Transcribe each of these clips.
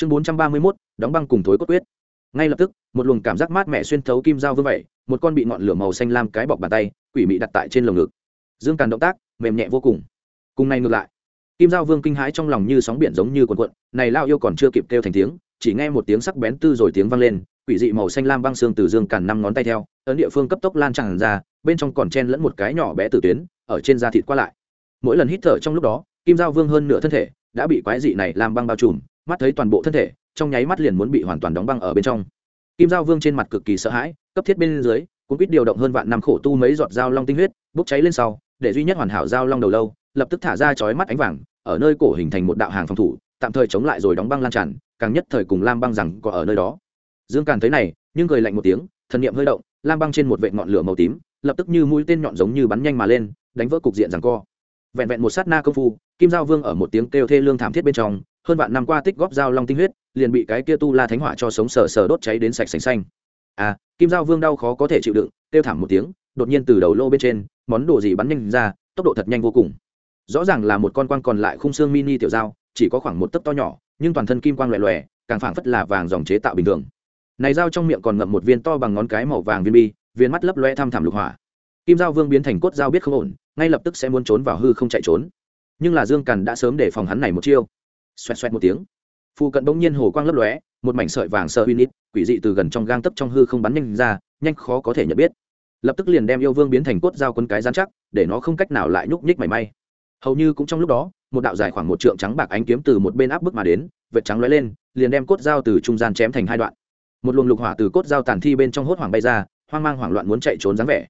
chương bốn trăm ba mươi mốt, đóng băng cùng thối cốt quyết. Ngay lập tức, một luồng cảm giác mát mẻ xuyên thấu kim dao vương vậy một con bị ngọn lửa màu xanh lam cái bọc bàn tay, quỷ mị đặt tại trên lồng ngực. Dương càn động tác, mềm nhẹ vô cùng. Cùng này ngược lại. Kim dao vương kinh hãi trong lòng như sóng biển giống như cuộn cuộn, này lao yêu còn chưa kịp kêu thành tiếng, chỉ nghe một tiếng sắc bén tư rồi tiếng vang lên, quỷ dị màu xanh lam băng xương từ dương càn năm ngón tay theo, ấn địa phương cấp tốc lan tràn ra, bên trong còn chen lẫn một cái nhỏ bé tử tuyến, ở trên da thịt qua lại. Mỗi lần hít thở trong lúc đó, kim dao vương hơn nửa thân thể đã bị quái dị này làm băng bao trùm mắt thấy toàn bộ thân thể, trong nháy mắt liền muốn bị hoàn toàn đóng băng ở bên trong. Kim giao vương trên mặt cực kỳ sợ hãi, cấp thiết bên dưới cũng biết điều động hơn vạn năm khổ tu mấy giọt dao long tinh huyết, bốc cháy lên sau, để duy nhất hoàn hảo dao long đầu lâu, lập tức thả ra chói mắt ánh vàng, ở nơi cổ hình thành một đạo hàng phòng thủ, tạm thời chống lại rồi đóng băng lan tràn, càng nhất thời cùng lam băng rằng có ở nơi đó. Dương càn thấy này, nhưng cười lạnh một tiếng, thần niệm hơi động, lam băng trên một vệ ngọn lửa màu tím, lập tức như mũi tên nhọn giống như bắn nhanh mà lên, đánh vỡ cục diện rằng co. Vẹn vẹn một sát na công phu, kim giao vương ở một tiếng kêu thê lương thảm thiết bên trong hơn vạn năm qua tích góp dao long tinh huyết, liền bị cái kia tu la thánh hỏa cho sống sờ sờ đốt cháy đến sạch sành xanh. À kim giao vương đau khó có thể chịu đựng, kêu thảm một tiếng, đột nhiên từ đầu lô bên trên, món đồ gì bắn nhanh ra, tốc độ thật nhanh vô cùng. Rõ ràng là một con quang còn lại khung xương mini tiểu dao, chỉ có khoảng một tấc to nhỏ, nhưng toàn thân kim quang loè loè, càng phảng phất là vàng dòng chế tạo bình thường. Này dao trong miệng còn ngậm một viên to bằng ngón cái màu vàng viên bi, viên mắt lấp loe thăm thẳm lục hỏa. Kim giao vương biến thành cốt dao biết không ổn, ngay lập tức sẽ muốn trốn vào hư không chạy trốn. Nhưng là dương càn đã sớm để phòng hắn này một chiêu xoẹt xoẹt một tiếng. Phụ cận bỗng nhiên hồ quang lấp lóe, một mảnh sợi vàng sợ uy nít, quỷ dị từ gần trong gang tấp trong hư không bắn nhanh ra, nhanh khó có thể nhận biết. Lập tức liền đem yêu vương biến thành cốt dao quân cái gián chắc, để nó không cách nào lại nhúc nhích mảy may. Hầu như cũng trong lúc đó, một đạo dài khoảng một trượng trắng bạc ánh kiếm từ một bên áp bức mà đến, vệt trắng lóe lên, liền đem cốt dao từ trung gian chém thành hai đoạn. Một luồng lục hỏa từ cốt dao tàn thi bên trong hốt hoảng bay ra, hoang mang hoảng loạn muốn chạy trốn dáng vẻ.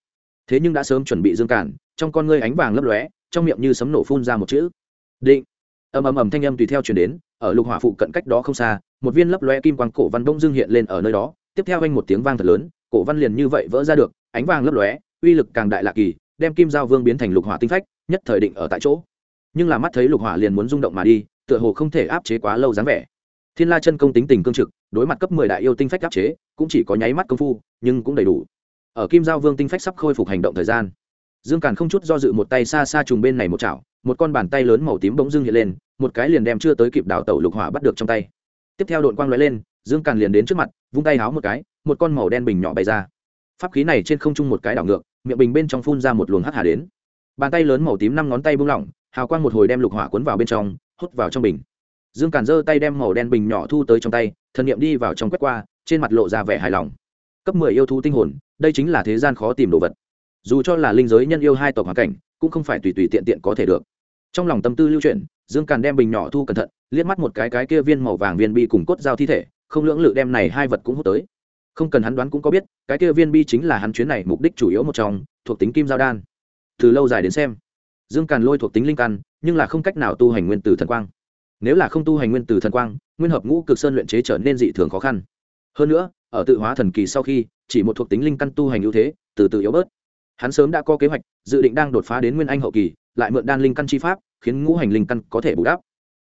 Thế nhưng đã sớm chuẩn bị dương cản, trong con ngươi ánh vàng lấp lóe, trong miệng như sấm nổ phun ra một chữ. Định ầm ầm ầm thanh âm tùy theo chuyển đến, ở lục hỏa phụ cận cách đó không xa, một viên lấp lóe kim quang cổ văn đông dương hiện lên ở nơi đó, tiếp theo anh một tiếng vang thật lớn, cổ văn liền như vậy vỡ ra được, ánh vàng lấp lóe, uy lực càng đại lạ kỳ, đem kim giao vương biến thành lục hỏa tinh phách, nhất thời định ở tại chỗ. Nhưng là mắt thấy lục hỏa liền muốn rung động mà đi, tựa hồ không thể áp chế quá lâu dáng vẻ. Thiên la chân công tính tình cương trực, đối mặt cấp mười đại yêu tinh phách áp chế, cũng chỉ có nháy mắt công phu, nhưng cũng đầy đủ. Ở kim giao vương tinh phách sắp khôi phục hành động thời gian dương càn không chút do dự một tay xa xa trùng bên này một chảo, một con bàn tay lớn màu tím bỗng dưng hiện lên, một cái liền đem chưa tới kịp đảo tẩu lục hỏa bắt được trong tay. Tiếp theo đội quang lóe lên, dương càn liền đến trước mặt, vung tay háo một cái, một con màu đen bình nhỏ bay ra. Pháp khí này trên không trung một cái đảo ngược, miệng bình bên trong phun ra một luồng hắc hà đến. Bàn tay lớn màu tím năm ngón tay buông lỏng, hào quang một hồi đem lục hỏa cuốn vào bên trong, hút vào trong bình. Dương càn giơ tay đem màu đen bình nhỏ thu tới trong tay, thần niệm đi vào trong quét qua, trên mặt lộ ra vẻ hài lòng. Cấp mười yêu thú tinh hồn, đây chính là thế gian khó tìm đồ vật dù cho là linh giới nhân yêu hai tộc hoàn cảnh, cũng không phải tùy tùy tiện tiện có thể được. Trong lòng tâm tư lưu chuyển, dương càn đem bình nhỏ thu cẩn thận, liếc mắt một cái cái kia viên màu vàng viên bi cùng cốt giao thi thể, không lưỡng lự đem này hai vật cũng hút tới. Không cần hắn đoán cũng có biết, cái kia viên bi chính là hắn chuyến này mục đích chủ yếu một trong, thuộc tính kim giao đan. Từ lâu dài đến xem, dương càn lôi thuộc tính linh căn, nhưng là không cách nào tu hành nguyên tử thần quang. Nếu là không tu hành nguyên tử thần quang, nguyên hợp ngũ cực sơn luyện chế trở nên dị thường khó khăn. Hơn nữa, ở tự hóa thần kỳ sau khi, chỉ một thuộc tính linh căn tu hành ưu thế, từ từ yếu bớt hắn sớm đã có kế hoạch, dự định đang đột phá đến nguyên anh hậu kỳ, lại mượn đan linh căn chi pháp, khiến ngũ hành linh căn có thể bù đắp.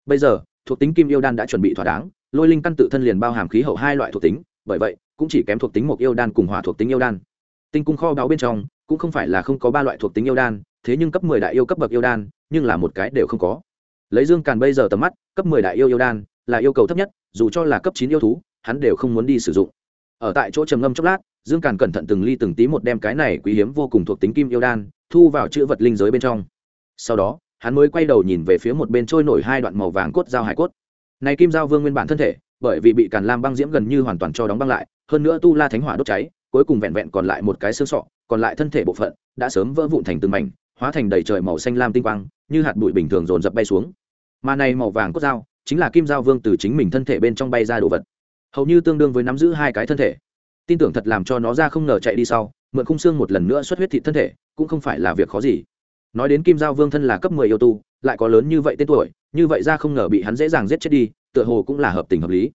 Bây giờ, thuộc tính kim yêu đan đã chuẩn bị thỏa đáng, lôi linh căn tự thân liền bao hàm khí hậu hai loại thuộc tính, bởi vậy, cũng chỉ kém thuộc tính một yêu đan cùng hỏa thuộc tính yêu đan. Tinh cung kho báu bên trong, cũng không phải là không có ba loại thuộc tính yêu đan, thế nhưng cấp mười đại yêu cấp bậc yêu đan, nhưng là một cái đều không có. Lấy dương càn bây giờ tầm mắt, cấp mười đại yêu yêu đan là yêu cầu thấp nhất, dù cho là cấp chín yêu thú, hắn đều không muốn đi sử dụng ở tại chỗ trầm ngâm chốc lát, dương càn cẩn thận từng ly từng tí một đem cái này quý hiếm vô cùng thuộc tính kim yêu đan, thu vào chữ vật linh giới bên trong. Sau đó, hắn mới quay đầu nhìn về phía một bên trôi nổi hai đoạn màu vàng cốt dao hải cốt. Này kim giao vương nguyên bản thân thể, bởi vì bị càn lam băng diễm gần như hoàn toàn cho đóng băng lại, hơn nữa tu la thánh hỏa đốt cháy, cuối cùng vẹn vẹn còn lại một cái xương sọ, còn lại thân thể bộ phận đã sớm vỡ vụn thành từng mảnh, hóa thành đầy trời màu xanh lam tinh quang, như hạt bụi bình thường dồn dập bay xuống. Mà này màu vàng cốt dao chính là kim giao vương từ chính mình thân thể bên trong bay ra đồ vật hầu như tương đương với nắm giữ hai cái thân thể. Tin tưởng thật làm cho nó ra không ngờ chạy đi sau, mượn khung xương một lần nữa xuất huyết thị thân thể, cũng không phải là việc khó gì. Nói đến kim giao vương thân là cấp mười yêu tu, lại có lớn như vậy tên tuổi, như vậy ra không ngờ bị hắn dễ dàng giết chết đi, tựa hồ cũng là hợp tình hợp lý.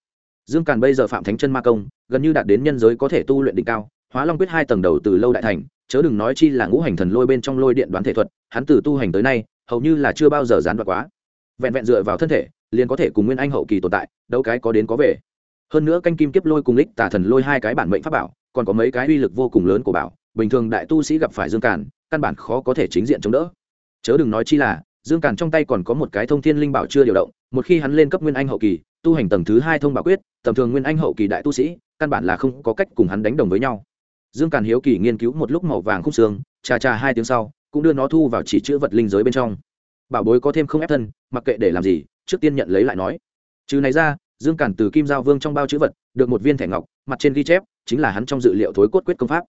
Dương càn bây giờ phạm thánh chân ma công, gần như đạt đến nhân giới có thể tu luyện đỉnh cao, hóa long quyết hai tầng đầu từ lâu đại thành, chớ đừng nói chi là ngũ hành thần lôi bên trong lôi điện đoán thể thuật, hắn từ tu hành tới nay, hầu như là chưa bao giờ gián đoạn quá. Vẹn vẹn dựa vào thân thể, liền có thể cùng nguyên anh hậu kỳ tồn tại, đâu cái có đến có về hơn nữa canh kim kiếp lôi cùng lích tà thần lôi hai cái bản mệnh pháp bảo, còn có mấy cái uy lực vô cùng lớn của bảo, bình thường đại tu sĩ gặp phải dương càn, căn bản khó có thể chính diện chống đỡ. Chớ đừng nói chi là, dương càn trong tay còn có một cái thông thiên linh bảo chưa điều động, một khi hắn lên cấp nguyên anh hậu kỳ, tu hành tầng thứ hai thông bảo quyết, tầm thường nguyên anh hậu kỳ đại tu sĩ, căn bản là không có cách cùng hắn đánh đồng với nhau. Dương càn hiếu kỳ nghiên cứu một lúc màu vàng khúc xương trà trà hai tiếng sau, cũng đưa nó thu vào chỉ chữ vật linh giới bên trong. Bảo bối có thêm không ép thân, mặc kệ để làm gì, trước tiên nhận lấy lại nói. Trừ này ra dương Cản từ kim giao vương trong bao chữ vật, được một viên thẻ ngọc, mặt trên ghi chép, chính là hắn trong dự liệu thối cốt quyết công pháp.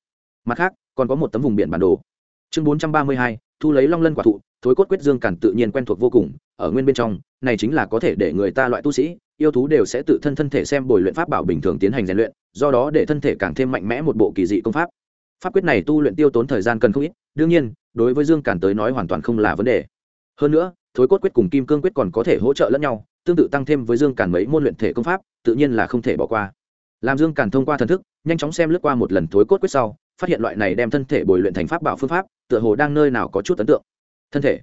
Mặt khác, còn có một tấm vùng biển bản đồ. Chương bốn trăm ba mươi hai, thu lấy long lân quả thụ, thối cốt quyết dương Cản tự nhiên quen thuộc vô cùng, ở nguyên bên trong, này chính là có thể để người ta loại tu sĩ, yêu thú đều sẽ tự thân thân thể xem bồi luyện pháp bảo bình thường tiến hành rèn luyện, do đó để thân thể càng thêm mạnh mẽ một bộ kỳ dị công pháp. Pháp quyết này tu luyện tiêu tốn thời gian cần không ít, đương nhiên, đối với dương Cản tới nói hoàn toàn không là vấn đề. Hơn nữa, thối cốt quyết cùng kim cương quyết còn có thể hỗ trợ lẫn nhau tương tự tăng thêm với dương càn mấy môn luyện thể công pháp, tự nhiên là không thể bỏ qua. Làm dương càn thông qua thần thức, nhanh chóng xem lướt qua một lần thối cốt quyết sau, phát hiện loại này đem thân thể bồi luyện thành pháp bảo phương pháp, tựa hồ đang nơi nào có chút ấn tượng. Thân thể.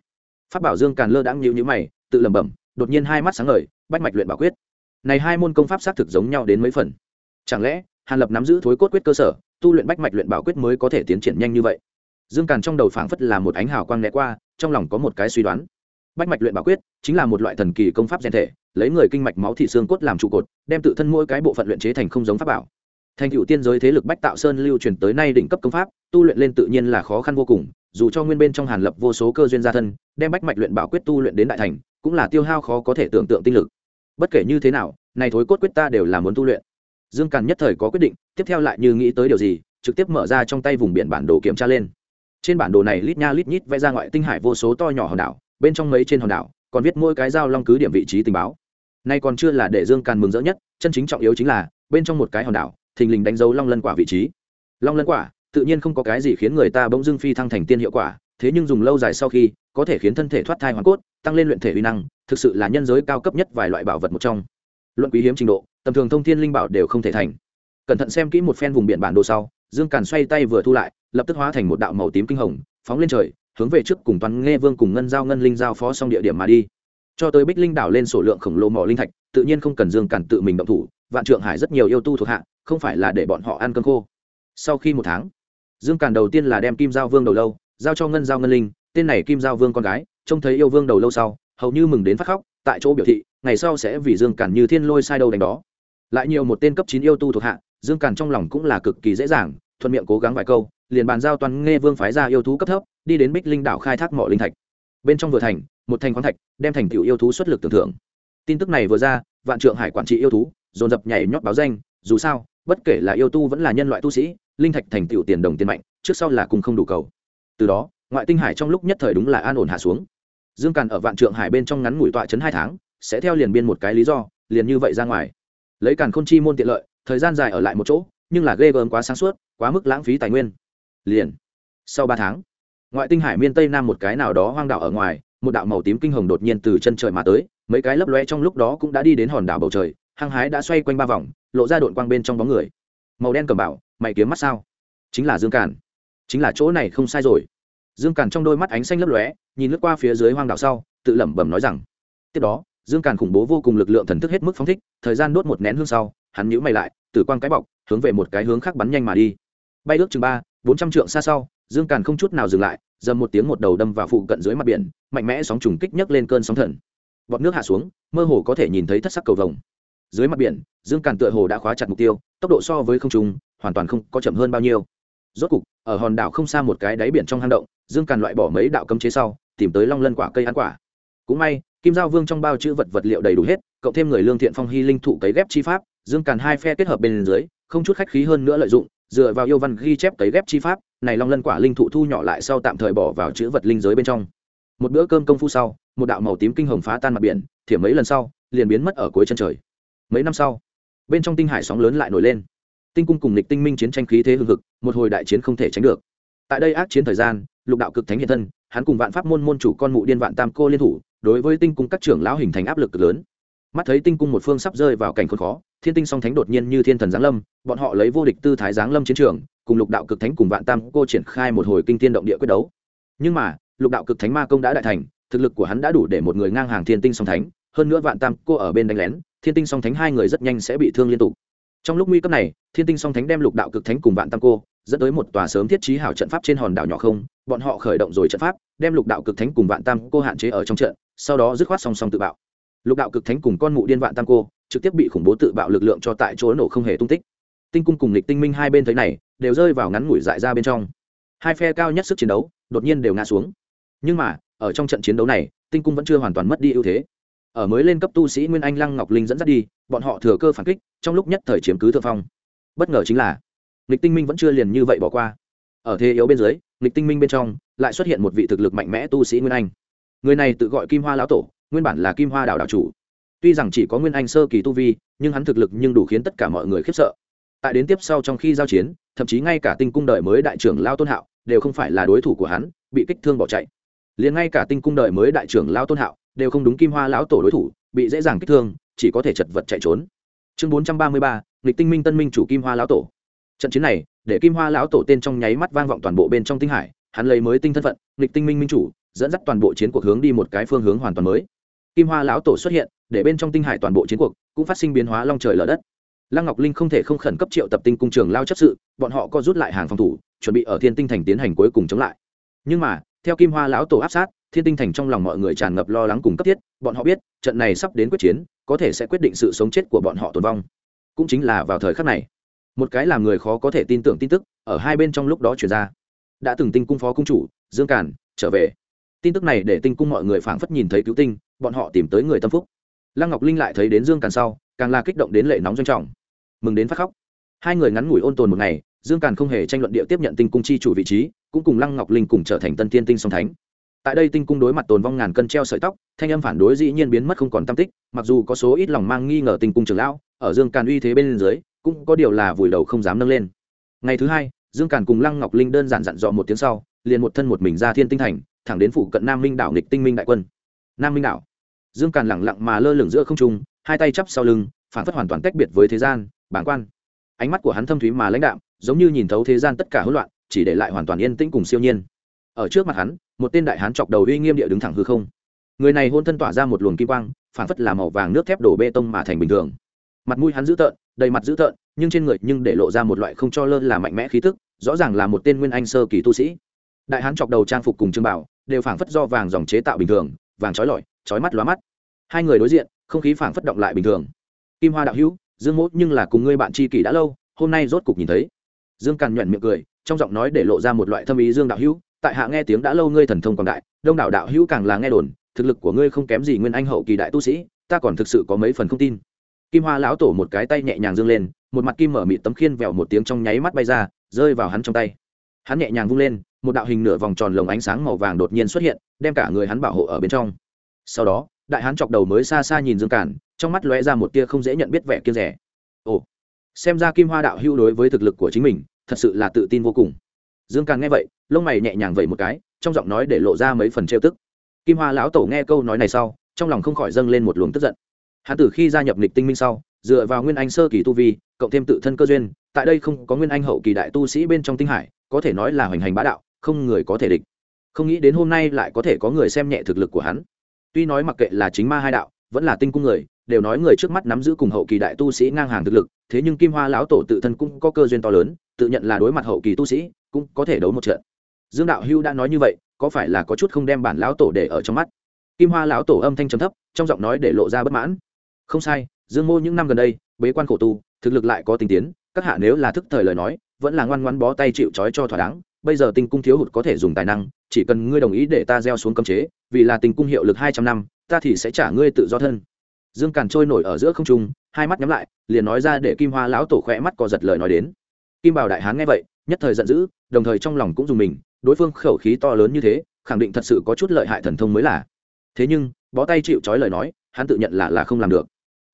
Pháp bảo dương càn lơ đãng nhịu nhữ mày, tự lẩm bẩm, đột nhiên hai mắt sáng ngời, bách mạch luyện bảo quyết. Này hai môn công pháp xác thực giống nhau đến mấy phần. Chẳng lẽ, hàn lập nắm giữ thối cốt quyết cơ sở, tu luyện bách mạch luyện bảo quyết mới có thể tiến triển nhanh như vậy? Dương càn trong đầu phảng phất là một ánh hào quang né qua, trong lòng có một cái suy đoán bách mạch luyện bảo quyết chính là một loại thần kỳ công pháp gen thể, lấy người kinh mạch máu thị xương cốt làm trụ cột, đem tự thân mỗi cái bộ phận luyện chế thành không giống pháp bảo. Thành cựu tiên giới thế lực bách tạo sơn lưu truyền tới nay đỉnh cấp công pháp, tu luyện lên tự nhiên là khó khăn vô cùng, dù cho nguyên bên trong hàn lập vô số cơ duyên gia thân, đem bách mạch luyện bảo quyết tu luyện đến đại thành, cũng là tiêu hao khó có thể tưởng tượng tinh lực. Bất kể như thế nào, này thối cốt quyết ta đều là muốn tu luyện. Dương càn nhất thời có quyết định, tiếp theo lại như nghĩ tới điều gì, trực tiếp mở ra trong tay vùng biển bản đồ kiểm tra lên. Trên bản đồ này lít nha lít nhít vẽ ra ngoại tinh hải vô số to nhỏ hòn đảo bên trong mấy trên hòn đảo, còn viết mỗi cái dao long cứ điểm vị trí tình báo. Nay còn chưa là để dương càn mừng rỡ nhất, chân chính trọng yếu chính là, bên trong một cái hòn đảo, thình lình đánh dấu long lân quả vị trí. Long lân quả, tự nhiên không có cái gì khiến người ta bỗng dưng phi thăng thành tiên hiệu quả, thế nhưng dùng lâu dài sau khi, có thể khiến thân thể thoát thai hoàn cốt, tăng lên luyện thể uy năng, thực sự là nhân giới cao cấp nhất vài loại bảo vật một trong. Luận quý hiếm trình độ, tầm thường thông thiên linh bảo đều không thể thành. Cẩn thận xem kỹ một phen vùng biển bản đồ sau, dương càn xoay tay vừa thu lại, lập tức hóa thành một đạo màu tím kinh hồng, phóng lên trời hướng về trước cùng toàn nghe vương cùng ngân giao ngân linh giao phó xong địa điểm mà đi. Cho tới bích linh đảo lên sổ lượng khổng lồ mỏ linh thạch, tự nhiên không cần dương cản tự mình động thủ, vạn trượng hải rất nhiều yêu tu thuộc hạ, không phải là để bọn họ ăn cơm khô. Sau khi một tháng, dương cản đầu tiên là đem kim giao vương đầu lâu giao cho ngân giao ngân linh, tên này kim giao vương con gái, trông thấy yêu vương đầu lâu sau, hầu như mừng đến phát khóc, tại chỗ biểu thị, ngày sau sẽ vì dương cản như thiên lôi sai đâu đánh đó. Lại nhiều một tên cấp chín yêu tu thuộc hạ, dương cản trong lòng cũng là cực kỳ dễ dàng, thuận miệng cố gắng vài câu, liền bàn giao toàn nghe vương phái ra yêu thú cấp thấp đi đến bích linh đảo khai thác mỏ linh thạch. Bên trong vừa thành, một thành khoáng thạch, đem thành tựu yêu thú xuất lực tưởng thưởng tin tức này vừa ra, vạn trượng hải quản trị yêu thú, dồn dập nhảy nhót báo danh, dù sao, bất kể là yêu tu vẫn là nhân loại tu sĩ, linh thạch thành tựu tiền đồng tiền mạnh, trước sau là cùng không đủ cầu. Từ đó, ngoại tinh hải trong lúc nhất thời đúng là an ổn hạ xuống. Dương càn ở vạn trượng hải bên trong ngắn ngủi tọa chấn hai tháng, sẽ theo liền biên một cái lý do, liền như vậy ra ngoài. Lấy càn khôn chi môn tiện lợi, thời gian dài ở lại một chỗ, nhưng là ghê gớm quá sáng suốt, quá mức lãng phí tài nguyên. Liền, sau ba tháng ngoại tinh hải miên tây nam một cái nào đó hoang đảo ở ngoài, một đạo màu tím kinh hồng đột nhiên từ chân trời mà tới, mấy cái lấp loe trong lúc đó cũng đã đi đến hòn đảo bầu trời, hăng hái đã xoay quanh ba vòng, lộ ra đội quang bên trong bóng người. Màu đen cầm bảo mày kiếm mắt sao? Chính là dương càn. Chính là chỗ này không sai rồi. Dương càn trong đôi mắt ánh xanh lấp lóe, nhìn lướt qua phía dưới hoang đảo sau, tự lẩm bẩm nói rằng, tiếp đó, dương càn khủng bố vô cùng lực lượng thần thức hết mức phóng thích, thời gian đốt một nén hương sau, hắn nhíu mày lại, tử quang cái bọc, hướng về một cái hướng khác bắn nhanh mà đi. Bay ước chừng ba, bốn trăm trượng xa sau dương càn không chút nào dừng lại, dầm một tiếng một đầu đâm vào phụ cận dưới mặt biển, mạnh mẽ sóng trùng kích nhấc lên cơn sóng thần. Bọt nước hạ xuống, mơ hồ có thể nhìn thấy thất sắc cầu vồng. Dưới mặt biển, dương càn tựa hồ đã khóa chặt mục tiêu, tốc độ so với không trùng hoàn toàn không có chậm hơn bao nhiêu. Rốt cục, ở hòn đảo không xa một cái đáy biển trong hang động, dương càn loại bỏ mấy đạo cấm chế sau, tìm tới long lân quả cây ăn quả. Cũng may, kim giao vương trong bao chữ vật vật liệu đầy đủ hết, cộng thêm người lương thiện phong hy linh thụ cấy ghép chi pháp, dương càn hai phe kết hợp bên dưới, không chút khách khí hơn nữa lợi dụng, dựa vào yêu văn ghi chép cấy ghép chi pháp này long lân quả linh thụ thu nhỏ lại sau tạm thời bỏ vào chữ vật linh giới bên trong. Một bữa cơm công phu sau, một đạo màu tím kinh hồng phá tan mặt biển, thiểm mấy lần sau, liền biến mất ở cuối chân trời. Mấy năm sau, bên trong tinh hải sóng lớn lại nổi lên. Tinh cung cùng lịch tinh minh chiến tranh khí thế hưng hực, một hồi đại chiến không thể tránh được. Tại đây ác chiến thời gian, lục đạo cực thánh hiện thân, hắn cùng vạn pháp môn môn chủ con mụ điên vạn tam cô liên thủ, đối với tinh cung các trưởng lão hình thành áp lực cực lớn. Mắt thấy tinh cung một phương sắp rơi vào cảnh khốn khó, thiên tinh song thánh đột nhiên như thiên thần giáng lâm, bọn họ lấy vô địch tư thái giáng lâm chiến trường cùng lục đạo cực thánh cùng vạn tam cô triển khai một hồi kinh tiên động địa quyết đấu. Nhưng mà, lục đạo cực thánh ma công đã đại thành, thực lực của hắn đã đủ để một người ngang hàng thiên tinh song thánh, hơn nữa vạn tam cô ở bên đánh lén, thiên tinh song thánh hai người rất nhanh sẽ bị thương liên tục. Trong lúc nguy cấp này, thiên tinh song thánh đem lục đạo cực thánh cùng vạn tam cô, dẫn tới một tòa sớm thiết trí hảo trận pháp trên hòn đảo nhỏ không, bọn họ khởi động rồi trận pháp, đem lục đạo cực thánh cùng vạn tam cô hạn chế ở trong trận, sau đó dứt khoát song song tự bạo. Lục đạo cực thánh cùng con mụ điên vạn tam cô, trực tiếp bị khủng bố tự bạo lực lượng cho tại chỗ nổ không hề tung tích. Tinh cung cùng lịch tinh minh hai bên thấy này đều rơi vào ngắn ngủi dại ra bên trong. Hai phe cao nhất sức chiến đấu đột nhiên đều ngã xuống. Nhưng mà, ở trong trận chiến đấu này, tinh cung vẫn chưa hoàn toàn mất đi ưu thế. Ở mới lên cấp tu sĩ nguyên anh lăng ngọc linh dẫn dắt đi, bọn họ thừa cơ phản kích, trong lúc nhất thời chiếm cứ thượng phong. Bất ngờ chính là, lịch tinh minh vẫn chưa liền như vậy bỏ qua. Ở thế yếu bên dưới, lịch tinh minh bên trong lại xuất hiện một vị thực lực mạnh mẽ tu sĩ nguyên anh. Người này tự gọi kim hoa lão tổ, nguyên bản là kim hoa đảo đảo chủ. Tuy rằng chỉ có nguyên anh sơ kỳ tu vi, nhưng hắn thực lực nhưng đủ khiến tất cả mọi người khiếp sợ tại đến tiếp sau trong khi giao chiến, thậm chí ngay cả tinh cung đời mới đại trưởng lao tôn hạo đều không phải là đối thủ của hắn, bị kích thương bỏ chạy. Liền ngay cả tinh cung đời mới đại trưởng lao tôn hạo đều không đúng kim hoa lão tổ đối thủ, bị dễ dàng kích thương, chỉ có thể chật vật chạy trốn. Chương bốn trăm ba mươi ba, lịch tinh minh tân minh chủ kim hoa lão tổ. Trận chiến này, để kim hoa lão tổ tên trong nháy mắt vang vọng toàn bộ bên trong tinh hải, hắn lấy mới tinh thân phận, lịch tinh minh minh chủ, dẫn dắt toàn bộ chiến cuộc hướng đi một cái phương hướng hoàn toàn mới. Kim hoa lão tổ xuất hiện, để bên trong tinh hải toàn bộ chiến cuộc cũng phát sinh biến hóa long trời lở đất lăng ngọc linh không thể không khẩn cấp triệu tập tinh cung trường lao chấp sự, bọn họ có rút lại hàng phòng thủ, chuẩn bị ở thiên tinh thành tiến hành cuối cùng chống lại. Nhưng mà, theo kim hoa lão tổ áp sát, thiên tinh thành trong lòng mọi người tràn ngập lo lắng cùng cấp thiết, bọn họ biết, trận này sắp đến quyết chiến, có thể sẽ quyết định sự sống chết của bọn họ tồn vong. Cũng chính là vào thời khắc này, một cái làm người khó có thể tin tưởng tin tức, ở hai bên trong lúc đó chuyển ra. Đã từng tinh cung phó cung chủ, dương càn, trở về. Tin tức này để tinh cung mọi người phảng phất nhìn thấy cứu tinh, bọn họ tìm tới người tâm phúc. Lăng ngọc linh lại thấy đến dương càn sau, càng là kích động đến lệ nóng doanh trọng mừng đến phát khóc. Hai người ngắn ngủi ôn tồn một ngày, dương càn không hề tranh luận địa tiếp nhận tinh cung chi chủ vị trí, cũng cùng lăng ngọc linh cùng trở thành tân tiên tinh song thánh. Tại đây tinh cung đối mặt tồn vong ngàn cân treo sợi tóc, thanh âm phản đối dĩ nhiên biến mất không còn tam tích, mặc dù có số ít lòng mang nghi ngờ tinh cung trưởng lão, ở dương càn uy thế bên dưới, cũng có điều là vùi đầu không dám nâng lên. Ngày thứ hai, dương càn cùng lăng ngọc linh đơn giản dặn dò một tiếng sau, liền một thân một mình ra thiên tinh thành, thẳng đến phủ cận nam minh đảo nghịch tinh minh đại quân. Nam minh đảo. Dương càn lẳng lặng mà lơ lửng giữa không trung, hai tay chắp sau lưng, phản phất hoàn toàn tách biệt với thế gian bản quan. Ánh mắt của hắn thâm thúy mà lãnh đạm, giống như nhìn thấu thế gian tất cả hỗn loạn, chỉ để lại hoàn toàn yên tĩnh cùng siêu nhiên. Ở trước mặt hắn, một tên đại hán chọc đầu uy nghiêm địa đứng thẳng hư không. Người này hôn thân tỏa ra một luồng kim quang, phản phất là màu vàng nước thép đổ bê tông mà thành bình thường. Mặt mũi hắn dữ tợn, đầy mặt dữ tợn, nhưng trên người nhưng để lộ ra một loại không cho lơ là mạnh mẽ khí tức, rõ ràng là một tên nguyên anh sơ kỳ tu sĩ. Đại hán chọc đầu trang phục cùng trương bảo, đều phảng phất do vàng dòng chế tạo bình thường, vàng trói lọi, trói mắt lóa mắt. Hai người đối diện, không khí phảng phất động lại bình thường. Kim hoa đạo hữu dương mốt nhưng là cùng ngươi bạn tri kỷ đã lâu, hôm nay rốt cục nhìn thấy. Dương càn nhuận miệng cười, trong giọng nói để lộ ra một loại thâm ý dương đạo hữu, tại hạ nghe tiếng đã lâu ngươi thần thông quảng đại, đông đảo đạo hữu càng là nghe đồn, thực lực của ngươi không kém gì nguyên anh hậu kỳ đại tu sĩ, ta còn thực sự có mấy phần không tin. Kim hoa lão tổ một cái tay nhẹ nhàng dương lên, một mặt kim mở mịt tấm khiên vẹo một tiếng trong nháy mắt bay ra, rơi vào hắn trong tay. Hắn nhẹ nhàng vung lên, một đạo hình nửa vòng tròn lồng ánh sáng màu vàng đột nhiên xuất hiện, đem cả người hắn bảo hộ ở bên trong. Sau đó, đại hắn chọc đầu mới xa xa nhìn dương cản trong mắt lóe ra một tia không dễ nhận biết vẻ kiêng rẻ. Ồ, xem ra kim hoa đạo hưu đối với thực lực của chính mình, thật sự là tự tin vô cùng. Dương càn nghe vậy, lông mày nhẹ nhàng vẩy một cái, trong giọng nói để lộ ra mấy phần trêu tức. Kim hoa lão tổ nghe câu nói này sau, trong lòng không khỏi dâng lên một luồng tức giận. Hắn từ khi gia nhập lịch tinh minh sau, dựa vào nguyên anh sơ kỳ tu vi, cộng thêm tự thân cơ duyên, tại đây không có nguyên anh hậu kỳ đại tu sĩ bên trong tinh hải, có thể nói là hoành hành bá đạo, không người có thể địch. Không nghĩ đến hôm nay lại có thể có người xem nhẹ thực lực của hắn. Tuy nói mặc kệ là chính ma hai đạo, vẫn là tinh cung người đều nói người trước mắt nắm giữ cùng hậu kỳ đại tu sĩ ngang hàng thực lực, thế nhưng kim hoa lão tổ tự thân cũng có cơ duyên to lớn, tự nhận là đối mặt hậu kỳ tu sĩ, cũng có thể đấu một trận. Dương đạo hưu đã nói như vậy, có phải là có chút không đem bản lão tổ để ở trong mắt? Kim hoa lão tổ âm thanh trầm thấp, trong giọng nói để lộ ra bất mãn. Không sai, dương mô những năm gần đây, bế quan khổ tu, thực lực lại có tinh tiến, các hạ nếu là thức thời lời nói, vẫn là ngoan ngoan bó tay chịu trói cho thỏa đáng, bây giờ tinh cung thiếu hụt có thể dùng tài năng, chỉ cần ngươi đồng ý để ta gieo xuống cấm chế, vì là tinh cung hiệu lực hai trăm năm, ta thì sẽ trả ngươi tự do thân dương càn trôi nổi ở giữa không trung, hai mắt nhắm lại, liền nói ra để kim hoa lão tổ khỏe mắt co giật lời nói đến. Kim bảo đại hán nghe vậy, nhất thời giận dữ, đồng thời trong lòng cũng dùng mình, đối phương khẩu khí to lớn như thế, khẳng định thật sự có chút lợi hại thần thông mới là. Thế nhưng, bó tay chịu trói lời nói, hắn tự nhận là là không làm được.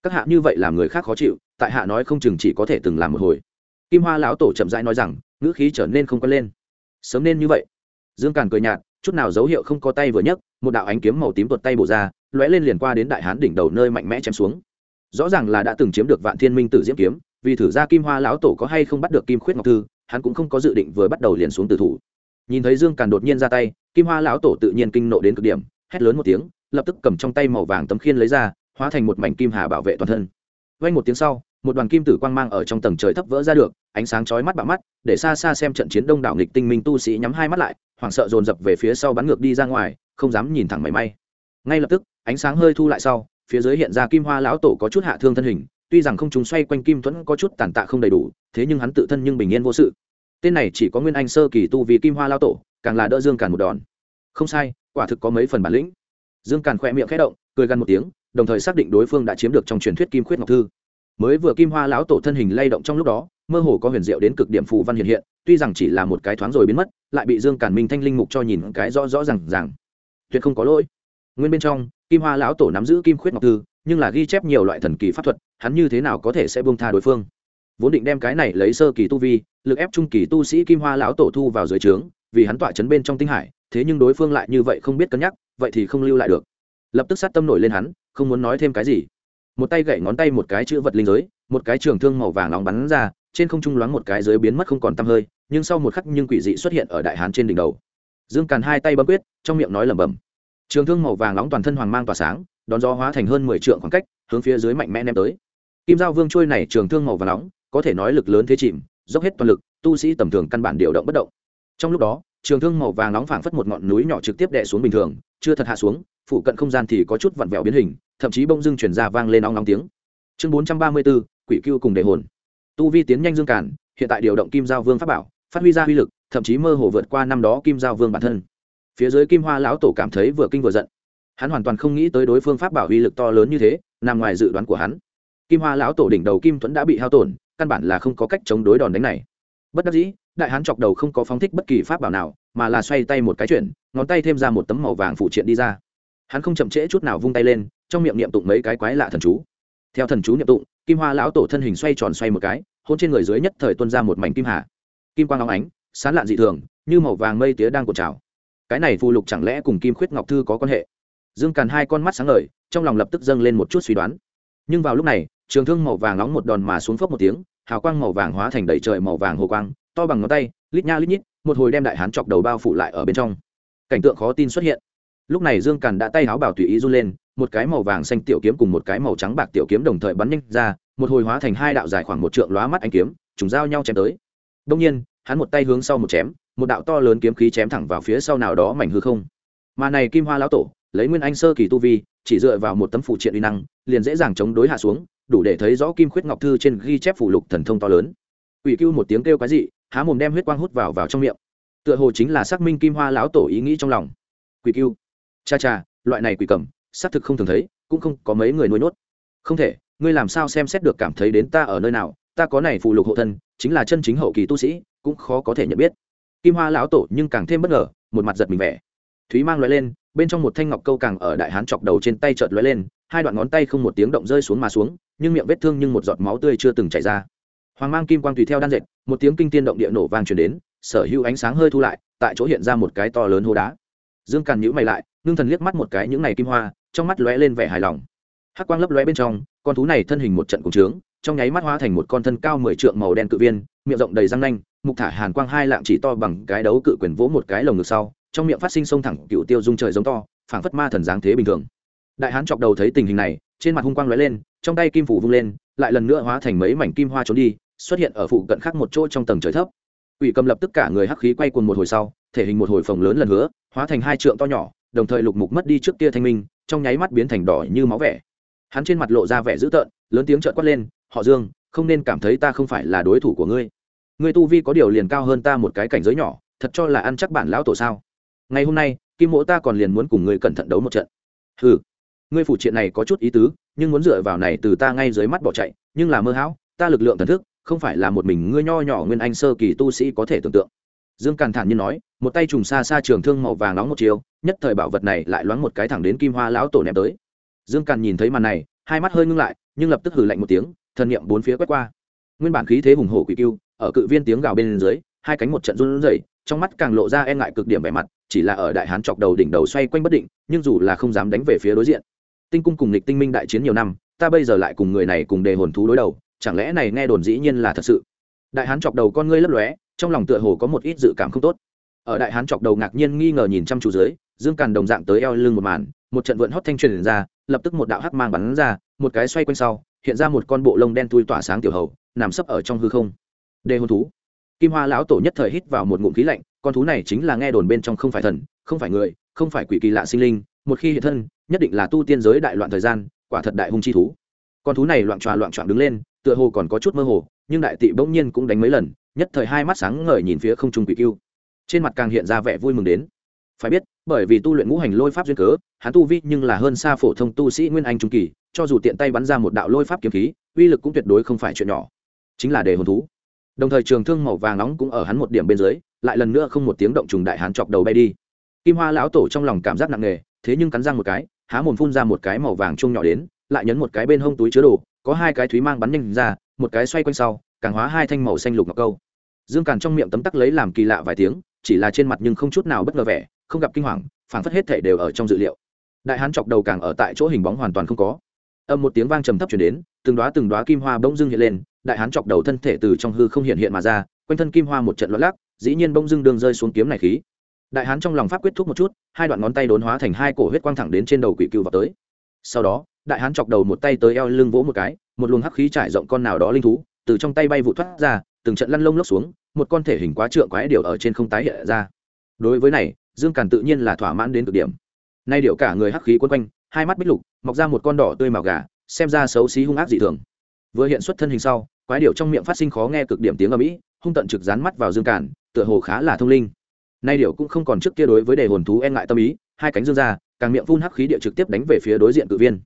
Các hạ như vậy làm người khác khó chịu, tại hạ nói không chừng chỉ có thể từng làm một hồi. Kim hoa lão tổ chậm rãi nói rằng, ngữ khí trở nên không có lên. Sớm nên như vậy. Dương càn cười nhạt, chút nào dấu hiệu không có tay vừa nhấc, một đạo ánh kiếm màu tím tuột tay bổ ra lóe lên liền qua đến đại hán đỉnh đầu nơi mạnh mẽ chém xuống. Rõ ràng là đã từng chiếm được vạn thiên minh tử diễm kiếm, vì thử ra kim hoa lão tổ có hay không bắt được kim khuyết ngọc thư, hắn cũng không có dự định vừa bắt đầu liền xuống tử thủ. Nhìn thấy dương càn đột nhiên ra tay, kim hoa lão tổ tự nhiên kinh nộ đến cực điểm, hét lớn một tiếng, lập tức cầm trong tay màu vàng tấm khiên lấy ra, hóa thành một mảnh kim hà bảo vệ toàn thân. Vang một tiếng sau, một đoàn kim tử quang mang ở trong tầng trời thấp vỡ ra được, ánh sáng chói mắt bạo mắt, để xa xa xem trận chiến đông đảo nghịch tinh minh tu sĩ nhắm hai mắt lại, hoảng sợ dồn dập về phía sau bắn ngược đi ra ngoài, không dám nhìn thẳng mảy may. Ngay lập tức ánh sáng hơi thu lại sau, phía dưới hiện ra kim hoa lão tổ có chút hạ thương thân hình, tuy rằng không chúng xoay quanh kim thuẫn có chút tàn tạ không đầy đủ, thế nhưng hắn tự thân nhưng bình yên vô sự. Tên này chỉ có nguyên anh sơ kỳ tu vì kim hoa lao tổ, càng là đỡ dương càn một đòn. Không sai, quả thực có mấy phần bản lĩnh. Dương càn khỏe miệng khẽ động, cười gần một tiếng, đồng thời xác định đối phương đã chiếm được trong truyền thuyết kim khuyết ngọc thư. Mới vừa kim hoa lão tổ thân hình lay động trong lúc đó, mơ hồ có huyền diệu đến cực điểm phù văn hiện hiện, tuy rằng chỉ là một cái thoáng rồi biến mất, lại bị dương càn minh thanh linh mục cho nhìn cái rõ rõ r à n g rằng tuyệt không có lỗi nguyên bên trong, kim hoa lão tổ nắm giữ kim khuyết ngọc thư, nhưng là ghi chép nhiều loại thần kỳ pháp thuật, hắn như thế nào có thể sẽ bông tha đối phương? Vốn định đem cái này lấy sơ kỳ tu vi, lực ép trung kỳ tu sĩ kim hoa lão tổ thu vào dưới trướng, vì hắn tọa chấn bên trong tinh hải, thế nhưng đối phương lại như vậy không biết cân nhắc, vậy thì không lưu lại được. Lập tức sát tâm nổi lên hắn, không muốn nói thêm cái gì. Một tay gậy ngón tay một cái chữ vật linh giới, một cái trường thương màu vàng nóng bắn ra, trên không trung loáng một cái dưới biến mất không còn tăm hơi, nhưng sau một khắc nhưng quỷ dị xuất hiện ở đại hán trên đỉnh đầu. Dương càn hai tay bấm quyết, trong miệng nói lẩm bẩm trường thương màu vàng nóng toàn thân hoàng mang tỏa sáng, đón gió hóa thành hơn mười trượng khoảng cách, hướng phía dưới mạnh mẽ ném tới. Kim giao vương trôi này trường thương màu vàng nóng, có thể nói lực lớn thế chìm, dốc hết toàn lực, tu sĩ tầm thường căn bản điều động bất động. Trong lúc đó, trường thương màu vàng nóng phảng phất một ngọn núi nhỏ trực tiếp đè xuống bình thường, chưa thật hạ xuống phụ cận không gian thì có chút vặn vẹo biến hình, thậm chí bông dưng chuyển ra vang lên nóng nóng tiếng. Chương bốn trăm ba mươi bốn, quỷ cưu cùng đề hồn. Tu vi tiến nhanh dương cản hiện tại điều động kim giao vương pháp bảo, phát huy ra uy lực, thậm chí mơ hồ vượt qua năm đó kim giao vương bản thân phía dưới kim hoa lão tổ cảm thấy vừa kinh vừa giận. Hắn hoàn toàn không nghĩ tới đối phương pháp bảo uy lực to lớn như thế, nằm ngoài dự đoán của hắn. Kim hoa lão tổ đỉnh đầu kim thuẫn đã bị hao tổn, căn bản là không có cách chống đối đòn đánh này. Bất đắc dĩ, đại hán chọc đầu không có phóng thích bất kỳ pháp bảo nào, mà là xoay tay một cái chuyển, ngón tay thêm ra một tấm màu vàng phụ triện đi ra. Hắn không chậm trễ chút nào vung tay lên, trong miệng niệm tụng mấy cái quái lạ thần chú. Theo thần chú niệm tụng, kim hoa lão tổ thân hình xoay tròn xoay một cái, hôn trên người dưới nhất thời tuân ra một mảnh kim hà. Kim quang óng ánh sán lạn dị thường, như màu vàng mây tía đang cột trào cái này phù lục chẳng lẽ cùng kim khuyết ngọc thư có quan hệ? Dương càn hai con mắt sáng ngời, trong lòng lập tức dâng lên một chút suy đoán. Nhưng vào lúc này, trường thương màu vàng nóng một đòn mà xuống phốc một tiếng, hào quang màu vàng hóa thành đầy trời màu vàng hồ quang, to bằng ngón tay, lít nha lít nhít, một hồi đem đại hán chọc đầu bao phủ lại ở bên trong. Cảnh tượng khó tin xuất hiện. Lúc này dương càn đã tay háo bảo tùy ý run lên, một cái màu vàng xanh tiểu kiếm cùng một cái màu trắng bạc tiểu kiếm đồng thời bắn nhanh ra, một hồi hóa thành hai đạo dài khoảng một trượng lóa mắt anh kiếm chúng giao nhau chém tới. Đông nhiên, hắn một tay hướng sau một chém một đạo to lớn kiếm khí chém thẳng vào phía sau nào đó mảnh hư không. Mà này kim hoa lão tổ, lấy nguyên anh sơ kỳ tu vi, chỉ dựa vào một tấm phụ triện uy năng, liền dễ dàng chống đối hạ xuống, đủ để thấy rõ kim khuyết ngọc thư trên ghi chép phủ lục thần thông to lớn. Ủy cưu một tiếng kêu cái gì há mồm đem huyết quang hút vào vào trong miệng. Tựa hồ chính là xác minh kim hoa lão tổ ý nghĩ trong lòng. Quỷ cưu, cha cha, loại này quỷ cầm, xác thực không thường thấy, cũng không có mấy người nuôi nốt không thể, ngươi làm sao xem xét được cảm thấy đến ta ở nơi nào, ta có này phù lục hộ thân, chính là chân chính hậu kỳ tu sĩ, cũng khó có thể nhận biết kim hoa lão tổ nhưng càng thêm bất ngờ, một mặt giật mình vẻ. Thúy mang loại lên, bên trong một thanh ngọc câu càng ở đại hán chọc đầu trên tay chợt lóe lên, hai đoạn ngón tay không một tiếng động rơi xuống mà xuống, nhưng miệng vết thương nhưng một giọt máu tươi chưa từng chảy ra. Hoàng mang kim quang tùy theo đan dệt, một tiếng kinh tiên động địa nổ vang truyền đến, sở hữu ánh sáng hơi thu lại, tại chỗ hiện ra một cái to lớn hố đá. Dương càn nhữ mày lại, ngưng thần liếc mắt một cái những này kim hoa, trong mắt lóe lên vẻ hài lòng. Hắc quang lấp lóe bên trong, con thú này thân hình một trận cùng trướng, trong nháy mắt hóa thành một con thân cao mười trượng màu đen cự viên miệng rộng đầy răng nanh mục thả hàn quang hai lạng chỉ to bằng cái đấu cự quyền vỗ một cái lồng ngực sau trong miệng phát sinh sông thẳng cựu tiêu dung trời giống to phảng phất ma thần dáng thế bình thường. Đại hán chọc đầu thấy tình hình này trên mặt hung quang lóe lên trong tay kim phủ vung lên lại lần nữa hóa thành mấy mảnh kim hoa trốn đi xuất hiện ở phụ cận khác một chỗ trong tầng trời thấp. Ủy cầm lập tức cả người hắc khí quay cuồng một hồi sau thể hình một hồi phồng lớn lần nữa, hóa thành hai trượng to nhỏ đồng thời lục mục mất đi trước kia thanh minh trong nháy mắt biến thành đỏ như máu vẻ. Hắn trên mặt lộ ra vẻ dữ tợn lớn tiếng trợn quát lên họ dương không nên cảm thấy ta không phải là đối thủ của ngươi. Ngươi tu vi có điều liền cao hơn ta một cái cảnh giới nhỏ, thật cho là ăn chắc bản lão tổ sao? Ngày hôm nay, kim mộ ta còn liền muốn cùng ngươi cẩn thận đấu một trận. Ừ ngươi phụ triện này có chút ý tứ, nhưng muốn dựa vào này từ ta ngay dưới mắt bỏ chạy, nhưng là mơ hão, ta lực lượng thần thức, không phải là một mình ngươi nho nhỏ nguyên anh sơ kỳ tu sĩ có thể tưởng tượng. Dương càn thản nhiên nói, một tay trùng xa xa trường thương màu vàng nóng một chiều, nhất thời bảo vật này lại loáng một cái thẳng đến kim hoa lão tổ ném tới. Dương càn nhìn thấy màn này, hai mắt hơi ngưng lại, nhưng lập tức hử lạnh một tiếng thần niệm bốn phía quét qua. Nguyên bản khí thế hùng hổ quỷ cưu ở cự viên tiếng gào bên dưới, hai cánh một trận run rẩy, trong mắt càng lộ ra e ngại cực điểm vẻ mặt, chỉ là ở đại hán chọc đầu đỉnh đầu xoay quanh bất định, nhưng dù là không dám đánh về phía đối diện. Tinh cung cùng lịch tinh minh đại chiến nhiều năm, ta bây giờ lại cùng người này cùng đề hồn thú đối đầu, chẳng lẽ này nghe đồn dĩ nhiên là thật sự? Đại hán chọc đầu con ngươi lấp lóe, trong lòng tựa hồ có một ít dự cảm không tốt. Ở đại hán chọc đầu ngạc nhiên nghi ngờ nhìn chăm chú dưới, dương càn đồng dạng tới eo lưng một màn, một trận vượn hót thanh truyền ra, lập tức một đạo hắc mang bắn ra, một cái xoay quanh sau hiện ra một con bộ lông đen thui tỏa sáng tiểu hầu, nằm sấp ở trong hư không. Đê hôn thú. Kim hoa lão tổ nhất thời hít vào một ngụm khí lạnh, con thú này chính là nghe đồn bên trong không phải thần, không phải người, không phải quỷ kỳ lạ sinh linh, một khi hiện thân, nhất định là tu tiên giới đại loạn thời gian, quả thật đại hung chi thú. Con thú này loạn tròa loạn trọn đứng lên, tựa hồ còn có chút mơ hồ, nhưng đại tị bỗng nhiên cũng đánh mấy lần, nhất thời hai mắt sáng ngời nhìn phía không trung quỷ cưu trên mặt càng hiện ra vẻ vui mừng đến. Phải biết, bởi vì tu luyện ngũ hành lôi pháp duyên cớ, hắn tu vi nhưng là hơn xa phổ thông tu sĩ nguyên anh trung kỳ cho dù tiện tay bắn ra một đạo lôi pháp kiếm khí, uy lực cũng tuyệt đối không phải chuyện nhỏ. Chính là đề hồn thú. Đồng thời trường thương màu vàng nóng cũng ở hắn một điểm bên dưới, lại lần nữa không một tiếng động trùng đại hán chọc đầu bay đi. Kim hoa lão tổ trong lòng cảm giác nặng nề, thế nhưng cắn răng một cái, há mồm phun ra một cái màu vàng chung nhỏ đến, lại nhấn một cái bên hông túi chứa đồ, có hai cái thúy mang bắn nhanh ra, một cái xoay quanh sau, càng hóa hai thanh màu xanh lục ngọc câu. Dương càn trong miệng tấm tắc lấy làm kỳ lạ vài tiếng, chỉ là trên mặt nhưng không chút nào bất ngờ vẻ, không gặp kinh hoàng, phảng phất hết thể đều ở trong dự liệu. Đại hán chọc đầu càng ở tại chỗ hình bóng hoàn toàn không có âm một tiếng vang trầm thấp chuyển đến, từng đoá từng đoá kim hoa bỗng dưng hiện lên, đại hán chọc đầu thân thể từ trong hư không hiện hiện mà ra, quanh thân kim hoa một trận loạn lắc, dĩ nhiên bỗng dưng đường rơi xuống kiếm này khí. Đại hán trong lòng pháp quyết thúc một chút, hai đoạn ngón tay đốn hóa thành hai cổ huyết quang thẳng đến trên đầu quỷ cựu vào tới. Sau đó, đại hán chọc đầu một tay tới eo lưng vỗ một cái, một luồng hắc khí trải rộng con nào đó linh thú, từ trong tay bay vụ thoát ra, từng trận lăn lông lốc xuống, một con thể hình quá trượng quái điểu ở trên không tái hiện ra. Đối với này, dương càn tự nhiên là thỏa mãn đến cực điểm. Nay điệu cả người hắc khí quấn quanh hai mắt bích lục mọc ra một con đỏ tươi màu gà xem ra xấu xí hung ác dị thường. Vừa hiện xuất thân hình sau quái điệu trong miệng phát sinh khó nghe cực điểm tiếng ở mỹ hung tận trực dán mắt vào dương cản, tựa hồ khá là thông linh. Nay điệu cũng không còn trước kia đối với đề hồn thú e ngại tâm ý hai cánh dương ra càng miệng phun hắc khí địa trực tiếp đánh về phía đối diện cự viên.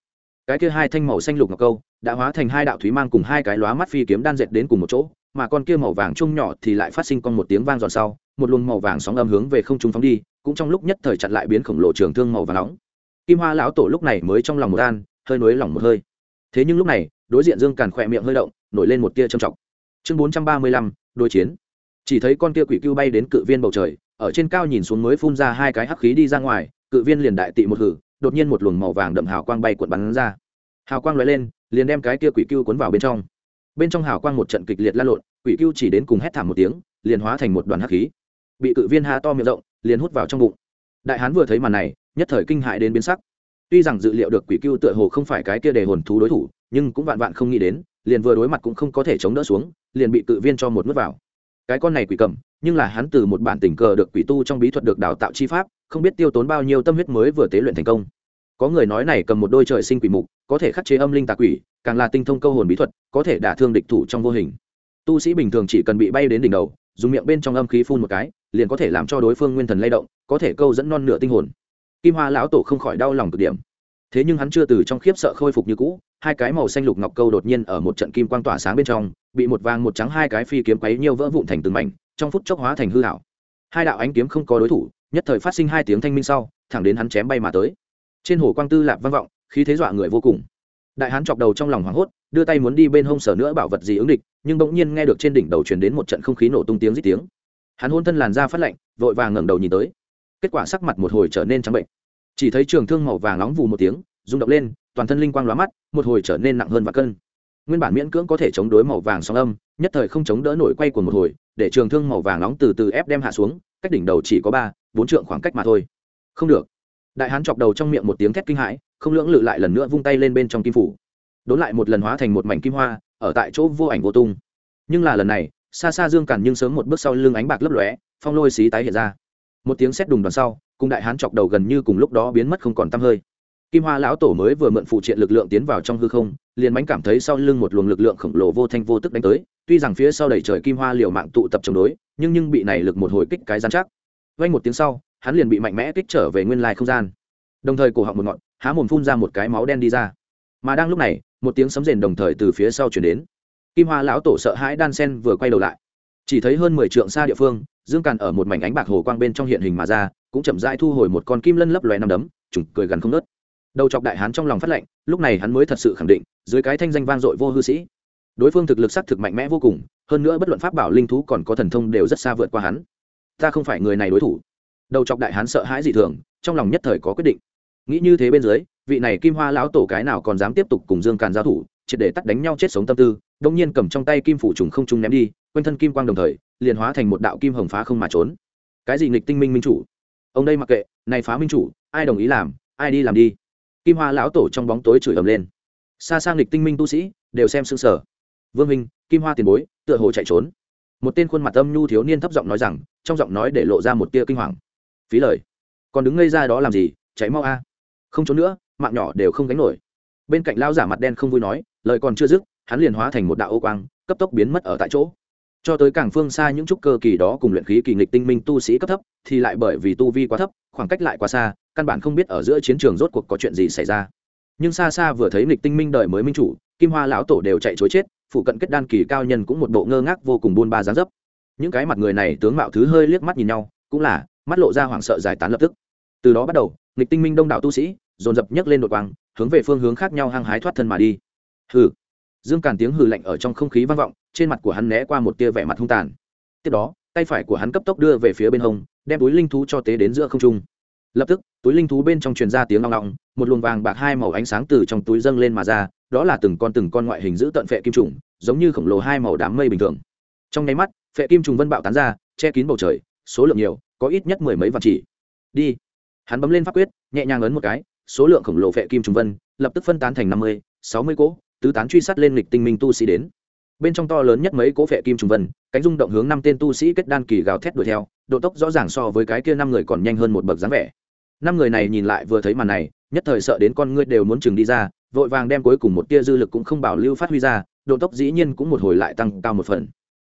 Cái kia hai thanh màu xanh lục ngọc câu đã hóa thành hai đạo thúy mang cùng hai cái lóa mắt phi kiếm đan dệt đến cùng một chỗ mà con kia màu vàng chung nhỏ thì lại phát sinh con một tiếng vang giòn sau một luồng màu vàng sóng âm hướng về không trung phóng đi cũng trong lúc nhất thời chặn lại biến khổng lồ trường thương màu vàng nóng kim hoa lão tổ lúc này mới trong lòng một an, hơi nối lòng một hơi. Thế nhưng lúc này, đối diện dương càn khỏe miệng hơi động, nổi lên một tia trầm trọng. Chương bốn trăm ba mươi lăm, đối chiến. Chỉ thấy con tia quỷ cưu bay đến cự viên bầu trời, ở trên cao nhìn xuống mới phun ra hai cái hắc khí đi ra ngoài, cự viên liền đại tị một hử, đột nhiên một luồng màu vàng đậm hào quang bay cuộn bắn ra. Hào quang lóe lên, liền đem cái tia quỷ cưu cuốn vào bên trong. Bên trong hào quang một trận kịch liệt lan lộn, quỷ cưu chỉ đến cùng hét thảm một tiếng, liền hóa thành một đoàn hắc khí. Bị cự viên hạ to miệng rộng, liền hút vào trong bụng đại hán vừa thấy màn này, nhất thời kinh hại đến biến sắc. Tuy rằng dự liệu được quỷ cưu tựa hồ không phải cái kia đề hồn thú đối thủ, nhưng cũng vạn vạn không nghĩ đến, liền vừa đối mặt cũng không có thể chống đỡ xuống, liền bị cự viên cho một mất vào. Cái con này quỷ cầm, nhưng là hắn từ một bản tình cờ được quỷ tu trong bí thuật được đào tạo chi pháp, không biết tiêu tốn bao nhiêu tâm huyết mới vừa tế luyện thành công. Có người nói này cầm một đôi trời sinh quỷ mục, có thể khắc chế âm linh tà quỷ, càng là tinh thông câu hồn bí thuật, có thể đả thương địch thủ trong vô hình. Tu sĩ bình thường chỉ cần bị bay đến đỉnh đầu dùng miệng bên trong âm khí phun một cái, liền có thể làm cho đối phương nguyên thần lay động, có thể câu dẫn non nửa tinh hồn. Kim hoa lão tổ không khỏi đau lòng cực điểm. Thế nhưng hắn chưa từ trong khiếp sợ khôi phục như cũ, hai cái màu xanh lục ngọc câu đột nhiên ở một trận kim quang tỏa sáng bên trong, bị một vàng một trắng hai cái phi kiếm quấy nhiều vỡ vụn thành từng mảnh, trong phút chốc hóa thành hư hảo hai đạo ánh kiếm không có đối thủ, nhất thời phát sinh hai tiếng thanh minh sau, thẳng đến hắn chém bay mà tới. Trên hồ quang tư lạp vang vọng, khí thế dọa người vô cùng đại hán chọc đầu trong lòng hoảng hốt, đưa tay muốn đi bên hông sở nữa bảo vật gì ứng địch, nhưng bỗng nhiên nghe được trên đỉnh đầu truyền đến một trận không khí nổ tung tiếng rít tiếng. Hắn hôn thân làn da phát lạnh, vội vàng ngẩng đầu nhìn tới. Kết quả sắc mặt một hồi trở nên trắng bệnh. Chỉ thấy trường thương màu vàng nóng vù một tiếng, rung động lên, toàn thân linh quang lóa mắt, một hồi trở nên nặng hơn và cân. Nguyên bản miễn cưỡng có thể chống đối màu vàng sóng âm, nhất thời không chống đỡ nổi quay của một hồi, để trường thương màu vàng nóng từ từ ép đem hạ xuống, cách đỉnh đầu chỉ có ba, bốn trượng khoảng cách mà thôi. Không được. Đại hán chọc đầu trong miệng một tiếng thét kinh hãi không lưỡng lự lại lần nữa vung tay lên bên trong kim phủ. Đốn lại một lần hóa thành một mảnh kim hoa, ở tại chỗ vô ảnh vô tung. Nhưng là lần này, xa xa dương càn nhưng sớm một bước sau lưng ánh bạc lấp lóe, phong lôi xí tái hiện ra. Một tiếng sét đùng đoàn sau, cùng đại hán chọc đầu gần như cùng lúc đó biến mất không còn tăm hơi. Kim hoa lão tổ mới vừa mượn phụ triện lực lượng tiến vào trong hư không, liền bánh cảm thấy sau lưng một luồng lực lượng khổng lồ vô thanh vô tức đánh tới, tuy rằng phía sau đẩy trời kim hoa liều mạng tụ tập chống đối, nhưng nhưng bị này lực một hồi kích cái gian chắc. Vay một tiếng sau, hắn liền bị mạnh mẽ kích trở về nguyên lai không gian. Đồng thời cổ họng một ngọn há mồm phun ra một cái máu đen đi ra. Mà đang lúc này, một tiếng sấm rền đồng thời từ phía sau chuyển đến. Kim hoa lão tổ sợ hãi đan sen vừa quay đầu lại. Chỉ thấy hơn mười trượng xa địa phương, dương càn ở một mảnh ánh bạc hồ quang bên trong hiện hình mà ra, cũng chậm rãi thu hồi một con kim lân lấp loè nằm đấm, trùng cười gần không nớt đầu chọc đại hán trong lòng phát lệnh, lúc này hắn mới thật sự khẳng định, dưới cái thanh danh vang dội vô hư sĩ. Đối phương thực lực sắc thực mạnh mẽ vô cùng, hơn nữa bất luận pháp bảo linh thú còn có thần thông đều rất xa vượt qua hắn. Ta không phải người này đối thủ. Đầu chọc đại hán sợ hãi dị thường, trong lòng nhất thời có quyết định nghĩ như thế bên dưới, vị này kim hoa lão tổ cái nào còn dám tiếp tục cùng dương càn giao thủ, triệt để tắt đánh nhau chết sống tâm tư đông nhiên cầm trong tay kim phủ trùng không trung ném đi, quanh thân kim quang đồng thời, liền hóa thành một đạo kim hồng phá không mà trốn. Cái gì nghịch tinh minh minh chủ? Ông đây mặc kệ, này phá minh chủ, ai đồng ý làm, ai đi làm đi. Kim hoa lão tổ trong bóng tối chửi ầm lên. Xa sang nghịch tinh minh tu sĩ, đều xem sững sờ. Vương minh, kim hoa tiền bối, tựa hồ chạy trốn. Một tên khuôn mặt âm nhu thiếu niên thấp giọng nói rằng, trong giọng nói để lộ ra một tia kinh hoàng. Phí lời. Còn đứng ngây ra đó làm gì? Cháy mau a không trốn nữa, mạng nhỏ đều không gánh nổi. Bên cạnh lão giả mặt đen không vui nói, lời còn chưa dứt, hắn liền hóa thành một đạo ô quang, cấp tốc biến mất ở tại chỗ. Cho tới càng phương xa những trúc cơ kỳ đó cùng luyện khí kỳ nghịch tinh minh tu sĩ cấp thấp, thì lại bởi vì tu vi quá thấp, khoảng cách lại quá xa, căn bản không biết ở giữa chiến trường rốt cuộc có chuyện gì xảy ra. Nhưng xa xa vừa thấy nghịch tinh minh đời mới minh chủ, kim hoa lão tổ đều chạy chối chết, phụ cận kết đan kỳ cao nhân cũng một bộ ngơ ngác vô cùng buôn ba dáng dấp. Những cái mặt người này tướng mạo thứ hơi liếc mắt nhìn nhau, cũng là, mắt lộ ra hoảng sợ giải tán lập tức. Từ đó bắt đầu, nghịch tinh minh đông đảo tu sĩ dồn dập nhấc lên đội quang, hướng về phương hướng khác nhau hăng hái thoát thân mà đi. Hừ. Dương càn tiếng hừ lạnh ở trong không khí vang vọng, trên mặt của hắn né qua một tia vẻ mặt hung tàn. Tiếp đó, tay phải của hắn cấp tốc đưa về phía bên hông, đem túi linh thú cho tế đến giữa không trung. Lập tức, túi linh thú bên trong truyền ra tiếng long long một luồng vàng bạc hai màu ánh sáng từ trong túi dâng lên mà ra, đó là từng con từng con ngoại hình giữ tận phệ kim trùng, giống như khổng lồ hai màu đám mây bình thường. Trong nháy mắt, phệ kim trùng vân bạo tán ra, che kín bầu trời, số lượng nhiều, có ít nhất mười mấy vạn chỉ. Đi. Hắn bấm lên pháp quyết, nhẹ nhàng ấn một cái số lượng khổng lồ phệ kim trùng vân, lập tức phân tán thành năm mươi, sáu mươi cỗ, tứ tán truy sát lên lịch tinh minh tu sĩ đến. Bên trong to lớn nhất mấy cỗ phệ kim trùng vân, cánh rung động hướng năm tên tu sĩ kết đan kỳ gào thét đuổi theo, độ tốc rõ ràng so với cái kia năm người còn nhanh hơn một bậc dáng vẻ. Năm người này nhìn lại vừa thấy màn này, nhất thời sợ đến con ngươi đều muốn chừng đi ra, vội vàng đem cuối cùng một tia dư lực cũng không bảo lưu phát huy ra, độ tốc dĩ nhiên cũng một hồi lại tăng cao một phần.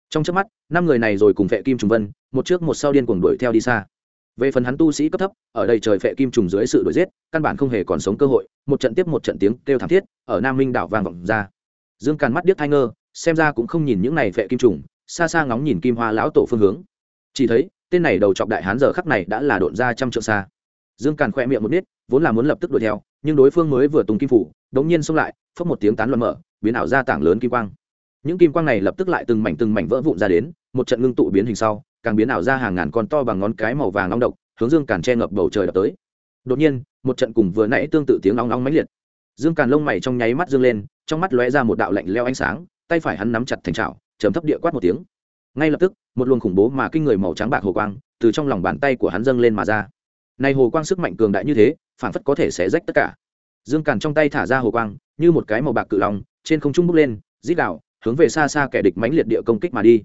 Trong trước mắt, năm người này rồi cùng vệ kim trùng vân, một trước một sau điên cuồng đuổi theo đi xa về phần hắn tu sĩ cấp thấp, ở đây trời phệ kim trùng dưới sự đuổi giết, căn bản không hề còn sống cơ hội, một trận tiếp một trận tiếng kêu thảm thiết, ở nam minh đảo vang vọng ra. Dương càn mắt điếc thai ngơ, xem ra cũng không nhìn những này phệ kim trùng, xa xa ngóng nhìn kim hoa lão tổ phương hướng. Chỉ thấy, tên này đầu chọc đại hán giờ khắc này đã là độn ra trăm trượng xa. Dương càn khoe miệng một nít vốn là muốn lập tức đuổi theo, nhưng đối phương mới vừa tung kim phủ, đống nhiên xông lại phất một tiếng tán loạn mở, biến ảo ra tảng lớn kim quang. Những kim quang này lập tức lại từng mảnh từng mảnh vỡ vụn ra đến, một trận ngưng tụ biến hình sau càng biến ảo ra hàng ngàn con to bằng ngón cái màu vàng long độc, hướng dương càn che ngập bầu trời đập tới. Đột nhiên, một trận cùng vừa nãy tương tự tiếng long long mãnh liệt. Dương càn lông mày trong nháy mắt dương lên, trong mắt lóe ra một đạo lạnh leo ánh sáng, tay phải hắn nắm chặt thành trào chấm thấp địa quát một tiếng. Ngay lập tức, một luồng khủng bố mà kinh người màu trắng bạc hồ quang từ trong lòng bàn tay của hắn dâng lên mà ra. Này hồ quang sức mạnh cường đại như thế, phản phất có thể xé rách tất cả. Dương càn trong tay thả ra hồ quang, như một cái màu bạc cự lòng trên không trung bốc lên, rít đạo hướng về xa xa kẻ địch mãnh liệt địa công kích mà đi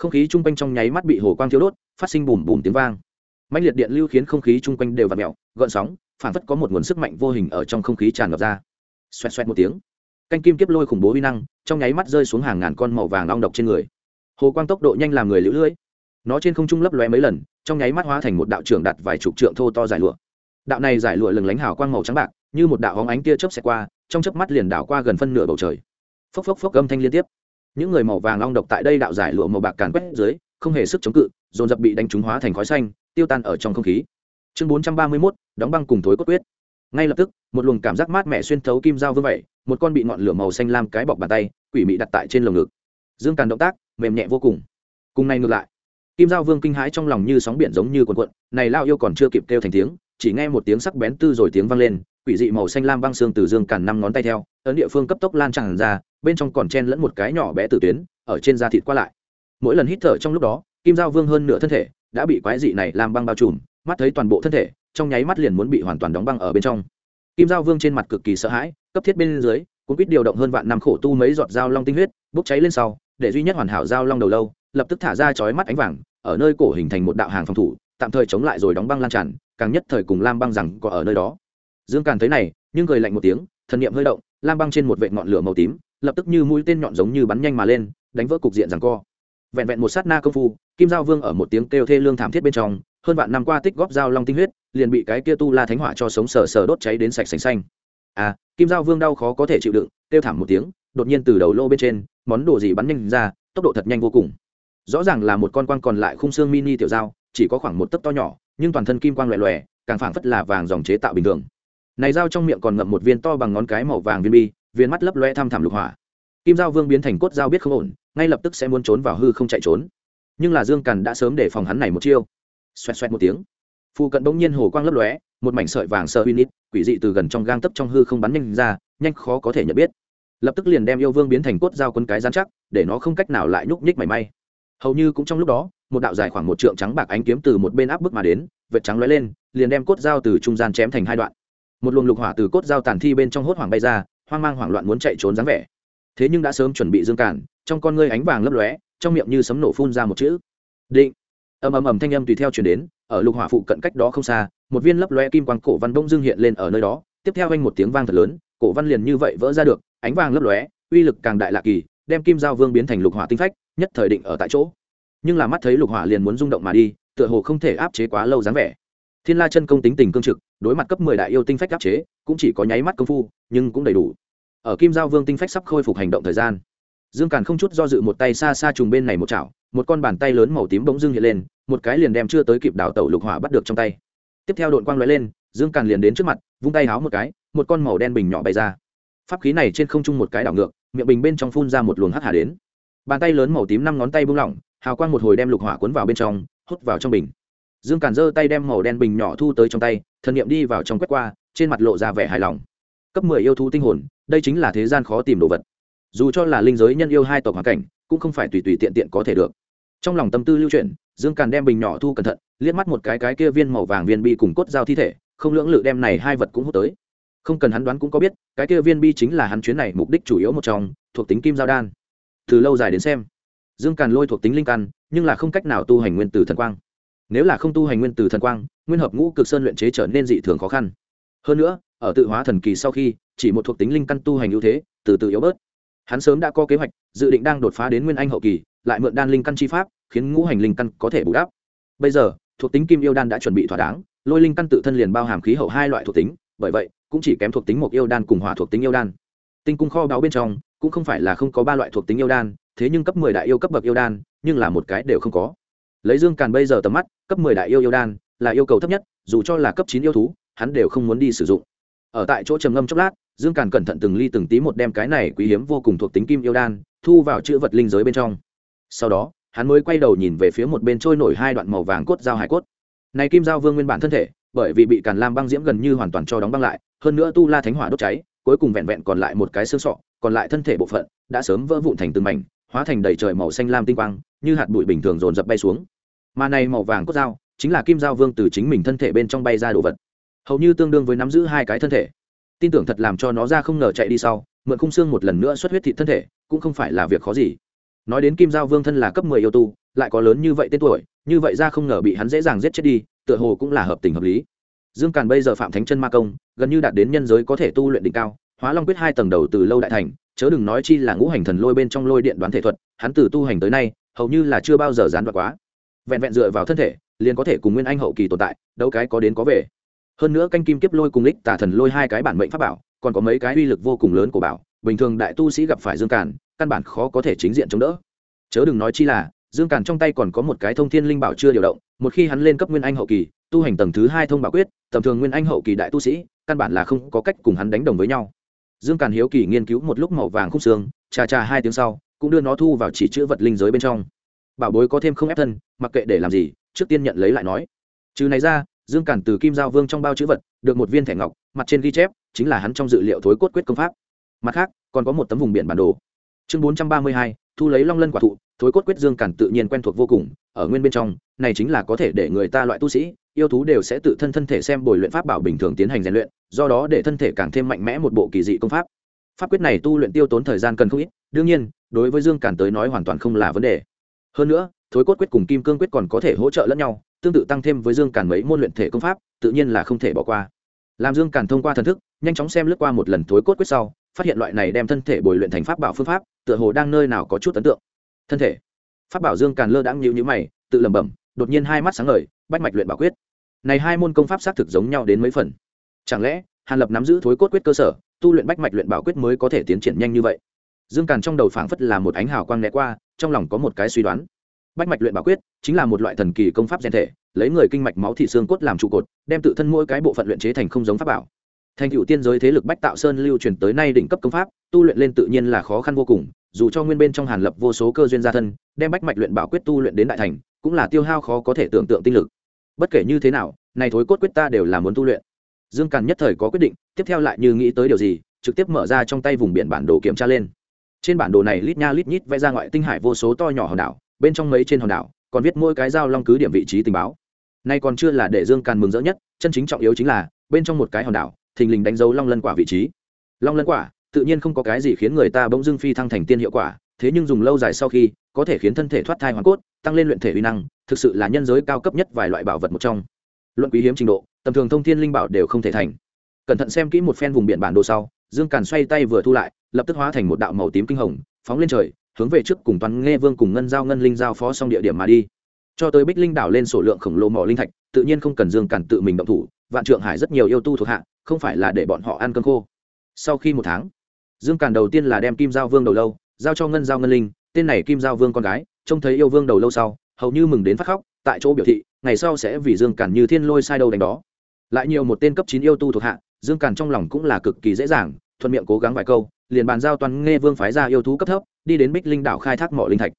không khí chung quanh trong nháy mắt bị hồ quang thiếu đốt, phát sinh bùm bùm tiếng vang. Mạnh liệt điện lưu khiến không khí chung quanh đều v ặ mẹo gợn sóng, phản phất có một nguồn sức mạnh vô hình ở trong không khí tràn ngập ra. Xoẹt xoẹt một tiếng, canh kim kiếp lôi khủng bố vi năng, trong nháy mắt rơi xuống hàng ngàn con màu vàng long độc trên người. Hồ quang tốc độ nhanh làm người lũ lưỡi. Nó trên không trung lấp lóe mấy lần, trong nháy mắt hóa thành một đạo trưởng đặt vài chục trượng thô to dài lụa. Đạo này giải lụa lừng lánh hào quang màu trắng bạc, như một đạo hóng ánh tia chớp xẹt qua, trong chớp mắt liền đảo qua gần phân nửa bầu trời. Phốc phốc phốc âm thanh liên tiếp những người màu vàng long độc tại đây đạo giải lụa màu bạc càn quét dưới, không hề sức chống cự, dồn dập bị đánh trúng hóa thành khói xanh, tiêu tan ở trong không khí. Chương bốn trăm ba mươi mốt, đóng băng cùng thối cốt quyết. Ngay lập tức, một luồng cảm giác mát mẻ xuyên thấu kim dao vương vậy, một con bị ngọn lửa màu xanh lam cái bọc bàn tay, quỷ mị đặt tại trên lồng ngực. Dương càn động tác, mềm nhẹ vô cùng. Cùng này ngược lại. Kim dao vương kinh hãi trong lòng như sóng biển giống như quần quận này lao yêu còn chưa kịp kêu thành tiếng, chỉ nghe một tiếng sắc bén tư rồi tiếng vang lên, quỷ dị màu xanh lam băng xương từ dương càn năm ngón tay theo, ấn địa phương cấp tốc lan tràn ra bên trong còn chen lẫn một cái nhỏ bé tử tuyến, ở trên da thịt qua lại. Mỗi lần hít thở trong lúc đó, kim giao vương hơn nửa thân thể đã bị quái dị này làm băng bao trùm, mắt thấy toàn bộ thân thể, trong nháy mắt liền muốn bị hoàn toàn đóng băng ở bên trong. Kim giao vương trên mặt cực kỳ sợ hãi, cấp thiết bên dưới cũng biết điều động hơn vạn năm khổ tu mấy giọt dao long tinh huyết, bốc cháy lên sau, để duy nhất hoàn hảo dao long đầu lâu, lập tức thả ra chói mắt ánh vàng, ở nơi cổ hình thành một đạo hàng phòng thủ, tạm thời chống lại rồi đóng băng lan tràn, càng nhất thời cùng lam băng rằng có ở nơi đó. Dương càn thấy này, nhưng cười lạnh một tiếng, thần niệm hơi động, lam băng trên một vệ ngọn lửa màu tím lập tức như mũi tên nhọn giống như bắn nhanh mà lên, đánh vỡ cục diện rằng co. Vẹn vẹn một sát na công phu, kim giao vương ở một tiếng kêu thê lương thảm thiết bên trong, hơn vạn năm qua tích góp dao long tinh huyết, liền bị cái kia tu la thánh hỏa cho sống sờ sờ đốt cháy đến sạch sành xanh. À kim giao vương đau khó có thể chịu đựng, kêu thảm một tiếng, đột nhiên từ đầu lô bên trên, món đồ gì bắn nhanh ra, tốc độ thật nhanh vô cùng. Rõ ràng là một con quang còn lại khung xương mini tiểu dao, chỉ có khoảng một tấc to nhỏ, nhưng toàn thân kim quang loè loè, càng phảng phất là vàng dòng chế tạo bình thường. Này dao trong miệng còn ngậm một viên to bằng ngón cái màu vàng viên bi viên mắt lấp loe thăm thẳm lục hỏa. Kim giao vương biến thành cốt dao biết không ổn, ngay lập tức sẽ muốn trốn vào hư không chạy trốn. Nhưng là dương càn đã sớm để phòng hắn này một chiêu. Xoẹt xoẹt một tiếng. Phụ cận bỗng nhiên hồ quang lấp lóe, một mảnh sợi vàng sơ uy nít quỷ dị từ gần trong gang tấp trong hư không bắn nhanh ra, nhanh khó có thể nhận biết. Lập tức liền đem yêu vương biến thành cốt dao quân cái gián chắc, để nó không cách nào lại nhúc nhích mảy may. Hầu như cũng trong lúc đó, một đạo dài khoảng một trượng trắng bạc ánh kiếm từ một bên áp bức mà đến, vệt trắng lóe lên, liền đem cốt dao từ trung gian chém thành hai đoạn. Một luồng lục hỏa từ cốt dao tàn thi bên trong hốt hoảng bay ra hoang mang hoảng loạn muốn chạy trốn dáng vẻ. Thế nhưng đã sớm chuẩn bị dương cản, trong con ngươi ánh vàng lấp lóe, trong miệng như sấm nổ phun ra một chữ. Định. Ầm ầm ầm thanh âm tùy theo chuyển đến, ở lục hỏa phụ cận cách đó không xa, một viên lấp lóe kim quang cổ văn bông dương hiện lên ở nơi đó, tiếp theo anh một tiếng vang thật lớn, cổ văn liền như vậy vỡ ra được, ánh vàng lấp lóe, uy lực càng đại lạ kỳ, đem kim giao vương biến thành lục hỏa tinh phách, nhất thời định ở tại chỗ. Nhưng là mắt thấy lục hỏa liền muốn rung động mà đi, tựa hồ không thể áp chế quá lâu dáng vẻ. Thiên la chân công tính tình cương trực, đối mặt cấp mười đại yêu tinh phách áp chế, cũng chỉ có nháy mắt công phu, nhưng cũng đầy đủ ở kim giao vương tinh phách sắp khôi phục hành động thời gian. Dương càn không chút do dự một tay xa xa trùng bên này một chảo, một con bàn tay lớn màu tím bỗng dưng hiện lên, một cái liền đem chưa tới kịp đảo tẩu lục hỏa bắt được trong tay. Tiếp theo đội quang lóe lên, dương càn liền đến trước mặt, vung tay háo một cái, một con màu đen bình nhỏ bay ra. Pháp khí này trên không trung một cái đảo ngược, miệng bình bên trong phun ra một luồng hắc hà đến. Bàn tay lớn màu tím năm ngón tay bung lỏng, hào quang một hồi đem lục hỏa cuốn vào bên trong, hút vào trong bình. Dương càn giơ tay đem màu đen bình nhỏ thu tới trong tay, thần niệm đi vào trong quét qua, trên mặt lộ ra vẻ hài lòng. Cấp mười yêu thú tinh hồn đây chính là thế gian khó tìm đồ vật. Dù cho là linh giới nhân yêu hai tộc hoàn cảnh, cũng không phải tùy tùy tiện tiện có thể được. Trong lòng tâm tư lưu chuyển, dương càn đem bình nhỏ thu cẩn thận, liếc mắt một cái cái kia viên màu vàng viên bi cùng cốt giao thi thể, không lưỡng lự đem này hai vật cũng hút tới. Không cần hắn đoán cũng có biết, cái kia viên bi chính là hắn chuyến này mục đích chủ yếu một trong, thuộc tính kim giao đan. Từ lâu dài đến xem, dương càn lôi thuộc tính linh căn, nhưng là không cách nào tu hành nguyên tử thần quang. Nếu là không tu hành nguyên tử thần quang, nguyên hợp ngũ cực sơn luyện chế trở nên dị thường khó khăn. Hơn nữa ở tự hóa thần kỳ sau khi, chỉ một thuộc tính linh căn tu hành ưu thế, từ từ yếu bớt. Hắn sớm đã có kế hoạch, dự định đang đột phá đến nguyên anh hậu kỳ, lại mượn đan linh căn chi pháp, khiến ngũ hành linh căn có thể bù đắp. Bây giờ, thuộc tính kim yêu đan đã chuẩn bị thỏa đáng, lôi linh căn tự thân liền bao hàm khí hậu hai loại thuộc tính, bởi vậy, cũng chỉ kém thuộc tính một yêu đan cùng hỏa thuộc tính yêu đan. Tinh cung kho báu bên trong, cũng không phải là không có ba loại thuộc tính yêu đan, thế nhưng cấp mười đại yêu cấp bậc yêu đan, nhưng là một cái đều không có. Lấy dương càn bây giờ tầm mắt, cấp mười đại yêu yêu đan là yêu cầu thấp nhất, dù cho là cấp chín yêu thú, hắn đều không muốn đi sử dụng ở tại chỗ trầm ngâm chốc lát, dương càn cẩn thận từng ly từng tí một đem cái này quý hiếm vô cùng thuộc tính kim yêu đan, thu vào chữ vật linh giới bên trong. Sau đó, hắn mới quay đầu nhìn về phía một bên trôi nổi hai đoạn màu vàng cốt dao hải cốt. Này kim giao vương nguyên bản thân thể, bởi vì bị càn lam băng diễm gần như hoàn toàn cho đóng băng lại, hơn nữa tu la thánh hỏa đốt cháy, cuối cùng vẹn vẹn còn lại một cái xương sọ, còn lại thân thể bộ phận đã sớm vỡ vụn thành từng mảnh, hóa thành đầy trời màu xanh lam tinh quang, như hạt bụi bình thường dồn dập bay xuống. Mà này màu vàng cốt dao chính là kim giao vương từ chính mình thân thể bên trong bay ra đồ vật hầu như tương đương với nắm giữ hai cái thân thể. Tin tưởng thật làm cho nó ra không ngờ chạy đi sau, mượn khung xương một lần nữa xuất huyết thị thân thể, cũng không phải là việc khó gì. Nói đến kim giao vương thân là cấp mười yêu tu, lại có lớn như vậy tên tuổi, như vậy ra không ngờ bị hắn dễ dàng giết chết đi, tựa hồ cũng là hợp tình hợp lý. Dương càn bây giờ phạm thánh chân ma công, gần như đạt đến nhân giới có thể tu luyện đỉnh cao, hóa long quyết hai tầng đầu từ lâu đại thành, chớ đừng nói chi là ngũ hành thần lôi bên trong lôi điện đoán thể thuật, hắn từ tu hành tới nay, hầu như là chưa bao giờ gián đoạn quá. Vẹn vẹn dựa vào thân thể, liền có thể cùng nguyên anh hậu kỳ tồn tại đâu cái có đến có về hơn nữa canh kim kiếp lôi cùng lích tà thần lôi hai cái bản mệnh pháp bảo, còn có mấy cái uy lực vô cùng lớn của bảo, bình thường đại tu sĩ gặp phải dương càn, căn bản khó có thể chính diện chống đỡ. Chớ đừng nói chi là, dương càn trong tay còn có một cái thông thiên linh bảo chưa điều động, một khi hắn lên cấp nguyên anh hậu kỳ, tu hành tầng thứ hai thông bảo quyết, tầm thường nguyên anh hậu kỳ đại tu sĩ, căn bản là không có cách cùng hắn đánh đồng với nhau. Dương càn hiếu kỳ nghiên cứu một lúc màu vàng khúc xương trà trà hai tiếng sau, cũng đưa nó thu vào chỉ chữ vật linh giới bên trong. Bảo bối có thêm không ép thân, mặc kệ để làm gì, trước tiên nhận lấy lại nói. Trừ này ra dương cản từ kim giao vương trong bao chữ vật, được một viên thẻ ngọc, mặt trên ghi chép, chính là hắn trong dự liệu thối cốt quyết công pháp. Mặt khác, còn có một tấm vùng biển bản đồ. Chương bốn trăm ba mươi hai, thu lấy long lân quả thụ, thối cốt quyết dương cản tự nhiên quen thuộc vô cùng, ở nguyên bên trong, này chính là có thể để người ta loại tu sĩ, yêu thú đều sẽ tự thân thân thể xem bồi luyện pháp bảo bình thường tiến hành rèn luyện, do đó để thân thể càng thêm mạnh mẽ một bộ kỳ dị công pháp. Pháp quyết này tu luyện tiêu tốn thời gian cần không ít, đương nhiên, đối với dương cản tới nói hoàn toàn không là vấn đề. Hơn nữa, thối cốt quyết cùng kim cương quyết còn có thể hỗ trợ lẫn nhau tương tự tăng thêm với dương càn mấy môn luyện thể công pháp, tự nhiên là không thể bỏ qua. Làm dương càn thông qua thần thức, nhanh chóng xem lướt qua một lần thối cốt quyết sau, phát hiện loại này đem thân thể bồi luyện thành pháp bảo phương pháp, tựa hồ đang nơi nào có chút ấn tượng. Thân thể. Pháp bảo dương càn lơ đãng nhịu nhữ mày, tự lẩm bẩm, đột nhiên hai mắt sáng ngời, bách mạch luyện bảo quyết. Này hai môn công pháp xác thực giống nhau đến mấy phần. Chẳng lẽ, hàn lập nắm giữ thối cốt quyết cơ sở, tu luyện bách mạch luyện bảo quyết mới có thể tiến triển nhanh như vậy? Dương càn trong đầu phảng phất là một ánh hào quang né qua, trong lòng có một cái suy đoán bách mạch luyện bảo quyết chính là một loại thần kỳ công pháp gen thể, lấy người kinh mạch máu thị xương cốt làm trụ cột, đem tự thân mỗi cái bộ phận luyện chế thành không giống pháp bảo. Thành cựu tiên giới thế lực bách tạo sơn lưu truyền tới nay đỉnh cấp công pháp, tu luyện lên tự nhiên là khó khăn vô cùng, dù cho nguyên bên trong hàn lập vô số cơ duyên gia thân, đem bách mạch luyện bảo quyết tu luyện đến đại thành, cũng là tiêu hao khó có thể tưởng tượng tinh lực. Bất kể như thế nào này thối cốt quyết ta đều là muốn tu luyện. Dương càn nhất thời có quyết định, tiếp theo lại như nghĩ tới điều gì, trực tiếp mở ra trong tay vùng biển bản đồ kiểm tra lên. Trên bản đồ này lít nha lít nhít vẽ ra ngoại tinh hải vô số to nhỏ hòn đảo bên trong mấy trên hòn đảo, còn viết mỗi cái giao long cứ điểm vị trí tình báo. Nay còn chưa là để dương càn mừng rỡ nhất, chân chính trọng yếu chính là, bên trong một cái hòn đảo, thình lình đánh dấu long lân quả vị trí. Long lân quả, tự nhiên không có cái gì khiến người ta bỗng dưng phi thăng thành tiên hiệu quả, thế nhưng dùng lâu dài sau khi, có thể khiến thân thể thoát thai hoàn cốt, tăng lên luyện thể uy năng, thực sự là nhân giới cao cấp nhất vài loại bảo vật một trong. Luận quý hiếm trình độ, tầm thường thông thiên linh bảo đều không thể thành. Cẩn thận xem kỹ một phen vùng biển bản đồ sau, dương càn xoay tay vừa thu lại, lập tức hóa thành một đạo màu tím kinh hồng, phóng lên trời hướng về trước cùng toàn nghe vương cùng ngân giao ngân linh giao phó xong địa điểm mà đi. Cho tới bích linh đảo lên sổ lượng khổng lồ mỏ linh thạch, tự nhiên không cần dương cản tự mình động thủ, vạn trượng hải rất nhiều yêu tu thuộc hạ, không phải là để bọn họ ăn cơm khô. Sau khi một tháng, dương cản đầu tiên là đem kim giao vương đầu lâu giao cho ngân giao ngân linh, tên này kim giao vương con gái, trông thấy yêu vương đầu lâu sau, hầu như mừng đến phát khóc, tại chỗ biểu thị, ngày sau sẽ vì dương cản như thiên lôi sai đâu đánh đó. Lại nhiều một tên cấp chín yêu tu thuộc hạ, dương cản trong lòng cũng là cực kỳ dễ dàng, thuận miệng cố gắng vài câu liền bàn giao toàn nghe vương phái ra yêu thú cấp thấp, đi đến bích linh đảo khai thác mỏ linh thạch.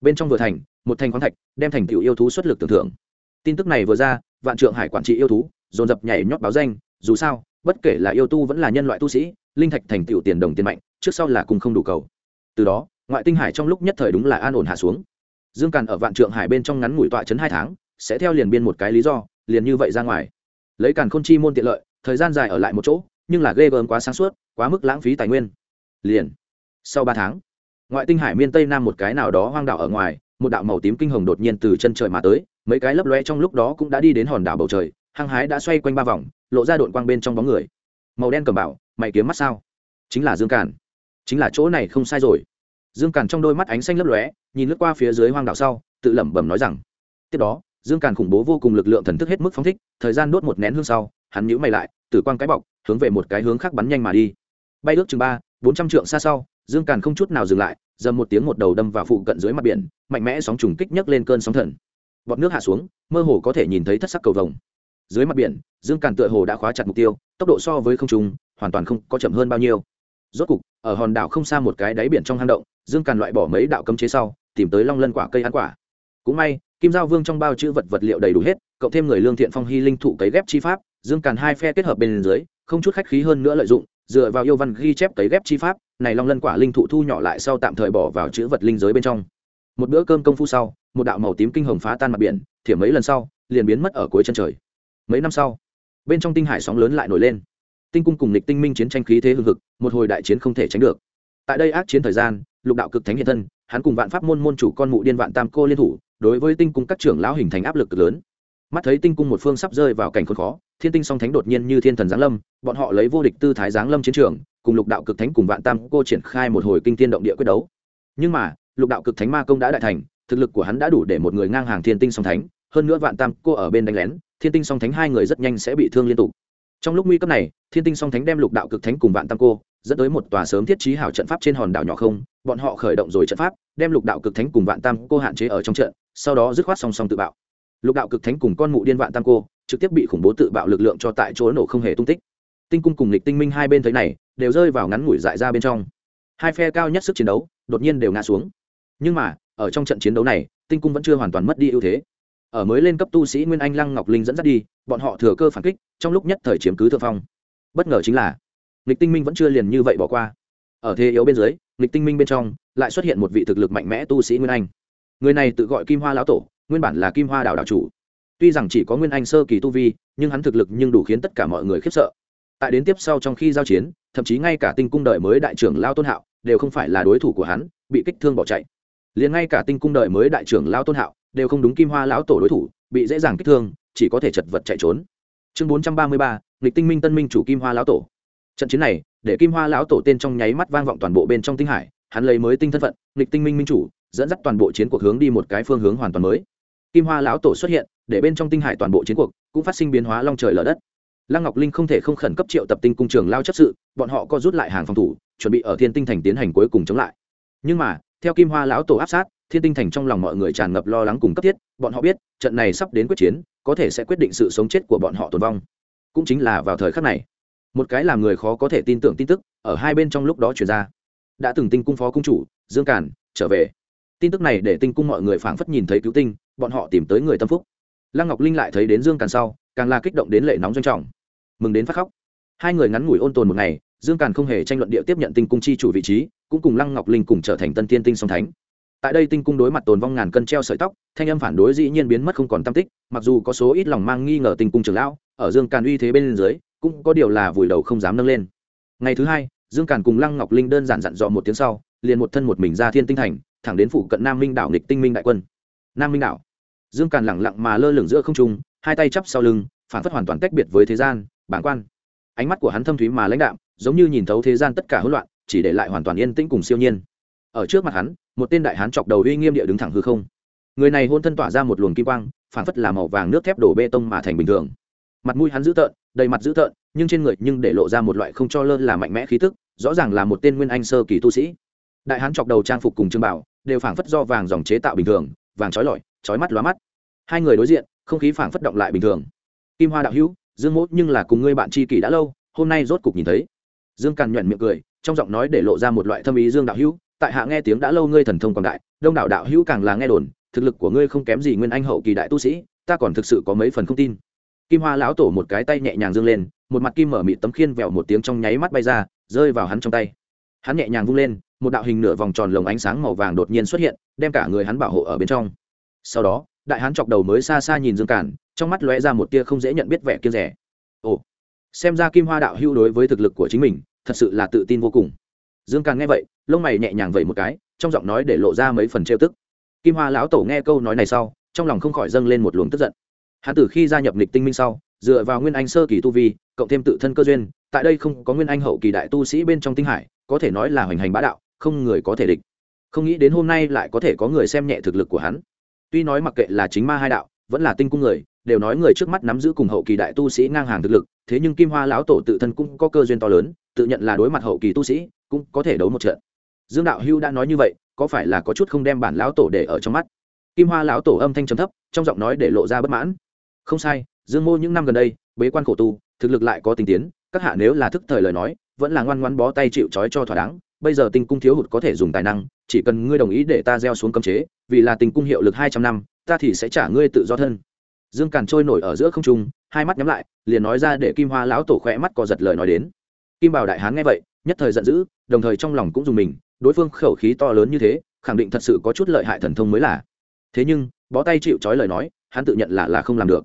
Bên trong vừa thành, một thành khoáng thạch, đem thành tựu yêu thú xuất lực tưởng thưởng. Tin tức này vừa ra, vạn trượng hải quản trị yêu thú, dồn dập nhảy nhót báo danh, dù sao, bất kể là yêu tu vẫn là nhân loại tu sĩ, linh thạch thành tựu tiền đồng tiền mạnh, trước sau là cùng không đủ cầu. Từ đó, ngoại tinh hải trong lúc nhất thời đúng là an ổn hạ xuống. Dương càn ở vạn trượng hải bên trong ngắn ngủi tọa chấn hai tháng, sẽ theo liền biên một cái lý do, liền như vậy ra ngoài. Lấy càn khôn chi môn tiện lợi, thời gian dài ở lại một chỗ, nhưng là ghê gớm quá sáng suốt, quá mức lãng phí tài nguyên liền. Sau ba tháng, ngoại tinh hải miên tây nam một cái nào đó hoang đảo ở ngoài, một đạo màu tím kinh hồng đột nhiên từ chân trời mà tới, mấy cái lấp loe trong lúc đó cũng đã đi đến hòn đảo bầu trời, hăng hái đã xoay quanh ba vòng, lộ ra đội quang bên trong bóng người. Màu đen cầm bảo, mày kiếm mắt sao? Chính là dương càn. Chính là chỗ này không sai rồi. Dương càn trong đôi mắt ánh xanh lấp lóe, nhìn lướt qua phía dưới hoang đảo sau, tự lẩm bẩm nói rằng, tiếp đó, dương càn khủng bố vô cùng lực lượng thần thức hết mức phóng thích, thời gian đốt một nén hương sau, hắn nhíu mày lại, tử quang cái bọc, hướng về một cái hướng khác bắn nhanh mà đi. Bay ước chừng ba bốn trăm trượng xa sau, dương càn không chút nào dừng lại, dầm một tiếng một đầu đâm vào phụ cận dưới mặt biển, mạnh mẽ sóng trùng kích nhấc lên cơn sóng thần. Bọt nước hạ xuống, mơ hồ có thể nhìn thấy thất sắc cầu vồng. Dưới mặt biển, dương càn tựa hồ đã khóa chặt mục tiêu, tốc độ so với không trung, hoàn toàn không có chậm hơn bao nhiêu. Rốt cục, ở hòn đảo không xa một cái đáy biển trong hang động, dương càn loại bỏ mấy đạo cấm chế sau, tìm tới long lân quả cây ăn quả. Cũng may, kim giao vương trong bao chữ vật vật liệu đầy đủ hết, cộng thêm người lương thiện phong hy linh thụ cấy ghép chi pháp, dương càn hai phe kết hợp bên dưới, không chút khách khí hơn nữa lợi dụng dựa vào yêu văn ghi chép cấy ghép chi pháp, này long lân quả linh thụ thu nhỏ lại sau tạm thời bỏ vào chữ vật linh giới bên trong. Một bữa cơm công phu sau, một đạo màu tím kinh hồng phá tan mặt biển, thiểm mấy lần sau, liền biến mất ở cuối chân trời. Mấy năm sau, bên trong tinh hải sóng lớn lại nổi lên. Tinh cung cùng lịch tinh minh chiến tranh khí thế hưng hực, một hồi đại chiến không thể tránh được. Tại đây ác chiến thời gian, lục đạo cực thánh hiện thân, hắn cùng vạn pháp môn môn chủ con mụ điên vạn tam cô liên thủ, đối với tinh cung các trưởng lão hình thành áp lực cực lớn. Mắt thấy tinh cung một phương sắp rơi vào cảnh khốn khó thiên tinh song thánh đột nhiên như thiên thần giáng lâm, bọn họ lấy vô địch tư thái giáng lâm chiến trường, cùng lục đạo cực thánh cùng vạn tam cô triển khai một hồi kinh thiên động địa quyết đấu. Nhưng mà, lục đạo cực thánh ma công đã đại thành, thực lực của hắn đã đủ để một người ngang hàng thiên tinh song thánh, hơn nữa vạn tam cô ở bên đánh lén, thiên tinh song thánh hai người rất nhanh sẽ bị thương liên tục. Trong lúc nguy cấp này, thiên tinh song thánh đem lục đạo cực thánh cùng vạn tam cô, dẫn tới một tòa sớm thiết trí hảo trận pháp trên hòn đảo nhỏ không, bọn họ khởi động rồi trận pháp, đem lục đạo cực thánh cùng vạn tam cô hạn chế ở trong trận, sau đó dứt khoát song song tự bạo. Lục đạo cực thánh cùng con mụ điên vạn tam cô trực tiếp bị khủng bố tự bạo lực lượng cho tại chỗ nổ không hề tung tích. Tinh cung cùng lịch tinh minh hai bên thấy này, đều rơi vào ngắn ngủi dại ra bên trong. Hai phe cao nhất sức chiến đấu, đột nhiên đều ngã xuống. Nhưng mà, ở trong trận chiến đấu này, tinh cung vẫn chưa hoàn toàn mất đi ưu thế. Ở mới lên cấp tu sĩ nguyên anh lăng ngọc linh dẫn dắt đi, bọn họ thừa cơ phản kích, trong lúc nhất thời chiếm cứ thượng phong. Bất ngờ chính là lịch tinh minh vẫn chưa liền như vậy bỏ qua. Ở thế yếu bên dưới lịch tinh minh bên trong, lại xuất hiện một vị thực lực mạnh mẽ tu sĩ nguyên anh. Người này tự gọi kim hoa lão tổ, nguyên bản là kim hoa đảo đảo chủ tuy rằng chỉ có nguyên anh sơ kỳ tu vi, nhưng hắn thực lực nhưng đủ khiến tất cả mọi người khiếp sợ. Tại đến tiếp sau trong khi giao chiến, thậm chí ngay cả tinh cung đời mới đại trưởng lao tôn hạo đều không phải là đối thủ của hắn, bị kích thương bỏ chạy. Liền ngay cả tinh cung đời mới đại trưởng lao tôn hạo đều không đúng kim hoa lão tổ đối thủ, bị dễ dàng kích thương, chỉ có thể chật vật chạy trốn. Chương bốn trăm ba mươi ba, lịch tinh minh tân minh chủ kim hoa lão tổ. Trận chiến này, để kim hoa lão tổ tên trong nháy mắt vang vọng toàn bộ bên trong tinh hải, hắn lấy mới tinh thân phận, lịch tinh minh minh chủ, dẫn dắt toàn bộ chiến cuộc hướng đi một cái phương hướng hoàn toàn mới. Kim hoa lão tổ xuất hiện để bên trong tinh hải toàn bộ chiến cuộc cũng phát sinh biến hóa long trời lở đất. Lăng ngọc linh không thể không khẩn cấp triệu tập tinh cung trường lao chấp sự, bọn họ có rút lại hàng phòng thủ, chuẩn bị ở thiên tinh thành tiến hành cuối cùng chống lại. Nhưng mà, theo kim hoa lão tổ áp sát, thiên tinh thành trong lòng mọi người tràn ngập lo lắng cùng cấp thiết, bọn họ biết, trận này sắp đến quyết chiến, có thể sẽ quyết định sự sống chết của bọn họ tồn vong. Cũng chính là vào thời khắc này, một cái làm người khó có thể tin tưởng tin tức ở hai bên trong lúc đó chuyển ra. Đã từng tinh cung phó cung chủ, dương càn, trở về. Tin tức này để tinh cung mọi người phảng phất nhìn thấy cứu tinh, bọn họ tìm tới người tâm phúc lăng ngọc linh lại thấy đến dương càn sau, càng là kích động đến lệ nóng doanh trọng. Mừng đến phát khóc. Hai người ngắn ngủi ôn tồn một ngày, dương càn không hề tranh luận địa tiếp nhận tinh cung chi chủ vị trí, cũng cùng lăng ngọc linh cùng trở thành tân tiên tinh song thánh. Tại đây tinh cung đối mặt tồn vong ngàn cân treo sợi tóc, thanh âm phản đối dĩ nhiên biến mất không còn tam tích, mặc dù có số ít lòng mang nghi ngờ tinh cung trưởng lão, ở dương càn uy thế bên dưới, cũng có điều là vùi đầu không dám nâng lên. Ngày thứ hai, dương càn cùng lăng ngọc linh đơn giản dặn dò một tiếng sau, liền một thân một mình ra thiên tinh thành, thẳng đến phụ cận nam minh đảo nghịch tinh minh đại quân. Nam minh đảo dương càn lẳng lặng mà lơ lửng giữa không trung, hai tay chắp sau lưng, phản phất hoàn toàn tách biệt với thế gian, bản quan. Ánh mắt của hắn thâm thúy mà lãnh đạm, giống như nhìn thấu thế gian tất cả hỗn loạn, chỉ để lại hoàn toàn yên tĩnh cùng siêu nhiên. Ở trước mặt hắn, một tên đại hán chọc đầu uy nghiêm địa đứng thẳng hư không. Người này hôn thân tỏa ra một luồng kim quang, phản phất là màu vàng nước thép đổ bê tông mà thành bình thường. Mặt mũi hắn dữ tợn, đầy mặt dữ tợn, nhưng trên người nhưng để lộ ra một loại không cho lơ là mạnh mẽ khí tức, rõ ràng là một tên nguyên anh sơ kỳ tu sĩ. Đại hán chọc đầu trang phục cùng trương bảo, đều phảng phất do vàng dòng chế tạo bình thường, vàng trói lọi trói mắt lóa mắt. Hai người đối diện, không khí phảng phất động lại bình thường. Kim hoa đạo hữu, dương mốt nhưng là cùng ngươi bạn tri kỷ đã lâu, hôm nay rốt cục nhìn thấy. Dương càn nhuận miệng cười, trong giọng nói để lộ ra một loại thâm ý dương đạo hữu, tại hạ nghe tiếng đã lâu ngươi thần thông quảng đại, đông đảo đạo hữu càng là nghe đồn, thực lực của ngươi không kém gì nguyên anh hậu kỳ đại tu sĩ, ta còn thực sự có mấy phần không tin. Kim hoa lão tổ một cái tay nhẹ nhàng dương lên, một mặt kim mở mịt tấm khiên vẹo một tiếng trong nháy mắt bay ra, rơi vào hắn trong tay. Hắn nhẹ nhàng vung lên, một đạo hình nửa vòng tròn lồng ánh sáng màu vàng đột nhiên xuất hiện, đem cả người hắn bảo hộ ở bên trong sau đó, đại hán chọc đầu mới xa xa nhìn dương cản, trong mắt lóe ra một tia không dễ nhận biết vẻ kiên rẻ ồ, xem ra kim hoa đạo hưu đối với thực lực của chính mình, thật sự là tự tin vô cùng. Dương càn nghe vậy, lông mày nhẹ nhàng vẩy một cái, trong giọng nói để lộ ra mấy phần trêu tức. Kim hoa lão tổ nghe câu nói này sau, trong lòng không khỏi dâng lên một luồng tức giận. Hắn từ khi gia nhập lịch tinh minh sau, dựa vào nguyên anh sơ kỳ tu vi, cộng thêm tự thân cơ duyên, tại đây không có nguyên anh hậu kỳ đại tu sĩ bên trong tinh hải, có thể nói là hoành hành bá đạo, không người có thể địch. Không nghĩ đến hôm nay lại có thể có người xem nhẹ thực lực của hắn tuy nói mặc kệ là chính ma hai đạo, vẫn là tinh cung người, đều nói người trước mắt nắm giữ cùng hậu kỳ đại tu sĩ ngang hàng thực lực, thế nhưng kim hoa lão tổ tự thân cũng có cơ duyên to lớn, tự nhận là đối mặt hậu kỳ tu sĩ, cũng có thể đấu một trận. Dương đạo hưu đã nói như vậy, có phải là có chút không đem bản lão tổ để ở trong mắt? Kim hoa lão tổ âm thanh trầm thấp, trong giọng nói để lộ ra bất mãn. Không sai, dương mô những năm gần đây, bế quan khổ tu, thực lực lại có tình tiến, các hạ nếu là thức thời lời nói, vẫn là ngoan ngoan bó tay chịu trói cho thỏa đáng bây giờ tinh cung thiếu hụt có thể dùng tài năng, chỉ cần ngươi đồng ý để ta gieo xuống cấm chế, vì là tình cung hiệu lực hai trăm năm, ta thì sẽ trả ngươi tự do thân. Dương càn trôi nổi ở giữa không trung, hai mắt nhắm lại, liền nói ra để kim hoa lão tổ khỏe mắt co giật lời nói đến. Kim bảo đại hán nghe vậy, nhất thời giận dữ, đồng thời trong lòng cũng dùng mình, đối phương khẩu khí to lớn như thế, khẳng định thật sự có chút lợi hại thần thông mới là. Thế nhưng, bó tay chịu trói lời nói, hắn tự nhận là là không làm được.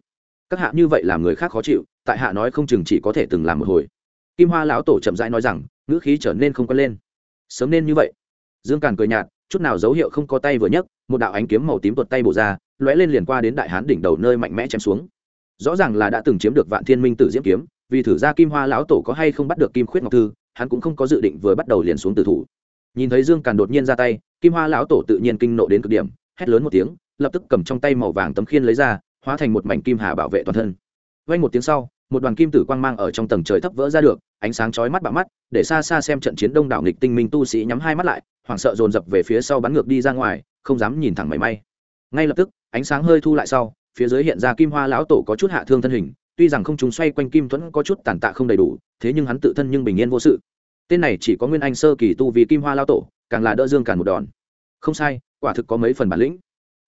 Các hạ như vậy làm người khác khó chịu, tại hạ nói không chừng chỉ có thể từng làm một hồi. Kim hoa lão tổ chậm rãi nói rằng, ngữ khí trở nên không quen lên sớm nên như vậy. Dương càn cười nhạt, chút nào dấu hiệu không có tay vừa nhấc, một đạo ánh kiếm màu tím tuột tay bổ ra, lóe lên liền qua đến đại hán đỉnh đầu nơi mạnh mẽ chém xuống. Rõ ràng là đã từng chiếm được vạn thiên minh tử diễm kiếm, vì thử ra kim hoa lão tổ có hay không bắt được kim khuyết ngọc thư, hắn cũng không có dự định vừa bắt đầu liền xuống tử thủ. Nhìn thấy dương càn đột nhiên ra tay, kim hoa lão tổ tự nhiên kinh nộ đến cực điểm, hét lớn một tiếng, lập tức cầm trong tay màu vàng tấm khiên lấy ra, hóa thành một mảnh kim hà bảo vệ toàn thân. Vay một tiếng sau một đoàn kim tử quang mang ở trong tầng trời thấp vỡ ra được, ánh sáng chói mắt bạo mắt, để xa xa xem trận chiến đông đảo nghịch tinh minh tu sĩ nhắm hai mắt lại, hoảng sợ dồn dập về phía sau bắn ngược đi ra ngoài, không dám nhìn thẳng mảy may. Ngay lập tức, ánh sáng hơi thu lại sau, phía dưới hiện ra kim hoa lão tổ có chút hạ thương thân hình, tuy rằng không chúng xoay quanh kim thuẫn có chút tàn tạ không đầy đủ, thế nhưng hắn tự thân nhưng bình yên vô sự. Tên này chỉ có nguyên anh sơ kỳ tu vì kim hoa lão tổ, càng là đỡ dương càn một đòn. Không sai, quả thực có mấy phần bản lĩnh.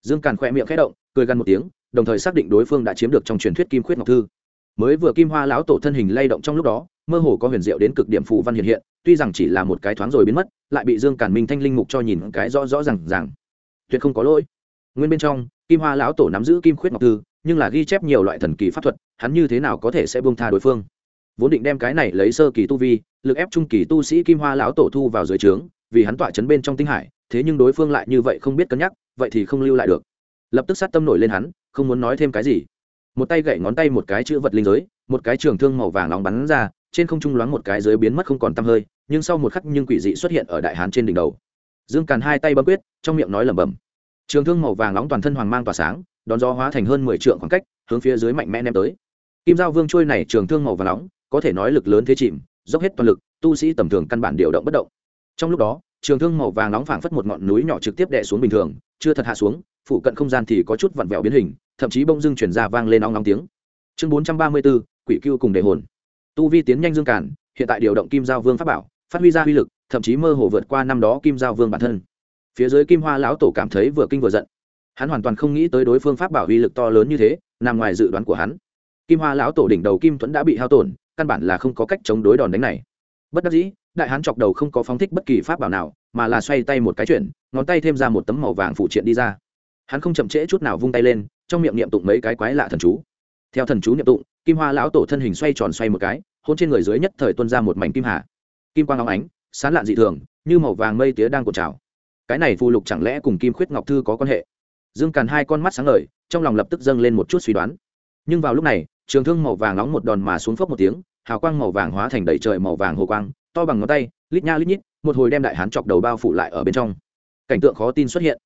Dương càn khỏe miệng khẽ động, cười gần một tiếng, đồng thời xác định đối phương đã chiếm được trong truyền thuyết kim khuyết ngọc thư mới vừa kim hoa lão tổ thân hình lay động trong lúc đó, mơ hồ có huyền diệu đến cực điểm phù văn hiện hiện, tuy rằng chỉ là một cái thoáng rồi biến mất, lại bị dương càn minh thanh linh mục cho nhìn cái rõ rõ rằng rằng tuyệt không có lỗi. Nguyên bên trong, kim hoa lão tổ nắm giữ kim khuyết ngọc tư nhưng là ghi chép nhiều loại thần kỳ pháp thuật, hắn như thế nào có thể sẽ buông tha đối phương? Vốn định đem cái này lấy sơ kỳ tu vi, lực ép trung kỳ tu sĩ kim hoa lão tổ thu vào dưới trướng, vì hắn tọa chấn bên trong tinh hải, thế nhưng đối phương lại như vậy không biết cân nhắc, vậy thì không lưu lại được. Lập tức sát tâm nổi lên hắn, không muốn nói thêm cái gì một tay gậy ngón tay một cái chữ vật linh giới, một cái trường thương màu vàng nóng bắn ra, trên không trung loáng một cái dưới biến mất không còn tăm hơi, nhưng sau một khắc nhưng quỷ dị xuất hiện ở đại hán trên đỉnh đầu. Dương càn hai tay bấm quyết, trong miệng nói lẩm bẩm. Trường thương màu vàng nóng toàn thân hoàng mang tỏa sáng, đón gió hóa thành hơn mười trượng khoảng cách, hướng phía dưới mạnh mẽ ném tới. Kim giao vương trôi này trường thương màu vàng nóng, có thể nói lực lớn thế chìm, dốc hết toàn lực, tu sĩ tầm thường căn bản điều động bất động. Trong lúc đó, trường thương màu vàng nóng phảng phất một ngọn núi nhỏ trực tiếp đè xuống bình thường, chưa thật hạ xuống, phụ cận không gian thì có chút vặn vẹo biến hình thậm chí bông dưng chuyển ra vang lên ong ong tiếng. Chương bốn trăm ba mươi bốn, quỷ cưu cùng đề hồn. Tu vi tiến nhanh dương cản, hiện tại điều động kim giao vương pháp bảo, phát huy ra uy lực, thậm chí mơ hồ vượt qua năm đó kim giao vương bản thân. Phía dưới kim hoa lão tổ cảm thấy vừa kinh vừa giận. Hắn hoàn toàn không nghĩ tới đối phương pháp bảo uy lực to lớn như thế, nằm ngoài dự đoán của hắn. Kim hoa lão tổ đỉnh đầu kim thuẫn đã bị hao tổn, căn bản là không có cách chống đối đòn đánh này. Bất đắc dĩ, đại hán chọc đầu không có phóng thích bất kỳ pháp bảo nào, mà là xoay tay một cái chuyển, ngón tay thêm ra một tấm màu vàng phụ triện đi ra. Hắn không chậm trễ chút nào vung tay lên trong miệng niệm tụng mấy cái quái lạ thần chú. Theo thần chú niệm tụng, kim hoa lão tổ thân hình xoay tròn xoay một cái, hôn trên người dưới nhất thời tuân ra một mảnh kim hà. Kim quang óng ánh, sán lạn dị thường, như màu vàng mây tía đang cột trào. Cái này phù lục chẳng lẽ cùng kim khuyết ngọc thư có quan hệ? Dương càn hai con mắt sáng ngời, trong lòng lập tức dâng lên một chút suy đoán. Nhưng vào lúc này, trường thương màu vàng nóng một đòn mà xuống phốc một tiếng, hào quang màu vàng hóa thành đầy trời màu vàng hồ quang, to bằng ngón tay, lít nha lít nhít, một hồi đem đại hán chọc đầu bao phủ lại ở bên trong. Cảnh tượng khó tin xuất hiện.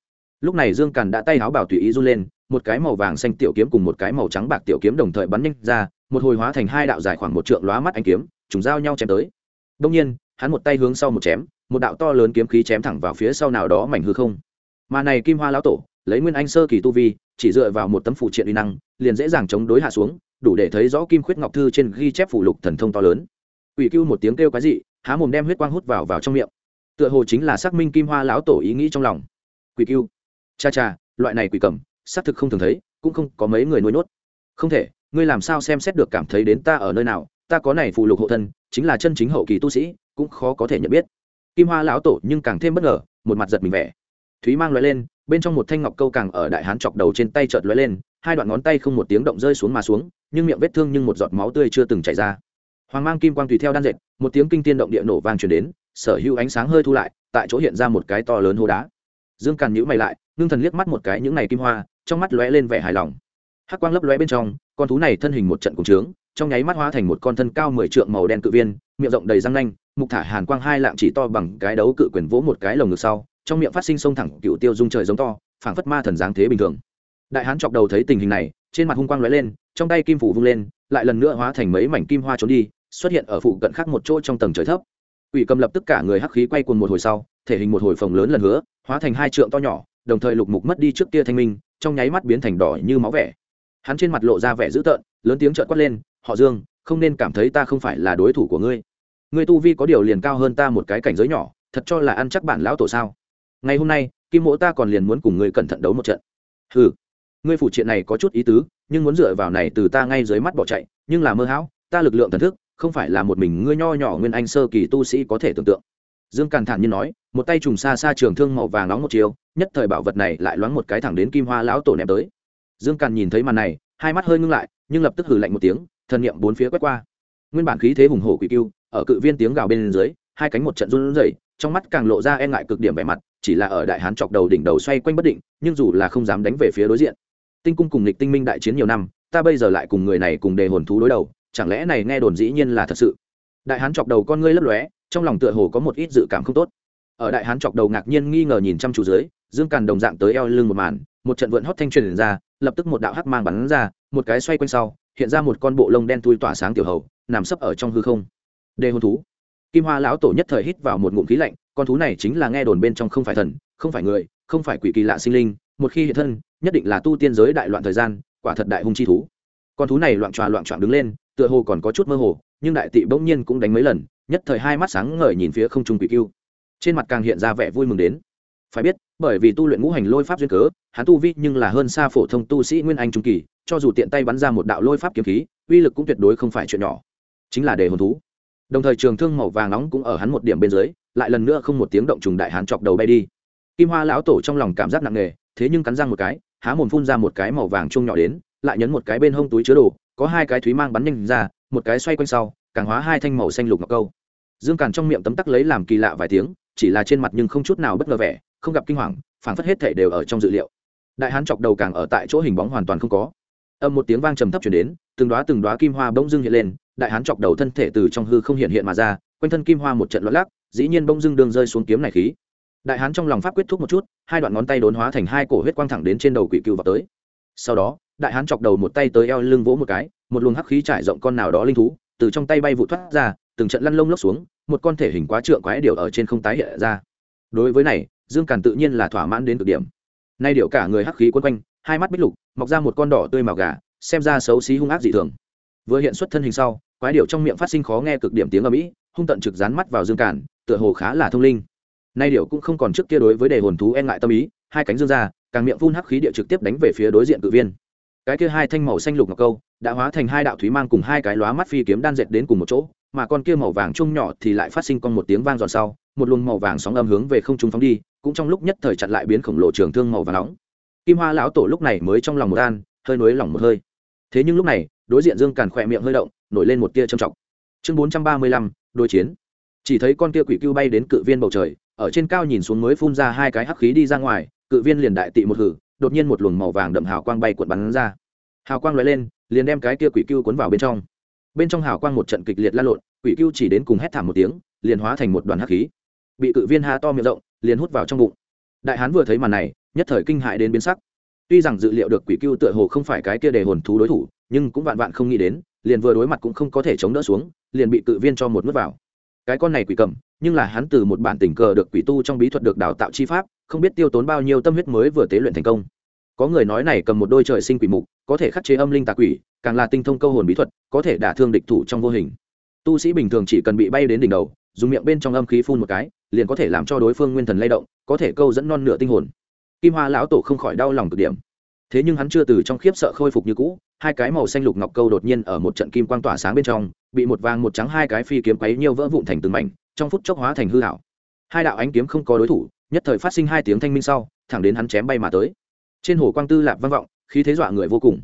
Lúc này dương càn đã tay áo bảo tùy ý run lên một cái màu vàng xanh tiểu kiếm cùng một cái màu trắng bạc tiểu kiếm đồng thời bắn nhanh ra, một hồi hóa thành hai đạo dài khoảng một trượng lóa mắt anh kiếm chúng giao nhau chém tới. Đông nhiên, hắn một tay hướng sau một chém, một đạo to lớn kiếm khí chém thẳng vào phía sau nào đó mảnh hư không. Mà này kim hoa lão tổ, lấy nguyên anh sơ kỳ tu vi, chỉ dựa vào một tấm phụ triện uy năng, liền dễ dàng chống đối hạ xuống, đủ để thấy rõ kim khuyết ngọc thư trên ghi chép phụ lục thần thông to lớn. Ủy cưu một tiếng kêu cái gì há mồm đem huyết quang hút vào vào trong miệng. Tựa hồ chính là xác minh kim hoa lão tổ ý nghĩ trong lòng. Quỷ cưu cha cha, loại này quỷ cầm xác thực không thường thấy, cũng không có mấy người nuôi nhốt. Không thể, ngươi làm sao xem xét được cảm thấy đến ta ở nơi nào? Ta có này phụ lục hộ thân, chính là chân chính hậu kỳ tu sĩ, cũng khó có thể nhận biết. Kim hoa lão tổ nhưng càng thêm bất ngờ, một mặt giật mình vẻ. Thúy mang loại lên, bên trong một thanh ngọc câu càng ở đại hán chọc đầu trên tay chợt lóe lên, hai đoạn ngón tay không một tiếng động rơi xuống mà xuống, nhưng miệng vết thương nhưng một giọt máu tươi chưa từng chảy ra. Hoàng mang kim quang tùy theo đan dệt, một tiếng kinh tiên động địa nổ vang truyền đến, sở hữu ánh sáng hơi thu lại, tại chỗ hiện ra một cái to lớn hố đá. Dương càn nhữ mày lại, ngưng thần liếc mắt một cái những này kim hoa trong mắt lóe lên vẻ hài lòng. Hắc quang lấp lóe bên trong, con thú này thân hình một trận cùng trướng, trong nháy mắt hóa thành một con thân cao mười trượng màu đen cự viên, miệng rộng đầy răng nanh, mục thả hàn quang hai lạng chỉ to bằng cái đấu cự quyền vỗ một cái lồng ngực sau, trong miệng phát sinh sông thẳng cựu tiêu dung trời giống to, phảng phất ma thần dáng thế bình thường. Đại hán chọc đầu thấy tình hình này, trên mặt hung quang lóe lên, trong tay kim phủ vung lên, lại lần nữa hóa thành mấy mảnh kim hoa trốn đi, xuất hiện ở phụ cận khác một chỗ trong tầng trời thấp. Ủy cầm lập tức cả người hắc khí quay cuồng một hồi sau, thể hình một hồi phồng lớn lần nữa hóa thành hai trượng to nhỏ đồng thời lục mục mất đi trước kia thanh minh, trong nháy mắt biến thành đỏ như máu vẻ. Hắn trên mặt lộ ra vẻ dữ tợn, lớn tiếng trợn quát lên, họ dương, không nên cảm thấy ta không phải là đối thủ của ngươi. Ngươi tu vi có điều liền cao hơn ta một cái cảnh giới nhỏ, thật cho là ăn chắc bản lão tổ sao? Ngày hôm nay, kim mỗ ta còn liền muốn cùng ngươi cẩn thận đấu một trận. Ừ ngươi phụ triện này có chút ý tứ, nhưng muốn dựa vào này từ ta ngay dưới mắt bỏ chạy, nhưng là mơ hão, ta lực lượng thần thức, không phải là một mình ngươi nho nhỏ nguyên anh sơ kỳ tu sĩ có thể tưởng tượng dương càn thản nhiên nói, một tay trùng xa xa trường thương màu vàng nóng một chiều, nhất thời bảo vật này lại loáng một cái thẳng đến kim hoa lão tổ ném tới. Dương càn nhìn thấy màn này, hai mắt hơi ngưng lại, nhưng lập tức hử lạnh một tiếng, thần niệm bốn phía quét qua. Nguyên bản khí thế hùng hổ quỷ cưu ở cự viên tiếng gào bên dưới, hai cánh một trận run rẩy, trong mắt càng lộ ra e ngại cực điểm vẻ mặt, chỉ là ở đại hán chọc đầu đỉnh đầu xoay quanh bất định, nhưng dù là không dám đánh về phía đối diện. Tinh cung cùng lịch tinh minh đại chiến nhiều năm, ta bây giờ lại cùng người này cùng đề hồn thú đối đầu, chẳng lẽ này nghe đồn dĩ nhiên là thật sự? Đại hán chọc đầu con ngươi lấp lóe trong lòng tựa hồ có một ít dự cảm không tốt. Ở đại hán chọc đầu ngạc nhiên nghi ngờ nhìn chăm chú dưới, dương càn đồng dạng tới eo lưng một màn, một trận vượn hót thanh truyền ra, lập tức một đạo hắc mang bắn ra, một cái xoay quanh sau, hiện ra một con bộ lông đen tui tỏa sáng tiểu hầu, nằm sấp ở trong hư không. Đề hồn thú. Kim hoa lão tổ nhất thời hít vào một ngụm khí lạnh, con thú này chính là nghe đồn bên trong không phải thần, không phải người, không phải quỷ kỳ lạ sinh linh, một khi hiện thân, nhất định là tu tiên giới đại loạn thời gian, quả thật đại hung chi thú. Con thú này loạn tròa loạn trọn đứng lên, tựa hồ còn có chút mơ hồ, nhưng đại tị bỗng nhiên cũng đánh mấy lần nhất thời hai mắt sáng ngời nhìn phía không trung quỷ cưu. Trên mặt càng hiện ra vẻ vui mừng đến. Phải biết, bởi vì tu luyện ngũ hành lôi pháp duyên cớ, hắn tu vi nhưng là hơn xa phổ thông tu sĩ nguyên anh trung kỳ, cho dù tiện tay bắn ra một đạo lôi pháp kiếm khí, uy lực cũng tuyệt đối không phải chuyện nhỏ. Chính là đề hồn thú. Đồng thời trường thương màu vàng nóng cũng ở hắn một điểm bên dưới, lại lần nữa không một tiếng động trùng đại hán chọc đầu bay đi. Kim hoa lão tổ trong lòng cảm giác nặng nề, thế nhưng cắn răng một cái, há mồm phun ra một cái màu vàng chung nhỏ đến, lại nhấn một cái bên hông túi chứa đồ, có hai cái thúy mang bắn nhanh ra, một cái xoay quanh sau, càng hóa hai thanh màu xanh lục ngọc câu dương càn trong miệng tấm tắc lấy làm kỳ lạ vài tiếng, chỉ là trên mặt nhưng không chút nào bất ngờ vẻ, không gặp kinh hoàng, phảng phất hết thể đều ở trong dự liệu. Đại hán chọc đầu càng ở tại chỗ hình bóng hoàn toàn không có. Âm một tiếng vang trầm thấp chuyển đến, từng đoá từng đoá kim hoa bỗng dưng hiện lên, đại hán chọc đầu thân thể từ trong hư không hiện hiện mà ra, quanh thân kim hoa một trận lót lắc, dĩ nhiên bỗng dưng đường rơi xuống kiếm này khí. Đại hán trong lòng pháp quyết thúc một chút, hai đoạn ngón tay đốn hóa thành hai cổ huyết quang thẳng đến trên đầu quỷ cựu vào tới. Sau đó, đại hán chọc đầu một tay tới eo lưng vỗ một cái, một luồng hắc khí trải rộng con nào đó linh thú, từ trong tay bay vụ thoát ra từng trận lăn lông lốc xuống, một con thể hình quá trượng quái điều ở trên không tái hiện ra. Đối với này, dương càn tự nhiên là thỏa mãn đến cực điểm. Nay điệu cả người hắc khí quân quanh, hai mắt bích lục, mọc ra một con đỏ tươi màu gà, xem ra xấu xí hung ác dị thường. Vừa hiện xuất thân hình sau, quái điệu trong miệng phát sinh khó nghe cực điểm tiếng ở mỹ hung tận trực dán mắt vào dương càn, tựa hồ khá là thông linh. Nay điệu cũng không còn trước kia đối với đề hồn thú e ngại tâm ý, hai cánh dương ra, càng miệng phun hắc khí địa trực tiếp đánh về phía đối diện cự viên. Cái kia hai thanh màu xanh lục ngọc câu, đã hóa thành hai đạo thúy mang cùng hai cái lóa mắt phi kiếm đan dệt đến cùng một chỗ mà con kia màu vàng chung nhỏ thì lại phát sinh con một tiếng vang giòn sau, một luồng màu vàng sóng âm hướng về không trung phóng đi, cũng trong lúc nhất thời chặn lại biến khổng lồ trường thương màu vàng nóng. Kim hoa lão tổ lúc này mới trong lòng một an, hơi nối lỏng một hơi. Thế nhưng lúc này, đối diện dương càn khỏe miệng hơi động, nổi lên một tia trầm trọng. Chương bốn trăm ba mươi lăm đôi chiến. Chỉ thấy con kia quỷ cưu bay đến cự viên bầu trời, ở trên cao nhìn xuống mới phun ra hai cái hắc khí đi ra ngoài, cự viên liền đại tị một hử, đột nhiên một luồng màu vàng đậm hào quang bay cuộn bắn ra. Hào quang lóe lên, liền đem cái kia quỷ cưu cuốn vào bên trong bên trong hào quang một trận kịch liệt la lộn, quỷ cưu chỉ đến cùng hét thảm một tiếng, liền hóa thành một đoàn hắc khí. Bị cự viên ha to miệng rộng, liền hút vào trong bụng. Đại hán vừa thấy màn này, nhất thời kinh hại đến biến sắc. Tuy rằng dự liệu được quỷ cưu tựa hồ không phải cái kia đề hồn thú đối thủ, nhưng cũng vạn vạn không nghĩ đến, liền vừa đối mặt cũng không có thể chống đỡ xuống, liền bị cự viên cho một mất vào. Cái con này quỷ cầm, nhưng là hắn từ một bản tình cờ được quỷ tu trong bí thuật được đào tạo chi pháp, không biết tiêu tốn bao nhiêu tâm huyết mới vừa tế luyện thành công có người nói này cầm một đôi trời sinh quỷ mục, có thể khắc chế âm linh tà quỷ, càng là tinh thông câu hồn bí thuật, có thể đả thương địch thủ trong vô hình. Tu sĩ bình thường chỉ cần bị bay đến đỉnh đầu, dùng miệng bên trong âm khí phun một cái, liền có thể làm cho đối phương nguyên thần lay động, có thể câu dẫn non nửa tinh hồn. Kim hoa lão tổ không khỏi đau lòng cực điểm. Thế nhưng hắn chưa từ trong khiếp sợ khôi phục như cũ, hai cái màu xanh lục ngọc câu đột nhiên ở một trận kim quang tỏa sáng bên trong, bị một vàng một trắng hai cái phi kiếm quấy nhiều vỡ vụn thành từng mảnh, trong phút chốc hóa thành hư hảo hai đạo ánh kiếm không có đối thủ, nhất thời phát sinh hai tiếng thanh minh sau, thẳng đến hắn chém bay mà tới trên hồ quang tư lạp vang vọng, khí thế dọa người vô cùng.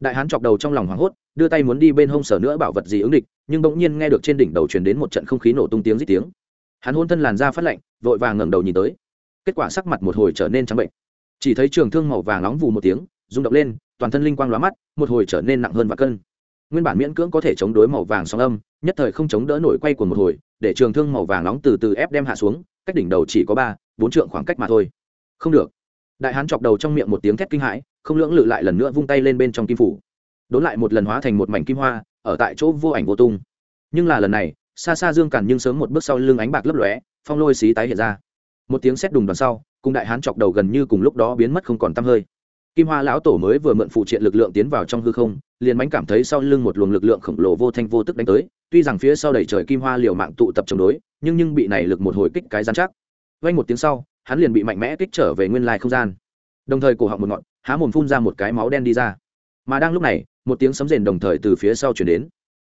Đại hán chọc đầu trong lòng hoảng hốt, đưa tay muốn đi bên hông sở nữa bảo vật gì ứng địch, nhưng bỗng nhiên nghe được trên đỉnh đầu truyền đến một trận không khí nổ tung tiếng rít tiếng. Hắn hôn thân làn ra phát lạnh, vội vàng ngẩng đầu nhìn tới. Kết quả sắc mặt một hồi trở nên trắng bệnh. Chỉ thấy trường thương màu vàng nóng vù một tiếng, rung động lên, toàn thân linh quang lóa mắt, một hồi trở nên nặng hơn và cân. Nguyên bản miễn cưỡng có thể chống đối màu vàng sóng âm, nhất thời không chống đỡ nổi quay của một hồi, để trường thương màu vàng nóng từ từ ép đem hạ xuống, cách đỉnh đầu chỉ có ba, bốn trượng khoảng cách mà thôi. Không được đại hán chọc đầu trong miệng một tiếng thét kinh hãi, không lưỡng lự lại lần nữa vung tay lên bên trong kim phủ. Đốn lại một lần hóa thành một mảnh kim hoa, ở tại chỗ vô ảnh vô tung. Nhưng là lần này, xa xa dương cản nhưng sớm một bước sau lưng ánh bạc lấp lóe, phong lôi xí tái hiện ra. Một tiếng sét đùng đằng sau, cùng đại hán chọc đầu gần như cùng lúc đó biến mất không còn tăm hơi. Kim hoa lão tổ mới vừa mượn phụ triện lực lượng tiến vào trong hư không, liền bánh cảm thấy sau lưng một luồng lực lượng khổng lồ vô thanh vô tức đánh tới. Tuy rằng phía sau đẩy trời kim hoa liều mạng tụ tập chống đối, nhưng nhưng bị này lực một hồi kích cái gián chắc. Vay một tiếng sau hắn liền bị mạnh mẽ kích trở về nguyên lai không gian. Đồng thời cổ họng một ngọn, há mồm phun ra một cái máu đen đi ra. Mà đang lúc này, một tiếng sấm rền đồng thời từ phía sau chuyển đến.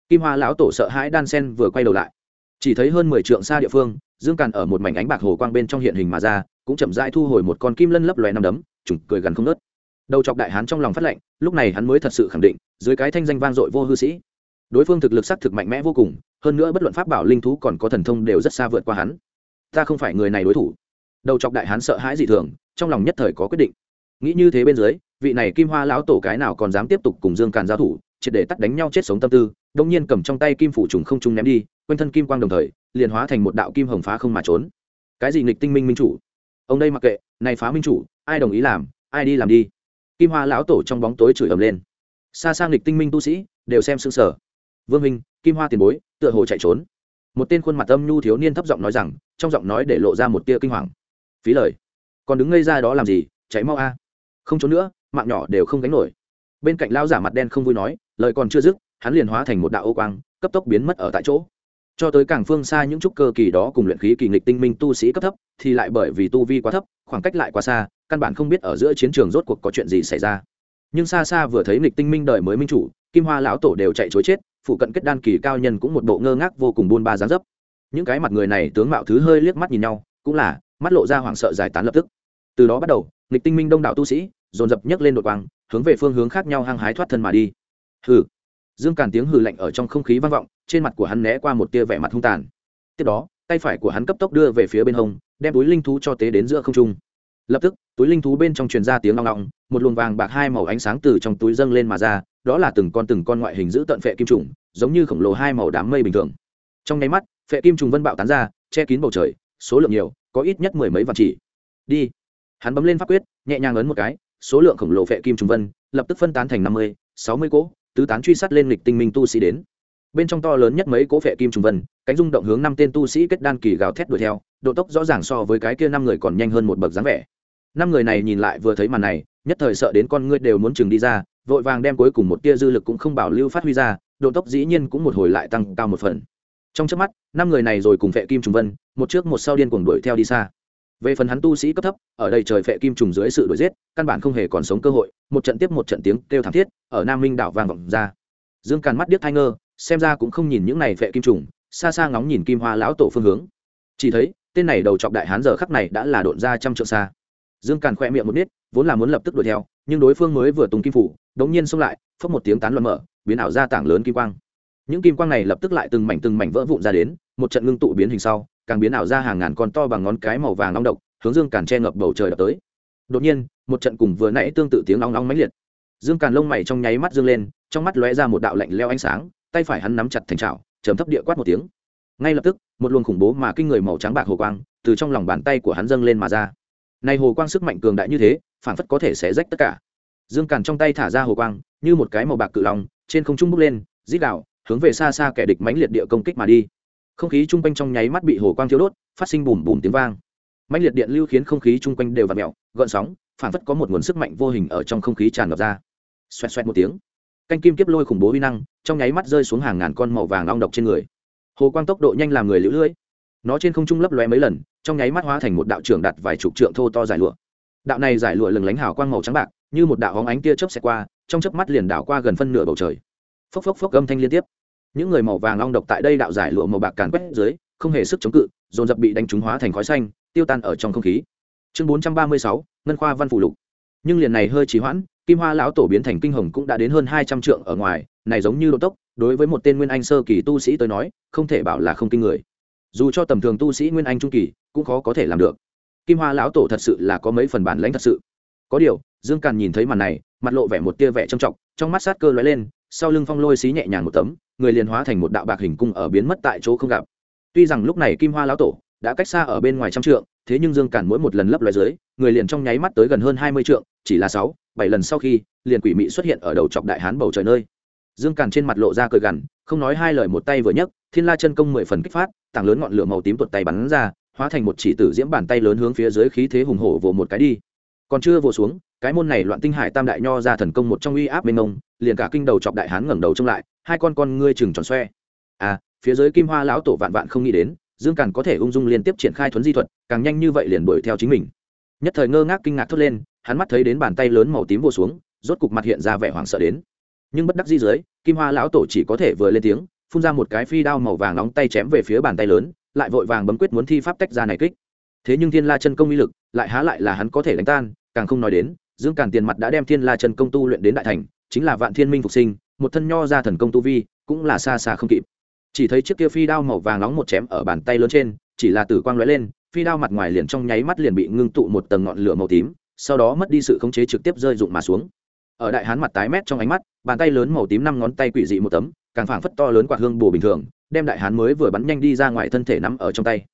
Kim hoa lão tổ sợ hãi đan sen vừa quay đầu lại. Chỉ thấy hơn mười trượng xa địa phương, dương càn ở một mảnh ánh bạc hồ quang bên trong hiện hình mà ra, cũng chậm rãi thu hồi một con kim lân lấp loe năm đấm chủng cười gần không nớt đầu chọc đại hán trong lòng phát lệnh, lúc này hắn mới thật sự khẳng định, dưới cái thanh danh vang dội vô hư sĩ. Đối phương thực lực sắc thực mạnh mẽ vô cùng, hơn nữa bất luận pháp bảo linh thú còn có thần thông đều rất xa vượt qua hắn. Ta không phải người này đối thủ đầu chọc đại hán sợ hãi dị thường, trong lòng nhất thời có quyết định. Nghĩ như thế bên dưới, vị này kim hoa lão tổ cái nào còn dám tiếp tục cùng dương càn giao thủ, triệt để tắt đánh nhau chết sống tâm tư đông nhiên cầm trong tay kim phủ trùng không trung ném đi, quanh thân kim quang đồng thời, liền hóa thành một đạo kim hồng phá không mà trốn. Cái gì nghịch tinh minh minh chủ? Ông đây mặc kệ, này phá minh chủ, ai đồng ý làm, ai đi làm đi. Kim hoa lão tổ trong bóng tối chửi ầm lên. Xa sang nghịch tinh minh tu sĩ, đều xem sững sờ. Vương minh, kim hoa tiền bối, tựa hồ chạy trốn. Một tên khuôn mặt âm nhu thiếu niên thấp giọng nói rằng, trong giọng nói để lộ ra một tia kinh hoàng phí lời. Còn đứng ngây ra đó làm gì? Chạy mau a. Không trốn nữa, mạng nhỏ đều không gánh nổi. Bên cạnh lao giả mặt đen không vui nói, lời còn chưa dứt, hắn liền hóa thành một đạo ô quang, cấp tốc biến mất ở tại chỗ. Cho tới càng phương xa những trúc cơ kỳ đó cùng luyện khí kỳ nghịch tinh minh tu sĩ cấp thấp, thì lại bởi vì tu vi quá thấp, khoảng cách lại quá xa, căn bản không biết ở giữa chiến trường rốt cuộc có chuyện gì xảy ra. Nhưng xa xa vừa thấy nghịch tinh minh đời mới minh chủ, kim hoa lão tổ đều chạy chối chết, phụ cận kết đan kỳ cao nhân cũng một bộ ngơ ngác vô cùng buôn ba giá dấp. Những cái mặt người này tướng mạo thứ hơi liếc mắt nhìn nhau, cũng là mắt lộ ra hoảng sợ giải tán lập tức. Từ đó bắt đầu, nghịch tinh minh đông đảo tu sĩ, dồn dập nhấc lên đột quang, hướng về phương hướng khác nhau hăng hái thoát thân mà đi. Hừ. Dương càn tiếng hừ lạnh ở trong không khí vang vọng, trên mặt của hắn né qua một tia vẻ mặt hung tàn. Tiếp đó, tay phải của hắn cấp tốc đưa về phía bên hông, đem túi linh thú cho tế đến giữa không trung. Lập tức, túi linh thú bên trong truyền ra tiếng ngong ngong một luồng vàng bạc hai màu ánh sáng từ trong túi dâng lên mà ra, đó là từng con từng con ngoại hình giữ tận phệ kim trùng, giống như khổng lồ hai màu đám mây bình thường. Trong nháy mắt, phệ kim trùng vân bạo tán ra, che kín bầu trời số lượng nhiều, có ít nhất mười mấy vạn chỉ. Đi. Hắn bấm lên pháp quyết, nhẹ nhàng ấn một cái, số lượng khổng lồ phệ kim trùng vân, lập tức phân tán thành năm mươi, sáu mươi cỗ, tứ tán truy sát lên lịch tinh minh tu sĩ đến. Bên trong to lớn nhất mấy cỗ phệ kim trùng vân, cánh rung động hướng năm tên tu sĩ kết đan kỳ gào thét đuổi theo, độ tốc rõ ràng so với cái kia năm người còn nhanh hơn một bậc dáng vẻ. Năm người này nhìn lại vừa thấy màn này, nhất thời sợ đến con ngươi đều muốn chừng đi ra, vội vàng đem cuối cùng một tia dư lực cũng không bảo lưu phát huy ra, độ tốc dĩ nhiên cũng một hồi lại tăng cao một phần. Trong trước mắt, năm người này rồi cùng phệ kim trùng vân một trước một sau điên cuồng đuổi theo đi xa. Về phần hắn tu sĩ cấp thấp, ở đây trời phệ kim trùng dưới sự đuổi giết, căn bản không hề còn sống cơ hội, một trận tiếp một trận tiếng kêu thảm thiết, ở nam minh đảo vang vọng ra. Dương càn mắt điếc thai ngơ, xem ra cũng không nhìn những này phệ kim trùng, xa xa ngóng nhìn kim hoa lão tổ phương hướng. Chỉ thấy, tên này đầu chọc đại hán giờ khắc này đã là độn ra trăm trượng xa. Dương càn khoe miệng một nít vốn là muốn lập tức đuổi theo, nhưng đối phương mới vừa tung kim phủ đống nhiên xông lại phất một tiếng tán loạn mở, biến ảo ra tảng lớn kim quang. Những kim quang này lập tức lại từng mảnh từng mảnh vỡ vụn ra đến, một trận ngưng tụ biến hình sau càng biến ảo ra hàng ngàn con to bằng ngón cái màu vàng long độc, hướng dương càn che ngập bầu trời đập tới. Đột nhiên, một trận cùng vừa nãy tương tự tiếng long long mãnh liệt. Dương càn lông mày trong nháy mắt dương lên, trong mắt lóe ra một đạo lạnh leo ánh sáng, tay phải hắn nắm chặt thành trào chấm thấp địa quát một tiếng. Ngay lập tức, một luồng khủng bố mà kinh người màu trắng bạc hồ quang từ trong lòng bàn tay của hắn dâng lên mà ra. Này hồ quang sức mạnh cường đại như thế, phản phất có thể sẽ rách tất cả. Dương càn trong tay thả ra hồ quang, như một cái màu bạc cự lòng trên không trung bốc lên dít đạo hướng về xa xa kẻ địch mãnh liệt địa công kích mà đi không khí chung quanh trong nháy mắt bị hồ quang thiếu đốt, phát sinh bùm bùm tiếng vang. Mạnh liệt điện lưu khiến không khí chung quanh đều v ặ mẹo gợn sóng, phản phất có một nguồn sức mạnh vô hình ở trong không khí tràn ngập ra. Xoẹt xoẹt một tiếng, canh kim kiếp lôi khủng bố uy năng, trong nháy mắt rơi xuống hàng ngàn con màu vàng long độc trên người. Hồ quang tốc độ nhanh làm người lũ lưỡi nó trên không trung lấp lóe mấy lần, trong nháy mắt hóa thành một đạo trưởng đặt vài chục trượng thô to dài lụa. Đạo này giải lụa lừng lánh hào quang màu trắng bạc, như một đạo hóng ánh tia chớp xẹt qua, trong chớp mắt liền đảo qua gần phân nửa bầu trời. Phốc phốc phốc âm thanh liên tiếp những người màu vàng long độc tại đây đạo giải lụa màu bạc càn quét dưới, không hề sức chống cự, dồn dập bị đánh trúng hóa thành khói xanh, tiêu tan ở trong không khí. Chương bốn trăm ba mươi sáu, ngân khoa văn phủ lục. Nhưng liền này hơi trì hoãn, kim hoa lão tổ biến thành kinh hồng cũng đã đến hơn hai trăm trượng ở ngoài, này giống như độ tốc, đối với một tên nguyên anh sơ kỳ tu sĩ tới nói, không thể bảo là không kinh người. Dù cho tầm thường tu sĩ nguyên anh trung kỳ, cũng khó có thể làm được. Kim hoa lão tổ thật sự là có mấy phần bản lãnh thật sự. Có điều, dương càn nhìn thấy màn này, mặt lộ vẻ một tia vẻ trầm trọng, trong mắt sát cơ lóe lên, sau lưng phong lôi xí nhẹ nhàng một tấm người liền hóa thành một đạo bạc hình cung ở biến mất tại chỗ không gặp. Tuy rằng lúc này kim hoa lão tổ đã cách xa ở bên ngoài trăm trượng, thế nhưng dương càn mỗi một lần lấp loài dưới, người liền trong nháy mắt tới gần hơn hai mươi trượng, chỉ là sáu, bảy lần sau khi, liền quỷ mị xuất hiện ở đầu chọc đại hán bầu trời nơi. Dương càn trên mặt lộ ra cười gằn, không nói hai lời một tay vừa nhấc, thiên la chân công mười phần kích phát, tảng lớn ngọn lửa màu tím tuột tay bắn ra, hóa thành một chỉ tử diễm bàn tay lớn hướng phía dưới khí thế hùng hổ vồ một cái đi. Còn chưa vồ xuống, cái môn này loạn tinh hải tam đại nho ra thần công một trong uy áp bên mông, liền cả kinh đầu chọc đại hán ngẩng đầu trông lại hai con con ngươi chừng tròn xoe. À phía dưới kim hoa lão tổ vạn vạn không nghĩ đến, dương càn có thể ung dung liên tiếp triển khai thuấn di thuật, càng nhanh như vậy liền đuổi theo chính mình. Nhất thời ngơ ngác kinh ngạc thốt lên, hắn mắt thấy đến bàn tay lớn màu tím vô xuống, rốt cục mặt hiện ra vẻ hoảng sợ đến. Nhưng bất đắc di dưới, kim hoa lão tổ chỉ có thể vừa lên tiếng, phun ra một cái phi đao màu vàng nóng tay chém về phía bàn tay lớn, lại vội vàng bấm quyết muốn thi pháp tách ra này kích. Thế nhưng thiên la chân công uy lực, lại há lại là hắn có thể đánh tan, càng không nói đến, dương càn tiền mặt đã đem thiên la chân công tu luyện đến đại thành, chính là vạn thiên minh phục sinh một thân nho ra thần công tu vi, cũng là xa xa không kịp. Chỉ thấy chiếc kia phi đao màu vàng nóng một chém ở bàn tay lớn trên, chỉ là tử quang lóe lên, phi đao mặt ngoài liền trong nháy mắt liền bị ngưng tụ một tầng ngọn lửa màu tím, sau đó mất đi sự khống chế trực tiếp rơi rụng mà xuống. Ở đại hán mặt tái mét trong ánh mắt, bàn tay lớn màu tím năm ngón tay quỷ dị một tấm, càng phảng phất to lớn quạt hương bù bình thường, đem đại hán mới vừa bắn nhanh đi ra ngoài thân thể nắm ở trong tay.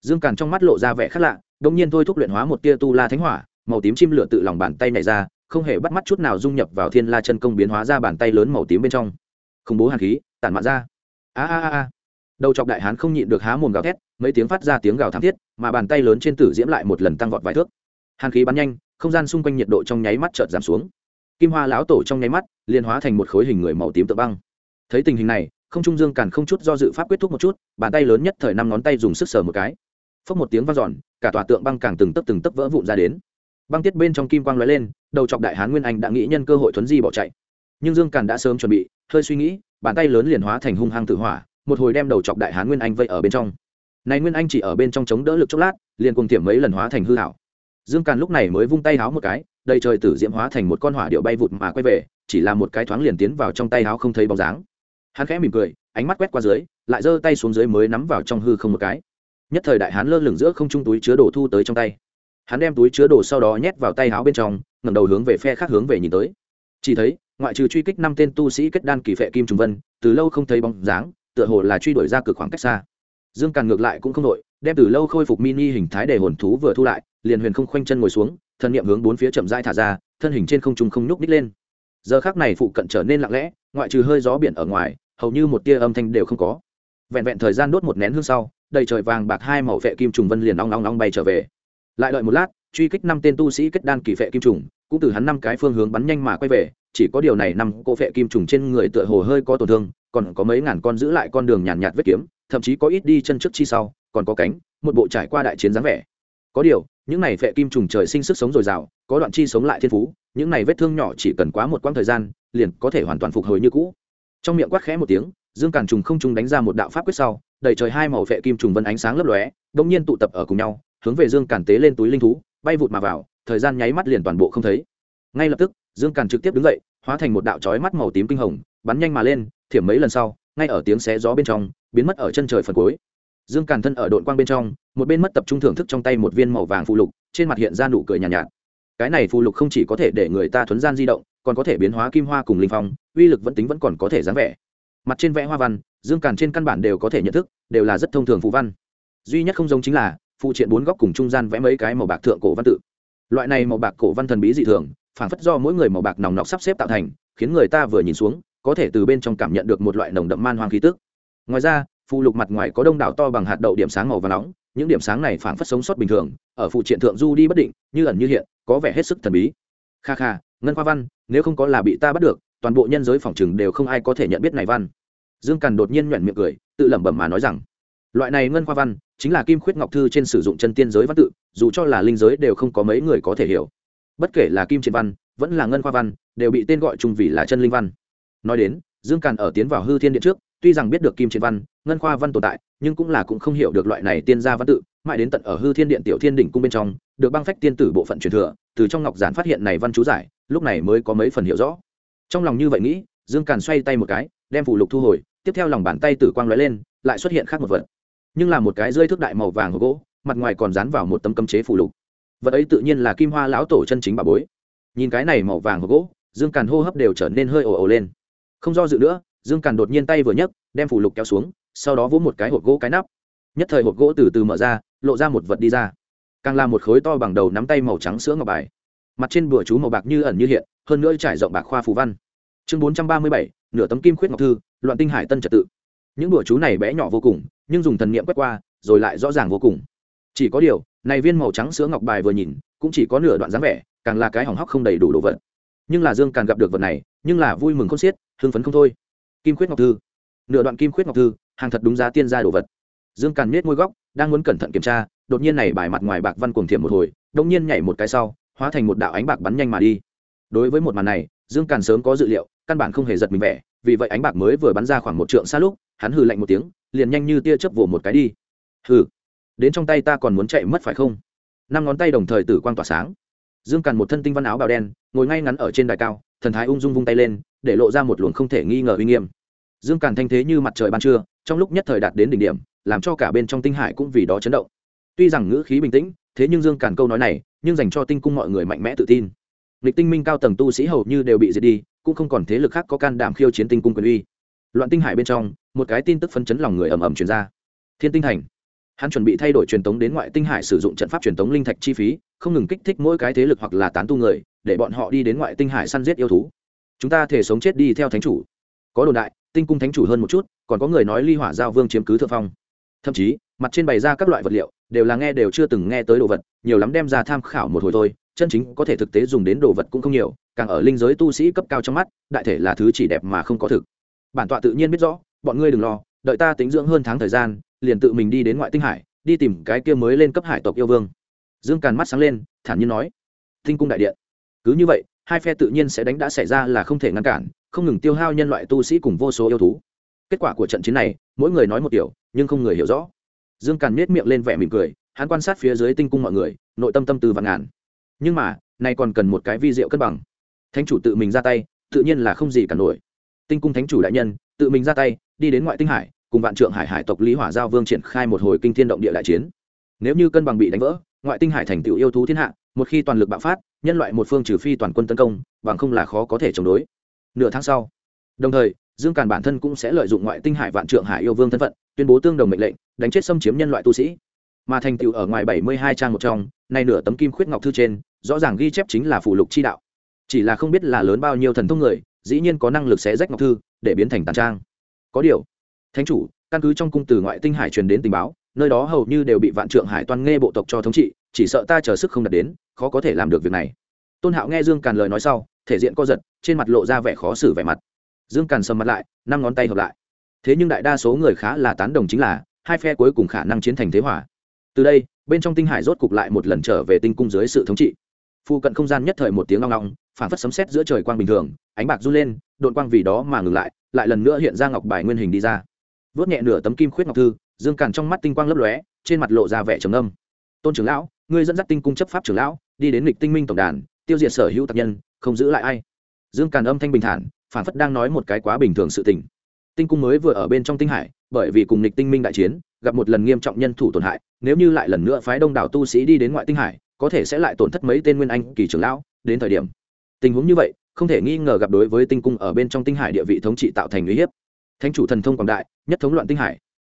Dương càn trong mắt lộ ra vẻ khác lạ đông nhiên thôi thúc luyện hóa một tia tu la thánh hỏa, màu tím chim lửa tự lòng bàn tay này ra không hề bắt mắt chút nào dung nhập vào thiên la chân công biến hóa ra bàn tay lớn màu tím bên trong. Khủng bố hàn khí, tản mạn ra. A a a đầu chọc đại hán không nhịn được há mồm gào thét, mấy tiếng phát ra tiếng gào thảm thiết, mà bàn tay lớn trên tử diễm lại một lần tăng vọt vài thước. Hàn khí bắn nhanh, không gian xung quanh nhiệt độ trong nháy mắt chợt giảm xuống. Kim hoa lão tổ trong nháy mắt, liền hóa thành một khối hình người màu tím tự băng. Thấy tình hình này, không trung dương càn không chút do dự pháp quyết thúc một chút, bàn tay lớn nhất thời năm ngón tay dùng sức sờ một cái. Phốc một tiếng vang dọn, cả tòa tượng băng càng từng tấc từng tấc vỡ vụn ra đến băng tiết bên trong kim quang lóe lên, đầu chọc đại hán nguyên anh đã nghĩ nhân cơ hội thuấn di bỏ chạy. Nhưng dương càn đã sớm chuẩn bị, hơi suy nghĩ, bàn tay lớn liền hóa thành hung hăng tự hỏa, một hồi đem đầu chọc đại hán nguyên anh vây ở bên trong. Này nguyên anh chỉ ở bên trong chống đỡ lực chốc lát, liền cùng tiệm mấy lần hóa thành hư hảo. Dương càn lúc này mới vung tay háo một cái, đầy trời tử diễm hóa thành một con hỏa điệu bay vụt mà quay về, chỉ là một cái thoáng liền tiến vào trong tay háo không thấy bóng dáng. Hắn khẽ mỉm cười, ánh mắt quét qua dưới, lại giơ tay xuống dưới mới nắm vào trong hư không một cái. Nhất thời đại hán lơ lửng giữa không trung túi chứa đồ thu tới trong tay hắn đem túi chứa đồ sau đó nhét vào tay áo bên trong, ngẩng đầu hướng về phe khác hướng về nhìn tới. Chỉ thấy, ngoại trừ truy kích năm tên tu sĩ kết đan kỳ phệ kim trùng vân, từ lâu không thấy bóng dáng, tựa hồ là truy đuổi ra cực khoảng cách xa. Dương càn ngược lại cũng không đội đem từ lâu khôi phục mini hình thái để hồn thú vừa thu lại, liền huyền không khoanh chân ngồi xuống thân niệm hướng bốn phía chậm rãi thả ra, thân hình trên không trung không nhúc ních lên. Giờ khác này phụ cận trở nên lặng lẽ, ngoại trừ hơi gió biển ở ngoài, hầu như một tia âm thanh đều không có. Vẹn vẹn thời gian đốt một nén hương sau, đầy trời vàng bạc hai màu vệ kim trùng vân liền nong nong nong bay trở về lại đợi một lát truy kích năm tên tu sĩ kết đan kỳ phệ kim trùng cũng từ hắn năm cái phương hướng bắn nhanh mà quay về chỉ có điều này năm cô phệ kim trùng trên người tựa hồ hơi có tổn thương còn có mấy ngàn con giữ lại con đường nhàn nhạt, nhạt vết kiếm thậm chí có ít đi chân trước chi sau còn có cánh một bộ trải qua đại chiến dáng vẻ. Có điều những này phệ kim trùng trời sinh sức sống dồi dào có đoạn chi sống lại thiên phú những này vết thương nhỏ chỉ cần quá một quãng thời gian liền có thể hoàn toàn phục hồi như cũ. Trong miệng quát khẽ một tiếng dương càn trùng không trùng đánh ra một đạo pháp quyết sau đầy trời hai màu phệ kim trùng vân ánh sáng lấp lóe đông nhiên tụ tập ở cùng nhau hướng về dương càn tế lên túi linh thú bay vụt mà vào thời gian nháy mắt liền toàn bộ không thấy. Ngay lập tức dương càn trực tiếp đứng dậy hóa thành một đạo chói mắt màu tím kinh hồng bắn nhanh mà lên thiểm mấy lần sau ngay ở tiếng xé gió bên trong biến mất ở chân trời phần cuối. Dương càn thân ở đội quang bên trong một bên mất tập trung thưởng thức trong tay một viên màu vàng phụ lục trên mặt hiện ra nụ cười nhàn nhạt, nhạt. Cái này phụ lục không chỉ có thể để người ta thuấn gian di động còn có thể biến hóa kim hoa cùng linh phong uy lực vẫn tính vẫn còn có thể dáng vẻ. Mặt trên vẽ hoa văn dương càn trên căn bản đều có thể nhận thức đều là rất thông thường phù văn. Duy nhất không giống chính là phụ triện bốn góc cùng trung gian vẽ mấy cái màu bạc thượng cổ văn tự. Loại này màu bạc cổ văn thần bí dị thường, phản phất do mỗi người màu bạc nòng nọc sắp xếp tạo thành, khiến người ta vừa nhìn xuống, có thể từ bên trong cảm nhận được một loại nồng đậm man hoang khí tức. Ngoài ra phụ lục mặt ngoài có đông đảo to bằng hạt đậu điểm sáng màu và nóng, những điểm sáng này phản phất sống sót bình thường, ở phụ triện thượng du đi bất định, như ẩn như hiện, có vẻ hết sức thần bí. Kha kha, ngân khoa văn, nếu không có là bị ta bắt được, toàn bộ nhân giới phòng chừng đều không ai có thể nhận biết này văn. Dương càn đột nhiên nhoẻn miệng cười, tự lẩm bẩm mà nói rằng loại này ngân khoa văn, chính là kim khuyết ngọc thư trên sử dụng chân tiên giới văn tự, dù cho là linh giới đều không có mấy người có thể hiểu. Bất kể là kim triện văn, vẫn là ngân khoa văn, đều bị tên gọi chung vì là chân linh văn. Nói đến, dương càn ở tiến vào hư thiên điện trước, tuy rằng biết được kim triện văn, ngân khoa văn tồn tại, nhưng cũng là cũng không hiểu được loại này tiên gia văn tự, mãi đến tận ở hư thiên điện tiểu thiên đỉnh cung bên trong, được băng phách tiên tử bộ phận truyền thừa, từ trong ngọc giản phát hiện này văn chú giải, lúc này mới có mấy phần hiểu rõ. Trong lòng như vậy nghĩ, dương càn xoay tay một cái, đem phủ lục thu hồi, tiếp theo lòng bàn tay tử quang lóe lên, lại xuất hiện khác một vật nhưng là một cái rơi thước đại màu vàng gỗ, mặt ngoài còn dán vào một tấm cấm chế phù lục. Vật ấy tự nhiên là kim hoa lão tổ chân chính bà bối. Nhìn cái này màu vàng gỗ, dương càn hô hấp đều trở nên hơi ồ ồ lên. Không do dự nữa, dương càn đột nhiên tay vừa nhấc, đem phủ lục kéo xuống, sau đó vỗ một cái hộp gỗ cái nắp. Nhất thời hộp gỗ từ từ mở ra, lộ ra một vật đi ra. Càng là một khối to bằng đầu nắm tay màu trắng sữa ngọc bài. Mặt trên bùa chú màu bạc như ẩn như hiện, hơn nữa trải rộng bạc khoa phù văn. Chương bốn trăm ba mươi bảy, nửa tấm kim khuyết ngọc thư, loạn tinh hải tân trật tự. Những bùa chú này bé nhỏ vô cùng nhưng dùng thần niệm quét qua, rồi lại rõ ràng vô cùng. Chỉ có điều, này viên màu trắng sữa ngọc bài vừa nhìn, cũng chỉ có nửa đoạn dáng vẻ, càng là cái hỏng hóc không đầy đủ đồ vật. Nhưng là dương càng gặp được vật này, nhưng là vui mừng không xiết, hưng phấn không thôi. Kim khuyết ngọc thư. Nửa đoạn kim khuyết ngọc thư, hàng thật đúng giá tiên gia đồ vật. Dương càn miết môi góc, đang muốn cẩn thận kiểm tra, đột nhiên này bài mặt ngoài bạc văn cuồng thiểm một hồi đông nhiên nhảy một cái sau, hóa thành một đạo ánh bạc bắn nhanh mà đi. Đối với một màn này, dương càn sớm có dự liệu, căn bản không hề giật mình vẻ, vì vậy ánh bạc mới vừa bắn ra khoảng một trượng xa lúc hắn hừ lạnh một tiếng, liền nhanh như tia chớp vồ một cái đi. Hừ, đến trong tay ta còn muốn chạy mất phải không? Năm ngón tay đồng thời tử quang tỏa sáng. Dương càn một thân tinh văn áo bào đen, ngồi ngay ngắn ở trên đài cao, thần thái ung dung vung tay lên, để lộ ra một luồng không thể nghi ngờ uy nghiêm. Dương càn thanh thế như mặt trời ban trưa, trong lúc nhất thời đạt đến đỉnh điểm, làm cho cả bên trong tinh hải cũng vì đó chấn động. Tuy rằng ngữ khí bình tĩnh, thế nhưng dương càn câu nói này, nhưng dành cho tinh cung mọi người mạnh mẽ tự tin. Lịch tinh minh cao tầng tu sĩ hầu như đều bị diệt đi, cũng không còn thế lực khác có can đảm khiêu chiến tinh cung quyền uy. Loạn tinh hải bên trong một cái tin tức phấn chấn lòng người ầm ầm truyền ra. Thiên tinh thành. Hắn chuẩn bị thay đổi truyền tống đến ngoại tinh hải sử dụng trận pháp truyền tống linh thạch chi phí, không ngừng kích thích mỗi cái thế lực hoặc là tán tu người, để bọn họ đi đến ngoại tinh hải săn giết yêu thú. Chúng ta thể sống chết đi theo thánh chủ. Có đồn đại, tinh cung thánh chủ hơn một chút, còn có người nói ly hỏa giao vương chiếm cứ thượng phong. Thậm chí, mặt trên bày ra các loại vật liệu, đều là nghe đều chưa từng nghe tới đồ vật, nhiều lắm đem ra tham khảo một hồi thôi, chân chính có thể thực tế dùng đến đồ vật cũng không nhiều, càng ở linh giới tu sĩ cấp cao trong mắt, đại thể là thứ chỉ đẹp mà không có thực. Bản tọa tự nhiên biết rõ bọn ngươi đừng lo, đợi ta tính dưỡng hơn tháng thời gian, liền tự mình đi đến ngoại tinh hải, đi tìm cái kia mới lên cấp hải tộc yêu vương. Dương càn mắt sáng lên, thản nhiên nói, tinh cung đại điện. Cứ như vậy, hai phe tự nhiên sẽ đánh đã xảy ra là không thể ngăn cản, không ngừng tiêu hao nhân loại tu sĩ cùng vô số yêu thú. Kết quả của trận chiến này, mỗi người nói một kiểu nhưng không người hiểu rõ. Dương càn miết miệng lên vẻ mỉm cười, hắn quan sát phía dưới tinh cung mọi người, nội tâm tâm từ vạn ngàn. Nhưng mà, nay còn cần một cái vi diệu cân bằng. Thánh chủ tự mình ra tay, tự nhiên là không gì cả nổi. Tinh cung thánh chủ đại nhân, tự mình ra tay đi đến ngoại tinh hải, cùng vạn trượng hải hải tộc lý hỏa giao vương triển khai một hồi kinh thiên động địa đại chiến. Nếu như cân bằng bị đánh vỡ, ngoại tinh hải thành tựu yêu thú thiên hạ, một khi toàn lực bạo phát, nhân loại một phương trừ phi toàn quân tấn công, bằng không là khó có thể chống đối. Nửa tháng sau, đồng thời, dương càn bản thân cũng sẽ lợi dụng ngoại tinh hải vạn trượng hải yêu vương thân phận, tuyên bố tương đồng mệnh lệnh, đánh chết xâm chiếm nhân loại tu sĩ. Mà thành tựu ở ngoài bảy mươi hai trang một trong, nay nửa tấm kim khuyết ngọc thư trên, rõ ràng ghi chép chính là phụ lục chi đạo. Chỉ là không biết là lớn bao nhiêu thần thông người, dĩ nhiên có năng lực xé rách ngọc thư, để biến thành tàn trang có điều, thánh chủ, căn cứ trong cung từ ngoại tinh hải truyền đến tình báo, nơi đó hầu như đều bị vạn trượng hải toan nghe bộ tộc cho thống trị, chỉ sợ ta chờ sức không đạt đến, khó có thể làm được việc này. Tôn hạo nghe dương càn lời nói sau, thể diện co giật, trên mặt lộ ra vẻ khó xử vẻ mặt. Dương càn sầm mặt lại, năm ngón tay hợp lại. Thế nhưng đại đa số người khá là tán đồng chính là, hai phe cuối cùng khả năng chiến thành thế hòa. từ đây, bên trong tinh hải rốt cục lại một lần trở về tinh cung dưới sự thống trị phu cận không gian nhất thời một tiếng long long phản phất sấm sét giữa trời quang bình thường, ánh bạc run lên đội quang vì đó mà ngừng lại lại lần nữa hiện ra ngọc bài nguyên hình đi ra. Vớt nhẹ nửa tấm kim khuyết ngọc thư, dương càn trong mắt tinh quang lấp lóe, trên mặt lộ ra vẻ trầm âm tôn trưởng lão, ngươi dẫn dắt tinh cung chấp pháp trưởng lão, đi đến lịch tinh minh tổng đàn, tiêu diệt sở hữu tạc nhân, không giữ lại ai. Dương càn âm thanh bình thản phản phất đang nói một cái quá bình thường sự tình. Tinh cung mới vừa ở bên trong tinh hải, bởi vì cùng lịch tinh minh đại chiến, gặp một lần nghiêm trọng nhân thủ tổn hại, nếu như lại lần nữa phái đông đảo tu sĩ đi đến ngoại tinh hải có thể sẽ lại tổn thất mấy tên nguyên anh kỳ trưởng lão, đến thời điểm. Tình huống như vậy, không thể nghi ngờ gặp đối với tinh cung ở bên trong tinh hải địa vị thống trị tạo thành uy hiếp. Thánh chủ thần thông quảng đại, nhất thống loạn tinh hải.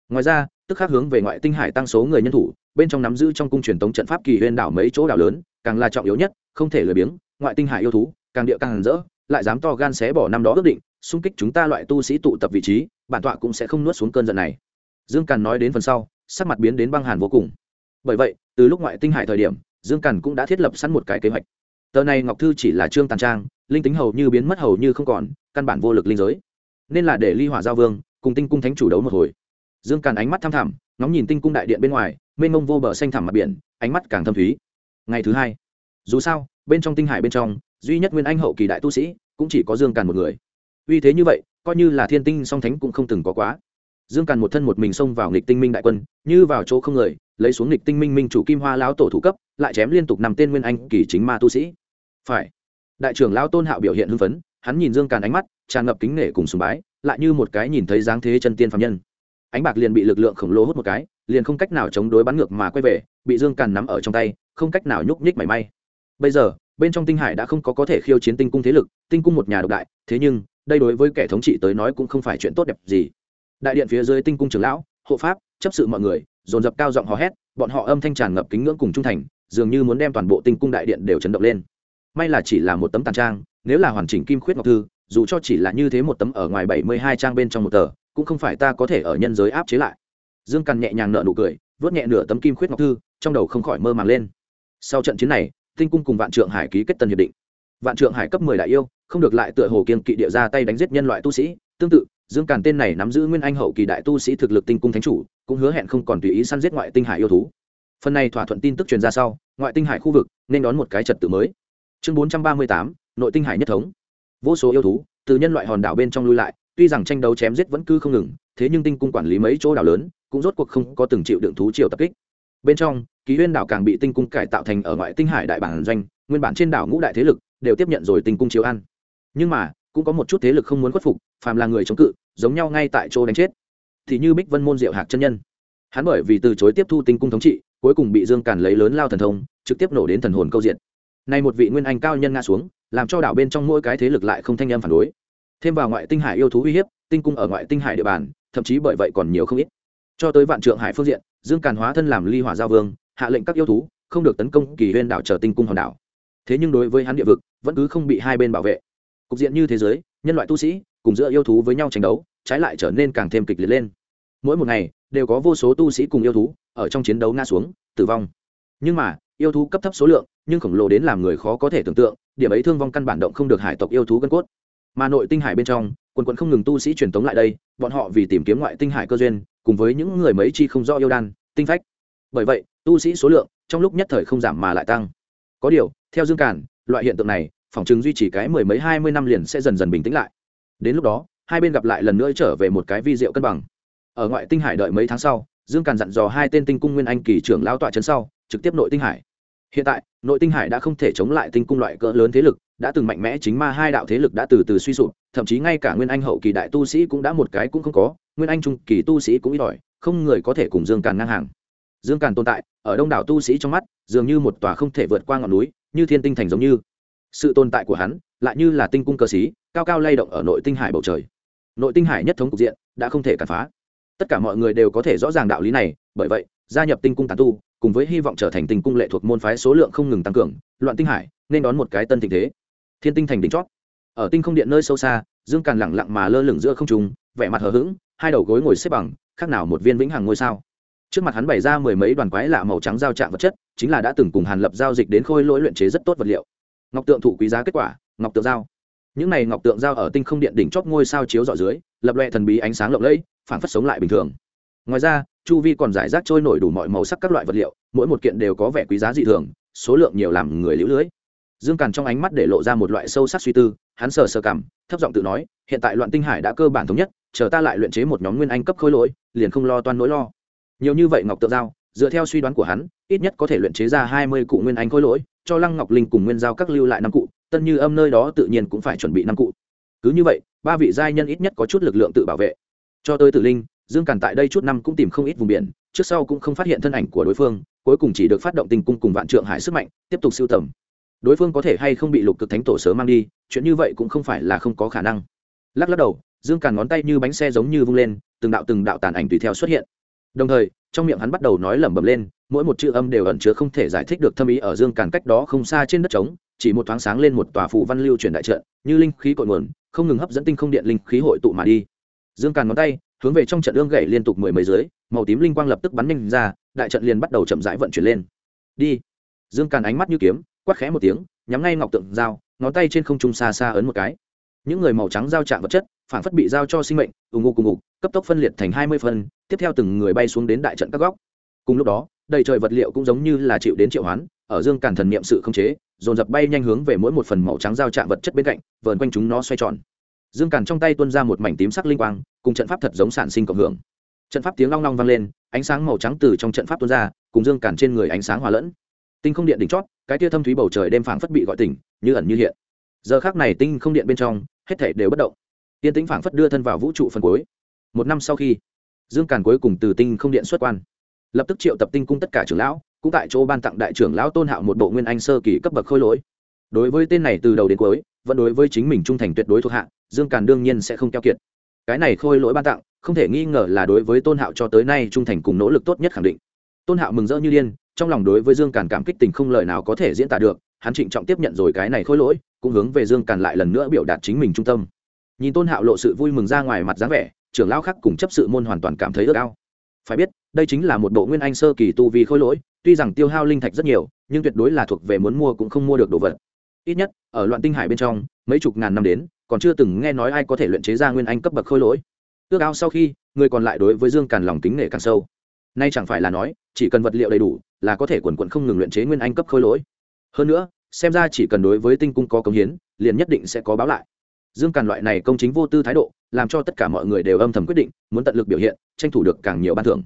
Ngoài ra, tức khắc hướng về ngoại tinh hải tăng số người nhân thủ, bên trong nắm giữ trong cung truyền tống trận pháp kỳ huyên đảo mấy chỗ đảo lớn, càng là trọng yếu nhất, không thể lười biếng, ngoại tinh hải yêu thú, càng địa càng rỡ, lại dám to gan xé bỏ năm đó ước định, xung kích chúng ta loại tu sĩ tụ tập vị trí, bản tọa cũng sẽ không nuốt xuống cơn giận này. Dương càn nói đến phần sau, sắc mặt biến đến băng hàn vô cùng. Bởi vậy, từ lúc ngoại tinh hải thời điểm dương càn cũng đã thiết lập sẵn một cái kế hoạch. Tờ này ngọc thư chỉ là trương tàn trang, linh tính hầu như biến mất hầu như không còn, căn bản vô lực linh giới. Nên là để ly hỏa giao vương cùng tinh cung thánh chủ đấu một hồi. Dương càn ánh mắt thăm thẳm, ngóng nhìn tinh cung đại điện bên ngoài, mênh mông vô bờ xanh thẳm mặt biển, ánh mắt càng thâm thúy. Ngày thứ hai, dù sao, bên trong tinh hải bên trong, duy nhất nguyên anh hậu kỳ đại tu sĩ cũng chỉ có dương càn một người. Uy thế như vậy, coi như là thiên tinh song thánh cũng không từng có quá. Dương càn một thân một mình xông vào nghịch tinh minh đại quân, như vào chỗ không người lấy xuống nghịch tinh minh minh chủ kim hoa lão tổ thủ cấp, lại chém liên tục nằm tên nguyên anh kỳ chính ma tu sĩ. Phải. Đại trưởng lão tôn hạo biểu hiện hưng phấn, hắn nhìn dương càn ánh mắt, tràn ngập kính nể cùng sùng bái, lại như một cái nhìn thấy dáng thế chân tiên phạm nhân. Ánh bạc liền bị lực lượng khổng lồ hút một cái, liền không cách nào chống đối bắn ngược mà quay về, bị dương càn nắm ở trong tay, không cách nào nhúc nhích mảy may. Bây giờ, bên trong tinh hải đã không có có thể khiêu chiến tinh cung thế lực, tinh cung một nhà độc đại, thế nhưng, đây đối với kẻ thống trị tới nói cũng không phải chuyện tốt đẹp gì. Đại điện phía dưới tinh cung trưởng lão, hộ pháp, chấp sự mọi người dồn dập cao giọng hò hét, bọn họ âm thanh tràn ngập kính ngưỡng cùng trung thành, dường như muốn đem toàn bộ tinh cung đại điện đều chấn động lên. May là chỉ là một tấm tàn trang, nếu là hoàn chỉnh kim khuyết ngọc thư, dù cho chỉ là như thế một tấm ở ngoài bảy mươi hai trang bên trong một tờ, cũng không phải ta có thể ở nhân giới áp chế lại. Dương càn nhẹ nhàng nợ nụ cười vớt nhẹ nửa tấm kim khuyết ngọc thư, trong đầu không khỏi mơ màng lên. Sau trận chiến này, tinh cung cùng vạn trượng hải ký kết tân hiệp định. Vạn trượng hải cấp mười đại yêu, không được lại tựa hồ kiên kỵ địa ra tay đánh giết nhân loại tu sĩ, tương tự dương càn tên này nắm giữ nguyên anh hậu kỳ đại tu sĩ thực lực tinh cung thánh chủ, cũng hứa hẹn không còn tùy ý săn giết ngoại tinh hải yêu thú. Phần này thỏa thuận tin tức truyền ra sau, ngoại tinh hải khu vực nên đón một cái trật tự mới. Chương bốn trăm ba mươi tám, nội tinh hải nhất thống. Vô số yêu thú từ nhân loại hòn đảo bên trong lui lại, tuy rằng tranh đấu chém giết vẫn cứ không ngừng, thế nhưng tinh cung quản lý mấy chỗ đảo lớn cũng rốt cuộc không có từng chịu đựng thú triều tập kích. Bên trong ký huyên đảo càng bị tinh cung cải tạo thành ở ngoại tinh hải đại bản doanh, nguyên bản trên đảo ngũ đại thế lực đều tiếp nhận rồi tinh cung chiếu ăn nhưng mà cũng có một chút thế lực không muốn khuất phục, phàm là người chống cự, giống nhau ngay tại chỗ đánh chết. Thì như bích vân môn diệu hạc chân nhân. Hắn bởi vì từ chối tiếp thu tinh cung thống trị, cuối cùng bị dương càn lấy lớn lao thần thông, trực tiếp nổ đến thần hồn câu diện. Nay một vị nguyên anh cao nhân nga xuống, làm cho đảo bên trong mỗi cái thế lực lại không thanh âm phản đối. Thêm vào ngoại tinh hải yêu thú uy hiếp, tinh cung ở ngoại tinh hải địa bàn, thậm chí bởi vậy còn nhiều không ít. Cho tới vạn trượng hải phương diện, dương càn hóa thân làm ly hỏa giao vương, hạ lệnh các yêu thú, không được tấn công kỳ huyên đảo trở tinh cung hòn đảo. Thế nhưng đối với hắn địa vực, vẫn cứ không bị hai bên bảo vệ cục diện như thế giới, nhân loại tu sĩ cùng giữa yêu thú với nhau tranh đấu, trái lại trở nên càng thêm kịch liệt lên. Mỗi một ngày, đều có vô số tu sĩ cùng yêu thú ở trong chiến đấu ngã xuống, tử vong. Nhưng mà, yêu thú cấp thấp số lượng nhưng khổng lồ đến làm người khó có thể tưởng tượng, điểm ấy thương vong căn bản động không được hải tộc yêu thú gân cốt. Mà nội tinh hải bên trong, quần quận không ngừng tu sĩ truyền tống lại đây, bọn họ vì tìm kiếm ngoại tinh hải cơ duyên, cùng với những người mấy chi không do yêu đan, tinh phách. Bởi vậy, tu sĩ số lượng trong lúc nhất thời không giảm mà lại tăng. Có điều, theo dương cản loại hiện tượng này phòng chứng duy trì cái mười mấy, hai mươi năm liền sẽ dần dần bình tĩnh lại. Đến lúc đó, hai bên gặp lại lần nữa trở về một cái vi diệu cân bằng. Ở ngoại tinh hải đợi mấy tháng sau, dương càn dặn dò hai tên tinh cung nguyên anh kỳ trưởng lao tọa trấn sau, trực tiếp nội tinh hải. Hiện tại, nội tinh hải đã không thể chống lại tinh cung loại cỡ lớn thế lực, đã từng mạnh mẽ chính ma hai đạo thế lực đã từ từ suy sụp, thậm chí ngay cả nguyên anh hậu kỳ đại tu sĩ cũng đã một cái cũng không có, nguyên anh trung kỳ tu sĩ cũng ít ỏi, không người có thể cùng dương càn ngang hàng. Dương càn tồn tại, ở đông đảo tu sĩ trong mắt, dường như một tòa không thể vượt qua ngọn núi, như thiên tinh thành giống như sự tồn tại của hắn lại như là tinh cung cơ sĩ, cao cao lay động ở nội tinh hải bầu trời. Nội tinh hải nhất thống cục diện đã không thể cản phá. Tất cả mọi người đều có thể rõ ràng đạo lý này bởi vậy gia nhập tinh cung tán tu cùng với hy vọng trở thành tinh cung lệ thuộc môn phái số lượng không ngừng tăng cường loạn tinh hải nên đón một cái tân tình thế. Thiên tinh thành đỉnh chót. Ở tinh không điện nơi sâu xa dương càn lẳng lặng mà lơ lửng giữa không trung vẻ mặt hờ hững hai đầu gối ngồi xếp bằng khác nào một viên vĩnh hằng ngôi sao. Trước mặt hắn bày ra mười mấy đoàn quái lạ màu trắng giao trạng vật chất chính là đã từng cùng hàn lập giao dịch đến khôi lỗi luyện chế rất tốt vật liệu ngọc tượng thụ quý giá kết quả, ngọc tượng giao. Những này ngọc tượng giao ở tinh không điện đỉnh chóp ngôi sao chiếu dọ dưới, lập loẹ thần bí ánh sáng lộng lẫy phản phất sống lại bình thường. Ngoài ra, chu vi còn giải rác trôi nổi đủ mọi màu sắc các loại vật liệu, mỗi một kiện đều có vẻ quý giá dị thường, số lượng nhiều làm người lũ lưới. Dương càn trong ánh mắt để lộ ra một loại sâu sắc suy tư, hắn sờ sờ cảm thấp giọng tự nói, hiện tại loạn tinh hải đã cơ bản thống nhất, chờ ta lại luyện chế một nhóm nguyên anh cấp khối lỗi, liền không lo toan nỗi lo. Nhiều như vậy ngọc tượng giao dựa theo suy đoán của hắn, ít nhất có thể luyện chế ra hai mươi cụ nguyên anh khối lỗi, cho lăng ngọc linh cùng nguyên giao các lưu lại năm cụ, tân như âm nơi đó tự nhiên cũng phải chuẩn bị năm cụ. Cứ như vậy, ba vị giai nhân ít nhất có chút lực lượng tự bảo vệ. Cho tới tử linh, dương càn tại đây chút năm cũng tìm không ít vùng biển, trước sau cũng không phát hiện thân ảnh của đối phương, cuối cùng chỉ được phát động tình cung cùng vạn trượng hải sức mạnh, tiếp tục siêu tầm. Đối phương có thể hay không bị lục cực thánh tổ sớm mang đi, chuyện như vậy cũng không phải là không có khả năng. Lắc lắc đầu, dương càn ngón tay như bánh xe giống như vung lên, từng đạo từng đạo tàn ảnh tùy theo xuất hiện đồng thời, trong miệng hắn bắt đầu nói lẩm bẩm lên, mỗi một chữ âm đều ẩn chứa không thể giải thích được thâm ý ở dương càn cách đó không xa trên đất trống, chỉ một thoáng sáng lên một tòa phù văn lưu truyền đại trận, như linh khí cội nguồn, không ngừng hấp dẫn tinh không điện linh khí hội tụ mà đi. Dương càn ngón tay, hướng về trong trận ương gậy liên tục mười mấy dưới, màu tím linh quang lập tức bắn nhanh ra, đại trận liền bắt đầu chậm rãi vận chuyển lên. Đi. Dương càn ánh mắt như kiếm, quát khẽ một tiếng, nhắm ngay ngọc tượng dao ngón tay trên không trung xa xa ấn một cái. Những người màu trắng giao trạng vật chất phản phất bị giao cho sinh mệnh ủng ngục cùng ngục, cấp tốc phân liệt thành hai mươi phân, tiếp theo từng người bay xuống đến đại trận các góc. Cùng lúc đó, đầy trời vật liệu cũng giống như là chịu đến triệu hoán, ở dương càn thần niệm sự không chế, dồn dập bay nhanh hướng về mỗi một phần màu trắng giao chạm vật chất bên cạnh, vờn quanh chúng nó xoay tròn. Dương càn trong tay tuôn ra một mảnh tím sắc linh quang, cùng trận pháp thật giống sản sinh cộng hưởng. Trận pháp tiếng long long vang lên, ánh sáng màu trắng từ trong trận pháp tuôn ra, cùng dương càn trên người ánh sáng hòa lẫn. Tinh không điện đỉnh chót, cái tia thâm thúy bầu trời đêm phảng phất bị gọi tỉnh, như ẩn như hiện. Giờ khác này tinh không điện bên trong, hết thể đều bất động tiên tĩnh phảng phất đưa thân vào vũ trụ phần cuối. Một năm sau khi, dương càn cuối cùng từ tinh không điện xuất quan. Lập tức triệu tập tinh cung tất cả trưởng lão, cũng tại chỗ ban tặng đại trưởng lão tôn hạo một bộ nguyên anh sơ kỳ cấp bậc khôi lỗi. Đối với tên này từ đầu đến cuối, vẫn đối với chính mình trung thành tuyệt đối thuộc hạ, dương càn đương nhiên sẽ không keo kiệt. Cái này khôi lỗi ban tặng, không thể nghi ngờ là đối với tôn hạo cho tới nay trung thành cùng nỗ lực tốt nhất khẳng định. Tôn hạo mừng rỡ như điên, trong lòng đối với dương càn cảm kích tình không lời nào có thể diễn tả được, hắn trịnh trọng tiếp nhận rồi cái này khôi lỗi, cũng hướng về dương càn lại lần nữa biểu đạt chính mình trung tâm nhìn tôn hạo lộ sự vui mừng ra ngoài mặt dáng vẻ, trưởng lão khác cùng chấp sự môn hoàn toàn cảm thấy ước ao. Phải biết, đây chính là một bộ nguyên anh sơ kỳ tu vì khôi lỗi, tuy rằng tiêu hao linh thạch rất nhiều, nhưng tuyệt đối là thuộc về muốn mua cũng không mua được đồ vật. Ít nhất, ở loạn tinh hải bên trong, mấy chục ngàn năm đến, còn chưa từng nghe nói ai có thể luyện chế ra nguyên anh cấp bậc khôi lỗi. Ước ao sau khi, người còn lại đối với dương càn lòng kính nể càng sâu. Nay chẳng phải là nói, chỉ cần vật liệu đầy đủ, là có thể quần quận không ngừng luyện chế nguyên anh cấp khôi lỗi. Hơn nữa, xem ra chỉ cần đối với tinh cung có công hiến, liền nhất định sẽ có báo lại dương càn loại này công chính vô tư thái độ, làm cho tất cả mọi người đều âm thầm quyết định, muốn tận lực biểu hiện, tranh thủ được càng nhiều ban thưởng.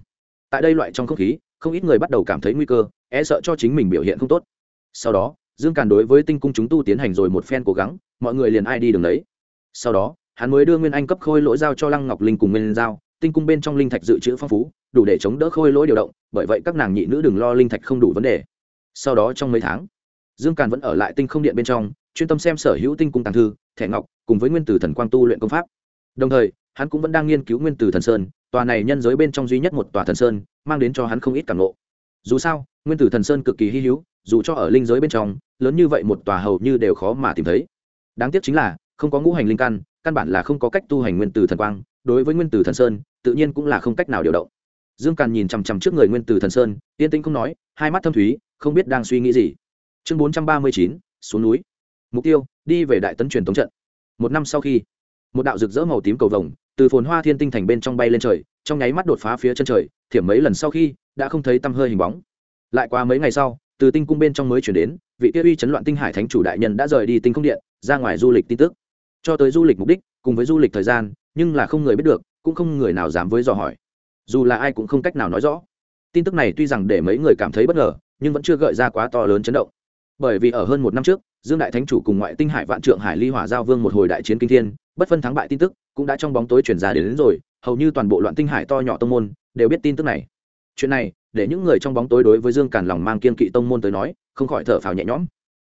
Tại đây loại trong không khí, không ít người bắt đầu cảm thấy nguy cơ e sợ cho chính mình biểu hiện không tốt. Sau đó, dương càn đối với tinh cung chúng tu tiến hành rồi một phen cố gắng, mọi người liền ai đi đường đấy. Sau đó, hắn mới đưa nguyên anh cấp khôi lỗi giao cho lăng ngọc linh cùng nguyên giao, tinh cung bên trong linh thạch dự trữ phong phú, đủ để chống đỡ khôi lỗi điều động, bởi vậy các nàng nhị nữ đừng lo linh thạch không đủ vấn đề. Sau đó trong mấy tháng, dương càn vẫn ở lại tinh không điện bên trong, chuyên tâm xem sở hữu tinh cung tàng thư thẻ ngọc, cùng với nguyên tử thần quang tu luyện công pháp. Đồng thời, hắn cũng vẫn đang nghiên cứu nguyên tử thần sơn, tòa này nhân giới bên trong duy nhất một tòa thần sơn, mang đến cho hắn không ít cảm lộ dù sao, nguyên tử thần sơn cực kỳ hy hữu, dù cho ở linh giới bên trong, lớn như vậy một tòa hầu như đều khó mà tìm thấy. Đáng tiếc chính là, không có ngũ hành linh căn căn bản là không có cách tu hành nguyên tử thần quang, đối với nguyên tử thần sơn, tự nhiên cũng là không cách nào điều động. Dương càn nhìn chằm chằm trước người nguyên tử thần sơn, yên tĩnh không nói, hai mắt thâm thúy, không biết đang suy nghĩ gì. Chương bốn trăm ba mươi chín, xuống núi. Mục tiêu đi về đại tấn truyền tống trận. Một năm sau khi, một đạo rực rỡ màu tím cầu vồng từ phồn hoa thiên tinh thành bên trong bay lên trời, trong nháy mắt đột phá phía chân trời, thiểm mấy lần sau khi, đã không thấy tăm hơi hình bóng. Lại qua mấy ngày sau, từ tinh cung bên trong mới chuyển đến, vị tiêu uy chấn loạn tinh hải thánh chủ đại nhân đã rời đi tinh không điện, ra ngoài du lịch tin tức. Cho tới du lịch mục đích, cùng với du lịch thời gian, nhưng là không người biết được, cũng không người nào dám với dò hỏi. Dù là ai cũng không cách nào nói rõ. Tin tức này tuy rằng để mấy người cảm thấy bất ngờ, nhưng vẫn chưa gợi ra quá to lớn chấn động. Bởi vì ở hơn một năm trước dương đại thánh chủ cùng ngoại tinh hải vạn trượng hải ly hỏa giao vương một hồi đại chiến kinh thiên bất phân thắng bại tin tức cũng đã trong bóng tối chuyển ra đến, đến rồi hầu như toàn bộ loạn tinh hải to nhỏ tông môn đều biết tin tức này. Chuyện này để những người trong bóng tối đối với dương càn lòng mang kiên kỵ tông môn tới nói không khỏi thở phào nhẹ nhõm.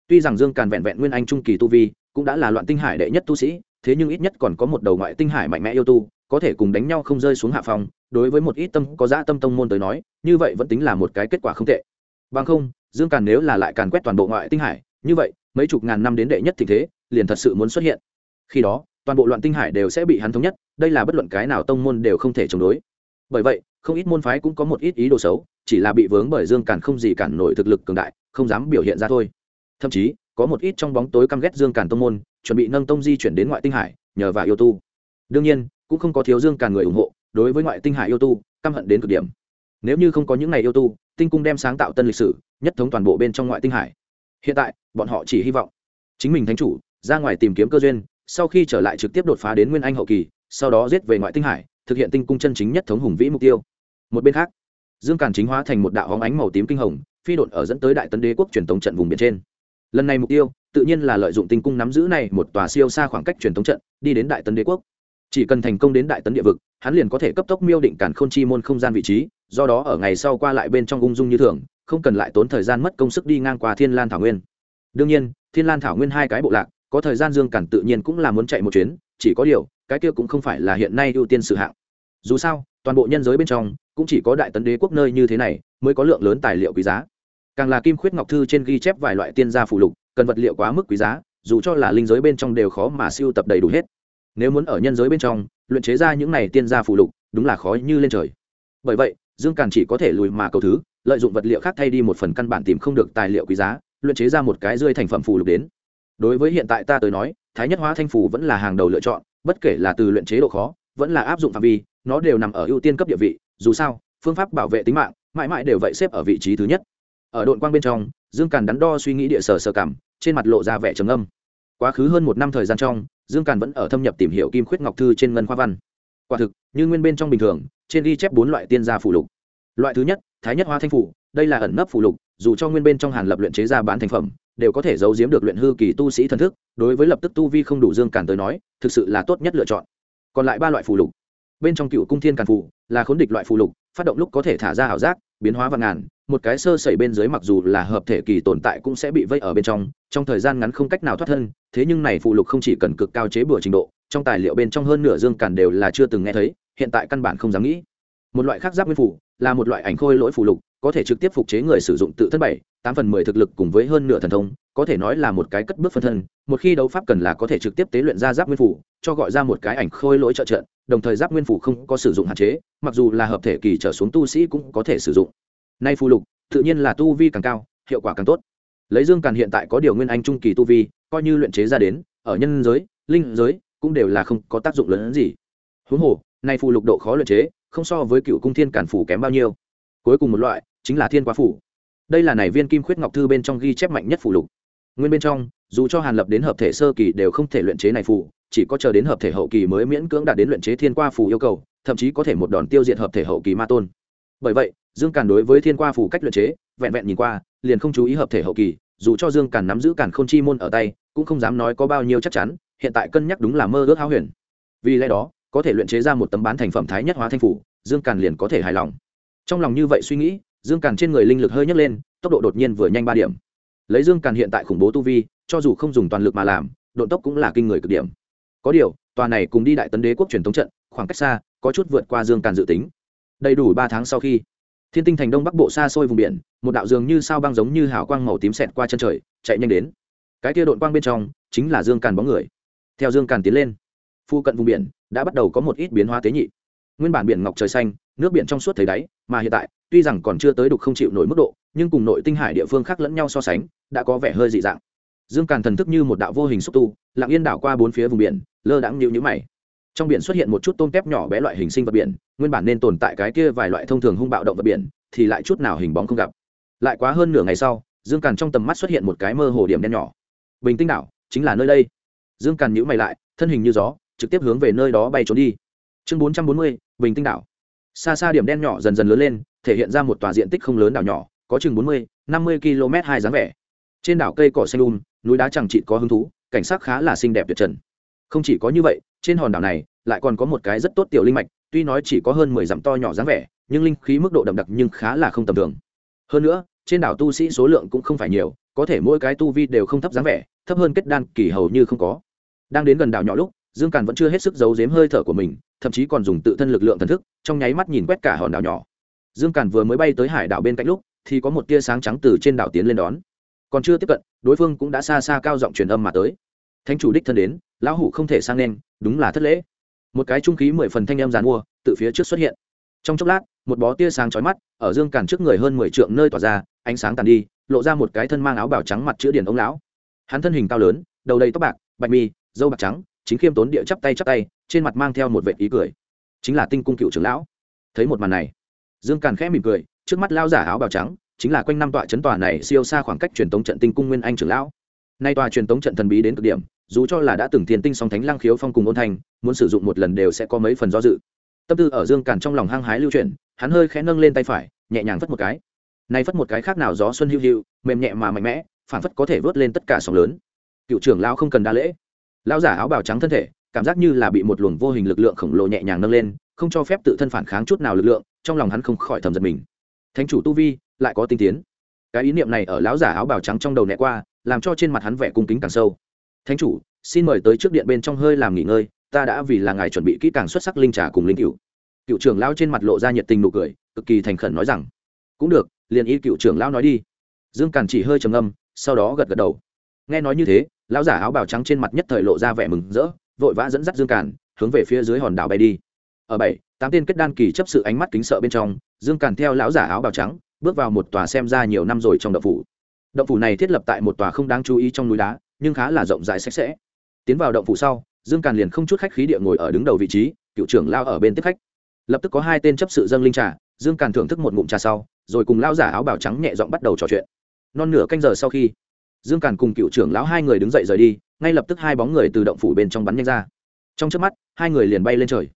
Tuy rằng dương càn vẹn vẹn nguyên anh trung kỳ tu vi cũng đã là loạn tinh hải đệ nhất tu sĩ thế nhưng ít nhất còn có một đầu ngoại tinh hải mạnh mẽ yêu tu có thể cùng đánh nhau không rơi xuống hạ phòng đối với một ít tâm có dã tâm tông môn tới nói như vậy vẫn tính là một cái kết quả không tệ. Bằng không dương càn nếu là lại càn quét toàn bộ ngoại tinh hải như vậy mấy chục ngàn năm đến đệ nhất tình thế, liền thật sự muốn xuất hiện. Khi đó, toàn bộ loạn tinh hải đều sẽ bị hắn thống nhất, đây là bất luận cái nào tông môn đều không thể chống đối. Bởi vậy, không ít môn phái cũng có một ít ý đồ xấu, chỉ là bị vướng bởi dương càn không gì cản nổi thực lực cường đại, không dám biểu hiện ra thôi. Thậm chí, có một ít trong bóng tối căm ghét dương càn tông môn, chuẩn bị nâng tông di chuyển đến ngoại tinh hải, nhờ vào yêu tu. Đương nhiên, cũng không có thiếu dương càn người ủng hộ, đối với ngoại tinh hải yêu tu, căm hận đến cực điểm. Nếu như không có những ngày yêu tu, tinh cung đem sáng tạo tân lịch sử, nhất thống toàn bộ bên trong ngoại tinh hải hiện tại, bọn họ chỉ hy vọng chính mình thánh chủ, ra ngoài tìm kiếm cơ duyên, sau khi trở lại trực tiếp đột phá đến nguyên anh hậu kỳ, sau đó giết về ngoại tinh hải, thực hiện tinh cung chân chính nhất thống hùng vĩ mục tiêu. Một bên khác, dương càn chính hóa thành một đạo hóng ánh màu tím kinh hồng, phi đột ở dẫn tới đại tấn đế quốc truyền thống trận vùng biển trên. Lần này mục tiêu, tự nhiên là lợi dụng tinh cung nắm giữ này một tòa siêu xa khoảng cách truyền thống trận, đi đến đại tấn đế quốc. Chỉ cần thành công đến đại tấn địa vực, hắn liền có thể cấp tốc miêu định cản k h ô n chi môn không gian vị trí, do đó ở ngày sau qua lại bên trong ung dung như thường không cần lại tốn thời gian mất công sức đi ngang qua thiên lan thảo nguyên. Đương nhiên, thiên lan thảo nguyên hai cái bộ lạc, có thời gian dương cản tự nhiên cũng là muốn chạy một chuyến, chỉ có điều, cái kia cũng không phải là hiện nay ưu tiên sự hạng. Dù sao, toàn bộ nhân giới bên trong, cũng chỉ có đại tấn đế quốc nơi như thế này, mới có lượng lớn tài liệu quý giá. Càng là kim khuyết ngọc thư trên ghi chép vài loại tiên gia phụ lục, cần vật liệu quá mức quý giá, dù cho là linh giới bên trong đều khó mà siêu tập đầy đủ hết. Nếu muốn ở nhân giới bên trong, luyện chế ra những này tiên gia phụ lục, đúng là khó như lên trời. Bởi vậy dương càn chỉ có thể lùi mà cầu thứ, lợi dụng vật liệu khác thay đi một phần căn bản tìm không được tài liệu quý giá, luyện chế ra một cái rơi thành phẩm phù lục đến. Đối với hiện tại ta tới nói, thái nhất hóa thanh phù vẫn là hàng đầu lựa chọn, bất kể là từ luyện chế độ khó, vẫn là áp dụng phạm vi, nó đều nằm ở ưu tiên cấp địa vị, dù sao, phương pháp bảo vệ tính mạng, mãi mãi đều vậy xếp ở vị trí thứ nhất. Ở đội quang bên trong, dương càn đắn đo suy nghĩ địa sở sơ cảm, trên mặt lộ ra vẻ trầm âm quá khứ hơn một năm thời gian trong, dương càn vẫn ở thâm nhập tìm hiểu kim khuyết ngọc thư trên ngân khoa văn quả thực, như nguyên bên trong bình thường, trên ghi chép bốn loại tiên gia phụ lục. Loại thứ nhất, thái nhất hoa thanh phủ, đây là ẩn nấp phụ lục, dù cho nguyên bên trong hàn lập luyện chế ra bán thành phẩm, đều có thể giấu giếm được luyện hư kỳ tu sĩ thần thức, đối với lập tức tu vi không đủ dương càn tới nói, thực sự là tốt nhất lựa chọn. Còn lại ba loại phụ lục. Bên trong cựu cung thiên càn phụ là khốn địch loại phụ lục, phát động lúc có thể thả ra ảo giác, biến hóa vạn ngàn, một cái sơ sẩy bên dưới mặc dù là hợp thể kỳ tồn tại cũng sẽ bị vây ở bên trong trong thời gian ngắn không cách nào thoát thân, thế nhưng này phụ lục không chỉ cần cực cao chế bừa trình độ trong tài liệu bên trong hơn nửa dương càn đều là chưa từng nghe thấy, hiện tại căn bản không dám nghĩ. Một loại khác giáp nguyên phủ là một loại ảnh khôi lỗi phù lục, có thể trực tiếp phục chế người sử dụng tự thân bảy, tám phần mười thực lực cùng với hơn nửa thần thông, có thể nói là một cái cất bước phân thân, một khi đấu pháp cần là có thể trực tiếp tế luyện ra giáp nguyên phủ, cho gọi ra một cái ảnh khôi lỗi trợ trận, đồng thời giáp nguyên phủ không có sử dụng hạn chế, mặc dù là hợp thể kỳ trở xuống tu sĩ cũng có thể sử dụng. Nay phù lục, tự nhiên là tu vi càng cao, hiệu quả càng tốt. Lấy dương càn hiện tại có điều nguyên anh trung kỳ tu vi, coi như luyện chế ra đến, ở nhân giới, linh giới cũng đều là không có tác dụng lớn hơn gì. Huống hồ, nay phù lục độ khó luyện chế, không so với cựu cung thiên cản phủ kém bao nhiêu. Cuối cùng một loại, chính là thiên quá phủ. Đây là này viên kim khuyết ngọc thư bên trong ghi chép mạnh nhất phù lục. Nguyên bên trong, dù cho hàn lập đến hợp thể sơ kỳ đều không thể luyện chế này phù, chỉ có chờ đến hợp thể hậu kỳ mới miễn cưỡng đạt đến luyện chế thiên qua phù yêu cầu, thậm chí có thể một đòn tiêu diệt hợp thể hậu kỳ ma tôn. Bởi vậy, dương càn đối với thiên qua phù cách luyện chế, vẹn vẹn nhìn qua, liền không chú ý hợp thể hậu kỳ, dù cho dương càn nắm giữ càn k h ô n chi môn ở tay, cũng không dám nói có bao nhiêu chắc chắn hiện tại cân nhắc đúng là mơ ước háo huyền. Vì lẽ đó, có thể luyện chế ra một tấm bán thành phẩm thái nhất hóa thanh phủ, dương càn liền có thể hài lòng. Trong lòng như vậy suy nghĩ, dương càn trên người linh lực hơi nhấc lên, tốc độ đột nhiên vừa nhanh ba điểm. Lấy dương càn hiện tại khủng bố tu vi, cho dù không dùng toàn lực mà làm độ tốc cũng là kinh người cực điểm. Có điều, tòa này cùng đi đại tấn đế quốc truyền thống trận, khoảng cách xa, có chút vượt qua dương càn dự tính. Đầy đủ ba tháng sau khi, thiên tinh thành đông bắc bộ xa xôi vùng biển, một đạo dường như sao băng giống như hào quang màu tím xẹt qua chân trời, chạy nhanh đến. Cái tia đội quang bên trong, chính là dương càn bóng người theo dương càn tiến lên, phu cận vùng biển đã bắt đầu có một ít biến hóa tế nhị. Nguyên bản biển ngọc trời xanh, nước biển trong suốt thấy đáy, mà hiện tại, tuy rằng còn chưa tới đục không chịu nổi mức độ, nhưng cùng nội tinh hải địa phương khác lẫn nhau so sánh, đã có vẻ hơi dị dạng. Dương càn thần thức như một đạo vô hình xúc tu, lặng yên đảo qua bốn phía vùng biển, lơ đãng nhịu nhữ mày. Trong biển xuất hiện một chút tôm tép nhỏ bé loại hình sinh vật biển, nguyên bản nên tồn tại cái kia vài loại thông thường hung bạo động vật biển, thì lại chút nào hình bóng không gặp. Lại quá hơn nửa ngày sau, dương càn trong tầm mắt xuất hiện một cái mơ hồ điểm đen nhỏ. Bình tinh đảo, chính là nơi đây dương càn nhữ mày lại, thân hình như gió, trực tiếp hướng về nơi đó bay trốn đi. Chương bốn trăm bốn mươi, bình tinh đảo. Xa xa điểm đen nhỏ dần dần lớn lên, thể hiện ra một tòa diện tích không lớn đảo nhỏ, có chừng bốn mươi, năm mươi km hai dáng vẻ. Trên đảo cây cỏ xanh um núi đá chẳng trị có hứng thú, cảnh sắc khá là xinh đẹp tuyệt trần. Không chỉ có như vậy, trên hòn đảo này lại còn có một cái rất tốt tiểu linh mạch, tuy nói chỉ có hơn mười dặm to nhỏ dáng vẻ, nhưng linh khí mức độ đậm đặc nhưng khá là không tầm thường. Hơn nữa, trên đảo tu sĩ số lượng cũng không phải nhiều, có thể mỗi cái tu vi đều không thấp dáng vẻ, thấp hơn kết đan kỳ hầu như không có đang đến gần đảo nhỏ lúc, dương càn vẫn chưa hết sức giấu giếm hơi thở của mình, thậm chí còn dùng tự thân lực lượng thần thức, trong nháy mắt nhìn quét cả hòn đảo nhỏ. Dương càn vừa mới bay tới hải đảo bên cạnh lúc, thì có một tia sáng trắng từ trên đảo tiến lên đón. Còn chưa tiếp cận, đối phương cũng đã xa xa cao giọng truyền âm mà tới. Thánh chủ đích thân đến, lão hủ không thể sang nên, đúng là thất lễ. Một cái trung khí mười phần thanh em giàn mua, từ phía trước xuất hiện. Trong chốc lát, một bó tia sáng chói mắt, ở dương càn trước người hơn mười trượng nơi tỏa ra, ánh sáng tàn đi, lộ ra một cái thân mang áo bào trắng mặt chữ điển ông lão. Hắn thân hình cao lớn, đầu đầy tóc bạc, bạch mi dâu bạc trắng, chính khiêm tốn địa chắp tay chắp tay, trên mặt mang theo một vệ ý cười. Chính là tinh cung cựu trưởng lão. Thấy một màn này, dương càn khẽ mỉm cười, trước mắt lao giả áo bào trắng, chính là quanh năm tọa chấn tòa này siêu xa khoảng cách truyền tống trận tinh cung nguyên anh trưởng lão. Nay tòa truyền tống trận thần bí đến cực điểm, dù cho là đã từng tiền tinh song thánh lang khiếu phong cùng ôn thành, muốn sử dụng một lần đều sẽ có mấy phần do dự. Tâm tư ở dương càn trong lòng hăng hái lưu chuyển, hắn hơi khẽ nâng lên tay phải, nhẹ nhàng phất một cái. Nay phất một cái khác nào gió xuân hữu hữu mềm nhẹ mà mạnh mẽ phản phất có thể vớt lên tất cả sóng lớn. Cựu trưởng lão không cần đa lễ lão giả áo bào trắng thân thể, cảm giác như là bị một luồng vô hình lực lượng khổng lồ nhẹ nhàng nâng lên, không cho phép tự thân phản kháng chút nào lực lượng, trong lòng hắn không khỏi thầm giật mình. Thánh chủ tu vi, lại có tinh tiến. Cái ý niệm này ở lão giả áo bào trắng trong đầu nẹ qua, làm cho trên mặt hắn vẻ cung kính càng sâu. Thánh chủ, xin mời tới trước điện bên trong hơi làm nghỉ ngơi, ta đã vì là ngài chuẩn bị kỹ càng xuất sắc linh trà cùng linh cựu. Cựu trưởng lão trên mặt lộ ra nhiệt tình nụ cười, cực kỳ thành khẩn nói rằng, cũng được, liền y cựu trưởng lão nói đi. Dương càn chỉ hơi trầm âm sau đó gật gật đầu. Nghe nói như thế lão giả áo bào trắng trên mặt nhất thời lộ ra vẻ mừng rỡ, vội vã dẫn dắt dương càn, hướng về phía dưới hòn đảo bay đi. Ở bảy, tám tên kết đan kỳ chấp sự ánh mắt kính sợ bên trong, dương càn theo lão giả áo bào trắng, bước vào một tòa xem ra nhiều năm rồi trong động phủ. Động phủ này thiết lập tại một tòa không đáng chú ý trong núi đá, nhưng khá là rộng rãi sạch sẽ. Tiến vào động phủ sau, dương càn liền không chút khách khí địa ngồi ở đứng đầu vị trí, cựu trưởng lao ở bên tiếp khách. Lập tức có hai tên chấp sự dâng linh trà, dương càn thưởng thức một ngụm trà sau, rồi cùng lao giả áo bào trắng nhẹ giọng bắt đầu trò chuyện. Non nửa canh giờ sau khi dương càn cùng cựu trưởng lão hai người đứng dậy rời đi ngay lập tức hai bóng người từ động phủ bên trong bắn nhanh ra. Trong trước mắt hai người liền bay lên trời.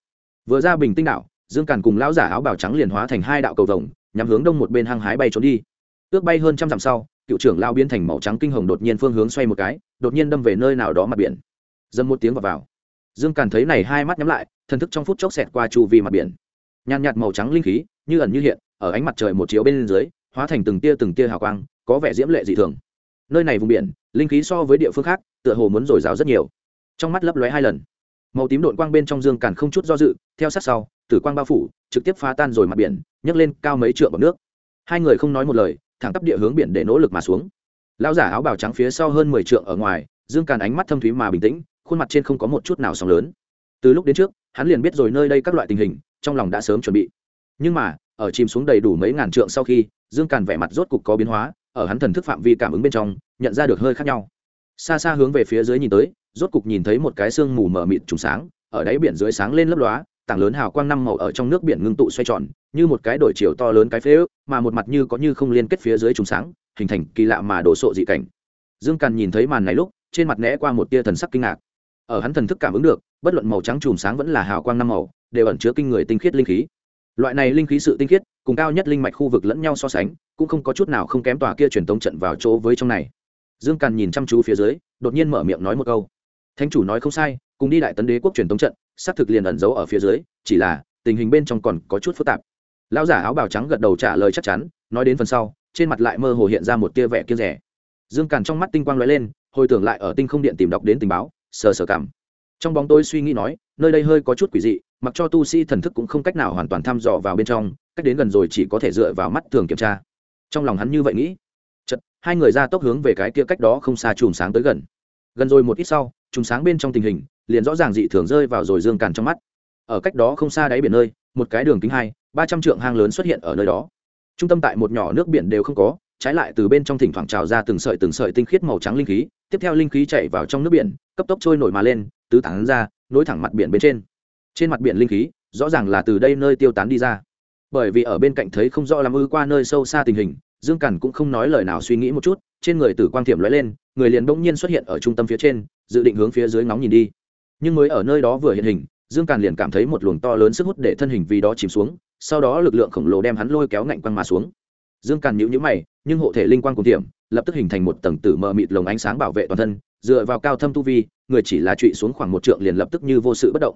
Vừa ra bình tinh đạo dương càn cùng lão giả áo bào trắng liền hóa thành hai đạo cầu vồng nhắm hướng đông một bên hăng hái bay trốn đi. Ước bay hơn trăm dặm sau cựu trưởng lao biến thành màu trắng kinh hồng đột nhiên phương hướng xoay một cái đột nhiên đâm về nơi nào đó mặt biển. Dâm một tiếng vào, vào. dương càn thấy này hai mắt nhắm lại thần thức trong phút chốc xẹt qua chu vi mặt biển. Nhàn nhạt màu trắng linh khí như ẩn như hiện ở ánh mặt trời một chiếu bên dưới hóa thành từng tia từng tia hào quang có vẻ diễm lệ dị thường nơi này vùng biển, linh khí so với địa phương khác, tựa hồ muốn dồi dào rất nhiều. Trong mắt lấp lóe hai lần. Màu tím đội quang bên trong dương càn không chút do dự, theo sát sau, tử quang bao phủ, trực tiếp phá tan rồi mặt biển, nhấc lên cao mấy trượng bọc nước. Hai người không nói một lời, thẳng tắp địa hướng biển để nỗ lực mà xuống. Lão giả áo bào trắng phía sau hơn mười trượng ở ngoài, dương càn ánh mắt thâm thúy mà bình tĩnh, khuôn mặt trên không có một chút nào sóng lớn. Từ lúc đến trước, hắn liền biết rồi nơi đây các loại tình hình, trong lòng đã sớm chuẩn bị. Nhưng mà, ở chìm xuống đầy đủ mấy ngàn trượng sau khi, dương càn vẻ mặt rốt cục có biến hóa ở hắn thần thức phạm vi cảm ứng bên trong, nhận ra được hơi khác nhau. Xa xa hướng về phía dưới nhìn tới, rốt cục nhìn thấy một cái sương mù mờ mịt trùng sáng, ở đáy biển dưới sáng lên lấp lóa, tảng lớn hào quang năm màu ở trong nước biển ngưng tụ xoay tròn, như một cái đổi chiều to lớn cái phế ước, mà một mặt như có như không liên kết phía dưới trùng sáng, hình thành kỳ lạ mà đổ sộ dị cảnh. Dương càn nhìn thấy màn này lúc, trên mặt né qua một tia thần sắc kinh ngạc. Ở hắn thần thức cảm ứng được, bất luận màu trắng chùm sáng vẫn là hào quang năm màu, đều ẩn chứa kinh người tinh khiết linh khí loại này linh khí sự tinh khiết, cùng cao nhất linh mạch khu vực lẫn nhau so sánh, cũng không có chút nào không kém tòa kia truyền tống trận vào chỗ với trong này. Dương càn nhìn chăm chú phía dưới, đột nhiên mở miệng nói một câu. Thánh chủ nói không sai, cùng đi đại tấn đế quốc truyền tống trận, xác thực liền ẩn giấu ở phía dưới, chỉ là, tình hình bên trong còn có chút phức tạp. Lão giả áo bào trắng gật đầu trả lời chắc chắn, nói đến phần sau, trên mặt lại mơ hồ hiện ra một tia vẻ kia rẻ dương càn trong mắt tinh quang lóe lên, hồi tưởng lại ở tinh không điện tìm đọc đến tình báo, sờ sờ cảm. Trong bóng tôi suy nghĩ nói nơi đây hơi có chút quỷ dị, mặc cho tu sĩ thần thức cũng không cách nào hoàn toàn thăm dò vào bên trong, cách đến gần rồi chỉ có thể dựa vào mắt thường kiểm tra. Trong lòng hắn như vậy nghĩ chật hai người ra tốc hướng về cái kia cách đó không xa chùm sáng tới gần. Gần rồi một ít sau, chùm sáng bên trong tình hình, liền rõ ràng dị thường rơi vào rồi dương càn trong mắt. Ở cách đó không xa đáy biển nơi, một cái đường kính hai, ba trăm trượng hang lớn xuất hiện ở nơi đó. Trung tâm tại một nhỏ nước biển đều không có, trái lại từ bên trong thỉnh thoảng trào ra từng sợi từng sợi tinh khiết màu trắng linh khí, tiếp theo linh khí chạy vào trong nước biển, cấp tốc trôi nổi mà lên, tứ tán ra nối thẳng mặt biển bên trên. Trên mặt biển linh khí, rõ ràng là từ đây nơi tiêu tán đi ra. Bởi vì ở bên cạnh thấy không rõ làm ư qua nơi sâu xa tình hình, dương cẩn cũng không nói lời nào suy nghĩ một chút, trên người tử quang thiểm lóe lên, người liền bỗng nhiên xuất hiện ở trung tâm phía trên, dự định hướng phía dưới ngóng nhìn đi. Nhưng mới ở nơi đó vừa hiện hình, dương càn liền cảm thấy một luồng to lớn sức hút để thân hình vì đó chìm xuống, sau đó lực lượng khổng lồ đem hắn lôi kéo ngạnh quăng mà xuống. Dương càn nhíu nhíu mày, nhưng hộ thể linh quang cùng tiệm lập tức hình thành một tầng tử mờ mịt lồng ánh sáng bảo vệ toàn thân, dựa vào cao thâm tu vi người chỉ là trụy xuống khoảng một trượng liền lập tức như vô sự bất động.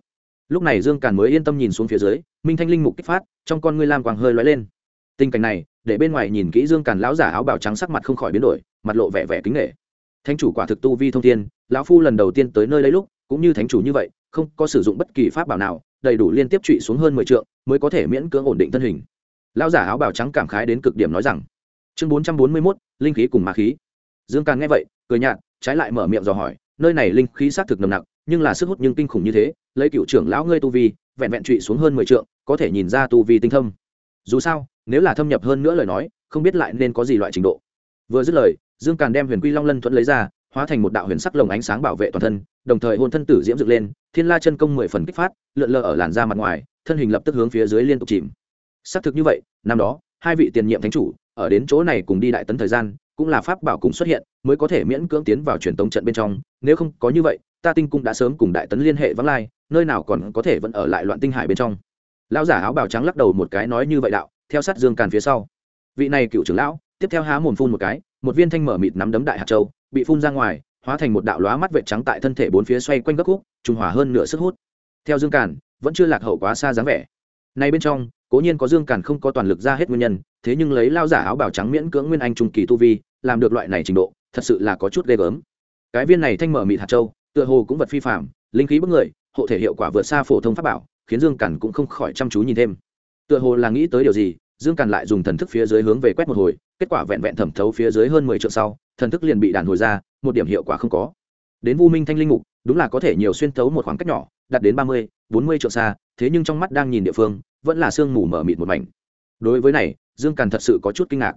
Lúc này dương càn mới yên tâm nhìn xuống phía dưới, minh thanh linh mục kích phát, trong con ngươi lam quang hơi lóe lên. Tình cảnh này, để bên ngoài nhìn kỹ dương càn lão giả áo bào trắng sắc mặt không khỏi biến đổi, mặt lộ vẻ vẻ kính nghệ thánh chủ quả thực tu vi thông thiên, lão phu lần đầu tiên tới nơi lấy lúc, cũng như thánh chủ như vậy, không có sử dụng bất kỳ pháp bảo nào, đầy đủ liên tiếp trụy xuống hơn mười trượng, mới có thể miễn cưỡng ổn định thân hình. Lão giả áo bào trắng cảm khái đến cực điểm nói rằng, chương bốn trăm bốn mươi mốt, linh khí cùng ma khí. Dương càn nghe vậy, cười nhạt, trái lại mở miệng dò hỏi nơi này linh khí xác thực nồng nặc, nhưng là sức hút nhưng kinh khủng như thế, lấy cựu trưởng lão ngươi tu vi, vẹn vẹn trụy xuống hơn mười trượng, có thể nhìn ra tu vi tinh thâm. Dù sao, nếu là thâm nhập hơn nữa lời nói, không biết lại nên có gì loại trình độ. Vừa dứt lời, dương càn đem huyền quy long lân thuẫn lấy ra, hóa thành một đạo huyền sắc lồng ánh sáng bảo vệ toàn thân, đồng thời hôn thân tử diễm dựng lên, thiên la chân công mười phần kích phát, lượn lờ ở làn da mặt ngoài, thân hình lập tức hướng phía dưới liên tục chìm. Xác thực như vậy, năm đó, hai vị tiền nhiệm thánh chủ, ở đến chỗ này cùng đi đại tấn thời gian cũng là pháp bảo cùng xuất hiện, mới có thể miễn cưỡng tiến vào truyền tống trận bên trong. Nếu không có như vậy, ta tinh cung đã sớm cùng đại tấn liên hệ vắng lai, nơi nào còn có thể vẫn ở lại loạn tinh hải bên trong. Lão giả áo bào trắng lắc đầu một cái nói như vậy đạo, theo sát dương càn phía sau. Vị này cựu trưởng lão, tiếp theo há mồm phun một cái, một viên thanh mở mịt nắm đấm đại hạt châu, bị phun ra ngoài, hóa thành một đạo lóa mắt vệt trắng tại thân thể bốn phía xoay quanh gấp khúc trùng hòa hơn nửa sức hút. Theo dương càn, vẫn chưa lạc hậu quá xa dáng vẻ. Này bên trong cố nhiên có dương càn không có toàn lực ra hết nguyên nhân, thế nhưng lấy lao giả áo bào trắng miễn cưỡng nguyên anh trung kỳ tu vi, làm được loại này trình độ, thật sự là có chút ghê gớm. Cái viên này thanh mở mịt hạt châu, tựa hồ cũng vật phi phạm linh khí bức người, hộ thể hiệu quả vượt xa phổ thông pháp bảo, khiến dương càn cũng không khỏi chăm chú nhìn thêm. Tựa hồ là nghĩ tới điều gì, dương càn lại dùng thần thức phía dưới hướng về quét một hồi, kết quả vẹn vẹn thẩm thấu phía dưới hơn mười triệu sau, thần thức liền bị đàn hồi ra, một điểm hiệu quả không có. Đến vu minh thanh linh mục, đúng là có thể nhiều xuyên thấu một khoảng cách nhỏ, đạt đến ba mươi, bốn mươi triệu xa, thế nhưng trong mắt đang nhìn địa phương vẫn là sương mù mở mịt một mảnh. Đối với này, dương càn thật sự có chút kinh ngạc.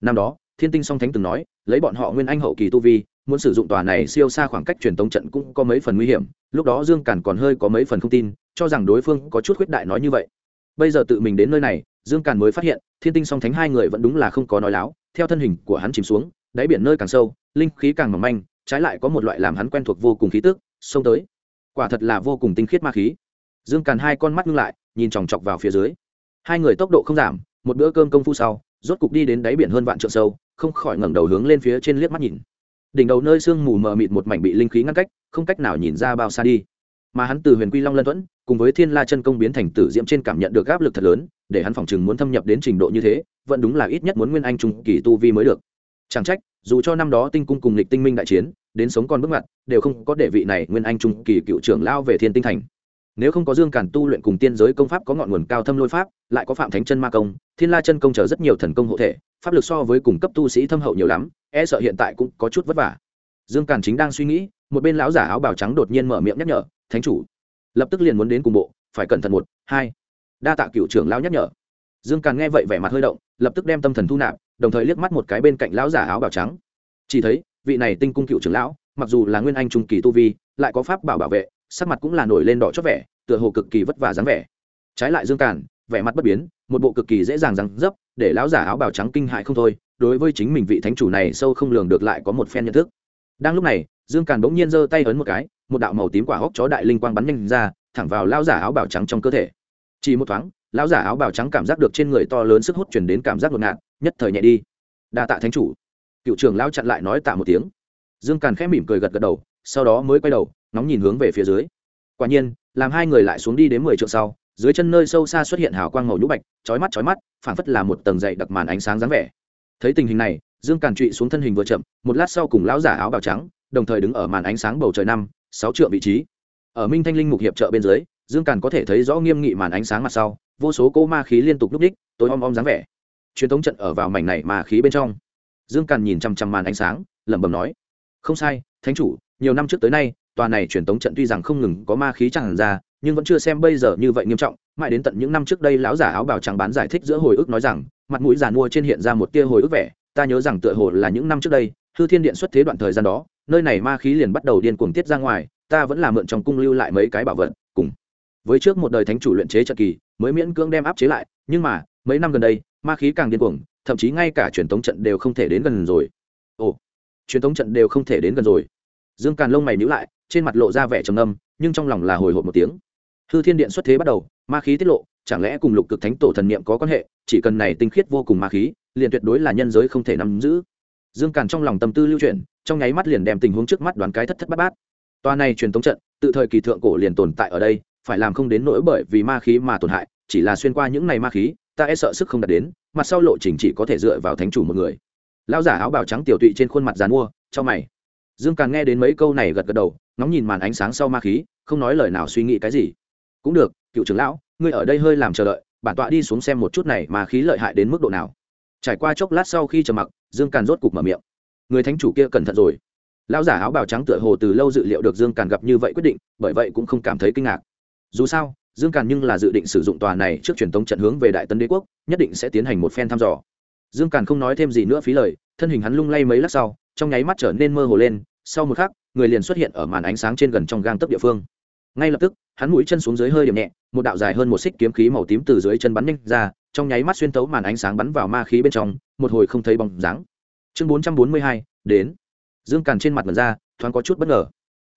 Năm đó, thiên tinh song thánh từng nói, lấy bọn họ nguyên anh hậu kỳ tu vi, muốn sử dụng tòa này siêu xa khoảng cách truyền tống trận cũng có mấy phần nguy hiểm. Lúc đó dương càn còn hơi có mấy phần không tin, cho rằng đối phương có chút khuyết đại nói như vậy. Bây giờ tự mình đến nơi này, dương càn mới phát hiện, thiên tinh song thánh hai người vẫn đúng là không có nói láo, theo thân hình của hắn chìm xuống, đáy biển nơi càng sâu, linh khí càng mỏng manh, trái lại có một loại làm hắn quen thuộc vô cùng khí tức, xông tới. Quả thật là vô cùng tinh khiết ma khí. Dương càn hai con mắt ngưng lại nhìn chòng chọc vào phía dưới. Hai người tốc độ không giảm, một bữa cơm công phu sau, rốt cục đi đến đáy biển hơn vạn trượng sâu, không khỏi ngẩng đầu hướng lên phía trên liếc mắt nhìn. Đỉnh đầu nơi sương mù mờ mịt một mảnh bị linh khí ngăn cách, không cách nào nhìn ra bao xa đi. Mà hắn từ huyền quy long lân thuẫn, cùng với thiên la chân công biến thành tử diễm trên cảm nhận được áp lực thật lớn, để hắn phòng chừng muốn thâm nhập đến trình độ như thế, vẫn đúng là ít nhất muốn nguyên anh trung kỳ tu vi mới được. Chẳng trách, dù cho năm đó tinh cung cùng lịch tinh minh đại chiến, đến sống còn bước ngoặt, đều không có để vị này nguyên anh trung kỳ cựu trưởng lao về thiên tinh thành nếu không có dương càn tu luyện cùng tiên giới công pháp có ngọn nguồn cao thâm lôi pháp, lại có phạm thánh chân ma công, thiên la chân công chờ rất nhiều thần công hộ thể, pháp lực so với cùng cấp tu sĩ thâm hậu nhiều lắm e sợ hiện tại cũng có chút vất vả. Dương càn chính đang suy nghĩ, một bên lão giả áo bào trắng đột nhiên mở miệng nhắc nhở, thánh chủ, lập tức liền muốn đến cùng bộ, phải cẩn thận một, hai. Đa tạ cựu trưởng lão nhắc nhở. Dương càn nghe vậy vẻ mặt hơi động, lập tức đem tâm thần thu nạp, đồng thời liếc mắt một cái bên cạnh lão giả áo bào trắng. Chỉ thấy, vị này tinh cung cựu trưởng lão, mặc dù là nguyên anh trung kỳ tu vi, lại có pháp bảo bảo vệ sắc mặt cũng là nổi lên đỏ chót vẻ, tựa hồ cực kỳ vất vả dáng vẻ. Trái lại dương càn, vẻ mặt bất biến, một bộ cực kỳ dễ dàng rằng dấp, để lão giả áo bào trắng kinh hại không thôi, đối với chính mình vị thánh chủ này sâu không lường được lại có một phen nhận thức. Đang lúc này, dương càn bỗng nhiên giơ tay ấn một cái, một đạo màu tím quả hốc chó đại linh quang bắn nhanh ra, thẳng vào lão giả áo bào trắng trong cơ thể. Chỉ một thoáng, lão giả áo bào trắng cảm giác được trên người to lớn sức hút chuyển đến cảm giác ngột ngạt, nhất thời nhẹ đi. Đa tạ thánh chủ. Cựu trưởng lão chặn lại nói tạ một tiếng. Dương càn khẽ mỉm cười gật gật đầu, sau đó mới quay đầu nóng nhìn hướng về phía dưới. Quả nhiên, làm hai người lại xuống đi đến mười trượng sau, dưới chân nơi sâu xa xuất hiện hào quang màu nhũ bạch, chói mắt chói mắt, phảng phất là một tầng dậy đặc màn ánh sáng dáng vẻ. Thấy tình hình này, dương càn trụy xuống thân hình vừa chậm, một lát sau cùng lão giả áo bào trắng, đồng thời đứng ở màn ánh sáng bầu trời năm, sáu trượng vị trí. Ở minh thanh linh mục hiệp trợ bên dưới, dương càn có thể thấy rõ nghiêm nghị màn ánh sáng mặt sau, vô số cỗ ma khí liên tục núp đích, tối om om dáng vẻ. Truyền thống trận ở vào mảnh này mà khí bên trong. Dương càn nhìn chăm chăm màn ánh sáng, lẩm bẩm nói, không sai, thánh chủ, nhiều năm trước tới nay tòa này truyền tống trận tuy rằng không ngừng có ma khí tràn ra, nhưng vẫn chưa xem bây giờ như vậy nghiêm trọng. Mãi đến tận những năm trước đây lão giả áo bào trắng bán giải thích giữa hồi ức nói rằng, mặt mũi giàn mua trên hiện ra một tia hồi ức vẻ. Ta nhớ rằng tựa hồ là những năm trước đây, hư thiên điện xuất thế đoạn thời gian đó, nơi này ma khí liền bắt đầu điên cuồng tiết ra ngoài, ta vẫn là mượn trong cung lưu lại mấy cái bảo vật, cùng với trước một đời thánh chủ luyện chế trận kỳ, mới miễn cưỡng đem áp chế lại. Nhưng mà, mấy năm gần đây, ma khí càng điên cuồng, thậm chí ngay cả truyền tống trận đều không thể đến gần rồi. Ồ, truyền tống trận đều không thể đến gần rồi. Dương càn lông mày nhữ lại trên mặt lộ ra vẻ trầm âm nhưng trong lòng là hồi hộp một tiếng. Hư thiên điện xuất thế bắt đầu, ma khí tiết lộ, chẳng lẽ cùng lục cực thánh tổ thần niệm có quan hệ, chỉ cần này tinh khiết vô cùng ma khí, liền tuyệt đối là nhân giới không thể nắm giữ. Dương càn trong lòng tâm tư lưu chuyển, trong nháy mắt liền đem tình huống trước mắt đoán cái thất thất bát bát. Toa này truyền tống trận, tự thời kỳ thượng cổ liền tồn tại ở đây, phải làm không đến nỗi bởi vì ma khí mà tổn hại, chỉ là xuyên qua những này ma khí, ta e sợ sức không đạt đến, mặt sau lộ trình chỉ có thể dựa vào thánh chủ một người. Lão giả áo bào trắng tiểu tụy trên khuôn mặt dàn mua, cho mày. Dương càn nghe đến mấy câu này gật gật đầu ngóng nhìn màn ánh sáng sau ma khí, không nói lời nào suy nghĩ cái gì. Cũng được, cựu trưởng lão, ngươi ở đây hơi làm chờ đợi, bản tọa đi xuống xem một chút này mà khí lợi hại đến mức độ nào. Trải qua chốc lát sau khi trầm mặc, dương càn rốt cục mở miệng. Người thánh chủ kia cẩn thận rồi. Lão giả áo bào trắng tựa hồ từ lâu dự liệu được dương càn gặp như vậy quyết định, bởi vậy cũng không cảm thấy kinh ngạc. Dù sao, dương càn nhưng là dự định sử dụng tòa này trước truyền tống trận hướng về đại tân đế quốc, nhất định sẽ tiến hành một phen thăm dò. Dương càn không nói thêm gì nữa phí lời, thân hình hắn lung lay mấy lát sau, trong nháy mắt trở nên mơ hồ lên, sau một khắc người liền xuất hiện ở màn ánh sáng trên gần trong gang tấc địa phương. Ngay lập tức, hắn mũi chân xuống dưới hơi điểm nhẹ, một đạo dài hơn một xích kiếm khí màu tím từ dưới chân bắn nhanh ra, trong nháy mắt xuyên tấu màn ánh sáng bắn vào ma khí bên trong, một hồi không thấy bóng dáng. Chương bốn trăm bốn mươi hai, đến. Dương càn trên mặt mật ra, thoáng có chút bất ngờ.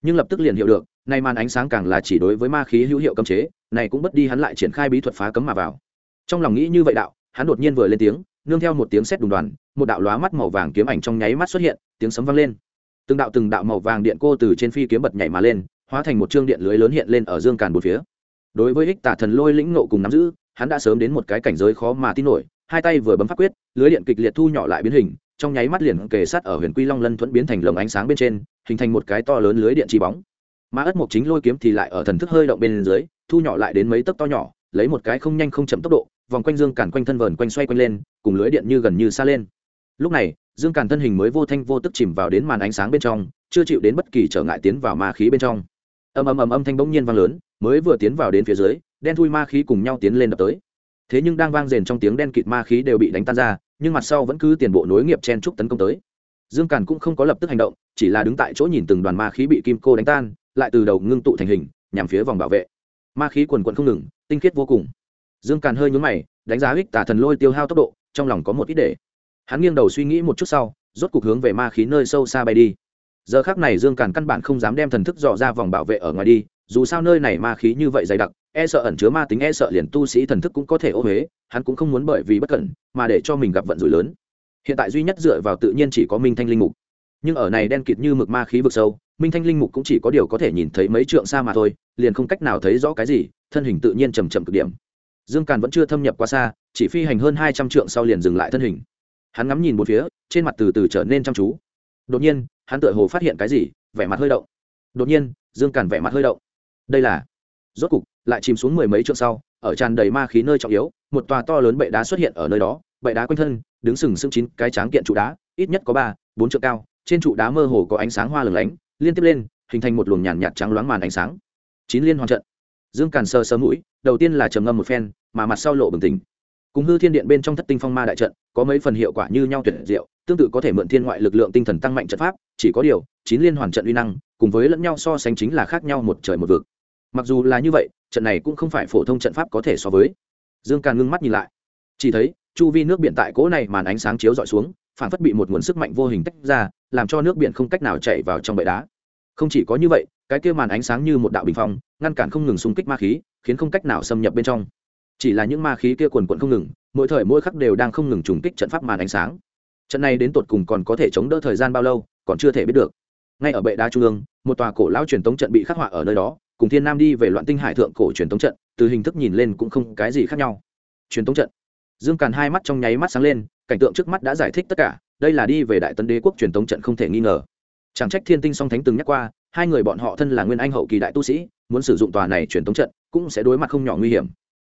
Nhưng lập tức liền hiểu được, nay màn ánh sáng càng là chỉ đối với ma khí hữu hiệu cấm chế, này cũng bất đi hắn lại triển khai bí thuật phá cấm mà vào. Trong lòng nghĩ như vậy đạo, hắn đột nhiên vừa lên tiếng, nương theo một tiếng sét đùng đoàn, một đạo lóa mắt màu vàng kiếm ảnh trong nháy mắt xuất hiện, tiếng sấm vang lên từng đạo từng đạo màu vàng điện cô từ trên phi kiếm bật nhảy mà lên, hóa thành một chương điện lưới lớn hiện lên ở dương càn một phía. Đối với ích tả thần lôi lĩnh nộ cùng nắm giữ, hắn đã sớm đến một cái cảnh giới khó mà tin nổi, hai tay vừa bấm phát quyết, lưới điện kịch liệt thu nhỏ lại biến hình, trong nháy mắt liền kề sát ở huyền quy long lân thuẫn biến thành lồng ánh sáng bên trên, hình thành một cái to lớn lưới điện chi bóng. Mà ất mộc chính lôi kiếm thì lại ở thần thức hơi động bên dưới, thu nhỏ lại đến mấy tấc to nhỏ, lấy một cái không nhanh không chậm tốc độ, vòng quanh dương càn quanh thân vờn quanh xoay quanh lên, cùng lưới điện như gần như xa lên lúc này, dương càn thân hình mới vô thanh vô tức chìm vào đến màn ánh sáng bên trong, chưa chịu đến bất kỳ trở ngại tiến vào ma khí bên trong. Ầm ầm ầm âm thanh bỗng nhiên vang lớn, mới vừa tiến vào đến phía dưới, đen thui ma khí cùng nhau tiến lên đập tới. Thế nhưng đang vang rền trong tiếng đen kịt ma khí đều bị đánh tan ra, nhưng mặt sau vẫn cứ tiền bộ nối nghiệp chen trúc tấn công tới. Dương càn cũng không có lập tức hành động, chỉ là đứng tại chỗ nhìn từng đoàn ma khí bị kim cô đánh tan, lại từ đầu ngưng tụ thành hình, nhằm phía vòng bảo vệ. Ma khí quần quận không ngừng, tinh khiết vô cùng. Dương càn hơi nhún mày, đánh giá hích tả thần lôi tiêu hao tốc độ, trong lòng có một ít để hắn nghiêng đầu suy nghĩ một chút sau, rốt cục hướng về ma khí nơi sâu xa bay đi. Giờ khác này dương càn căn bản không dám đem thần thức dò ra vòng bảo vệ ở ngoài đi, dù sao nơi này ma khí như vậy dày đặc e sợ ẩn chứa ma tính e sợ liền tu sĩ thần thức cũng có thể ô huế hắn cũng không muốn bởi vì bất cẩn mà để cho mình gặp vận rủi lớn. Hiện tại duy nhất dựa vào tự nhiên chỉ có minh thanh linh mục. Nhưng ở này đen kịt như mực ma khí vực sâu, minh thanh linh mục cũng chỉ có điều có thể nhìn thấy mấy trượng xa mà thôi, liền không cách nào thấy rõ cái gì, thân hình tự nhiên chầm chậm cực điểm. Dương càn vẫn chưa thâm nhập quá xa, chỉ phi hành hơn hai trăm trượng sau liền dừng lại thân hình hắn ngắm nhìn một phía, trên mặt từ từ trở nên chăm chú. Đột nhiên, hắn tựa hồ phát hiện cái gì, vẻ mặt hơi động. Đột nhiên, dương càn vẻ mặt hơi động. Đây là rốt cục, lại chìm xuống mười mấy trượng sau, ở tràn đầy ma khí nơi trọng yếu, một tòa to lớn bệ đá xuất hiện ở nơi đó. Bệ đá quanh thân, đứng sừng sững chín cái tráng kiện trụ đá, ít nhất có ba, bốn trượng cao. Trên trụ đá mơ hồ có ánh sáng hoa lửng lánh, liên tiếp lên, hình thành một luồng nhàn nhạt trắng loáng màn ánh sáng. Chín liên hoàn trận. Dương càn sơ sơ mũi, đầu tiên là trầm ngâm một phen, mà mặt sau lộ bừng tỉnh cùng hư thiên điện bên trong thất tinh phong ma đại trận, có mấy phần hiệu quả như nhau tuyệt diệu, tương tự có thể mượn thiên ngoại lực lượng tinh thần tăng mạnh trận pháp, chỉ có điều, chín liên hoàn trận uy năng, cùng với lẫn nhau so sánh chính là khác nhau một trời một vực. Mặc dù là như vậy, trận này cũng không phải phổ thông trận pháp có thể so với. Dương càn ngưng mắt nhìn lại. Chỉ thấy, chu vi nước biển tại cỗ này màn ánh sáng chiếu dọi xuống, phản phất bị một nguồn sức mạnh vô hình tách ra, làm cho nước biển không cách nào chảy vào trong bệ đá. Không chỉ có như vậy, cái kia màn ánh sáng như một đạo bình phong, ngăn cản không ngừng xung kích ma khí, khiến không cách nào xâm nhập bên trong chỉ là những ma khí kia quần quận không ngừng, mỗi thời mỗi khắc đều đang không ngừng trùng kích trận pháp màn ánh sáng. Trận này đến tột cùng còn có thể chống đỡ thời gian bao lâu, còn chưa thể biết được. Ngay ở bệ đá trung ương, một tòa cổ lão truyền tống trận bị khắc họa ở nơi đó, cùng thiên nam đi về loạn tinh hải thượng cổ truyền tống trận, từ hình thức nhìn lên cũng không cái gì khác nhau. Truyền tống trận. Dương càn hai mắt trong nháy mắt sáng lên, cảnh tượng trước mắt đã giải thích tất cả, đây là đi về đại tấn đế quốc truyền tống trận không thể nghi ngờ. Chẳng trách thiên tinh song thánh từng nhắc qua, hai người bọn họ thân là nguyên anh hậu kỳ đại tu sĩ, muốn sử dụng tòa này truyền tống trận cũng sẽ đối mặt không nhỏ nguy hiểm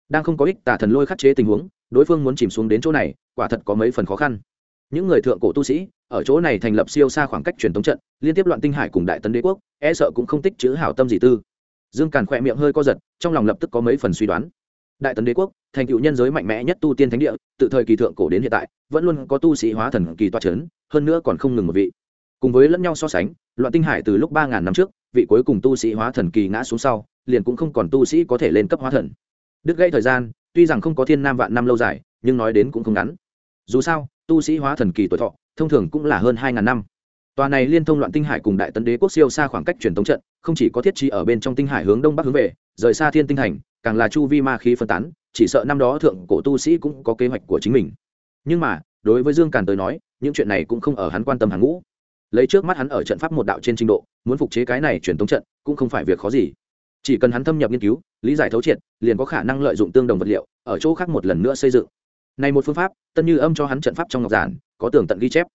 đang không có ích tà thần lôi khắc chế tình huống, đối phương muốn chìm xuống đến chỗ này, quả thật có mấy phần khó khăn. Những người thượng cổ tu sĩ, ở chỗ này thành lập siêu xa khoảng cách truyền thống trận, liên tiếp loạn tinh hải cùng đại tấn đế quốc e sợ cũng không tích chữ hảo tâm gì tư. Dương càn khỏe miệng hơi co giật, trong lòng lập tức có mấy phần suy đoán. Đại tấn đế quốc, thành cựu nhân giới mạnh mẽ nhất tu tiên thánh địa, từ thời kỳ thượng cổ đến hiện tại, vẫn luôn có tu sĩ hóa thần kỳ toa c h ấ n hơn nữa còn không ngừng một vị. Cùng với lẫn nhau so sánh, loạn tinh hải từ lúc ba ngàn năm trước, vị cuối cùng tu sĩ hóa thần kỳ ngã xuống sau, liền cũng không còn tu sĩ có thể lên cấp hóa thần đứt gãy thời gian, tuy rằng không có thiên nam vạn năm lâu dài, nhưng nói đến cũng không ngắn. Dù sao, tu sĩ hóa thần kỳ tuổi thọ, thông thường cũng là hơn hai ngàn năm. Tòa này liên thông loạn tinh hải cùng đại tấn đế quốc siêu xa khoảng cách truyền thống trận, không chỉ có thiết trí ở bên trong tinh hải hướng đông bắc hướng về, rời xa thiên tinh thành càng là chu vi ma khí phân tán, chỉ sợ năm đó thượng cổ tu sĩ cũng có kế hoạch của chính mình. Nhưng mà, đối với dương càn tới nói, những chuyện này cũng không ở hắn quan tâm hàng ngũ. Lấy trước mắt hắn ở trận pháp một đạo trên trình độ, muốn phục chế cái này truyền thống trận, cũng không phải việc khó gì chỉ cần hắn thâm nhập nghiên cứu, lý giải thấu triệt, liền có khả năng lợi dụng tương đồng vật liệu ở chỗ khác một lần nữa xây dựng. Này một phương pháp, tân như âm cho hắn trận pháp trong ngọc giản, có tường tận ghi chép.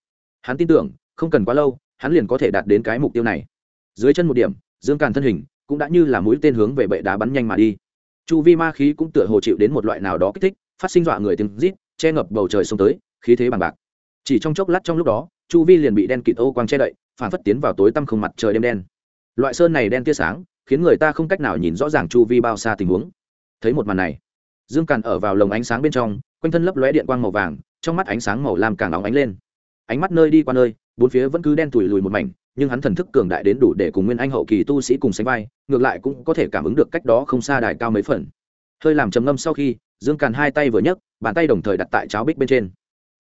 Hắn tin tưởng, không cần quá lâu, hắn liền có thể đạt đến cái mục tiêu này. Dưới chân một điểm, dương càn thân hình cũng đã như là mũi tên hướng về bệ đá bắn nhanh mà đi. Chu vi ma khí cũng tựa hồ chịu đến một loại nào đó kích thích, phát sinh dọa người tiếng rít, che ngập bầu trời xông tới, khí thế bằng bạc. Chỉ trong chốc lát trong lúc đó, chu vi liền bị đen kịt ô quang che đậy, phản phất tiến vào tối tăm không mặt trời đêm đen. Loại sơn này đen tia sáng khiến người ta không cách nào nhìn rõ ràng chu vi bao xa tình huống. Thấy một màn này, dương càn ở vào lồng ánh sáng bên trong, quanh thân lấp lóe điện quang màu vàng, trong mắt ánh sáng màu lam càng óng ánh lên. Ánh mắt nơi đi qua nơi, bốn phía vẫn cứ đen tủi lùi một mảnh, nhưng hắn thần thức cường đại đến đủ để cùng nguyên anh hậu kỳ tu sĩ cùng sánh vai, ngược lại cũng có thể cảm ứng được cách đó không xa đài cao mấy phần. Hơi làm trầm ngâm sau khi, dương càn hai tay vừa nhấc, bàn tay đồng thời đặt tại cháo bích bên trên.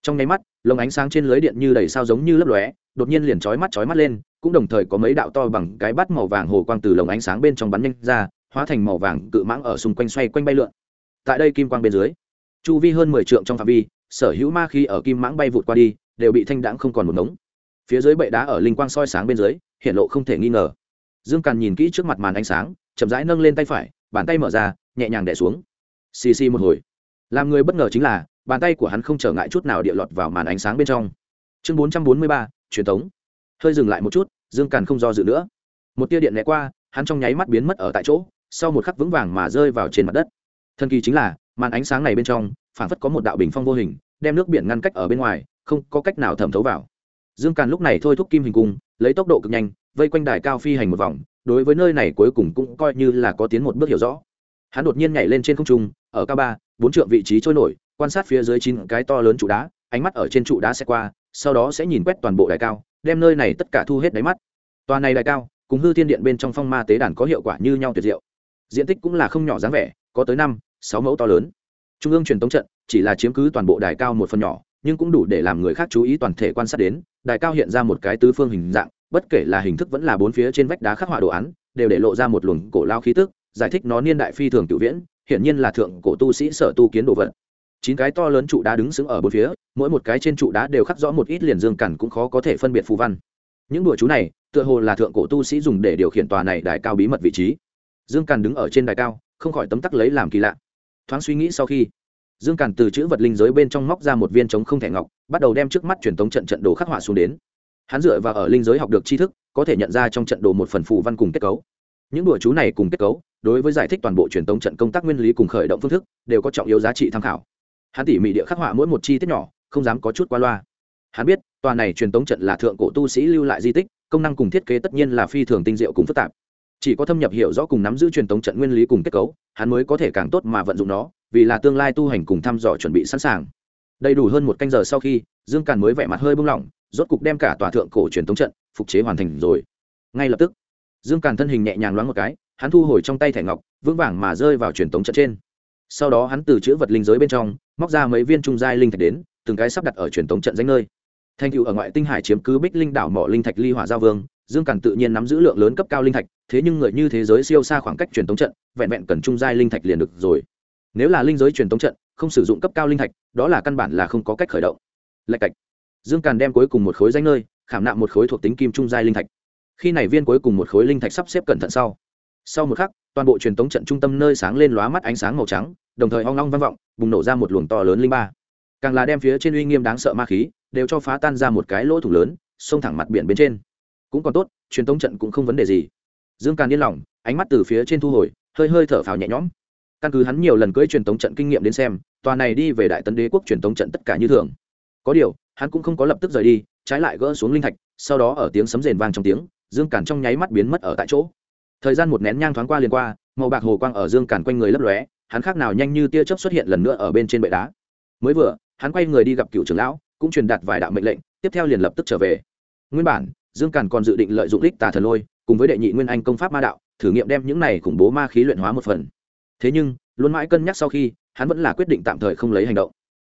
Trong nháy mắt, lồng ánh sáng trên lưới điện như đầy sao giống như lấp lóe, đột nhiên liền chói mắt chói mắt lên cũng đồng thời có mấy đạo to bằng cái bát màu vàng hồ quang từ lồng ánh sáng bên trong bắn nhanh ra, hóa thành màu vàng cự mãng ở xung quanh xoay quanh bay lượn. Tại đây kim quang bên dưới, chu vi hơn mười trượng trong phạm vi, sở hữu ma khi ở kim mãng bay vụt qua đi, đều bị thanh đãng không còn một ngống. Phía dưới bệ đá ở linh quang soi sáng bên dưới, hiện lộ không thể nghi ngờ. Dương càn nhìn kỹ trước mặt màn ánh sáng, chậm rãi nâng lên tay phải, bàn tay mở ra, nhẹ nhàng đẻ xuống. Xì xì một hồi. Làm người bất ngờ chính là, bàn tay của hắn không trở ngại chút nào địa lọt vào màn ánh sáng bên trong. Chương bốn trăm bốn mươi ba, truyền thống hơi dừng lại một chút, dương càn không do dự nữa. Một tia điện né qua, hắn trong nháy mắt biến mất ở tại chỗ, sau một khắc vững vàng mà rơi vào trên mặt đất. Thần kỳ chính là, màn ánh sáng này bên trong phản phất có một đạo bình phong vô hình, đem nước biển ngăn cách ở bên ngoài, không có cách nào thẩm thấu vào. Dương càn lúc này thôi thúc kim hình cung, lấy tốc độ cực nhanh, vây quanh đài cao phi hành một vòng, đối với nơi này cuối cùng cũng coi như là có tiến một bước hiểu rõ. Hắn đột nhiên nhảy lên trên không trung, ở cao ba, bốn trượng vị trí trôi nổi, quan sát phía dưới chín cái to lớn trụ đá, ánh mắt ở trên trụ đá sẽ qua, sau đó sẽ nhìn quét toàn bộ đài cao đem nơi này tất cả thu hết đáy mắt. Tòa này đài cao, cùng hư thiên điện bên trong phong ma tế đàn có hiệu quả như nhau tuyệt diệu. Diện tích cũng là không nhỏ dáng vẻ, có tới năm, sáu mẫu to lớn. Trung ương truyền tống trận, chỉ là chiếm cứ toàn bộ đài cao một phần nhỏ, nhưng cũng đủ để làm người khác chú ý toàn thể quan sát đến, đài cao hiện ra một cái tứ phương hình dạng, bất kể là hình thức vẫn là bốn phía trên vách đá khắc họa đồ án, đều để lộ ra một luồng cổ lao khí tức, giải thích nó niên đại phi thường cựu viễn, hiển nhiên là thượng cổ tu sĩ sở tu kiến đồ vật chín cái to lớn trụ đá đứng sững ở bốn phía, mỗi một cái trên trụ đá đều khắc rõ một ít liền dương cản cũng khó có thể phân biệt phù văn. Những đùa chú này, tựa hồ là thượng cổ tu sĩ dùng để điều khiển tòa này đài cao bí mật vị trí. Dương càn đứng ở trên đài cao, không khỏi tấm tắc lấy làm kỳ lạ. Thoáng suy nghĩ sau khi, dương càn từ chữ vật linh giới bên trong móc ra một viên trống không thẻ ngọc, bắt đầu đem trước mắt truyền thống trận trận đồ khắc họa xuống đến. Hắn dựa vào ở linh giới học được tri thức, có thể nhận ra trong trận đồ một phần phù văn cùng kết cấu. Những đùa chú này cùng kết cấu, đối với giải thích toàn bộ truyền thống trận công tác nguyên lý cùng khởi động phương thức, đều có trọng yếu giá trị tham khảo hắn tỉ mỉ địa khắc họa mỗi một chi tiết nhỏ, không dám có chút qua loa. Hắn biết, tòa này truyền thống trận là thượng cổ tu sĩ lưu lại di tích, công năng cùng thiết kế tất nhiên là phi thường tinh diệu cùng phức tạp. Chỉ có thâm nhập hiểu rõ cùng nắm giữ truyền thống trận nguyên lý cùng kết cấu, hắn mới có thể càng tốt mà vận dụng nó, vì là tương lai tu hành cùng thăm dò chuẩn bị sẵn sàng. Đầy đủ hơn một canh giờ sau khi, dương càn mới vẻ mặt hơi bung lỏng rốt cục đem cả tòa thượng cổ truyền thống trận phục chế hoàn thành rồi. Ngay lập tức, dương càn thân hình nhẹ nhàng loáng một cái, hắn thu hồi trong tay thẻ ngọc, vững vàng mà rơi vào truyền thống trận trên sau đó hắn từ chữ vật linh giới bên trong móc ra mấy viên trung giai linh thạch đến, từng cái sắp đặt ở truyền thống trận danh nơi. Thành cựu ở ngoại tinh hải chiếm cứ bích linh đảo mỏ linh thạch ly hỏa giao vương, dương càn tự nhiên nắm giữ lượng lớn cấp cao linh thạch, thế nhưng người như thế giới siêu xa khoảng cách truyền thống trận, vẹn vẹn cần trung giai linh thạch liền được rồi. Nếu là linh giới truyền thống trận, không sử dụng cấp cao linh thạch, đó là căn bản là không có cách khởi động. Lạch cạch. Dương càn đem cuối cùng một khối danh nơi, khảm nạm một khối thuộc tính kim trung giai linh thạch. Khi này viên cuối cùng một khối linh thạch sắp xếp cẩn thận sau sau một khắc, toàn bộ truyền thống trận trung tâm nơi sáng lên lóa mắt ánh sáng màu trắng, đồng thời hoang long vang vọng, bùng nổ ra một luồng to lớn linh ba. Càng là đem phía trên uy nghiêm đáng sợ ma khí, đều cho phá tan ra một cái lỗ thủ lớn, xông thẳng mặt biển bên trên. Cũng còn tốt, truyền thống trận cũng không vấn đề gì. Dương càn yên lòng, ánh mắt từ phía trên thu hồi, hơi hơi thở phào nhẹ nhõm. Căn cứ hắn nhiều lần cưỡi truyền thống trận kinh nghiệm đến xem, tòa này đi về đại tấn đế quốc truyền thống trận tất cả như thường. Có điều, hắn cũng không có lập tức rời đi, trái lại gỡ xuống linh thạch, sau đó ở tiếng sấm rền vang trong tiếng, dương càn trong nháy mắt biến mất ở tại chỗ thời gian một nén nhang thoáng qua liền qua, màu bạc hồ quang ở dương càn quanh người lấp lóe, hắn khác nào nhanh như tia chớp xuất hiện lần nữa ở bên trên bệ đá. Mới vừa, hắn quay người đi gặp cựu trưởng lão, cũng truyền đạt vài đạo mệnh lệnh, tiếp theo liền lập tức trở về. Nguyên bản, dương càn còn dự định lợi dụng đích tà thần lôi, cùng với đệ nhị nguyên anh công pháp ma đạo, thử nghiệm đem những này khủng bố ma khí luyện hóa một phần. Thế nhưng, luôn mãi cân nhắc sau khi, hắn vẫn là quyết định tạm thời không lấy hành động.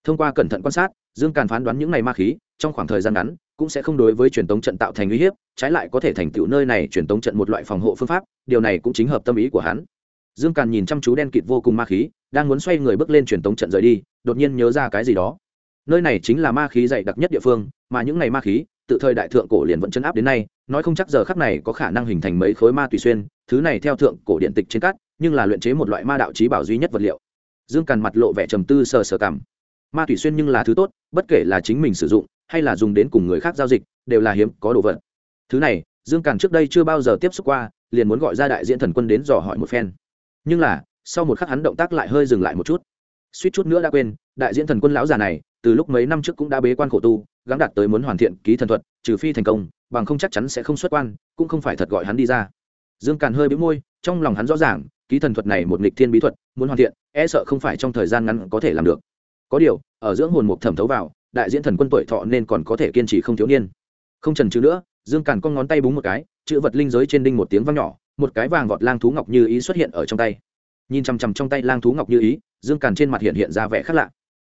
Thông qua cẩn thận quan sát, dương càn phán đoán những này ma khí, trong khoảng thời gian ngắn cũng sẽ không đối với truyền tống trận tạo thành uy hiếp, trái lại có thể thành tựu nơi này truyền tống trận một loại phòng hộ phương pháp, điều này cũng chính hợp tâm ý của hắn. Dương càn nhìn chăm chú đen kịt vô cùng ma khí, đang muốn xoay người bước lên truyền tống trận rời đi, đột nhiên nhớ ra cái gì đó. Nơi này chính là ma khí dày đặc nhất địa phương, mà những ngày ma khí, tự thời đại thượng cổ liền vẫn chấn áp đến nay, nói không chắc giờ khắc này có khả năng hình thành mấy khối ma tùy xuyên, thứ này theo thượng cổ điện tịch trên cát, nhưng là luyện chế một loại ma đạo trí bảo duy nhất vật liệu. Dương càn mặt lộ vẻ trầm tư sờ sờ cảm. Ma thủy xuyên nhưng là thứ tốt, bất kể là chính mình sử dụng hay là dùng đến cùng người khác giao dịch, đều là hiếm, có đồ vật. Thứ này, dương càn trước đây chưa bao giờ tiếp xúc qua, liền muốn gọi ra đại diện thần quân đến dò hỏi một phen. Nhưng là, sau một khắc hắn động tác lại hơi dừng lại một chút. Suýt chút nữa đã quên, đại diện thần quân lão già này, từ lúc mấy năm trước cũng đã bế quan khổ tu, gắng đạt tới muốn hoàn thiện ký thần thuật, trừ phi thành công, bằng không chắc chắn sẽ không xuất quan, cũng không phải thật gọi hắn đi ra. Dương càn hơi bĩu môi, trong lòng hắn rõ ràng, ký thần thuật này một nghịch thiên bí thuật, muốn hoàn thiện e sợ không phải trong thời gian ngắn có thể làm được. Có điều, ở dưỡng hồn mục thẩm thấu vào đại diễn thần quân tuổi thọ nên còn có thể kiên trì không thiếu niên. Không trần trừ nữa, dương càn con ngón tay búng một cái, chữ vật linh giới trên đinh một tiếng vang nhỏ, một cái vàng vọt lang thú ngọc như ý xuất hiện ở trong tay. Nhìn chằm chằm trong tay lang thú ngọc như ý, dương càn trên mặt hiện hiện ra vẻ khác lạ.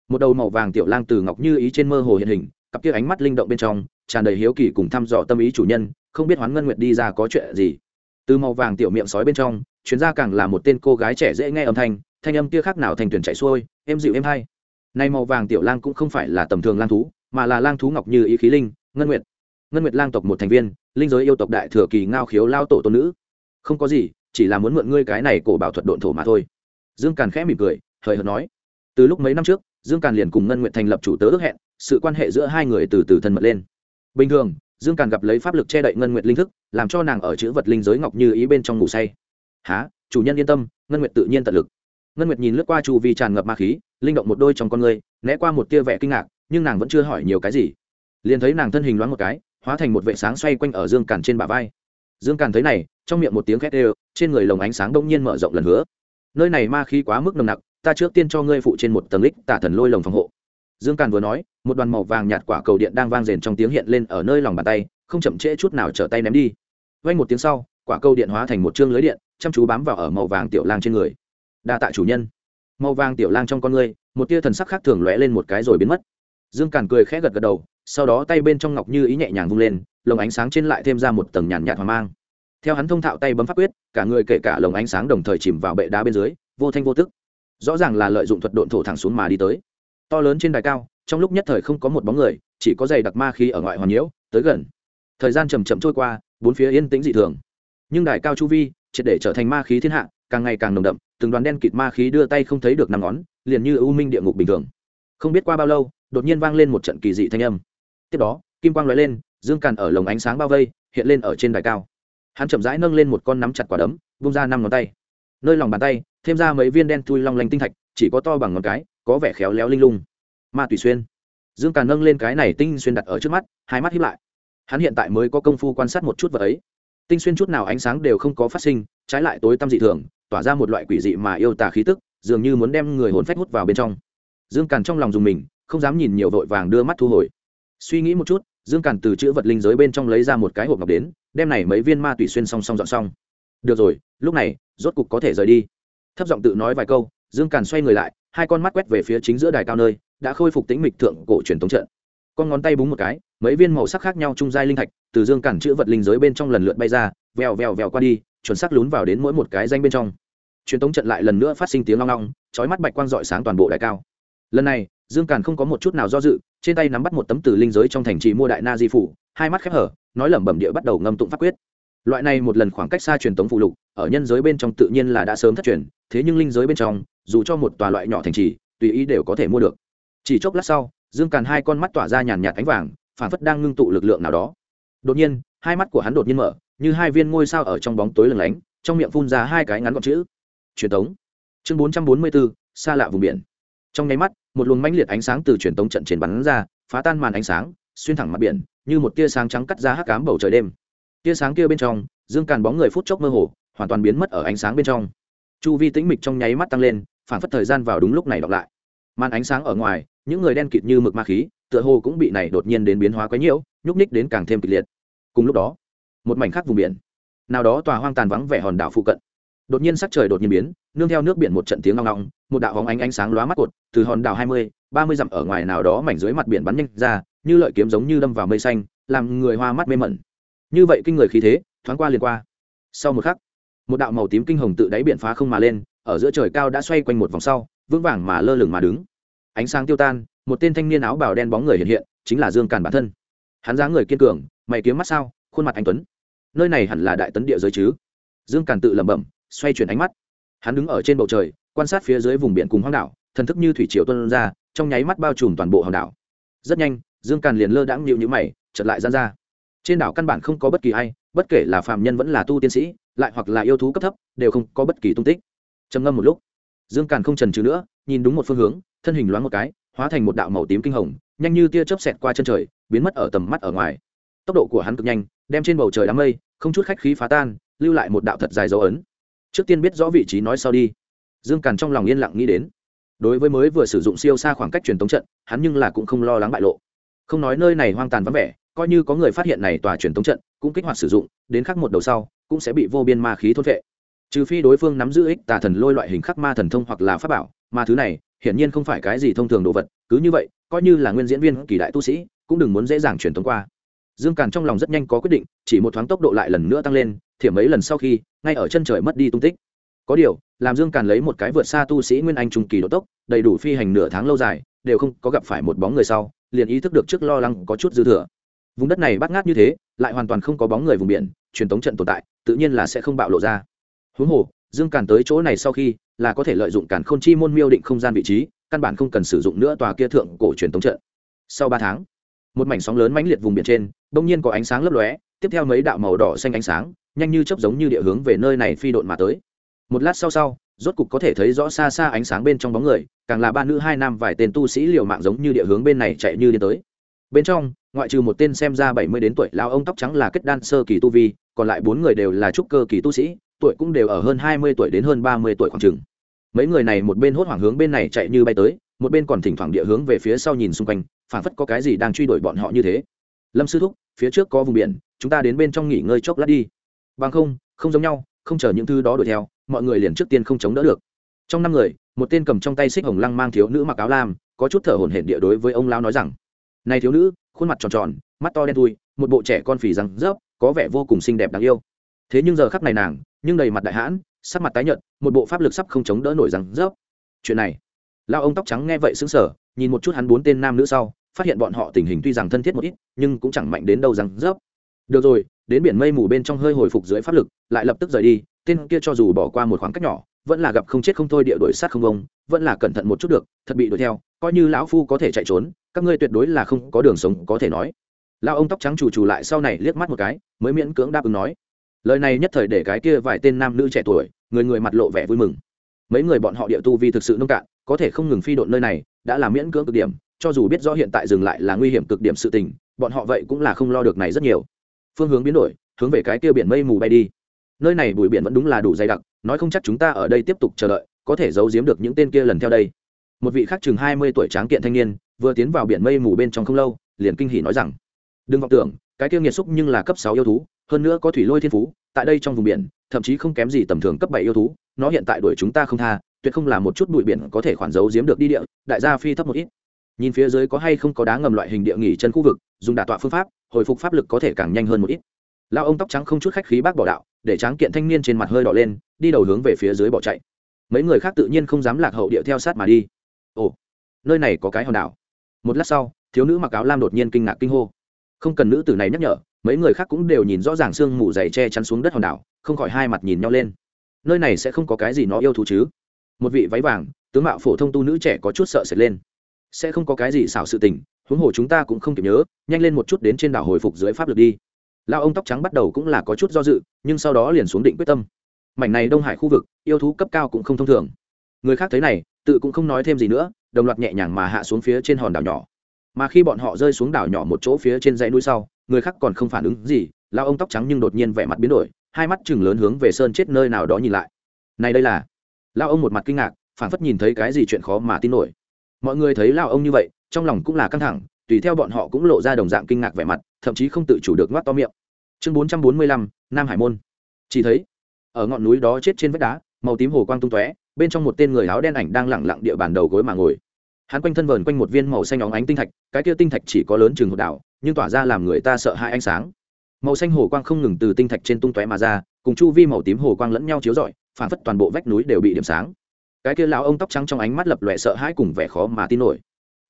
Một đầu màu vàng tiểu lang từ ngọc như ý trên mơ hồ hiện hình, cặp kia ánh mắt linh động bên trong, tràn đầy hiếu kỳ cùng thăm dò tâm ý chủ nhân, không biết hoán ngân nguyệt đi ra có chuyện gì. Từ màu vàng tiểu miệng sói bên trong, chuyến ra càng là một tên cô gái trẻ dễ nghe âm thanh thanh âm kia khác nào thành tuyển chạy xuôi em dịu em hay nay màu vàng tiểu lang cũng không phải là tầm thường lang thú mà là lang thú ngọc như ý khí linh ngân nguyệt. Ngân nguyệt lang tộc một thành viên linh giới yêu tộc đại thừa kỳ ngao khiếu lao tổ tôn nữ. Không có gì chỉ là muốn mượn ngươi cái này cổ bảo thuật độn thổ mà thôi. Dương càn khẽ mỉm cười hời hợt nói. Từ lúc mấy năm trước dương càn liền cùng ngân nguyệt thành lập chủ tớ ước hẹn sự quan hệ giữa hai người từ từ thân mật lên. Bình thường dương càn gặp lấy pháp lực che đậy ngân nguyệt linh thức làm cho nàng ở chữ vật linh giới ngọc như ý bên trong ngủ say. Hả, chủ nhân yên tâm ngân nguyệt tự nhiên tận lực ngân nguyệt nhìn lướt qua chu vi tràn ngập ma khí, linh động một đôi trong con người, né qua một tia vẻ kinh ngạc, nhưng nàng vẫn chưa hỏi nhiều cái gì. Liền thấy nàng thân hình loáng một cái, hóa thành một vệ sáng xoay quanh ở dương càn trên bả vai. Dương càn thấy này, trong miệng một tiếng khét đều, trên người lồng ánh sáng đông nhiên mở rộng lần nữa nơi này ma khí quá mức nồng nặc, ta trước tiên cho ngươi phụ trên một tầng lích tả thần lôi lồng phòng hộ. Dương càn vừa nói, một đoàn màu vàng nhạt quả cầu điện đang vang rền trong tiếng hiện lên ở nơi lòng bàn tay, không chậm trễ chút nào trở tay ném đi. Vay một tiếng sau, quả cầu điện hóa thành một chương lưới điện, chăm chú bám vào ở màu vàng tiểu lang trên người đa tạ chủ nhân. Màu vàng tiểu lang trong con ngươi, một tia thần sắc khác thường lóe lên một cái rồi biến mất. Dương càn cười khẽ gật gật đầu, sau đó tay bên trong ngọc như ý nhẹ nhàng vung lên, lồng ánh sáng trên lại thêm ra một tầng nhàn nhạt hoang mang. Theo hắn thông thạo tay bấm pháp quyết, cả người kể cả lồng ánh sáng đồng thời chìm vào bệ đá bên dưới, vô thanh vô tức. Rõ ràng là lợi dụng thuật độn thổ thẳng xuống mà đi tới. To lớn trên đài cao, trong lúc nhất thời không có một bóng người, chỉ có giày đặc ma khí ở ngoại hoàn nhiễu, tới gần. Thời gian chầm chậm trôi qua, bốn phía yên tĩnh dị thường. Nhưng đài cao chu vi, triệt để trở thành ma khí thiên hạ, càng ngày càng nồng đậm từng đoàn đen kịt ma khí đưa tay không thấy được năm ngón, liền như ưu minh địa ngục bình thường. Không biết qua bao lâu, đột nhiên vang lên một trận kỳ dị thanh âm. Tiếp đó, kim quang lóe lên, dương càn ở lồng ánh sáng bao vây, hiện lên ở trên đài cao. Hắn chậm rãi nâng lên một con nắm chặt quả đấm bung ra năm ngón tay. Nơi lòng bàn tay, thêm ra mấy viên đen thui long lanh tinh thạch, chỉ có to bằng ngón cái, có vẻ khéo léo linh lung. Ma tùy xuyên. Dương càn nâng lên cái này tinh xuyên đặt ở trước mắt, hai mắt hiếp lại. Hắn hiện tại mới có công phu quan sát một chút vật ấy. Tinh xuyên chút nào ánh sáng đều không có phát sinh, trái lại tối tăm dị thường tỏa ra một loại quỷ dị mà yêu tà khí tức, dường như muốn đem người hồn phách hút vào bên trong. Dương càn trong lòng dùng mình, không dám nhìn nhiều vội vàng đưa mắt thu hồi. Suy nghĩ một chút, dương càn từ chữ vật linh giới bên trong lấy ra một cái hộp ngọc đến, đem này mấy viên ma tùy xuyên song song dọn xong. Được rồi, lúc này, rốt cục có thể rời đi. Thấp giọng tự nói vài câu, dương càn xoay người lại, hai con mắt quét về phía chính giữa đài cao nơi, đã khôi phục tính mịch thượng cổ truyền thống trận. Con ngón tay búng một cái, mấy viên màu sắc khác nhau trung giai linh thạch, từ dương càn chữ vật linh giới bên trong lần lượt bay ra, vèo vèo vèo qua đi, chuẩn xác lún vào đến mỗi một cái danh bên trong truyền tống trận lại lần nữa phát sinh tiếng long long, chói mắt bạch quang dọi sáng toàn bộ đại cao. Lần này, dương càn không có một chút nào do dự, trên tay nắm bắt một tấm từ linh giới trong thành trì mua đại na di phủ, hai mắt khép hở, nói lẩm bẩm địa bắt đầu ngâm tụng pháp quyết. Loại này một lần khoảng cách xa truyền tống phụ lục, ở nhân giới bên trong tự nhiên là đã sớm thất truyền, thế nhưng linh giới bên trong, dù cho một tòa loại nhỏ thành trì, tùy ý đều có thể mua được. Chỉ chốc lát sau, dương càn hai con mắt tỏa ra nhàn nhạt ánh vàng, phản phất đang ngưng tụ lực lượng nào đó. Đột nhiên, hai mắt của hắn đột nhiên mở, như hai viên ngôi sao ở trong bóng tối lừng lánh, trong miệng phun ra hai cái ngắn gọn chữ truyền tống. Chương bốn trăm bốn mươi bốn, xa lạ vùng biển. Trong nháy mắt, một luồng mãnh liệt ánh sáng từ truyền tống trận trên bắn ra, phá tan màn ánh sáng, xuyên thẳng mặt biển, như một tia sáng trắng cắt ra hắc cám bầu trời đêm. Tia sáng kia bên trong, dương càn bóng người phút chốc mơ hồ, hoàn toàn biến mất ở ánh sáng bên trong. Chu vi tĩnh mịch trong nháy mắt tăng lên, phản phất thời gian vào đúng lúc này đọc lại. Màn ánh sáng ở ngoài, những người đen kịt như mực ma khí, tựa hồ cũng bị này đột nhiên đến biến hóa quấy nhiễu nhúc ních đến càng thêm kịch liệt. Cùng lúc đó, một mảnh khác vùng biển. Nào đó tòa hoang tàn vắng vẻ hòn đảo phụ cận đột nhiên sắc trời đột nhiên biến, nương theo nước biển một trận tiếng ngong ngong, một đạo hóng ánh ánh sáng lóa mắt cột, từ hòn đảo hai mươi, ba mươi dặm ở ngoài nào đó mảnh dưới mặt biển bắn nhanh ra, như lợi kiếm giống như đâm vào mây xanh, làm người hoa mắt mê mẩn. Như vậy kinh người khí thế, thoáng qua liền qua. Sau một khắc, một đạo màu tím kinh hồng tự đáy biển phá không mà lên, ở giữa trời cao đã xoay quanh một vòng sau, vững vàng mà lơ lửng mà đứng. Ánh sáng tiêu tan, một tên thanh niên áo bào đen bóng người hiện hiện, chính là dương càn bản thân. Hắn dáng người kiên cường, mày kiếm mắt sao, khuôn mặt anh tuấn. Nơi này hẳn là đại tấn địa giới chứ? Dương càn tự lẩm bẩm xoay chuyển ánh mắt. Hắn đứng ở trên bầu trời, quan sát phía dưới vùng biển cùng hoang đảo, thần thức như thủy triều tuân ra, trong nháy mắt bao trùm toàn bộ hòn đảo. Rất nhanh, dương càn liền lơ đãng nhịu nhữ mày chật lại gian ra. Trên đảo căn bản không có bất kỳ ai, bất kể là phạm nhân vẫn là tu tiên sĩ, lại hoặc là yêu thú cấp thấp, đều không có bất kỳ tung tích. Trầm ngâm một lúc, dương càn không trần trừ nữa, nhìn đúng một phương hướng, thân hình loáng một cái, hóa thành một đạo màu tím kinh hồng, nhanh như tia chớp xẹt qua chân trời, biến mất ở tầm mắt ở ngoài. Tốc độ của hắn cực nhanh, đem trên bầu trời đám mây, không chút khách khí phá tan, lưu lại một đạo thật dài dấu ấn trước tiên biết rõ vị trí nói sau đi. Dương càn trong lòng yên lặng nghĩ đến. Đối với mới vừa sử dụng siêu xa khoảng cách truyền tống trận, hắn nhưng là cũng không lo lắng bại lộ. Không nói nơi này hoang tàn vắng vẻ, coi như có người phát hiện này tòa truyền tống trận, cũng kích hoạt sử dụng, đến khắc một đầu sau, cũng sẽ bị vô biên ma khí thốt vệ trừ phi đối phương nắm giữ ích tà thần lôi loại hình khắc ma thần thông hoặc là pháp bảo, mà thứ này, hiển nhiên không phải cái gì thông thường đồ vật, cứ như vậy, coi như là nguyên diễn viên kỳ đại tu sĩ, cũng đừng muốn dễ dàng truyền tống qua. Dương càn trong lòng rất nhanh có quyết định, chỉ một thoáng tốc độ lại lần nữa tăng lên, thiểm mấy lần sau khi ngay ở chân trời mất đi tung tích. Có điều, làm dương càn lấy một cái vượt xa tu sĩ nguyên anh trung kỳ độ tốc, đầy đủ phi hành nửa tháng lâu dài, đều không có gặp phải một bóng người sau, liền ý thức được trước lo lắng có chút dư thừa. Vùng đất này bắt ngát như thế, lại hoàn toàn không có bóng người vùng biển, truyền tống trận tồn tại, tự nhiên là sẽ không bạo lộ ra. Huống hồ, dương càn tới chỗ này sau khi, là có thể lợi dụng càn k h ô n chi môn miêu định không gian vị trí, căn bản không cần sử dụng nữa tòa kia thượng cổ truyền tống trận. Sau ba tháng, một mảnh sóng lớn mãnh liệt vùng biển trên, bỗng nhiên có ánh sáng lấp lóe tiếp theo mấy đạo màu đỏ xanh ánh sáng, nhanh như chớp giống như địa hướng về nơi này phi độn mà tới. Một lát sau sau, rốt cục có thể thấy rõ xa xa ánh sáng bên trong bóng người, càng là ba nữ hai nam vài tên tu sĩ liều mạng giống như địa hướng bên này chạy như đi tới. Bên trong, ngoại trừ một tên xem ra bảy mươi đến tuổi lao ông tóc trắng là kết đan sơ kỳ tu vi, còn lại bốn người đều là trúc cơ kỳ tu sĩ, tuổi cũng đều ở hơn hai mươi tuổi đến hơn ba mươi tuổi khoảng chừng. Mấy người này một bên hốt hoảng hướng bên này chạy như bay tới, một bên còn thỉnh thoảng địa hướng về phía sau nhìn xung quanh, phảng phất có cái gì đang truy đuổi bọn họ như thế. Lâm sư thúc, phía trước có vùng biển chúng ta đến bên trong nghỉ ngơi chốc lát đi. Bằng không không giống nhau, không chờ những thứ đó đuổi theo, mọi người liền trước tiên không chống đỡ được. Trong năm người, một tên cầm trong tay xích hồng lăng mang thiếu nữ mặc áo lam, có chút thở hổn hển địa đối với ông lao nói rằng, này thiếu nữ, khuôn mặt tròn tròn, mắt to đen thui, một bộ trẻ con phì răng rớp, có vẻ vô cùng xinh đẹp đáng yêu. Thế nhưng giờ khắc này nàng, nhưng đầy mặt đại hãn, sắc mặt tái nhợt, một bộ pháp lực sắp không chống đỡ nổi răng rớp. Chuyện này lao ông tóc trắng nghe vậy sững sờ, nhìn một chút hắn bốn tên nam nữ sau, phát hiện bọn họ tình hình tuy rằng thân thiết một ít, nhưng cũng chẳng mạnh đến đâu răng rớp được rồi, đến biển mây mù bên trong hơi hồi phục dưới pháp lực, lại lập tức rời đi, tên kia cho dù bỏ qua một khoảng cách nhỏ, vẫn là gặp không chết không thôi địa đổi sát không bông vẫn là cẩn thận một chút được, thật bị đuổi theo, coi như lão phu có thể chạy trốn, các ngươi tuyệt đối là không có đường sống có thể nói. Lão ông tóc trắng chủ chủ lại sau này liếc mắt một cái, mới miễn cưỡng đáp ứng nói. Lời này nhất thời để cái kia vài tên nam nữ trẻ tuổi, người người mặt lộ vẻ vui mừng. Mấy người bọn họ địa tu vi thực sự nông cạn, có thể không ngừng phi độn nơi này, đã là miễn cưỡng cực điểm, cho dù biết rõ hiện tại dừng lại là nguy hiểm cực điểm sự tình, bọn họ vậy cũng là không lo được này rất nhiều phương hướng biến đổi, hướng về cái kia biển mây mù bay đi. Nơi này bụi biển vẫn đúng là đủ dày đặc, nói không chắc chúng ta ở đây tiếp tục chờ đợi, có thể giấu giếm được những tên kia lần theo đây. Một vị khác chừng hai mươi tuổi tráng kiện thanh niên, vừa tiến vào biển mây mù bên trong không lâu, liền kinh hỉ nói rằng, đừng vọng tưởng, cái kia nghiệt xúc nhưng là cấp sáu yêu thú, hơn nữa có thủy lôi thiên phú, tại đây trong vùng biển, thậm chí không kém gì tầm thường cấp bảy yêu thú, nó hiện tại đuổi chúng ta không tha, tuyệt không là một chút bụi biển có thể khoản giấu giếm được đi địa, đại gia phi thấp một ít. Nhìn phía dưới có hay không có đá ngầm loại hình địa nghỉ chân khu vực, dùng đả tọa phương pháp hồi phục pháp lực có thể càng nhanh hơn một ít. Lao ông tóc trắng không chút khách khí bác bỏ đạo, để tráng kiện thanh niên trên mặt hơi đỏ lên, đi đầu hướng về phía dưới bỏ chạy. Mấy người khác tự nhiên không dám lạc hậu điệu theo sát mà đi. Ồ, nơi này có cái hòn đảo. Một lát sau, thiếu nữ mặc áo lam đột nhiên kinh ngạc kinh hô. Không cần nữ tử này nhắc nhở, mấy người khác cũng đều nhìn rõ ràng sương mù dày che chắn xuống đất hòn đảo, không khỏi hai mặt nhìn nhau lên. Nơi này sẽ không có cái gì nó yêu thú chứ? Một vị váy vàng, tướng mạo phổ thông tu nữ trẻ có chút sợ sệt lên. Sẽ không có cái gì xảo sự tình huống hồ chúng ta cũng không kịp nhớ, nhanh lên một chút đến trên đảo hồi phục dưới pháp lực đi. Lao ông tóc trắng bắt đầu cũng là có chút do dự, nhưng sau đó liền xuống định quyết tâm. Mảnh này đông hải khu vực, yêu thú cấp cao cũng không thông thường. Người khác thấy này, tự cũng không nói thêm gì nữa, đồng loạt nhẹ nhàng mà hạ xuống phía trên hòn đảo nhỏ. Mà khi bọn họ rơi xuống đảo nhỏ một chỗ phía trên dãy núi sau, người khác còn không phản ứng gì, lao ông tóc trắng nhưng đột nhiên vẻ mặt biến đổi, hai mắt chừng lớn hướng về sơn chết nơi nào đó nhìn lại. Này đây là? Lao ông một mặt kinh ngạc phản phất nhìn thấy cái gì chuyện khó mà tin nổi. Mọi người thấy lao ông như vậy trong lòng cũng là căng thẳng, tùy theo bọn họ cũng lộ ra đồng dạng kinh ngạc vẻ mặt, thậm chí không tự chủ được ngoác to miệng. Chương bốn trăm bốn mươi lăm, nam hải môn. Chỉ thấy, ở ngọn núi đó chết trên vách đá, màu tím hồ quang tung tóe, bên trong một tên người áo đen ảnh đang lẳng lặng địa bàn đầu gối mà ngồi. Hắn quanh thân vờn quanh một viên màu xanh óng ánh tinh thạch, cái kia tinh thạch chỉ có lớn chừng hột đảo, nhưng tỏa ra làm người ta sợ hãi ánh sáng. Màu xanh hồ quang không ngừng từ tinh thạch trên tung tóe mà ra, cùng chu vi màu tím hồ quang lẫn nhau chiếu rọi, phản phất toàn bộ vách núi đều bị điểm sáng. Cái kia lão ông tóc trắng trong ánh mắt lập lòe sợ hãi cùng vẻ khó mà tin nổi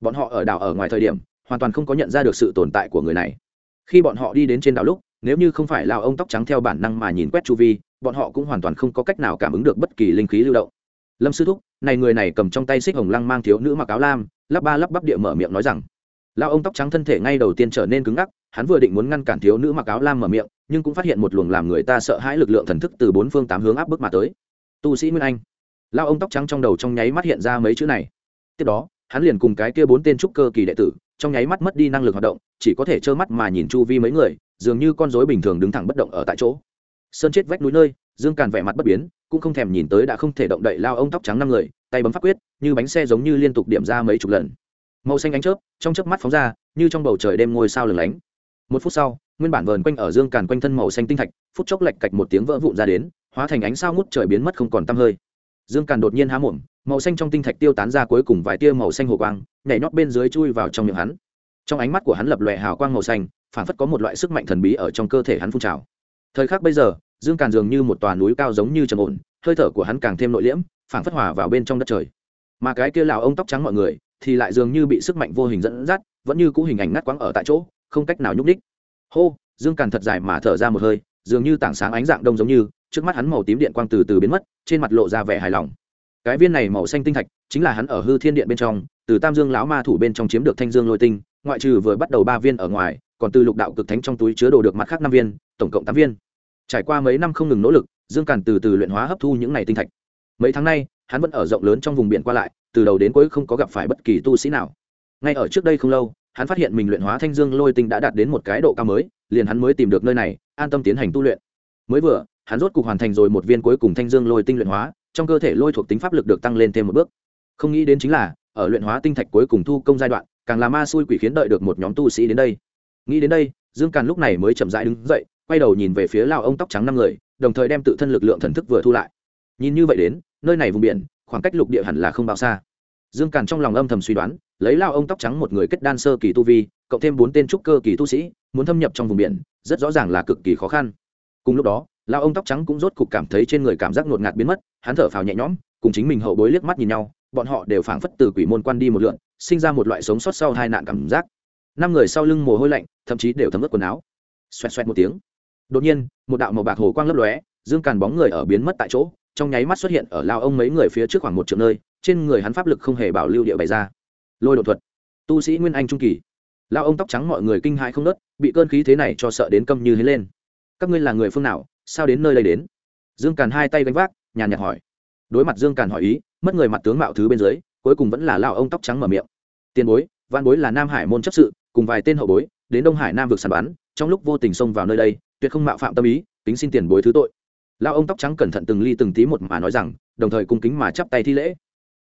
bọn họ ở đảo ở ngoài thời điểm, hoàn toàn không có nhận ra được sự tồn tại của người này. Khi bọn họ đi đến trên đảo lúc, nếu như không phải lão ông tóc trắng theo bản năng mà nhìn quét chu vi, bọn họ cũng hoàn toàn không có cách nào cảm ứng được bất kỳ linh khí lưu động. Lâm sư thúc, này người này cầm trong tay xích hồng lăng mang thiếu nữ mặc áo lam, lắp ba lắp bắp địa mở miệng nói rằng, lão ông tóc trắng thân thể ngay đầu tiên trở nên cứng ngắc, hắn vừa định muốn ngăn cản thiếu nữ mặc áo lam mở miệng, nhưng cũng phát hiện một luồng làm người ta sợ hãi lực lượng thần thức từ bốn phương tám hướng áp bức mà tới. Tu sĩ nguyên anh. Lao ông tóc trắng trong đầu trong nháy mắt hiện ra mấy chữ này. Tiếp đó hắn liền cùng cái kia bốn tên trúc cơ kỳ đệ tử, trong nháy mắt mất đi năng lực hoạt động, chỉ có thể trơ mắt mà nhìn chu vi mấy người, dường như con rối bình thường đứng thẳng bất động ở tại chỗ. Sơn chết vách núi nơi, dương càn vẻ mặt bất biến, cũng không thèm nhìn tới đã không thể động đậy lao ông tóc trắng năm người, tay bấm phát quyết, như bánh xe giống như liên tục điểm ra mấy chục lần. Màu xanh ánh chớp, trong chớp mắt phóng ra, như trong bầu trời đêm ngôi sao lừng lánh. Một phút sau, nguyên bản vờn quanh ở dương càn quanh thân màu xanh tinh thạch, phút chốc lệch cạch một tiếng vỡ vụn ra đến, hóa thành ánh sao ngút trời biến mất không còn tăm hơi. Dương càn đột nhiên há mồm màu xanh trong tinh thạch tiêu tán ra cuối cùng vài tia màu xanh hồ quang, nhảy nhót bên dưới chui vào trong miệng hắn. Trong ánh mắt của hắn lập lòe hào quang màu xanh, phản phất có một loại sức mạnh thần bí ở trong cơ thể hắn phun trào. Thời khắc bây giờ, dương càn dường như một tòa núi cao giống như trầm ổn, hơi thở của hắn càng thêm nội liễm, phản phất hòa vào bên trong đất trời. Mà cái kia lào ông tóc trắng mọi người, thì lại dường như bị sức mạnh vô hình dẫn dắt, vẫn như cũ hình ảnh ngắt quãng ở tại chỗ, không cách nào nhúc ních hô, dương càn thật dài mà thở ra một hơi, dường như tảng sáng ánh dạng đông giống như, trước mắt hắn màu tím điện quang từ từ biến mất, trên mặt lộ ra vẻ hài lòng cái viên này màu xanh tinh thạch chính là hắn ở hư thiên điện bên trong, từ tam dương lão ma thủ bên trong chiếm được thanh dương lôi tinh, ngoại trừ vừa bắt đầu ba viên ở ngoài, còn từ lục đạo cực thánh trong túi chứa đồ được mặt khác năm viên, tổng cộng tám viên. Trải qua mấy năm không ngừng nỗ lực, dương càn từ từ luyện hóa hấp thu những n à y tinh thạch. Mấy tháng nay, hắn vẫn ở rộng lớn trong vùng biển qua lại, từ đầu đến cuối không có gặp phải bất kỳ tu sĩ nào. Ngay ở trước đây không lâu, hắn phát hiện mình luyện hóa thanh dương lôi tinh đã đạt đến một cái độ cao mới, liền hắn mới tìm được nơi này, an tâm tiến hành tu luyện. Mới vừa, hắn rốt cục hoàn thành rồi một viên cuối cùng thanh dương lôi tinh luyện hóa trong cơ thể lôi thuộc tính pháp lực được tăng lên thêm một bước. Không nghĩ đến chính là, ở luyện hóa tinh thạch cuối cùng thu công giai đoạn, càng là ma xui quỷ khiến đợi được một nhóm tu sĩ đến đây. Nghĩ đến đây, dương càn lúc này mới chậm rãi đứng dậy, quay đầu nhìn về phía lao ông tóc trắng năm người, đồng thời đem tự thân lực lượng thần thức vừa thu lại. Nhìn như vậy đến, nơi này vùng biển, khoảng cách lục địa hẳn là không bao xa. Dương càn trong lòng âm thầm suy đoán, lấy lao ông tóc trắng một người kết đan sơ kỳ tu vi, cộng thêm bốn tên trúc cơ kỳ tu sĩ, muốn thâm nhập trong vùng biển, rất rõ ràng là cực kỳ khó khăn. Cùng lúc đó lao ông tóc trắng cũng rốt cục cảm thấy trên người cảm giác ngột ngạt biến mất, hắn thở phào nhẹ nhõm, cùng chính mình hậu bối liếc mắt nhìn nhau, bọn họ đều phảng phất từ quỷ môn quan đi một lượn, sinh ra một loại sống sót sau hai nạn cảm giác. Năm người sau lưng mồ hôi lạnh, thậm chí đều thấm ướt quần áo. Xoẹt xoẹt một tiếng. Đột nhiên, một đạo màu bạc hồ quang lấp lóe, dương càn bóng người ở biến mất tại chỗ, trong nháy mắt xuất hiện ở lao ông mấy người phía trước khoảng một triệu nơi, trên người hắn pháp lực không hề bảo lưu địa bày ra. Lôi đột thuật. Tu sĩ nguyên anh trung kỳ. Lao ông tóc trắng mọi người kinh hãi không nớt bị cơn khí thế này cho sợ đến câm như thế lên. Các ngươi là người phương nào? Sao đến nơi đây đến? Dương càn hai tay gánh vác, nhàn nhạt hỏi. Đối mặt dương càn hỏi ý, mất người mặt tướng mạo thứ bên dưới, cuối cùng vẫn là lao ông tóc trắng mở miệng. Tiền bối văn bối là nam hải môn chấp sự, cùng vài tên hậu bối, đến đông hải nam vực sàn bắn, trong lúc vô tình xông vào nơi đây, tuyệt không mạo phạm tâm ý tính xin tiền bối thứ tội. Lao ông tóc trắng cẩn thận từng ly từng tí một mà nói rằng, đồng thời cung kính mà chắp tay thi lễ.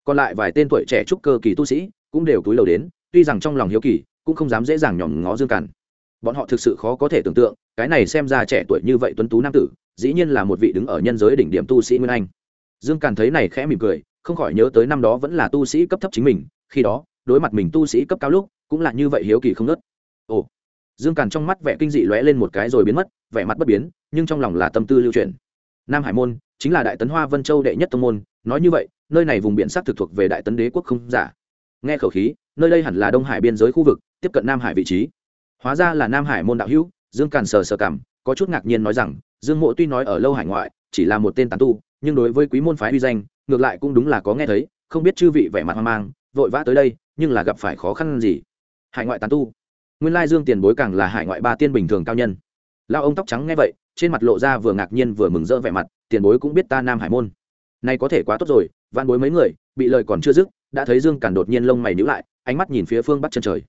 Còn lại vài tên tuổi trẻ trúc cơ kỳ tu sĩ cũng đều túi đầu đến, tuy rằng trong lòng hiếu kỳ, cũng không dám dễ dàng nhòm ngó dương càn. Bọn họ thực sự khó có thể tưởng tượng cái này xem ra trẻ tuổi như vậy tuấn tú nam tử, dĩ nhiên là một vị đứng ở nhân giới đỉnh điểm tu sĩ nguyên anh. Dương càn thấy này khẽ mỉm cười, không khỏi nhớ tới năm đó vẫn là tu sĩ cấp thấp chính mình, khi đó, đối mặt mình tu sĩ cấp cao lúc, cũng là như vậy hiếu kỳ không nớt ồ, dương càn trong mắt vẻ kinh dị lóe lên một cái rồi biến mất, vẻ mặt bất biến, nhưng trong lòng là tâm tư lưu truyền nam hải môn, chính là đại tấn hoa vân châu đệ nhất tông môn, nói như vậy, nơi này vùng biển sắc thực thuộc về đại tấn đế quốc không giả. Nghe khẩu khí, nơi đây hẳn là đông hải biên giới khu vực, tiếp cận nam hải vị trí. Hóa ra là nam hải môn đạo hữu dương càn sờ sờ cảm, có chút ngạc nhiên nói rằng, dương mộ tuy nói ở lâu hải ngoại, chỉ là một tên tán tu, nhưng đối với quý môn phái uy danh, ngược lại cũng đúng là có nghe thấy, không biết chư vị vẻ mặt hoang mang, vội vã tới đây, nhưng là gặp phải khó khăn gì. Hải ngoại tán tu. Nguyên lai dương tiền bối càng là hải ngoại ba tiên bình thường cao nhân. Lao ông tóc trắng nghe vậy, trên mặt lộ ra vừa ngạc nhiên vừa mừng rỡ vẻ mặt, tiền bối cũng biết ta nam hải môn. Nay có thể quá tốt rồi van bối mấy người, bị lời còn chưa dứt, đã thấy dương càn đột nhiên lông mày nhíu lại, ánh mắt nhìn phía phương bắc chân trời.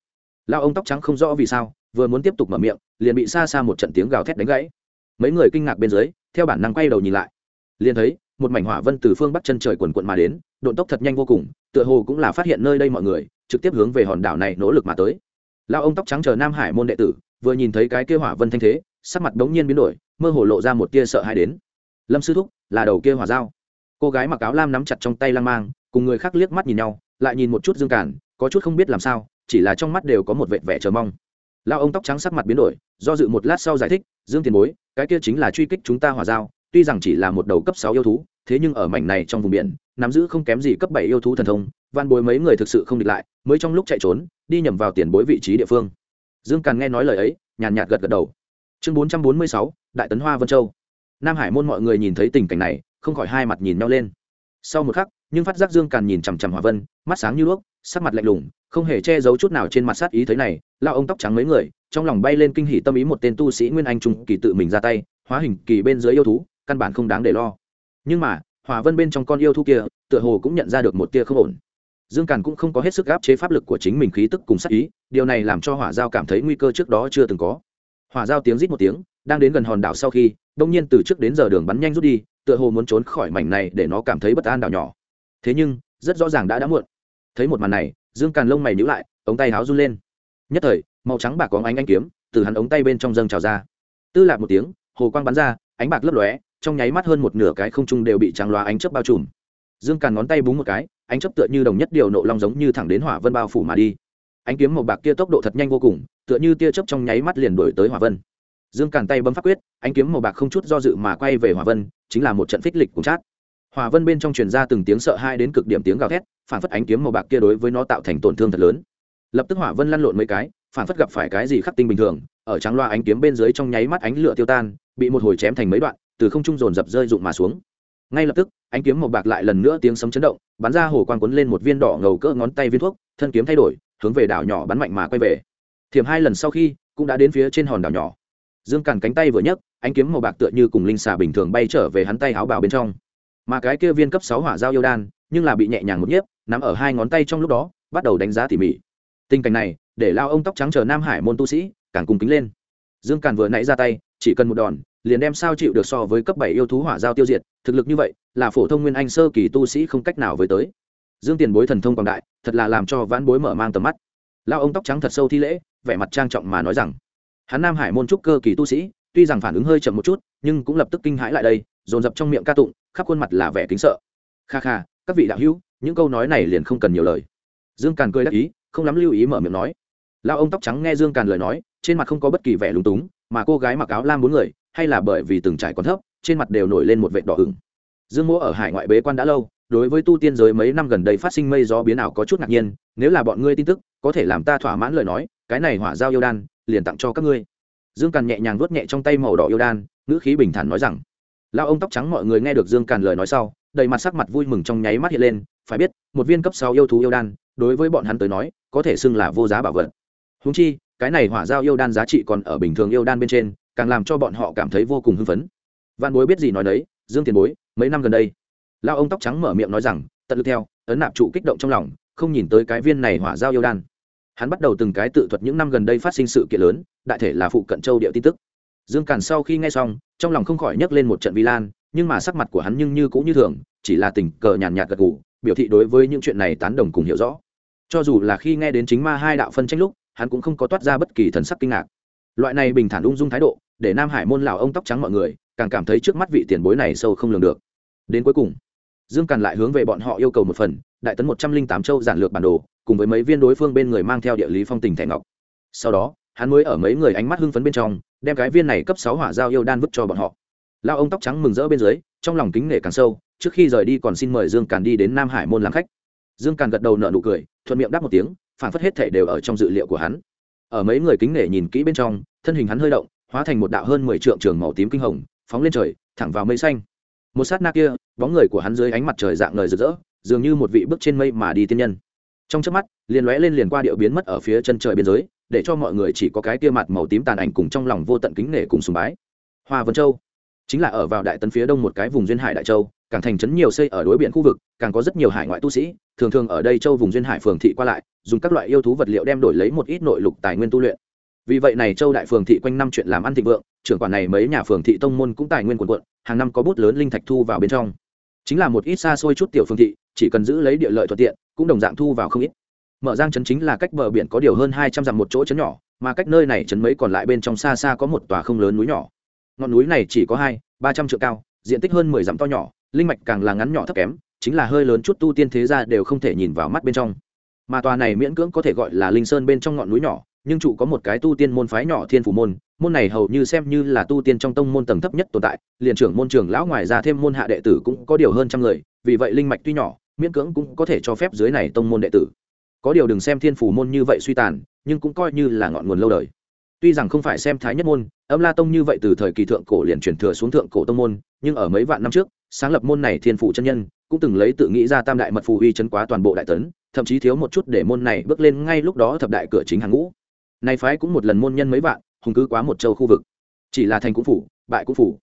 Lao ông tóc trắng không rõ vì sao vừa muốn tiếp tục mở miệng, liền bị xa xa một trận tiếng gào thét đánh gãy. Mấy người kinh ngạc bên dưới, theo bản năng quay đầu nhìn lại. Liền thấy, một mảnh hỏa vân từ phương bắc chân trời quần quận mà đến, độn tốc thật nhanh vô cùng, tựa hồ cũng là phát hiện nơi đây mọi người, trực tiếp hướng về hòn đảo này nỗ lực mà tới. Lao ông tóc trắng chờ nam hải môn đệ tử, vừa nhìn thấy cái kia hỏa vân thanh thế, sắc mặt bỗng nhiên biến đổi, mơ hồ lộ ra một tia sợ hãi đến. Lâm sư thúc, là đầu kia hỏa dao. Cô gái mặc áo lam nắm chặt trong tay lang mang, cùng người khác liếc mắt nhìn nhau, lại nhìn một chút dương cản, có chút không biết làm sao, chỉ là trong mắt đều có một vệt vẻ chờ mong lao ông tóc trắng sắc mặt biến đổi do dự một lát sau giải thích dương tiền bối cái kia chính là truy kích chúng ta hỏa giao, tuy rằng chỉ là một đầu cấp sáu yêu thú thế nhưng ở mảnh này trong vùng biển nắm giữ không kém gì cấp bảy yêu thú thần thông van bối mấy người thực sự không địch lại mới trong lúc chạy trốn đi nhầm vào tiền bối vị trí địa phương. Dương càn nghe nói lời ấy nhàn nhạt gật gật đầu. Chương bốn trăm bốn mươi sáu đại tấn hoa vân châu. Nam hải môn mọi người nhìn thấy tình cảnh này không khỏi hai mặt nhìn nhau lên. Sau một khắc nhưng phát giác dương càn nhìn chằm chằm hòa vân mắt sáng như đuốc sắc mặt lạnh lùng không hề che giấu chút nào trên mặt sát ý thấy này lao ông tóc trắng mấy người, trong lòng bay lên kinh hỉ tâm ý một tên tu sĩ nguyên anh trung kỳ tự mình ra tay, hóa hình kỳ bên dưới yêu thú, căn bản không đáng để lo. Nhưng mà hòa vân bên trong con yêu thú kia, tựa hồ cũng nhận ra được một tia không ổn. Dương càn cũng không có hết sức gáp chế pháp lực của chính mình khí tức cùng sát ý, điều này làm cho hỏa giao cảm thấy nguy cơ trước đó chưa từng có. Hỏa giao tiếng rít một tiếng, đang đến gần hòn đảo sau khi, đông nhiên từ trước đến giờ đường bắn nhanh rút đi, tựa hồ muốn trốn khỏi mảnh này để nó cảm thấy bất an đảo nhỏ. Thế nhưng, rất rõ ràng đã đã muộn. Thấy một màn này, dương càn lông mày nhíu lại, ống tay háo run lên nhất thời, màu trắng bạc có ánh anh kiếm từ hắn ống tay bên trong dâng trào ra. Tư lạc một tiếng, hồ quang bắn ra, ánh bạc lấp lóe, trong nháy mắt hơn một nửa cái không trung đều bị trắng loa ánh chớp bao trùm. Dương càn ngón tay búng một cái, ánh chớp tựa như đồng nhất điều nộ long giống như thẳng đến hỏa vân bao phủ mà đi. Ánh kiếm màu bạc kia tốc độ thật nhanh vô cùng, tựa như tia chớp trong nháy mắt liền đổi tới hỏa vân. Dương càn tay bấm phát quyết, ánh kiếm màu bạc không chút do dự mà quay về hỏa vân, chính là một trận phích lịch cùng chát. Hỏa vân bên trong truyền ra từng tiếng sợ hai đến cực điểm tiếng gào thét, phản phất ánh kiếm màu bạc kia đối với nó tạo thành tổn thương thật lớn lập tức hỏa vân lăn lộn mấy cái, phản phất gặp phải cái gì khắc tinh bình thường, ở trắng loa ánh kiếm bên dưới trong nháy mắt ánh lửa tiêu tan, bị một hồi chém thành mấy đoạn, từ không trung dồn dập rơi rụng mà xuống. Ngay lập tức, ánh kiếm màu bạc lại lần nữa tiếng sấm chấn động, bắn ra hồ quang cuốn lên một viên đỏ ngầu cỡ ngón tay viên thuốc, thân kiếm thay đổi, hướng về đảo nhỏ bắn mạnh mà quay về. Thiểm hai lần sau khi, cũng đã đến phía trên hòn đảo nhỏ. Dương càn cánh tay vừa nhấc, ánh kiếm màu bạc tựa như cùng linh xà bình thường bay trở về hắn tay áo bào bên trong. Mà cái kia viên cấp sáu hỏa giao yêu đan, nhưng là bị nhẹ nhàng một nhiếp, nắm ở hai ngón tay trong lúc đó, bắt đầu đánh giá tỉ mỉ tình cảnh này, để lao ông tóc trắng chờ nam hải môn tu sĩ, càng cùng kính lên. Dương càn vừa nãy ra tay, chỉ cần một đòn, liền đem sao chịu được so với cấp bảy yêu thú hỏa giao tiêu diệt, thực lực như vậy, là phổ thông nguyên anh sơ kỳ tu sĩ không cách nào với tới. Dương tiền bối thần thông quảng đại, thật là làm cho vãn bối mở mang tầm mắt. Lao ông tóc trắng thật sâu thi lễ, vẻ mặt trang trọng mà nói rằng, hắn nam hải môn trúc cơ kỳ tu sĩ, tuy rằng phản ứng hơi chậm một chút, nhưng cũng lập tức kinh hãi lại đây, dồn dập trong miệng ca tụng, khắp khuôn mặt là vẻ kính sợ. Kha kha, các vị đạo hữu, những câu nói này liền không cần nhiều lời. Dương càn cười đắc ý không lắm lưu ý mở miệng nói. Lao ông tóc trắng nghe dương càn lời nói, trên mặt không có bất kỳ vẻ lúng túng, mà cô gái mặc áo lam bốn người, hay là bởi vì từng trải còn thấp, trên mặt đều nổi lên một vệ đỏ ửng. Dương mỗ ở hải ngoại bế quan đã lâu, đối với tu tiên giới mấy năm gần đây phát sinh mây gió biến ảo có chút ngạc nhiên, nếu là bọn ngươi tin tức, có thể làm ta thỏa mãn lời nói, cái này hỏa giao yêu đan, liền tặng cho các ngươi. Dương càn nhẹ nhàng vuốt nhẹ trong tay màu đỏ yêu đan, ngữ khí bình thản nói rằng lao ông tóc trắng mọi người nghe được dương càn lời nói sau, đầy mặt sắc mặt vui mừng trong nháy mắt hiện lên, phải biết, một viên cấp sáu yêu thú yêu đan đối với bọn hắn tới nói, có thể xưng là vô giá bảo vật. Húng chi, cái này hỏa giao yêu đan giá trị còn ở bình thường yêu đan bên trên, càng làm cho bọn họ cảm thấy vô cùng hưng phấn. Văn bối biết gì nói đấy, dương tiền bối, mấy năm gần đây lao ông tóc trắng mở miệng nói rằng, tận lực theo, ấn nạp trụ kích động trong lòng, không nhìn tới cái viên này hỏa giao yêu đan. Hắn bắt đầu từng cái tự thuật những năm gần đây phát sinh sự kiện lớn, đại thể là phụ cận châu điệu tin tức. Dương càn sau khi nghe xong, trong lòng không khỏi nhấc lên một trận vi lan, nhưng mà sắc mặt của hắn nhưng như cũng như thường, chỉ là tình cờ nhàn nhạt gật gù, biểu thị đối với những chuyện này tán đồng cùng hiểu rõ cho dù là khi nghe đến chính ma hai đạo phân tranh lúc, hắn cũng không có toát ra bất kỳ thần sắc kinh ngạc. Loại này bình thản ung dung thái độ, để nam hải môn lào ông tóc trắng mọi người, càng cảm thấy trước mắt vị tiền bối này sâu không lường được. Đến cuối cùng, dương càn lại hướng về bọn họ yêu cầu một phần, đại tấn một trăm linh tám châu giản lược bản đồ, cùng với mấy viên đối phương bên người mang theo địa lý phong tình thẻ ngọc. Sau đó, hắn mới ở mấy người ánh mắt hưng phấn bên trong, đem cái viên này cấp sáu hỏa giao yêu đan vứt cho bọn họ. Lao ông tóc trắng mừng rỡ bên dưới, trong lòng kính nể càng sâu, trước khi rời đi còn xin mời dương càn đi đến nam hải môn làm khách dương càn gật đầu nợ nụ cười, thuận miệng đáp một tiếng phản phất hết thể đều ở trong dự liệu của hắn. Ở mấy người kính nể nhìn kỹ bên trong, thân hình hắn hơi động, hóa thành một đạo hơn mười trượng trường màu tím kinh hồng, phóng lên trời, thẳng vào mây xanh. Một sát na kia, bóng người của hắn dưới ánh mặt trời dạng lời rực rỡ, dường như một vị bước trên mây mà đi tiên nhân. Trong trước mắt, liền lóe lên liền qua điệu biến mất ở phía chân trời biên giới, để cho mọi người chỉ có cái kia mặt màu tím tàn ảnh cùng trong lòng vô tận kính nể cùng sùng bái. Hoa vân châu, chính là ở vào đại tấn phía đông một cái vùng duyên hải đại châu càng thành trấn nhiều xây ở đối biển khu vực, càng có rất nhiều hải ngoại tu sĩ, thường thường ở đây châu vùng duyên hải phường thị qua lại, dùng các loại yêu thú vật liệu đem đổi lấy một ít nội lục tài nguyên tu luyện. Vì vậy này châu đại phường thị quanh năm chuyện làm ăn thịnh vượng, trưởng quản này mấy nhà phường thị tông môn cũng tài nguyên quần quận hàng năm có bút lớn linh thạch thu vào bên trong. Chính là một ít xa xôi chút tiểu phường thị, chỉ cần giữ lấy địa lợi thuận tiện, cũng đồng dạng thu vào không ít. Mở giang trấn chính là cách bờ biển có điều hơn hai trăm dặm một chỗ trấn nhỏ, mà cách nơi này trấn mấy còn lại bên trong xa xa có một tòa không lớn núi nhỏ. Ngọn núi này chỉ có hai, ba trăm triệu cao, diện tích hơn mười dặm to nhỏ linh mạch càng là ngắn nhỏ thấp kém, chính là hơi lớn chút tu tiên thế gia đều không thể nhìn vào mắt bên trong. Mà tòa này miễn cưỡng có thể gọi là linh sơn bên trong ngọn núi nhỏ, nhưng trụ có một cái tu tiên môn phái nhỏ thiên phủ môn môn này hầu như xem như là tu tiên trong tông môn tầng thấp nhất tồn tại, liền trưởng môn trưởng lão ngoài ra thêm môn hạ đệ tử cũng có điều hơn trăm người, vì vậy linh mạch tuy nhỏ, miễn cưỡng cũng có thể cho phép dưới này tông môn đệ tử. Có điều đừng xem thiên phủ môn như vậy suy tàn, nhưng cũng coi như là ngọn nguồn lâu đời. Tuy rằng không phải xem thái nhất môn, âm la tông như vậy từ thời kỳ thượng cổ liền truyền thừa xuống thượng cổ tông môn, nhưng ở mấy vạn năm trước sáng lập môn này thiên Phụ chân nhân, cũng từng lấy tự nghĩ ra tam đại mật phù uy chấn quá toàn bộ đại tấn, thậm chí thiếu một chút để môn này bước lên ngay lúc đó thập đại cửa chính hàng ngũ. Nay phái cũng một lần môn nhân mấy vạn, hùng cứ quá một châu khu vực. Chỉ là thành cũng phủ, bại cũng phủ.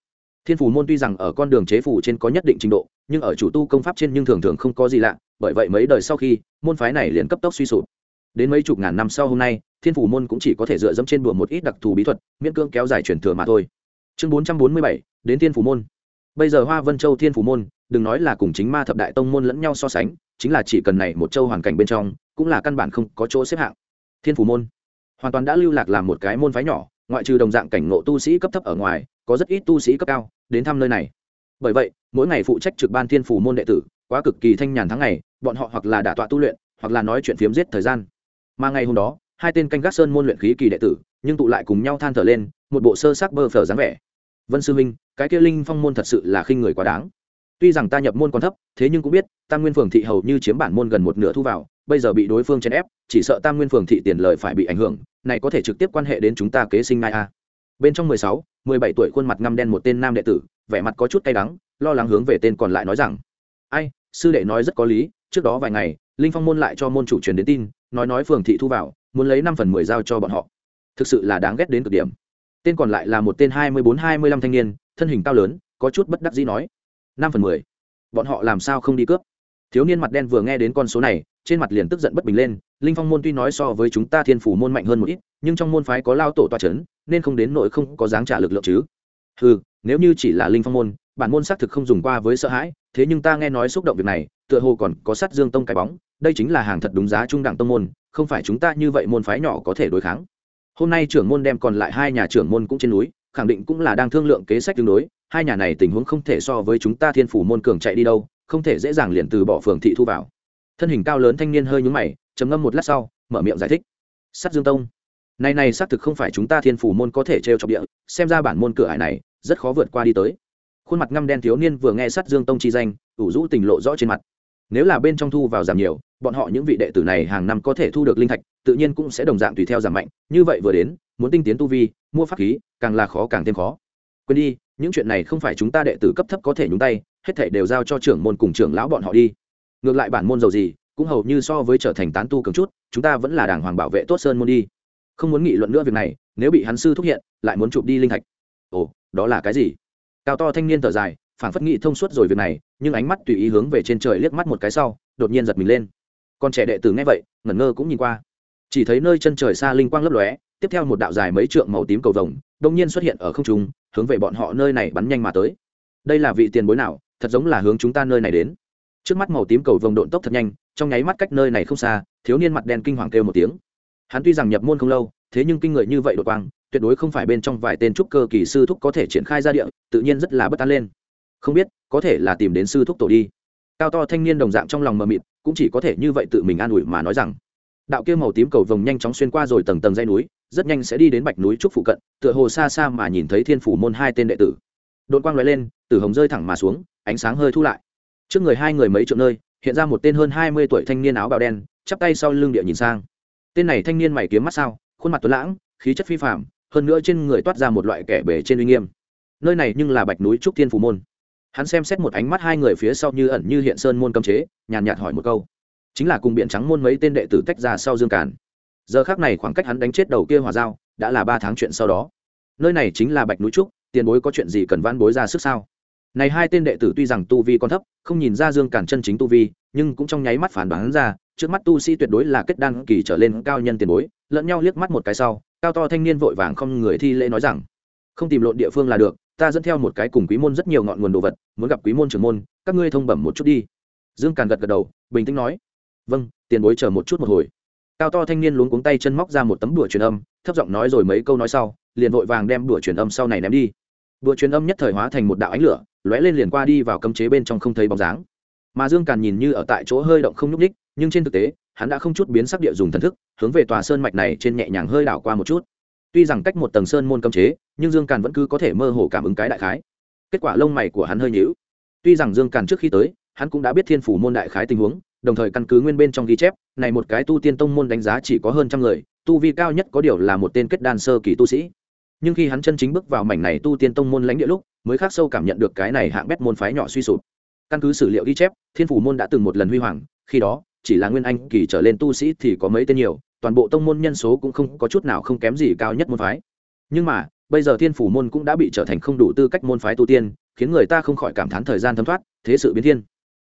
Thiên phủ môn tuy rằng ở con đường chế phủ trên có nhất định trình độ, nhưng ở chủ tu công pháp trên nhưng thường thường không có gì lạ, bởi vậy mấy đời sau khi, môn phái này liền cấp tốc suy sụp. Đến mấy chục ngàn năm sau hôm nay, thiên phủ môn cũng chỉ có thể dựa dẫm trên bùa một ít đặc thù bí thuật, miễn cưỡng kéo dài truyền thừa mà thôi. Chương bốn trăm bốn mươi bảy, đến thiên phủ môn bây giờ hoa vân châu thiên phủ môn, đừng nói là cùng chính ma thập đại tông môn lẫn nhau so sánh, chính là chỉ cần này một châu hoàn cảnh bên trong, cũng là căn bản không có chỗ xếp hạng. Thiên phủ môn hoàn toàn đã lưu lạc làm một cái môn phái nhỏ, ngoại trừ đồng dạng cảnh ngộ tu sĩ cấp thấp ở ngoài, có rất ít tu sĩ cấp cao đến thăm nơi này. Bởi vậy, mỗi ngày phụ trách trực ban thiên phủ môn đệ tử, quá cực kỳ thanh nhàn tháng ngày, bọn họ hoặc là đả tọa tu luyện, hoặc là nói chuyện phiếm giết thời gian. Mà ngày hôm đó, hai tên canh gác sơn môn luyện khí kỳ đệ tử, nhưng tụ lại cùng nhau than thở lên, một bộ sơ sắc bơ phở dáng vẻ vân sư minh, cái kia linh phong môn thật sự là khinh người quá đáng. Tuy rằng ta nhập môn còn thấp, thế nhưng cũng biết, tam nguyên phường thị hầu như chiếm bản môn gần một nửa thu vào, bây giờ bị đối phương chèn ép, chỉ sợ tam nguyên phường thị tiền lợi phải bị ảnh hưởng, này có thể trực tiếp quan hệ đến chúng ta kế sinh ngai a. Bên trong mười sáu, mười bảy tuổi khuôn mặt ngăm đen một tên nam đệ tử, vẻ mặt có chút cay đắng, lo lắng hướng về tên còn lại nói rằng, ai, sư đệ nói rất có lý, trước đó vài ngày, linh phong môn lại cho môn chủ truyền đến tin, nói nói phường thị thu vào, muốn lấy năm phần mười giao cho bọn họ. Thực sự là đáng ghét đến cực điểm tên còn lại là một tên hai mươi bốn hai mươi lăm thanh niên, thân hình cao lớn, có chút bất đắc dĩ nói. Năm phần mười. Bọn họ làm sao không đi cướp? Thiếu niên mặt đen vừa nghe đến con số này, trên mặt liền tức giận bất bình lên, linh phong môn tuy nói so với chúng ta thiên phủ môn mạnh hơn một ít, nhưng trong môn phái có lao tổ toa c h ấ n nên không đến nội không có dáng trả lực lượng chứ. Ừ nếu như chỉ là linh phong môn, bản môn xác thực không dùng qua với sợ hãi, thế nhưng ta nghe nói xúc động việc này, tựa hồ còn có sát dương tông cái bóng, đây chính là hàng thật đúng giá trung đẳng tông môn, không phải chúng ta như vậy môn phái nhỏ có thể đối kháng hôm nay trưởng môn đem còn lại hai nhà trưởng môn cũng trên núi, khẳng định cũng là đang thương lượng kế sách tương đối, hai nhà này tình huống không thể so với chúng ta thiên phủ môn cường chạy đi đâu, không thể dễ dàng liền từ bỏ phường thị thu vào. Thân hình cao lớn thanh niên hơi nhúng mày, trầm ngâm một lát sau, mở miệng giải thích. Sắt dương tông. Này này xác thực không phải chúng ta thiên phủ môn có thể trêu chọc địa, xem ra bản môn cửa hải này, rất khó vượt qua đi tới. Khuôn mặt ngăm đen thiếu niên vừa nghe sắt dương tông chi danh, ủ rũ tình lộ rõ trên mặt nếu là bên trong thu vào giảm nhiều, bọn họ những vị đệ tử này hàng năm có thể thu được linh thạch, tự nhiên cũng sẽ đồng dạng tùy theo giảm mạnh. Như vậy vừa đến, muốn tinh tiến tu vi, mua pháp khí, càng là khó càng thêm khó. Quên đi, những chuyện này không phải chúng ta đệ tử cấp thấp có thể nhúng tay, hết thảy đều giao cho trưởng môn cùng trưởng lão bọn họ đi. Ngược lại bản môn giàu gì, cũng hầu như so với trở thành tán tu cường chút, chúng ta vẫn là đàng hoàng bảo vệ tốt sơn môn đi. Không muốn nghị luận nữa việc này, nếu bị hắn sư thúc hiện, lại muốn chụp đi linh thạch. Ồ, đó là cái gì? Cao to thanh niên thở dài phảng phất nghị thông suốt rồi việc này, nhưng ánh mắt tùy ý hướng về trên trời liếc mắt một cái sau, đột nhiên giật mình lên. Con trẻ đệ tử nghe vậy, ngẩn ngơ cũng nhìn qua. Chỉ thấy nơi chân trời xa linh quang lấp lóe, tiếp theo một đạo dài mấy trượng màu tím cầu vồng đông nhiên xuất hiện ở không trung, hướng về bọn họ nơi này bắn nhanh mà tới. Đây là vị tiền bối nào, thật giống là hướng chúng ta nơi này đến. Trước mắt màu tím cầu vồng độn tốc thật nhanh, trong nháy mắt cách nơi này không xa, thiếu niên mặt đen kinh hoàng kêu một tiếng. Hắn tuy rằng nhập môn không lâu, thế nhưng kinh người như vậy đột quang, tuyệt đối không phải bên trong vài tên trúc cơ kỳ sư thúc có thể triển khai ra địa, tự nhiên rất là bất an lên không biết, có thể là tìm đến sư thúc tổ đi. Cao to thanh niên đồng dạng trong lòng mờ mịt, cũng chỉ có thể như vậy tự mình an ủi mà nói rằng, đạo kia màu tím cầu vồng nhanh chóng xuyên qua rồi tầng tầng dây núi, rất nhanh sẽ đi đến bạch núi trúc phụ cận, tựa hồ xa xa mà nhìn thấy thiên phủ môn hai tên đệ tử. Đội quang l lên, tử hồng rơi thẳng mà xuống, ánh sáng hơi thu lại. Trước người hai người mấy triệu nơi, hiện ra một tên hơn hai mươi tuổi thanh niên áo bào đen, chắp tay sau lưng địa nhìn sang. Tên này thanh niên mày kiếm mắt sao, khuôn mặt tuấn lãng, khí chất phi phạm hơn nữa trên người toát ra một loại kẻ bể trên uy nghiêm. Nơi này nhưng là bạch núi trúc thiên phủ môn hắn xem xét một ánh mắt hai người phía sau như ẩn như hiện sơn môn cấm chế, nhàn nhạt hỏi một câu. Chính là cùng biện trắng môn mấy tên đệ tử tách ra sau dương càn. Giờ khác này khoảng cách hắn đánh chết đầu kia hòa dao đã là ba tháng chuyện sau đó. Nơi này chính là bạch núi trúc, tiền bối có chuyện gì cần van bối ra sức sao? Này hai tên đệ tử tuy rằng tu vi còn thấp, không nhìn ra dương càn chân chính tu vi, nhưng cũng trong nháy mắt phản đoán ra, trước mắt tu sĩ tuyệt đối là kết đăng kỳ trở lên cao nhân tiền bối, lẫn nhau liếc mắt một cái sau, cao to thanh niên vội vàng không người thi lễ nói rằng, không tìm lộn địa phương là được ta dẫn theo một cái cùng quý môn rất nhiều ngọn nguồn đồ vật, muốn gặp quý môn trưởng môn, các ngươi thông bẩm một chút đi. Dương càn gật gật đầu, bình tĩnh nói. Vâng tiền bối chờ một chút một hồi. Cao to thanh niên luống cuống tay chân móc ra một tấm đùa truyền âm, thấp giọng nói rồi mấy câu nói sau, liền vội vàng đem đùa truyền âm sau này ném đi. Đùa truyền âm nhất thời hóa thành một đạo ánh lửa, lóe lên liền qua đi vào cấm chế bên trong không thấy bóng dáng. Mà dương càn nhìn như ở tại chỗ hơi động không nhúc ních nhưng trên thực tế, hắn đã không chút biến sắc địa dùng thần thức, hướng về tòa sơn mạch này trên nhẹ nhàng hơi đảo qua một chút tuy rằng cách một tầng sơn môn cấm chế, nhưng dương càn vẫn cứ có thể mơ hồ cảm ứng cái đại khái. Kết quả lông mày của hắn hơi nhữu tuy rằng dương càn trước khi tới, hắn cũng đã biết thiên phủ môn đại khái tình huống, đồng thời căn cứ nguyên bên trong ghi chép, này một cái tu tiên tông môn đánh giá chỉ có hơn trăm người, tu vi cao nhất có điều là một tên kết đan sơ kỳ tu sĩ. Nhưng khi hắn chân chính bước vào mảnh này tu tiên tông môn lãnh địa lúc, mới khác sâu cảm nhận được cái này hạng bét môn phái nhỏ suy sụp. Căn cứ sử liệu ghi chép, thiên phủ môn đã từng một lần huy hoàng, khi đó, chỉ là nguyên anh kỳ trở lên tu sĩ thì có mấy tên nhiều toàn bộ tông môn nhân số cũng không có chút nào không kém gì cao nhất môn phái. Nhưng mà, bây giờ thiên phủ môn cũng đã bị trở thành không đủ tư cách môn phái tu tiên, khiến người ta không khỏi cảm thán thời gian thấm thoát, thế sự biến thiên.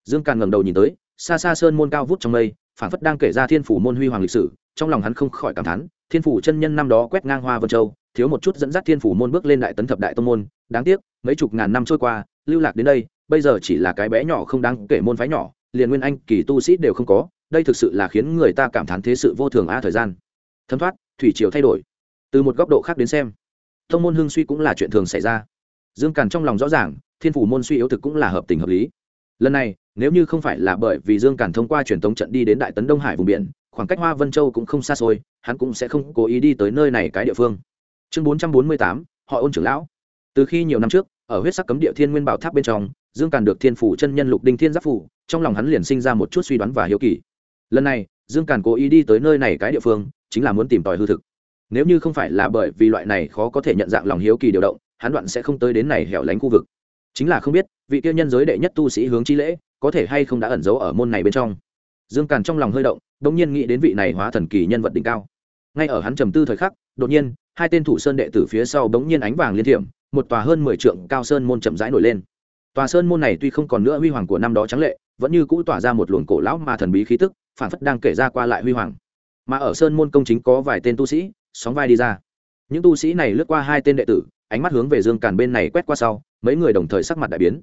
Dương càn ngẩng đầu nhìn tới, xa xa sơn môn cao vút trong mây, phảng phất đang kể ra thiên phủ môn huy hoàng lịch sử, trong lòng hắn không khỏi cảm thán, thiên phủ chân nhân năm đó quét ngang hoa vân châu, thiếu một chút dẫn dắt thiên phủ môn bước lên đại tấn thập đại tông môn, đáng tiếc, mấy chục ngàn năm trôi qua, lưu lạc đến đây, bây giờ chỉ là cái bé nhỏ không đáng kể môn phái nhỏ, liền nguyên anh kỳ tu sĩ đều không có đây thực sự là khiến người ta cảm thán thế sự vô thường a thời gian. Thấm thoát, thủy chiều thay đổi. Từ một góc độ khác đến xem thông môn hưng suy cũng là chuyện thường xảy ra. Dương càn trong lòng rõ ràng, thiên phủ môn suy yếu thực cũng là hợp tình hợp lý. Lần này, nếu như không phải là bởi vì dương càn thông qua truyền thống trận đi đến đại tấn đông hải vùng biển, khoảng cách hoa vân châu cũng không xa xôi, hắn cũng sẽ không cố ý đi tới nơi này cái địa phương. Chương bốn trăm bốn mươi tám, họ ôn trưởng lão. Từ khi nhiều năm trước, ở huyết sắc cấm địa thiên nguyên bảo tháp bên trong, dương càn được thiên phủ chân nhân lục đinh thiên giáp phủ, trong lòng hắn liền sinh ra một chút suy đoán và hiếu kỳ lần này, dương càn cố ý đi tới nơi này cái địa phương, chính là muốn tìm tòi hư thực. Nếu như không phải là bởi vì loại này khó có thể nhận dạng lòng hiếu kỳ điều động, hắn đoạn sẽ không tới đến này hẻo lánh khu vực. Chính là không biết, vị kia nhân giới đệ nhất tu sĩ hướng chi lễ, có thể hay không đã ẩn giấu ở môn này bên trong. Dương càn trong lòng hơi động đ ỗ n g nhiên nghĩ đến vị này hóa thần kỳ nhân vật đỉnh cao. Ngay ở hắn trầm tư thời khắc, đột nhiên, hai tên thủ sơn đệ tử phía sau bỗng nhiên ánh vàng liên thiểm, một tòa hơn mười trượng cao sơn môn chậm rãi nổi lên. Tòa sơn môn này tuy không còn nữa huy hoàng của năm đó trắng lệ vẫn như cũ tỏa ra một luồng cổ lão mà thần bí khí tức, phản phất đang kể ra qua lại huy hoàng. Mà ở sơn môn công chính có vài tên tu sĩ, sóng vai đi ra. Những tu sĩ này lướt qua hai tên đệ tử, ánh mắt hướng về dương càn bên này quét qua sau, mấy người đồng thời sắc mặt đại biến.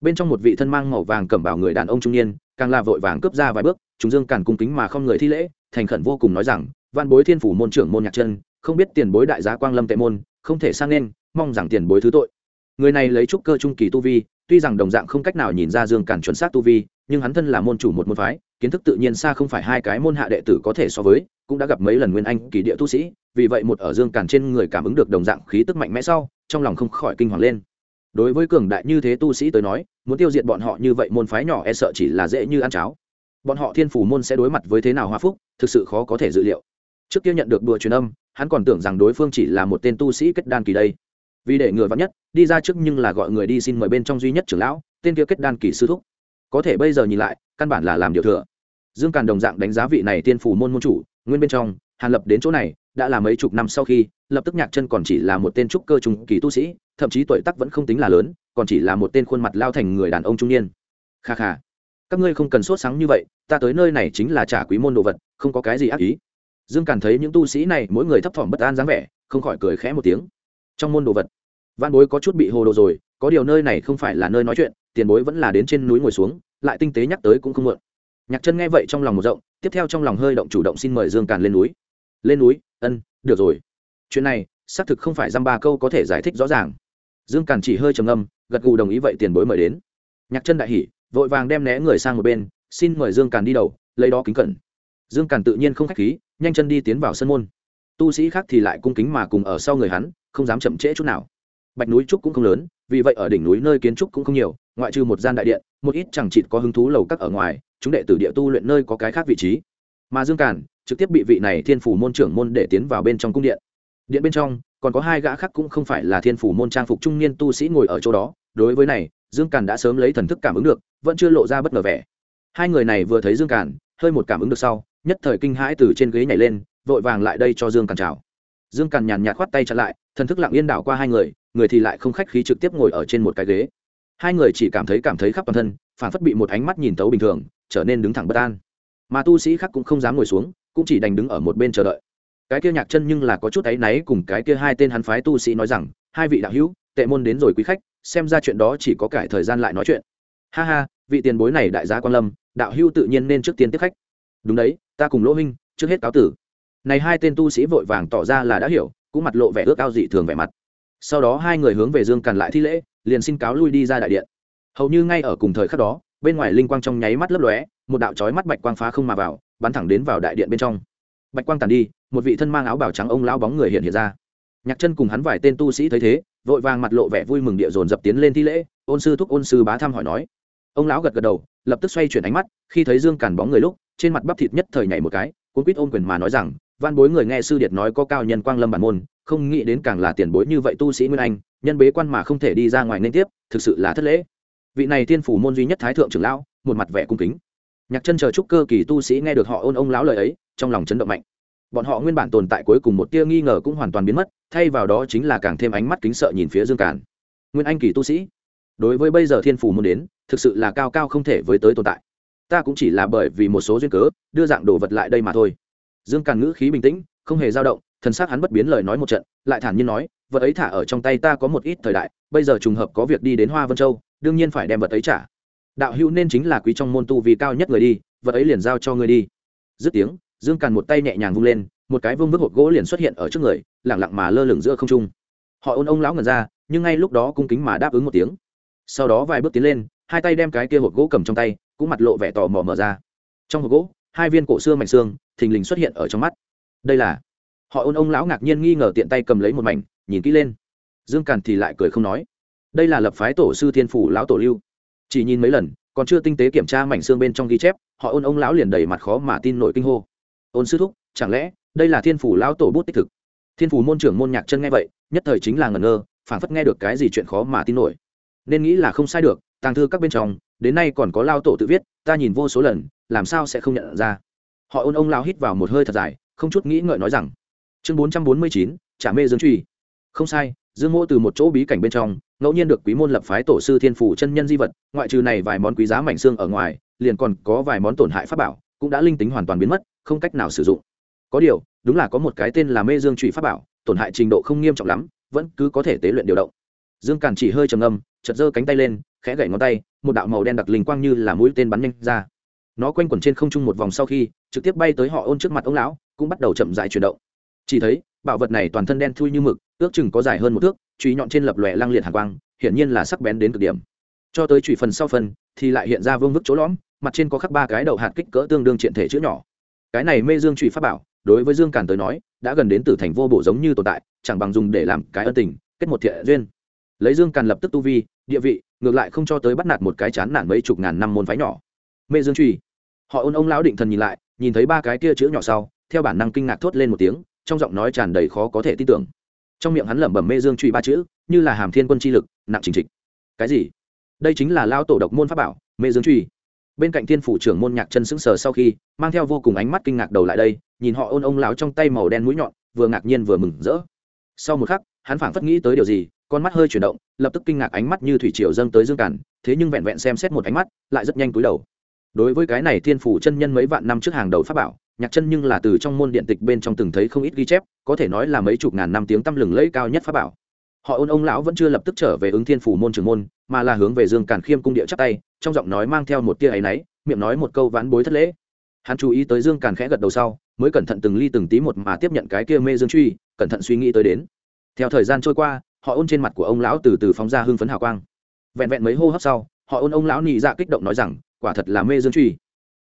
Bên trong một vị thân mang màu vàng cẩm bảo người đàn ông trung niên, càng là vội vàng cướp ra vài bước, chúng dương càn cung kính mà không người thi lễ, thành khẩn vô cùng nói rằng văn bối thiên phủ môn trưởng môn nhạc chân, không biết tiền bối đại giá quang lâm tệ môn, không thể sang nên, mong rằng tiền bối thứ tội. Người này lấy trúc cơ trung kỳ tu vi tuy rằng đồng dạng không cách nào nhìn ra dương càn chuẩn xác tu vi, nhưng hắn thân là môn chủ một môn phái, kiến thức tự nhiên xa không phải hai cái môn hạ đệ tử có thể so với, cũng đã gặp mấy lần nguyên anh kỳ địa tu sĩ, vì vậy một ở dương càn trên người cảm ứng được đồng dạng khí tức mạnh mẽ sau, trong lòng không khỏi kinh hoàng lên. Đối với cường đại như thế tu sĩ tới nói, muốn tiêu diệt bọn họ như vậy môn phái nhỏ e sợ chỉ là dễ như ăn cháo. Bọn họ thiên phủ môn sẽ đối mặt với thế nào hoa phúc, thực sự khó có thể dự liệu. Trước kia nhận được đùa truyền âm, hắn còn tưởng rằng đối phương chỉ là một tên tu sĩ kết đan kỳ đây vì để người vắn nhất, đi ra trước nhưng là gọi người đi xin mời bên trong duy nhất trưởng lão, tên kia kết đan kỳ sư thúc. Có thể bây giờ nhìn lại, căn bản là làm điều thừa. Dương càn đồng dạng đánh giá vị này tiên phủ môn môn chủ, nguyên bên trong, hàn lập đến chỗ này, đã là mấy chục năm sau khi, lập tức nhạc chân còn chỉ là một tên trúc cơ trung kỳ tu sĩ, thậm chí tuổi tác vẫn không tính là lớn, còn chỉ là một tên khuôn mặt lao thành người đàn ông trung niên. Kha kha. Các ngươi không cần sốt sáng như vậy, ta tới nơi này chính là trả quý môn đồ vật, không có cái gì ác ý. Dương càn thấy những tu sĩ này, mỗi người thấp thỏm bất an dáng vẻ, không khỏi cười khẽ một tiếng trong môn đồ vật. Văn bối có chút bị hồ đồ rồi, có điều nơi này không phải là nơi nói chuyện, tiền bối vẫn là đến trên núi ngồi xuống, lại tinh tế nhắc tới cũng không mượn nhạc chân nghe vậy trong lòng một rộng, tiếp theo trong lòng hơi động chủ động xin mời dương càn lên núi. Lên núi, ân, được rồi. Chuyện này, xác thực không phải dăm ba câu có thể giải thích rõ ràng. Dương càn chỉ hơi trầm ngâm, gật gù đồng ý vậy tiền bối mời đến. Nhạc chân đại hỉ, vội vàng đem né người sang một bên, xin mời dương càn đi đầu, lấy đó kính cẩn. Dương càn tự nhiên không k h á c h khí, nhanh chân đi tiến vào sân môn tu sĩ khác thì lại cung kính mà cùng ở sau người hắn, không dám chậm trễ chút nào. Bạch núi trúc cũng không lớn, vì vậy ở đỉnh núi nơi kiến trúc cũng không nhiều, ngoại trừ một gian đại điện, một ít chẳng chịt có hứng thú lầu các ở ngoài, chúng đệ tử địa tu luyện nơi có cái khác vị trí. Mà dương càn trực tiếp bị vị này thiên phủ môn trưởng môn để tiến vào bên trong cung điện. Điện bên trong, còn có hai gã khác cũng không phải là thiên phủ môn trang phục trung niên tu sĩ ngồi ở chỗ đó. Đối với này, dương càn đã sớm lấy thần thức cảm ứng được, vẫn chưa lộ ra bất ngờ vẻ. Hai người này vừa thấy dương càn, hơi một cảm ứng được sau, nhất thời kinh hãi từ trên ghế nhảy lên vội vàng lại đây cho dương càn chào. Dương càn nhàn nhạt khoát tay chặn lại, thần thức lặng yên đảo qua hai người người thì lại không khách khí trực tiếp ngồi ở trên một cái ghế. Hai người chỉ cảm thấy cảm thấy khắp toàn thân phản phất bị một ánh mắt nhìn tấu bình thường, trở nên đứng thẳng bất an. Mà tu sĩ khác cũng không dám ngồi xuống, cũng chỉ đành đứng ở một bên chờ đợi. Cái kia nhạc chân nhưng là có chút áy náy cùng cái kia hai tên hắn phái tu sĩ nói rằng, hai vị đạo hữu, tệ môn đến rồi quý khách, xem ra chuyện đó chỉ có cải thời gian lại nói chuyện. Ha ha, vị tiền bối này đại gia quan lâm, đạo hữu tự nhiên nên trước tiên tiếp khách. Đúng đấy, ta cùng lỗ huynh, trước hết cáo tử này hai tên tu sĩ vội vàng tỏ ra là đã hiểu, cũng mặt lộ vẻ ước ao dị thường vẻ mặt. Sau đó hai người hướng về dương càn lại thi lễ, liền xin cáo lui đi ra đại điện. Hầu như ngay ở cùng thời khắc đó, bên ngoài linh quang trong nháy mắt lấp lóe, một đạo chói mắt bạch quang phá không mà vào, bắn thẳng đến vào đại điện bên trong. Bạch quang tàn đi, một vị thân mang áo bào trắng ông lão bóng người hiện hiện ra. Nhạc chân cùng hắn vài tên tu sĩ thấy thế, vội vàng mặt lộ vẻ vui mừng địa dồn dập tiến lên thi lễ, ôn sư thúc ôn sư bá thăm hỏi nói. Ông lão gật gật đầu, lập tức xoay chuyển ánh mắt, khi thấy dương càn bóng người lúc, trên mặt bắp thịt nhất thời nhảy một cái, cuốn quýt ôm quyền mà nói rằng văn bối người nghe sư điệt nói có cao nhân quang lâm bản môn, không nghĩ đến càng là tiền bối như vậy tu sĩ nguyên anh, nhân bế quan mà không thể đi ra ngoài nên tiếp, thực sự là thất lễ. Vị này tiên phủ môn duy nhất thái thượng trưởng lão, một mặt vẻ cung kính. Nhạc chân chờ chúc cơ kỳ tu sĩ nghe được họ ôn ông lão lời ấy, trong lòng chấn động mạnh. Bọn họ nguyên bản tồn tại cuối cùng một tia nghi ngờ cũng hoàn toàn biến mất, thay vào đó chính là càng thêm ánh mắt kính sợ nhìn phía dương càn. Nguyên anh kỳ tu sĩ, đối với bây giờ thiên phủ muốn đến, thực sự là cao cao không thể với tới tồn tại. Ta cũng chỉ là bởi vì một số duyên cớ, đưa dạng đồ vật lại đây mà thôi dương càn ngữ khí bình tĩnh, không hề dao động, thần xác hắn bất biến lời nói một trận, lại thản nhiên nói, vật ấy thả ở trong tay ta có một ít thời đại, bây giờ trùng hợp có việc đi đến hoa vân châu, đương nhiên phải đem vật ấy trả. Đạo hữu nên chính là quý trong môn tu vì cao nhất người đi, vật ấy liền giao cho ngươi đi. Dứt tiếng, dương càn một tay nhẹ nhàng vung lên, một cái vương vức hộp gỗ liền xuất hiện ở trước người lẳng lặng mà lơ lửng giữa không trung. Họ ôn ông lão ngần ra, nhưng ngay lúc đó cung kính mà đáp ứng một tiếng. Sau đó vài bước tiến lên, hai tay đem cái kia hộp gỗ cầm trong tay, cũng mặt lộ vẻ tò mò mở ra. Trong hộp gỗ, hai viên cổ xương mảnh xương thình lình xuất hiện ở trong mắt. Đây là, họ ôn ông lão ngạc nhiên nghi ngờ tiện tay cầm lấy một mảnh, nhìn kỹ lên. Dương càn thì lại cười không nói. Đây là lập phái tổ sư thiên phủ lão tổ lưu. Chỉ nhìn mấy lần, còn chưa tinh tế kiểm tra mảnh xương bên trong ghi chép, họ ôn ông lão liền đầy mặt khó mà tin nổi kinh hô. Ôn sư thúc, chẳng lẽ đây là thiên phủ lão tổ bút tích thực? Thiên phủ môn trưởng môn nhạc chân nghe vậy, nhất thời chính là ngẩn ngơ, phảng phất nghe được cái gì chuyện khó mà tin nổi. Nên nghĩ là không sai được, tàng thư các bên trong, đến nay còn có lao tổ tự viết, ta nhìn vô số lần, làm sao sẽ không nhận ra? Họ ôn ông lao hít vào một hơi thật dài, không chút nghĩ ngợi nói rằng, chương bốn trăm bốn mươi chín, trả mê dương truy. Không sai, dương mỗ từ một chỗ bí cảnh bên trong, ngẫu nhiên được quý môn lập phái tổ sư thiên phủ chân nhân di vật, ngoại trừ này vài món quý giá mảnh xương ở ngoài, liền còn có vài món tổn hại pháp bảo, cũng đã linh tính hoàn toàn biến mất, không cách nào sử dụng. Có điều, đúng là có một cái tên là mê dương trụy pháp bảo, tổn hại trình độ không nghiêm trọng lắm, vẫn cứ có thể tế luyện điều động. Dương càn chỉ hơi trầm âm chật giơ cánh tay lên, khẽ gậy ngón tay, một đạo màu đen đặc linh quang như là mũi tên bắn nhanh ra nó quanh quẩn trên không trung một vòng sau khi, trực tiếp bay tới họ ôn trước mặt ông lão, cũng bắt đầu chậm dại chuyển động. Chỉ thấy, bảo vật này toàn thân đen thui như mực, ước chừng có dài hơn một thước, truy nhọn trên lập lòe lang liệt hàng quang, hiển nhiên là sắc bén đến cực điểm. Cho tới trụy phần sau phần, thì lại hiện ra vương vức chỗ lõm, mặt trên có khắc ba cái đầu hạt kích cỡ tương đương triện thể chữ nhỏ. Cái này mê dương trụy pháp bảo, đối với dương càn tới nói, đã gần đến tử thành vô bổ giống như tồn tại, chẳng bằng dùng để làm cái ân tình, kết một thiện duyên. Lấy dương càn lập tức tu vi, địa vị, ngược lại không cho tới bắt nạt một cái chán nản mấy chục ngàn năm môn phái nhỏ mê dương truy. Họ ôn ông lão định thần nhìn lại, nhìn thấy ba cái kia chữ nhỏ sau, theo bản năng kinh ngạc thốt lên một tiếng, trong giọng nói tràn đầy khó có thể tin tưởng. Trong miệng hắn lẩm bẩm mê dương truy ba chữ, như là hàm thiên quân chi lực, nặng trình trịch. Cái gì? Đây chính là lao tổ độc môn pháp bảo, mê dương truy. Bên cạnh thiên phủ trưởng môn nhạc chân sững sờ sau khi, mang theo vô cùng ánh mắt kinh ngạc đầu lại đây, nhìn họ ôn ông lão trong tay màu đen mũi nhọn, vừa ngạc nhiên vừa mừng rỡ. Sau một khắc, hắn phảng phất nghĩ tới điều gì, con mắt hơi chuyển động, lập tức kinh ngạc ánh mắt như thủy triều dâng tới dương cản thế nhưng vẹn vẹn xem xét một ánh mắt, lại rất nhanh cúi đầu đối với cái này thiên phủ chân nhân mấy vạn năm trước hàng đầu pháp bảo, nhạc chân nhưng là từ trong môn điện tịch bên trong từng thấy không ít ghi chép, có thể nói là mấy chục ngàn năm tiếng tăm lừng lẫy cao nhất pháp bảo. Họ ôn ông lão vẫn chưa lập tức trở về ứng thiên phủ môn trưởng môn, mà là hướng về dương càn khiêm cung địa chắp tay, trong giọng nói mang theo một tia áy náy, miệng nói một câu ván bối thất lễ. Hắn chú ý tới dương càn khẽ gật đầu sau, mới cẩn thận từng ly từng tí một mà tiếp nhận cái kia mê dương truy, cẩn thận suy nghĩ tới đến. Theo thời gian trôi qua, họ ôn trên mặt của ông lão từ từ phóng ra hưng phấn hào quang. Vẹn vẹn mấy hô hấp sau, họ ôn ông lão nị dạ kích động nói rằng quả thật là mê dương truy.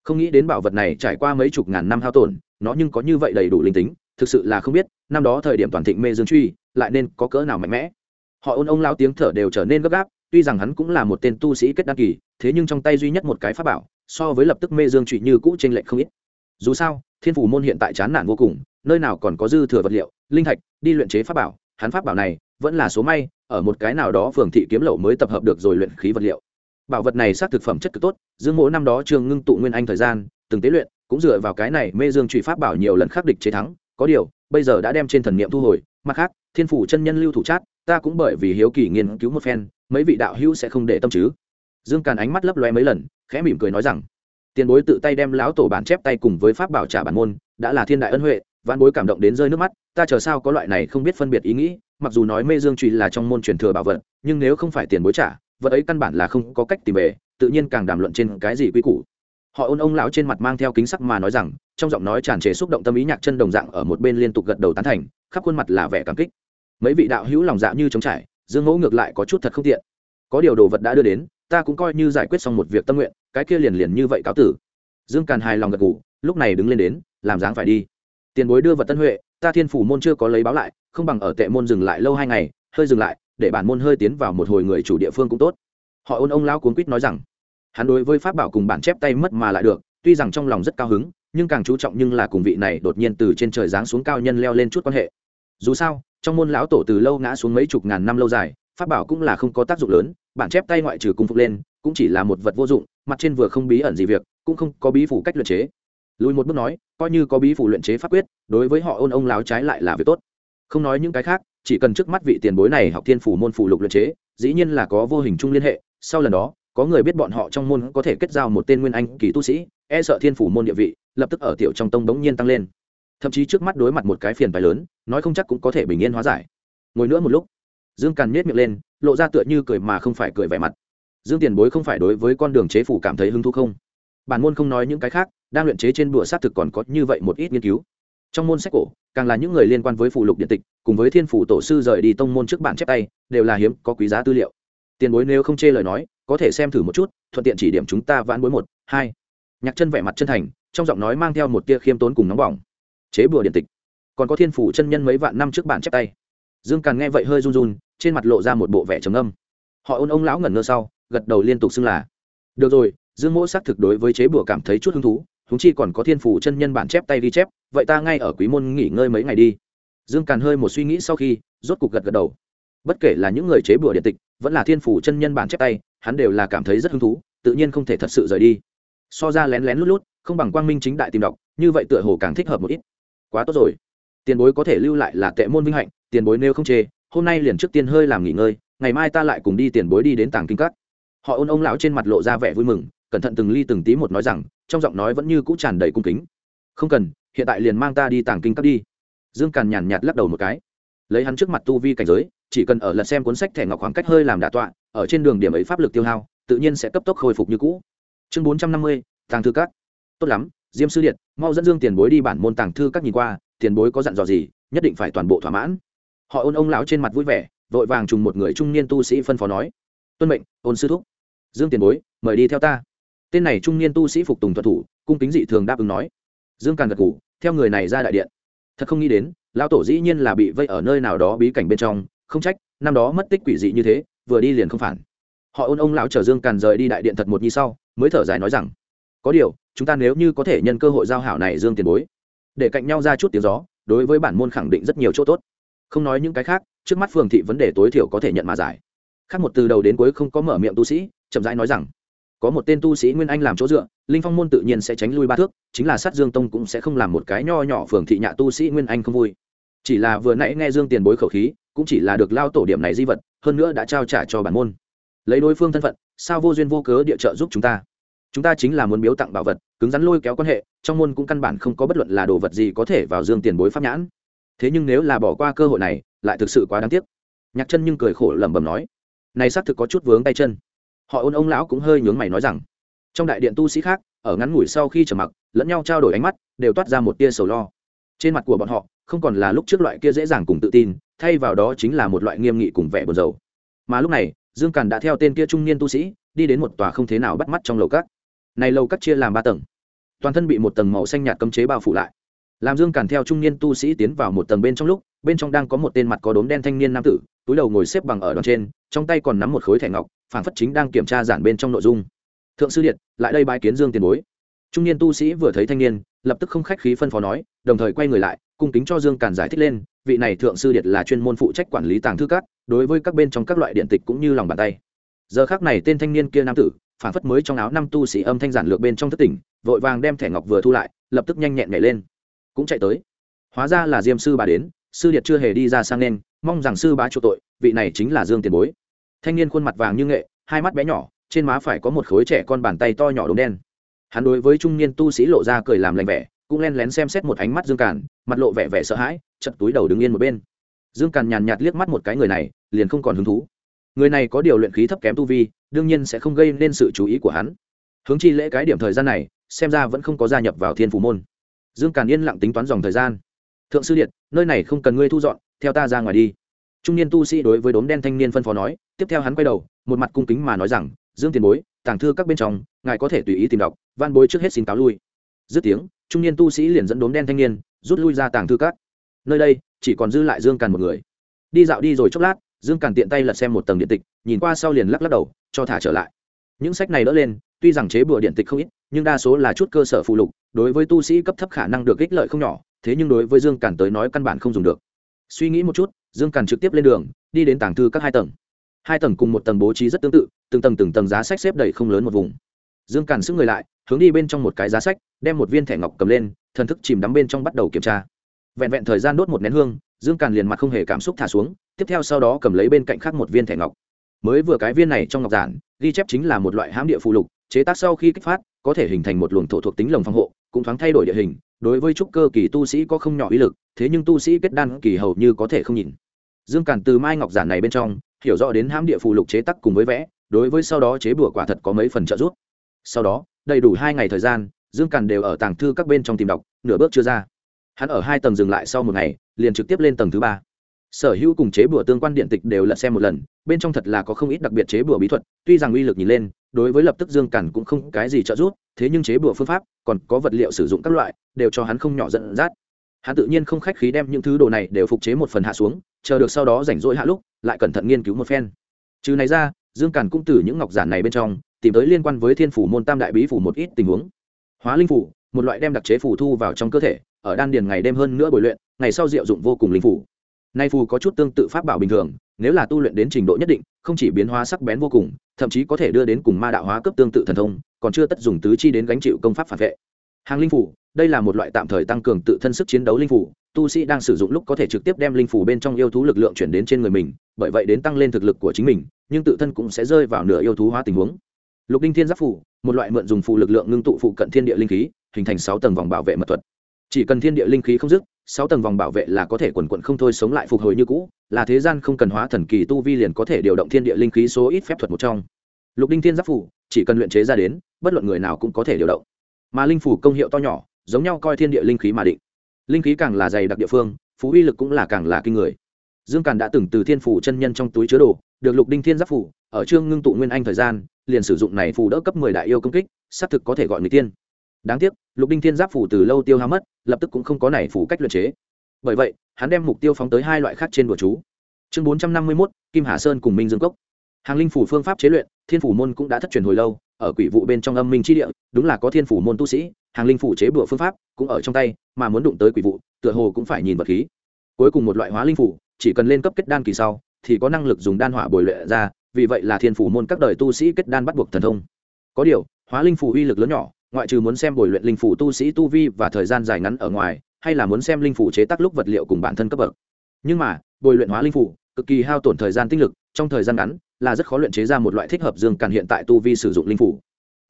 Không nghĩ đến bảo vật này trải qua mấy chục ngàn năm hao tổn, nó nhưng có như vậy đầy đủ linh tính, thực sự là không biết, năm đó thời điểm toàn thịnh mê dương truy, lại nên có cỡ nào mạnh mẽ. Họ ôn ông lao tiếng thở đều trở nên gấp gáp, tuy rằng hắn cũng là một tên tu sĩ kết đăng kỳ, thế nhưng trong tay duy nhất một cái pháp bảo, so với lập tức mê dương truy như cũ t r ê n lệch không ít. Dù sao, thiên phủ môn hiện tại chán nản vô cùng, nơi nào còn có dư thừa vật liệu, linh thạch, đi luyện chế pháp bảo, hắn pháp bảo này vẫn là số may, ở một cái nào đó phường thị kiếm lậu mới tập hợp được rồi luyện khí vật liệu bảo vật này xác thực phẩm chất cực tốt, dương mỗ năm đó trường ngưng tụ nguyên anh thời gian, từng tế luyện, cũng dựa vào cái này mê dương trụy pháp bảo nhiều lần khắc địch chế thắng, có điều, bây giờ đã đem trên thần niệm thu hồi, mặt khác, thiên phủ chân nhân lưu thủ chát, ta cũng bởi vì hiếu kỳ nghiên cứu một phen, mấy vị đạo hữu sẽ không để tâm chứ. Dương càn ánh mắt lấp loe mấy lần, khẽ mỉm cười nói rằng, tiền bối tự tay đem lão tổ bản chép tay cùng với pháp bảo trả bản môn, đã là thiên đại ân huệ văn bối cảm động đến rơi nước mắt, ta chờ sao có loại này không biết phân biệt ý nghĩ, mặc dù nói mê dương trụy là trong môn truyền thừa bảo vật, nhưng nếu không phải tiền bối trả vật ấy căn bản là không có cách tìm về, tự nhiên càng đàm luận trên cái gì quy củ. Họ ôn ông lão trên mặt mang theo kính sắc mà nói rằng, trong giọng nói tràn trề xúc động tâm ý nhạc chân đồng dạng ở một bên liên tục gật đầu tán thành, khắp khuôn mặt là vẻ cảm kích. Mấy vị đạo hữu lòng dạ như trống trải, dương mẫu ngược lại có chút thật không tiện. Có điều đồ vật đã đưa đến, ta cũng coi như giải quyết xong một việc tâm nguyện, cái kia liền liền như vậy cáo tử. Dương càn hài lòng gật ngủ lúc này đứng lên đến, làm dáng phải đi. Tiền bối đưa vật tân huệ, ta thiên phủ môn chưa có lấy báo lại, không bằng ở tệ môn dừng lại lâu hai ngày, hơi dừng lại để bản môn hơi tiến vào một hồi người chủ địa phương cũng tốt. Họ ôn ông lão cuốn quýt nói rằng, hắn đối với pháp bảo cùng bản chép tay mất mà lại được, tuy rằng trong lòng rất cao hứng, nhưng càng chú trọng nhưng là cùng vị này đột nhiên từ trên trời giáng xuống cao nhân leo lên chút quan hệ. Dù sao, trong môn lão tổ từ lâu ngã xuống mấy chục ngàn năm lâu dài, pháp bảo cũng là không có tác dụng lớn, bản chép tay ngoại trừ cung phục lên, cũng chỉ là một vật vô dụng, mặt trên vừa không bí ẩn gì việc, cũng không có bí phủ cách luyện chế. Lùi một bước nói, coi như có bí phủ luyện chế pháp quyết, đối với họ ôn ông láo trái lại là việc tốt. Không nói những cái khác chỉ cần trước mắt vị tiền bối này học thiên phủ môn phụ lục luyện chế, dĩ nhiên là có vô hình chung liên hệ, sau lần đó, có người biết bọn họ trong môn có thể kết giao một tên nguyên anh kỳ tu sĩ e sợ thiên phủ môn địa vị, lập tức ở tiểu trong tông đống nhiên tăng lên. Thậm chí trước mắt đối mặt một cái phiền phái lớn, nói không chắc cũng có thể bình yên hóa giải. Ngồi nữa một lúc, dương càn nhét miệng lên, lộ ra tựa như cười mà không phải cười vẻ mặt. Dương tiền bối không phải đối với con đường chế phủ cảm thấy hứng thú không? Bản môn không nói những cái khác, đang luyện chế trên bụa xác thực còn có như vậy một ít nghiên cứu trong môn sách cổ, càng là những người liên quan với phụ lục điện tịch, cùng với thiên phủ tổ sư rời đi tông môn trước bản chép tay, đều là hiếm, có quý giá tư liệu. Tiền bối nếu không chê lời nói, có thể xem thử một chút, thuận tiện chỉ điểm chúng ta vãn bối một, hai. Nhạc chân vẻ mặt chân thành, trong giọng nói mang theo một tia khiêm tốn cùng nóng bỏng. Chế bừa điện tịch. Còn có thiên phủ chân nhân mấy vạn năm trước bản chép tay. Dương càn nghe vậy hơi run run, trên mặt lộ ra một bộ vẻ trầm âm họ ôn ông lão ngẩn ngơ sau, gật đầu liên tục xưng là. Được rồi, dương mỗ xác thực đối với chế bừa cảm thấy chút hứng thú húng chi còn có thiên phủ chân nhân bản chép tay ghi chép, vậy ta ngay ở quý môn nghỉ ngơi mấy ngày đi. Dương càn hơi một suy nghĩ sau khi, rốt cục gật gật đầu. Bất kể là những người chế bùa điện tịch, vẫn là thiên phủ chân nhân bản chép tay, hắn đều là cảm thấy rất hứng thú, tự nhiên không thể thật sự rời đi. So ra lén lén lút lút, không bằng quang minh chính đại tìm đọc, như vậy tựa hồ càng thích hợp một ít. Quá tốt rồi. Tiền bối có thể lưu lại là tệ môn vinh hạnh, tiền bối nếu không chê, hôm nay liền trước tiên hơi làm nghỉ ngơi, ngày mai ta lại cùng đi tiền bối đi đến tàng kinh các. Họ ôn ông lão trên mặt lộ ra vẻ vui mừng cẩn thận từng ly từng tí một nói rằng, trong giọng nói vẫn như cũ tràn đầy cung kính. Không cần, hiện tại liền mang ta đi tàng kinh các đi. Dương càn nhàn nhạt lắc đầu một cái. Lấy hắn trước mặt tu vi cảnh giới, chỉ cần ở lật xem cuốn sách thẻ ngọc khoảng cách hơi làm đạ tọa, ở trên đường điểm ấy pháp lực tiêu hao, tự nhiên sẽ cấp tốc khôi phục như cũ. Chương bốn trăm năm mươi, tàng thư các. Tốt lắm, diêm sư điện, mau dẫn dương tiền bối đi bản môn tàng thư các nhìn qua, tiền bối có dặn dò gì, nhất định phải toàn bộ thỏa mãn. Họ ôn ông lão trên mặt vui vẻ, vội vàng trùng một người trung niên tu sĩ phân phó nói. Tuân mệnh, ôn sư thúc. Dương tiền bối, mời đi theo ta tên này trung niên tu sĩ phục tùng thuật thủ, cung kính dị thường đáp ứng nói. Dương càn gật ngủ theo người này ra đại điện. Thật không nghĩ đến, lão tổ dĩ nhiên là bị vây ở nơi nào đó bí cảnh bên trong, không trách, năm đó mất tích quỷ dị như thế, vừa đi liền không phản. Họ ôn ông lão chở dương càn rời đi đại điện thật một nhi sau, mới thở dài nói rằng, có điều, chúng ta nếu như có thể nhân cơ hội giao hảo này dương tiền bối, để cạnh nhau ra chút tiếng gió, đối với bản môn khẳng định rất nhiều chỗ tốt. Không nói những cái khác, trước mắt phường thị vấn đề tối thiểu có thể nhận mà giải. Khác một từ đầu đến cuối không có mở miệng tu sĩ, chậm rãi nói rằng có một tên tu sĩ nguyên anh làm chỗ dựa, linh phong môn tự nhiên sẽ tránh lui ba thước, chính là sát dương tông cũng sẽ không làm một cái nho nhỏ phường thị nhạ tu sĩ nguyên anh không vui. Chỉ là vừa nãy nghe dương tiền bối khẩu khí, cũng chỉ là được lao tổ điểm này di vật, hơn nữa đã trao trả cho bản môn. Lấy đối phương thân phận, sao vô duyên vô cớ địa trợ giúp chúng ta? Chúng ta chính là muốn biếu tặng bảo vật, cứng rắn lôi kéo quan hệ, trong môn cũng căn bản không có bất luận là đồ vật gì có thể vào dương tiền bối pháp nhãn. Thế nhưng nếu là bỏ qua cơ hội này, lại thực sự quá đáng tiếc. Nhạc chân nhưng cười khổ lẩm bẩm nói, này xác thực có chút vướng tay chân họ ôn ông lão cũng hơi nhướng mày nói rằng, trong đại điện tu sĩ khác, ở ngắn ngủi sau khi trở mặc, lẫn nhau trao đổi ánh mắt, đều toát ra một tia sầu lo. Trên mặt của bọn họ, không còn là lúc trước loại kia dễ dàng cùng tự tin, thay vào đó chính là một loại nghiêm nghị cùng vẻ buồn rầu. Mà lúc này, dương càn đã theo tên kia trung niên tu sĩ, đi đến một tòa không thế nào bắt mắt trong lầu cát này lầu cát chia làm ba tầng. Toàn thân bị một tầng màu xanh nhạt cấm chế bao phủ lại. Làm dương càn theo trung niên tu sĩ tiến vào một tầng bên trong lúc, bên trong đang có một tên mặt có đốm đen thanh niên nam tử túi đầu ngồi xếp bằng ở đòn trên, trong tay còn nắm một khối thẻ ngọc phản phất chính đang kiểm tra giản bên trong nội dung. Thượng sư điện lại đây bái kiến dương tiền bối. Trung niên tu sĩ vừa thấy thanh niên, lập tức không khách khí phân phó nói, đồng thời quay người lại, cung kính cho dương càn giải thích lên, vị này thượng sư điện là chuyên môn phụ trách quản lý tàng thư cát đối với các bên trong các loại điện tịch cũng như lòng bàn tay. Giờ khác này tên thanh niên kia nam tử phản phất mới trong áo năm tu sĩ âm thanh giản lược bên trong thất tỉnh, vội vàng đem thẻ ngọc vừa thu lại, lập tức nhanh nhẹn nhảy lên. Cũng chạy tới. Hóa ra là diêm sư bà đến, sư điệt chưa hề đi ra sang nên mong rằng sư bá chu tội, vị này chính là dương tiền bối. Thanh niên khuôn mặt vàng như nghệ, hai mắt bé nhỏ, trên má phải có một khối trẻ con bàn tay to nhỏ đốm đen. Hắn đối với trung niên tu sĩ lộ ra cười làm lành vẻ, cũng len lén xem xét một ánh mắt dương càn, mặt lộ vẻ vẻ sợ hãi, chật túi đầu đứng yên một bên. Dương càn nhàn nhạt liếc mắt một cái người này, liền không còn hứng thú. Người này có điều luyện khí thấp kém tu vi, đương nhiên sẽ không gây nên sự chú ý của hắn. Hướng chi lễ cái điểm thời gian này, xem ra vẫn không có gia nhập vào thiên phủ môn. Dương càn yên lặng tính toán dòng thời gian. Thượng sư điện, nơi này không cần ngươi thu dọn theo ta ra ngoài đi. Trung niên tu sĩ đối với đốm đen thanh niên phân phó nói, tiếp theo hắn quay đầu, một mặt cung kính mà nói rằng, dương tiền bối, tàng thư các bên trong, ngài có thể tùy ý tìm đọc van bối trước hết xin cáo lui. Dứt tiếng, trung niên tu sĩ liền dẫn đốm đen thanh niên, rút lui ra tàng thư các. Nơi đây, chỉ còn dư lại dương càn một người. Đi dạo đi rồi chốc lát, dương càn tiện tay lật xem một tầng điện tịch, nhìn qua sau liền lắc lắc đầu, cho thả trở lại. Những sách này đỡ lên, tuy rằng chế bừa điện tịch không ít, nhưng đa số là chút cơ sở phụ lục, đối với tu sĩ cấp thấp khả năng được ích lợi không nhỏ, thế nhưng đối với dương càn tới nói căn bản không dùng được suy nghĩ một chút, dương càn trực tiếp lên đường, đi đến tàng thư các hai tầng. Hai tầng cùng một tầng bố trí rất tương tự, từng tầng từng tầng giá sách xếp đầy không lớn một vùng. Dương càn sức người lại, hướng đi bên trong một cái giá sách, đem một viên thẻ ngọc cầm lên, thần thức chìm đắm bên trong bắt đầu kiểm tra. Vẹn vẹn thời gian đốt một nén hương, dương càn liền mặt không hề cảm xúc thả xuống, tiếp theo sau đó cầm lấy bên cạnh khác một viên thẻ ngọc. Mới vừa cái viên này trong ngọc giản, ghi chép chính là một loại hãm địa phụ lục, chế tác sau khi kích phát, có thể hình thành một luồng thổ thuộc tính lồng phòng hộ, cũng thoáng thay đổi địa hình đối với trúc cơ kỳ tu sĩ có không nhỏ ý lực, thế nhưng tu sĩ kết đan kỳ hầu như có thể không nhìn. Dương càn từ mai ngọc giản này bên trong, hiểu rõ đến hãm địa phù lục chế tác cùng với vẽ, đối với sau đó chế bùa quả thật có mấy phần trợ giúp. Sau đó, đầy đủ hai ngày thời gian, dương càn đều ở tàng thư các bên trong tìm đọc, nửa bước chưa ra. Hắn ở hai tầng dừng lại sau một ngày, liền trực tiếp lên tầng thứ ba sở hữu cùng chế bùa tương quan điện tịch đều lật xem một lần, bên trong thật là có không ít đặc biệt chế bùa bí thuật, tuy rằng uy lực nhìn lên, đối với lập tức dương cản cũng không cái gì trợ giúp, thế nhưng chế bùa phương pháp, còn có vật liệu sử dụng các loại, đều cho hắn không nhỏ giận dắt. Hắn tự nhiên không khách khí đem những thứ đồ này đều phục chế một phần hạ xuống, chờ được sau đó rảnh rỗi hạ lúc, lại cẩn thận nghiên cứu một phen. Trừ này ra, dương cản cũng từ những ngọc giản này bên trong, tìm tới liên quan với thiên phủ môn tam đại bí phủ một ít tình huống. Hóa linh phủ, một loại đem đặc chế phủ thu vào trong cơ thể, ở đan điền ngày đêm hơn nữa bồi luyện, ngày sau diệu dụng vô cùng linh phủ nay phù có chút tương tự pháp bảo bình thường, nếu là tu luyện đến trình độ nhất định, không chỉ biến hóa sắc bén vô cùng, thậm chí có thể đưa đến cùng ma đạo hóa cấp tương tự thần thông, còn chưa tất dùng tứ chi đến gánh chịu công pháp phản vệ. Hàng linh phủ đây là một loại tạm thời tăng cường tự thân sức chiến đấu linh phủ tu sĩ đang sử dụng lúc có thể trực tiếp đem linh phủ bên trong yêu thú lực lượng chuyển đến trên người mình, bởi vậy đến tăng lên thực lực của chính mình, nhưng tự thân cũng sẽ rơi vào nửa yêu thú hóa tình huống. Lục đinh thiên giáp phủ một loại mượn dùng phụ lực lượng ngưng tụ phụ cận thiên địa linh khí, hình thành sáu tầng vòng bảo vệ mật thuật chỉ cần thiên địa linh khí không dứt, sáu tầng vòng bảo vệ là có thể quần quận không thôi sống lại phục hồi như cũ, là thế gian không cần hóa thần kỳ tu vi liền có thể điều động thiên địa linh khí số ít phép thuật một trong. Lục đinh thiên giáp phủ, chỉ cần luyện chế ra đến, bất luận người nào cũng có thể điều động. Mà linh phủ công hiệu to nhỏ, giống nhau coi thiên địa linh khí mà định. Linh khí càng là dày đặc địa phương, phú uy lực cũng là càng là kinh người. Dương càn đã từng từ thiên phủ chân nhân trong túi chứa đồ, được lục đinh thiên giáp phủ, ở trương ngưng tụ nguyên anh thời gian, liền sử dụng này phù đỡ cấp mười đại yêu công kích, xác thực có thể gọi người tiên đáng tiếc, lục đinh thiên giáp phủ từ lâu tiêu hao mất, lập tức cũng không có này phủ cách luyện chế. Bởi vậy, hắn đem mục tiêu phóng tới hai loại khác trên bùa chú. Chương bốn trăm năm mươi mốt, kim hà sơn cùng minh dương cốc. Hàng linh phủ phương pháp chế luyện, thiên phủ môn cũng đã thất truyền hồi lâu, ở quỷ vụ bên trong âm minh chi địa, đúng là có thiên phủ môn tu sĩ, hàng linh phủ chế bựa phương pháp cũng ở trong tay, mà muốn đụng tới quỷ vụ, tựa hồ cũng phải nhìn vật khí. Cuối cùng một loại hóa linh phủ, chỉ cần lên cấp kết đan kỳ sau, thì có năng lực dùng đan hỏa bồi luyện ra, vì vậy là thiên phủ môn các đời tu sĩ kết đan bắt buộc thần thông. Có điều, hóa linh phủ uy lực lớn nhỏ ngoại trừ muốn xem bồi luyện linh phủ tu sĩ tu vi và thời gian dài ngắn ở ngoài, hay là muốn xem linh phủ chế tác lúc vật liệu cùng bản thân cấp bậc. Nhưng mà bồi luyện hóa linh phủ, cực kỳ hao tổn thời gian tinh lực, trong thời gian ngắn, là rất khó luyện chế ra một loại thích hợp dương càn hiện tại tu vi sử dụng linh phủ.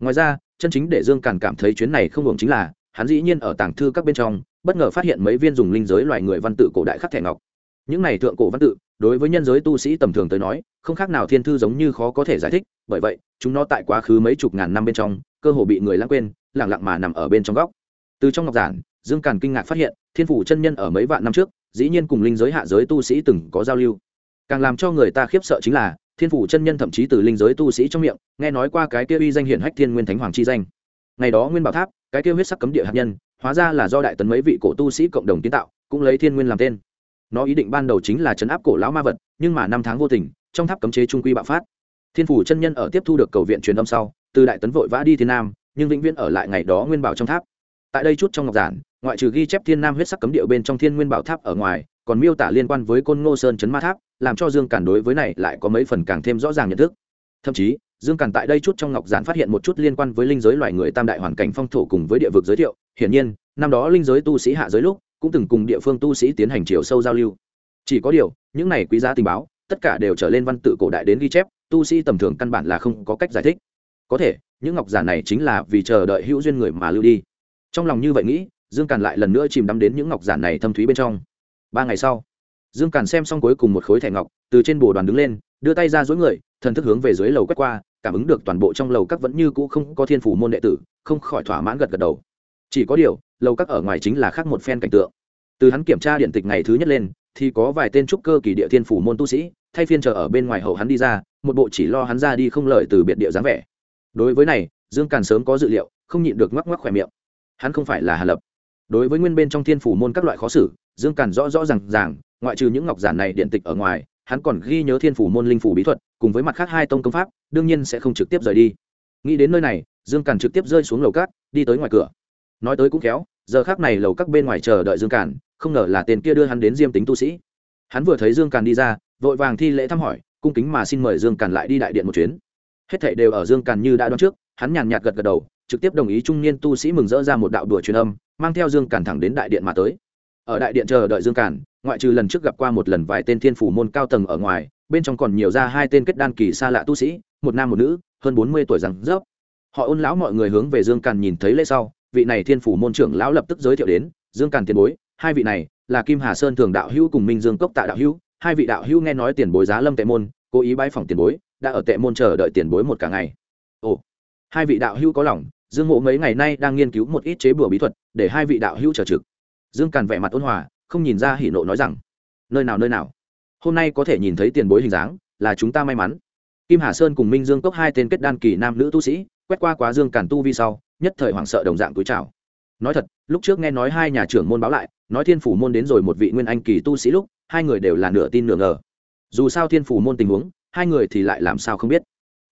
Ngoài ra, chân chính để dương càn cảm thấy chuyến này không ổn chính là, hắn dĩ nhiên ở tàng thư các bên trong, bất ngờ phát hiện mấy viên dùng linh giới loài người văn tự cổ đại khắc thẻ ngọc. Những này thượng cổ văn tự, đối với nhân giới tu sĩ tầm thường tới nói, không khác nào thiên thư giống như khó có thể giải thích, bởi vậy, chúng nó tại quá khứ mấy chục ngàn năm bên trong cơ hồ bị người lãng quên, lẳng lặng mà nằm ở bên trong góc. Từ trong ngọc giản, dương càn kinh ngạc phát hiện, thiên phủ chân nhân ở mấy vạn năm trước, dĩ nhiên cùng linh giới hạ giới tu sĩ từng có giao lưu. Càng làm cho người ta khiếp sợ chính là, thiên phủ chân nhân thậm chí từ linh giới tu sĩ trong miệng, nghe nói qua cái kia uy danh hiển hách thiên nguyên thánh hoàng chi danh. Ngày đó nguyên bảo tháp, cái kia huyết sắc cấm địa hạt nhân, hóa ra là do đại tấn mấy vị cổ tu sĩ cộng đồng kiến tạo, cũng lấy thiên nguyên làm tên. Nó ý định ban đầu chính là chấn áp cổ lão ma vật, nhưng mà năm tháng vô tình, trong tháp cấm chế trung quy bạo phát. Thiên phủ chân nhân ở tiếp thu được cầu viện truyền âm sau từ đại tấn vội vã đi thiên nam, nhưng vĩnh viễn ở lại ngày đó nguyên bảo trong tháp. Tại đây chút trong ngọc giản, ngoại trừ ghi chép thiên nam huyết sắc cấm địa bên trong thiên nguyên bảo tháp ở ngoài, còn miêu tả liên quan với côn ngô sơn chấn ma tháp, làm cho dương cản đối với này lại có mấy phần càng thêm rõ ràng nhận thức. Thậm chí, dương cản tại đây chút trong ngọc giản phát hiện một chút liên quan với linh giới loài người tam đại hoàn cảnh phong thổ cùng với địa vực giới thiệu. Hiển nhiên, năm đó linh giới tu sĩ hạ giới lúc, cũng từng cùng địa phương tu sĩ tiến hành chiều sâu giao lưu. Chỉ có điều, những này quý giá tình báo, tất cả đều trở lên văn tự cổ đại đến ghi chép, tu sĩ tầm thường căn bản là không có cách giải thích có thể, những ngọc giản này chính là vì chờ đợi hữu duyên người mà lưu đi. Trong lòng như vậy nghĩ, dương càn lại lần nữa chìm đắm đến những ngọc giản này thâm thúy bên trong. Ba ngày sau, dương càn xem xong cuối cùng một khối thẻ ngọc, từ trên bồ đoàn đứng lên, đưa tay ra dối người, thần thức hướng về dưới lầu quét qua, cảm ứng được toàn bộ trong lầu các vẫn như cũ không có thiên phủ môn đệ tử, không khỏi thỏa mãn gật gật đầu. Chỉ có điều, lầu các ở ngoài chính là khác một phen cảnh tượng. Từ hắn kiểm tra điện tịch ngày thứ nhất lên, thì có vài tên trúc cơ kỳ địa thiên phủ môn tu sĩ, thay phiên chờ ở bên ngoài hậu hắn đi ra, một bộ chỉ lo hắn ra đi không lợi từ biệt địa dáng vẻ đối với này, dương càn sớm có dự liệu, không nhịn được ngoắc ngoắc khỏe miệng. Hắn không phải là hà lập. Đối với nguyên bên trong thiên phủ môn các loại khó xử, dương càn rõ rõ r à n g ràng, ngoại trừ những ngọc giản này điện tịch ở ngoài, hắn còn ghi nhớ thiên phủ môn linh phủ bí thuật, cùng với mặt khác hai tông công pháp, đương nhiên sẽ không trực tiếp rời đi. Nghĩ đến nơi này, dương càn trực tiếp rơi xuống lầu cát, đi tới ngoài cửa. Nói tới cũng khéo, giờ khác này lầu các bên ngoài chờ đợi dương càn, không ngờ là tên kia đưa hắn đến diêm tính tu sĩ. Hắn vừa thấy dương càn đi ra, vội vàng thi lễ thăm hỏi, cung kính mà xin mời dương càn lại đi đại điện một chuyến hết thảy đều ở dương càn như đã đoán trước, hắn nhàn nhạt gật gật đầu, trực tiếp đồng ý trung niên tu sĩ mừng rỡ ra một đạo đùa truyền âm, mang theo dương càn thẳng đến đại điện mà tới. Ở đại điện chờ đợi dương càn, ngoại trừ lần trước gặp qua một lần vài tên thiên phủ môn cao tầng ở ngoài, bên trong còn nhiều ra hai tên kết đan kỳ xa lạ tu sĩ, một nam một nữ, hơn bốn mươi tuổi rằng rớp họ ôn lão mọi người hướng về dương càn nhìn thấy lễ sau, vị này thiên phủ môn trưởng lão lập tức giới thiệu đến, dương càn tiền bối, hai vị này là kim hà sơn thường đạo hữu cùng minh dương cốc tạ đạo hữu. Hai vị đạo hữu nghe nói tiền bối giá lâm tệ môn, cố ý bãi phòng tiền bối đã ở tệ môn chờ đợi tiền bối một cả ngày. Ồ, hai vị đạo hữu có lòng, dương mộ mấy ngày nay đang nghiên cứu một ít chế bừa bí thuật, để hai vị đạo hữu chờ trực. Dương càn vẻ mặt ôn hòa, không nhìn ra hỉ nộ nói rằng, nơi nào nơi nào? Hôm nay có thể nhìn thấy tiền bối hình dáng, là chúng ta may mắn. Kim hà sơn cùng minh dương cốc hai tên kết đan kỳ nam nữ tu sĩ, quét qua quá dương càn tu vi sau, nhất thời hoảng sợ đồng dạng túi trào nói thật, lúc trước nghe nói hai nhà trưởng môn báo lại, nói thiên phủ môn đến rồi một vị nguyên anh kỳ tu sĩ lúc, hai người đều là nửa tin nửa ngờ. Dù sao thiên phủ môn tình huống hai người thì lại làm sao không biết.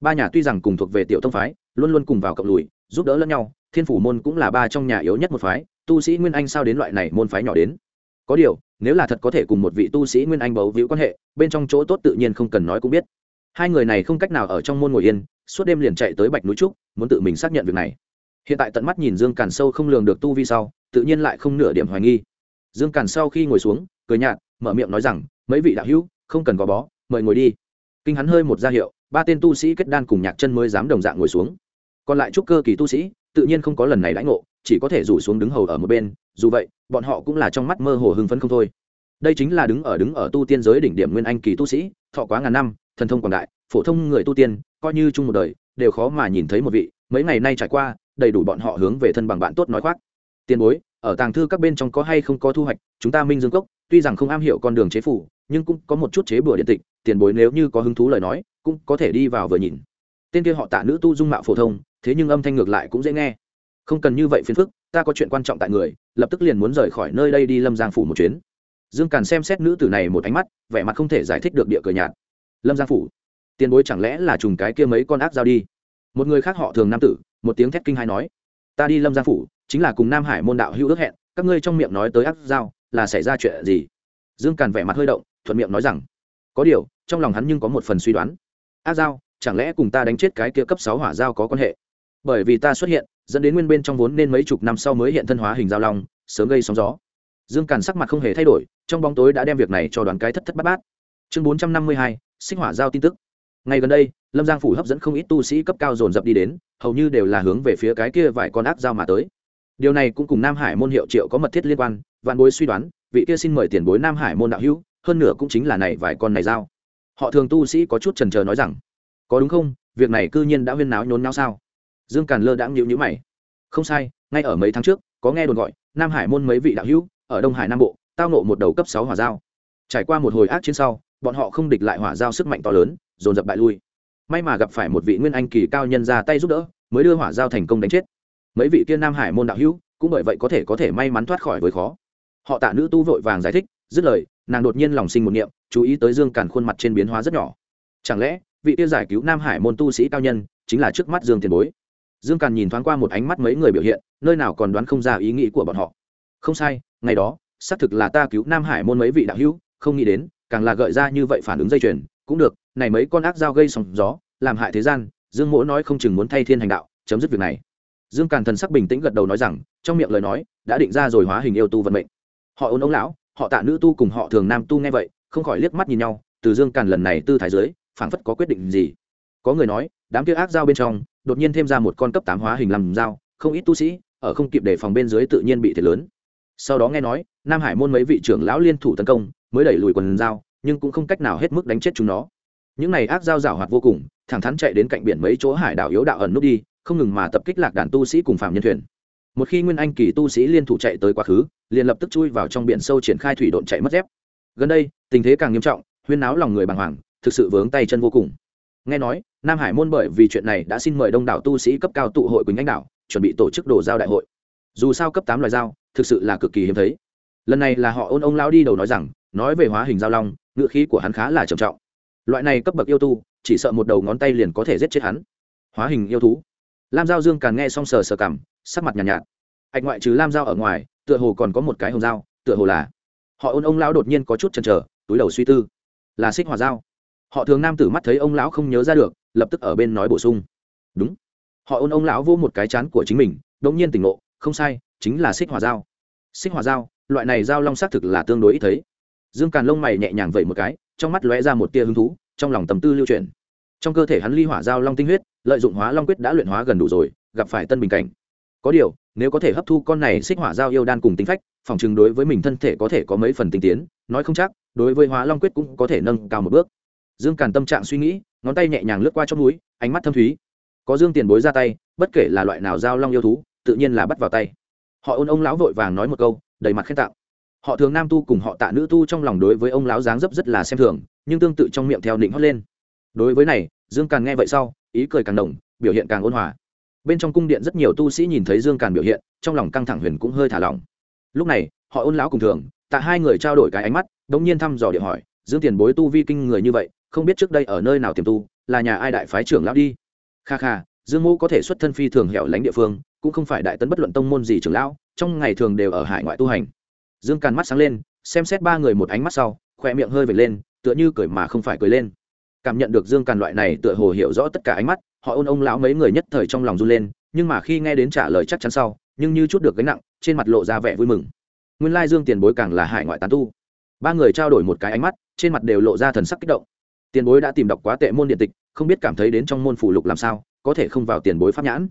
Ba nhà tuy rằng cùng thuộc về tiểu thông phái, luôn luôn cùng vào cộng lùi, giúp đỡ lẫn nhau, thiên phủ môn cũng là ba trong nhà yếu nhất một phái, tu sĩ nguyên anh sao đến loại này môn phái nhỏ đến? Có điều, nếu là thật có thể cùng một vị tu sĩ nguyên anh bấu víu quan hệ, bên trong chỗ tốt tự nhiên không cần nói cũng biết. Hai người này không cách nào ở trong môn ngồi yên, suốt đêm liền chạy tới bạch núi trúc, muốn tự mình xác nhận việc này. Hiện tại tận mắt nhìn dương càn sâu không lường được tu vi sau, tự nhiên lại không nửa điểm hoài nghi. Dương càn sau khi ngồi xuống, cười nhạt, mở miệng nói rằng, mấy vị đạo hữu, không cần gò bó, mời ngồi đi kinh hắn hơi một ra hiệu, ba tên tu sĩ kết đan cùng nhạc chân mới dám đồng dạng ngồi xuống. Còn lại trúc cơ kỳ tu sĩ, tự nhiên không có lần này lãnh ngộ, chỉ có thể rủ xuống đứng hầu ở một bên, dù vậy, bọn họ cũng là trong mắt mơ hồ hưng phấn không thôi. Đây chính là đứng ở đứng ở tu tiên giới đỉnh điểm nguyên anh kỳ tu sĩ, thọ quá ngàn năm, thần thông quảng đại, phổ thông người tu tiên, coi như chung một đời, đều khó mà nhìn thấy một vị, mấy ngày nay trải qua, đầy đủ bọn họ hướng về thân bằng bạn tốt nói khoác. Tiền bối, ở tàng thư các bên trong có hay không có thu hoạch, chúng ta minh dương cốc, tuy rằng không am hiểu con đường chế phủ, nhưng cũng có một chút chế bừa điện tịch tiền bối nếu như có hứng thú lời nói, cũng có thể đi vào vừa nhìn. Tên kia họ tạ nữ tu dung mạo phổ thông, thế nhưng âm thanh ngược lại cũng dễ nghe. Không cần như vậy phiền phức, ta có chuyện quan trọng tại người, lập tức liền muốn rời khỏi nơi đây đi lâm giang phủ một chuyến. Dương càn xem xét nữ tử này một ánh mắt, vẻ mặt không thể giải thích được địa cờ nhạt. Lâm giang phủ, tiền bối chẳng lẽ là trùng cái kia mấy con ác giao đi? Một người khác họ thường nam tử, một tiếng thét kinh hai nói. Ta đi lâm giang phủ, chính là cùng nam hải môn đạo hữu ước hẹn, các ngươi trong miệng nói tới ác giao là xảy ra chuyện gì? Dương càn vẻ mặt hơi động, thuận miệng nói rằng có điều, trong lòng hắn nhưng có một phần suy đoán. A giao, chẳng lẽ cùng ta đánh chết cái kia cấp sáu hỏa giao có quan hệ? Bởi vì ta xuất hiện, dẫn đến nguyên bên trong vốn nên mấy chục năm sau mới hiện thân hóa hình giao long, sớm gây sóng gió. Dương càn sắc mặt không hề thay đổi, trong bóng tối đã đem việc này cho đoàn cái thất thất bát bát. Chương bốn trăm năm mươi hai sinh hỏa giao tin tức. Ngay gần đây, lâm giang phủ hấp dẫn không ít tu sĩ cấp cao dồn dập đi đến, hầu như đều là hướng về phía cái kia vài con ác giao mà tới. Điều này cũng cùng nam hải môn hiệu triệu có mật thiết liên quan, vạn bối suy đoán, vị kia xin mời tiền bối nam hải môn đạo hữu hơn nửa cũng chính là này vài con này giao họ thường tu sĩ có chút trần trờ nói rằng, có đúng không? Việc này cư nhiên đã huyên náo nhốn náo sao? Dương càn lơ đãng nhịu nhữ mày. Không sai, ngay ở mấy tháng trước, có nghe đồn gọi, nam hải môn mấy vị đạo hữu, ở đông hải nam bộ, tao nộ một đầu cấp sáu hỏa giao trải qua một hồi ác chiến sau, bọn họ không địch lại hỏa giao sức mạnh to lớn, dồn dập bại lui. May mà gặp phải một vị nguyên anh kỳ cao nhân ra tay giúp đỡ, mới đưa hỏa giao thành công đánh chết. Mấy vị kia nam hải môn đạo hữu, cũng bởi vậy có thể có thể may mắn thoát khỏi với khó. Họ tạ nữ tu vội vàng giải thích, dứt lời nàng đột nhiên lòng sinh một niệm, chú ý tới dương càn khuôn mặt trên biến hóa rất nhỏ. Chẳng lẽ, vị kia giải cứu nam hải môn tu sĩ cao nhân, chính là trước mắt dương tiền bối? Dương càn nhìn thoáng qua một ánh mắt mấy người biểu hiện, nơi nào còn đoán không ra ý nghĩ của bọn họ. Không sai, ngày đó, xác thực là ta cứu nam hải môn mấy vị đạo hữu, không nghĩ đến, càng là gợi ra như vậy phản ứng dây chuyền, cũng được, này mấy con ác dao gây sóng gió, làm hại thế gian, dương mỗ nói không chừng muốn thay thiên hành đạo, chấm dứt việc này. Dương càn thần sắc bình tĩnh gật đầu nói rằng, trong miệng lời nói, đã định ra rồi hóa hình yêu tu vận mệnh. Họ ôn ông lão họ tạ nữ tu cùng họ thường nam tu nghe vậy, không khỏi liếc mắt nhìn nhau, từ dương càn lần này tư thái dưới, phảng phất có quyết định gì. Có người nói, đám kia ác dao bên trong, đột nhiên thêm ra một con cấp tám hóa hình làm dao, không ít tu sĩ, ở không kịp đề phòng bên dưới tự nhiên bị thiệt lớn. Sau đó nghe nói, nam hải môn mấy vị trưởng lão liên thủ tấn công, mới đẩy lùi quần dao, nhưng cũng không cách nào hết mức đánh chết chúng nó. Những này ác dao rảo hoạt vô cùng, thẳng thắn chạy đến cạnh biển mấy chỗ hải đảo yếu đạo ẩn nút đi, không ngừng mà tập kích lạc đàn tu sĩ cùng phạm nhân thuyền một khi nguyên anh kỳ tu sĩ liên thủ chạy tới quá khứ, liền lập tức chui vào trong biển sâu triển khai thủy độn chạy mất dép. Gần đây, tình thế càng nghiêm trọng, huyên náo lòng người bàng hoàng, thực sự vướng tay chân vô cùng. Nghe nói, nam hải môn bởi vì chuyện này đã xin mời đông đảo tu sĩ cấp cao tụ hội quỳnh anh đảo, chuẩn bị tổ chức đồ giao đại hội. Dù sao cấp tám loài dao thực sự là cực kỳ hiếm thấy. Lần này là họ ôn ông lao đi đầu nói rằng, nói về hóa hình giao long, ngữ khí của hắn khá là trầm trọng. Loại này cấp bậc yêu tu, chỉ sợ một đầu ngón tay liền có thể giết chết hắn. Hóa hình yêu thú. Lam giao dương càng nghe xong sờ sờ cảm sắc mặt nhàn nhạt, nhạt. Ạch ngoại trừ lam dao ở ngoài tựa hồ còn có một cái hồng dao tựa hồ là họ ôn ông lão đột nhiên có chút chần chờ túi đầu suy tư. Là xích hỏa dao họ thường nam tử mắt thấy ông lão không nhớ ra được lập tức ở bên nói bổ sung. Đúng. Họ ôn ông lão vô một cái chán của chính mình đ nhiên tỉnh ngộ không sai chính là xích hỏa dao xích hỏa dao loại này dao long xác thực là tương đối ít thấy. Dương càn lông mày nhẹ nhàng vậy một cái trong mắt lóe ra một tia hứng thú trong lòng tầm tư lưu truyền trong cơ thể hắn ly hỏa dao long tinh huyết lợi dụng hóa long quyết đã luyện hóa gần đủ rồi gặp phải tân bình cảnh có điều, nếu có thể hấp thu con này xích hỏa giao yêu đan cùng tính phách, phòng chừng đối với mình thân thể có thể có mấy phần tinh tiến, nói không chắc, đối với hóa long quyết cũng có thể nâng cao một bước. Dương càn tâm trạng suy nghĩ, ngón tay nhẹ nhàng lướt qua trong núi ánh mắt thâm thúy. Có dương tiền bối ra tay, bất kể là loại nào giao long yêu thú, tự nhiên là bắt vào tay. Họ ôn ông lão vội vàng nói một câu, đầy mặt khen tạo họ thường nam tu cùng họ tạ nữ tu trong lòng đối với ông lão dáng dấp rất là xem thường, nhưng tương tự trong miệng theo định hót lên. Đối với này, dương càn nghe vậy sau, ý cười càng đồng biểu hiện càng ôn hòa bên trong cung điện rất nhiều tu sĩ nhìn thấy dương càn biểu hiện, trong lòng căng thẳng huyền cũng hơi thả lỏng. Lúc này, họ ôn lão cùng thường, tạ hai người trao đổi cái ánh mắt đ ỗ n g nhiên thăm dò điện hỏi, dương tiền bối tu vi kinh người như vậy, không biết trước đây ở nơi nào tiềm tu, là nhà ai đại phái trưởng lão đi? Kha kha, dương mô có thể xuất thân phi thường hẻo lánh địa phương, cũng không phải đại tấn bất luận tông môn gì trưởng lão, trong ngày thường đều ở hải ngoại tu hành. Dương càn mắt sáng lên, xem xét ba người một ánh mắt sau khoe miệng hơi vệt lên, tựa như cười mà không phải cười lên. Cảm nhận được dương càn loại này tựa hồ hiểu rõ tất cả ánh mắt họ ôn ông lão mấy người nhất thời trong lòng run lên, nhưng mà khi nghe đến trả lời chắc chắn sau, nhưng như chút được gánh nặng, trên mặt lộ ra vẻ vui mừng. Nguyên lai dương tiền bối càng là hải ngoại tán tu. Ba người trao đổi một cái ánh mắt, trên mặt đều lộ ra thần sắc kích động. Tiền bối đã tìm đọc quá tệ môn điện tịch, không biết cảm thấy đến trong môn phủ lục làm sao, có thể không vào tiền bối pháp nhãn.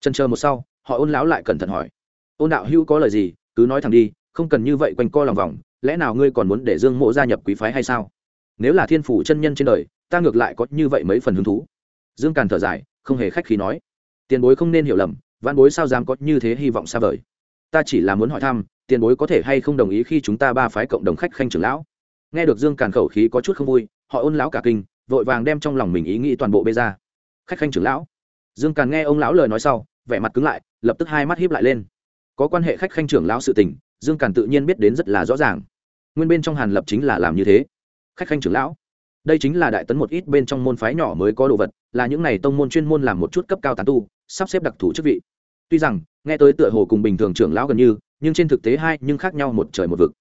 Trần chờ một sau, họ ôn lão lại cẩn thận hỏi. Ôn đạo hữu có lời gì, cứ nói thẳng đi, không cần như vậy quanh co lòng vòng, lẽ nào ngươi còn muốn để dương mộ gia nhập quý phái hay sao? Nếu là thiên phủ chân nhân trên đời, ta ngược lại có như vậy mấy phần hứng thú dương càn thở dài, không hề khách khí nói. Tiền bối không nên hiểu lầm văn bối sao dám có như thế hy vọng xa vời? Ta chỉ là muốn hỏi thăm, tiền bối có thể hay không đồng ý khi chúng ta ba phái cộng đồng khách khanh trưởng lão? Nghe được dương càn khẩu khí có chút không vui, họ ôn lão cả kinh, vội vàng đem trong lòng mình ý nghĩ toàn bộ bê ra. Khách khanh trưởng lão. Dương càn nghe ông lão lời nói sau, vẻ mặt cứng lại, lập tức hai mắt hiếp lại lên. Có quan hệ khách khanh trưởng lão sự tình, dương càn tự nhiên biết đến rất là rõ ràng. Nguyên bên trong hàn lập chính là làm như thế. Khách khanh trưởng lão đây chính là đại tấn một ít bên trong môn phái nhỏ mới có đồ vật, là những này tông môn chuyên môn làm một chút cấp cao tán tu, sắp xếp đặc thù chức vị. Tuy rằng, nghe tới tựa hồ cùng bình thường trưởng lão gần như, nhưng trên thực tế hai nhưng khác nhau một trời một vực.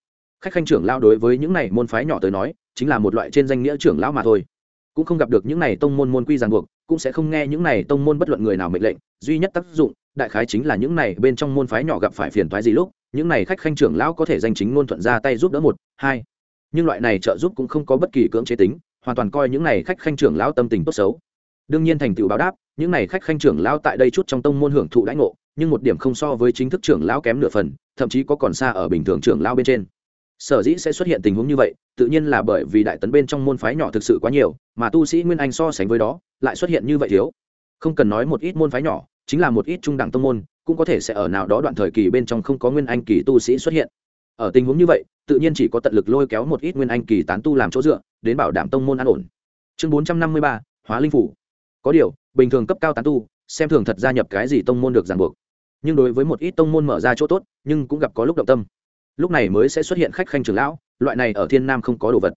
Khách khanh trưởng lão đối với những này môn phái nhỏ tới nói, chính là một loại trên danh nghĩa trưởng lão mà thôi. Cũng không gặp được những này tông môn môn quy ràng buộc, cũng sẽ không nghe những này tông môn bất luận người nào mệnh lệnh, duy nhất tác dụng, đại khái chính là những này bên trong môn phái nhỏ gặp phải phiền toái gì lúc, những này khách khanh trưởng lão có thể danh chính ngôn thuận ra tay giúp đỡ một, hai. Nhưng loại này trợ giúp cũng không có bất kỳ cưỡng chế tính hoàn toàn coi những này khách khanh trưởng lão tâm tình tốt xấu. Đương nhiên thành tựu báo đáp, những này khách khanh trưởng lão tại đây chút trong tông môn hưởng thụ đãi ngộ, nhưng một điểm không so với chính thức trưởng lão kém nửa phần, thậm chí có còn xa ở bình thường trưởng lão bên trên. Sở dĩ sẽ xuất hiện tình huống như vậy, tự nhiên là bởi vì đại tấn bên trong môn phái nhỏ thực sự quá nhiều, mà tu sĩ nguyên anh so sánh với đó, lại xuất hiện như vậy thiếu. Không cần nói một ít môn phái nhỏ, chính là một ít trung đẳng tông môn, cũng có thể sẽ ở nào đó đoạn thời kỳ bên trong không có nguyên anh kỳ tu sĩ xuất hiện. Ở tình huống như vậy tự nhiên chỉ có tận lực lôi kéo một ít nguyên anh kỳ tán tu làm chỗ dựa, đến bảo đảm tông môn an ổn. Chương bốn trăm năm mươi ba, hóa linh phủ. Có điều, bình thường cấp cao tán tu, xem thường thật gia nhập cái gì tông môn được ràng buộc. Nhưng đối với một ít tông môn mở ra chỗ tốt, nhưng cũng gặp có lúc động tâm. Lúc này mới sẽ xuất hiện khách khanh trưởng lão, loại này ở thiên nam không có đồ vật.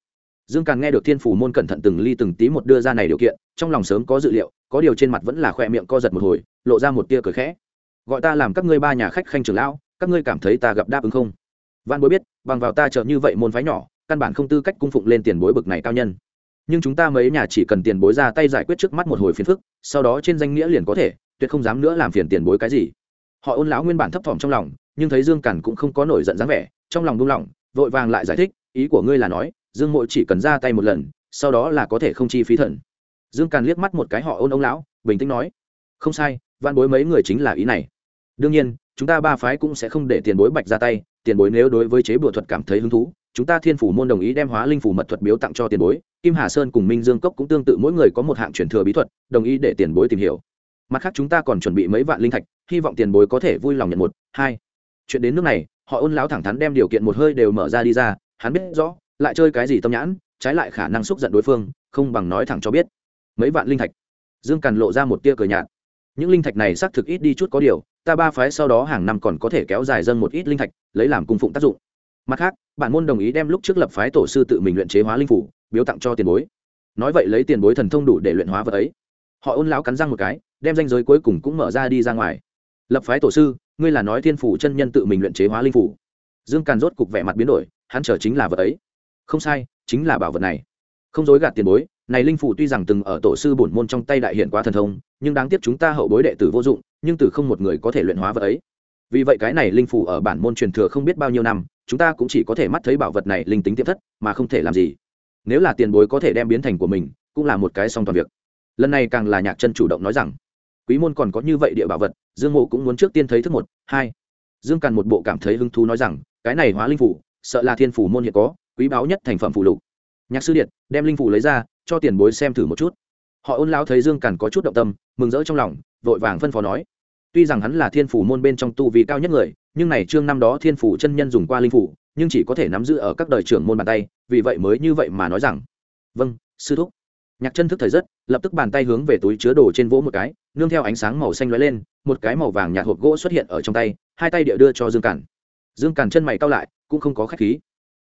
Dương càng nghe được thiên phủ môn cẩn thận từng ly từng tí một đưa ra này điều kiện, trong lòng sớm có dự liệu, có điều trên mặt vẫn là khoe miệng co giật một hồi, lộ ra một tia cười khẽ. Gọi ta làm các ngươi ba nhà khách khanh trưởng lão, các ngươi cảm thấy ta gặp đáp ứng không? Văn bối biết, bằng vào ta trợ như vậy môn phái nhỏ, căn bản không tư cách cung phụng lên tiền bối bực này cao nhân. Nhưng chúng ta mấy nhà chỉ cần tiền bối ra tay giải quyết trước mắt một hồi phiền phức, sau đó trên danh nghĩa liền có thể, tuyệt không dám nữa làm phiền tiền bối cái gì. Họ ôn lão nguyên bản thấp thỏm trong lòng, nhưng thấy dương cản cũng không có nổi giận dáng vẻ, trong lòng buông lỏng, vội vàng lại giải thích, ý của ngươi là nói, dương mộ chỉ cần ra tay một lần, sau đó là có thể không chi phí thần. Dương càn liếc mắt một cái họ ôn ông lão, bình tĩnh nói, không sai văn bối mấy người chính là ý này. Đương nhiên, chúng ta ba phái cũng sẽ không để tiền bối bạch ra tay tiền bối nếu đối với chế bùa thuật cảm thấy hứng thú, chúng ta thiên phủ môn đồng ý đem hóa linh phủ mật thuật biếu tặng cho tiền bối, kim hà sơn cùng minh dương cốc cũng tương tự mỗi người có một hạng truyền thừa bí thuật, đồng ý để tiền bối tìm hiểu. Mặt khác chúng ta còn chuẩn bị mấy vạn linh thạch, hy vọng tiền bối có thể vui lòng nhận một, hai. Chuyện đến nước này, họ ôn láo thẳng thắn đem điều kiện một hơi đều mở ra đi ra, hắn biết rõ, lại chơi cái gì tâm nhãn, trái lại khả năng xúc giận đối phương, không bằng nói thẳng cho biết. Mấy vạn linh thạch. Dương càn lộ ra một tia cờ nhạt. Những linh thạch này xác thực ít đi chút có điều, ta ba phái sau đó hàng năm còn có thể kéo dài dâng một ít linh thạch lấy làm cung phụng tác dụng. Mặt khác, bản môn đồng ý đem lúc trước lập phái tổ sư tự mình luyện chế hóa linh phủ, biếu tặng cho tiền bối. Nói vậy lấy tiền bối thần thông đủ để luyện hóa vật ấy. Họ ôn lão cắn răng một cái, đem danh giới cuối cùng cũng mở ra đi ra ngoài. Lập phái tổ sư, ngươi là nói thiên phủ chân nhân tự mình luyện chế hóa linh phủ. Dương càn rốt cục vẻ mặt biến đổi, hắn chờ chính là vật ấy. Không sai, chính là bảo vật này. Không dối gạt tiền bối, này linh phủ tuy rằng từng ở tổ sư bổn môn trong tay đại hiện quá thần thông, nhưng đáng tiếc chúng ta hậu bối đệ tử vô dụng, nhưng từ không một người có thể luyện hóa vật ấy vì vậy cái này linh phủ ở bản môn truyền thừa không biết bao nhiêu năm, chúng ta cũng chỉ có thể mắt thấy bảo vật này linh tính tiệm thất, mà không thể làm gì. Nếu là tiền bối có thể đem biến thành của mình, cũng là một cái song toàn việc. Lần này càng là nhạc chân chủ động nói rằng, quý môn còn có như vậy địa bảo vật, dương mộ cũng muốn trước tiên thấy thức một, hai. Dương càn một bộ cảm thấy hứng thú nói rằng, cái này hóa linh phủ, sợ là thiên phủ môn hiện có, quý báu nhất thành phẩm phụ lục. Nhạc sư điện đem linh phủ lấy ra, cho tiền bối xem thử một chút. Họ ôn lão thấy dương càn có chút động tâm, mừng rỡ trong lòng, vội vàng phân phó nói tuy rằng hắn là thiên phủ môn bên trong tu vì cao nhất người, nhưng này trương năm đó thiên phủ chân nhân dùng qua linh phủ, nhưng chỉ có thể nắm giữ ở các đời trưởng môn bàn tay, vì vậy mới như vậy mà nói rằng vâng sư thúc. Nhạc chân thức thời rất, lập tức bàn tay hướng về túi chứa đồ trên vỗ một cái, nương theo ánh sáng màu xanh lóe lên, một cái màu vàng nhạt hộp gỗ xuất hiện ở trong tay, hai tay địa đưa cho dương cản. Dương cản chân mày cao lại, cũng không có khách khí.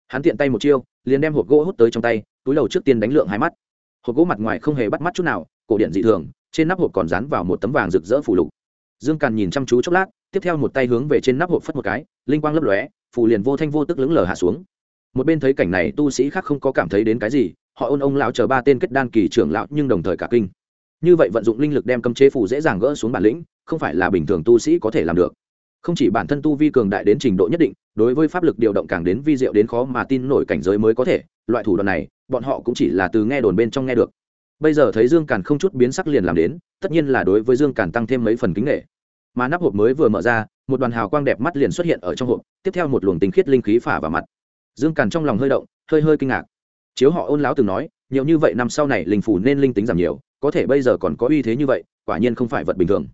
Hắn tiện tay một chiêu, liền đem hộp gỗ hút tới trong tay, túi đầu trước tiên đánh lượng hai mắt. Hộp gỗ mặt ngoài không hề bắt mắt chút nào, cổ điện dị thường, trên nắp hộp còn dán vào một tấm vàng rực rỡ phủ lục dương càn nhìn chăm chú chốc lát, tiếp theo một tay hướng về trên nắp hộp phất một cái, linh quang lấp lóe, phù liền vô thanh vô tức lững lờ hạ xuống. Một bên thấy cảnh này, tu sĩ khác không có cảm thấy đến cái gì, họ ôn ông lão chờ ba tên kết đan kỳ trưởng lão nhưng đồng thời cả kinh. Như vậy vận dụng linh lực đem cấm chế phù dễ dàng gỡ xuống bản lĩnh, không phải là bình thường tu sĩ có thể làm được. Không chỉ bản thân tu vi cường đại đến trình độ nhất định, đối với pháp lực điều động càng đến vi diệu đến khó mà tin nổi cảnh giới mới có thể, loại thủ đoạn này, bọn họ cũng chỉ là từ nghe đồn bên trong nghe được bây giờ thấy dương càn không chút biến sắc liền làm đến, tất nhiên là đối với dương càn tăng thêm mấy phần kính nghệ mà nắp hộp mới vừa mở ra, một đoàn hào quang đẹp mắt liền xuất hiện ở trong hộp, tiếp theo một luồng tinh khiết linh khí phả vào mặt. Dương càn trong lòng hơi động, hơi hơi kinh ngạc. Chiếu họ ôn láo từng nói, nhiều như vậy năm sau này linh phủ nên linh tính giảm nhiều, có thể bây giờ còn có uy thế như vậy, quả nhiên không phải vật bình thường.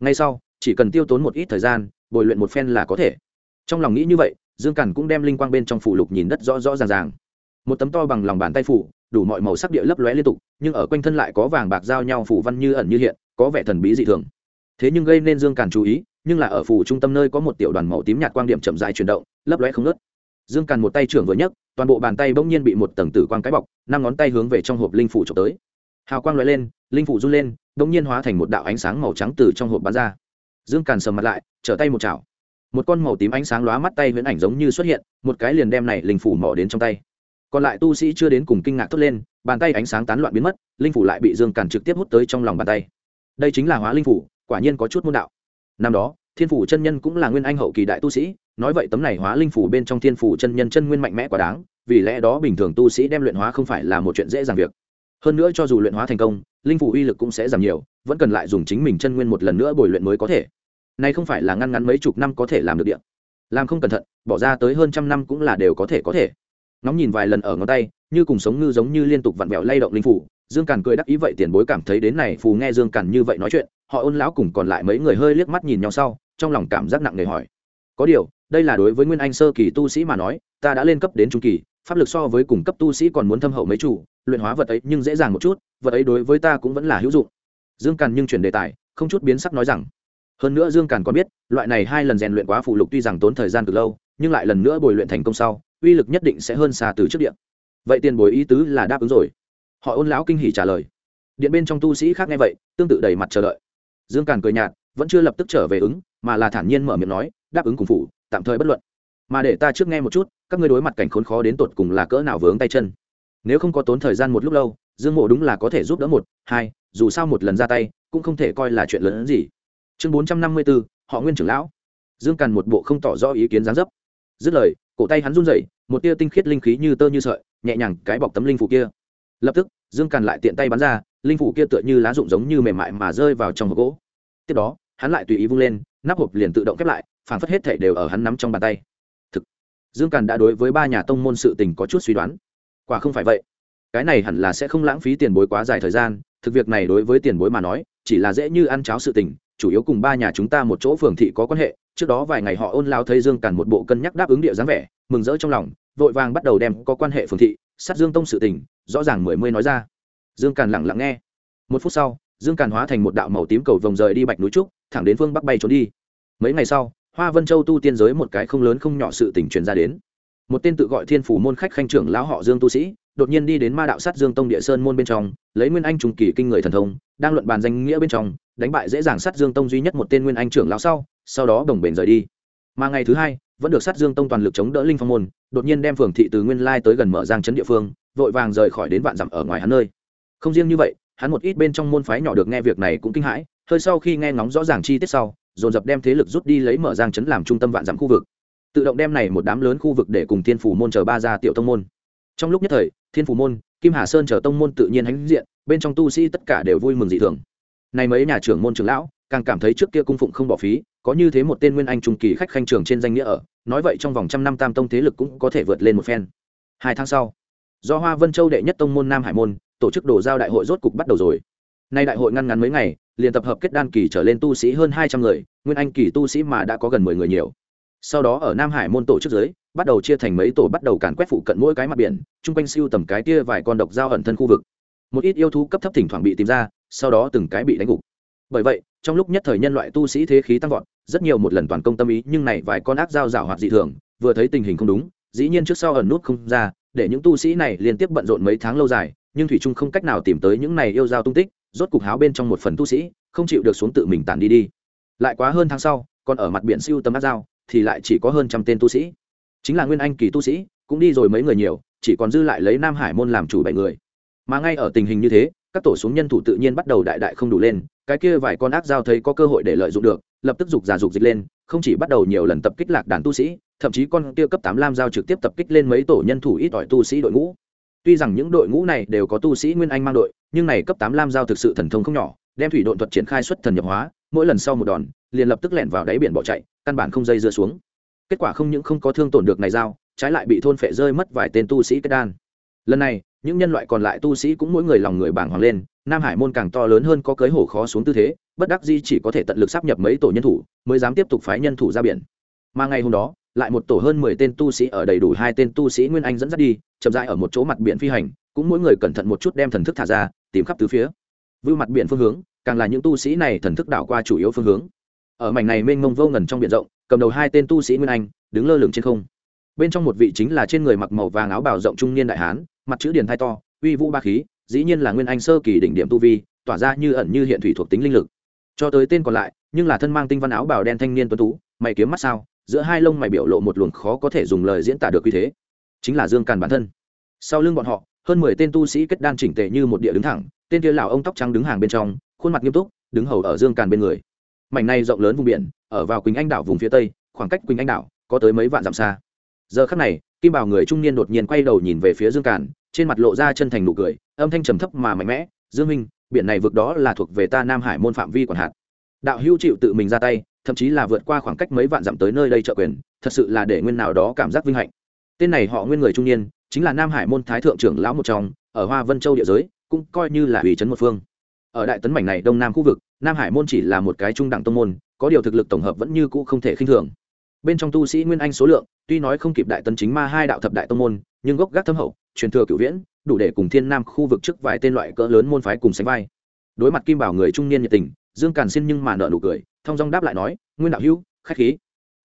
Ngay sau, chỉ cần tiêu tốn một ít thời gian, bồi luyện một phen là có thể. Trong lòng nghĩ như vậy, dương càn cũng đem linh quang bên trong phủ lục nhìn đất rõ rõ ràng ràng. Một tấm to bằng lòng bàn tay phủ đủ mọi màu sắc địa lấp lóe liên tục, nhưng ở quanh thân lại có vàng bạc giao nhau phủ văn như ẩn như hiện, có vẻ thần bí dị thường. Thế nhưng gây nên dương càn chú ý, nhưng là ở phủ trung tâm nơi có một tiểu đoàn màu tím nhạt quang điểm chậm dài chuyển động, lấp lóe không nớt dương càn một tay trưởng vừa nhấc, toàn bộ bàn tay bỗng nhiên bị một tầng tử quang cái bọc, năm ngón tay hướng về trong hộp linh phủ trộm tới. Hào quang lóe lên, linh phủ run lên, bỗng nhiên hóa thành một đạo ánh sáng màu trắng từ trong hộp bắn ra. Dương càn sầm mặt lại, trở tay một chảo. Một con màu tím ánh sáng lóa mắt tay huyễn ảnh giống như xuất hiện, một cái liền đem này linh phủ mỏ đến trong tay còn lại tu sĩ chưa đến cùng kinh ngạc thốt lên, bàn tay ánh sáng tán loạn biến mất, linh phủ lại bị dương càn trực tiếp hút tới trong lòng bàn tay. Đây chính là hóa linh phủ, quả nhiên có chút môn đạo. Năm đó, thiên phủ chân nhân cũng là nguyên anh hậu kỳ đại tu sĩ, nói vậy tấm này hóa linh phủ bên trong thiên phủ chân nhân chân nguyên mạnh mẽ quá đáng, vì lẽ đó bình thường tu sĩ đem luyện hóa không phải là một chuyện dễ dàng việc. Hơn nữa cho dù luyện hóa thành công, linh phủ uy lực cũng sẽ giảm nhiều, vẫn cần lại dùng chính mình chân nguyên một lần nữa bồi luyện mới có thể. Nay không phải là ngăn ngắn mấy chục năm có thể làm được điện làm không cẩn thận, bỏ ra tới hơn trăm năm cũng là đều có thể có thể nóng nhìn vài lần ở ngón tay, như cùng sống ngư giống như liên tục vặn vẹo lay động linh phủ. Dương càn cười đắc ý vậy tiền bối cảm thấy đến này, phù nghe dương càn như vậy nói chuyện, họ ôn lão cùng còn lại mấy người hơi liếc mắt nhìn nhau sau, trong lòng cảm giác nặng nề hỏi. Có điều, đây là đối với nguyên anh sơ kỳ tu sĩ mà nói, ta đã lên cấp đến trung kỳ, pháp lực so với cùng cấp tu sĩ còn muốn thâm hậu mấy chủ, luyện hóa vật ấy nhưng dễ dàng một chút, vật ấy đối với ta cũng vẫn là hữu dụng. Dương càn nhưng chuyển đề tài, không chút biến sắc nói rằng, hơn nữa dương càn còn biết, loại này hai lần rèn luyện quá phụ lục tuy rằng tốn thời gian cực lâu, nhưng lại lần nữa bồi luyện thành công sau uy lực nhất định sẽ hơn xa từ trước điện vậy tiền bối ý tứ là đáp ứng rồi. Họ ôn lão kinh hỉ trả lời. Điện bên trong tu sĩ khác nghe vậy, tương tự đầy mặt chờ đợi. Dương càn cười nhạt, vẫn chưa lập tức trở về ứng, mà là thản nhiên mở miệng nói, đáp ứng cùng phủ, tạm thời bất luận. Mà để ta trước nghe một chút, các ngươi đối mặt cảnh khốn khó đến tột cùng là cỡ nào vướng tay chân. Nếu không có tốn thời gian một lúc lâu, dương mộ đúng là có thể giúp đỡ một, hai, dù sao một lần ra tay, cũng không thể coi là chuyện lớn hơn gì. Chương bốn trăm năm mươi bốn họ nguyên trưởng lão. Dương càn một bộ không tỏ rõ ý kiến gián dấp. Dứt lời cổ tay hắn run rẩy, một tia tinh khiết linh khí như tơ như sợi, nhẹ nhàng cái bọc tấm linh phủ kia. Lập tức, dương càn lại tiện tay bắn ra, linh phủ kia tựa như lá rụng giống như mềm mại mà rơi vào trong hộp gỗ. Tiếp đó, hắn lại tùy ý vung lên, nắp hộp liền tự động khép lại, phản phất hết thể đều ở hắn nắm trong bàn tay. Thực, dương càn đã đối với ba nhà tông môn sự tình có chút suy đoán. Quả không phải vậy, cái này hẳn là sẽ không lãng phí tiền bối quá dài thời gian, thực việc này đối với tiền bối mà nói, chỉ là dễ như ăn cháo sự tình chủ yếu cùng ba nhà chúng ta một chỗ phường thị có quan hệ, trước đó vài ngày họ ôn lao thấy dương càn một bộ cân nhắc đáp ứng địa dáng vẻ, mừng rỡ trong lòng, vội vàng bắt đầu đem có quan hệ phường thị, sát dương tông sự tình, rõ ràng mười mươi nói ra. Dương càn lẳng lặng nghe. Một phút sau, dương càn hóa thành một đạo màu tím cầu vồng rời đi bạch núi trúc, thẳng đến phương bắc bay trốn đi. Mấy ngày sau, hoa vân châu tu tiên giới một cái không lớn không nhỏ sự tình truyền ra đến. Một tên tự gọi thiên phủ môn khách khanh trưởng lão họ dương tu sĩ đột nhiên đi đến ma đạo sát dương tông địa sơn môn bên trong, lấy nguyên anh trùng kỳ kinh người thần thông, đang luận bàn danh nghĩa bên trong, đánh bại dễ dàng sát dương tông duy nhất một tên nguyên anh trưởng lão sau sau đó đồng bền rời đi. Mà ngày thứ hai, vẫn được sát dương tông toàn lực chống đỡ linh phong môn, đột nhiên đem phường thị từ nguyên lai tới gần mở giang trấn địa phương, vội vàng rời khỏi đến vạn dặm ở ngoài hắn nơi. Không riêng như vậy, hắn một ít bên trong môn phái nhỏ được nghe việc này cũng kinh hãi, hơi sau khi nghe ngóng rõ ràng chi tiết sau, dồn dập đem thế lực rút đi lấy mở giang trấn làm trung tâm vạn dặm khu vực. Tự động đem này một đám lớn khu vực để cùng thiên phủ môn chờ ba gia tiểu tông môn trong lúc nhất thời, thiên phủ môn, kim hà sơn chờ tông môn tự nhiên hãnh diện, bên trong tu sĩ tất cả đều vui mừng dị thường. Này mấy nhà trưởng môn trưởng lão, càng cảm thấy trước kia cung phụng không bỏ phí, có như thế một tên nguyên anh trung kỳ khách khanh trường trên danh nghĩa ở, nói vậy trong vòng trăm năm tam tông thế lực cũng có thể vượt lên một phen. Hai tháng sau, do hoa vân châu đệ nhất tông môn nam hải môn, tổ chức đồ giao đại hội rốt cục bắt đầu rồi. Nay đại hội ngăn ngắn mấy ngày, liền tập hợp kết đan kỳ trở lên tu sĩ hơn hai trăm người, nguyên anh kỳ tu sĩ mà đã có gần mười người nhiều sau đó ở nam hải môn tổ chức giới, bắt đầu chia thành mấy tổ bắt đầu càn quét phụ cận mỗi cái mặt biển, chung quanh siêu tầm cái kia vài con độc dao ẩn thân khu vực. Một ít yêu thú cấp thấp thỉnh thoảng bị tìm ra, sau đó từng cái bị đánh gục. Bởi vậy, trong lúc nhất thời nhân loại tu sĩ thế khí tăng vọt, rất nhiều một lần toàn công tâm ý, nhưng này vài con ác dao rào hoạt dị thường, vừa thấy tình hình không đúng, dĩ nhiên trước sau ẩn nút không ra, để những tu sĩ này liên tiếp bận rộn mấy tháng lâu dài, nhưng thủy trung không cách nào tìm tới những này yêu giao tung tích, rốt cục háo bên trong một phần tu sĩ, không chịu được xuống tự mình tản đi đi. Lại quá hơn tháng sau, còn ở mặt biển siêu tầm ác dao thì lại chỉ có hơn trăm tên tu sĩ. Chính là nguyên anh kỳ tu sĩ, cũng đi rồi mấy người nhiều, chỉ còn dư lại lấy nam hải môn làm chủ bảy người. Mà ngay ở tình hình như thế, các tổ xuống nhân thủ tự nhiên bắt đầu đại đại không đủ lên, cái kia vài con ác giao thấy có cơ hội để lợi dụng được, lập tức dục giả dục dịch lên, không chỉ bắt đầu nhiều lần tập kích lạc đàn tu sĩ, thậm chí con kia cấp tám lam giao trực tiếp tập kích lên mấy tổ nhân thủ ít ỏi tu sĩ đội ngũ. Tuy rằng những đội ngũ này đều có tu sĩ nguyên anh mang đội, nhưng này cấp tám lam giao thực sự thần thông không nhỏ, đem thủy độn thuật triển khai xuất thần nhập hóa, mỗi lần sau một đòn, liền lập tức lẻn vào đáy biển bỏ chạy căn bản không dây dưa xuống. Kết quả không những không có thương tổn được này dao, trái lại bị thôn phệ rơi mất vài tên tu sĩ kết đan. Lần này những nhân loại còn lại tu sĩ cũng mỗi người lòng người bảng hoàng lên nam hải môn càng to lớn hơn có cưới hổ khó xuống tư thế bất đắc di chỉ có thể tận lực sắp nhập mấy tổ nhân thủ mới dám tiếp tục phái nhân thủ ra biển. Mà ngày hôm đó lại một tổ hơn mười tên tu sĩ ở đầy đủ hai tên tu sĩ nguyên anh dẫn dắt đi chậm rãi ở một chỗ mặt biển phi hành cũng mỗi người cẩn thận một chút đem thần thức thả ra tìm khắp tứ phía. Vưu mặt biển phương hướng càng là những tu sĩ này thần thức đảo qua chủ yếu phương hướng ở mảnh này mênh mông vô ngần trong biển rộng, cầm đầu hai tên tu sĩ nguyên anh, đứng lơ lửng trên không. Bên trong một vị chính là trên người mặc màu vàng áo bào rộng trung niên đại hán, mặt chữ điền thai to, uy vũ ba khí, dĩ nhiên là nguyên anh sơ kỳ đỉnh điểm tu vi, tỏa ra như ẩn như hiện thủy thuộc tính linh lực. Cho tới tên còn lại, nhưng là thân mang tinh văn áo bào đen thanh niên tuấn tú, mày kiếm mắt sao, giữa hai lông mày biểu lộ một luồng khó có thể dùng lời diễn tả được như thế. Chính là dương càn bản thân. Sau lưng bọn họ, hơn mười tên tu sĩ kết đan chỉnh tề như một địa đứng thẳng, tên kia lão ông tóc trắng đứng hàng bên trong, khuôn mặt nghiêm túc, đứng hầu ở dương càn bên người mảnh này rộng lớn vùng biển, ở vào quỳnh anh đảo vùng phía tây, khoảng cách quỳnh anh đảo có tới mấy vạn dặm xa. Giờ khắc này, kim bảo người trung niên đột nhiên quay đầu nhìn về phía dương càn, trên mặt lộ ra chân thành nụ cười, âm thanh trầm thấp mà mạnh mẽ, dương minh biển này vực đó là thuộc về ta nam hải môn phạm vi quản hạt. Đạo hữu chịu tự mình ra tay, thậm chí là vượt qua khoảng cách mấy vạn dặm tới nơi đây trợ quyền, thật sự là để nguyên nào đó cảm giác vinh hạnh. Tên này họ nguyên người trung niên, chính là nam hải môn thái thượng trưởng lão một trong, ở hoa vân châu địa giới, cũng coi như là ủy trấn một phương ở đại tấn mảnh này đông nam khu vực, nam hải môn chỉ là một cái trung đẳng tông môn, có điều thực lực tổng hợp vẫn như cũ không thể khinh thường. Bên trong tu sĩ nguyên anh số lượng, tuy nói không kịp đại tấn chính ma hai đạo thập đại tông môn, nhưng gốc gác thâm hậu, truyền thừa cửu viễn, đủ để cùng thiên nam khu vực trước vài tên loại cỡ lớn môn phái cùng sánh vai. Đối mặt kim bảo người trung niên nhiệt tình, dương càn xin nhưng mà nợ nụ cười thong dong đáp lại nói, nguyên đạo hữu, khách khí.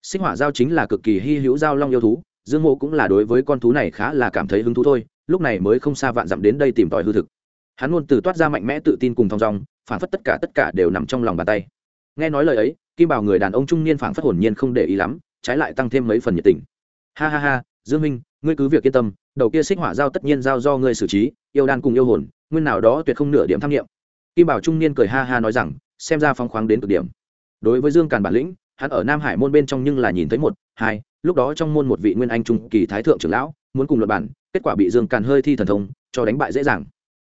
Sinh hỏa giao chính là cực kỳ hy hữu giao long yêu thú, dương mộ cũng là đối với con thú này khá là cảm thấy hứng thú thôi, lúc này mới không xa vạn dặm đến đây tìm tòi hư thực hắn luôn từ toát ra mạnh mẽ tự tin cùng thong dong phản phất tất cả tất cả đều nằm trong lòng bàn tay. Nghe nói lời ấy, kim bảo người đàn ông trung niên phản phất hồn nhiên không để ý lắm, trái lại tăng thêm mấy phần nhiệt tình. Ha ha ha, dương minh, ngươi cứ việc yên tâm, đầu kia xích hỏa giao tất nhiên giao do ngươi xử trí, yêu đan cùng yêu hồn, nguyên nào đó tuyệt không nửa điểm tham nghiệm. Kim bảo trung niên cười ha ha nói rằng, xem ra phong khoáng đến cực điểm. Đối với dương càn bản lĩnh, hắn ở nam hải môn bên trong nhưng là nhìn thấy một, hai, lúc đó trong môn một vị nguyên anh trung kỳ thái thượng trưởng lão, muốn cùng luật bản, kết quả bị dương càn hơi thi thần thông, cho đánh bại dễ dàng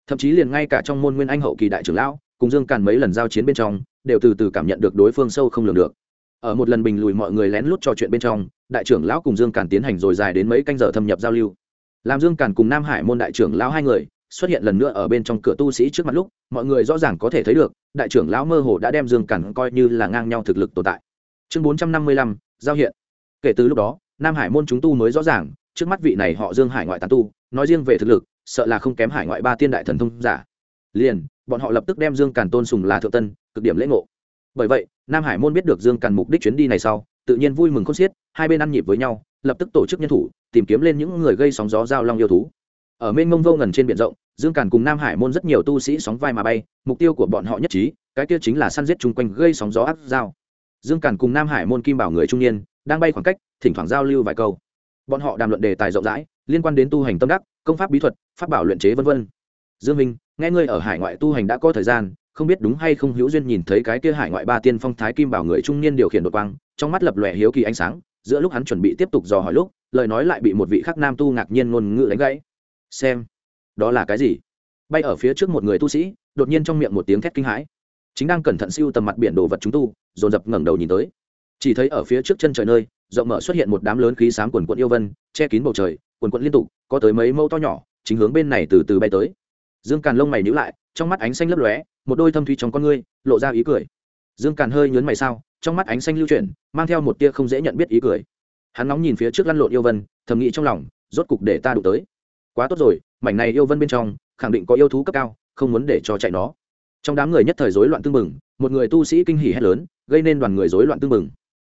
thậm chí liền ngay cả trong môn nguyên anh hậu kỳ đại trưởng lão, cùng dương càn mấy lần giao chiến bên trong, đều từ từ cảm nhận được đối phương sâu không lường được. Ở một lần bình lùi mọi người lén lút trò chuyện bên trong, đại trưởng lão cùng dương càn tiến hành rồi dài đến mấy canh giờ thâm nhập giao lưu. Làm dương càn cùng nam hải môn đại trưởng lão hai người, xuất hiện lần nữa ở bên trong cửa tu sĩ trước mặt lúc, mọi người rõ ràng có thể thấy được, đại trưởng lão mơ hồ đã đem dương càn coi như là ngang nhau thực lực tồn tại. Chương bốn trăm năm mươi lăm, giao hiện. Kể từ lúc đó, nam hải môn chúng tu mới rõ ràng, trước mắt vị này họ dương hải ngoại tán tu, nói riêng về thực lực sợ là không kém hải ngoại ba tiên đại thần thông giả. Liền, bọn họ lập tức đem dương càn tôn sùng là thượng tân, cực điểm lễ ngộ. Bởi vậy, nam hải môn biết được dương càn mục đích chuyến đi này sau, tự nhiên vui mừng khôn xiết, hai bên ăn nhịp với nhau, lập tức tổ chức nhân thủ, tìm kiếm lên những người gây sóng gió giao long yêu thú. Ở mênh mông vô ngần trên biển rộng, dương càn cùng nam hải môn rất nhiều tu sĩ sóng vai mà bay, mục tiêu của bọn họ nhất trí, cái kia chính là săn giết chung quanh gây sóng gió áp giao. Dương càn cùng nam hải môn kim bảo người trung niên, đang bay khoảng cách, thỉnh thoảng giao lưu vài câu bọn họ đàm luận đề tài rộng rãi, liên quan đến tu hành tâm đắc, công pháp bí thuật, pháp bảo luyện chế v v dương minh, nghe ngươi ở hải ngoại tu hành đã có thời gian, không biết đúng hay không hữu duyên nhìn thấy cái kia hải ngoại ba tiên phong thái kim bảo người trung niên điều khiển đột quang, trong mắt lập lòe hiếu kỳ ánh sáng, giữa lúc hắn chuẩn bị tiếp tục dò hỏi lúc, lời nói lại bị một vị khắc nam tu ngạc nhiên ngôn ngữ đánh gãy. Xem, đó là cái gì? Bay ở phía trước một người tu sĩ, đột nhiên trong miệng một tiếng thét kinh hãi. Chính đang cẩn thận siêu tầm mặt biển đồ vật chúng tu, dồn dập ngẩng đầu nhìn tới chỉ thấy ở phía trước chân trời nơi, rộng mở xuất hiện một đám lớn khí sám quần quận yêu vân, che kín bầu trời, quần quận liên tục, có tới mấy mẫu to nhỏ, chính hướng bên này từ từ bay tới. Dương càn lông mày nhữ lại, trong mắt ánh xanh lấp lóe, một đôi thâm thủy trong con ngươi, lộ ra ý cười. Dương càn hơi nhớn mày sao, trong mắt ánh xanh lưu chuyển, mang theo một tia không dễ nhận biết ý cười. Hắn nóng nhìn phía trước lăn lộn yêu vân, thầm nghĩ trong lòng, rốt cục để ta đụng tới. Quá tốt rồi, mảnh này yêu vân bên trong, khẳng định có yêu thú cấp cao, không muốn để cho chạy nó. Trong đám người nhất thời rối loạn tương mừng một người tu sĩ kinh hỉ hét lớn, gây nên đoàn người rối loạn tương mừng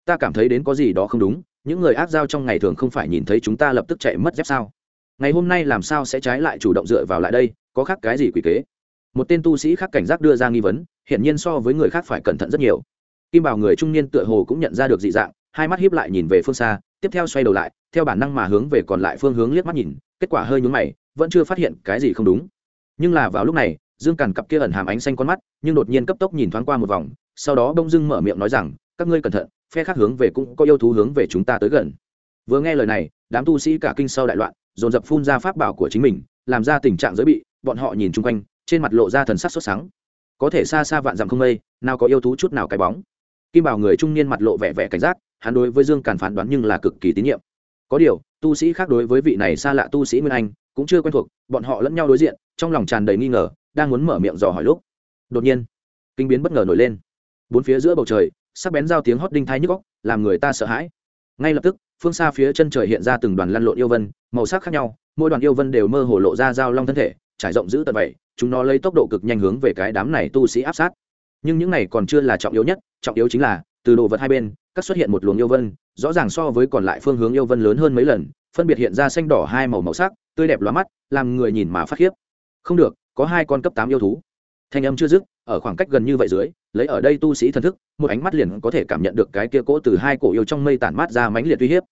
ta cảm thấy đến có gì đó không đúng, những người ác giao trong ngày thường không phải nhìn thấy chúng ta lập tức chạy mất dép sao? Ngày hôm nay làm sao sẽ trái lại chủ động dựa vào lại đây, có khác cái gì quỷ kế? Một tên tu sĩ khác cảnh giác đưa ra nghi vấn, hiển nhiên so với người khác phải cẩn thận rất nhiều. Kim bảo người trung niên tựa hồ cũng nhận ra được dị dạng, hai mắt hiếp lại nhìn về phương xa, tiếp theo xoay đầu lại, theo bản năng mà hướng về còn lại phương hướng liếc mắt nhìn, kết quả hơi nhúng mày, vẫn chưa phát hiện cái gì không đúng. Nhưng là vào lúc này, dương càn cặp kia ẩn hàm ánh xanh con mắt, nhưng đột nhiên cấp tốc nhìn thoáng qua một vòng, sau đó bông dưng mở miệng nói rằng, các ngươi cẩn thận phe khác hướng về cũng có yêu thú hướng về chúng ta tới gần. Vừa nghe lời này, đám tu sĩ cả kinh sau đại loạn, dồn dập phun ra pháp bảo của chính mình, làm ra tình trạng giới bị, bọn họ nhìn chung quanh, trên mặt lộ ra thần sắc sốt sáng. Có thể xa xa vạn dặm không mây, nào có yêu thú chút nào cái bóng. Kim bảo người trung niên mặt lộ vẻ vẻ cảnh giác, hắn đối với dương càn phán đoán nhưng là cực kỳ tín nhiệm. Có điều, tu sĩ khác đối với vị này xa lạ tu sĩ nguyên anh, cũng chưa quen thuộc, bọn họ lẫn nhau đối diện, trong lòng tràn đầy nghi ngờ, đang muốn mở miệng dò hỏi lúc. Đột nhiên, kinh biến bất ngờ nổi lên. Bốn phía giữa bầu trời sắc bén giao tiếng hót đinh thai nhức góc, làm người ta sợ hãi. Ngay lập tức, phương xa phía chân trời hiện ra từng đoàn lăn lộn yêu vân, màu sắc khác nhau, mỗi đoàn yêu vân đều mơ hồ lộ ra dao long thân thể, trải rộng giữ tận vậy, chúng nó lấy tốc độ cực nhanh hướng về cái đám này tu sĩ áp sát. Nhưng những này còn chưa là trọng yếu nhất, trọng yếu chính là, từ đồ vật hai bên, các xuất hiện một luồng yêu vân, rõ ràng so với còn lại phương hướng yêu vân lớn hơn mấy lần, phân biệt hiện ra xanh đỏ hai màu màu sắc, tươi đẹp lóa mắt, làm người nhìn mà phát khiếp. Không được, có hai con cấp tám yêu thú thanh âm chưa dứt, ở khoảng cách gần như vậy dưới, lấy ở đây tu sĩ thần thức, một ánh mắt liền có thể cảm nhận được cái kia cỗ từ hai cổ yêu trong mây tản mát ra mãnh liệt uy hiếp.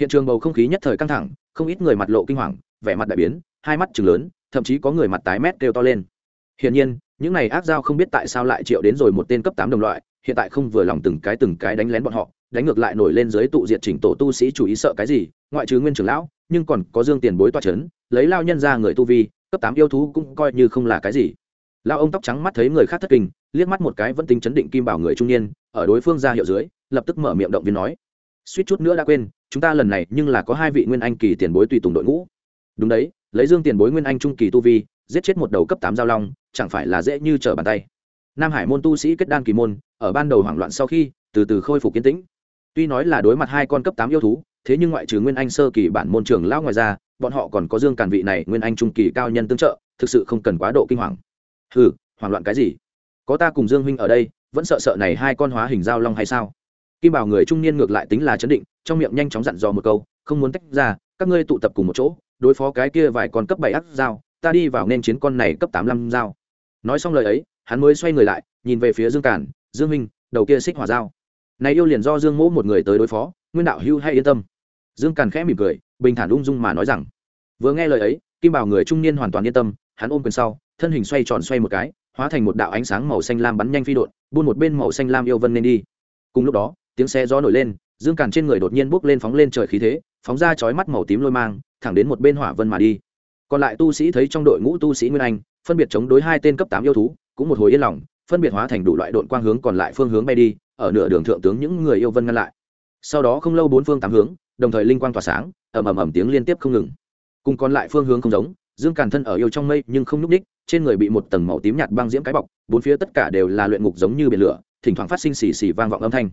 Hiện trường bầu không khí nhất thời căng thẳng, không ít người mặt lộ kinh hoàng, vẻ mặt đại biến, hai mắt chừng lớn, thậm chí có người mặt tái mét kêu to lên. Hiển nhiên, những này ác giao không biết tại sao lại triệu đến rồi một tên cấp tám đồng loại, hiện tại không vừa lòng từng cái từng cái đánh lén bọn họ, đánh ngược lại nổi lên dưới tụ diệt chỉnh tổ tu sĩ chủ ý sợ cái gì, ngoại trừ nguyên trưởng lão, nhưng còn có dương tiền bối toa c h ấ n lấy lao nhân ra người tu vi, cấp tám yêu thú cũng coi như không là cái gì lao ông tóc trắng mắt thấy người khác thất kinh, liếc mắt một cái vẫn tính chấn định kim bảo người trung niên, ở đối phương ra hiệu dưới, lập tức mở miệng động viên nói. Suýt chút nữa đã quên, chúng ta lần này nhưng là có hai vị nguyên anh kỳ tiền bối tùy tùng đội ngũ. Đúng đấy, lấy dương tiền bối nguyên anh trung kỳ tu vi, giết chết một đầu cấp tám giao long, chẳng phải là dễ như trở bàn tay. Nam hải môn tu sĩ kết đan kỳ môn, ở ban đầu hoảng loạn sau khi, từ từ khôi phục kiến tĩnh. Tuy nói là đối mặt hai con cấp tám yêu thú, thế nhưng ngoại trừ nguyên anh sơ kỳ bản môn trường lão ngoài ra, bọn họ còn có dương càn vị này nguyên anh trung kỳ cao nhân tương trợ, thực sự không cần quá độ kinh hoàng hừ, hoảng loạn cái gì? Có ta cùng dương huynh ở đây vẫn sợ sợ này hai con hóa hình dao long hay sao? Kim bảo người trung niên ngược lại tính là chấn định trong miệng nhanh chóng dặn dò một câu không muốn tách ra các ngươi tụ tập cùng một chỗ đối phó cái kia vài con cấp bảy ác dao ta đi vào nên chiến con này cấp tám năm dao nói xong lời ấy hắn mới xoay người lại nhìn về phía dương Cản, dương huynh đầu kia xích hỏa dao này yêu liền do dương mỗ một người tới đối phó nguyên đạo hưu hay yên tâm. Dương càn khẽ mỉm cười bình thản ung dung mà nói rằng. Vừa nghe lời ấy kim bảo người trung niên hoàn toàn yên tâm hắn ôm quyền sau thân hình xoay tròn xoay một cái, hóa thành một đạo ánh sáng màu xanh lam bắn nhanh phi đột, buôn một bên màu xanh lam yêu vân nên đi. Cùng lúc đó, tiếng xe gió nổi lên, dương càn trên người đột nhiên bốc lên phóng lên trời khí thế, phóng ra chói mắt màu tím lôi mang, thẳng đến một bên hỏa vân mà đi. Còn lại tu sĩ thấy trong đội ngũ tu sĩ nguyên anh, phân biệt chống đối hai tên cấp tám yêu thú, cũng một hồi yên lòng, phân biệt hóa thành đủ loại đội quang hướng còn lại phương hướng bay đi, ở nửa đường thượng tướng những người yêu vân ngăn lại. Sau đó không lâu bốn phương tám hướng, đồng thời linh quang tỏa sáng, ầm ầm ầm tiếng liên tiếp không ngừng. Cùng còn lại phương hướng không giống, dương càn thân ở yêu trong mây nhưng không nhúc ních trên người bị một tầng màu tím nhạt băng diễm cái bọc, bốn phía tất cả đều là luyện ngục giống như biển lửa, thỉnh thoảng phát sinh xì xì vang vọng âm thanh.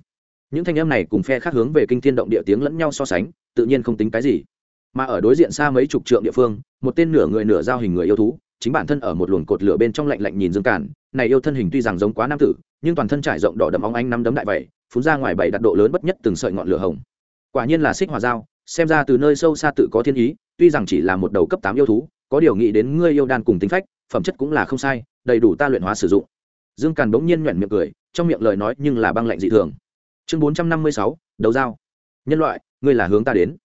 Những thanh âm này cùng phe khác hướng về kinh thiên động địa tiếng lẫn nhau so sánh, tự nhiên không tính cái gì. Mà ở đối diện xa mấy chục trượng địa phương, một tên nửa người nửa giao hình người yêu thú, chính bản thân ở một luồng cột lửa bên trong lạnh lạnh nhìn dương cản. này yêu thân hình tuy rằng giống quá nam tử, nhưng toàn thân trải rộng đỏ đậm óng ánh năm đấm đại vậy, phun ra ngoài bảy đặt độ lớn bất nhất từng sợi ngọn lửa hồng. Quả nhiên là xích hòa dao, xem ra từ nơi sâu xa tự có thiên ý, tuy rằng chỉ là một đầu cấp tám yêu thú, có điều nghĩ đến ngươi yêu đan cùng tính phách phẩm chất cũng là không sai, đầy đủ ta luyện hóa sử dụng. Dương càn bỗng nhiên nhoẻn miệng cười, trong miệng lời nói nhưng là băng lạnh dị thường. Chương bốn trăm năm mươi sáu đầu dao nhân loại, ngươi là hướng ta đến.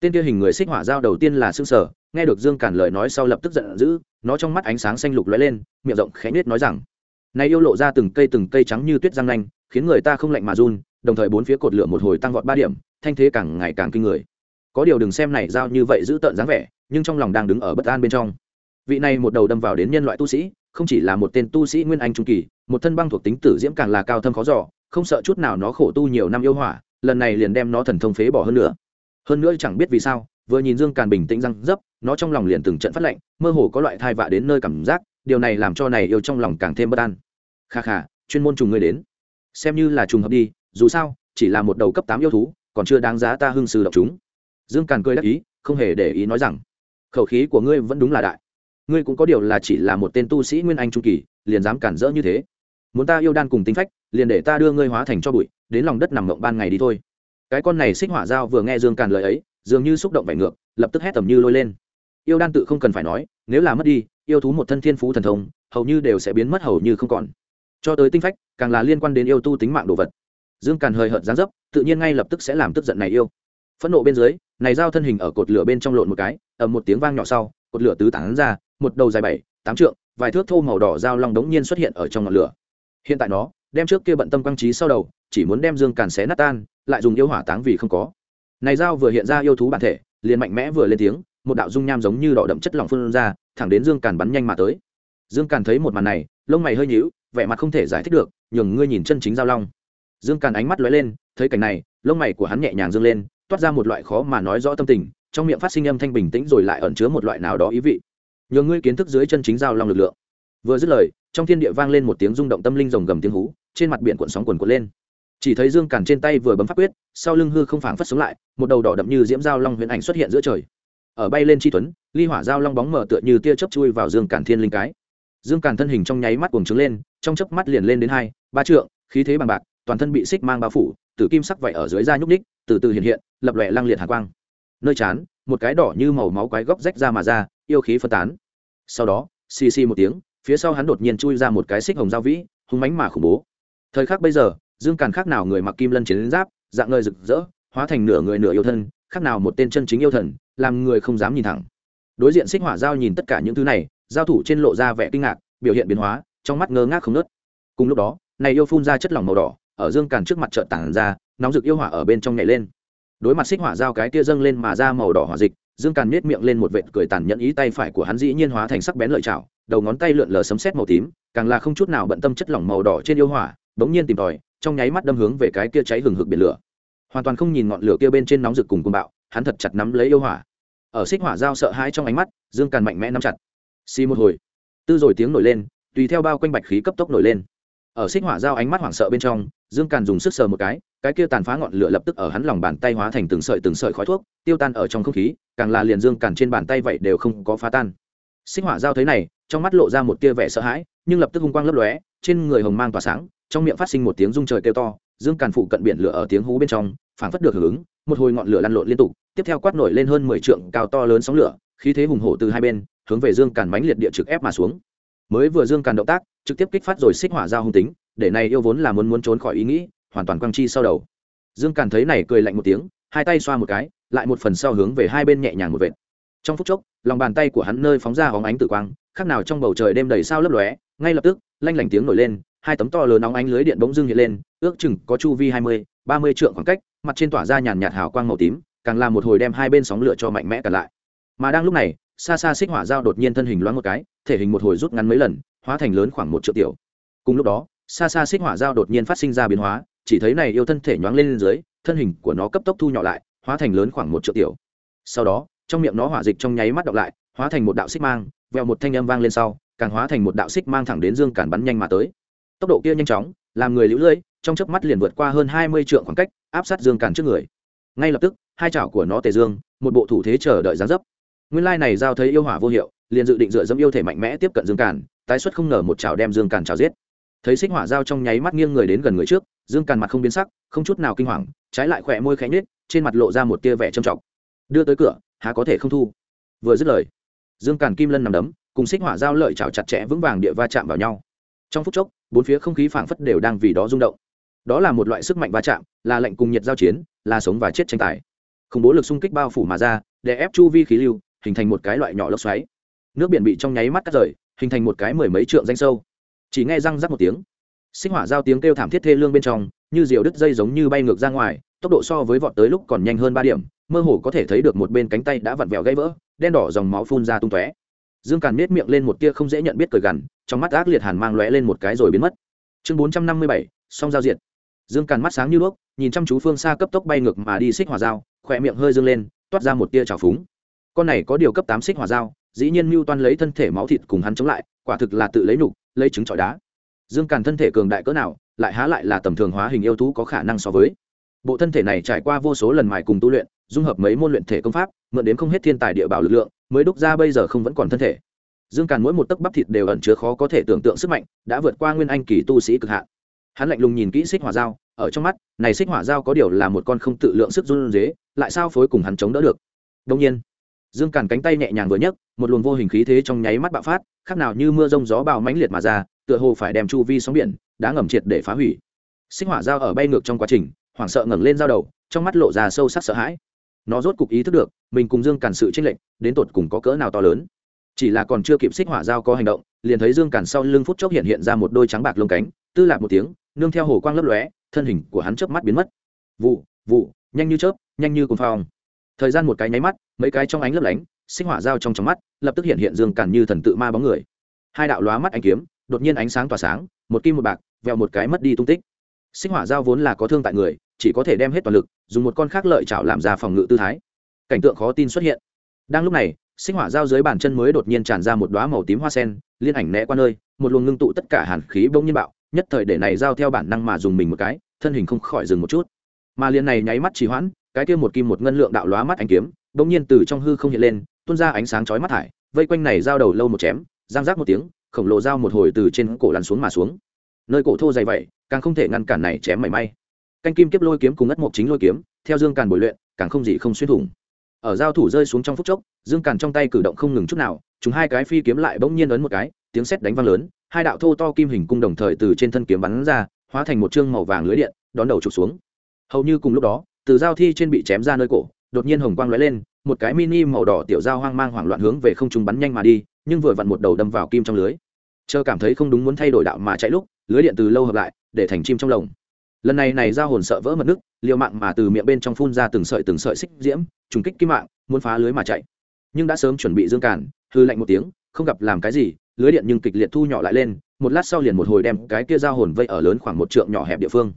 Tên kia hình người xích hỏa dao đầu tiên là xương sở, nghe được dương càn lời nói sau lập tức giận dữ, nó trong mắt ánh sáng xanh lục lóe lên, miệng rộng khẽ nết nói rằng, này yêu lộ ra từng cây từng cây trắng như tuyết răng nanh, khiến người ta không lạnh mà run, đồng thời bốn phía cột lửa một hồi tăng vọt ba điểm, thanh thế càng ngày càng kinh người. Có điều đừng xem này giao như vậy giữ tợn dáng vẻ, nhưng trong lòng đang đứng ở bất an bên trong vị này một đầu đâm vào đến nhân loại tu sĩ, không chỉ là một tên tu sĩ nguyên anh trung kỳ, một thân băng thuộc tính tử diễm càng là cao thâm khó giỏ không sợ chút nào nó khổ tu nhiều năm yêu hỏa, lần này liền đem nó thần thông phế bỏ hơn nữa. Hơn nữa chẳng biết vì sao, vừa nhìn dương càn bình tĩnh răng dấp, nó trong lòng liền từng trận phát lệnh mơ hồ có loại thai vạ đến nơi cảm giác, điều này làm cho này yêu trong lòng càng thêm bất an. Kha kha, chuyên môn trùng người đến. Xem như là trùng hợp đi, dù sao, chỉ là một đầu cấp tám yêu thú, còn chưa đáng giá ta hưng sư độc chúng. Dương càn cười đắc ý, không hề để ý nói rằng, khẩu khí của ngươi vẫn đúng là đại ngươi cũng có điều là chỉ là một tên tu sĩ nguyên anh trung kỳ, liền dám cản rỡ như thế. Muốn ta yêu đan cùng tính phách, liền để ta đưa ngươi hóa thành cho bụi, đến lòng đất nằm mộng ban ngày đi thôi. Cái con này xích hỏa dao vừa nghe dương càn lời ấy, dường như xúc động vải ngược, lập tức hét tầm như lôi lên. Yêu đan tự không cần phải nói, nếu là mất đi, yêu thú một thân thiên phú thần thông, hầu như đều sẽ biến mất hầu như không còn. Cho tới tinh phách, càng là liên quan đến yêu tu tính mạng đồ vật. Dương càn hơi hợt gián dấp, tự nhiên ngay lập tức sẽ làm tức giận này yêu. Phẫn nộ bên dưới, này giao thân hình ở cột lửa bên trong lộn một cái, ầm một tiếng vang nhỏ sau, cột lửa tứ tán ra một đầu dài bảy, tám trượng, vài thước thô màu đỏ dao long đống nhiên xuất hiện ở trong ngọn lửa. Hiện tại nó đem trước kia bận tâm quang trí sau đầu, chỉ muốn đem dương càn xé nát tan, lại dùng yêu hỏa táng vì không có. Này dao vừa hiện ra yêu thú bản thể, liền mạnh mẽ vừa lên tiếng, một đạo dung nham giống như đỏ đậm chất lỏng phun ra, thẳng đến dương càn bắn nhanh mà tới. Dương càn thấy một màn này, lông mày hơi nhíu, vẻ mặt không thể giải thích được, nhường ngươi nhìn chân chính giao long. Dương càn ánh mắt lóe lên, thấy cảnh này, lông mày của hắn nhẹ nhàng dương lên, toát ra một loại khó mà nói rõ tâm tình, trong miệng phát sinh âm thanh bình tĩnh rồi lại ẩn chứa một loại nào đó ý vị nhường ngươi kiến thức dưới chân chính giao long lực lượng. Vừa dứt lời, trong thiên địa vang lên một tiếng rung động tâm linh rồng gầm tiếng hú, trên mặt biển cuộn sóng quần cuộn lên. Chỉ thấy dương càn trên tay vừa bấm pháp quyết, sau lưng hư không phảng phất sống lại, một đầu đỏ đậm như diễm giao long huyền ảnh xuất hiện giữa trời. Ở bay lên chi tuấn, ly hỏa giao long bóng mở tựa như tia chớp chui vào dương càn thiên linh cái. Dương càn thân hình trong nháy mắt cuồng trứng lên, trong chớp mắt liền lên đến hai, ba trượng, khí thế bằng bạc, toàn thân bị xích mang bao phủ, tử kim sắc vậy ở dưới da nhúc ních từ từ hiện hiện, lập lòe lăng liệt hạ quang. Nơi chán một cái đỏ như màu máu quái góc rách ra mà ra, yêu khí phân tán. Sau đó, xì xì một tiếng, phía sau hắn đột nhiên chui ra một cái xích hồng giao vĩ, hung mánh mà khủng bố. Thời khắc bây giờ, dương càn khác nào người mặc kim lân chiến giáp, dạng ngơi rực rỡ, hóa thành nửa người nửa yêu thân, khác nào một tên chân chính yêu thần, làm người không dám nhìn thẳng. Đối diện xích hỏa giao nhìn tất cả những thứ này, giao thủ trên lộ ra vẻ kinh ngạc, biểu hiện biến hóa, trong mắt ngơ ngác không nớt cùng lúc đó, này yêu phun ra chất lỏng màu đỏ, ở dương càn trước mặt trợn tản ra, nóng rực yêu hỏa ở bên trong nhảy lên đối mặt xích hỏa giao cái tia dâng lên mà ra màu đỏ hỏa dịch, dương càn nết miệng lên một vệt cười tàn nhẫn ý tay phải của hắn dĩ nhiên hóa thành sắc bén lợi chảo, đầu ngón tay lượn lờ sấm sét màu tím, càng là không chút nào bận tâm chất lỏng màu đỏ trên yêu hỏa, bỗng nhiên tìm tòi, trong nháy mắt đâm hướng về cái kia cháy hừng hực biển lửa. Hoàn toàn không nhìn ngọn lửa kia bên trên nóng rực cùng cuồng bạo, hắn thật chặt nắm lấy yêu hỏa. Ở xích hỏa giao sợ hãi trong ánh mắt, dương càn mạnh mẽ nắm chặt. Xi một hồi, tư rồi tiếng nổi lên, tùy theo bao quanh bạch khí cấp tốc nổi lên ở xích hỏa giao ánh mắt hoảng sợ bên trong, dương càn dùng sức sờ một cái cái kia tàn phá ngọn lửa lập tức ở hắn lòng bàn tay hóa thành từng sợi từng sợi khói thuốc, tiêu tan ở trong không khí, càng là liền dương càn trên bàn tay vậy đều không có phá tan. Xích hỏa giao thấy này, trong mắt lộ ra một tia vẻ sợ hãi, nhưng lập tức hung quang lấp lóe, trên người hồng mang tỏa sáng, trong miệng phát sinh một tiếng rung trời kêu to, dương càn phụ cận biển lửa ở tiếng hú bên trong, phảng phất được hưởng ứng, một hồi ngọn lửa lăn lộn liên tục, tiếp theo quát nổi lên hơn mười trượng cao to lớn sóng lửa, khí thế hùng hổ từ hai bên, hướng về dương càn mãnh liệt địa trực ép mà xuống mới vừa dương càn động tác, trực tiếp kích phát rồi xích hỏa giao hung tính, để này yêu vốn là muốn muốn trốn khỏi ý nghĩ, hoàn toàn quang chi sau đầu. Dương càn thấy này cười lạnh một tiếng, hai tay xoa một cái, lại một phần sau hướng về hai bên nhẹ nhàng một vệt. Trong phút chốc, lòng bàn tay của hắn nơi phóng ra hóng ánh tử quang, khác nào trong bầu trời đêm đầy sao lấp lóe, ngay lập tức, lanh lảnh tiếng nổi lên, hai tấm to lớn nóng ánh lưới điện bỗng dưng hiện lên, ước chừng có chu vi hai mươi, ba mươi trượng khoảng cách, mặt trên tỏa ra nhàn nhạt hào quang màu tím, càng làm một hồi đem hai bên sóng lửa cho mạnh mẽ cả lại. Mà đang lúc này xa xa xích hỏa dao đột nhiên thân hình loáng một cái thể hình một hồi rút ngắn mấy lần hóa thành lớn khoảng một triệu tiểu. Cùng lúc đó xa xa xích hỏa dao đột nhiên phát sinh ra biến hóa chỉ thấy này yêu thân thể nhoáng lên, lên dưới thân hình của nó cấp tốc thu nhỏ lại hóa thành lớn khoảng một triệu tiểu. Sau đó trong miệng nó hỏa dịch trong nháy mắt đọc lại hóa thành một đạo xích mang vèo một thanh âm vang lên sau càng hóa thành một đạo xích mang thẳng đến dương cản bắn nhanh mà tới. Tốc độ kia nhanh chóng làm người lũ lưỡi trong chớp mắt liền vượt qua hơn hai mươi trượng khoảng cách áp sát dương cản trước người. Ngay lập tức hai chảo của nó tề dương một bộ thủ thế chờ đợi giáng dấp nguyên lai này giao thấy yêu hỏa vô hiệu liền dự định dựa dẫm yêu thể mạnh mẽ tiếp cận dương càn, tái xuất không ngờ một chảo đem dương càn chảo giết. Thấy xích hỏa giao trong nháy mắt nghiêng người đến gần người trước dương càn mặt không biến sắc không chút nào kinh hoàng trái lại khỏe môi khẽ nhếch trên mặt lộ ra một tia vẻ trầm trọng. Đưa tới cửa há có thể không thu. Vừa dứt lời dương càn kim lân nằm đấm cùng xích hỏa giao lợi chảo chặt chẽ vững vàng địa va chạm vào nhau. Trong phút chốc bốn phía không khí phảng phất đều đang vì đó rung động. Đó là một loại sức mạnh va chạm là lệnh cùng nhiệt giao chiến là sống và chết tranh tài. Khủng bố lực xung kích bao phủ mà ra để ép chu vi khí lưu hình thành một cái loại nhỏ lốc xoáy. Nước biển bị trong nháy mắt cắt rời, hình thành một cái mười mấy trượng danh sâu. Chỉ nghe răng rắc một tiếng. Sinh hỏa giao tiếng kêu thảm thiết thê lương bên trong, như diều đứt dây giống như bay ngược ra ngoài, tốc độ so với vọt tới lúc còn nhanh hơn ba điểm, mơ hồ có thể thấy được một bên cánh tay đã vặn vẹo gãy vỡ, đen đỏ dòng máu phun ra tung tóe. Dương càn nết miệng lên một tia không dễ nhận biết cười gằn, trong mắt ác liệt hàn mang lóe lên một cái rồi biến mất. Chương bốn trăm năm mươi bảy, song giao diện dương càn mắt sáng như đuốc, nhìn chăm chú phương xa cấp tốc bay ngược mà đi xích hỏa dao khỏe miệng hơi dương lên, toát ra một tia trào phúng con này có điều cấp tám xích hỏa dao, dĩ nhiên mưu toan lấy thân thể máu thịt cùng hắn chống lại, quả thực là tự lấy nhục, lấy trứng trọi đá. Dương càn thân thể cường đại cỡ nào, lại há lại là tầm thường hóa hình yêu thú có khả năng so với. Bộ thân thể này trải qua vô số lần mài cùng tu luyện, dung hợp mấy môn luyện thể công pháp, mượn đến không hết thiên tài địa bảo lực lượng, mới đúc ra bây giờ không vẫn còn thân thể. Dương càn mỗi một tấc bắp thịt đều ẩn chứa khó có thể tưởng tượng sức mạnh, đã vượt qua nguyên anh kỳ tu sĩ cực hạn. Hắn lạnh lùng nhìn kỹ xích hỏa dao, ở trong mắt, này xích hỏa dao có điều là một con không tự lượng sức run dế lại sao phối cùng hắn chống đỡ được? Đông nhiên dương càn cánh tay nhẹ nhàng vừa nhấc, một luồng vô hình khí thế trong nháy mắt bạo phát, khác nào như mưa rông gió bào mãnh liệt mà ra, tựa hồ phải đem chu vi sóng biển đã ngầm triệt để phá hủy. Xích hỏa dao ở bay ngược trong quá trình, hoảng sợ ngẩng lên dao đầu, trong mắt lộ ra sâu sắc sợ hãi. Nó rốt cục ý thức được, mình cùng dương càn sự tranh lệnh đến tột cùng có cỡ nào to lớn. Chỉ là còn chưa kịp xích hỏa dao có hành động, liền thấy dương càn sau lưng phút chốc hiện hiện ra một đôi trắng bạc lông cánh, tư lạc một tiếng, nương theo hồ quang lấp lóe, thân hình của hắn chớp mắt biến mất. Vụ vụ, nhanh như chớp, nhanh như cồn phong thời gian một cái nháy mắt, mấy cái trong ánh lấp lánh, sinh hỏa dao trong trong mắt, lập tức hiện hiện dương càn như thần tự ma bóng người. Hai đạo lóa mắt ánh kiếm, đột nhiên ánh sáng tỏa sáng, một kim một bạc, vẹo một cái mất đi tung tích. Sinh hỏa dao vốn là có thương tại người, chỉ có thể đem hết toàn lực, dùng một con khác lợi chảo làm ra phòng ngự tư thái. Cảnh tượng khó tin xuất hiện. Đang lúc này, sinh hỏa dao dưới bàn chân mới đột nhiên tràn ra một đoá màu tím hoa sen, liên ảnh né qua nơi, một luồng ngưng tụ tất cả hàn khí bỗng nhiên bạo, nhất thời để này giao theo bản năng mà dùng mình một cái, thân hình không khỏi dừng một chút. Mà liền này nháy mắt trì hoãn cái kia một kim một ngân lượng đạo lóa mắt ánh kiếm bỗng nhiên từ trong hư không hiện lên, tuôn ra ánh sáng chói mắt thải vây quanh này giao đầu lâu một chém, giang rác một tiếng, khổng lồ dao một hồi từ trên cổ lăn xuống mà xuống. Nơi cổ thô dày vậy, càng không thể ngăn cản này chém mảy may. Canh kim kiếp lôi kiếm cùng ất mộc chính lôi kiếm, theo dương càn bồi luyện, càng không gì không xuyên thủng. Ở giao thủ rơi xuống trong phút chốc, dương càn trong tay cử động không ngừng chút nào, chúng hai cái phi kiếm lại bỗng nhiên ấn một cái, tiếng sét đánh vang lớn, hai đạo thô to kim hình cung đồng thời từ trên thân kiếm bắn ra, hóa thành một chương màu vàng lưới điện, đón đầu trục xuống. Hầu như cùng lúc đó từ giao thi trên bị chém ra nơi cổ, đột nhiên hồng quang lóe lên, một cái mini màu đỏ tiểu dao hoang mang hoảng loạn hướng về không trung bắn nhanh mà đi, nhưng vừa vặn một đầu đâm vào kim trong lưới. Chờ cảm thấy không đúng muốn thay đổi đạo mà chạy lúc, lưới điện từ lâu hợp lại, để thành chim trong lồng. Lần này này giao hồn sợ vỡ mật nước, liều mạng mà từ miệng bên trong phun ra từng sợi từng sợi xích diễm, trùng kích kim mạng, muốn phá lưới mà chạy. Nhưng đã sớm chuẩn bị dương cản, hư lạnh một tiếng, không gặp làm cái gì, lưới điện nhưng kịch liệt thu nhỏ lại lên, một lát sau liền một hồi đem cái kia giao hồn vây ở lớn khoảng một trượng nhỏ hẹp địa phương.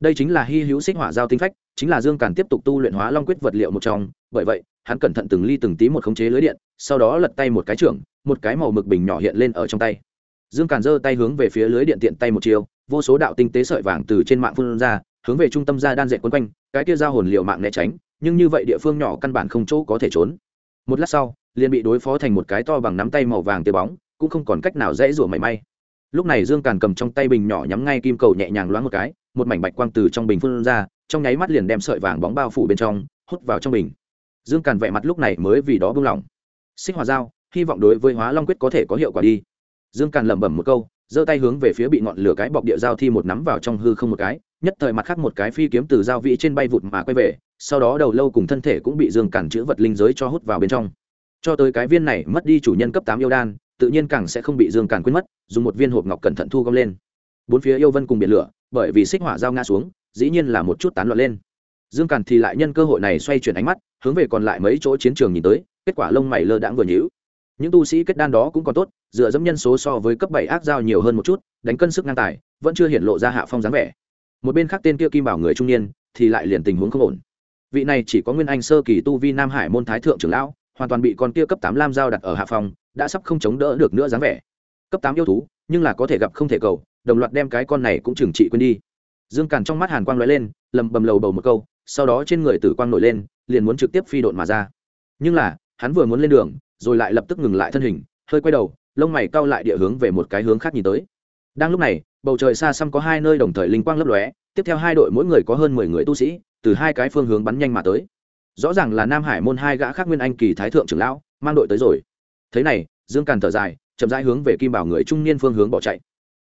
Đây chính là hy hữu xích hỏa giao tinh phách chính là dương càn tiếp tục tu luyện hóa long quyết vật liệu một trong, bởi vậy, hắn cẩn thận từng ly từng tí một khống chế lưới điện, sau đó lật tay một cái trưởng, một cái màu mực bình nhỏ hiện lên ở trong tay. Dương càn giơ tay hướng về phía lưới điện tiện tay một chiều vô số đạo tinh tế sợi vàng từ trên mạng phun ra, hướng về trung tâm ra đan dệt quấn quanh, cái kia giao hồn liệu mạng né tránh, nhưng như vậy địa phương nhỏ căn bản không chỗ có thể trốn. Một lát sau, liền bị đối phó thành một cái to bằng nắm tay màu vàng tia bóng, cũng không còn cách nào dễ rủa mảy may. Lúc này dương càn cầm trong tay bình nhỏ nhắm ngay kim cầu nhẹ nhàng loáng một cái, một mảnh bạch quang từ trong bình phun ra trong nháy mắt liền đem sợi vàng bóng bao phủ bên trong, hút vào trong bình. Dương càn vẻ mặt lúc này mới vì đó buông lỏng xích hòa dao hy vọng đối với hóa long quyết có thể có hiệu quả đi. Dương càn lẩm bẩm một câu, giơ tay hướng về phía bị ngọn lửa cái bọc địa dao thi một nắm vào trong hư không một cái, nhất thời mặt khác một cái phi kiếm từ dao vị trên bay vụt mà quay về, sau đó đầu lâu cùng thân thể cũng bị dương càn chữ vật linh giới cho hút vào bên trong. Cho tới cái viên này mất đi chủ nhân cấp tám yêu đan, tự nhiên càng sẽ không bị dương càn quên mất, dùng một viên hộp ngọc cẩn thận thu gom lên. Bốn phía yêu vân cùng biển lửa, bởi vì xích hỏa dao ngã xuống dĩ nhiên là một chút tán loạn lên. Dương càn thì lại nhân cơ hội này xoay chuyển ánh mắt, hướng về còn lại mấy chỗ chiến trường nhìn tới, kết quả lông mày lơ đãng vừa nhữ những tu sĩ kết đan đó cũng còn tốt, dựa dẫm nhân số so với cấp bảy ác giao nhiều hơn một chút, đánh cân sức ngang tài, vẫn chưa hiện lộ ra hạ phong dáng vẻ. Một bên khác tên kia kim bảo người trung niên, thì lại liền tình huống không ổn. Vị này chỉ có nguyên anh sơ kỳ tu vi nam hải môn thái thượng trưởng lão, hoàn toàn bị con kia cấp tám lam giao đặt ở hạ phong, đã sắp không chống đỡ được nữa dáng vẻ. Cấp tám yêu thú, nhưng là có thể gặp không thể cầu, đồng loạt đem cái con này cũng trừng trị quên đi dương càn trong mắt hàn quang lóe lên, lầm bầm lầu bầu một câu, sau đó trên người tử quang nổi lên, liền muốn trực tiếp phi độn mà ra. Nhưng là, hắn vừa muốn lên đường, rồi lại lập tức ngừng lại thân hình, hơi quay đầu, lông mày cau lại địa hướng về một cái hướng khác nhìn tới. Đang lúc này, bầu trời xa xăm có hai nơi đồng thời linh quang lấp lóe, tiếp theo hai đội mỗi người có hơn mười người tu sĩ, từ hai cái phương hướng bắn nhanh mà tới. Rõ ràng là nam hải môn hai gã khác nguyên anh kỳ thái thượng trưởng lão, mang đội tới rồi. Thế này, dương càn thở dài, chậm rãi hướng về kim bảo người trung niên phương hướng bỏ chạy.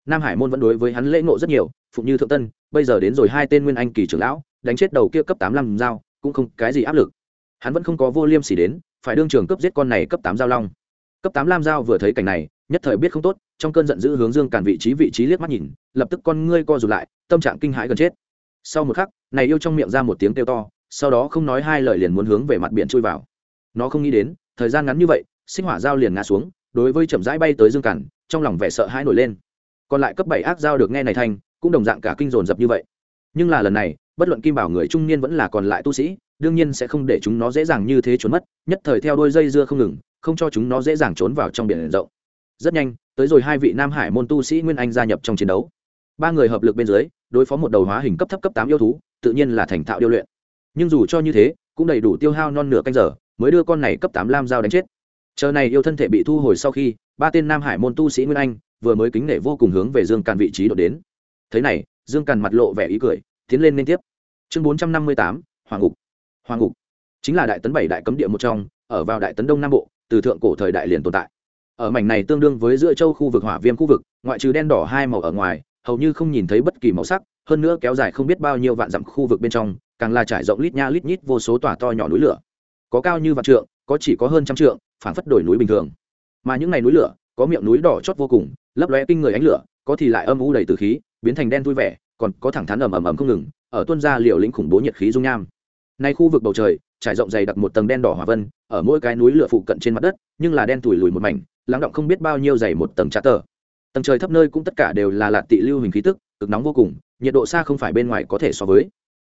Nam hải môn vẫn đối với hắn lễ ngộ rất nhiều, phụng như thượng tân bây giờ đến rồi hai tên nguyên anh kỳ trưởng lão, đánh chết đầu kia cấp tám năm dao cũng không cái gì áp lực. Hắn vẫn không có vô liêm sỉ đến, phải đương trường cấp giết con này cấp tám giao long. Cấp tám lam giao vừa thấy cảnh này, nhất thời biết không tốt, trong cơn giận dữ hướng dương càn vị trí vị trí liếc mắt nhìn, lập tức con ngươi co rụt lại, tâm trạng kinh hãi gần chết. Sau một khắc, này yêu trong miệng ra một tiếng kêu to, sau đó không nói hai lời liền muốn hướng về mặt biển chui vào. Nó không nghĩ đến, thời gian ngắn như vậy, sinh hỏa dao liền ngã xuống, đối với chậm rãi bay tới dương cản trong lòng vẻ sợ hãi nổi lên. Còn lại cấp bảy ác dao được nghe này thành cũng đồng dạng cả kinh dồn dập như vậy. Nhưng là lần này, bất luận kim bảo người trung niên vẫn là còn lại tu sĩ, đương nhiên sẽ không để chúng nó dễ dàng như thế trốn mất, nhất thời theo đôi dây dưa không ngừng, không cho chúng nó dễ dàng trốn vào trong biển rộng. Rất nhanh, tới rồi hai vị nam hải môn tu sĩ nguyên anh gia nhập trong chiến đấu. Ba người hợp lực bên dưới, đối phó một đầu hóa hình cấp thấp cấp tám yêu thú, tự nhiên là thành thạo điêu luyện. Nhưng dù cho như thế, cũng đầy đủ tiêu hao non nửa canh giờ, mới đưa con này cấp tám lam dao đánh chết. Chờ này yêu thân thể bị thu hồi sau khi, ba tên nam hải môn tu sĩ nguyên anh, vừa mới kính nể vô cùng hướng về dương càn vị trí đột đến thế này, dương càn mặt lộ vẻ ý cười, tiến lên liên tiếp. Chương bốn trăm năm mươi tám, hoàng ngục. Hoàng ngục chính là đại tấn bảy đại cấm địa một trong, ở vào đại tấn đông nam bộ, từ thượng cổ thời đại liền tồn tại. Ở mảnh này tương đương với giữa châu khu vực, hỏa viêm khu vực, ngoại trừ đen đỏ hai màu ở ngoài, hầu như không nhìn thấy bất kỳ màu sắc, hơn nữa kéo dài không biết bao nhiêu vạn dặm khu vực bên trong, càng là trải rộng lít nha lít nhít vô số tòa to nhỏ núi lửa. Có cao như vạn trượng, có chỉ có hơn trăm trượng phản phất đổi núi bình thường. Mà những ngày núi lửa, có miệng núi đỏ chót vô cùng, lấp lóe kinh người ánh lửa, có thì lại âm u đầy từ khí biến thành đen vui vẻ, còn có thẳng thắn ầm ầm ầm không ngừng, ở tuân ra liều lĩnh khủng bố nhiệt khí dung nham. Nay khu vực bầu trời, trải rộng dày đặc một tầng đen đỏ hỏa vân, ở mỗi cái núi lửa phụ cận trên mặt đất, nhưng là đen tủi lùi một mảnh, lắng động không biết bao nhiêu dày một tầng trá tờ. Tầng trời thấp nơi cũng tất cả đều là lạt tị lưu hình khí tức, cực nóng vô cùng, nhiệt độ xa không phải bên ngoài có thể so với.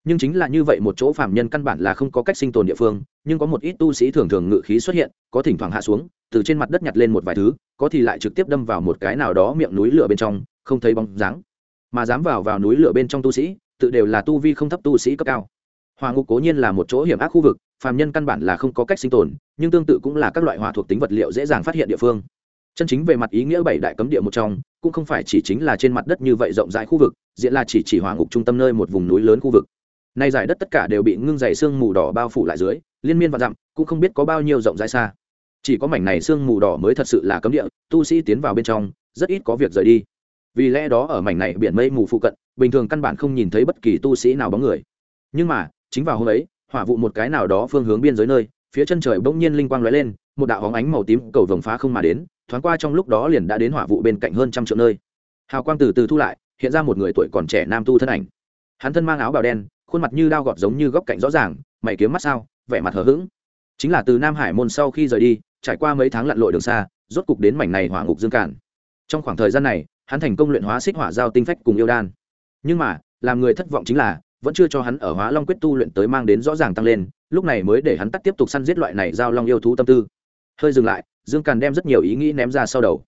Nhưng chính là như vậy một chỗ phạm nhân căn bản là không có cách sinh tồn địa phương, nhưng có một ít tu sĩ thường thường ngự khí xuất hiện, có thỉnh thoảng hạ xuống, từ trên mặt đất nhặt lên một vài thứ, có thì lại trực tiếp đâm vào một cái nào đó miệng núi lửa bên trong, không thấy bóng dáng mà dám vào vào núi lửa bên trong tu sĩ, tự đều là tu vi không thấp tu sĩ cấp cao. Hỏa ngục cố nhiên là một chỗ hiểm ác khu vực, phàm nhân căn bản là không có cách sinh tồn, nhưng tương tự cũng là các loại hỏa thuộc tính vật liệu dễ dàng phát hiện địa phương. Chân chính về mặt ý nghĩa bảy đại cấm địa một trong, cũng không phải chỉ chính là trên mặt đất như vậy rộng rãi khu vực diện là chỉ chỉ hỏa ngục trung tâm nơi một vùng núi lớn khu vực. Nay giải đất tất cả đều bị ngưng dày sương mù đỏ bao phủ lại dưới, liên miên và dặm, cũng không biết có bao nhiêu rộng rãi xa. Chỉ có mảnh này sương mù đỏ mới thật sự là cấm địa, tu sĩ tiến vào bên trong, rất ít có việc rời đi vì lẽ đó ở mảnh này biển mây mù phụ cận, bình thường căn bản không nhìn thấy bất kỳ tu sĩ nào bóng người. Nhưng mà, chính vào hôm ấy, hỏa vụ một cái nào đó phương hướng biên giới nơi, phía chân trời bỗng nhiên linh quang lóe lên, một đạo hóng ánh màu tím cầu vồng phá không mà đến, thoáng qua trong lúc đó liền đã đến hỏa vụ bên cạnh hơn trăm triệu nơi. Hào quang từ từ thu lại, hiện ra một người tuổi còn trẻ nam tu thân ảnh. Hắn thân mang áo bào đen, khuôn mặt như đao gọt giống như góc cạnh rõ ràng, mày kiếm mắt sao, vẻ mặt hờ hững. Chính là từ nam hải môn sau khi rời đi, trải qua mấy tháng lặn lội đường xa, rốt cục đến mảnh này hỏa ngục dương cản trong khoảng thời gian này hắn thành công luyện hóa xích hỏa giao tinh phách cùng yêu đan. Nhưng mà, làm người thất vọng chính là, vẫn chưa cho hắn ở hóa long quyết tu luyện tới mang đến rõ ràng tăng lên, lúc này mới để hắn tắt tiếp tục săn giết loại này giao long yêu thú tâm tư. Hơi dừng lại, dương càn đem rất nhiều ý nghĩ ném ra sau đầu.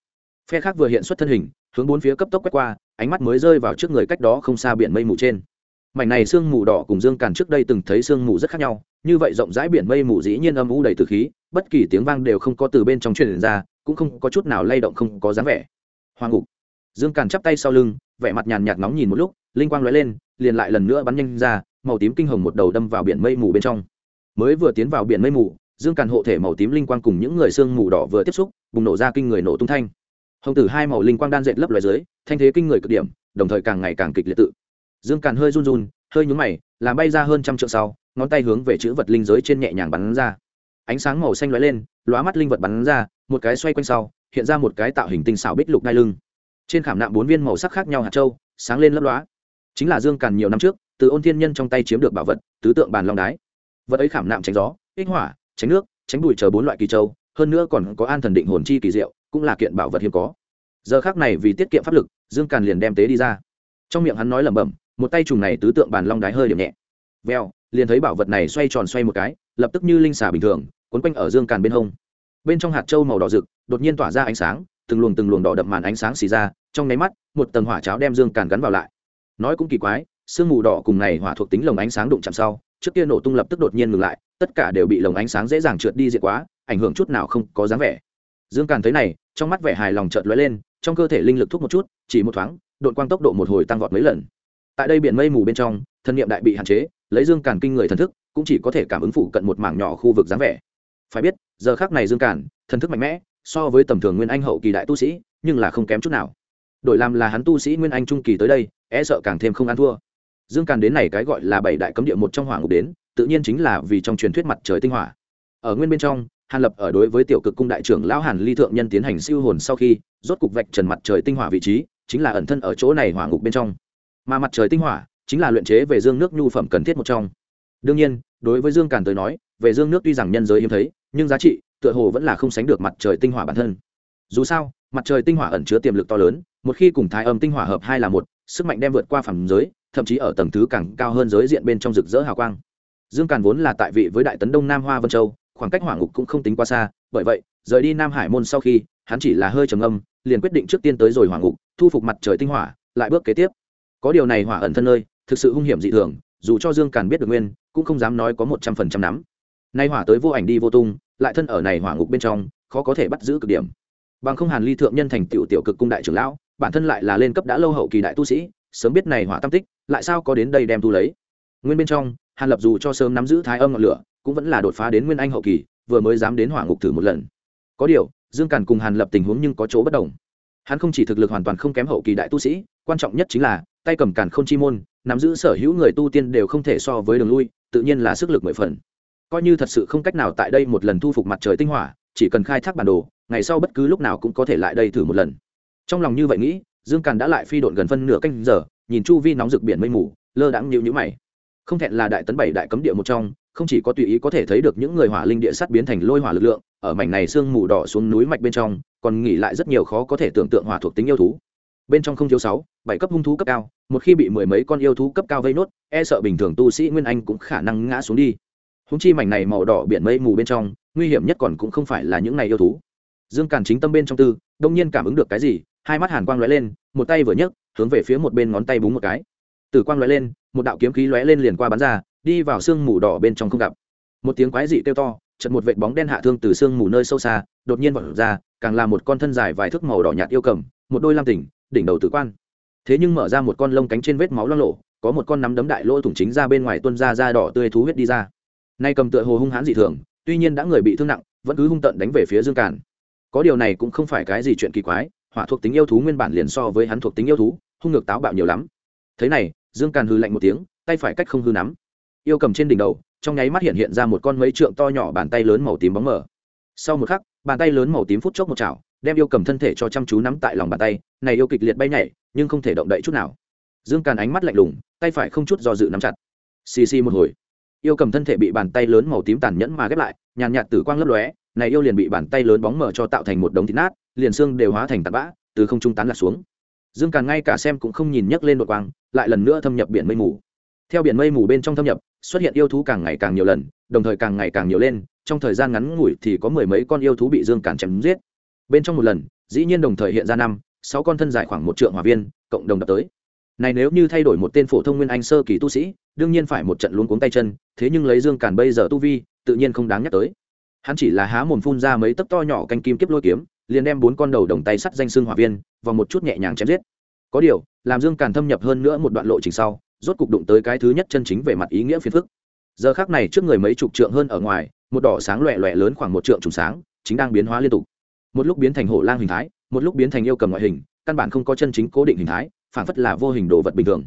Phe khác vừa hiện xuất thân hình, hướng bốn phía cấp tốc quét qua, ánh mắt mới rơi vào trước người cách đó không xa biển mây mù trên. Mảnh này sương mù đỏ cùng dương càn trước đây từng thấy sương mù rất khác nhau, như vậy rộng rãi biển mây mù dĩ nhiên âm u đầy từ khí, bất kỳ tiếng vang đều không có từ bên trong truyền ra, cũng không có chút nào lay động không có dáng vẻ. Hoàng ngục dương càn chắp tay sau lưng, vẻ mặt nhàn nhạt nóng nhìn một lúc, linh quang lóe lên, liền lại lần nữa bắn nhanh ra, màu tím kinh hồng một đầu đâm vào biển mây mù bên trong. Mới vừa tiến vào biển mây mù, dương càn hộ thể màu tím linh quang cùng những người xương mù đỏ vừa tiếp xúc, bùng nổ ra kinh người nổ tung thanh. Hồng tử hai màu linh quang đan dệt lấp loài dưới, thanh thế kinh người cực điểm, đồng thời càng ngày càng kịch liệt tự. Dương càn hơi run run, hơi nhúng mày, làm bay ra hơn trăm trượng sau, ngón tay hướng về chữ vật linh giới trên nhẹ nhàng bắn ra. Ánh sáng màu xanh lóe lên, lóa mắt linh vật bắn ra, một cái xoay quanh sau, hiện ra một cái tạo hình tinh xảo bích lục đai lưng trên khảm nạm bốn viên màu sắc khác nhau hạt châu, sáng lên lấp lóa. Chính là dương càn nhiều năm trước, từ ôn thiên nhân trong tay chiếm được bảo vật, tứ tượng bàn long đái. Vật ấy khảm nạm tránh gió, ích hỏa, tránh nước, tránh bụi chờ bốn loại kỳ châu, hơn nữa còn có an thần định hồn chi kỳ diệu, cũng là kiện bảo vật hiếm có. Giờ khác này vì tiết kiệm pháp lực, dương càn liền đem tế đi ra. Trong miệng hắn nói lẩm bẩm, một tay trùng này tứ tượng bàn long đái hơi điểm nhẹ. Veo liền thấy bảo vật này xoay tròn xoay một cái, lập tức như linh xà bình thường, quấn quanh ở dương càn bên hông. Bên trong hạt châu màu đỏ rực, đột nhiên tỏa ra ánh sáng từng luồng từng luồng đỏ đậm màn ánh sáng xì ra, trong nháy mắt, một tầng hỏa cháo đem dương càn gắn vào lại. Nói cũng kỳ quái, sương mù đỏ cùng này hỏa thuộc tính lồng ánh sáng đụng chạm sau, trước kia nổ tung lập tức đột nhiên ngừng lại, tất cả đều bị lồng ánh sáng dễ dàng trượt đi diệt quá, ảnh hưởng chút nào không có dáng vẻ. Dương càn thấy này, trong mắt vẻ hài lòng chợt lóe lên, trong cơ thể linh lực thúc một chút, chỉ một thoáng đội quang tốc độ một hồi tăng vọt mấy lần. Tại đây biển mây mù bên trong, thân nhiệm đại bị hạn chế, lấy dương càn kinh người thần thức, cũng chỉ có thể cảm ứng phụ cận một mảng nhỏ khu vực dáng vẻ. Phải biết, giờ khác này dương càn, thần thức mạnh mẽ so với tầm thường nguyên anh hậu kỳ đại tu sĩ, nhưng là không kém chút nào. Đổi làm là hắn tu sĩ nguyên anh trung kỳ tới đây e sợ càng thêm không ăn thua. Dương càn đến này cái gọi là bảy đại cấm địa một trong hỏa ngục đến, tự nhiên chính là vì trong truyền thuyết mặt trời tinh hỏa. Ở nguyên bên trong, hàn lập ở đối với tiểu cực cung đại trưởng lão hàn ly thượng nhân tiến hành siêu hồn sau khi, rốt cục vạch trần mặt trời tinh hỏa vị trí, chính là ẩn thân ở chỗ này hỏa ngục bên trong. Mà mặt trời tinh hỏa, chính là luyện chế về dương nước nhu phẩm cần thiết một trong. Đương nhiên, đối với dương càn tới nói, về dương nước tuy rằng nhân giới hiếm thấy, nhưng giá trị tựa hồ vẫn là không sánh được mặt trời tinh hỏa bản thân. Dù sao, mặt trời tinh hỏa ẩn chứa tiềm lực to lớn, một khi cùng thái âm tinh hỏa hợp hai là một, sức mạnh đem vượt qua phẳng giới, thậm chí ở tầng thứ càng cao hơn giới diện bên trong rực rỡ hào quang. Dương càn vốn là tại vị với đại tấn đông nam hoa vân châu, khoảng cách hỏa ngục cũng không tính quá xa, bởi vậy, rời đi nam hải môn sau khi, hắn chỉ là hơi trầm âm liền quyết định trước tiên tới rồi hỏa ngục, thu phục mặt trời tinh hỏa, lại bước kế tiếp. Có điều này hỏa ẩn thân nơi, thực sự hung hiểm dị thường, dù cho dương càn biết được nguyên, cũng không dám nói có một trăm phần trăm nắm. Nay hỏa tới vô ảnh đi vô tung lại thân ở này hỏa ngục bên trong, khó có thể bắt giữ cực điểm. Bằng không hàn ly thượng nhân thành tiểu tiểu cực cung đại trưởng lão, bản thân lại là lên cấp đã lâu hậu kỳ đại tu sĩ, sớm biết này hỏa tam tích, lại sao có đến đây đem tu lấy? Nguyên bên trong, hàn lập dù cho sớm nắm giữ thái âm ngọn lửa, cũng vẫn là đột phá đến nguyên anh hậu kỳ, vừa mới dám đến hỏa ngục thử một lần. Có điều, dương càn cùng hàn lập tình huống nhưng có chỗ bất đồng. Hắn không chỉ thực lực hoàn toàn không kém hậu kỳ đại tu sĩ, quan trọng nhất chính là, tay cầm càn không chi môn, nắm giữ sở hữu người tu tiên đều không thể so với đường lui, tự nhiên là sức lực mười phần coi như thật sự không cách nào tại đây một lần thu phục mặt trời tinh hỏa, chỉ cần khai thác bản đồ, ngày sau bất cứ lúc nào cũng có thể lại đây thử một lần. Trong lòng như vậy nghĩ, dương càn đã lại phi độn gần phân nửa canh giờ, nhìn chu vi nóng rực biển mây mù, lơ đãng nhịu nhữ mày. Không thẹn là đại tấn bảy đại cấm địa một trong, không chỉ có tùy ý có thể thấy được những người hỏa linh địa sắt biến thành lôi hỏa lực lượng, ở mảnh này sương mù đỏ xuống núi mạch bên trong, còn nghỉ lại rất nhiều khó có thể tưởng tượng hỏa thuộc tính yêu thú. Bên trong không thiếu sáu, bảy cấp hung thú cấp cao, một khi bị mười mấy con yêu thú cấp cao vây nốt e sợ bình thường tu sĩ nguyên anh cũng khả năng ngã xuống đi húng chi mảnh này màu đỏ biển mây mù bên trong, nguy hiểm nhất còn cũng không phải là những này yêu thú. Dương càn chính tâm bên trong tư, đông nhiên cảm ứng được cái gì, hai mắt hàn quang lóe lên, một tay vừa nhấc, hướng về phía một bên ngón tay búng một cái. Từ quang lóe lên, một đạo kiếm khí lóe lên liền qua bắn ra, đi vào sương mù đỏ bên trong không gặp. Một tiếng quái dị kêu to chật một vệt bóng đen hạ thương từ sương mù nơi sâu xa, đột nhiên vọt ra, càng là một con thân dài vài thước màu đỏ nhạt yêu cầm, một đôi lam tỉnh, đỉnh đầu tử quan. Thế nhưng mở ra một con lông cánh trên vết máu lo lộ có một con nắm đấm đại lỗ thủng chính ra bên ngoài tuân ra da đỏ tươi thú huyết đi ra nay cầm tựa hồ hung hãn dị thường, tuy nhiên đã người bị thương nặng, vẫn cứ hung tận đánh về phía dương càn. Có điều này cũng không phải cái gì chuyện kỳ quái, hỏa thuộc tính yêu thú nguyên bản liền so với hắn thuộc tính yêu thú, hung ngược táo bạo nhiều lắm. Thế này, dương càn hư lạnh một tiếng, tay phải cách không hư nắm. Yêu cầm trên đỉnh đầu, trong nháy mắt hiện hiện ra một con mấy trượng to nhỏ bàn tay lớn màu tím bóng mờ. Sau một khắc, bàn tay lớn màu tím phút chốc một chảo đem yêu cầm thân thể cho chăm chú nắm tại lòng bàn tay, này yêu kịch liệt bay nhảy, nhưng không thể động đậy chút nào. Dương càn ánh mắt lạnh lùng, tay phải không chút do dự nắm chặt. Xì xì một hồi yêu cầm thân thể bị bàn tay lớn màu tím tàn nhẫn mà ghép lại, nhàn nhạt tử quang lấp lóe, này yêu liền bị bàn tay lớn bóng mở cho tạo thành một đống thịt nát, liền xương đều hóa thành tạt bã, từ không trung tán lạc xuống. Dương càn ngay cả xem cũng không nhìn nhấc lên đột quang, lại lần nữa thâm nhập biển mây mù. Theo biển mây mù bên trong thâm nhập, xuất hiện yêu thú càng ngày càng nhiều lần, đồng thời càng ngày càng nhiều lên, trong thời gian ngắn ngủi thì có mười mấy con yêu thú bị dương càn chém giết. Bên trong một lần, dĩ nhiên đồng thời hiện ra năm, sáu con thân dài khoảng một trượng hỏa viên, cộng đồng đập tới này nếu như thay đổi một tên phổ thông nguyên anh sơ kỳ tu sĩ, đương nhiên phải một trận luống cuống tay chân, thế nhưng lấy dương càn bây giờ tu vi, tự nhiên không đáng nhắc tới. Hắn chỉ là há mồm phun ra mấy tấc to nhỏ canh kim kiếp lôi kiếm, liền đem bốn con đầu đồng tay sắt danh xương hỏa viên và một chút nhẹ nhàng chém giết. Có điều, làm dương càn thâm nhập hơn nữa một đoạn lộ trình sau, rốt cục đụng tới cái thứ nhất chân chính về mặt ý nghĩa phiền phức. Giờ khác này trước người mấy chục trượng hơn ở ngoài, một đỏ sáng loẹ loẹ lớn khoảng một trượng trùng sáng, chính đang biến hóa liên tục. Một lúc biến thành hổ lang hình thái, một lúc biến thành yêu cầm ngoại hình, căn bản không có chân chính cố định hình thái phản phất là vô hình đồ vật bình thường.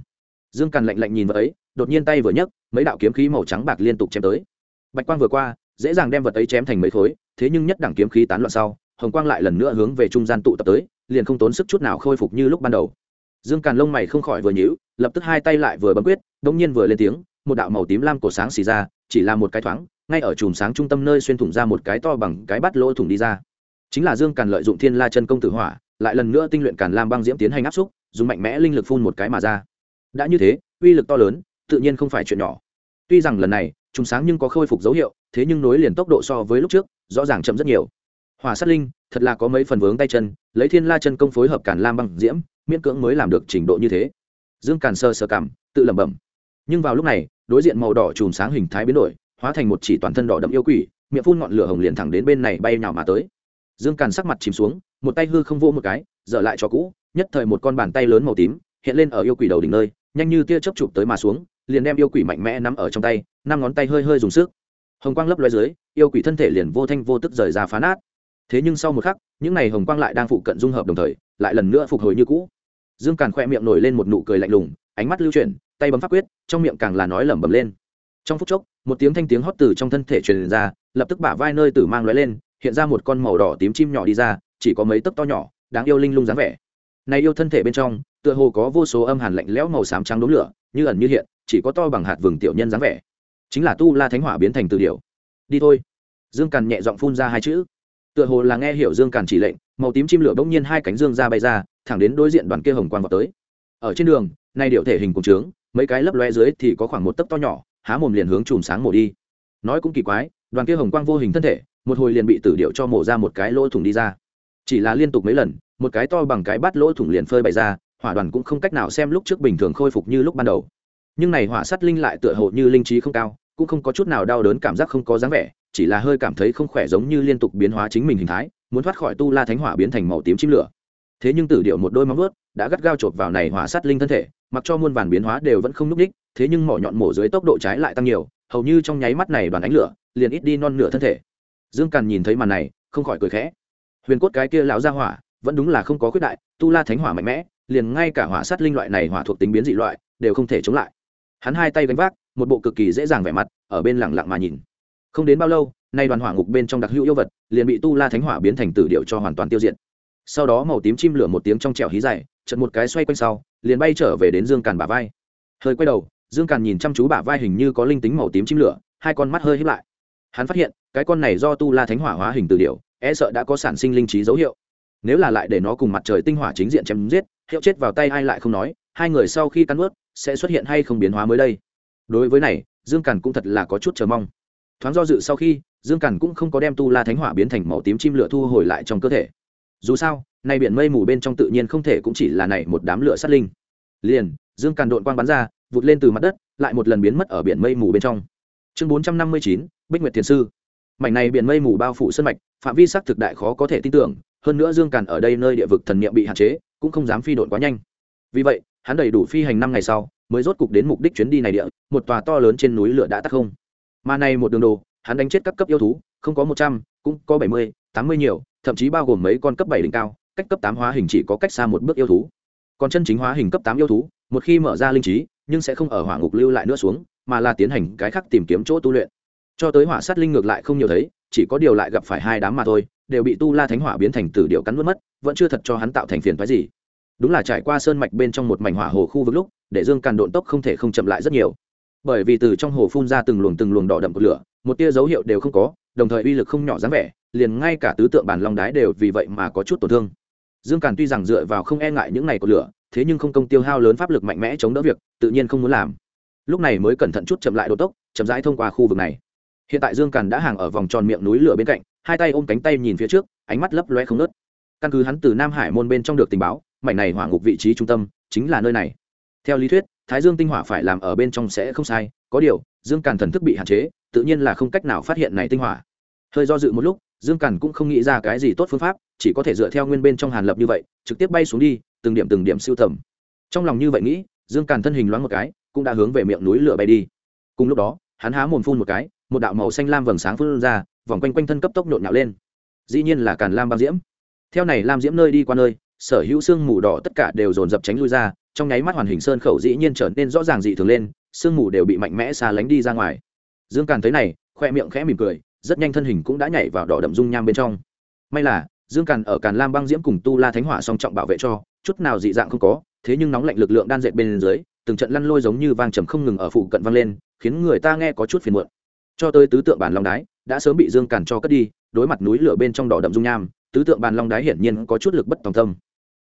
Dương càn lạnh lạnh nhìn vật ấy, đột nhiên tay vừa nhấc, mấy đạo kiếm khí màu trắng bạc liên tục chém tới. Bạch quang vừa qua, dễ dàng đem vật ấy chém thành mấy khối, thế nhưng nhất đẳng kiếm khí tán loạn sau, hồng quang lại lần nữa hướng về trung gian tụ tập tới, liền không tốn sức chút nào khôi phục như lúc ban đầu. Dương càn lông mày không khỏi vừa nhíu, lập tức hai tay lại vừa bấm quyết đông nhiên vừa lên tiếng, một đạo màu tím lam cổ sáng xì ra, chỉ là một cái thoáng, ngay ở chùm sáng trung tâm nơi xuyên thủng ra một cái to bằng cái bắt lỗ thủng đi ra. Chính là dương càn lợi dụng thiên la chân công tử hỏa, lại lần nữa tinh luyện càn lam băng diễm tiến hành áp xúc dùng mạnh mẽ linh lực phun một cái mà ra. Đã như thế, uy lực to lớn, tự nhiên không phải chuyện nhỏ. Tuy rằng lần này, trùng sáng nhưng có khôi phục dấu hiệu, thế nhưng nối liền tốc độ so với lúc trước, rõ ràng chậm rất nhiều. Hỏa sát linh, thật là có mấy phần vướng tay chân, lấy thiên la chân công phối hợp cản lam băng diễm, miễn cưỡng mới làm được trình độ như thế. Dương càn sơ sơ cảm, tự lẩm bẩm. Nhưng vào lúc này, đối diện màu đỏ chùm sáng hình thái biến đổi, hóa thành một chỉ toàn thân đỏ đậm yêu quỷ, miệng phun ngọn lửa hồng liền thẳng đến bên này bay nào mà tới. Dương càn sắc mặt chìm xuống, một tay hư không vô một cái, dở lại cho cũ nhất thời một con bàn tay lớn màu tím hiện lên ở yêu quỷ đầu đỉnh nơi, nhanh như tia chớp chụp tới mà xuống, liền đem yêu quỷ mạnh mẽ nắm ở trong tay, năm ngón tay hơi hơi dùng sức. Hồng quang lấp loe dưới, yêu quỷ thân thể liền vô thanh vô tức rời ra phá nát. Thế nhưng sau một khắc, những n à y hồng quang lại đang phụ cận dung hợp đồng thời, lại lần nữa phục hồi như cũ. Dương càn khoe miệng nổi lên một nụ cười lạnh lùng, ánh mắt lưu chuyển, tay bấm pháp quyết, trong miệng càng là nói lẩm bẩm lên. Trong phút chốc, một tiếng thanh tiếng hót từ trong thân thể truyền ra, lập tức bả vai nơi tử mang lóe lên, hiện ra một con màu đỏ tím chim nhỏ đi ra, chỉ có mấy tấc to nhỏ, đáng yêu linh lung dáng vẻ này yêu thân thể bên trong, tựa hồ có vô số âm hàn lạnh lẽo màu xám trắng đốm lửa, như ẩn như hiện, chỉ có to bằng hạt vừng tiểu nhân dáng vẻ. Chính là tu la thánh hỏa biến thành từ điều đi thôi. Dương càn nhẹ giọng phun ra hai chữ. Tựa hồ là nghe hiểu dương càn chỉ lệnh, màu tím chim lửa bỗng nhiên hai cánh dương ra bay ra, thẳng đến đối diện đoàn kia hồng quang vào tới. Ở trên đường, nay điệu thể hình cùng trướng, mấy cái lấp loe dưới thì có khoảng một tấc to nhỏ, há mồm liền hướng chùm sáng mổ đi. Nói cũng kỳ quái, đoàn kia hồng quang vô hình thân thể, một hồi liền bị tử điệu cho mổ ra một cái lỗ thủng đi ra. Chỉ là liên tục mấy lần một cái to bằng cái bát lỗ thủng liền phơi bày ra, hỏa đoàn cũng không cách nào xem lúc trước bình thường khôi phục như lúc ban đầu. Nhưng này hỏa sắt linh lại tựa hồ như linh trí không cao, cũng không có chút nào đau đớn cảm giác không có dáng vẻ, chỉ là hơi cảm thấy không khỏe giống như liên tục biến hóa chính mình hình thái, muốn thoát khỏi tu la thánh hỏa biến thành màu tím chim lửa. Thế nhưng tử điệu một đôi móng vuốt đã gắt gao chộp vào này hỏa sắt linh thân thể, mặc cho muôn vàn biến hóa đều vẫn không núc đích thế nhưng mỏ nhọn mổ dưới tốc độ trái lại tăng nhiều, hầu như trong nháy mắt này đoàn ánh lửa liền ít đi non nửa thân thể. Dương càn nhìn thấy màn này, không khỏi cười khẽ. Huyền cốt cái kia lão ra hỏa vẫn đúng là không có khuyết đại, tu la thánh hỏa mạnh mẽ, liền ngay cả hỏa sát linh loại này hỏa thuộc tính biến dị loại đều không thể chống lại. Hắn hai tay gánh vác, một bộ cực kỳ dễ dàng vẻ mặt, ở bên lẳng lặng mà nhìn. Không đến bao lâu, nay đoàn hỏa ngục bên trong đặc hữu yêu vật liền bị tu la thánh hỏa biến thành tử điệu cho hoàn toàn tiêu diệt. Sau đó màu tím chim lửa một tiếng trong trẻo hí dài chật một cái xoay quanh sau, liền bay trở về đến dương càn bả vai. Hơi quay đầu, dương càn nhìn chăm chú bả vai hình như có linh tính màu tím chim lửa, hai con mắt hơi hít lại. Hắn phát hiện, cái con này do tu la thánh hỏa hóa hình từ điệu e sợ đã có sản sinh linh trí dấu hiệu nếu là lại để nó cùng mặt trời tinh hỏa chính diện chém giết, hiệu chết vào tay ai lại không nói, hai người sau khi cắn ướt sẽ xuất hiện hay không biến hóa mới đây? Đối với này, dương càn cũng thật là có chút chờ mong. Thoáng do dự sau khi, dương càn cũng không có đem tu la thánh hỏa biến thành màu tím chim lửa thu hồi lại trong cơ thể. Dù sao, nay biển mây mù bên trong tự nhiên không thể cũng chỉ là này một đám lửa sát linh. Liền, dương càn đội quang bắn ra, vụt lên từ mặt đất, lại một lần biến mất ở biển mây mù bên trong. Chương bốn trăm năm mươi chín, bích nguyệt thiền sư. Mảnh này biển mây mù bao phủ sân mạch, phạm vi sắc thực đại khó có thể tin tưởng hơn nữa dương càn ở đây nơi địa vực thần niệm bị hạn chế, cũng không dám phi đội quá nhanh. Vì vậy, hắn đầy đủ phi hành năm ngày sau, mới rốt cục đến mục đích chuyến đi này địa, một tòa to lớn trên núi lửa đã tắt không. Mà này một đường đồ, hắn đánh chết các cấp yêu thú, không có một trăm, cũng có bảy mươi, tám mươi nhiều, thậm chí bao gồm mấy con cấp bảy đỉnh cao, cách cấp tám hóa hình chỉ có cách xa một bước yêu thú. Còn chân chính hóa hình cấp tám yêu thú, một khi mở ra linh trí, nhưng sẽ không ở hỏa ngục lưu lại nữa xuống, mà là tiến hành cái khác tìm kiếm chỗ tu luyện. Cho tới hỏa sát linh ngược lại không nhiều thấy chỉ có điều lại gặp phải hai đám mà thôi, đều bị tu la thánh hỏa biến thành tử điệu cắn nuốt mất, vẫn chưa thật cho hắn tạo thành phiền phái gì. Đúng là trải qua sơn mạch bên trong một mảnh hỏa hồ khu vực lúc, để dương càn độn tốc không thể không chậm lại rất nhiều. Bởi vì từ trong hồ phun ra từng luồng từng luồng đỏ đậm của lửa, một tia dấu hiệu đều không có, đồng thời uy lực không nhỏ dáng vẻ, liền ngay cả tứ tượng bản long đái đều vì vậy mà có chút tổn thương. Dương càn tuy rằng dựa vào không e ngại những này của lửa, thế nhưng không công tiêu hao lớn pháp lực mạnh mẽ chống đỡ việc, tự nhiên không muốn làm. Lúc này mới cẩn thận chút chậm lại độ tốc, chậm rãi thông qua khu vực này hiện tại dương càn đã hàng ở vòng tròn miệng núi lửa bên cạnh, hai tay ôm cánh tay nhìn phía trước, ánh mắt lấp loe không nớt căn cứ hắn từ nam hải môn bên trong được tình báo, mảnh này hỏa ngục vị trí trung tâm chính là nơi này. Theo lý thuyết, thái dương tinh hỏa phải làm ở bên trong sẽ không sai, có điều, dương càn thần thức bị hạn chế, tự nhiên là không cách nào phát hiện này tinh hỏa. Hơi do dự một lúc, dương càn cũng không nghĩ ra cái gì tốt phương pháp, chỉ có thể dựa theo nguyên bên trong hàn lập như vậy, trực tiếp bay xuống đi, từng điểm từng điểm siêu tầm. Trong lòng như vậy nghĩ, dương càn thân hình loáng một cái, cũng đã hướng về miệng núi lửa bay đi. Cùng lúc đó, hắn há mồm phun một cái một đạo màu xanh lam vầng sáng phun ra, vòng quanh quanh thân cấp tốc nhộn nhạo lên. Dĩ nhiên là càn lam băng diễm. Theo này lam diễm nơi đi qua nơi, sở hữu xương mù đỏ tất cả đều dồn dập tránh lui ra, trong nháy mắt hoàn hình sơn khẩu dĩ nhiên trở nên rõ ràng dị thường lên sương mù đều bị mạnh mẽ xa lánh đi ra ngoài. Dương càn thấy này, khoe miệng khẽ mỉm cười, rất nhanh thân hình cũng đã nhảy vào đỏ đậm dung nham bên trong. May là, dương càn ở càn lam băng diễm cùng tu la thánh hỏa song trọng bảo vệ cho, chút nào dị dạng không có, thế nhưng nóng lạnh lực lượng đan dệt bên dưới, từng trận lăn lôi giống như vang trầm không ngừng ở phụ cận vang lên, khiến người ta nghe có chút phiền muộn cho tới tứ tượng bản long đái, đã sớm bị dương càn cho cất đi, đối mặt núi lửa bên trong đỏ đậm dung nham, tứ tượng bản long đái hiển nhiên có chút lực bất tòng tâm.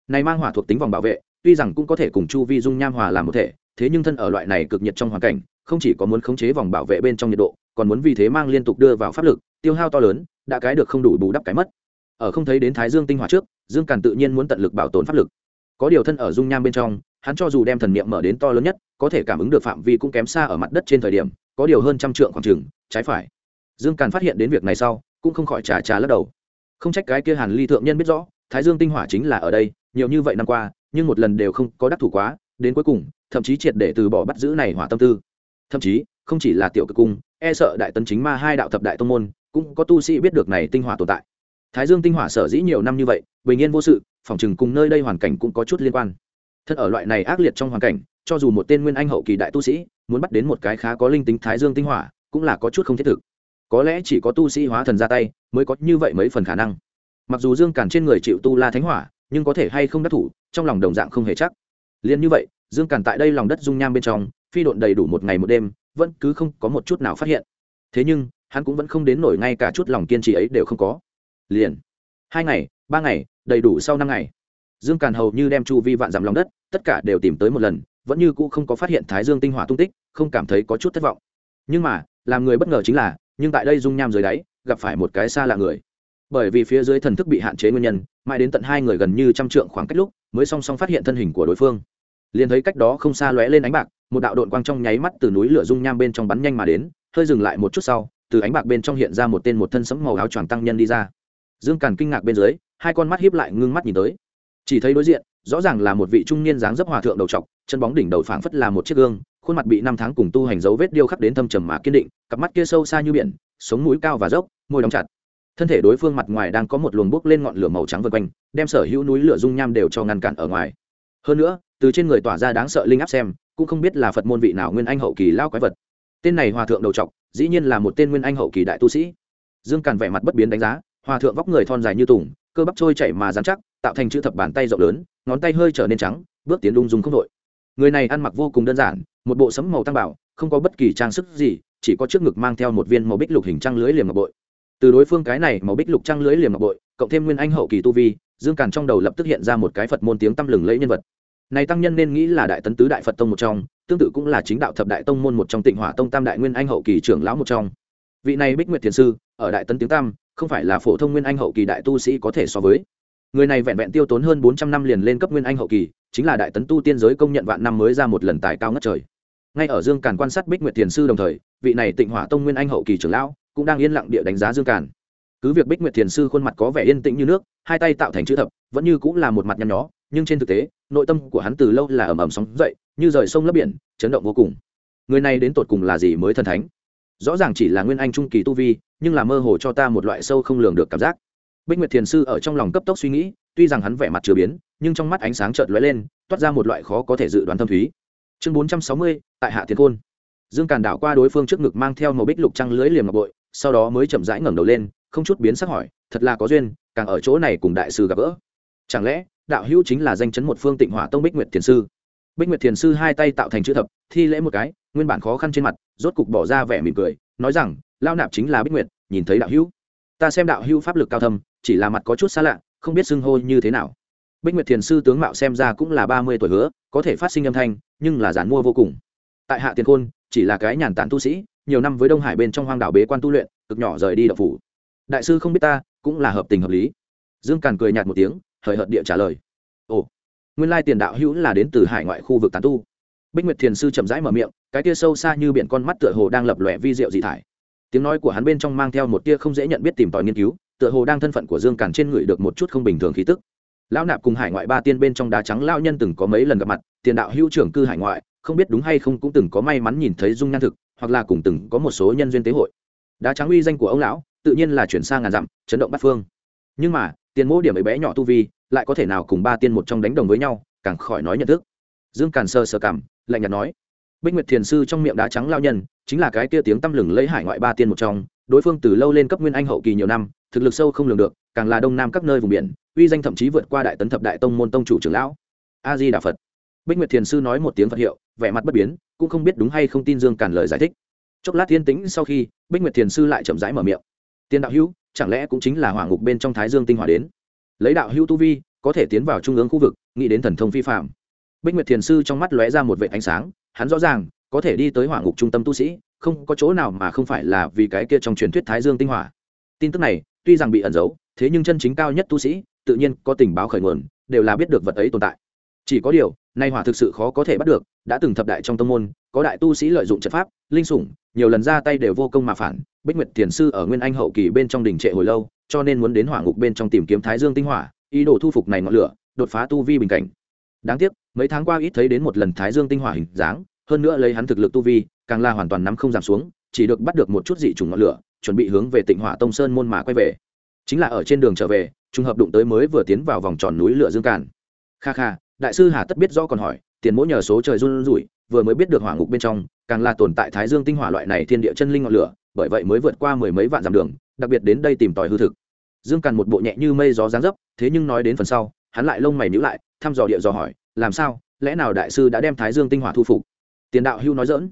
Này mang hỏa thuộc tính vòng bảo vệ, tuy rằng cũng có thể cùng chu vi dung nham hòa làm một thể, thế nhưng thân ở loại này cực nhiệt trong hoàn cảnh, không chỉ có muốn khống chế vòng bảo vệ bên trong nhiệt độ, còn muốn vì thế mang liên tục đưa vào pháp lực, tiêu hao to lớn, đã cái được không đủ bù đắp cái mất. Ở không thấy đến thái dương tinh hỏa trước, dương càn tự nhiên muốn tận lực bảo tồn pháp lực. Có điều thân ở dung nham bên trong, hắn cho dù đem thần niệm mở đến to lớn nhất, có thể cảm ứng được phạm vi cũng kém xa ở mặt đất trên thời điểm, có điều hơn trăm trượng khoảng trừng trái phải. Dương càn phát hiện đến việc này sau, cũng không khỏi trà trà lắc đầu. Không trách cái kia hàn ly thượng nhân biết rõ, thái dương tinh hỏa chính là ở đây, nhiều như vậy năm qua, nhưng một lần đều không có đắc thủ quá, đến cuối cùng, thậm chí triệt để từ bỏ bắt giữ này hỏa tâm tư. Thậm chí, không chỉ là tiểu cực cung e sợ đại tấn chính ma hai đạo thập đại tông môn, cũng có tu sĩ biết được này tinh hỏa tồn tại. Thái dương tinh hỏa sở dĩ nhiều năm như vậy, bình yên vô sự, phòng chừng cùng nơi đây hoàn cảnh cũng có chút liên quan. Thật ở loại này ác liệt trong hoàn cảnh, cho dù một tên nguyên anh hậu kỳ đại tu sĩ, muốn bắt đến một cái khá có linh tính thái dương tinh hỏa cũng là có chút không thiết thực. Có lẽ chỉ có tu sĩ hóa thần ra tay mới có như vậy mấy phần khả năng. Mặc dù dương càn trên người chịu tu la thánh hỏa, nhưng có thể hay không đắc thủ, trong lòng đồng dạng không hề chắc. Liền như vậy, dương càn tại đây lòng đất dung nham bên trong, phi độn đầy đủ một ngày một đêm, vẫn cứ không có một chút nào phát hiện. Thế nhưng, hắn cũng vẫn không đến nổi ngay cả chút lòng kiên trì ấy đều không có. Liền, hai ngày, ba ngày, đầy đủ sau năm ngày. Dương càn hầu như đem chu vi vạn dặm lòng đất, tất cả đều tìm tới một lần, vẫn như cũ không có phát hiện thái dương tinh hỏa tung tích, không cảm thấy có chút thất vọng. Nhưng mà làm người bất ngờ chính là, nhưng tại đây dung nham dưới đáy, gặp phải một cái xa lạ người. Bởi vì phía dưới thần thức bị hạn chế nguyên nhân, mãi đến tận hai người gần như trăm trượng khoảng cách lúc, mới song song phát hiện thân hình của đối phương. Liền thấy cách đó không xa lóe lên ánh bạc, một đạo đội quang trong nháy mắt từ núi lửa dung nham bên trong bắn nhanh mà đến, hơi dừng lại một chút sau, từ ánh bạc bên trong hiện ra một tên một thân sẫm màu áo choàng tăng nhân đi ra. Dương càn kinh ngạc bên dưới, hai con mắt hiếp lại ngưng mắt nhìn tới. Chỉ thấy đối diện rõ ràng là một vị trung niên dáng dấp hòa thượng đầu trọc, chân bóng đỉnh đầu phảng phất là một chiếc gương, khuôn mặt bị năm tháng cùng tu hành dấu vết điêu khắc đến thâm trầm mà kiên định, cặp mắt kia sâu xa như biển, sống mũi cao và dốc, môi đóng chặt. Thân thể đối phương mặt ngoài đang có một luồng bốc lên ngọn lửa màu trắng vân quanh, đem sở hữu núi lửa dung nham đều cho ngăn cản ở ngoài. Hơn nữa, từ trên người tỏa ra đáng sợ linh áp xem, cũng không biết là phật môn vị nào nguyên anh hậu kỳ lao quái vật. Tên này hòa thượng đầu trọc, dĩ nhiên là một tên nguyên anh hậu kỳ đại tu sĩ. Dương càn vẻ mặt bất biến đánh giá, hòa thượng vóc người thon dài như tùng, cơ bắp trôi chảy mà dán chắc, tạo thành chữ thập bàn tay rộng lớn ngón tay hơi trở nên trắng, bước tiến lung dùng không đội. Người này ăn mặc vô cùng đơn giản, một bộ sấm màu tăng bảo, không có bất kỳ trang sức gì, chỉ có trước ngực mang theo một viên màu bích lục hình trăng lưới liềm ngọc bội. Từ đối phương cái này màu bích lục trăng lưới liềm ngọc bội, cộng thêm nguyên anh hậu kỳ tu vi, dương càn trong đầu lập tức hiện ra một cái phật môn tiếng tăm lừng lẫy nhân vật. Này tăng nhân nên nghĩ là đại tấn tứ đại phật tông một trong, tương tự cũng là chính đạo thập đại tông môn một trong tịnh hỏa tông tam đại nguyên anh hậu kỳ trưởng lão một trong. Vị này bích nguyệt thiền sư, ở đại tấn tiếng tam không phải là phổ thông nguyên anh hậu kỳ đại tu sĩ có thể so với người này vẹn vẹn tiêu tốn hơn bốn trăm năm liền lên cấp nguyên anh hậu kỳ, chính là đại tấn tu tiên giới công nhận vạn năm mới ra một lần tài cao ngất trời. Ngay ở dương càn quan sát bích nguyệt thiền sư đồng thời, vị này tịnh hỏa tông nguyên anh hậu kỳ trưởng lão cũng đang yên lặng địa đánh giá dương càn. Cứ việc bích nguyệt thiền sư khuôn mặt có vẻ yên tĩnh như nước, hai tay tạo thành chữ thập, vẫn như cũng là một mặt nhăn nhó, nhưng trên thực tế, nội tâm của hắn từ lâu là ầm ầm sóng dậy, như rời sông lấp biển, chấn động vô cùng. Người này đến tột cùng là gì mới thần thánh? Rõ ràng chỉ là nguyên anh trung kỳ tu vi, nhưng là mơ hồ cho ta một loại sâu không lường được cảm giác bích nguyệt thiền sư ở trong lòng cấp tốc suy nghĩ tuy rằng hắn vẻ mặt chưa biến nhưng trong mắt ánh sáng chợt lóe lên toát ra một loại khó có thể dự đoán thâm thúy. Chương bốn trăm sáu mươi tại hạ Thiên Côn, dương càn đảo qua đối phương trước ngực mang theo màu bích lục trăng lưới liềm ngọc bội sau đó mới chậm rãi ngẩng đầu lên không chút biến sắc hỏi thật là có duyên càng ở chỗ này cùng đại sư gặp gỡ. Chẳng lẽ đạo hữu chính là danh chấn một phương tịnh hỏa tông bích nguyệt thiền sư? Bích nguyệt thiền sư hai tay tạo thành chữ thập thi lễ một cái nguyên bản khó khăn trên mặt rốt cục bỏ ra vẻ mỉm cười nói rằng lao nạp chính là bích nguyệt nhìn thấy đạo hữu ta xem đạo hữu pháp lực cao thâm chỉ là mặt có chút xa lạ, không biết xưng hô như thế nào. Bích nguyệt thiền sư tướng mạo xem ra cũng là ba mươi tuổi hứa, có thể phát sinh âm thanh, nhưng là giản mua vô cùng. Tại hạ tiền khôn, chỉ là cái nhàn tản tu sĩ, nhiều năm với đông hải bên trong hoang đảo bế quan tu luyện, cực nhỏ rời đi đậu phủ. Đại sư không biết ta, cũng là hợp tình hợp lý. Dương càn cười nhạt một tiếng, hời hợt địa trả lời. Ồ, nguyên lai tiền đạo hữu là đến từ hải ngoại khu vực tán tu. Bích nguyệt thiền sư chậm rãi mở miệng, cái tia sâu xa như biển con mắt tựa hồ đang lập lòe vi diệu dị thải. Tiếng nói của hắn bên trong mang theo một tia không dễ nhận biết tìm tòi nghiên cứu tựa hồ đang thân phận của dương càn trên người được một chút không bình thường khí tức. Lão nạp cùng hải ngoại ba tiên bên trong đá trắng lao nhân từng có mấy lần gặp mặt, tiền đạo hữu trưởng cư hải ngoại, không biết đúng hay không cũng từng có may mắn nhìn thấy dung nhan thực, hoặc là cùng từng có một số nhân duyên tế hội. Đá trắng uy danh của ông lão, tự nhiên là chuyển sang ngàn dặm, chấn động bát phương. Nhưng mà, tiền mỗ điểm ấy bé nhỏ tu vi, lại có thể nào cùng ba tiên một trong đánh đồng với nhau, càng khỏi nói nhận thức. Dương càn sơ sơ cảm, lạnh nhạt nói, bích nguyệt thiền sư trong miệng đá trắng lao nhân, chính là cái kia tiếng tăm lừng lấy hải ngoại ba tiên một trong đối phương từ lâu lên cấp nguyên anh hậu kỳ nhiều năm, thực lực sâu không lường được, càng là đông nam các nơi vùng biển, uy danh thậm chí vượt qua đại tấn thập đại tông môn tông chủ trưởng lão. A di đà phật. Bích nguyệt thiền sư nói một tiếng phật hiệu, vẻ mặt bất biến, cũng không biết đúng hay không tin dương càn lời giải thích. Chốc lát thiên tĩnh sau khi, bích nguyệt thiền sư lại chậm rãi mở miệng. Tiên đạo hữu, chẳng lẽ cũng chính là hỏa ngục bên trong thái dương tinh hỏa đến? Lấy đạo hữu tu vi, có thể tiến vào trung ương khu vực, nghĩ đến thần thông phi phạm bích nguyệt thiền sư trong mắt lóe ra một vệ ánh sáng, hắn rõ ràng có thể đi tới hỏa ngục trung tâm tu sĩ, không có chỗ nào mà không phải là vì cái kia trong truyền thuyết thái dương tinh hỏa. Tin tức này, tuy rằng bị ẩn giấu, thế nhưng chân chính cao nhất tu sĩ, tự nhiên có tình báo khởi nguồn, đều là biết được vật ấy tồn tại. Chỉ có điều, nay hỏa thực sự khó có thể bắt được, đã từng thập đại trong tông môn, có đại tu sĩ lợi dụng trận pháp, linh sủng, nhiều lần ra tay đều vô công mà phản, bích nguyệt thiền sư ở nguyên anh hậu kỳ bên trong đình trệ hồi lâu, cho nên muốn đến hỏa ngục bên trong tìm kiếm thái dương tinh hỏa, ý đồ thu phục này ngọn lửa, đột phá tu vi bình cảnh. Đáng tiếc, mấy tháng qua ít thấy đến một lần thái dương tinh hỏa hình dáng hơn nữa lấy hắn thực lực tu vi, càng là hoàn toàn nắm không giảm xuống, chỉ được bắt được một chút dị trùng ngọn lửa, chuẩn bị hướng về tịnh hỏa tông sơn môn mà quay về. Chính là ở trên đường trở về, trùng hợp đụng tới mới vừa tiến vào vòng tròn núi lửa dương càn. Kha kha, đại sư hà tất biết rõ còn hỏi, tiền mỗi nhờ số trời run rủi, vừa mới biết được hỏa ngục bên trong, càng là tồn tại thái dương tinh hỏa loại này thiên địa chân linh ngọn lửa, bởi vậy mới vượt qua mười mấy vạn dặm đường, đặc biệt đến đây tìm tòi hư thực. Dương càn một bộ nhẹ như mây gió dáng dấp, thế nhưng nói đến phần sau, hắn lại lông mày nhữ lại, thăm dò địa dò hỏi, làm sao, lẽ nào đại sư đã đem thái dương tinh hỏa thu phục? Tiền đạo hưu nói dỡn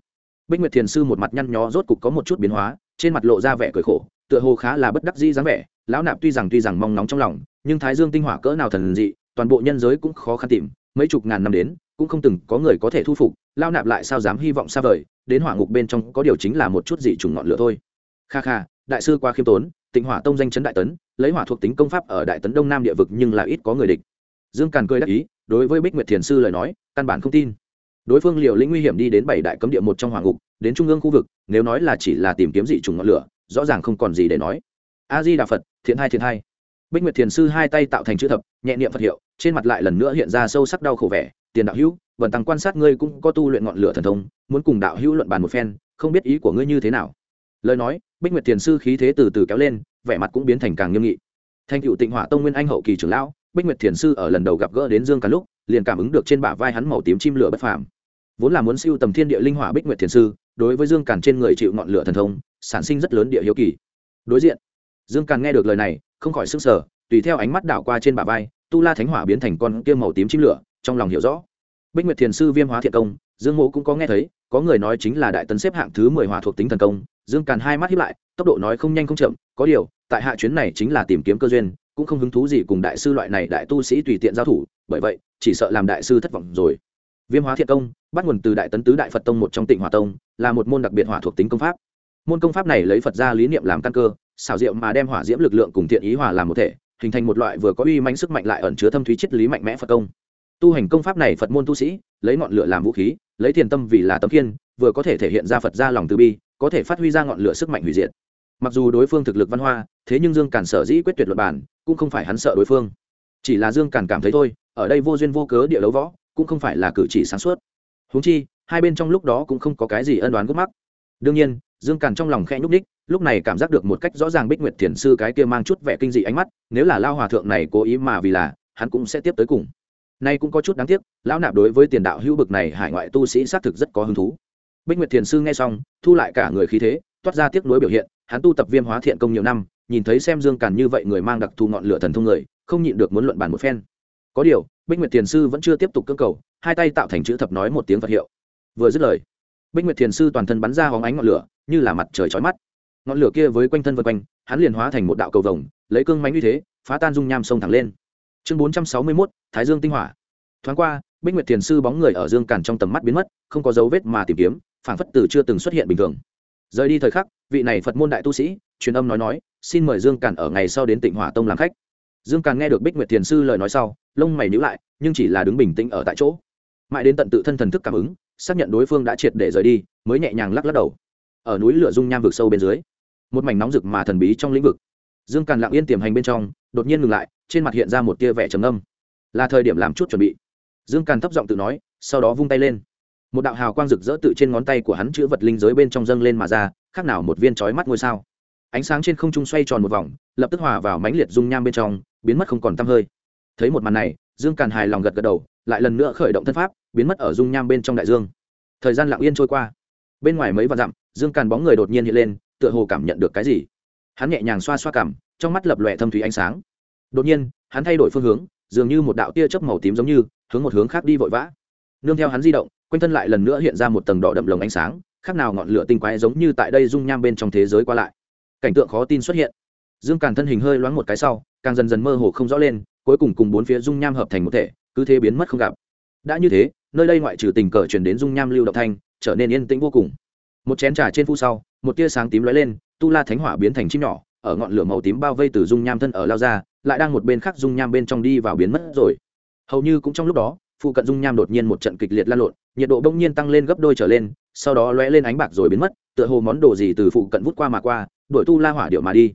bích nguyệt thiền sư một mặt nhăn nhó rốt cục có một chút biến hóa, trên mặt lộ ra vẻ cười khổ, tựa hồ khá là bất đắc dĩ dáng vẻ. Lão nạp tuy rằng tuy rằng mong nóng trong lòng, nhưng thái dương tinh hỏa cỡ nào thần dị, toàn bộ nhân giới cũng khó khăn tìm, mấy chục ngàn năm đến, cũng không từng có người có thể thu phục. Lao nạp lại sao dám hy vọng xa vời, đến hỏa ngục bên trong có điều chính là một chút dị trùng ngọn lửa thôi. Kha kha, đại sư qua khiêm tốn, tịnh hỏa tông danh chấn đại tấn, lấy hỏa thuộc tính công pháp ở đại tấn đông nam địa vực nhưng là ít có người địch. Dương càn cười đắc ý, đối với bích nguyệt thiền sư lời nói, căn bản không tin đối phương liều lĩnh nguy hiểm đi đến bảy đại cấm địa một trong hoàng ngục, đến trung ương khu vực, nếu nói là chỉ là tìm kiếm dị trùng ngọn lửa, rõ ràng không còn gì để nói. A di đà phật, thiện hai thiện hai. Bích nguyệt thiền sư hai tay tạo thành chữ thập, nhẹ niệm phật hiệu, trên mặt lại lần nữa hiện ra sâu sắc đau khổ vẻ. Tiền đạo hữu vần tăng quan sát ngươi cũng có tu luyện ngọn lửa thần thông, muốn cùng đạo hữu luận bàn một phen, không biết ý của ngươi như thế nào. Lời nói, bích nguyệt thiền sư khí thế từ từ kéo lên, vẻ mặt cũng biến thành càng nghiêm nghị. Thành cựu tịnh hỏa tông nguyên anh hậu kỳ trưởng lão, bích nguyệt thiền sư ở lần đầu gặp gỡ đến dương cả lúc, liền cảm ứng được trên bả vai hắn màu tím chim lửa bất phàm vốn là muốn siêu tầm thiên địa linh hỏa bích nguyệt thiền sư, đối với dương càn trên người chịu ngọn lửa thần thông, sản sinh rất lớn địa hiếu kỳ. Đối diện, dương càn nghe được lời này, không khỏi sức sở tùy theo ánh mắt đảo qua trên bả vai, tu la thánh hỏa biến thành con kia màu tím chim lửa, trong lòng hiểu rõ. Bích nguyệt thiền sư viêm hóa thiện công, dương mộ cũng có nghe thấy, có người nói chính là đại tấn xếp hạng thứ mười hỏa thuộc tính thần công. Dương càn hai mắt hiếp lại, tốc độ nói không nhanh không chậm, có điều, tại hạ chuyến này chính là tìm kiếm cơ duyên, cũng không hứng thú gì cùng đại sư loại này đại tu sĩ tùy tiện giao thủ, bởi vậy, chỉ sợ làm đại sư thất vọng rồi viêm hóa thiện công, bắt nguồn từ đại tấn tứ đại phật tông một trong tỉnh hòa tông, là một môn đặc biệt hỏa thuộc tính công pháp. Môn công pháp này lấy phật gia lý niệm làm căn cơ, xảo diệu mà đem hỏa diễm lực lượng cùng thiện ý hòa làm một thể, hình thành một loại vừa có uy mãnh sức mạnh lại ẩn chứa thâm thúy triết lý mạnh mẽ phật công. Tu hành công pháp này phật môn tu sĩ, lấy ngọn lửa làm vũ khí, lấy thiền tâm vì là tấm kiên vừa có thể thể hiện ra phật gia lòng từ bi, có thể phát huy ra ngọn lửa sức mạnh hủy diệt. Mặc dù đối phương thực lực văn hoa, thế nhưng dương càn sở dĩ quyết tuyệt luật bản cũng không phải hắn sợ đối phương. Chỉ là dương càn cảm thấy thôi, ở đây vô duyên vô cớ địa đấu võ cũng không phải là cử chỉ sáng suốt. Húng chi, hai bên trong lúc đó cũng không có cái gì ân đoán gốc mắc. Đương nhiên, dương càn trong lòng khẽ nhúc ních lúc này cảm giác được một cách rõ ràng bích nguyệt thiền sư cái kia mang chút vẻ kinh dị ánh mắt, nếu là lao hòa thượng này cố ý mà vì là, hắn cũng sẽ tiếp tới cùng. Nay cũng có chút đáng tiếc, lão nạp đối với tiền đạo hữu bực này hải ngoại tu sĩ xác thực rất có hứng thú. Bích nguyệt thiền sư nghe xong, thu lại cả người khí thế, toát ra tiếc nuối biểu hiện, hắn tu tập viêm hóa thiện công nhiều năm, nhìn thấy xem dương càn như vậy người mang đặc thù ngọn lửa thần thông người, không nhịn được muốn luận bàn một phen. Có điều bích nguyệt thiền sư vẫn chưa tiếp tục cơ cầu, hai tay tạo thành chữ thập nói một tiếng vật hiệu. Vừa dứt lời, bích nguyệt thiền sư toàn thân bắn ra hóng ánh ngọn lửa, như là mặt trời chói mắt. Ngọn lửa kia với quanh thân vân quanh, hắn liền hóa thành một đạo cầu vồng, lấy cương mánh uy thế, phá tan dung nham sông thẳng lên. Chương bốn trăm sáu mươi mốt, thái dương tinh hỏa. Thoáng qua, bích nguyệt thiền sư bóng người ở dương càn trong tầm mắt biến mất, không có dấu vết mà tìm kiếm phản phất từ chưa từng xuất hiện bình thường. Rời đi thời khắc, vị này phật môn đại tu sĩ, truyền âm nói nói, xin mời dương càn ở ngày sau đến Tịnh hỏa tông làm khách dương càn nghe được bích nguyệt thiền sư lời nói sau, lông mày nhữ lại, nhưng chỉ là đứng bình tĩnh ở tại chỗ. Mãi đến tận tự thân thần thức cảm ứng, xác nhận đối phương đã triệt để rời đi, mới nhẹ nhàng lắc lắc đầu. Ở núi lửa dung nham vực sâu bên dưới, một mảnh nóng rực mà thần bí trong lĩnh vực. Dương càn lặng yên tiềm hành bên trong, đột nhiên ngừng lại, trên mặt hiện ra một tia vẻ trầm âm là thời điểm làm chút chuẩn bị. Dương càn thấp giọng tự nói, sau đó vung tay lên. Một đạo hào quang rực rỡ tự trên ngón tay của hắn chữ vật linh giới bên trong dâng lên mà ra, khác nào một viên trói mắt ngôi sao ánh sáng trên không trung xoay tròn một vòng, lập tức hòa vào mãnh liệt dung nham bên trong, biến mất không còn t hơi. Thấy một màn này, dương càn hài lòng gật gật đầu, lại lần nữa khởi động thân pháp, biến mất ở dung nham bên trong đại dương. Thời gian lặng yên trôi qua. Bên ngoài mấy vạn dặm, dương càn bóng người đột nhiên hiện lên, tựa hồ cảm nhận được cái gì. Hắn nhẹ nhàng xoa xoa cảm, trong mắt lập lòe thâm thủy ánh sáng. Đột nhiên, hắn thay đổi phương hướng, dường như một đạo tia chớp màu tím giống như, hướng một hướng khác đi vội vã. Nương theo hắn di động, quanh thân lại lần nữa hiện ra một tầng đỏ đậm lồng ánh sáng, khác nào ngọn lửa tinh quái giống như tại đây dung nham bên trong thế giới qua lại cảnh tượng khó tin xuất hiện. Dương càn thân hình hơi loáng một cái sau, càng dần dần mơ hồ không rõ lên, cuối cùng cùng bốn phía dung nham hợp thành một thể, cứ thế biến mất không gặp. Đã như thế, nơi đây ngoại trừ tình cờ chuyển đến dung nham lưu động thanh, trở nên yên tĩnh vô cùng. Một chén trà trên phu sau, một tia sáng tím lóe lên, tu la thánh hỏa biến thành chim nhỏ, ở ngọn lửa màu tím bao vây từ dung nham thân ở lao ra, lại đang một bên khác dung nham bên trong đi vào biến mất rồi. Hầu như cũng trong lúc đó, phụ cận dung nham đột nhiên một trận kịch liệt lan lộn, nhiệt độ bỗng nhiên tăng lên gấp đôi trở lên, sau đó lóe lên ánh bạc rồi biến mất tựa hồ món đồ gì từ phụ cận vút qua mà qua đổi tu la hỏa điệu mà đi.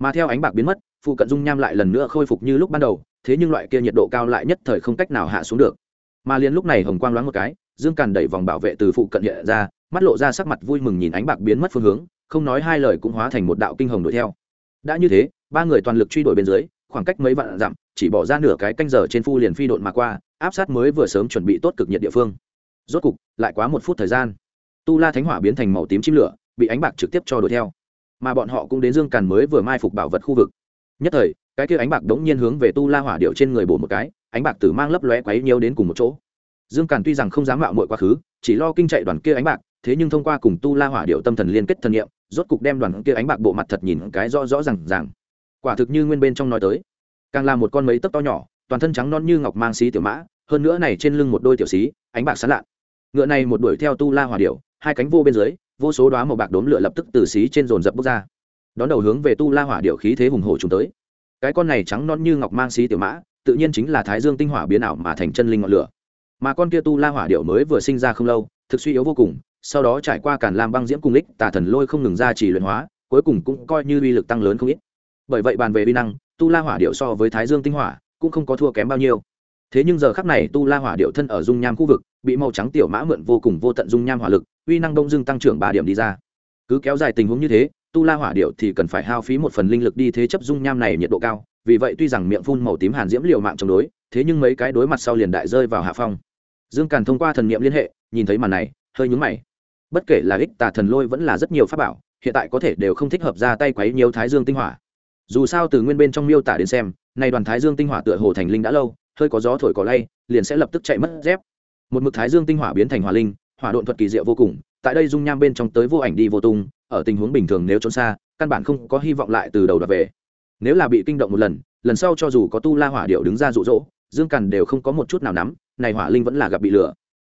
Mà theo ánh bạc biến mất, phụ cận dung nham lại lần nữa khôi phục như lúc ban đầu, thế nhưng loại kia nhiệt độ cao lại nhất thời không cách nào hạ xuống được. Mà liền lúc này hồng quang loáng một cái, dương càn đẩy vòng bảo vệ từ phụ cận hiện ra, mắt lộ ra sắc mặt vui mừng nhìn ánh bạc biến mất phương hướng, không nói hai lời cũng hóa thành một đạo kinh hồng đuổi theo. Đã như thế, ba người toàn lực truy đuổi bên dưới, khoảng cách mấy vạn dặm, chỉ bỏ ra nửa cái canh giờ trên phu liền phi độn mà qua, áp sát mới vừa sớm chuẩn bị tốt cực nhiệt địa phương. Rốt cục, lại quá một phút thời gian tu la thánh hỏa biến thành màu tím chim lửa, bị ánh bạc trực tiếp cho đuổi theo. Mà bọn họ cũng đến dương càn mới vừa mai phục bảo vật khu vực. Nhất thời, cái kia ánh bạc đống nhiên hướng về tu la hỏa điệu trên người bổ một cái, ánh bạc tử mang lấp lóe quấy nhiều đến cùng một chỗ. Dương càn tuy rằng không dám mạo muội quá khứ, chỉ lo kinh chạy đoàn kia ánh bạc, thế nhưng thông qua cùng tu la hỏa điệu tâm thần liên kết thần nghiệm rốt cục đem đoàn kia ánh bạc bộ mặt thật nhìn cái rõ rõ rằng ràng. quả thực như nguyên bên trong nói tới. Càng là một con mấy tấc to nhỏ, toàn thân trắng non như ngọc mang xí tiểu mã, hơn nữa này trên lưng một đôi tiểu xí, ánh bạc sán lạ ngựa này một đuổi theo tu la hỏa điệu hai cánh vô bên dưới, vô số đoá màu bạc đốm lửa lập tức từ xí trên dồn dập bước ra. Đón đầu hướng về tu la hỏa điệu khí thế hùng hổ chúng tới. Cái con này trắng non như ngọc mang xí tiểu mã, tự nhiên chính là thái dương tinh hỏa biến ảo mà thành chân linh ngọn lửa. Mà con kia tu la hỏa điệu mới vừa sinh ra không lâu, thực suy yếu vô cùng, sau đó trải qua càn lam băng diễm cung lích, tà thần lôi không ngừng ra chỉ luyện hóa, cuối cùng cũng coi như uy lực tăng lớn không ít. Bởi vậy bàn về uy năng, tu la hỏa điệu so với thái dương tinh hỏa, cũng không có thua kém bao nhiêu thế nhưng giờ khắc này tu la hỏa điệu thân ở dung nham khu vực, bị màu trắng tiểu mã mượn vô cùng vô tận dung nham hỏa lực, uy năng đông dưng tăng trưởng ba điểm đi ra. Cứ kéo dài tình huống như thế, tu la hỏa điệu thì cần phải hao phí một phần linh lực đi thế chấp dung nham này nhiệt độ cao, vì vậy tuy rằng miệng phun màu tím hàn diễm liều mạng chống đối, thế nhưng mấy cái đối mặt sau liền đại rơi vào hạ phong. Dương càn thông qua thần niệm liên hệ, nhìn thấy màn này, hơi nhúng mày. Bất kể là ích tà thần lôi vẫn là rất nhiều pháp bảo, hiện tại có thể đều không thích hợp ra tay quấy nhiều thái dương tinh hỏa. Dù sao từ nguyên bên trong miêu tả đến xem, nay đoàn thái dương tinh hỏa tựa hồ thành linh đã lâu hơi có gió thổi cỏ lay, liền sẽ lập tức chạy mất dép. Một mực thái dương tinh hỏa biến thành hỏa linh, hỏa độn thuật kỳ diệu vô cùng, tại đây dung nham bên trong tới vô ảnh đi vô tung, ở tình huống bình thường nếu trốn xa, căn bản không có hy vọng lại từ đầu đập về. Nếu là bị kinh động một lần lần sau cho dù có tu la hỏa điệu đứng ra rụ rỗ dương càn đều không có một chút nào nắm, này hỏa linh vẫn là gặp bị lửa.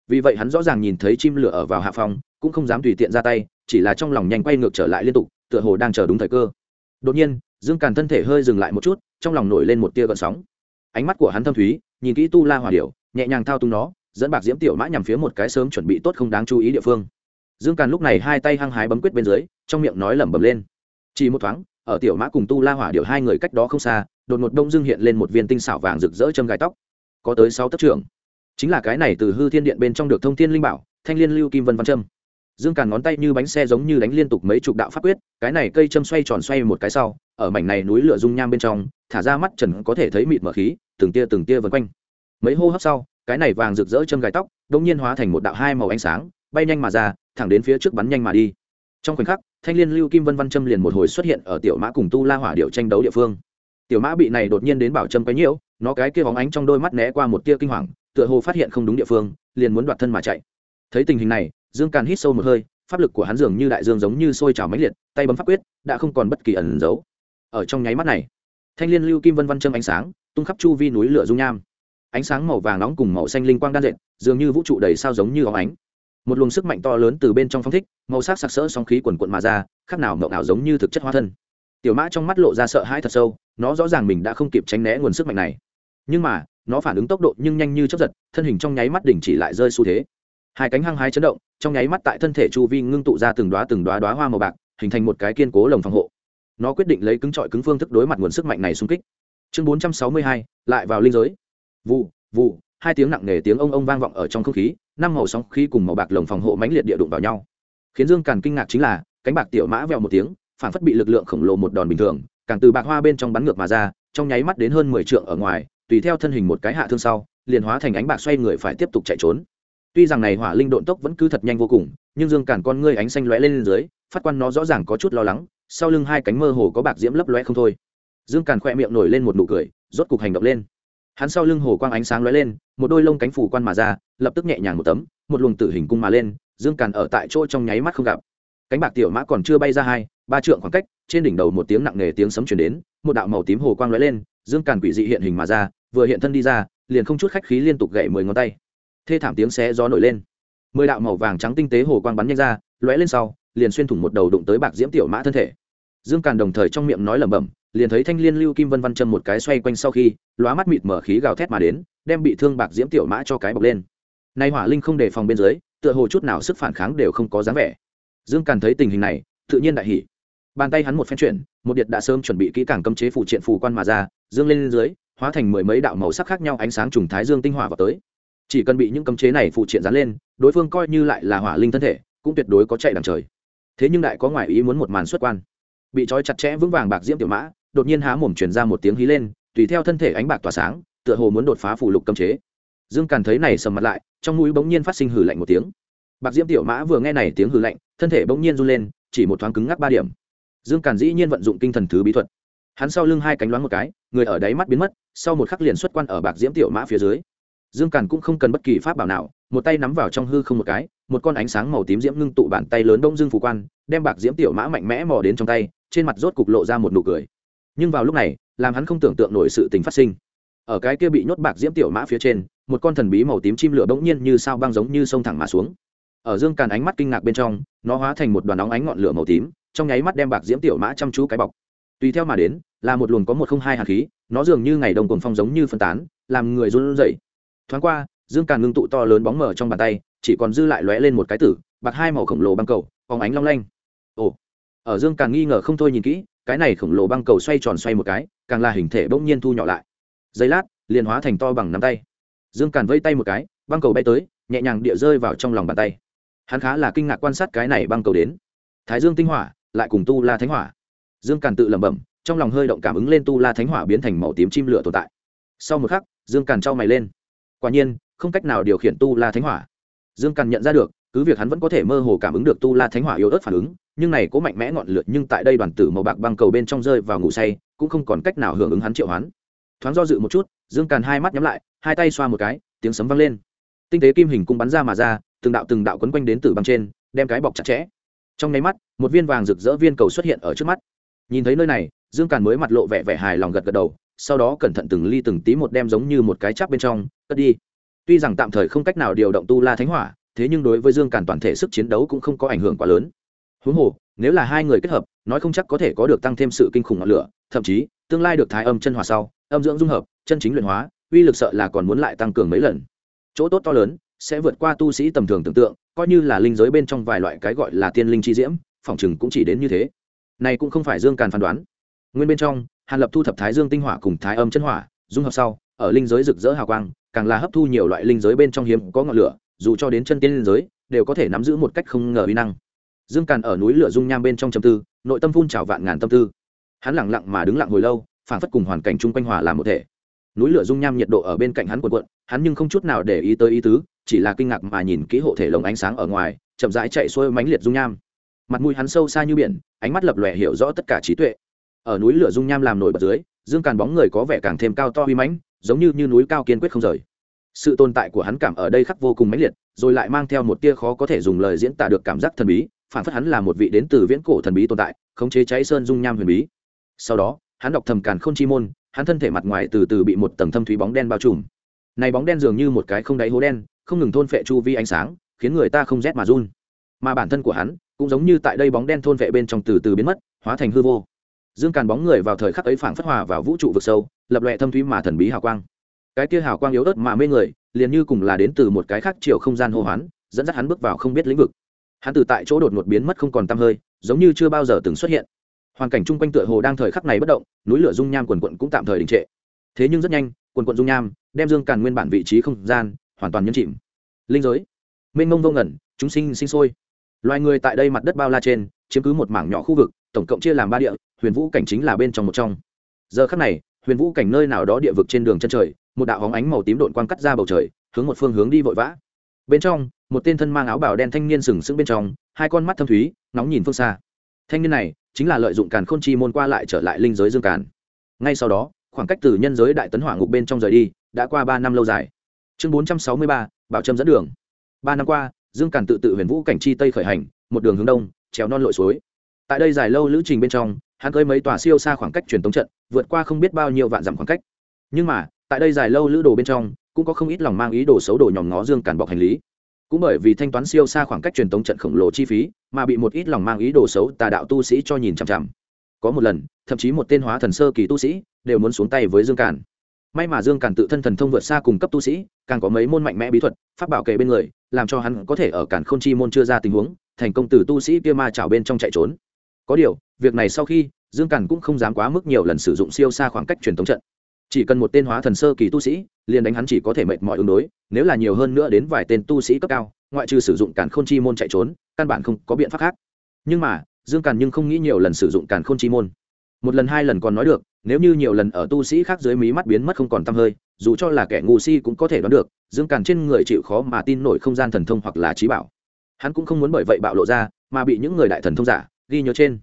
Vì vậy hắn rõ ràng nhìn thấy chim lửa ở vào hạ phòng cũng không dám tùy tiện ra tay, chỉ là trong lòng nhanh quay ngược trở lại liên tục, tựa hồ đang chờ đúng thời cơ. Đột nhiên, dương càn thân thể hơi dừng lại một chút, trong lòng nổi lên một tia gợn sóng ánh mắt của hắn thâm thúy, nhìn kỹ tu la Hòa điệu nhẹ nhàng thao túng nó, dẫn bạc diễm tiểu mã nhằm phía một cái sớm chuẩn bị tốt không đáng chú ý địa phương. Dương càn lúc này hai tay hăng hái bấm quyết bên dưới, trong miệng nói lẩm bẩm lên. Chỉ một thoáng, ở tiểu mã cùng tu la hỏa điệu hai người cách đó không xa, đột ngột đông dương hiện lên một viên tinh xảo vàng rực rỡ châm gai tóc. Có tới sáu tấc trưởng. Chính là cái này từ hư thiên điện bên trong được thông thiên linh bảo, thanh liên lưu kim vân văn trâm dương càn ngón tay như bánh xe giống như đánh liên tục mấy chục đạo pháp quyết, cái này cây châm xoay tròn xoay một cái sau ở mảnh này núi lửa dung nham bên trong, thả ra mắt trần có thể thấy mịt mở khí, từng tia từng tia vân quanh. Mấy hô hấp sau, cái này vàng rực rỡ châm gai tóc đông nhiên hóa thành một đạo hai màu ánh sáng, bay nhanh mà ra, thẳng đến phía trước bắn nhanh mà đi. Trong khoảnh khắc, thanh liên lưu kim vân văn châm liền một hồi xuất hiện ở tiểu mã cùng tu la hỏa điệu tranh đấu địa phương. Tiểu mã bị này đột nhiên đến bảo châm cái nhiễu, nó cái kia bóng ánh trong đôi mắt né qua một tia kinh hoàng, tựa hồ phát hiện không đúng địa phương, liền muốn đoạt thân mà chạy. Thấy tình hình này, dương càn hít sâu một hơi, pháp lực của hắn dường như đại dương giống như sôi trào mãnh liệt, tay bấm pháp quyết, đã không còn bất kỳ ẩn giấu ở trong nháy mắt này, thanh liên lưu kim vân văn châm ánh sáng, tung khắp chu vi núi lửa dung nham. Ánh sáng màu vàng nóng cùng màu xanh linh quang đan dệt, dường như vũ trụ đầy sao giống như óng ánh. Một luồng sức mạnh to lớn từ bên trong phong thích, màu sắc sặc sỡ sóng khí quần quận mà ra, khác nào mậu ảo giống như thực chất hóa thân. Tiểu mã trong mắt lộ ra sợ hãi thật sâu, nó rõ ràng mình đã không kịp tránh né nguồn sức mạnh này. Nhưng mà, nó phản ứng tốc độ nhưng nhanh như chấp giật, thân hình trong nháy mắt đỉnh chỉ lại rơi xu thế. Hai cánh hăng hái chấn động, trong nháy mắt tại thân thể chu vi ngưng tụ ra từng đoá từng đoá đoá hoa màu bạc, hình thành một cái kiên cố lồng phòng hộ nó quyết định lấy cứng trọi cứng phương thức đối mặt nguồn sức mạnh này xung kích. Chương bốn trăm sáu mươi hai, lại vào linh giới. Vụ vụ hai tiếng nặng nề tiếng ông ông vang vọng ở trong không khí, năm màu sóng khí cùng màu bạc lồng phòng hộ mãnh liệt địa đụng vào nhau. Khiến dương càn kinh ngạc chính là, cánh bạc tiểu mã vẹo một tiếng, phản phất bị lực lượng khổng lồ một đòn bình thường, càng từ bạc hoa bên trong bắn ngược mà ra, trong nháy mắt đến hơn mười trượng ở ngoài, tùy theo thân hình một cái hạ thương sau, liền hóa thành ánh bạc xoay người phải tiếp tục chạy trốn. Tuy rằng này hỏa linh độn tốc vẫn cứ thật nhanh vô cùng, nhưng dương càn con ngươi ánh xanh lóe lên dưới, phát quan nó rõ ràng có chút lo lắng sau lưng hai cánh mơ hồ có bạc diễm lấp lóe không thôi. Dương càn khoe miệng nổi lên một nụ cười, rốt cục hành động lên. Hắn sau lưng hồ quang ánh sáng lóe lên, một đôi lông cánh phủ quan mà ra, lập tức nhẹ nhàng một tấm, một luồng tử hình cung mà lên, dương càn ở tại chỗ trong nháy mắt không gặp. Cánh bạc tiểu mã còn chưa bay ra hai, ba trượng khoảng cách, trên đỉnh đầu một tiếng nặng nề tiếng sấm chuyển đến, một đạo màu tím hồ quang lóe lên, dương càn quỷ dị hiện hình mà ra, vừa hiện thân đi ra, liền không chút khách khí liên tục gậy mười ngón tay. Thê thảm tiếng xé gió nổi lên. Mười đạo màu vàng trắng tinh tế hồ quang bắn nhanh ra, lóe lên sau liền xuyên thủng một đầu đụng tới bạc diễm tiểu mã thân thể. Dương càn đồng thời trong miệng nói lẩm bẩm, liền thấy thanh liên lưu kim vân văn châm một cái xoay quanh sau khi, lóa mắt mịt mở khí gào thét mà đến, đem bị thương bạc diễm tiểu mã cho cái bọc lên. Nay hỏa linh không đề phòng bên dưới, tựa hồ chút nào sức phản kháng đều không có dáng vẻ. Dương càn thấy tình hình này, tự nhiên đại hỉ. Bàn tay hắn một phen chuyển, một điện đã sớm chuẩn bị kỹ càng cấm chế phụ triện phù quan mà ra, dương lên dưới, hóa thành mười mấy đạo màu sắc khác nhau ánh sáng trùng thái dương tinh hỏa vào tới. Chỉ cần bị những cấm chế này phụ triện dán lên, đối phương coi như lại là hỏa linh thân thể, cũng tuyệt đối có chạy đằng trời thế nhưng đại có ngoại ý muốn một màn xuất quan. Bị trói chặt chẽ vững vàng bạc diễm tiểu mã, đột nhiên há mồm truyền ra một tiếng hí lên, tùy theo thân thể ánh bạc tỏa sáng, tựa hồ muốn đột phá phủ lục cấm chế. Dương càn thấy này sầm mặt lại, trong mũi bỗng nhiên phát sinh hử lạnh một tiếng. Bạc diễm tiểu mã vừa nghe này tiếng hử lạnh, thân thể bỗng nhiên run lên, chỉ một thoáng cứng ngắc ba điểm. Dương càn dĩ nhiên vận dụng kinh thần thứ bí thuật. Hắn sau lưng hai cánh loáng một cái, người ở đáy mắt biến mất, sau một khắc liền xuất quan ở bạc diễm tiểu mã phía dưới. Dương càn cũng không cần bất kỳ pháp bảo nào một tay nắm vào trong hư không một cái, một con ánh sáng màu tím diễm ngưng tụ bàn tay lớn đông dương phủ quan, đem bạc diễm tiểu mã mạnh mẽ mò đến trong tay, trên mặt rốt cục lộ ra một nụ cười. Nhưng vào lúc này, làm hắn không tưởng tượng nổi sự tình phát sinh. Ở cái kia bị nhốt bạc diễm tiểu mã phía trên, một con thần bí màu tím chim lửa bỗng nhiên như sao băng giống như sông thẳng mà xuống. Ở dương càn ánh mắt kinh ngạc bên trong, nó hóa thành một đoàn óng ánh ngọn lửa màu tím, trong nháy mắt đem bạc diễm tiểu mã chăm chú cái bọc. Tùy theo mà đến, là một luồng có một không hai hạt khí, nó dường như ngày đồng cồn phong giống như phân tán, làm người run rẩy. Thoáng qua dương càn ngưng tụ to lớn bóng mở trong bàn tay, chỉ còn dư lại lóe lên một cái tử, bạc hai màu khổng lồ băng cầu, phóng ánh long lanh. Ồ, ở dương càn nghi ngờ không thôi nhìn kỹ, cái này khổng lồ băng cầu xoay tròn xoay một cái, càng là hình thể bỗng nhiên thu nhỏ lại. Giây lát, liền hóa thành to bằng nắm tay. Dương càn vây tay một cái, băng cầu bay tới, nhẹ nhàng địa rơi vào trong lòng bàn tay. Hắn khá là kinh ngạc quan sát cái này băng cầu đến. Thái dương tinh hỏa, lại cùng tu la thánh hỏa. Dương càn tự lẩm bẩm, trong lòng hơi động cảm ứng lên tu la thánh hỏa biến thành màu tím chim lửa tồn tại. Sau một khắc, dương càn trao mày lên. Quả nhiên không cách nào điều khiển tu la thánh hỏa. Dương càn nhận ra được, cứ việc hắn vẫn có thể mơ hồ cảm ứng được tu la thánh hỏa yếu ớt phản ứng, nhưng này có mạnh mẽ ngọn lửa nhưng tại đây đoàn tử màu bạc băng cầu bên trong rơi vào ngủ say, cũng không còn cách nào hưởng ứng hắn triệu hoán. Thoáng do dự một chút, dương càn hai mắt nhắm lại, hai tay xoa một cái, tiếng sấm vang lên. Tinh tế kim hình cung bắn ra mà ra, từng đạo từng đạo quấn quanh đến từ băng trên, đem cái bọc chặt chẽ. Trong nháy mắt, một viên vàng rực rỡ viên cầu xuất hiện ở trước mắt. Nhìn thấy nơi này, dương càn mới mặt lộ vẻ vẻ hài lòng gật gật đầu, sau đó cẩn thận từng ly từng tí một đem giống như một cái chắp bên trong, cất đi tuy rằng tạm thời không cách nào điều động tu la thánh hỏa, thế nhưng đối với dương càn toàn thể sức chiến đấu cũng không có ảnh hưởng quá lớn. Huống hồ, nếu là hai người kết hợp, nói không chắc có thể có được tăng thêm sự kinh khủng ngọn lửa, thậm chí, tương lai được thái âm chân hòa sau, âm dưỡng dung hợp, chân chính luyện hóa, uy lực sợ là còn muốn lại tăng cường mấy lần. Chỗ tốt to lớn, sẽ vượt qua tu sĩ tầm thường tưởng tượng, coi như là linh giới bên trong vài loại cái gọi là tiên linh chi diễm phỏng chừng cũng chỉ đến như thế. Này cũng không phải dương càn phán đoán. Nguyên bên trong, hàn lập thu thập thái dương tinh hỏa cùng thái âm chân hỏa, dung hợp sau, ở linh giới rực rỡ hào quang càng là hấp thu nhiều loại linh giới bên trong hiếm có ngọn lửa, dù cho đến chân tiên linh giới, đều có thể nắm giữ một cách không ngờ uy năng. Dương càn ở núi lửa dung nham bên trong trầm tư, nội tâm phun trào vạn ngàn tâm tư. Hắn lặng lặng mà đứng lặng hồi lâu phản phất cùng hoàn cảnh chung quanh hòa làm một thể. Núi lửa dung nham nhiệt độ ở bên cạnh hắn quần quận hắn nhưng không chút nào để ý tới ý tứ, chỉ là kinh ngạc mà nhìn kỹ hộ thể lồng ánh sáng ở ngoài, chậm rãi chạy xuôi mánh liệt dung nham. Mặt mũi hắn sâu xa như biển, ánh mắt lập lòe hiểu rõ tất cả trí tuệ. Ở núi lửa dung nham làm nổi bật dưới, dương càn bóng người có vẻ càng thêm cao to uy mãnh giống như, như núi cao kiên quyết không rời. Sự tồn tại của hắn cảm ở đây khắc vô cùng mãnh liệt rồi lại mang theo một tia khó có thể dùng lời diễn tả được cảm giác thần bí phản phất hắn là một vị đến từ viễn cổ thần bí tồn tại khống chế cháy sơn dung nham huyền bí. Sau đó hắn đọc thầm càn k h ô n chi môn hắn thân thể mặt ngoài từ từ bị một tầng thâm thúy bóng đen bao trùm. Này bóng đen dường như một cái không đáy hố đen không ngừng thôn phệ chu vi ánh sáng khiến người ta không rét mà run. Mà bản thân của hắn cũng giống như tại đây bóng đen thôn vệ bên trong từ từ biến mất hóa thành hư vô dương càn bóng người vào thời khắc ấy phảng phất hòa vào vũ trụ vực sâu, lập lệ thâm thúy mà thần bí hào quang. Cái kia hào quang yếu ớt mà mê người, liền như cùng là đến từ một cái khác chiều không gian hô hoán, dẫn dắt hắn bước vào không biết lĩnh vực. Hắn từ tại chỗ đột ngột biến mất không còn tăm hơi, giống như chưa bao giờ từng xuất hiện. Hoàn cảnh chung quanh tựa hồ đang thời khắc này bất động, núi lửa dung nham quần quận cũng tạm thời đình trệ. Thế nhưng rất nhanh, quần quận dung nham đem dương càn nguyên bản vị trí không gian hoàn toàn nhấn chìm. Linh giới. Mênh mông vô ngẩn chúng sinh sinh sôi. Loài người tại đây mặt đất bao la trên, chiếm cứ một mảng nhỏ khu vực, tổng cộng chia làm ba địa huyền vũ cảnh chính là bên trong một trong. Giờ khắc này, huyền vũ cảnh nơi nào đó địa vực trên đường chân trời, một đạo hóng ánh màu tím đột quang cắt ra bầu trời, hướng một phương hướng đi vội vã. Bên trong, một tên thân mang áo bào đen thanh niên sừng sững bên trong, hai con mắt thâm thúy nóng nhìn phương xa. Thanh niên này chính là lợi dụng càn khôn chi môn qua lại trở lại linh giới dương càn. Ngay sau đó, khoảng cách từ nhân giới đại tấn hỏa ngục bên trong rời đi, đã qua ba năm lâu dài. Chương bốn trăm sáu mươi ba, bảo trâm dẫn đường. Ba năm qua, dương càn tự tự huyền vũ cảnh chi tây khởi hành, một đường hướng đông, trèo non lội suối. Tại đây dài lâu lữ trình bên trong hắn cưới mấy tòa siêu xa khoảng cách truyền tống trận, vượt qua không biết bao nhiêu vạn dặm khoảng cách. Nhưng mà, tại đây dài lâu lữ đồ bên trong, cũng có không ít lòng mang ý đồ xấu đồ nhòm ngó dương Cản bọc hành lý. Cũng bởi vì thanh toán siêu xa khoảng cách truyền tống trận khổng lồ chi phí, mà bị một ít lòng mang ý đồ xấu tà đạo tu sĩ cho nhìn chằm chằm. Có một lần, thậm chí một tên hóa thần sơ kỳ tu sĩ đều muốn xuống tay với dương Cản. may mà dương Cản tự thân thần thông vượt xa cùng cấp tu sĩ, càng có mấy môn mạnh mẽ bí thuật phát bảo kề bên người, làm cho hắn có thể ở cản k h ô n chi môn chưa ra tình huống, thành công từ tu sĩ kia ma trào bên trong chạy trốn có điều, việc này sau khi, dương càn cũng không dám quá mức nhiều lần sử dụng siêu xa khoảng cách truyền thống trận. Chỉ cần một tên hóa thần sơ kỳ tu sĩ, liền đánh hắn chỉ có thể mệt mỏi ứng đối, nếu là nhiều hơn nữa đến vài tên tu sĩ cấp cao, ngoại trừ sử dụng càn khôn chi môn chạy trốn, căn bản không có biện pháp khác. Nhưng mà, dương càn nhưng không nghĩ nhiều lần sử dụng càn khôn chi môn. Một lần hai lần còn nói được, nếu như nhiều lần ở tu sĩ khác dưới mí mắt biến mất không còn t hơi, dù cho là kẻ ngu si cũng có thể đoán được, dương càn trên người chịu khó mà tin nổi không gian thần thông hoặc là trí bảo. Hắn cũng không muốn bởi vậy bạo lộ ra, mà bị những người đại thần thông giả ghi nhớ trên.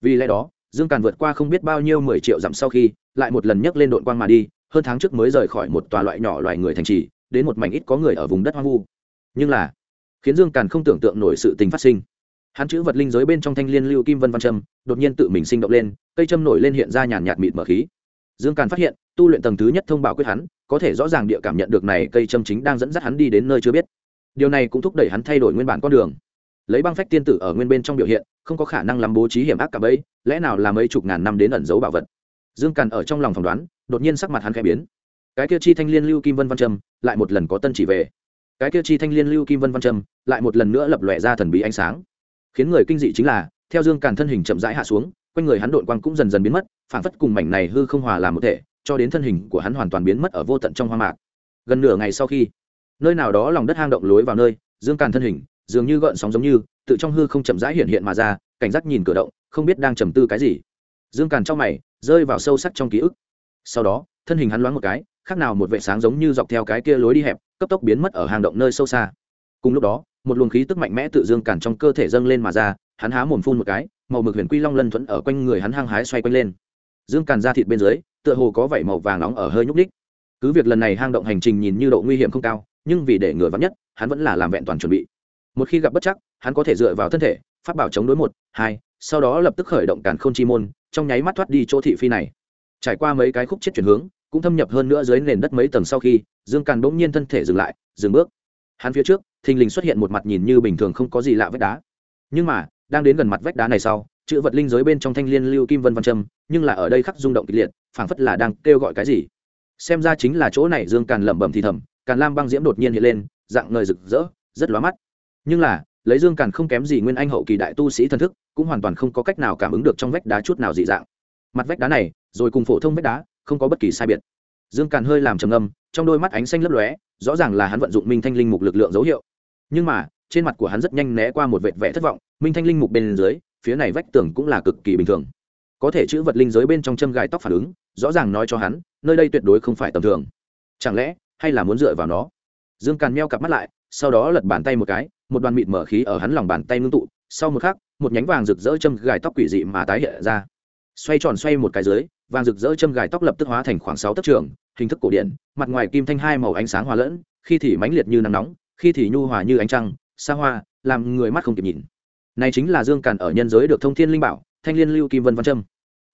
Vì lẽ đó, dương càn vượt qua không biết bao nhiêu mười triệu dặm sau khi, lại một lần nhấc lên đội quang mà đi, hơn tháng trước mới rời khỏi một tòa loại nhỏ loài người thành trì, đến một mảnh ít có người ở vùng đất hoang vu. Nhưng là, khiến dương càn không tưởng tượng nổi sự tình phát sinh. Hắn chữ vật linh giới bên trong thanh liên lưu kim vân văn trâm đột nhiên tự mình sinh động lên, cây châm nổi lên hiện ra nhàn nhạt mịt mở khí. Dương càn phát hiện, tu luyện tầng thứ nhất thông báo quyết hắn, có thể rõ ràng địa cảm nhận được này cây châm chính đang dẫn dắt hắn đi đến nơi chưa biết. Điều này cũng thúc đẩy hắn thay đổi nguyên bản con đường lấy băng phách tiên tử ở nguyên bên trong biểu hiện, không có khả năng làm bố trí hiểm ác cả bấy lẽ nào là mấy chục ngàn năm đến ẩn giấu bảo vật? Dương càn ở trong lòng phỏng đoán, đột nhiên sắc mặt hắn khẽ biến. Cái kia chi thanh liên lưu kim vân văn trâm, lại một lần có tân chỉ về. Cái kia chi thanh liên lưu kim vân văn trâm, lại một lần nữa lập lòe ra thần bí ánh sáng. Khiến người kinh dị chính là, theo dương càn thân hình chậm rãi hạ xuống, quanh người hắn đội quang cũng dần dần biến mất phản phất cùng mảnh này hư không hòa làm một thể, cho đến thân hình của hắn hoàn toàn biến mất ở vô tận trong hoang mạc. Gần nửa ngày sau khi, nơi nào đó lòng đất hang động lối vào nơi, dương càn thân hình dường như gợn sóng giống như, tự trong hư không chậm rãi hiện hiện mà ra, cảnh giác nhìn cửa động, không biết đang trầm tư cái gì. Dương càn trong mày, rơi vào sâu sắc trong ký ức. Sau đó, thân hình hắn loáng một cái, khác nào một vệ sáng giống như dọc theo cái kia lối đi hẹp, cấp tốc biến mất ở hang động nơi sâu xa. Cùng lúc đó, một luồng khí tức mạnh mẽ tự dương càn trong cơ thể dâng lên mà ra, hắn há mồm phun một cái, màu mực huyền quy long lân thuẫn ở quanh người hắn hăng hái xoay quanh lên. Dương càn ra thịt bên dưới, tựa hồ có vảy màu vàng nóng ở hơi nhúc ních cứ việc lần này hang động hành trình nhìn như độ nguy hiểm không cao, nhưng vì để ngừa vắng nhất, hắn vẫn là làm vẹn toàn chuẩn bị một khi gặp bất chắc, hắn có thể dựa vào thân thể phát bảo chống đối một, hai, sau đó lập tức khởi động càn k h ô n chi môn, trong nháy mắt thoát đi chỗ thị phi này. Trải qua mấy cái khúc chết chuyển hướng, cũng thâm nhập hơn nữa dưới nền đất mấy tầng sau khi, dương càn bỗng nhiên thân thể dừng lại, dừng bước. Hắn phía trước, thình lình xuất hiện một mặt nhìn như bình thường không có gì lạ vách đá. Nhưng mà, đang đến gần mặt vách đá này sau, chữ vật linh giới bên trong thanh liên lưu kim vân văn trâm nhưng là ở đây khắc rung động kịch liệt, phảng phất là đang kêu gọi cái gì. Xem ra chính là chỗ này dương càn lẩm bẩm thì thầm, càn lam băng diễm đột nhiên hiện lên, dạng ngời rực rỡ, rất lóa mắt nhưng là, lấy dương càn không kém gì nguyên anh hậu kỳ đại tu sĩ thần thức, cũng hoàn toàn không có cách nào cảm ứng được trong vách đá chút nào dị dạng. Mặt vách đá này, rồi cùng phổ thông vách đá, không có bất kỳ sai biệt. Dương càn hơi làm trầm âm trong đôi mắt ánh xanh lấp lóe, rõ ràng là hắn vận dụng minh thanh linh mục lực lượng dấu hiệu. Nhưng mà, trên mặt của hắn rất nhanh né qua một vệt vẻ thất vọng, minh thanh linh mục bên dưới, phía này vách tường cũng là cực kỳ bình thường. Có thể chữ vật linh giới bên trong châm gài tóc phản ứng, rõ ràng nói cho hắn, nơi đây tuyệt đối không phải tầm thường. Chẳng lẽ, hay là muốn dựa vào nó? Dương càn meo cặp mắt lại sau đó lật bàn tay một cái, một đoàn mịt mở khí ở hắn lòng bàn tay ngưng tụ, sau một khắc, một nhánh vàng rực rỡ châm gài tóc quỷ dị mà tái hiện ra. Xoay tròn xoay một cái dưới, vàng rực rỡ châm gài tóc lập tức hóa thành khoảng sáu tấc trường, hình thức cổ điển, mặt ngoài kim thanh hai màu ánh sáng hòa lẫn, khi thì mãnh liệt như nắng nóng, khi thì nhu hòa như ánh trăng, xa hoa, làm người mắt không kịp nhìn. Này chính là dương càn ở nhân giới được thông thiên linh bảo, thanh liên lưu kim vân văn trâm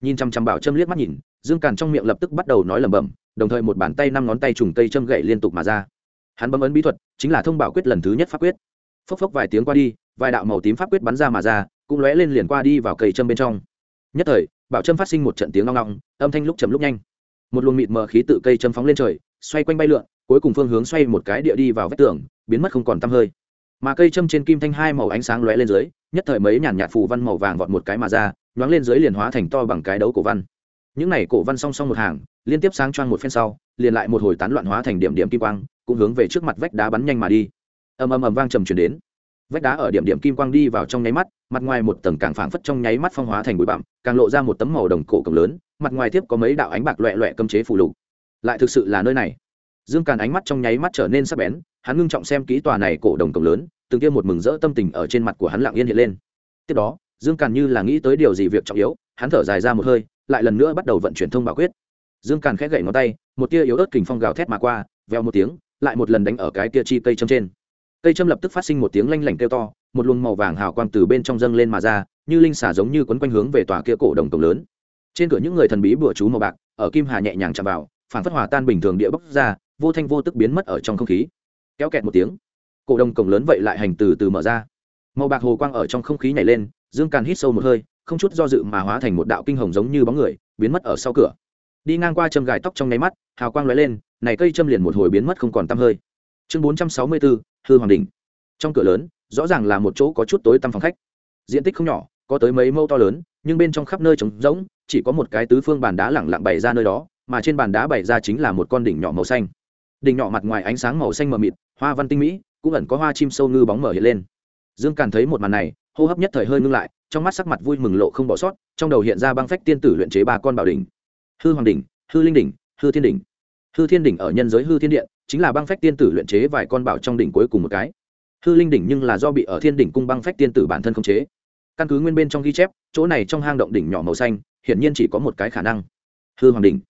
nhìn chăm chăm bảo châm liếc mắt nhìn, dương càn trong miệng lập tức bắt đầu nói lẩm bẩm, đồng thời một bàn tay năm ngón tay trùng cây châm gậy liên tục mà ra hắn bấm ấn bí thuật, chính là thông bảo quyết lần thứ nhất pháp quyết. Phốc phốc vài tiếng qua đi, vài đạo màu tím pháp quyết bắn ra mà ra, cũng lóe lên liền qua đi vào cây châm bên trong. Nhất thời, bảo châm phát sinh một trận tiếng ngong ngong, âm thanh lúc chầm lúc nhanh. Một luồng mịt mờ khí tự cây châm phóng lên trời, xoay quanh bay lượn, cuối cùng phương hướng xoay một cái địa đi vào vách tường, biến mất không còn tăm hơi. Mà cây châm trên kim thanh hai màu ánh sáng lóe lên dưới, nhất thời mấy nhàn nhạt phù văn màu vàng vọt một cái mà ra, nhoáng lên dưới liền hóa thành to bằng cái đấu cổ văn. Những này cổ văn song song một hàng, liên tiếp sáng choang một phen sau, liền lại một hồi tán loạn hóa thành điểm điểm kim quang cũng hướng về trước mặt vách đá bắn nhanh mà đi. Ầm ầm ầm vang trầm truyền đến. Vách đá ở điểm điểm kim quang đi vào trong nháy mắt, mặt ngoài một tầng càng phảng phất trong nháy mắt phong hóa thành bụi bặm, càng lộ ra một tấm màu đồng cổ cầm lớn, mặt ngoài tiếp có mấy đạo ánh bạc loẹ loẹ cấm chế phù lục. Lại thực sự là nơi này. Dương càn ánh mắt trong nháy mắt trở nên sắc bén, hắn ngưng trọng xem kỹ tòa này cổ đồng cầm lớn, từng kia một mừng rỡ tâm tình ở trên mặt của hắn lặng yên hiện lên. Tiếp đó, dương càn như là nghĩ tới điều gì việc trọng yếu, hắn thở dài ra một hơi, lại lần nữa bắt đầu vận chuyển thông bảo quyết. Dương càn khẽ gậy ngón tay, một tia yếu ớt kình phong gào thét mà qua veo một tiếng lại một lần đánh ở cái kia chi cây châm trên. Cây châm lập tức phát sinh một tiếng lanh lảnh kêu to, một luồng màu vàng hào quang từ bên trong dâng lên mà ra, như linh xả giống như quấn quanh hướng về tòa kia cổ đồng cổng lớn. Trên cửa những người thần bí bừa chú màu bạc, ở kim hà nhẹ nhàng chạm vào, phản phất hòa tan bình thường địa bốc ra, vô thanh vô tức biến mất ở trong không khí. Kéo kẹt một tiếng, cổ đồng cổng lớn vậy lại hành từ từ mở ra. Màu bạc hồ quang ở trong không khí nhảy lên, dương càn hít sâu một hơi, không chút do dự mà hóa thành một đạo kinh hồng giống như bóng người, biến mất ở sau cửa. Đi ngang qua châm gài tóc trong nháy mắt, hào quang lóe lên này cây châm liền một hồi biến mất không còn tăm hơi. Chương bốn trăm sáu mươi bốn hư hoàng đình trong cửa lớn, rõ ràng là một chỗ có chút tối tăm phòng khách. Diện tích không nhỏ, có tới mấy mâu to lớn, nhưng bên trong khắp nơi trống rỗng, chỉ có một cái tứ phương bàn đá lẳng lặng bày ra nơi đó, mà trên bàn đá bày ra chính là một con đỉnh nhỏ màu xanh. Đỉnh nhỏ mặt ngoài ánh sáng màu xanh mờ mịt, hoa văn tinh mỹ, cũng ẩn có hoa chim sâu ngư bóng mở hiện lên. Dương càn thấy một màn này, hô hấp nhất thời hơi ngưng lại, trong mắt sắc mặt vui mừng lộ không bỏ sót, trong đầu hiện ra băng phách tiên tử luyện chế ba con bảo đỉnh. Hư hoàng đỉnh, hư linh đỉnh, hư thiên đỉnh hư thiên đỉnh ở nhân giới hư thiên điện, chính là băng phách tiên tử luyện chế vài con bảo trong đỉnh cuối cùng một cái. Hư linh đỉnh nhưng là do bị ở thiên đỉnh cung băng phách tiên tử bản thân không chế. Căn cứ nguyên bên trong ghi chép, chỗ này trong hang động đỉnh nhỏ màu xanh, hiển nhiên chỉ có một cái khả năng. Hư hoàng đỉnh.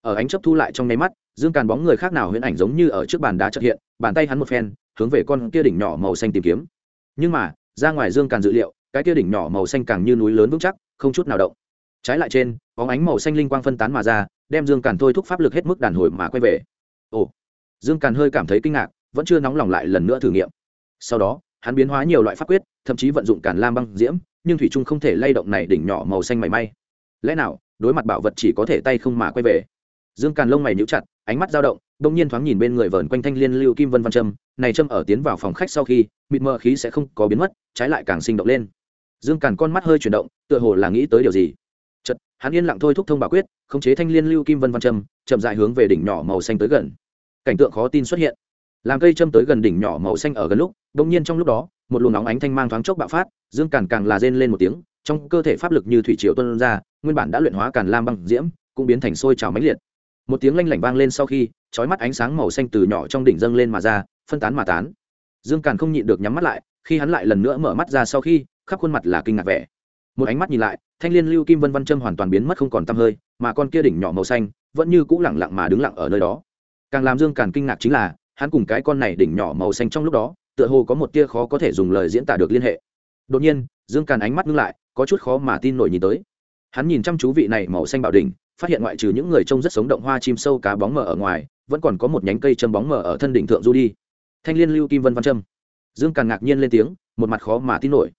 Ở ánh chấp thu lại trong nháy mắt, dương càn bóng người khác nào huyễn ảnh giống như ở trước bàn đá trợ hiện, bàn tay hắn một phen, hướng về con kia đỉnh nhỏ màu xanh tìm kiếm. Nhưng mà, ra ngoài dương càn dự liệu, cái kia đỉnh nhỏ màu xanh càng như núi lớn vững chắc, không chút nào động. Trái lại trên, bóng ánh màu xanh linh quang phân tán mà ra đem dương càn thôi thúc pháp lực hết mức đàn hồi mà quay về. Ồ, dương càn hơi cảm thấy kinh ngạc, vẫn chưa nóng lòng lại lần nữa thử nghiệm. Sau đó, hắn biến hóa nhiều loại pháp quyết, thậm chí vận dụng càn lam băng diễm, nhưng thủy trung không thể lay động này đỉnh nhỏ màu xanh mảy may. Lẽ nào, đối mặt bảo vật chỉ có thể tay không mà quay về? Dương càn lông mày nhũ chặt, ánh mắt dao động, đông nhiên thoáng nhìn bên người vờn quanh thanh liên lưu kim vân văn trâm này trâm ở tiến vào phòng khách sau khi, mịt mờ khí sẽ không có biến mất, trái lại càng sinh động lên. Dương càn con mắt hơi chuyển động, tựa hồ là nghĩ tới điều gì chật hắn yên lặng thôi thúc thông bảo quyết, khống chế thanh liên lưu kim vân văn trâm chậm dại hướng về đỉnh nhỏ màu xanh tới gần. Cảnh tượng khó tin xuất hiện. Làm cây châm tới gần đỉnh nhỏ màu xanh ở gần lúc đột nhiên trong lúc đó, một luồng nóng ánh thanh mang thoáng chốc bạo phát, dương càn càng là rên lên một tiếng, trong cơ thể pháp lực như thủy triều tuân ra, nguyên bản đã luyện hóa càn lam băng diễm, cũng biến thành sôi trào mãnh liệt. Một tiếng lanh lảnh vang lên sau khi, chói mắt ánh sáng màu xanh từ nhỏ trong đỉnh dâng lên mà ra, phân tán mà tán. Dương càn không nhịn được nhắm mắt lại, khi hắn lại lần nữa mở mắt ra sau khi, khắp khuôn mặt là kinh ngạc vẻ. Một ánh mắt nhìn lại thanh liên lưu kim vân văn trâm hoàn toàn biến mất không còn tăm hơi, mà con kia đỉnh nhỏ màu xanh vẫn như cũ lẳng lặng mà đứng lặng ở nơi đó. Càng làm dương càn kinh ngạc chính là, hắn cùng cái con này đỉnh nhỏ màu xanh trong lúc đó, tựa hồ có một tia khó có thể dùng lời diễn tả được liên hệ. Đột nhiên, dương càn ánh mắt ngưng lại, có chút khó mà tin nổi nhìn tới. Hắn nhìn chăm chú vị này màu xanh bảo đỉnh, phát hiện ngoại trừ những người trông rất sống động hoa chim sâu cá bóng mờ ở ngoài, vẫn còn có một nhánh cây châm bóng mờ ở thân đỉnh thượng du đi. Thanh liên lưu kim vân văn trâm dương càn ngạc nhiên lên tiếng, một mặt khó mà tin nổi.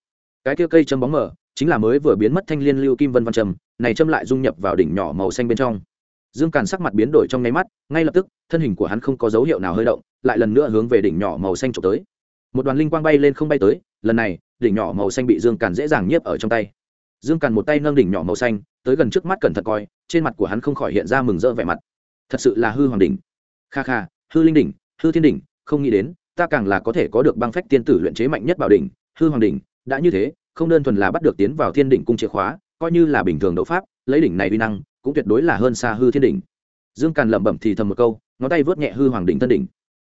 Cái kia cây châm bóng mờ chính là mới vừa biến mất thanh liên lưu kim vân văn trầm này châm lại dung nhập vào đỉnh nhỏ màu xanh bên trong. Dương càn sắc mặt biến đổi trong nháy mắt, ngay lập tức, thân hình của hắn không có dấu hiệu nào hơi động, lại lần nữa hướng về đỉnh nhỏ màu xanh trộm tới. Một đoàn linh quang bay lên không bay tới, lần này, đỉnh nhỏ màu xanh bị dương càn dễ dàng nhiếp ở trong tay. Dương càn một tay nâng đỉnh nhỏ màu xanh, tới gần trước mắt cẩn thận coi, trên mặt của hắn không khỏi hiện ra mừng rỡ vẻ mặt. Thật sự là hư hoàng đỉnh. Kha kha, hư linh đỉnh, hư thiên đỉnh, không nghĩ đến, ta càng là có thể có được băng phách tiên tử luyện chế mạnh nhất bảo đỉnh, hư hoàng đỉnh, đã như thế không đơn thuần là bắt được tiến vào thiên đỉnh cung chìa khóa, coi như là bình thường đấu pháp, lấy đỉnh này uy năng, cũng tuyệt đối là hơn xa hư thiên đỉnh. Dương càn lẩm bẩm thì thầm một câu, ngón tay vớt nhẹ hư hoàng đỉnh thân đỉnh.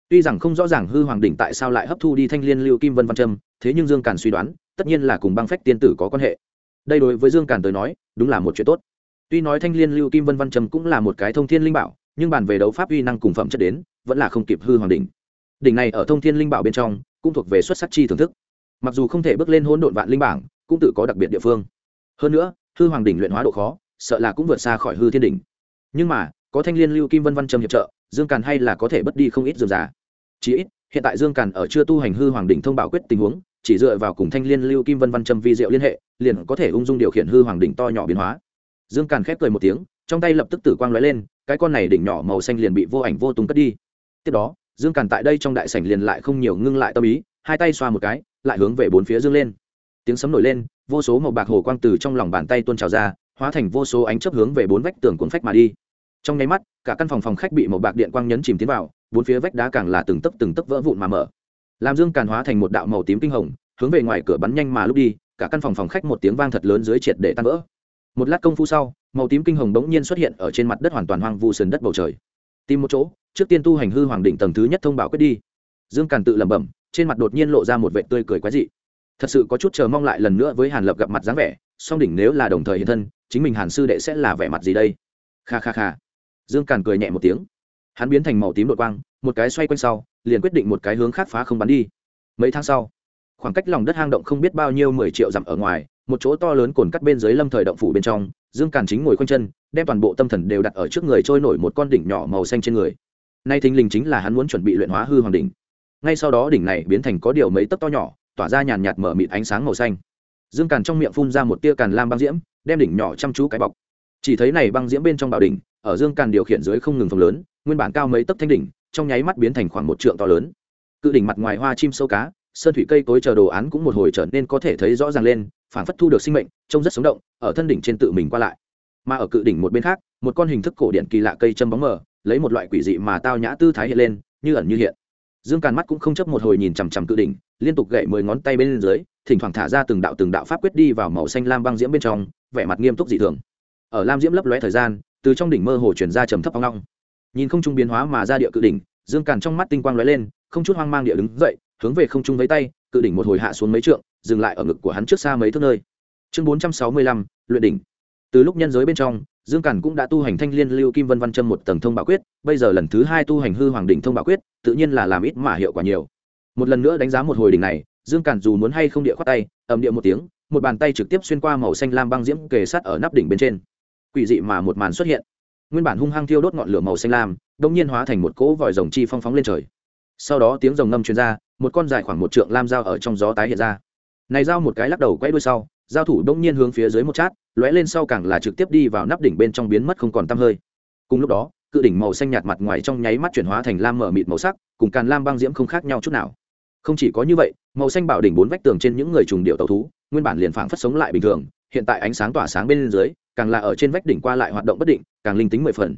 Tuy rằng không rõ ràng hư hoàng đỉnh tại sao lại hấp thu đi thanh liên lưu kim vân văn trâm thế nhưng dương càn suy đoán, tất nhiên là cùng băng phách tiên tử có quan hệ. Đây đối với dương càn tới nói, đúng là một chuyện tốt. Tuy nói thanh liên lưu kim vân văn trâm cũng là một cái thông thiên linh bảo, nhưng bàn về đấu pháp uy năng cùng phẩm chất đến, vẫn là không kịp hư hoàng đỉnh. Đỉnh này ở thông thiên linh bảo bên trong, cũng thuộc về xuất sắc chi thưởng thức mặc dù không thể bước lên hỗn độn vạn linh bảng, cũng tự có đặc biệt địa phương. Hơn nữa, hư hoàng đỉnh luyện hóa độ khó, sợ là cũng vượt xa khỏi hư thiên đỉnh. Nhưng mà, có thanh liên lưu kim vân văn trầm hiệp trợ, dương càn hay là có thể bất đi không ít dườm già chỉ ít, hiện tại dương càn ở chưa tu hành hư hoàng đỉnh thông báo quyết tình huống, chỉ dựa vào cùng thanh liên lưu kim vân văn trầm vi diệu liên hệ, liền có thể ung dung điều khiển hư hoàng đỉnh to nhỏ biến hóa. Dương càn khép cười một tiếng, trong tay lập tức tử quang lóe lên, cái con này đỉnh nhỏ màu xanh liền bị vô ảnh vô tung cất đi. Tiếp đó, dương càn tại đây trong đại sảnh liền lại không nhiều ngưng lại tâm ý hai tay xoa một cái, lại hướng về bốn phía dương lên. Tiếng sấm nổi lên, vô số màu bạc hồ quang từ trong lòng bàn tay tuôn trào ra, hóa thành vô số ánh chớp hướng về bốn vách tường cuốn phách mà đi. Trong nháy mắt, cả căn phòng phòng khách bị một bạc điện quang nhấn chìm tiến vào, bốn phía vách đá càng là từng tấc từng tấc vỡ vụn mà mở. Làm dương càn hóa thành một đạo màu tím kinh hồng, hướng về ngoài cửa bắn nhanh mà lúc đi, cả căn phòng phòng khách một tiếng vang thật lớn dưới triệt để tan vỡ. Một lát công phu sau, màu tím kinh hồng bỗng nhiên xuất hiện ở trên mặt đất hoàn toàn hoang vu sườn đất bầu trời. Tìm một chỗ, trước tiên tu hành hư hoàng đỉnh tầng thứ nhất thông báo quyết đi. Dương càn tự lẩm bẩm trên mặt đột nhiên lộ ra một vệ tươi cười quái dị. Thật sự có chút chờ mong lại lần nữa với hàn lập gặp mặt dáng vẻ, song đỉnh nếu là đồng thời hiện thân, chính mình hàn sư đệ sẽ là vẻ mặt gì đây? Kha kha kha. Dương càn cười nhẹ một tiếng. Hắn biến thành màu tím đội quang, một cái xoay quanh sau, liền quyết định một cái hướng khác phá không bắn đi. Mấy tháng sau, khoảng cách lòng đất hang động không biết bao nhiêu mười triệu dặm ở ngoài, một chỗ to lớn cồn cắt bên dưới lâm thời động phủ bên trong, dương càn chính ngồi khoanh chân, đem toàn bộ tâm thần đều đặt ở trước người trôi nổi một con đỉnh nhỏ màu xanh trên người. Nay thình lình chính là hắn muốn chuẩn bị luyện hóa hư hoàng đỉnh ngay sau đó đỉnh này biến thành có điều mấy tấc to nhỏ, tỏa ra nhàn nhạt mở mịt ánh sáng màu xanh. Dương càn trong miệng phun ra một tia càn lam băng diễm, đem đỉnh nhỏ chăm chú cái bọc. Chỉ thấy này băng diễm bên trong bảo đỉnh, ở dương càn điều khiển dưới không ngừng phồng lớn, nguyên bản cao mấy tấc thanh đỉnh, trong nháy mắt biến thành khoảng một trượng to lớn. Cự đỉnh mặt ngoài hoa chim sâu cá, sơn thủy cây tối chờ đồ án cũng một hồi trở nên có thể thấy rõ ràng lên phản phất thu được sinh mệnh, trông rất sống động, ở thân đỉnh trên tự mình qua lại. Mà ở cự đỉnh một bên khác, một con hình thức cổ điện kỳ lạ cây châm bóng mờ, lấy một loại quỷ dị mà tao nhã tư thái hiện lên, như ẩn như hiện dương càn mắt cũng không chấp một hồi nhìn chằm chằm cự đỉnh, liên tục gậy mười ngón tay bên dưới, thỉnh thoảng thả ra từng đạo từng đạo pháp quyết đi vào màu xanh lam băng diễm bên trong, vẻ mặt nghiêm túc dị thường. Ở lam diễm lấp lóe thời gian, từ trong đỉnh mơ hồ chuyển ra trầm thấp hoang long nhìn không trung biến hóa mà ra địa cự đỉnh, dương càn trong mắt tinh quang lóe lên, không chút hoang mang địa đứng dậy, hướng về không trung với tay, cự đỉnh một hồi hạ xuống mấy trượng, dừng lại ở ngực của hắn trước xa mấy thước nơi. Chương bốn trăm sáu mươi lăm, luyện đỉnh. Từ lúc nhân giới bên trong dương Cẩn cũng đã tu hành thanh liên lưu kim vân văn châm một tầng thông bảo quyết, bây giờ lần thứ hai tu hành hư hoàng đỉnh thông bảo quyết, tự nhiên là làm ít mà hiệu quả nhiều. Một lần nữa đánh giá một hồi đỉnh này, dương Cẩn dù muốn hay không địa khoát tay, ầm địa một tiếng, một bàn tay trực tiếp xuyên qua màu xanh lam băng diễm kề sát ở nắp đỉnh bên trên. Quỷ dị mà một màn xuất hiện. Nguyên bản hung hăng thiêu đốt ngọn lửa màu xanh lam đông nhiên hóa thành một cỗ vòi rồng chi phong phóng lên trời. Sau đó tiếng rồng ngâm truyền ra, một con dài khoảng một trượng lam dao ở trong gió tái hiện ra. Này dao một cái lắc đầu quay đuôi sau, giao thủ đông nhiên hướng phía dưới một chát lóe lên sau càng là trực tiếp đi vào nắp đỉnh bên trong biến mất không còn tăm hơi. Cùng lúc đó, cự đỉnh màu xanh nhạt mặt ngoài trong nháy mắt chuyển hóa thành lam mở mịt màu sắc, cùng càn lam băng diễm không khác nhau chút nào. Không chỉ có như vậy, màu xanh bảo đỉnh bốn vách tường trên những người trùng điệu tàu thú, nguyên bản liền phảng phất sống lại bình thường, hiện tại ánh sáng tỏa sáng bên dưới, càng là ở trên vách đỉnh qua lại hoạt động bất định, càng linh tính mười phần.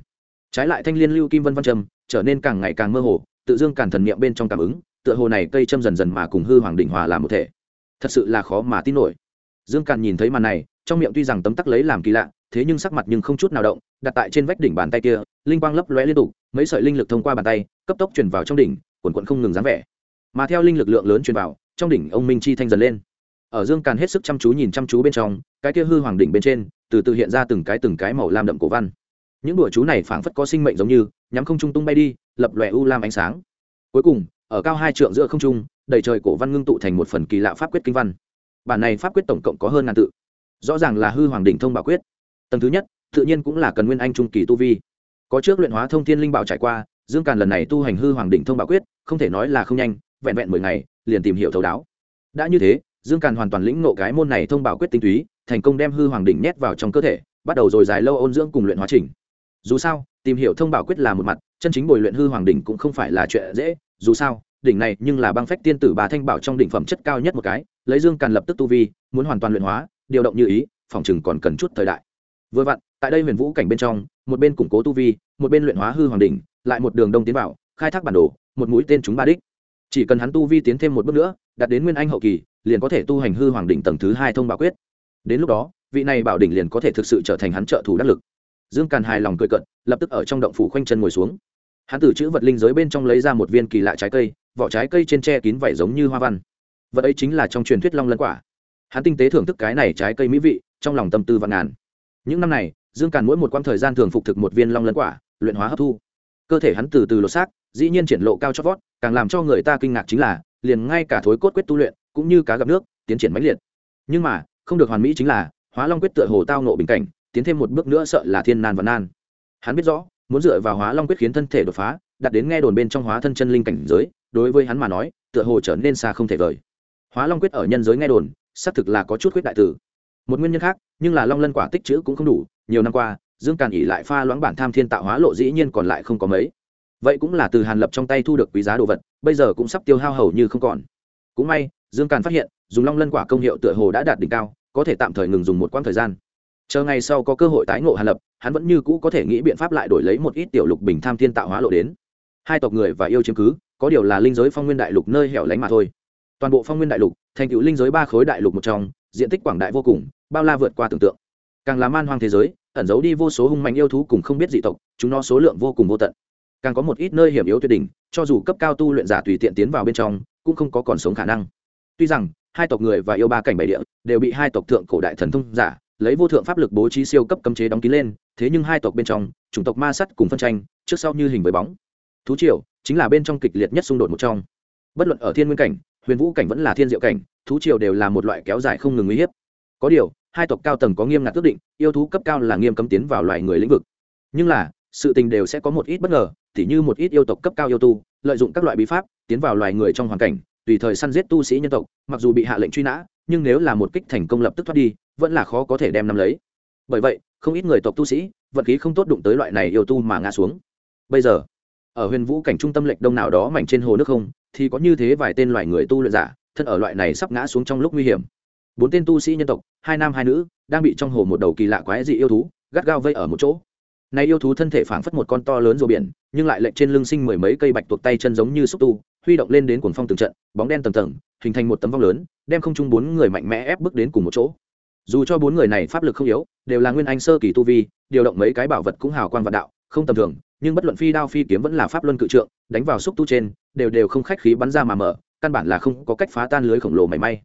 Trái lại thanh liên lưu kim vân văn trầm trở nên càng ngày càng mơ hồ, tự dương càn thần niệm bên trong cảm ứng, tựa hồ này cây châm dần dần mà cùng hư hoàng đỉnh hòa làm một thể. Thật sự là khó mà tin nổi. Dương càn nhìn thấy màn này trong miệng tuy rằng tấm tắc lấy làm kỳ lạ, thế nhưng sắc mặt nhưng không chút nào động, đặt tại trên vách đỉnh bàn tay kia, linh quang lấp lóe liên tục, mấy sợi linh lực thông qua bàn tay, cấp tốc truyền vào trong đỉnh, quần quận không ngừng dáng vẻ. Mà theo linh lực lượng lớn truyền vào, trong đỉnh ông minh chi thanh dần lên. Ở dương càn hết sức chăm chú nhìn chăm chú bên trong, cái kia hư hoàng đỉnh bên trên, từ từ hiện ra từng cái từng cái màu lam đậm cổ văn. Những đùa chú này phảng phất có sinh mệnh giống như, nhắm không trung tung bay đi, lập lòe u lam ánh sáng. Cuối cùng, ở cao hai trượng giữa không trung, đầy trời cổ văn ngưng tụ thành một phần kỳ lạ pháp quyết kinh văn. Bản này pháp quyết tổng cộng có hơn ngàn tự rõ ràng là hư hoàng đỉnh thông bảo quyết. Tầng thứ nhất, tự nhiên cũng là cần nguyên anh trung kỳ tu vi. Có trước luyện hóa thông thiên linh bảo trải qua, dương càn lần này tu hành hư hoàng đỉnh thông bảo quyết, không thể nói là không nhanh, vẹn vẹn mười ngày, liền tìm hiểu thấu đáo. Đã như thế, dương càn hoàn toàn lĩnh ngộ cái môn này thông bảo quyết tinh túy, thành công đem hư hoàng đỉnh nhét vào trong cơ thể, bắt đầu rồi dài lâu ôn dưỡng cùng luyện hóa trình dù sao, tìm hiểu thông bảo quyết là một mặt, chân chính bồi luyện hư hoàng đỉnh cũng không phải là chuyện dễ. Dù sao, đỉnh này nhưng là băng phách tiên tử bà thanh bảo trong đỉnh phẩm chất cao nhất một cái, lấy dương càn lập tức tu vi, muốn hoàn toàn luyện hóa điều động như ý, phòng chừng còn cần chút thời đại. Vừa vặn, tại đây huyền vũ cảnh bên trong, một bên củng cố tu vi, một bên luyện hóa hư hoàng đỉnh, lại một đường đông tiến vào, khai thác bản đồ, một mũi tên chúng ba đích. Chỉ cần hắn tu vi tiến thêm một bước nữa, đạt đến nguyên anh hậu kỳ, liền có thể tu hành hư hoàng đỉnh tầng thứ hai thông bảo quyết. Đến lúc đó, vị này bảo đỉnh liền có thể thực sự trở thành hắn trợ thủ đắc lực. Dương càn hài lòng cười cận lập tức ở trong động phủ khoanh chân ngồi xuống. Hắn từ chữ vật linh giới bên trong lấy ra một viên kỳ lạ trái cây, vỏ trái cây trên tre kín vảy giống như hoa văn. Vật ấy chính là trong truyền thuyết long lân quả hắn tinh tế thưởng thức cái này trái cây mỹ vị, trong lòng tâm tư vạn ngàn. Những năm này, dương càn mỗi một quãng thời gian thường phục thực một viên long lân quả, luyện hóa hấp thu. Cơ thể hắn từ từ lột xác, dĩ nhiên triển lộ cao chót vót, càng làm cho người ta kinh ngạc chính là, liền ngay cả thối cốt quyết tu luyện, cũng như cá gặp nước, tiến triển mãnh liệt. Nhưng mà, không được hoàn mỹ chính là, hóa long quyết tựa hồ tao nộ bình cảnh, tiến thêm một bước nữa sợ là thiên nan và nan. Hắn biết rõ, muốn dựa vào hóa long quyết khiến thân thể đột phá, đặt đến nghe đồn bên trong hóa thân chân linh cảnh giới, đối với hắn mà nói, tựa hồ trở nên xa không thể vời. Hóa long quyết ở nhân giới nghe đồn xác thực là có chút khuyết đại tử một nguyên nhân khác, nhưng là long lân quả tích chữ cũng không đủ, nhiều năm qua, dương càn ỉ lại pha loãng bản tham thiên tạo hóa lộ dĩ nhiên còn lại không có mấy. Vậy cũng là từ hàn lập trong tay thu được quý giá đồ vật, bây giờ cũng sắp tiêu hao hầu như không còn. Cũng may, dương càn phát hiện, dùng long lân quả công hiệu tựa hồ đã đạt đỉnh cao, có thể tạm thời ngừng dùng một quãng thời gian. Chờ ngày sau có cơ hội tái ngộ hàn lập, hắn vẫn như cũ có thể nghĩ biện pháp lại đổi lấy một ít tiểu lục bình tham thiên tạo hóa lộ đến. Hai tộc người và yêu chiếm cứ, có điều là linh giới phong nguyên đại lục nơi hẻo lánh mà thôi. Toàn bộ phong nguyên đại lục thành tựu linh giới ba khối đại lục một trong, diện tích quảng đại vô cùng, bao la vượt qua tưởng tượng. Càng là man hoang thế giới, ẩn giấu đi vô số hung mạnh yêu thú cùng không biết dị tộc, chúng nó số lượng vô cùng vô tận. Càng có một ít nơi hiểm yếu tuyệt đỉnh, cho dù cấp cao tu luyện giả tùy tiện tiến vào bên trong, cũng không có còn sống khả năng. Tuy rằng, hai tộc người và yêu ba cảnh bảy địa đều bị hai tộc thượng cổ đại thần thông giả, lấy vô thượng pháp lực bố trí siêu cấp cấm chế đóng kín lên, thế nhưng hai tộc bên trong, chủng tộc ma sắt cùng phân tranh, trước sau như hình với bóng. Thú triều chính là bên trong kịch liệt nhất xung đột một trong. Bất luận ở thiên nguyên cảnh huyền vũ cảnh vẫn là thiên diệu cảnh, thú triều đều là một loại kéo dài không ngừng uy hiếp. Có điều, hai tộc cao tầng có nghiêm ngặt quyết định, yêu thú cấp cao là nghiêm cấm tiến vào loài người lĩnh vực. Nhưng là, sự tình đều sẽ có một ít bất ngờ, tỉ như một ít yêu tộc cấp cao yêu tu, lợi dụng các loại bí pháp, tiến vào loài người trong hoàn cảnh, tùy thời săn giết tu sĩ nhân tộc, mặc dù bị hạ lệnh truy nã, nhưng nếu là một kích thành công lập tức thoát đi, vẫn là khó có thể đem nắm lấy. Bởi vậy, không ít người tộc tu sĩ, vận khí không tốt đụng tới loại này yêu tu mà ngã xuống. Bây giờ ở huyền vũ cảnh trung tâm lệch đông nào đó mảnh trên hồ nước không, thì có như thế vài tên loài người tu luyện giả, thân ở loại này sắp ngã xuống trong lúc nguy hiểm. Bốn tên tu sĩ nhân tộc, hai nam hai nữ, đang bị trong hồ một đầu kỳ lạ quái dị yêu thú gắt gao vây ở một chỗ. Này yêu thú thân thể phảng phất một con to lớn rùa biển, nhưng lại lệch trên lưng sinh mười mấy cây bạch tuộc tay chân giống như xúc tu, huy động lên đến cuồng phong từng trận, bóng đen tầng tầng, hình thành một tấm vong lớn, đem không chung bốn người mạnh mẽ ép bước đến cùng một chỗ. Dù cho bốn người này pháp lực không yếu, đều là nguyên anh sơ kỳ tu vi, điều động mấy cái bảo vật cũng hào quang vạn đạo không tầm thường, nhưng bất luận phi đao phi kiếm vẫn là pháp luân cự trượng, đánh vào xúc tu trên, đều đều không khách khí bắn ra mà mở, căn bản là không có cách phá tan lưới khổng lồ mảy may.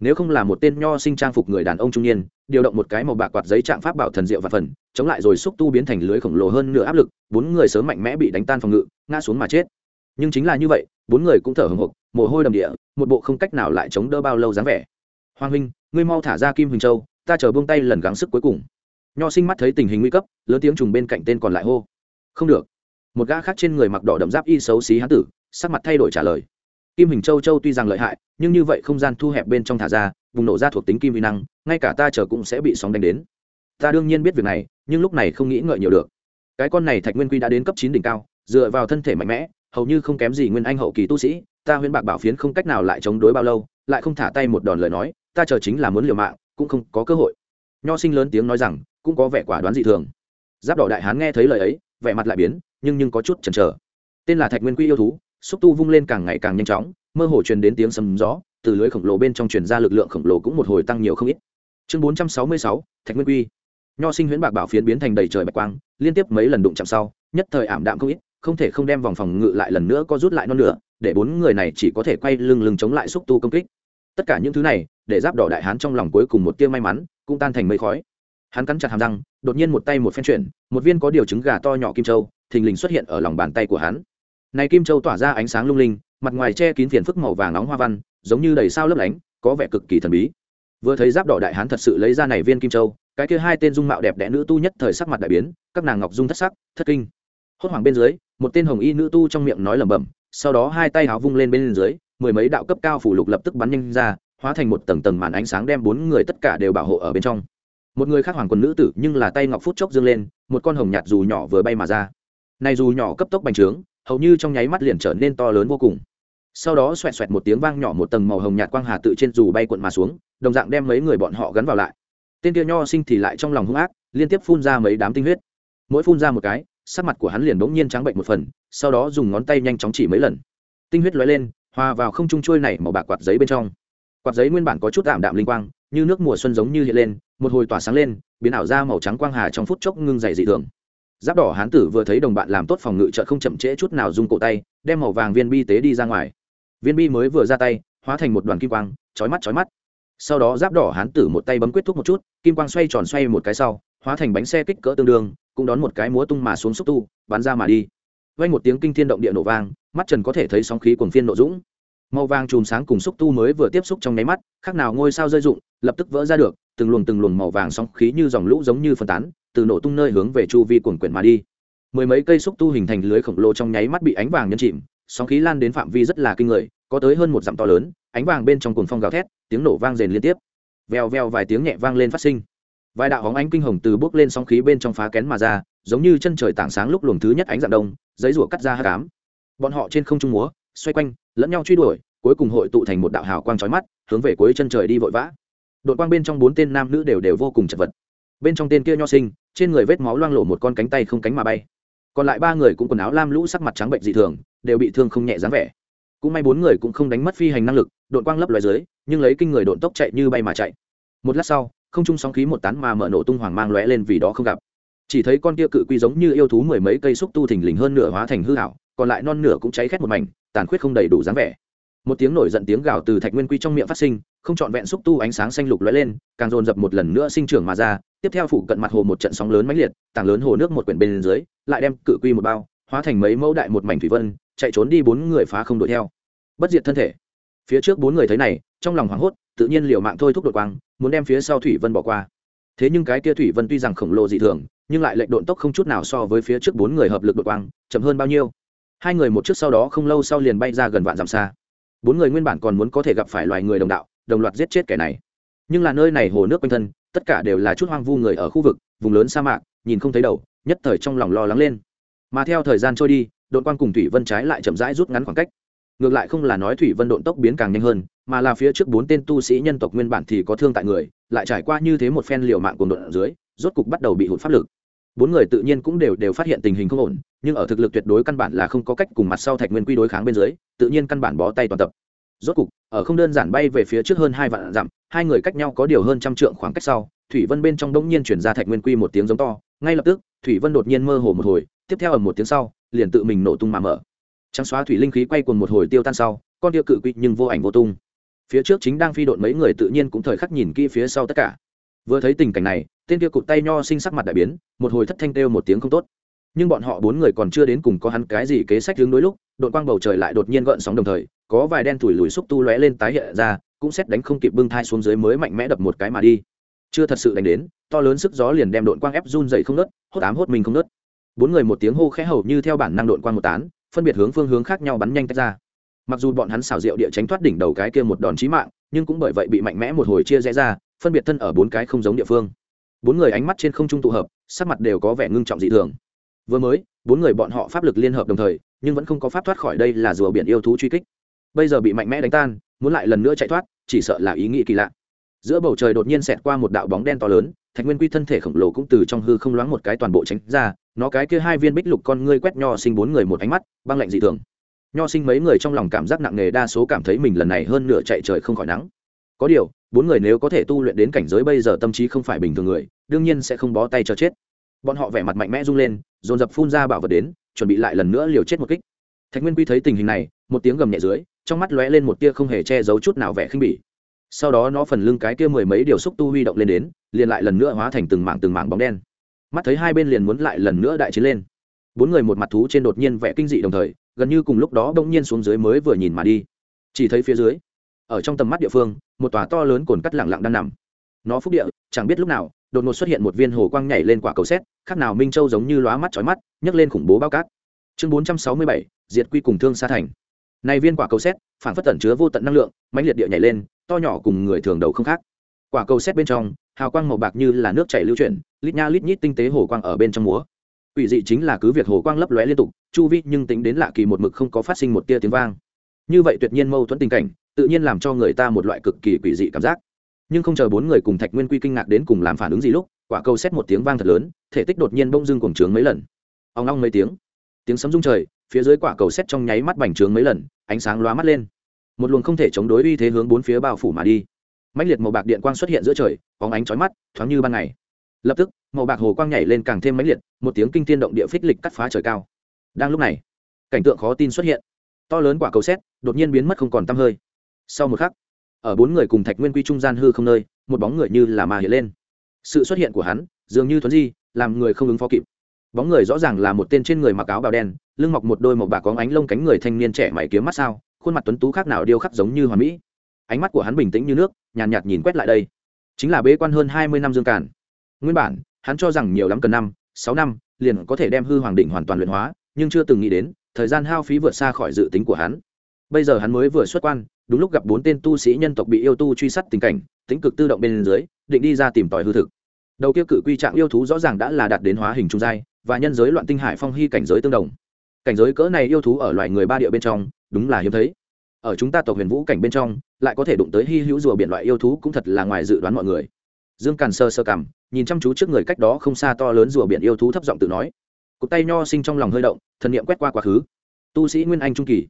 Nếu không là một tên nho sinh trang phục người đàn ông trung niên, điều động một cái màu bạc quạt giấy trạng pháp bảo thần diệu và phần, chống lại rồi xúc tu biến thành lưới khổng lồ hơn nửa áp lực, bốn người sớm mạnh mẽ bị đánh tan phòng ngự, ngã xuống mà chết. Nhưng chính là như vậy, bốn người cũng thở hồng hộc, mồ hôi đầm địa, một bộ không cách nào lại chống đỡ bao lâu dáng vẻ. Hoàng huynh, ngươi mau thả ra kim huỳnh châu, ta chờ buông tay lần gắng sức cuối cùng nho sinh mắt thấy tình hình nguy cấp, lớn tiếng trùng bên cạnh tên còn lại hô. Không được. Một gã khác trên người mặc đỏ đậm giáp y xấu xí hán tử, sắc mặt thay đổi trả lời. Kim hình châu châu tuy rằng lợi hại, nhưng như vậy không gian thu hẹp bên trong thả ra vùng nổ ra thuộc tính kim vi năng, ngay cả ta chờ cũng sẽ bị sóng đánh đến. Ta đương nhiên biết việc này, nhưng lúc này không nghĩ ngợi nhiều được. Cái con này thạch nguyên quy đã đến cấp chín đỉnh cao, dựa vào thân thể mạnh mẽ, hầu như không kém gì nguyên anh hậu kỳ tu sĩ, ta huyễn bạc bảo phiến không cách nào lại chống đối bao lâu, lại không thả tay một đòn lời nói, ta chờ chính là muốn liều mạng, cũng không có cơ hội. Nho sinh lớn tiếng nói rằng cũng có vẻ quả đoán dị thường. Giáp đỏ đại hán nghe thấy lời ấy, vẻ mặt lại biến, nhưng nhưng có chút chần chờ. Tên là thạch nguyên quy yêu thú, xúc tu vung lên càng ngày càng nhanh chóng, mơ hồ truyền đến tiếng sấm gió, từ lưới khổng lồ bên trong truyền ra lực lượng khổng lồ cũng một hồi tăng nhiều không ít. Chương bốn trăm sáu mươi sáu, thạch nguyên quy. Nho sinh huyễn bạc bảo phiến biến thành đầy trời bạch quang, liên tiếp mấy lần đụng chạm sau, nhất thời ảm đạm không ít, không thể không đem vòng phòng ngự lại lần nữa có rút lại non nữa để bốn người này chỉ có thể quay lưng lưng chống lại xúc tu công kích. Tất cả những thứ này, để giáp đỏ đại hán trong lòng cuối cùng một tia may mắn, cũng tan thành mây khói hắn cắn chặt hàm răng, đột nhiên một tay một phen chuyển, một viên có điều chứng gà to nhỏ kim châu, thình lình xuất hiện ở lòng bàn tay của hắn. Này kim châu tỏa ra ánh sáng lung linh, mặt ngoài che kín phiền phức màu vàng nóng hoa văn, giống như đầy sao lấp lánh, có vẻ cực kỳ thần bí. Vừa thấy giáp đỏ đại hán thật sự lấy ra này viên kim châu, cái kia hai tên dung mạo đẹp đẽ nữ tu nhất thời sắc mặt đại biến, các nàng ngọc dung thất sắc, thất kinh. Hốt hoảng bên dưới, một tên hồng y nữ tu trong miệng nói lẩm bẩm, sau đó hai tay háo vung lên bên dưới, mười mấy đạo cấp cao phủ lục lập tức bắn nhanh ra, hóa thành một tầng tầng màn ánh sáng đem bốn người tất cả đều bảo hộ ở bên trong một người khác hoàng quần nữ tử nhưng là tay ngọc phút chốc dương lên, một con hồng nhạt dù nhỏ vừa bay mà ra. Này dù nhỏ cấp tốc bành trướng, hầu như trong nháy mắt liền trở nên to lớn vô cùng. Sau đó xoẹt xoẹt một tiếng vang nhỏ một tầng màu hồng nhạt quang hà tự trên dù bay cuộn mà xuống, đồng dạng đem mấy người bọn họ gắn vào lại. Tên kia nho sinh thì lại trong lòng hung ác, liên tiếp phun ra mấy đám tinh huyết. Mỗi phun ra một cái, sắc mặt của hắn liền bỗng nhiên trắng bệnh một phần, sau đó dùng ngón tay nhanh chóng chỉ mấy lần. Tinh huyết lóe lên, hòa vào không trung trôi này màu bạc quạt giấy bên trong. Quạt giấy nguyên bản có chút tạm đạm linh quang như nước mùa xuân giống như hiện lên, một hồi tỏa sáng lên, biến ảo ra màu trắng quang hà trong phút chốc ngưng dày dị thường. Giáp đỏ hán tử vừa thấy đồng bạn làm tốt phòng ngự trợ không chậm trễ chút nào dùng cổ tay, đem màu vàng viên bi tế đi ra ngoài. Viên bi mới vừa ra tay, hóa thành một đoàn kim quang, chói mắt chói mắt. Sau đó giáp đỏ hán tử một tay bấm quyết thúc một chút, kim quang xoay tròn xoay một cái sau, hóa thành bánh xe kích cỡ tương đương, cũng đón một cái múa tung mà xuống xúc tu, bắn ra mà đi. Vay một tiếng kinh thiên động địa nổ vang, mắt trần có thể thấy sóng khí cuồng phiên nộ dũng. Màu vàng chùm sáng cùng xúc tu mới vừa tiếp xúc trong nháy mắt, khác nào ngôi sao rơi rụng lập tức vỡ ra được, từng luồng từng luồng màu vàng sóng khí như dòng lũ giống như phân tán, từ nổ tung nơi hướng về chu vi cuồn quyển mà đi. Mười mấy cây xúc tu hình thành lưới khổng lồ trong nháy mắt bị ánh vàng nhân chìm, sóng khí lan đến phạm vi rất là kinh người, có tới hơn một dặm to lớn, ánh vàng bên trong cuồng phong gào thét, tiếng nổ vang rền liên tiếp. Vèo vèo vài tiếng nhẹ vang lên phát sinh. Vài đạo hóng ánh kinh hồng từ bước lên sóng khí bên trong phá kén mà ra, giống như chân trời tảng sáng lúc luồng thứ nhất ánh dạng đông, giấy rủa cắt ra hát cám. Bọn họ trên không trung múa, xoay quanh, lẫn nhau truy đuổi, cuối cùng hội tụ thành một đạo hào quang trói mắt, hướng về cuối chân trời đi vội vã đội quang bên trong bốn tên nam nữ đều đều vô cùng chật vật. Bên trong tên kia nho sinh, trên người vết máu loang lổ một con cánh tay không cánh mà bay. Còn lại ba người cũng quần áo lam lũ sắc mặt trắng bệnh dị thường, đều bị thương không nhẹ dáng vẻ. Cũng may bốn người cũng không đánh mất phi hành năng lực đội quang lấp loài dưới, nhưng lấy kinh người độn tốc chạy như bay mà chạy. Một lát sau, không trung sóng khí một tán mà mở nổ tung hoàng mang lóe lên vì đó không gặp. Chỉ thấy con kia cự quy giống như yêu thú mười mấy cây xúc tu thình lình hơn nửa hóa thành hư hảo còn lại non nửa cũng cháy khét một mảnh, tàn khuyết không đầy đủ dáng vẻ. Một tiếng nổi giận tiếng gào từ thạch nguyên quy trong miệng phát sinh không trọn vẹn xúc tu ánh sáng xanh lục lóe lên, càng dồn dập một lần nữa sinh trưởng mà ra, tiếp theo phụ cận mặt hồ một trận sóng lớn mãnh liệt, tảng lớn hồ nước một quyển bên dưới, lại đem cự quy một bao, hóa thành mấy mẫu đại một mảnh thủy vân, chạy trốn đi bốn người phá không đuổi theo. Bất diệt thân thể. Phía trước bốn người thấy này, trong lòng hoảng hốt, tự nhiên liều mạng thôi thúc đội quang, muốn đem phía sau thủy vân bỏ qua. Thế nhưng cái kia thủy vân tuy rằng khổng lồ dị thường, nhưng lại lệnh độn tốc không chút nào so với phía trước bốn người hợp lực đội quang, chậm hơn bao nhiêu. Hai người một trước sau đó không lâu sau liền bay ra gần vạn dặm xa. Bốn người nguyên bản còn muốn có thể gặp phải loài người đồng đạo đồng loạt giết chết kẻ này. Nhưng là nơi này hồ nước quanh thân, tất cả đều là chút hoang vu người ở khu vực, vùng lớn sa mạc, nhìn không thấy đầu, nhất thời trong lòng lo lắng lên. Mà theo thời gian trôi đi đội quan cùng thủy vân trái lại chậm rãi rút ngắn khoảng cách. Ngược lại không là nói thủy vân độn tốc biến càng nhanh hơn, mà là phía trước bốn tên tu sĩ nhân tộc nguyên bản thì có thương tại người, lại trải qua như thế một phen liều mạng cùng đội ở dưới, rốt cục bắt đầu bị hụt pháp lực. Bốn người tự nhiên cũng đều đều phát hiện tình hình không ổn, nhưng ở thực lực tuyệt đối căn bản là không có cách cùng mặt sau thạch nguyên quy đối kháng bên dưới, tự nhiên căn bản bó tay toàn tập rốt cục, ở không đơn giản bay về phía trước hơn hai vạn dặm, hai người cách nhau có điều hơn trăm trượng khoảng cách sau, thủy vân bên trong đông nhiên chuyển ra thạch nguyên quy một tiếng giống to. Ngay lập tức, thủy vân đột nhiên mơ hồ một hồi, tiếp theo ở một tiếng sau, liền tự mình nổ tung mà mở. Trắng xóa thủy linh khí quay cuồng một hồi tiêu tan sau, con tiêu cự quy nhưng vô ảnh vô tung. Phía trước chính đang phi độn mấy người tự nhiên cũng thời khắc nhìn kỹ phía sau tất cả. Vừa thấy tình cảnh này, tên kia cụt tay nho sinh sắc mặt đại biến, một hồi thất thanh kêu một tiếng không tốt nhưng bọn họ bốn người còn chưa đến cùng có hắn cái gì kế sách hướng đối lúc, đội quang bầu trời lại đột nhiên gợn sóng đồng thời, có vài đen thủi lùi xúc tu lóe lên tái hiện ra, cũng xét đánh không kịp bưng thai xuống dưới mới mạnh mẽ đập một cái mà đi. Chưa thật sự đánh đến, to lớn sức gió liền đem đội quang ép run dậy không nớt hốt ám hốt mình không nớt bốn người một tiếng hô khẽ hầu như theo bản năng đội quang một tán, phân biệt hướng phương hướng khác nhau bắn nhanh tách ra. Mặc dù bọn hắn xảo diệu địa tránh thoát đỉnh đầu cái kia một đòn chí mạng, nhưng cũng bởi vậy bị mạnh mẽ một hồi chia rẽ ra, phân biệt thân ở bốn cái không giống địa phương. Bốn người ánh mắt trên không trung tụ hợp, sắc mặt đều có vẻ ngưng trọng dị thường vừa mới, bốn người bọn họ pháp lực liên hợp đồng thời, nhưng vẫn không có pháp thoát khỏi đây là rùa biển yêu thú truy kích. Bây giờ bị mạnh mẽ đánh tan, muốn lại lần nữa chạy thoát, chỉ sợ là ý nghĩ kỳ lạ. Giữa bầu trời đột nhiên xẹt qua một đạo bóng đen to lớn, thạch nguyên quy thân thể khổng lồ cũng từ trong hư không loáng một cái toàn bộ tránh ra, nó cái kia hai viên bích lục con ngươi quét nho sinh bốn người một ánh mắt, băng lạnh dị thường. Nho sinh mấy người trong lòng cảm giác nặng nề đa số cảm thấy mình lần này hơn nửa chạy trời không khỏi nắng. Có điều, bốn người nếu có thể tu luyện đến cảnh giới bây giờ tâm trí không phải bình thường người, đương nhiên sẽ không bó tay cho chết bọn họ vẻ mặt mạnh mẽ rung lên, dồn dập phun ra bảo vật đến, chuẩn bị lại lần nữa liều chết một kích. Thạch nguyên quy thấy tình hình này, một tiếng gầm nhẹ dưới, trong mắt lóe lên một tia không hề che giấu chút nào vẻ khinh bỉ. Sau đó nó phần lưng cái kia mười mấy điều xúc tu huy động lên đến, liền lại lần nữa hóa thành từng mảng từng mảng bóng đen. Mắt thấy hai bên liền muốn lại lần nữa đại chiến lên. Bốn người một mặt thú trên đột nhiên vẻ kinh dị đồng thời, gần như cùng lúc đó đông nhiên xuống dưới mới vừa nhìn mà đi. Chỉ thấy phía dưới, ở trong tầm mắt địa phương, một tòa to lớn cồn cắt lẳng lặng đang nằm nó phúc địa, chẳng biết lúc nào, đột ngột xuất hiện một viên hồ quang nhảy lên quả cầu xét khác nào minh châu giống như lóa mắt chói mắt, nhấc lên khủng bố bao cát. Chương bốn trăm sáu mươi bảy, diệt quy cùng thương xa thành. Này viên quả cầu xét phản phất tẩn chứa vô tận năng lượng, mãnh liệt địa nhảy lên, to nhỏ cùng người thường đầu không khác. Quả cầu xét bên trong, hào quang màu bạc như là nước chảy lưu chuyển, lít nha lít nhít tinh tế hồ quang ở bên trong múa. Ủy dị chính là cứ việc hồ quang lấp lóe liên tục, chu vi nhưng tính đến lạ kỳ một mực không có phát sinh một tia tiếng vang. Như vậy tuyệt nhiên mâu thuẫn tình cảnh, tự nhiên làm cho người ta một loại cực kỳ quỷ dị cảm giác nhưng không chờ bốn người cùng thạch nguyên quy kinh ngạc đến cùng làm phản ứng gì lúc, quả cầu xét một tiếng vang thật lớn, thể tích đột nhiên bông dưng cuồng trướng mấy lần. Ông long mấy tiếng. Tiếng sấm rung trời, phía dưới quả cầu xét trong nháy mắt bành trướng mấy lần, ánh sáng lóa mắt lên. Một luồng không thể chống đối uy thế hướng bốn phía bao phủ mà đi. Mãnh liệt màu bạc điện quang xuất hiện giữa trời, bóng ánh chói mắt, thoáng như ban ngày. Lập tức, màu bạc hồ quang nhảy lên càng thêm mãnh liệt, một tiếng kinh thiên động địa phích lịch cắt phá trời cao. Đang lúc này, cảnh tượng khó tin xuất hiện. To lớn quả cầu xét, đột nhiên biến mất không còn tăm hơi. Sau một khắc ở bốn người cùng thạch nguyên quy trung gian hư không nơi một bóng người như là mà hiện lên. Sự xuất hiện của hắn dường như thuấn di làm người không ứng phó kịp. Bóng người rõ ràng là một tên trên người mặc áo bào đen lưng mọc một đôi màu bạc có ánh lông cánh người thanh niên trẻ mày kiếm mắt sao khuôn mặt tuấn tú khác nào điêu khắc giống như hoàn mỹ. Ánh mắt của hắn bình tĩnh như nước nhàn nhạt, nhạt nhìn quét lại đây. Chính là bế quan hơn hai mươi năm dương cản. Nguyên bản hắn cho rằng nhiều lắm cần năm sáu năm liền có thể đem hư hoàng đỉnh hoàn toàn luyện hóa nhưng chưa từng nghĩ đến thời gian hao phí vượt xa khỏi dự tính của hắn. Bây giờ hắn mới vừa xuất quan đúng lúc gặp bốn tên tu sĩ nhân tộc bị yêu tu truy sát tình cảnh tính cực tự động bên dưới, định đi ra tìm tòi hư thực. Đầu kia cự quy trạng yêu thú rõ ràng đã là đạt đến hóa hình trung giai, và nhân giới loạn tinh hải phong hy cảnh giới tương đồng. Cảnh giới cỡ này yêu thú ở loài người ba địa bên trong, đúng là hiếm thấy. Ở chúng ta tộc huyền vũ cảnh bên trong, lại có thể đụng tới hy hữu rùa biển loại yêu thú cũng thật là ngoài dự đoán mọi người. Dương càn sơ sơ cằm nhìn chăm chú trước người cách đó không xa to lớn rùa biển yêu thú thấp giọng tự nói. Cụt tay nho sinh trong lòng hơi động, thần niệm quét qua quá khứ. Tu sĩ nguyên anh trung kỳ.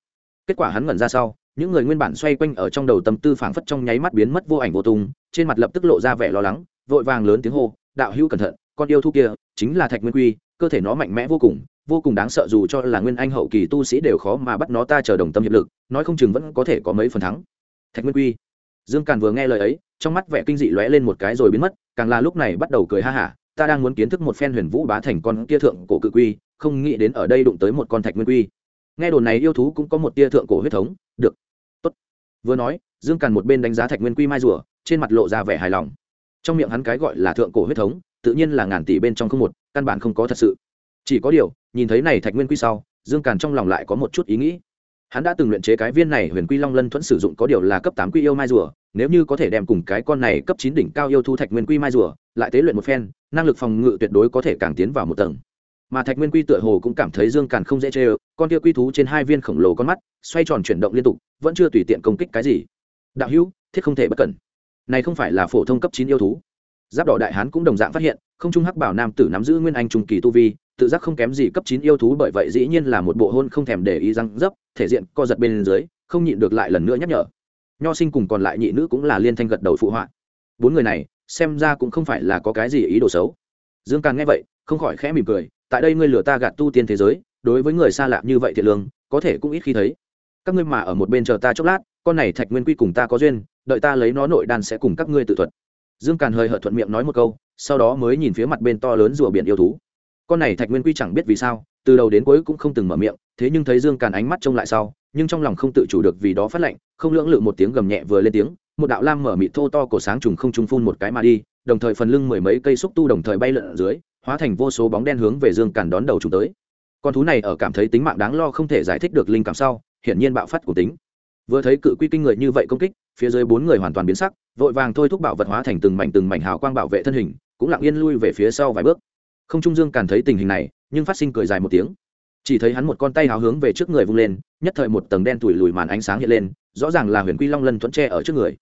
Kết quả hắn ngẩn ra sau những người nguyên bản xoay quanh ở trong đầu tâm tư phảng phất trong nháy mắt biến mất vô ảnh vô tung, trên mặt lập tức lộ ra vẻ lo lắng, vội vàng lớn tiếng hô, đạo hữu cẩn thận, con yêu thú kia chính là thạch nguyên quy, cơ thể nó mạnh mẽ vô cùng vô cùng đáng sợ dù cho là nguyên anh hậu kỳ tu sĩ đều khó mà bắt nó ta chờ đồng tâm hiệp lực, nói không chừng vẫn có thể có mấy phần thắng. Thạch nguyên quy. Dương càn vừa nghe lời ấy, trong mắt vẻ kinh dị lóe lên một cái rồi biến mất, càng là lúc này bắt đầu cười ha hả, ta đang muốn kiến thức một phen huyền vũ bá thành con kia thượng cổ cự quy, không nghĩ đến ở đây đụng tới một con thạch nguyên quy. Nghe đồn này yêu thú cũng có một tia thượng cổ huyết thống, được vừa nói, dương càn một bên đánh giá thạch nguyên quy mai rùa, trên mặt lộ ra vẻ hài lòng. Trong miệng hắn cái gọi là thượng cổ huyết thống, tự nhiên là ngàn tỷ bên trong không một, căn bản không có thật sự. Chỉ có điều, nhìn thấy này thạch nguyên quy sau, dương càn trong lòng lại có một chút ý nghĩ. Hắn đã từng luyện chế cái viên này huyền quy long lân thuẫn sử dụng có điều là cấp tám quy yêu mai rùa, nếu như có thể đem cùng cái con này cấp chín đỉnh cao yêu thu thạch nguyên quy mai rùa, lại tế luyện một phen, năng lực phòng ngự tuyệt đối có thể càng tiến vào một tầng mà thạch nguyên quy tựa hồ cũng cảm thấy dương càn không dễ chê ơ, con kia quy thú trên hai viên khổng lồ con mắt, xoay tròn chuyển động liên tục, vẫn chưa tùy tiện công kích cái gì. Đạo hữu, thiết không thể bất cẩn. Này không phải là phổ thông cấp chín yêu thú. Giáp đỏ đại hán cũng đồng dạng phát hiện, không trung hắc bảo nam tử nắm giữ nguyên anh trung kỳ tu vi, tự giác không kém gì cấp chín yêu thú bởi vậy dĩ nhiên là một bộ hôn không thèm để ý răng dấp, thể diện co giật bên dưới, không nhịn được lại lần nữa nhắc nhở. Nho sinh cùng còn lại nhị nữ cũng là liên thanh gật đầu phụ họa. Bốn người này, xem ra cũng không phải là có cái gì ý đồ xấu. Dương càn nghe vậy, không khỏi khẽ mỉm cười tại đây ngươi lừa ta gạt tu tiên thế giới, đối với người xa lạ như vậy thiệt lương, có thể cũng ít khi thấy. Các ngươi mà ở một bên chờ ta chốc lát, con này thạch nguyên quy cùng ta có duyên, đợi ta lấy nó nội đan sẽ cùng các ngươi tự thuật. Dương càn hơi hợt thuận miệng nói một câu, sau đó mới nhìn phía mặt bên to lớn rùa biển yêu thú. Con này thạch nguyên quy chẳng biết vì sao, từ đầu đến cuối cũng không từng mở miệng, thế nhưng thấy dương càn ánh mắt trông lại sau, nhưng trong lòng không tự chủ được vì đó phát lệnh, không lưỡng lự một tiếng gầm nhẹ vừa lên tiếng, một đạo lam mở mịt thô to cổ sáng trùng không trung phun một cái mà đi, đồng thời phần lưng mười mấy cây xúc tu đồng thời bay lượn ở dưới hóa thành vô số bóng đen hướng về dương càn đón đầu trùng tới. Con thú này ở cảm thấy tính mạng đáng lo không thể giải thích được linh cảm sau, hiển nhiên bạo phát của tính. Vừa thấy cự quy kinh người như vậy công kích, phía dưới bốn người hoàn toàn biến sắc, vội vàng thôi thúc bảo vật hóa thành từng mảnh từng mảnh hào quang bảo vệ thân hình, cũng lặng yên lui về phía sau vài bước. Không trung dương càn thấy tình hình này, nhưng phát sinh cười dài một tiếng. Chỉ thấy hắn một con tay hào hướng về trước người vung lên, nhất thời một tầng đen tủi lùi màn ánh sáng hiện lên, rõ ràng là huyền quy long lân thuẫn tre ở trước người.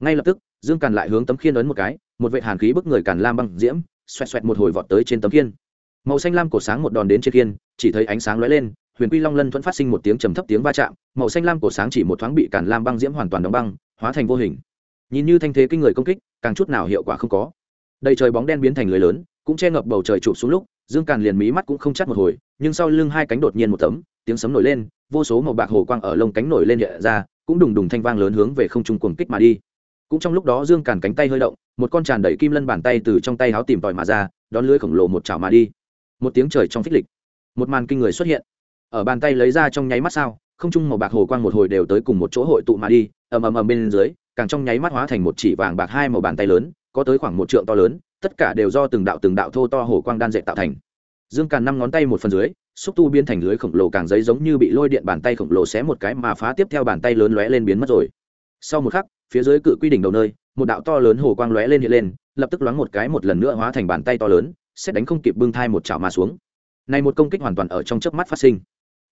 Ngay lập tức, dương càn lại hướng tấm khiên ấn một cái, một vệ hàn khí bức người càn lam băng diễm xoẹt xoẹt một hồi vọt tới trên tấm kiên, màu xanh lam cổ sáng một đòn đến trên kiên, chỉ thấy ánh sáng lóe lên huyền quy long lân thuẫn phát sinh một tiếng trầm thấp tiếng va chạm màu xanh lam cổ sáng chỉ một thoáng bị càn lam băng diễm hoàn toàn đóng băng hóa thành vô hình. Nhìn như thanh thế kinh người công kích càng chút nào hiệu quả không có. Đầy trời bóng đen biến thành lưới lớn cũng che ngập bầu trời chụp xuống lúc dương càn liền mí mắt cũng không chắc một hồi nhưng sau lưng hai cánh đột nhiên một tấm tiếng sấm nổi lên vô số màu bạc hồ quang ở lông cánh nổi lên hiện ra cũng đùng đùng thanh vang lớn hướng về không trung cuồng kích mà đi cũng trong lúc đó dương càn cánh tay hơi động, một con tràn đầy kim lân bàn tay từ trong tay háo tìm tòi mà ra, đón lưới khổng lồ một chảo mà đi. Một tiếng trời trong phích lịch, một màn kinh người xuất hiện. Ở bàn tay lấy ra trong nháy mắt sao, không trung màu bạc hồ quang một hồi đều tới cùng một chỗ hội tụ mà đi, ầm ầm ầm bên dưới, càng trong nháy mắt hóa thành một chỉ vàng bạc hai màu bàn tay lớn, có tới khoảng một trượng to lớn, tất cả đều do từng đạo từng đạo thô to hồ quang đan dệt tạo thành. Dương càn năm ngón tay một phần dưới, xúc tu biến thành lưới khổng lồ càng giấy giống như bị lôi điện bàn tay khổng lồ xé một cái mà phá tiếp theo bàn tay lớn lóe lên biến mất rồi. Sau một khắc phía dưới cự quy đỉnh đầu nơi, một đạo to lớn hồ quang lóe lên hiện lên, lập tức loáng một cái một lần nữa hóa thành bàn tay to lớn, xét đánh không kịp bưng thai một chảo mà xuống. Này một công kích hoàn toàn ở trong chớp mắt phát sinh.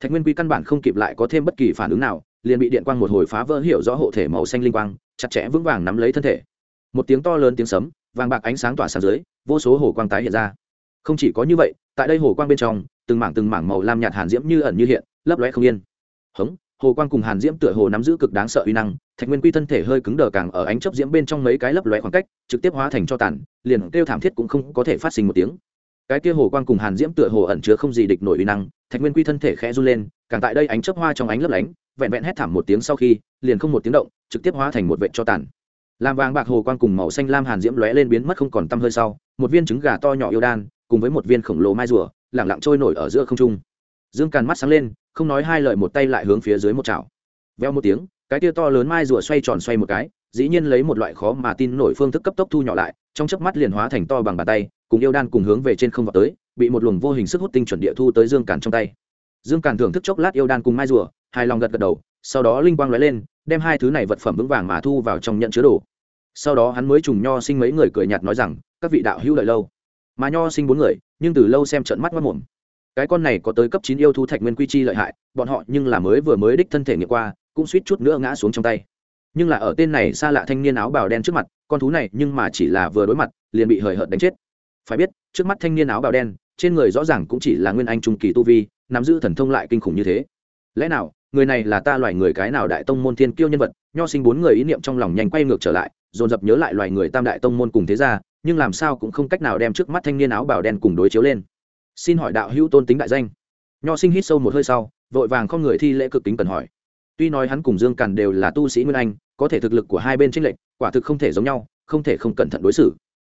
Thạch nguyên quy căn bản không kịp lại có thêm bất kỳ phản ứng nào, liền bị điện quang một hồi phá vỡ hiểu rõ hộ thể màu xanh linh quang, chặt chẽ vững vàng nắm lấy thân thể. Một tiếng to lớn tiếng sấm, vàng bạc ánh sáng tỏa sáng dưới, vô số hồ quang tái hiện ra. Không chỉ có như vậy, tại đây hồ quang bên trong, từng mảng từng mảng màu lam nhạt hàn diễm như ẩn như hiện, lấp lóe không yên. Hống hồ quang cùng hàn diễm tựa hồ nắm giữ cực đáng sợ uy năng, thạch nguyên quy thân thể hơi cứng đờ càng ở ánh chấp diễm bên trong mấy cái lấp lóe khoảng cách, trực tiếp hóa thành cho tàn, liền kêu thảm thiết cũng không có thể phát sinh một tiếng. Cái kia hồ quang cùng hàn diễm tựa hồ ẩn chứa không gì địch nổi uy năng, thạch nguyên quy thân thể khẽ run lên, càng tại đây ánh chấp hoa trong ánh lấp lánh, vẹn vẹn hét thảm một tiếng sau khi, liền không một tiếng động, trực tiếp hóa thành một vệ cho tàn. Làm vàng bạc hồ quang cùng màu xanh lam hàn diễm lóe lên biến mất không còn tăm hơi sau, một viên trứng gà to nhỏ yêu đan, cùng với một viên khổng lồ mai rùa lẳng lặng trôi nổi ở giữa không trung. Dương càn mắt sáng lên không nói hai lời một tay lại hướng phía dưới một chảo. Veo một tiếng, cái tia to lớn mai rùa xoay tròn xoay một cái, dĩ nhiên lấy một loại khó mà tin nổi phương thức cấp tốc thu nhỏ lại, trong chớp mắt liền hóa thành to bằng bàn tay, cùng yêu đan cùng hướng về trên không vào tới, bị một luồng vô hình sức hút tinh chuẩn địa thu tới dương càn trong tay. Dương càn thưởng thức chốc lát yêu đan cùng mai rùa, hài lòng gật gật đầu, sau đó linh quang lóe lên, đem hai thứ này vật phẩm vững vàng mà thu vào trong nhận chứa đồ. Sau đó hắn mới trùng nho sinh mấy người cười nhạt nói rằng, các vị đạo hữu đợi lâu. Mà nho sinh bốn người, nhưng từ lâu xem trận mắt mất mồm cái con này có tới cấp chín yêu thú thạch nguyên quy chi lợi hại, bọn họ nhưng là mới vừa mới đích thân thể nghiệm qua, cũng suýt chút nữa ngã xuống trong tay. Nhưng là ở tên này xa lạ thanh niên áo bào đen trước mặt, con thú này nhưng mà chỉ là vừa đối mặt, liền bị hời hợt đánh chết. Phải biết, trước mắt thanh niên áo bào đen, trên người rõ ràng cũng chỉ là nguyên anh trung kỳ tu vi, nắm giữ thần thông lại kinh khủng như thế. Lẽ nào, người này là ta loài người cái nào đại tông môn thiên kiêu nhân vật, nho sinh bốn người ý niệm trong lòng nhanh quay ngược trở lại, dồn dập nhớ lại loài người tam đại tông môn cùng thế gia, nhưng làm sao cũng không cách nào đem trước mắt thanh niên áo bào đen cùng đối chiếu lên xin hỏi đạo hữu tôn tính đại danh. Nho sinh hít sâu một hơi sau, vội vàng không người thi lễ cực kính cần hỏi. Tuy nói hắn cùng dương càn đều là tu sĩ nguyên anh, có thể thực lực của hai bên tranh lệch, quả thực không thể giống nhau, không thể không cẩn thận đối xử.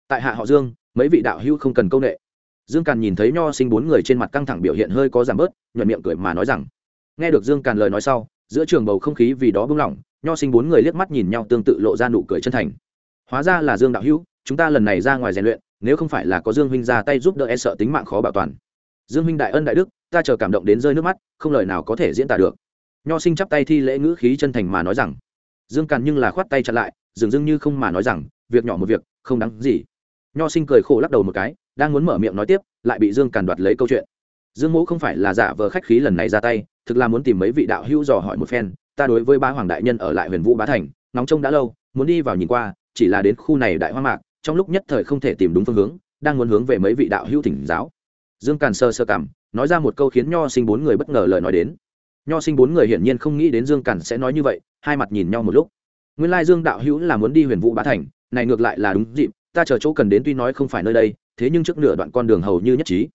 Tại hạ họ dương, mấy vị đạo hữu không cần công nghệ dương càn nhìn thấy nho sinh bốn người trên mặt căng thẳng biểu hiện hơi có giảm bớt, nhuận miệng cười mà nói rằng, nghe được dương càn lời nói sau, giữa trường bầu không khí vì đó bưng lỏng, nho sinh bốn người liếc mắt nhìn nhau tương tự lộ ra nụ cười chân thành. Hóa ra là dương đạo hữu, chúng ta lần này ra ngoài rèn luyện nếu không phải là có dương huynh ra tay giúp đỡ e sợ tính mạng khó bảo toàn. Dương huynh đại ân đại đức, ta chờ cảm động đến rơi nước mắt, không lời nào có thể diễn tả được. Nho sinh chắp tay thi lễ ngữ khí chân thành mà nói rằng, dương càn nhưng là khoát tay chặn lại, dường dưng như không mà nói rằng, việc nhỏ một việc, không đáng gì. Nho sinh cười khổ lắc đầu một cái, đang muốn mở miệng nói tiếp, lại bị dương càn đoạt lấy câu chuyện. Dương mẫu không phải là giả vờ khách khí lần này ra tay, thực là muốn tìm mấy vị đạo hữu dò hỏi một phen, ta đối với ba hoàng đại nhân ở lại huyền vũ bá thành nóng trông đã lâu, muốn đi vào nhìn qua, chỉ là đến khu này đại hoa mạc trong lúc nhất thời không thể tìm đúng phương hướng, đang muốn hướng về mấy vị đạo hữu thỉnh giáo. Dương càn sơ sơ cảm, nói ra một câu khiến nho sinh bốn người bất ngờ lời nói đến. Nho sinh bốn người hiển nhiên không nghĩ đến dương càn sẽ nói như vậy, hai mặt nhìn nhau một lúc. Nguyên lai dương đạo hữu là muốn đi huyền vũ bá thành, này ngược lại là đúng dịp, ta chờ chỗ cần đến tuy nói không phải nơi đây, thế nhưng trước nửa đoạn con đường hầu như nhất trí.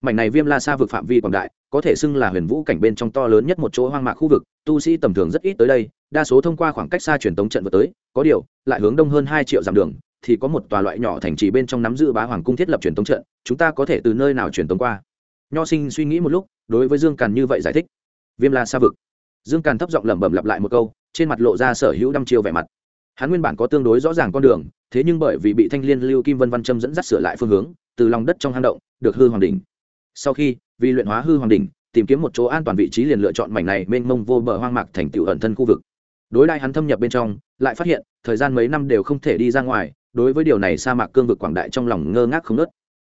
Mảnh này viêm la xa vực phạm vi quảng đại, có thể xưng là huyền vũ cảnh bên trong to lớn nhất một chỗ hoang mạc khu vực, tu sĩ tầm thường rất ít tới đây, đa số thông qua khoảng cách xa truyền tống trận vừa tới, có điều, lại hướng đông hơn hai triệu dặm đường thì có một tòa loại nhỏ thành trì bên trong nắm giữ bá hoàng cung thiết lập truyền tống trận, chúng ta có thể từ nơi nào truyền tống qua? Nho sinh suy nghĩ một lúc, đối với dương càn như vậy giải thích. Viêm la xa vực. Dương càn thấp giọng lẩm bẩm lặp lại một câu, trên mặt lộ ra sở hữu đăm chiêu vẻ mặt. Hắn nguyên bản có tương đối rõ ràng con đường, thế nhưng bởi vì bị thanh liên lưu kim vân văn châm dẫn dắt sửa lại phương hướng, từ lòng đất trong hang động, được hư hoàng đỉnh. Sau khi, vì luyện hóa hư hoàng đỉnh, tìm kiếm một chỗ an toàn vị trí liền lựa chọn mảnh này mênh mông vô bờ hoang mạc thành tựu ẩn thân khu vực. Đối đại hắn thâm nhập bên trong, lại phát hiện, thời gian mấy năm đều không thể đi ra ngoài đối với điều này sa mạc cương vực quảng đại trong lòng ngơ ngác không nớt.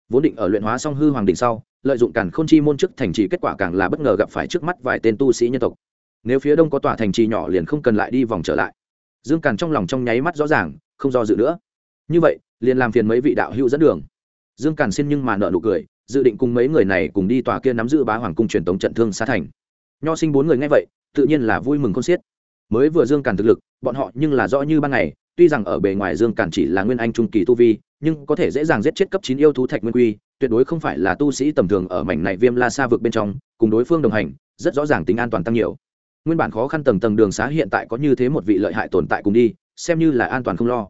Vốn định ở luyện hóa song hư hoàng đỉnh sau, lợi dụng càn n chi môn chức thành trì kết quả càng là bất ngờ gặp phải trước mắt vài tên tu sĩ nhân tộc. Nếu phía đông có tòa thành trì nhỏ liền không cần lại đi vòng trở lại. Dương càn trong lòng trong nháy mắt rõ ràng, không do dự nữa. Như vậy, liền làm phiền mấy vị đạo hữu dẫn đường. Dương càn xin nhưng mà nợ nụ cười, dự định cùng mấy người này cùng đi tòa kia nắm giữ bá hoàng cung truyền tống trận thương xa thành. Nho sinh bốn người nghe vậy, tự nhiên là vui mừng con xiết. Mới vừa dương càn thực lực, bọn họ nhưng là rõ như ban ngày tuy rằng ở bề ngoài dương cản chỉ là nguyên anh trung kỳ tu vi, nhưng có thể dễ dàng giết chết cấp chín yêu thú thạch nguyên quy, tuyệt đối không phải là tu sĩ tầm thường ở mảnh này viêm la xa vực bên trong, cùng đối phương đồng hành, rất rõ ràng tính an toàn tăng nhiều. Nguyên bản khó khăn tầng tầng đường xá hiện tại có như thế một vị lợi hại tồn tại cùng đi, xem như là an toàn không lo.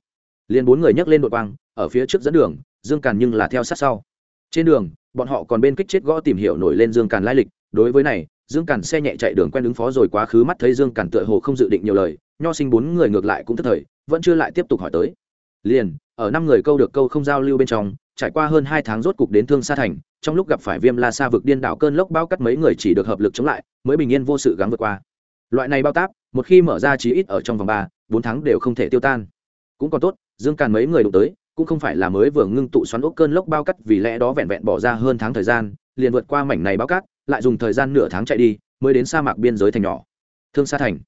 Liền bốn người nhấc lên đội quang, ở phía trước dẫn đường, dương càn nhưng là theo sát sau. Trên đường, bọn họ còn bên kích chết gõ tìm hiểu nổi lên dương càn lai lịch. Đối với này, dương càn xe nhẹ chạy đường quen ứng phó rồi quá khứ mắt thấy dương càn tựa hồ không dự định nhiều lời nho sinh bốn người ngược lại cũng tức thời, vẫn chưa lại tiếp tục hỏi tới. Liền, ở năm người câu được câu không giao lưu bên trong, trải qua hơn hai tháng rốt cục đến thương sa thành, trong lúc gặp phải viêm la sa vực điên đảo cơn lốc bao cắt mấy người chỉ được hợp lực chống lại, mới bình yên vô sự gắng vượt qua. Loại này bao táp, một khi mở ra chí ít ở trong vòng ba, bốn tháng đều không thể tiêu tan. Cũng còn tốt, dương càn mấy người đụng tới, cũng không phải là mới vừa ngưng tụ xoắn ốc cơn lốc bao cắt vì lẽ đó vẹn vẹn bỏ ra hơn tháng thời gian, liền vượt qua mảnh này bao cát, lại dùng thời gian nửa tháng chạy đi, mới đến sa mạc biên giới thành nhỏ. Thương sa thành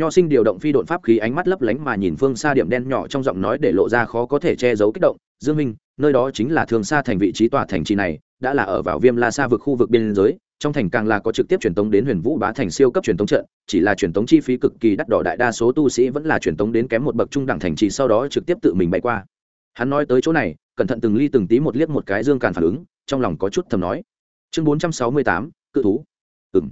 nho sinh điều động phi độn pháp khí ánh mắt lấp lánh mà nhìn phương xa điểm đen nhỏ trong giọng nói để lộ ra khó có thể che giấu kích động. Dương minh, nơi đó chính là thường xa thành vị trí tòa thành trì này, đã là ở vào viêm la xa vực khu vực biên giới, trong thành càng là có trực tiếp truyền tống đến huyền vũ bá thành siêu cấp truyền tống trận, chỉ là truyền tống chi phí cực kỳ đắt đỏ đại đa số tu sĩ vẫn là truyền tống đến kém một bậc trung đẳng thành trì sau đó trực tiếp tự mình bay qua. Hắn nói tới chỗ này, cẩn thận từng ly từng tí một liếc một cái dương càn phản ứng, trong lòng có chút thầm nói. Chương bốn trăm sáu mươi tám, cự thú. Ừng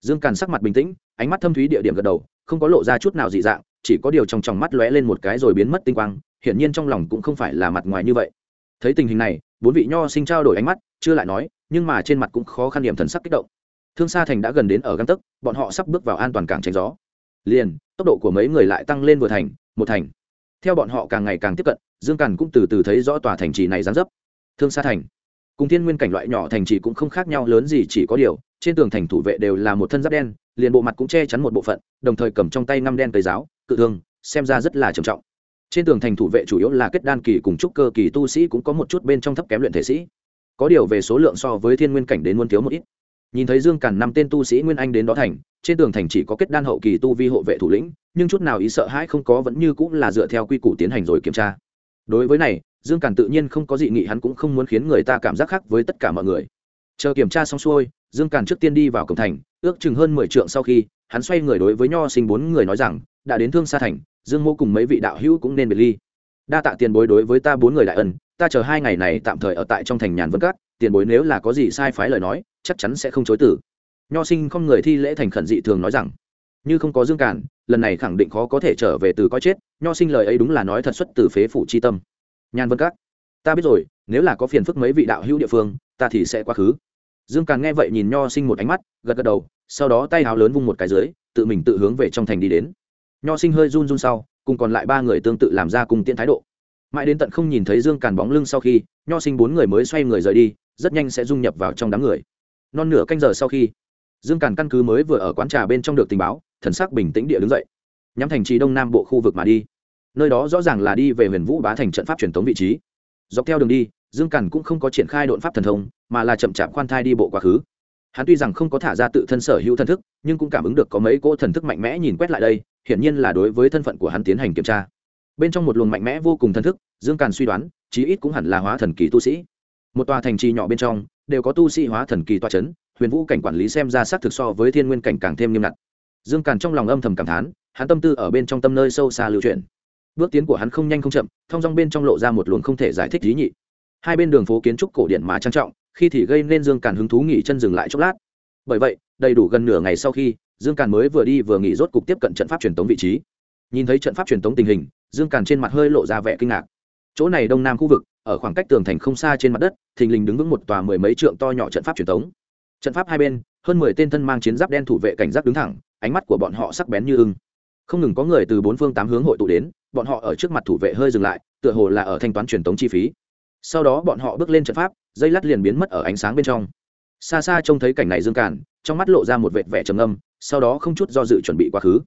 dương càn sắc mặt bình tĩnh, ánh mắt thâm thúy địa điểm gật đầu không có lộ ra chút nào dị dạng, chỉ có điều trong tròng mắt lóe lên một cái rồi biến mất tinh quang, hiển nhiên trong lòng cũng không phải là mặt ngoài như vậy. Thấy tình hình này, bốn vị nho sinh trao đổi ánh mắt, chưa lại nói, nhưng mà trên mặt cũng khó khăn điểm thần sắc kích động. Thương sa thành đã gần đến ở găng tấc, bọn họ sắp bước vào an toàn cảng tránh gió. Liền, tốc độ của mấy người lại tăng lên vừa thành, một thành. Theo bọn họ càng ngày càng tiếp cận, dương càn cũng từ từ thấy rõ tòa thành trì này gián dấp. Thương sa thành. Cùng thiên nguyên cảnh loại nhỏ thành trì cũng không khác nhau lớn gì, chỉ có điều, trên tường thành thủ vệ đều là một thân giáp đen liền bộ mặt cũng che chắn một bộ phận, đồng thời cầm trong tay ngăm đen cây giáo, cự thương, xem ra rất là trầm trọng. Trên tường thành thủ vệ chủ yếu là kết đan kỳ cùng trúc cơ kỳ tu sĩ cũng có một chút bên trong thấp kém luyện thể sĩ. Có điều về số lượng so với thiên nguyên cảnh đến muôn thiếu một ít. Nhìn thấy dương càn năm tên tu sĩ nguyên anh đến đó thành, trên tường thành chỉ có kết đan hậu kỳ tu vi hộ vệ thủ lĩnh, nhưng chút nào ý sợ hãi không có vẫn như cũng là dựa theo quy củ tiến hành rồi kiểm tra. Đối với này, dương càn tự nhiên không có dị nghị, hắn cũng không muốn khiến người ta cảm giác khác với tất cả mọi người chờ kiểm tra xong xuôi, dương càn trước tiên đi vào cổng thành, ước chừng hơn mười trượng sau khi, hắn xoay người đối với nho sinh bốn người nói rằng, đã đến thương xa thành, dương mô cùng mấy vị đạo hữu cũng nên biệt ly. Đa tạ tiền bối đối với ta bốn người đại ân, ta chờ hai ngày này tạm thời ở tại trong thành nhàn vân cát, tiền bối nếu là có gì sai phái lời nói, chắc chắn sẽ không chối tử nho sinh không người thi lễ thành khẩn dị thường nói rằng, như không có dương càn, lần này khẳng định khó có thể trở về từ coi chết, nho sinh lời ấy đúng là nói thật xuất từ phế phủ c h i tâm. Nhàn vân các ta biết rồi, nếu là có phiền phức mấy vị đạo hữu địa phương, ta thì sẽ quá khứ. Dương càn nghe vậy nhìn nho sinh một ánh mắt, gật gật đầu, sau đó tay háo lớn vung một cái dưới, tự mình tự hướng về trong thành đi đến. Nho sinh hơi run run sau, cùng còn lại ba người tương tự làm ra cùng tiện thái độ. Mãi đến tận không nhìn thấy dương càn bóng lưng sau khi, nho sinh bốn người mới xoay người rời đi, rất nhanh sẽ dung nhập vào trong đám người. Non nửa canh giờ sau khi, dương càn căn cứ mới vừa ở quán trà bên trong được tình báo, thần sắc bình tĩnh địa đứng dậy. Nhắm thành trì đông nam bộ khu vực mà đi. Nơi đó rõ ràng là đi về huyền vũ bá thành trận pháp truyền thống vị trí dọc theo đường đi, dương càn cũng không có triển khai đột pháp thần thông, mà là chậm chạp khoan thai đi bộ quá khứ. Hắn tuy rằng không có thả ra tự thân sở hữu thần thức, nhưng cũng cảm ứng được có mấy cỗ thần thức mạnh mẽ nhìn quét lại đây, hiển nhiên là đối với thân phận của hắn tiến hành kiểm tra. Bên trong một luồng mạnh mẽ vô cùng thần thức, dương càn suy đoán, chí ít cũng hẳn là hóa thần kỳ tu sĩ. Một tòa thành trì nhỏ bên trong, đều có tu sĩ hóa thần kỳ tòa c h ấ n huyền vũ cảnh quản lý xem ra xác thực so với thiên nguyên cảnh càng thêm nghiêm ngặt. Dương càn trong lòng âm thầm cảm thán, hắn tâm tư ở bên trong tâm nơi sâu xa lưu truyền bước tiến của hắn không nhanh không chậm, thong dong bên trong lộ ra một luồng không thể giải thích lý nhị. Hai bên đường phố kiến trúc cổ điện mà trang trọng, khi thì gây nên dương càn hứng thú nghỉ chân dừng lại chốc lát. Bởi vậy, đầy đủ gần nửa ngày sau khi, dương càn mới vừa đi vừa nghỉ rốt cục tiếp cận trận pháp truyền tống vị trí. Nhìn thấy trận pháp truyền tống tình hình, dương càn trên mặt hơi lộ ra vẻ kinh ngạc. Chỗ này đông nam khu vực, ở khoảng cách tường thành không xa trên mặt đất, thình lình đứng vững một tòa mười mấy trượng to nhỏ trận pháp truyền tống. Trận pháp hai bên, hơn mười tên thân mang chiến giáp đen thủ vệ cảnh giác đứng thẳng, ánh mắt của bọn họ sắc bén như ưng không ngừng có người từ bốn phương tám hướng hội tụ đến, bọn họ ở trước mặt thủ vệ hơi dừng lại, tựa hồ là ở thanh toán truyền tống chi phí. Sau đó bọn họ bước lên trận pháp, dây lát liền biến mất ở ánh sáng bên trong. Xa xa trông thấy cảnh này dương cản trong mắt lộ ra một vệt vẻ trầm âm sau đó không chút do dự chuẩn bị quá khứ.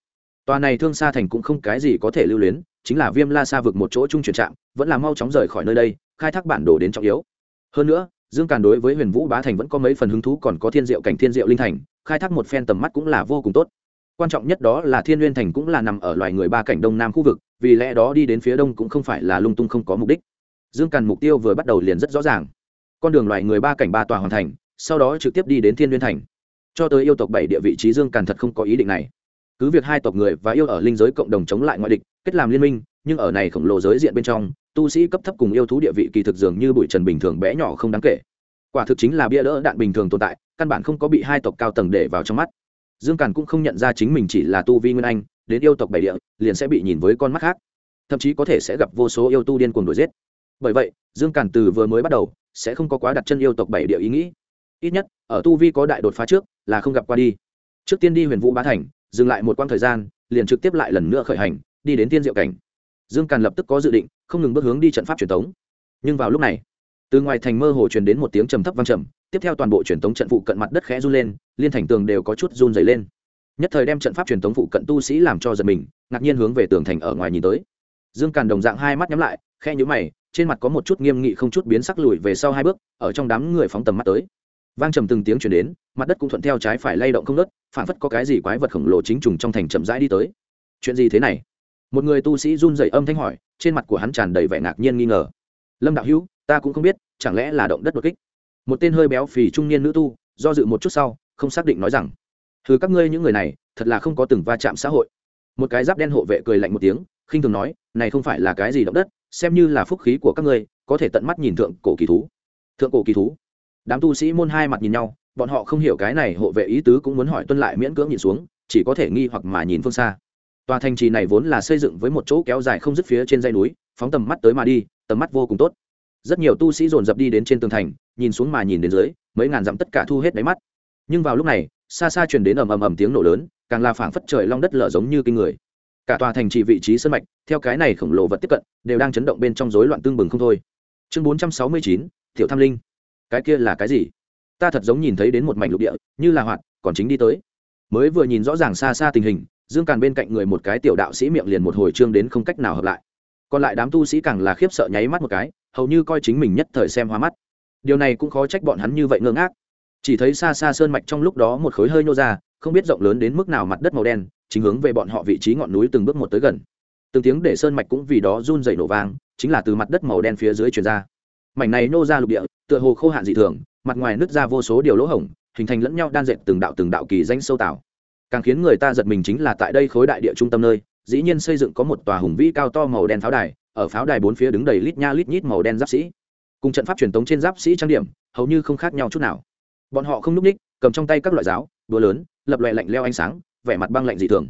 Tòa này thương xa thành cũng không cái gì có thể lưu luyến, chính là viêm la xa vực một chỗ trung chuyển trạm, vẫn là mau chóng rời khỏi nơi đây, khai thác bản đồ đến trọng yếu. Hơn nữa, dương càn đối với huyền vũ bá thành vẫn có mấy phần hứng thú còn có thiên diệu cảnh thiên diệu linh thành, khai thác một phen tầm mắt cũng là vô cùng tốt quan trọng nhất đó là thiên n g u y ê n thành cũng là nằm ở loài người ba cảnh đông nam khu vực, vì lẽ đó đi đến phía đông cũng không phải là lung tung không có mục đích. Dương càn mục tiêu vừa bắt đầu liền rất rõ ràng. Con đường loài người ba cảnh ba tòa hoàn thành, sau đó trực tiếp đi đến thiên n g u y ê n thành. Cho tới yêu tộc bảy địa vị trí dương càn thật không có ý định này. Cứ việc hai tộc người và yêu ở linh giới cộng đồng chống lại ngoại địch, kết làm liên minh, nhưng ở này khổng lồ giới diện bên trong, tu sĩ cấp thấp cùng yêu thú địa vị kỳ thực dường như bụi trần bình thường bé nhỏ không đáng kể. Quả thực chính là bia đỡ đạn bình thường tồn tại, căn bản không có bị hai tộc cao tầng để vào trong mắt dương càn cũng không nhận ra chính mình chỉ là tu vi nguyên anh, đến yêu tộc bảy địa, liền sẽ bị nhìn với con mắt khác. Thậm chí có thể sẽ gặp vô số yêu tu điên cuồng đuổi giết. Bởi vậy, dương càn từ vừa mới bắt đầu, sẽ không có quá đặt chân yêu tộc bảy địa ý nghĩ. Ít nhất, ở tu vi có đại đột phá trước, là không gặp qua đi. Trước tiên đi huyền vũ bá thành, dừng lại một quãng thời gian, liền trực tiếp lại lần nữa khởi hành, đi đến tiên diệu cảnh. Dương càn lập tức có dự định, không ngừng bước hướng đi trận pháp truyền thống nhưng vào lúc này từ ngoài thành mơ hồ truyền đến một tiếng trầm thấp vang trầm, tiếp theo toàn bộ truyền thống trận phụ cận mặt đất khẽ run lên, liên thành tường đều có chút run dày lên. Nhất thời đem trận pháp truyền thống phụ cận tu sĩ làm cho giật mình, ngạc nhiên hướng về tường thành ở ngoài nhìn tới. Dương càn đồng dạng hai mắt nhắm lại, khe nhũ mày, trên mặt có một chút nghiêm nghị không chút biến sắc lùi về sau hai bước, ở trong đám người phóng tầm mắt tới. Vang trầm từng tiếng chuyển đến, mặt đất cũng thuận theo trái phải lay động không nớt phản phất có cái gì quái vật khổng lồ chính trùng trong thành chậm rãi đi tới. Chuyện gì thế này? Một người tu sĩ run dậy âm thanh hỏi, trên mặt của hắn tràn đầy vẻ ngạc nhiên nghi ngờ. Lâm đạo hữu ta cũng không biết, chẳng lẽ là động đất đột kích? Một tên hơi béo phì trung niên nữ tu, do dự một chút sau, không xác định nói rằng thứ các ngươi những người này, thật là không có từng va chạm xã hội. Một cái giáp đen hộ vệ cười lạnh một tiếng, khinh thường nói, này không phải là cái gì động đất, xem như là phúc khí của các ngươi, có thể tận mắt nhìn thượng cổ kỳ thú. Thượng cổ kỳ thú? Đám tu sĩ môn hai mặt nhìn nhau, bọn họ không hiểu cái này hộ vệ ý tứ cũng muốn hỏi tuân lại miễn cưỡng nhìn xuống, chỉ có thể nghi hoặc mà nhìn phương xa. Tòa thành trì này vốn là xây dựng với một chỗ kéo dài không dứt phía trên dãy núi, phóng tầm mắt tới mà đi, tầm mắt vô cùng tốt rất nhiều tu sĩ dồn dập đi đến trên tường thành, nhìn xuống mà nhìn đến dưới, mấy ngàn dặm tất cả thu hết đáy mắt. Nhưng vào lúc này, xa xa truyền đến ầm ầm ầm tiếng nổ lớn, càng là phảng phất trời long đất lở giống như kinh người. Cả tòa thành trì vị trí sân mạch, theo cái này khổng lồ vật tiếp cận, đều đang chấn động bên trong rối loạn tương bừng không thôi. Chương bốn trăm sáu mươi chín, tiểu tham linh. Cái kia là cái gì? Ta thật giống nhìn thấy đến một mảnh lục địa, như là hoạt, còn chính đi tới. Mới vừa nhìn rõ ràng xa xa tình hình, dương càn bên cạnh người một cái tiểu đạo sĩ miệng liền một hồi trương đến không cách nào hợp lại. Còn lại đám tu sĩ càng là khiếp sợ nháy mắt một cái hầu như coi chính mình nhất thời xem hoa mắt. Điều này cũng khó trách bọn hắn như vậy ngơ ngác. Chỉ thấy xa xa sơn mạch trong lúc đó một khối hơi nô ra, không biết rộng lớn đến mức nào mặt đất màu đen, chính hướng về bọn họ vị trí ngọn núi từng bước một tới gần. Từng tiếng để sơn mạch cũng vì đó run dày nổ vang, chính là từ mặt đất màu đen phía dưới truyền ra. Mảnh này nô ra lục địa, tựa hồ khô hạn dị thường, mặt ngoài nứt ra vô số điều lỗ hổng, hình thành lẫn nhau đan dệt từng đạo từng đạo kỳ danh sâu tảo. Càng khiến người ta giật mình chính là tại đây khối đại địa trung tâm nơi, dĩ nhiên xây dựng có một tòa hùng vĩ cao to màu đen pháo đài ở pháo đài bốn phía đứng đầy lít nha lít nhít màu đen giáp sĩ. Cùng trận pháp truyền thống trên giáp sĩ trang điểm, hầu như không khác nhau chút nào. Bọn họ không n ú c ních, cầm trong tay các loại giáo, đũa lớn, lập loại lạnh leo ánh sáng, vẻ mặt băng lạnh dị thường.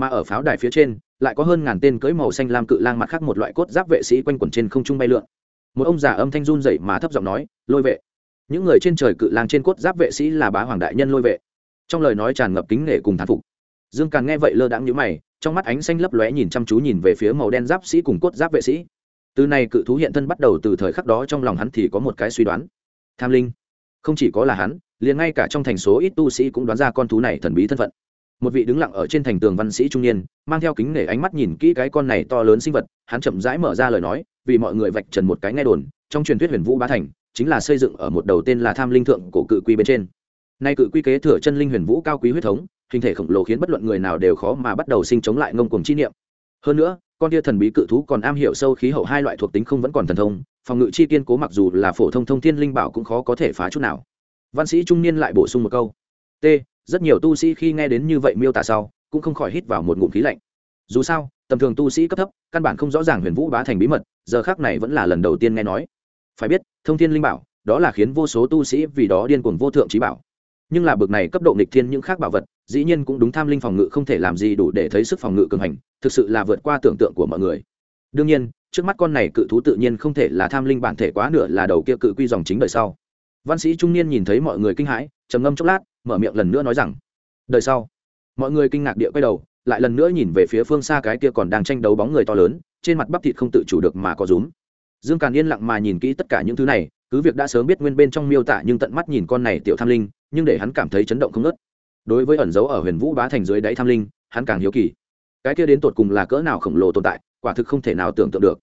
Mà ở pháo đài phía trên, lại có hơn ngàn tên cưỡi màu xanh lam cự lang mặt khác một loại cốt giáp vệ sĩ quanh quẩn trên không trung bay lượn. Một ông già âm thanh run dậy mà thấp giọng nói, lôi vệ. Những người trên trời cự lang trên cốt giáp vệ sĩ là bá hoàng đại nhân lôi vệ. Trong lời nói tràn ngập kính nể cùng thán phục. Dương càn nghe vậy lơ đãng nhíu mày trong mắt ánh xanh lấp lóe nhìn chăm chú nhìn về phía màu đen giáp sĩ cùng cốt giáp vệ sĩ. Từ này cự thú hiện thân bắt đầu từ thời khắc đó trong lòng hắn thì có một cái suy đoán. Tham linh. Không chỉ có là hắn, liền ngay cả trong thành số ít tu sĩ cũng đoán ra con thú này thần bí thân phận. Một vị đứng lặng ở trên thành tường văn sĩ trung niên, mang theo kính nể ánh mắt nhìn kỹ cái con này to lớn sinh vật, hắn chậm rãi mở ra lời nói, vì mọi người vạch trần một cái nghe đồn, trong truyền thuyết huyền vũ bá thành, chính là xây dựng ở một đầu tên là tham linh thượng cổ cự quy bên trên. Nay cự quy kế thừa chân linh huyền vũ cao quý huyết thống hình thể khổng lồ khiến bất luận người nào đều khó mà bắt đầu sinh chống lại ngông cuồng chi niệm. Hơn nữa, con tia thần bí cự thú còn am hiểu sâu khí hậu hai loại thuộc tính không vẫn còn thần thông, phòng ngự chi kiên cố mặc dù là phổ thông thông thiên linh bảo cũng khó có thể phá chút nào. Văn sĩ trung niên lại bổ sung một câu. T, rất nhiều tu sĩ khi nghe đến như vậy miêu tả sau, cũng không khỏi hít vào một ngụm khí lạnh. Dù sao, tầm thường tu sĩ cấp thấp, căn bản không rõ ràng huyền vũ bá thành bí mật, giờ khác này vẫn là lần đầu tiên nghe nói. Phải biết, thông thiên linh bảo, đó là khiến vô số tu sĩ vì đó điên cuồng vô thượng trí bảo. Nhưng là bực này cấp độ nghịch thiên những khác bảo vật dĩ nhiên cũng đúng tham linh phòng ngự không thể làm gì đủ để thấy sức phòng ngự cường hành, thực sự là vượt qua tưởng tượng của mọi người. Đương nhiên, trước mắt con này cự thú tự nhiên không thể là tham linh bản thể quá nửa là đầu kia cự quy dòng chính đời sau. Văn sĩ trung niên nhìn thấy mọi người kinh hãi, trầm ngâm chốc lát, mở miệng lần nữa nói rằng, đời sau. Mọi người kinh ngạc địa quay đầu, lại lần nữa nhìn về phía phương xa cái kia còn đang tranh đấu bóng người to lớn, trên mặt bắp thịt không tự chủ được mà có rúm. Dương càn yên lặng mà nhìn kỹ tất cả những thứ này, cứ việc đã sớm biết nguyên bên trong miêu tả nhưng tận mắt nhìn con này tiểu tham linh, nhưng để hắn cảm thấy chấn động không ngớt đối với ẩn dấu ở huyền vũ bá thành dưới đáy tham linh, hắn càng hiếu kỳ. Cái kia đến tột cùng là cỡ nào khổng lồ tồn tại, quả thực không thể nào tưởng tượng được.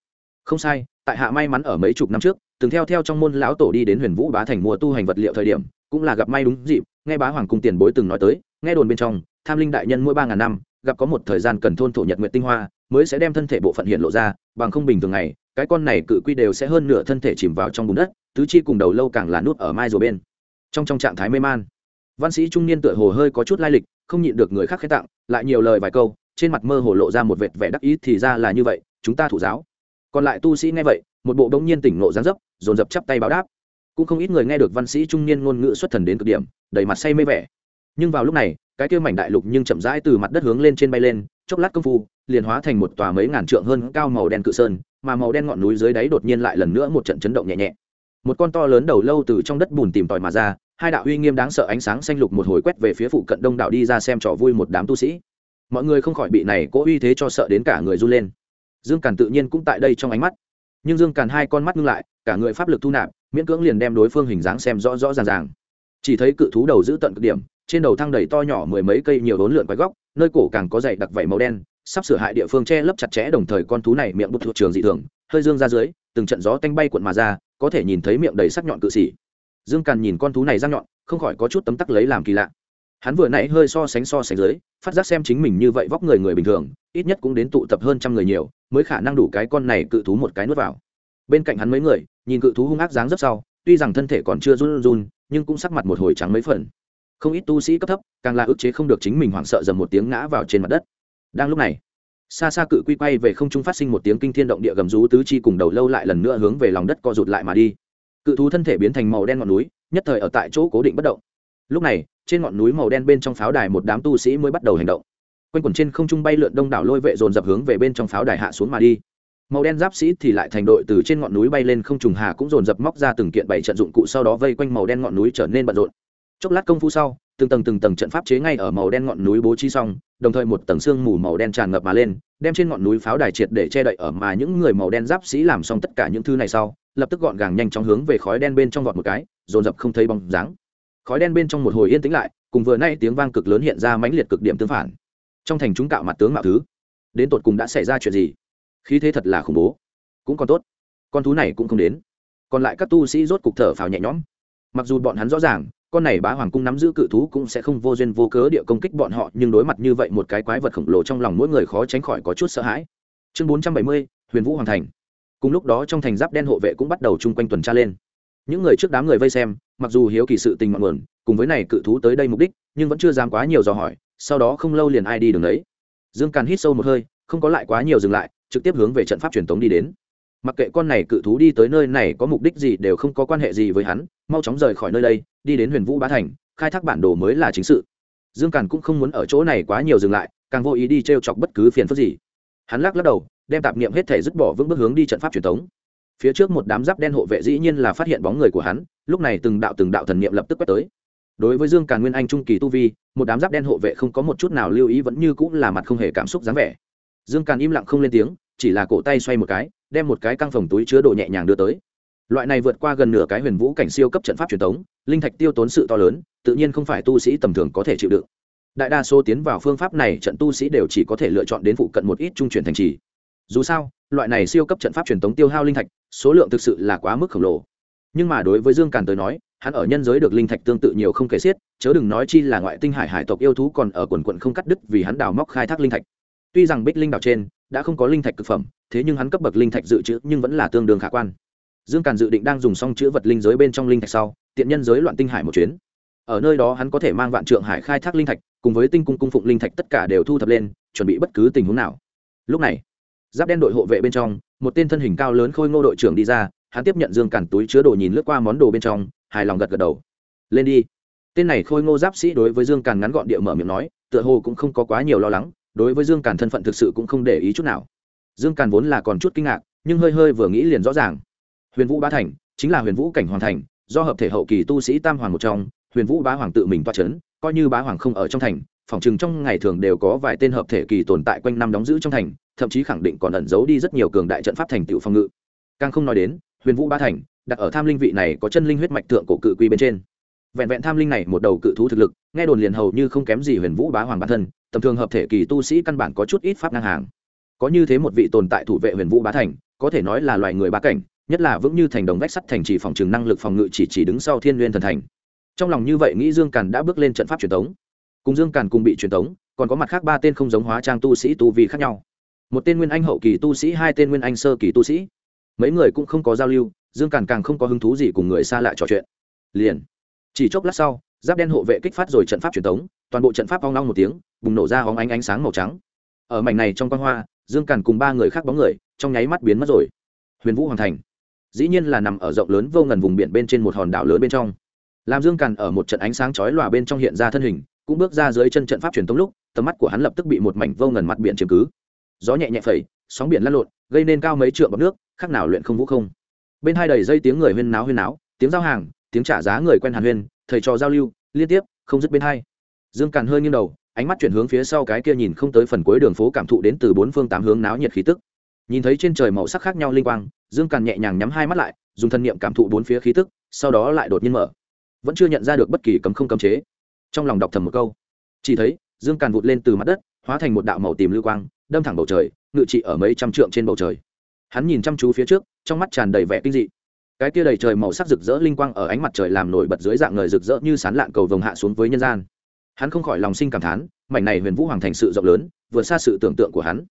Không sai, tại hạ may mắn ở mấy chục năm trước, từng theo theo trong môn lão tổ đi đến huyền vũ bá thành mùa tu hành vật liệu thời điểm, cũng là gặp may đúng dịp, nghe bá hoàng cung tiền bối từng nói tới, nghe đồn bên trong, tham linh đại nhân mỗi ba ngàn năm, gặp có một thời gian cần thôn thổ nhật nguyện tinh hoa, mới sẽ đem thân thể bộ phận hiện lộ ra, bằng không bình thường ngày, cái con này cự quy đều sẽ hơn nửa thân thể chìm vào trong bùn đất, tứ chi cùng đầu lâu càng là nút ở mai rùa bên. Trong trong trạng thái mê man văn sĩ trung niên tựa hồ hơi có chút lai lịch, không nhịn được người khác khen tặng, lại nhiều lời vài câu, trên mặt mơ hồ lộ ra một vệt vẻ đắc ý thì ra là như vậy, chúng ta thủ giáo. Còn lại tu sĩ nghe vậy, một bộ đông nhiên tỉnh nộ giáng dấp, dồn dập chắp tay báo đáp. Cũng không ít người nghe được văn sĩ trung niên ngôn ngữ xuất thần đến cực điểm, đầy mặt say mê vẻ. Nhưng vào lúc này, cái kia mảnh đại lục nhưng chậm rãi từ mặt đất hướng lên trên bay lên, chốc lát công phu, liền hóa thành một tòa mấy ngàn trượng hơn cao màu đen cự sơn, mà màu đen ngọn núi dưới đáy đột nhiên lại lần nữa một trận chấn động nhẹ nhẹ. Một con to lớn đầu lâu từ trong đất bùn tìm tòi mà ra hai đạo uy nghiêm đáng sợ ánh sáng xanh lục một hồi quét về phía phụ cận đông đảo đi ra xem trò vui một đám tu sĩ. Mọi người không khỏi bị này cố uy thế cho sợ đến cả người run lên. Dương càn tự nhiên cũng tại đây trong ánh mắt. Nhưng dương càn hai con mắt ngưng lại, cả người pháp lực thu nạp, miễn cưỡng liền đem đối phương hình dáng xem rõ rõ ràng ràng. Chỉ thấy cự thú đầu giữ tận cực điểm, trên đầu thang đầy to nhỏ mười mấy cây nhiều đốn lượn quái góc, nơi cổ càng có dày đặc vảy màu đen, sắp sửa hại địa phương che lấp chặt chẽ đồng thời con thú này miệng bút thuộc trường dị thường, hơi dương ra dưới, từng trận gió tanh bay cuộn mà ra, có thể nhìn thấy miệng đầy sắc nhọn cự xỉ dương càn nhìn con thú này răng nhọn, không khỏi có chút tấm tắc lấy làm kỳ lạ. Hắn vừa nãy hơi so sánh so sánh dưới, phát giác xem chính mình như vậy vóc người người bình thường, ít nhất cũng đến tụ tập hơn trăm người nhiều, mới khả năng đủ cái con này cự thú một cái nuốt vào. Bên cạnh hắn mấy người, nhìn cự thú hung ác dáng rất sau, tuy rằng thân thể còn chưa run run, nhưng cũng sắc mặt một hồi trắng mấy phần. Không ít tu sĩ cấp thấp, càng là ức chế không được chính mình hoảng sợ dầm một tiếng ngã vào trên mặt đất. Đang lúc này, xa xa cự quy quay về không trung phát sinh một tiếng kinh thiên động địa gầm rú tứ chi cùng đầu lâu lại lần nữa hướng về lòng đất co rụt lại mà đi cự thú thân thể biến thành màu đen ngọn núi, nhất thời ở tại chỗ cố định bất động. Lúc này, trên ngọn núi màu đen bên trong pháo đài một đám tu sĩ mới bắt đầu hành động. Quanh quẩn trên không trung bay lượn đông đảo lôi vệ dồn dập hướng về bên trong pháo đài hạ xuống mà đi. Màu đen giáp sĩ thì lại thành đội từ trên ngọn núi bay lên không trùng hà cũng dồn dập móc ra từng kiện bảy trận dụng cụ sau đó vây quanh màu đen ngọn núi trở nên bận rộn. Chốc lát công phu sau từng tầng từng tầng trận pháp chế ngay ở màu đen ngọn núi bố trí xong, đồng thời một tầng sương mù màu đen tràn ngập mà lên, đem trên ngọn núi pháo đài triệt để che đậy ở mà những người màu đen giáp sĩ làm xong tất cả những thứ này sau, lập tức gọn gàng nhanh chóng hướng về khói đen bên trong vọt một cái, dồn dập không thấy bóng dáng. Khói đen bên trong một hồi yên tĩnh lại, cùng vừa nay tiếng vang cực lớn hiện ra mãnh liệt cực điểm tương phản. Trong thành chúng cạo mặt tướng mạo thứ, đến tột cùng đã xảy ra chuyện gì? Khí thế thật là khủng bố. Cũng còn tốt, con thú này cũng không đến. Còn lại các tu sĩ rốt cục thở phào nhẹ nhõm. Mặc dù bọn hắn rõ ràng con này bá hoàng cung nắm giữ cự thú cũng sẽ không vô duyên vô cớ địa công kích bọn họ, nhưng đối mặt như vậy một cái quái vật khổng lồ trong lòng mỗi người khó tránh khỏi có chút sợ hãi. Chương bốn trăm bảy mươi, huyền vũ hoàng thành. Cùng lúc đó trong thành giáp đen hộ vệ cũng bắt đầu chung quanh tuần tra lên. Những người trước đám người vây xem, mặc dù hiếu kỳ sự tình mọi nguồn, cùng với này cự thú tới đây mục đích, nhưng vẫn chưa dám quá nhiều dò hỏi, sau đó không lâu liền ai đi đường đấy. Dương càn hít sâu một hơi, không có lại quá nhiều dừng lại, trực tiếp hướng về trận pháp truyền thống đi đến. Mặc kệ con này cự thú đi tới nơi này có mục đích gì đều không có quan hệ gì với hắn, mau chóng rời khỏi nơi đây đi đến huyền vũ bá thành, khai thác bản đồ mới là chính sự. Dương càn cũng không muốn ở chỗ này quá nhiều dừng lại, càng vô ý đi t r e o chọc bất cứ phiền phức gì. Hắn lắc lắc đầu, đem tạp niệm hết thể dứt bỏ vững bước hướng đi trận pháp truyền thống phía trước một đám giáp đen hộ vệ dĩ nhiên là phát hiện bóng người của hắn, lúc này từng đạo từng đạo thần niệm lập tức quét tới. Đối với dương càn nguyên anh trung kỳ tu vi, một đám giáp đen hộ vệ không có một chút nào lưu ý vẫn như cũng là mặt không hề cảm xúc dáng vẻ. Dương càn im lặng không lên tiếng, chỉ là cổ tay xoay một cái, đem một cái căng phòng túi chứa đồ nhẹ nhàng đưa tới loại này vượt qua gần nửa cái huyền vũ cảnh siêu cấp trận pháp truyền thống, linh thạch tiêu tốn sự to lớn, tự nhiên không phải tu sĩ tầm thường có thể chịu đựng. Đại đa số tiến vào phương pháp này trận tu sĩ đều chỉ có thể lựa chọn đến phụ cận một ít trung chuyển thành trì. Dù sao, loại này siêu cấp trận pháp truyền thống tiêu hao linh thạch, số lượng thực sự là quá mức khổng lồ. Nhưng mà đối với dương càn tới nói, hắn ở nhân giới được linh thạch tương tự nhiều không kể xiết, chớ đừng nói chi là ngoại tinh hải hải tộc yêu thú còn ở quần quận không cắt đứt vì hắn đào móc khai thác linh thạch. Tuy rằng bích linh đảo trên đã không có linh thạch thực phẩm, thế nhưng hắn cấp bậc linh thạch dự trữ nhưng vẫn là tương đương khả quan dương càn dự định đang dùng xong chữ vật linh giới bên trong linh thạch sau, tiện nhân giới loạn tinh hải một chuyến. Ở nơi đó hắn có thể mang vạn trượng hải khai thác linh thạch, cùng với tinh cung cung phụng linh thạch tất cả đều thu thập lên, chuẩn bị bất cứ tình huống nào. Lúc này, giáp đen đội hộ vệ bên trong, một tên thân hình cao lớn khôi ngô đội trưởng đi ra, hắn tiếp nhận dương càn túi chứa đồ nhìn lướt qua món đồ bên trong, hài lòng gật gật đầu. Lên đi. Tên này khôi ngô giáp sĩ đối với dương càn ngắn gọn địa mở miệng nói, tựa hồ cũng không có quá nhiều lo lắng, đối với dương càn thân phận thực sự cũng không để ý chút nào. Dương càn vốn là còn chút kinh ngạc, nhưng hơi hơi vừa nghĩ liền rõ ràng huyền vũ bá thành chính là huyền vũ cảnh hoàn thành, do hợp thể hậu kỳ tu sĩ tam hoàng một trong, huyền vũ bá hoàng tự mình toa c h ấ n coi như bá hoàng không ở trong thành, phòng chừng trong ngày thường đều có vài tên hợp thể kỳ tồn tại quanh năm đóng giữ trong thành, thậm chí khẳng định còn ẩn giấu đi rất nhiều cường đại trận pháp thành tựu phòng ngự. Càng không nói đến, huyền vũ bá thành đặt ở tham linh vị này có chân linh huyết mạch tượng cổ cự quy bên trên. Vẹn vẹn tham linh này một đầu cự thú thực lực, nghe đồn liền hầu như không kém gì huyền vũ bá hoàng bản thân, tầm thường hợp thể kỳ tu sĩ căn bản có chút ít pháp ngang hàng. Có như thế một vị tồn tại thủ vệ huyền vũ bá thành, có thể nói là loài người bá cảnh nhất là vững như thành đồng vách sắt thành trì phòng trường năng lực phòng ngự chỉ chỉ đứng sau thiên nguyên thần thành. Trong lòng như vậy nghĩ dương càn đã bước lên trận pháp truyền thống. Cùng dương càn cùng bị truyền thống, còn có mặt khác ba tên không giống hóa trang tu sĩ tu vi khác nhau. Một tên nguyên anh hậu kỳ tu sĩ, hai tên nguyên anh sơ kỳ tu sĩ. Mấy người cũng không có giao lưu, dương càn càng không có hứng thú gì cùng người xa lạ trò chuyện. Liền, chỉ chốc lát sau, giáp đen hộ vệ kích phát rồi trận pháp truyền thống, toàn bộ trận pháp hoang long một tiếng, bùng nổ ra hóng ánh ánh sáng màu trắng. Ở mảnh này trong quan hoa, dương càn cùng ba người khác bóng người, trong nháy mắt biến mất rồi. Huyền vũ hoàng thành dĩ nhiên là nằm ở rộng lớn vô ngần vùng biển bên trên một hòn đảo lớn bên trong. Làm dương càn ở một trận ánh sáng chói lòa bên trong hiện ra thân hình, cũng bước ra dưới chân trận pháp truyền tống lúc, tầm mắt của hắn lập tức bị một mảnh vô ngần mặt biển chiếm cứ. Gió nhẹ nhẹ phẩy, sóng biển lăn lộn, gây nên cao mấy trượng bọc nước, khác nào luyện không vũ không. Bên hai đầy dây tiếng người huyên náo huyên náo, tiếng giao hàng, tiếng trả giá người quen hàn huyên, thầy trò giao lưu, liên tiếp, không dứt bên hai. Dương càn hơi nghiêng đầu, ánh mắt chuyển hướng phía sau cái kia nhìn không tới phần cuối đường phố cảm thụ đến từ bốn phương tám hướng náo nhiệt khí tức. Nhìn thấy trên trời màu sắc khác nhau linh quang dương càn nhẹ nhàng nhắm hai mắt lại, dùng thân nhiệm cảm thụ bốn phía khí tức, sau đó lại đột nhiên mở. Vẫn chưa nhận ra được bất kỳ cấm không cấm chế. Trong lòng đọc thầm một câu. Chỉ thấy, dương càn vụt lên từ mặt đất, hóa thành một đạo màu tìm lưu quang, đâm thẳng bầu trời, ngự trị ở mấy trăm trượng trên bầu trời. Hắn nhìn chăm chú phía trước, trong mắt tràn đầy vẻ kinh dị. Cái kia đầy trời màu sắc rực rỡ linh quang ở ánh mặt trời làm nổi bật dưới dạng người rực rỡ như sán lạn cầu vồng hạ xuống với nhân gian. Hắn không khỏi lòng sinh cảm thán, mảnh này huyền vũ hoàng thành sự rộng lớn, vượt xa sự tưởng tượng của hắn.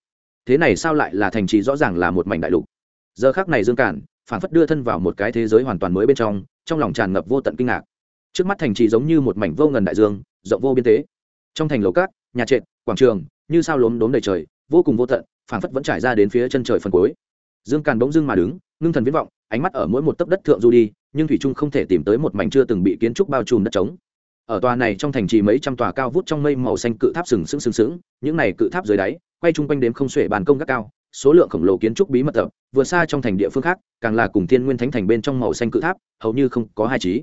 Thế này sao lại là thành trì rõ ràng là một mảnh đại lục? Giờ khác này dương cản, phản phất đưa thân vào một cái thế giới hoàn toàn mới bên trong trong lòng tràn ngập vô tận kinh ngạc. Trước mắt thành trì giống như một mảnh vô ngần đại dương, rộng vô biên tế trong thành lầu cát, nhà trệt, quảng trường, như sao lốm đốm đầy trời, vô cùng vô tận, phản phất vẫn trải ra đến phía chân trời phần cuối. Dương càn bỗng dưng mà đứng, ngưng thần viễn vọng, ánh mắt ở mỗi một tấc đất thượng du đi, nhưng thủy trung không thể tìm tới một mảnh chưa từng bị kiến trúc bao trùm đất trống. Ở tòa này trong thành trì mấy trăm tòa cao vút trong mây màu xanh cự tháp sừng sững sừng sững, những này cự tháp dưới đáy, quay chung quanh đếm không xuể bàn công gác cao số lượng khổng lồ kiến trúc bí mật tập, vừa xa trong thành địa phương khác, càng là cùng thiên nguyên thánh thành bên trong màu xanh cự tháp, hầu như không có hai trí.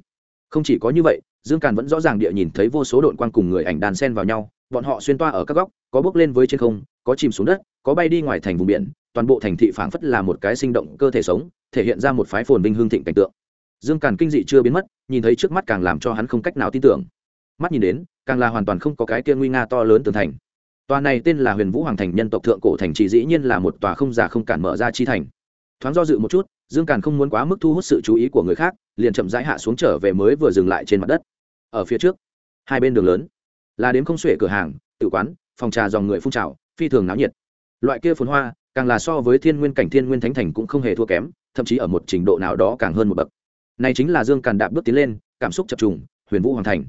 Không chỉ có như vậy, dương càn vẫn rõ ràng địa nhìn thấy vô số đội quan cùng người ảnh đàn sen vào nhau, bọn họ xuyên toa ở các góc, có bước lên với trên không, có chìm xuống đất, có bay đi ngoài thành vùng biển, toàn bộ thành thị phảng phất là một cái sinh động cơ thể sống, thể hiện ra một phái phồn vinh hương thịnh cảnh tượng. Dương càn kinh dị chưa biến mất, nhìn thấy trước mắt càng làm cho hắn không cách nào tin tưởng. Mắt nhìn đến, càng là hoàn toàn không có cái kia nguy nga to lớn tường thành tòa này tên là huyền vũ hoàng thành nhân tộc thượng cổ thành chỉ dĩ nhiên là một tòa không giả không cản mở ra chi thành. Thoáng do dự một chút, dương càn không muốn quá mức thu hút sự chú ý của người khác, liền chậm rãi hạ xuống trở về mới vừa dừng lại trên mặt đất. Ở phía trước, hai bên đường lớn, là đếm không xuể cửa hàng, tự quán, phòng trà dòng người phun trào, phi thường náo nhiệt. Loại kia phồn hoa, càng là so với thiên nguyên cảnh thiên nguyên thánh thành cũng không hề thua kém, thậm chí ở một trình độ nào đó càng hơn một bậc. Này chính là dương càn đạp bước tiến lên, cảm xúc chập trùng, huyền vũ hoàng thành.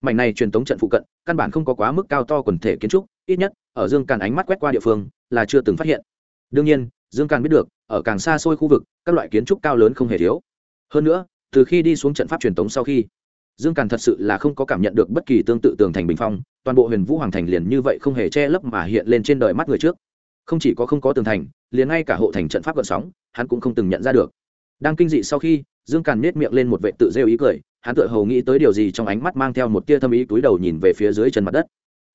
Mảnh này truyền tống trận phụ cận, căn bản không có quá mức cao to quần thể kiến trúc ít nhất, ở dương càn ánh mắt quét qua địa phương, là chưa từng phát hiện. Đương nhiên, dương càn biết được, ở càng xa xôi khu vực, các loại kiến trúc cao lớn không hề thiếu. Hơn nữa, từ khi đi xuống trận pháp truyền thống sau khi, dương càn thật sự là không có cảm nhận được bất kỳ tương tự tường thành bình phong, toàn bộ huyền vũ hoàng thành liền như vậy không hề che lấp mà hiện lên trên đời mắt người trước. Không chỉ có không có tường thành, liền ngay cả hộ thành trận pháp gợn sóng, hắn cũng không từng nhận ra được. Đang kinh dị sau khi, dương càn nết miệng lên một vệ tự rêu ý cười, hắn tự hầu nghĩ tới điều gì trong ánh mắt mang theo một tia thâm ý túi đầu nhìn về phía dưới chân mặt đất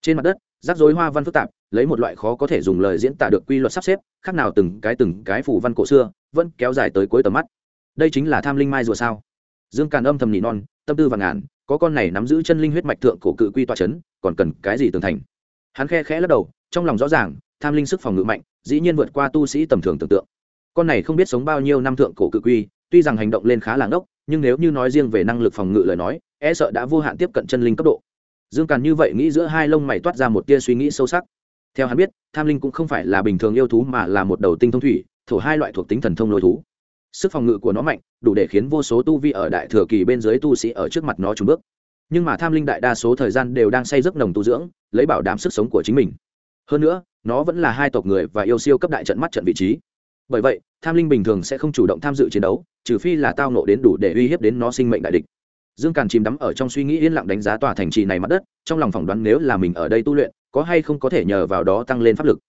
trên mặt đất, rắc rối hoa văn phức tạp, lấy một loại khó có thể dùng lời diễn tả được quy luật sắp xếp, khác nào từng cái từng cái phủ văn cổ xưa, vẫn kéo dài tới cuối tầm mắt. Đây chính là tham linh mai rùa sao? Dương càn âm thầm nỉ non, tâm tư và ngàn, có con này nắm giữ chân linh huyết mạch thượng cổ cự quy toa c h ấ n còn cần cái gì tường thành? Hắn khe khẽ lắc đầu, trong lòng rõ ràng, tham linh sức phòng ngự mạnh, dĩ nhiên vượt qua tu sĩ tầm thường tưởng tượng. Con này không biết sống bao nhiêu năm thượng cổ cự quy, tuy rằng hành động lên khá làng ốc nhưng nếu như nói riêng về năng lực phòng ngự lời nói e sợ đã vô hạn tiếp cận chân linh cấp độ dương càn như vậy nghĩ giữa hai lông mày toát ra một tia suy nghĩ sâu sắc. Theo hắn biết, tham linh cũng không phải là bình thường yêu thú mà là một đầu tinh thông thủy, thổ hai loại thuộc tính thần thông lôi thú. Sức phòng ngự của nó mạnh, đủ để khiến vô số tu vi ở đại thừa kỳ bên dưới tu sĩ ở trước mặt nó trùn bước. Nhưng mà tham linh đại đa số thời gian đều đang say giấc nồng tu dưỡng, lấy bảo đảm sức sống của chính mình. Hơn nữa, nó vẫn là hai tộc người và yêu siêu cấp đại trận mắt trận vị trí. Bởi vậy, tham linh bình thường sẽ không chủ động tham dự chiến đấu, trừ phi là tao nộ đến đủ để uy hiếp đến nó sinh mệnh đại địch dương càn chìm đắm ở trong suy nghĩ yên lặng đánh giá tòa thành trì này mặt đất, trong lòng phỏng đoán nếu là mình ở đây tu luyện, có hay không có thể nhờ vào đó tăng lên pháp lực.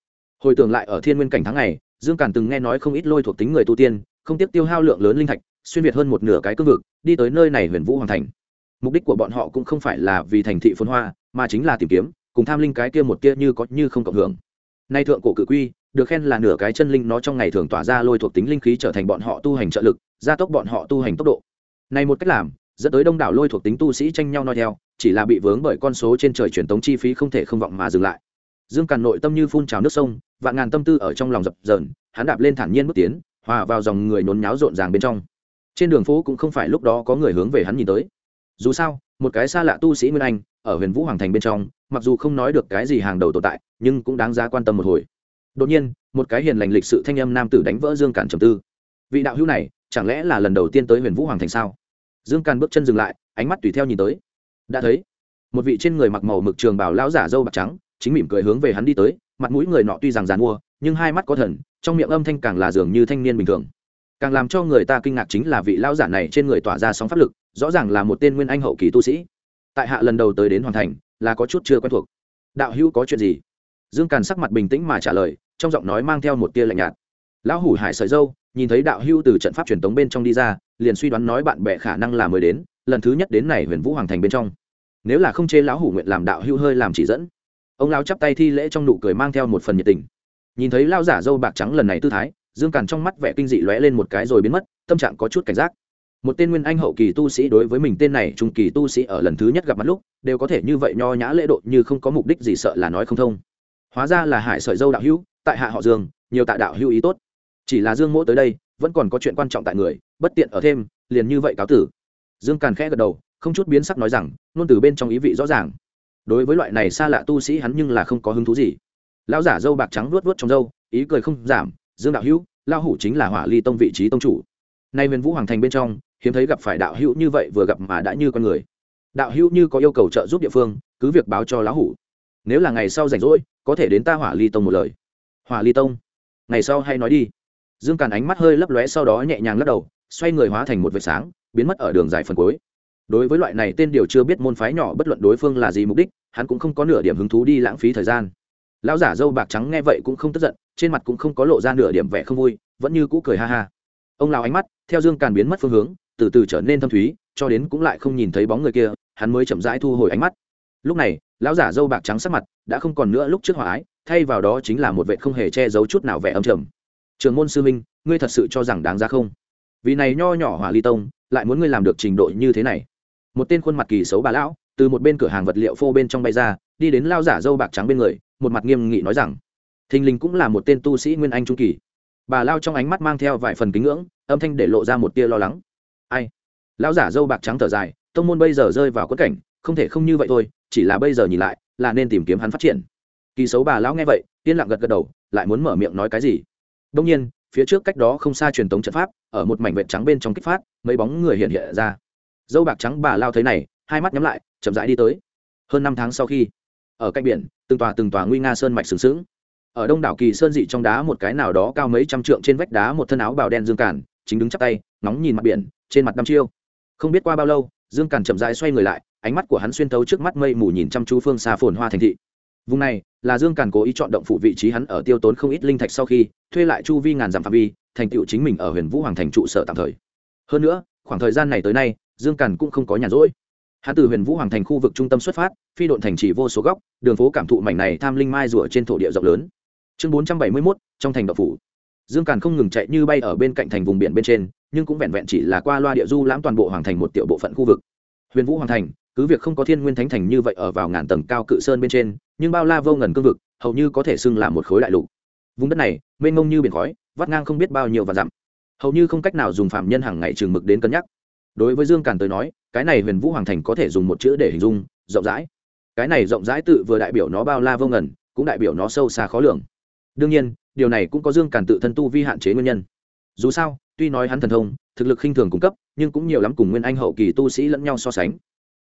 Hồi tưởng lại ở thiên nguyên cảnh tháng này dương càn từng nghe nói không ít lôi thuộc tính người tu tiên, không tiếc tiêu hao lượng lớn linh thạch, xuyên việt hơn một nửa cái cương vực, đi tới nơi này huyền vũ hoàng thành. Mục đích của bọn họ cũng không phải là vì thành thị phồn hoa, mà chính là tìm kiếm, cùng tham linh cái kia một kia như có như không cộng hưởng. Nay thượng cổ cự quy, được khen là nửa cái chân linh nó trong ngày thường tỏa ra lôi thuộc tính linh khí trở thành bọn họ tu hành trợ lực, gia tốc bọn họ tu hành tốc độ. Này một cách làm dẫn tới đông đảo lôi thuộc tính tu sĩ tranh nhau nói theo, chỉ là bị vướng bởi con số trên trời truyền tống chi phí không thể không vọng mà dừng lại. Dương càn nội tâm như phun trào nước sông, vạn ngàn tâm tư ở trong lòng dập dờn, hắn đạp lên thản nhiên bước tiến, hòa vào dòng người nôn nháo rộn ràng bên trong. Trên đường phố cũng không phải lúc đó có người hướng về hắn nhìn tới. Dù sao, một cái xa lạ tu sĩ nguyên anh, ở huyền vũ hoàng thành bên trong, mặc dù không nói được cái gì hàng đầu tồn tại, nhưng cũng đáng giá quan tâm một hồi. Đột nhiên, một cái hiền lành lịch sự thanh âm nam tử đánh vỡ dương càn trầm tư. Vị đạo hữu này, chẳng lẽ là lần đầu tiên tới huyền vũ hoàng thành sao? Dương càn bước chân dừng lại, ánh mắt tùy theo nhìn tới. Đã thấy, một vị trên người mặc màu mực trường bảo lão giả dâu bạc trắng, chính mỉm cười hướng về hắn đi tới, mặt mũi người nọ tuy rằng dàn mua, nhưng hai mắt có thần, trong miệng âm thanh càng là dường như thanh niên bình thường. Càng làm cho người ta kinh ngạc chính là vị lão giả này trên người tỏa ra sóng pháp lực, rõ ràng là một tên nguyên anh hậu kỳ tu sĩ. Tại hạ lần đầu tới đến hoàn thành, là có chút chưa quen thuộc. Đạo hữu có chuyện gì? Dương càn sắc mặt bình tĩnh mà trả lời, trong giọng nói mang theo một tia lạnh nhạt lão hủ hải sợi dâu, nhìn thấy đạo hưu từ trận pháp truyền tống bên trong đi ra, liền suy đoán nói bạn bè khả năng là mới đến, lần thứ nhất đến này huyền vũ hoàng thành bên trong. Nếu là không chê lão hủ nguyện làm đạo hưu hơi làm chỉ dẫn. Ông lão chắp tay thi lễ trong nụ cười mang theo một phần nhiệt tình. Nhìn thấy lao giả dâu bạc trắng lần này tư thái, dương càn trong mắt vẻ kinh dị lóe lên một cái rồi biến mất, tâm trạng có chút cảnh giác. Một tên nguyên anh hậu kỳ tu sĩ đối với mình tên này, trung kỳ tu sĩ ở lần thứ nhất gặp mặt lúc, đều có thể như vậy nho nhã lễ độ như không có mục đích gì sợ là nói không thông. Hóa ra là hải sợi dâu đạo hữu, tại hạ họ dương, nhiều tạ đạo hữu ý tốt chỉ là dương mỗ tới đây, vẫn còn có chuyện quan trọng tại người, bất tiện ở thêm, liền như vậy cáo tử. Dương càn khẽ gật đầu, không chút biến sắc nói rằng nôn từ bên trong ý vị rõ ràng. Đối với loại này xa lạ tu sĩ hắn nhưng là không có hứng thú gì. Lão giả dâu bạc trắng luốt luốt trong dâu, ý cười không giảm, dương đạo hữu lao hủ chính là hỏa ly tông vị trí tông chủ. Nay huyền vũ hoàng thành bên trong, hiếm thấy gặp phải đạo hữu như vậy vừa gặp mà đã như con người. Đạo hữu như có yêu cầu trợ giúp địa phương, cứ việc báo cho lão hủ. Nếu là ngày sau rảnh rỗi, có thể đến ta hỏa ly tông một lời. Hỏa ly tông? Ngày sau hay nói đi dương càn ánh mắt hơi lấp lóe sau đó nhẹ nhàng lắc đầu, xoay người hóa thành một vệt sáng, biến mất ở đường dài phần cuối. Đối với loại này tên điều chưa biết môn phái nhỏ bất luận đối phương là gì mục đích, hắn cũng không có nửa điểm hứng thú đi lãng phí thời gian. Lão giả dâu bạc trắng nghe vậy cũng không tức giận, trên mặt cũng không có lộ ra nửa điểm vẻ không vui, vẫn như cũ cười ha ha. Ông lão ánh mắt, theo dương càn biến mất phương hướng, từ từ trở nên thâm thúy, cho đến cũng lại không nhìn thấy bóng người kia, hắn mới chậm rãi thu hồi ánh mắt. Lúc này, lão giả dâu bạc trắng sắc mặt đã không còn nữa lúc trước hòa ái, thay vào đó chính là một vệ không hề che giấu chút nào vẻ âm trầm trường môn sư minh ngươi thật sự cho rằng đáng ra không? Vì này nho nhỏ hỏa ly tông, lại muốn ngươi làm được trình độ như thế này. Một tên khuôn mặt kỳ xấu bà lão, từ một bên cửa hàng vật liệu phô bên trong bay ra, đi đến lao giả dâu bạc trắng bên người, một mặt nghiêm nghị nói rằng, thình lình cũng là một tên tu sĩ nguyên anh trung kỳ. Bà lao trong ánh mắt mang theo vài phần kính ngưỡng, âm thanh để lộ ra một tia lo lắng. Ai? Lão giả dâu bạc trắng thở dài, tông môn bây giờ rơi vào quất cảnh, không thể không như vậy thôi, chỉ là bây giờ nhìn lại, là nên tìm kiếm hắn phát triển. Kỳ xấu bà lão nghe vậy, yên lặng gật gật đầu, lại muốn mở miệng nói cái gì đông nhiên, phía trước cách đó không xa truyền tống trận pháp, ở một mảnh vệt trắng bên trong kích phát, mấy bóng người hiện hiện ra. Dâu bạc trắng bà lao thấy này, hai mắt nhắm lại, chậm rãi đi tới. Hơn năm tháng sau khi, ở cạnh biển, từng tòa từng tòa nguy nga sơn mạch sừng sững. Ở đông đảo kỳ sơn dị trong đá một cái nào đó cao mấy trăm trượng trên vách đá một thân áo bào đen dương cản, chính đứng chắp tay, ngóng nhìn mặt biển, trên mặt đăm chiêu. Không biết qua bao lâu, dương cản chậm rãi xoay người lại, ánh mắt của hắn xuyên thấu trước mắt mây mù nhìn chăm chú phương xa phồn hoa thành thị. Vùng này là dương càn cố ý chọn động phủ vị trí hắn ở tiêu tốn không ít linh thạch sau khi thuê lại chu vi ngàn dặm phạm vi, thành tựu chính mình ở huyền vũ hoàng thành trụ sở tạm thời. Hơn nữa, khoảng thời gian này tới nay, dương càn cũng không có nhàn rỗi. Hắn từ huyền vũ hoàng thành khu vực trung tâm xuất phát, phi độn thành chỉ vô số góc, đường phố cảm thụ mảnh này tham linh mai rủa trên thổ địa rộng lớn. Chương bốn trăm bảy mươi mốt, trong thành động phủ. Dương càn không ngừng chạy như bay ở bên cạnh thành vùng biển bên trên, nhưng cũng vẹn vẹn chỉ là qua loa địa du lãm toàn bộ hoàng thành một tiểu bộ phận khu vực. Huyền vũ hoàng thành, cứ việc không có thiên nguyên thánh thành như vậy ở vào ngàn tầng cao cự sơn bên trên nhưng bao la vô ngần cương vực, hầu như có thể xưng là một khối đại lục. Vùng đất này, mênh mông như biển khói, vắt ngang không biết bao nhiêu và dặm. Hầu như không cách nào dùng phạm nhân hàng ngày trường mực đến cân nhắc. Đối với dương càn tới nói, cái này huyền vũ hoàng thành có thể dùng một chữ để hình dung, rộng rãi. Cái này rộng rãi tự vừa đại biểu nó bao la vô ngần, cũng đại biểu nó sâu xa khó lường. Đương nhiên, điều này cũng có dương càn tự thân tu vi hạn chế nguyên nhân. Dù sao, tuy nói hắn thần thông, thực lực khinh thường cung cấp, nhưng cũng nhiều lắm cùng nguyên anh hậu kỳ tu sĩ lẫn nhau so sánh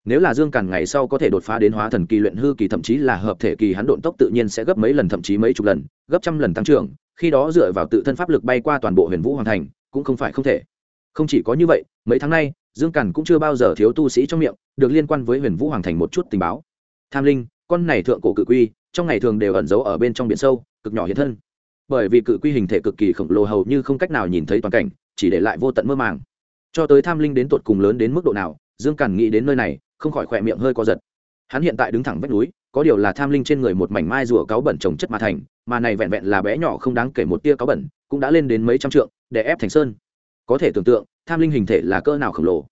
nếu là dương càn ngày sau có thể đột phá đến hóa thần kỳ luyện hư kỳ thậm chí là hợp thể kỳ hắn độn tốc tự nhiên sẽ gấp mấy lần thậm chí mấy chục lần, gấp trăm lần tăng trưởng, khi đó dựa vào tự thân pháp lực bay qua toàn bộ huyền vũ hoàng thành, cũng không phải không thể. Không chỉ có như vậy, mấy tháng nay, dương càn cũng chưa bao giờ thiếu tu sĩ trong miệng, được liên quan với huyền vũ hoàng thành một chút tình báo. Tham linh, con này thượng cổ cự quy, trong ngày thường đều ẩn giấu ở bên trong biển sâu, cực nhỏ hiện thân. Bởi vì cự quy hình thể cực kỳ khổng lồ hầu như không cách nào nhìn thấy toàn cảnh, chỉ để lại vô tận mơ màng. Cho tới tham linh đến tột cùng lớn đến mức độ nào, dương càn nghĩ đến nơi này không khỏi khỏe miệng hơi co giật. Hắn hiện tại đứng thẳng vách núi, có điều là tham linh trên người một mảnh mai rùa cáo bẩn trồng chất mà thành, mà này vẹn vẹn là bé nhỏ không đáng kể một tia cáo bẩn, cũng đã lên đến mấy trăm trượng, để ép thành sơn. Có thể tưởng tượng, tham linh hình thể là cỡ nào khổng lồ.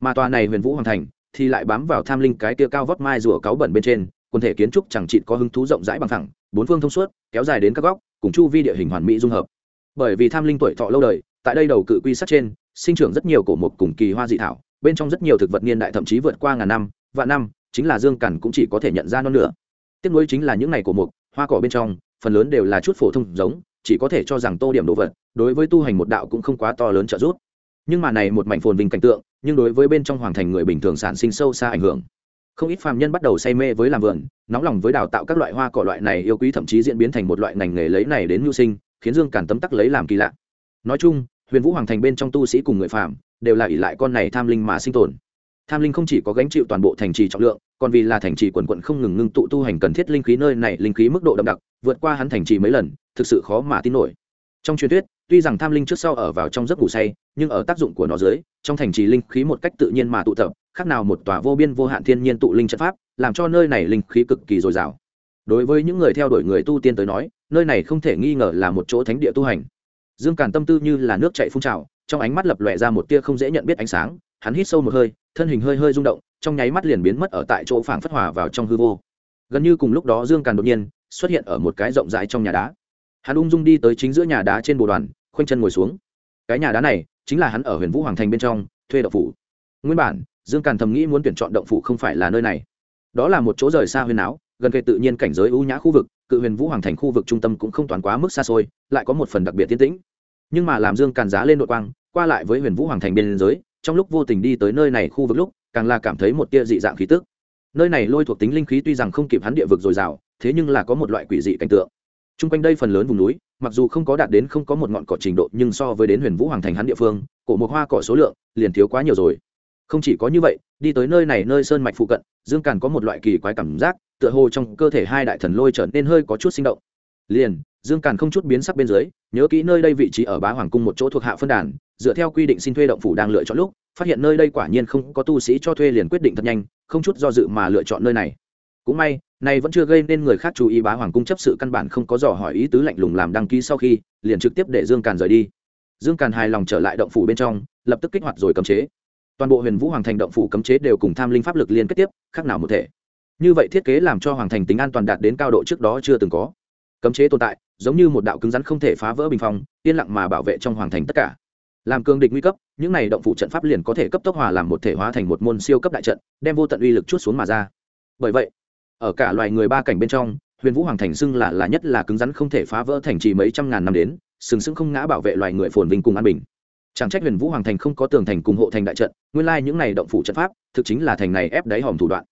Mà tòa này huyền vũ hoàng thành, thì lại bám vào tham linh cái tia cao vót mai rùa cáo bẩn bên trên, quần thể kiến trúc chẳng chịt có hứng thú rộng rãi bằng thẳng, bốn phương thông suốt, kéo dài đến các góc, cùng chu vi địa hình hoàn mỹ dung hợp. Bởi vì tham linh tuổi thọ lâu đời, tại đây đầu cự quy sát trên sinh trưởng rất nhiều cổ mục cùng kỳ hoa dị thảo, bên trong rất nhiều thực vật niên đại thậm chí vượt qua ngàn năm, vạn năm, chính là dương cằn cũng chỉ có thể nhận ra non nữa. Tiếp nối chính là những ngày cổ mục, hoa cỏ bên trong, phần lớn đều là chút phổ thông giống, chỉ có thể cho rằng tô điểm đồ vật, đối với tu hành một đạo cũng không quá to lớn trợ giúp. Nhưng mà này một mảnh phồn vinh cảnh tượng, nhưng đối với bên trong hoàng thành người bình thường sản sinh sâu xa ảnh hưởng. Không ít phàm nhân bắt đầu say mê với làm vườn, nóng lòng với đào tạo các loại hoa cỏ loại này yêu quý thậm chí diễn biến thành một loại ngành nghề lấy này đến mưu sinh, khiến dương càn tấm tắc lấy làm kỳ lạ. Nói chung huyền vũ hoàng thành bên trong tu sĩ cùng người phạm đều là ỷ lại con này tham linh mà sinh tồn. Tham linh không chỉ có gánh chịu toàn bộ thành trì trọng lượng, còn vì là thành trì quần quận không ngừng ngưng tụ tu hành cần thiết linh khí nơi này linh khí mức độ đậm đặc, vượt qua hắn thành trì mấy lần, thực sự khó mà tin nổi. Trong truyền thuyết, tuy rằng tham linh trước sau ở vào trong giấc ngủ say, nhưng ở tác dụng của nó dưới, trong thành trì linh khí một cách tự nhiên mà tụ tập, khác nào một tòa vô biên vô hạn thiên nhiên tụ linh trận pháp, làm cho nơi này linh khí cực kỳ dồi dào. Đối với những người theo đuổi người tu tiên tới nói, nơi này không thể nghi ngờ là một chỗ thánh địa tu hành dương càn tâm tư như là nước chạy phun trào, trong ánh mắt lập lòe ra một tia không dễ nhận biết ánh sáng, hắn hít sâu một hơi, thân hình hơi hơi rung động, trong nháy mắt liền biến mất ở tại chỗ phảng phất hòa vào trong hư vô. Gần như cùng lúc đó dương càn đột nhiên xuất hiện ở một cái rộng rãi trong nhà đá. Hắn ung dung đi tới chính giữa nhà đá trên bồ đoàn, khoanh chân ngồi xuống. Cái nhà đá này chính là hắn ở huyền vũ hoàng thành bên trong, thuê động phủ. Nguyên bản, dương càn thầm nghĩ muốn tuyển chọn động phủ không phải là nơi này. Đó là một chỗ rời xa huyền áo, gần kề tự nhiên cảnh giới ưu nhã khu vực cự huyền vũ hoàng thành khu vực trung tâm cũng không toàn quá mức xa xôi, lại có một phần đặc biệt tiến tĩnh. Nhưng mà làm dương càn giá lên nội quang, qua lại với huyền vũ hoàng thành biên giới, trong lúc vô tình đi tới nơi này khu vực lúc, càng là cảm thấy một tia dị dạng khí tức. Nơi này lôi thuộc tính linh khí tuy rằng không kịp hắn địa vực dồi dào, thế nhưng là có một loại quỷ dị cảnh tượng. T r u n g quanh đây phần lớn vùng núi, mặc dù không có đạt đến không có một ngọn cỏ trình độ, nhưng so với đến huyền vũ hoàng thành hắn địa phương, cổ một hoa cỏ số lượng liền thiếu quá nhiều rồi không chỉ có như vậy, đi tới nơi này nơi sơn mạch phụ cận, dương càn có một loại kỳ quái cảm giác, tựa hồ trong cơ thể hai đại thần lôi trở nên hơi có chút sinh động. Liền, dương càn không chút biến sắc bên dưới, nhớ kỹ nơi đây vị trí ở bá hoàng cung một chỗ thuộc hạ phân đàn, dựa theo quy định xin thuê động phủ đang lựa chọn lúc, phát hiện nơi đây quả nhiên không có tu sĩ cho thuê liền quyết định thật nhanh, không chút do dự mà lựa chọn nơi này. Cũng may, này vẫn chưa gây nên người khác chú ý bá hoàng cung chấp sự căn bản không có dò hỏi ý tứ lạnh lùng làm đăng ký sau khi, liền trực tiếp để dương càn rời đi. Dương càn hài lòng trở lại động phủ bên trong, lập tức kích hoạt rồi cấm chế toàn bộ huyền vũ hoàng thành động phủ cấm chế đều cùng tham linh pháp lực liên kết tiếp, khác nào một thể. Như vậy thiết kế làm cho hoàng thành tính an toàn đạt đến cao độ trước đó chưa từng có. Cấm chế tồn tại, giống như một đạo cứng rắn không thể phá vỡ bình phong, yên lặng mà bảo vệ trong hoàng thành tất cả. Làm cương địch nguy cấp, những này động phủ trận pháp liền có thể cấp tốc hòa làm một thể hóa thành một môn siêu cấp đại trận, đem vô tận uy lực chút xuống mà ra. Bởi vậy, ở cả loài người ba cảnh bên trong, huyền vũ hoàng thành xưng là là nhất là cứng rắn không thể phá vỡ thành trì mấy trăm ngàn năm đến, sừng sững không ngã bảo vệ loài người phồn vinh cùng an bình chẳng trách huyền vũ hoàng thành không có tường thành cùng hộ thành đại trận, nguyên lai những này động phủ trận pháp, thực chính là thành này ép đáy hòm thủ đoạn.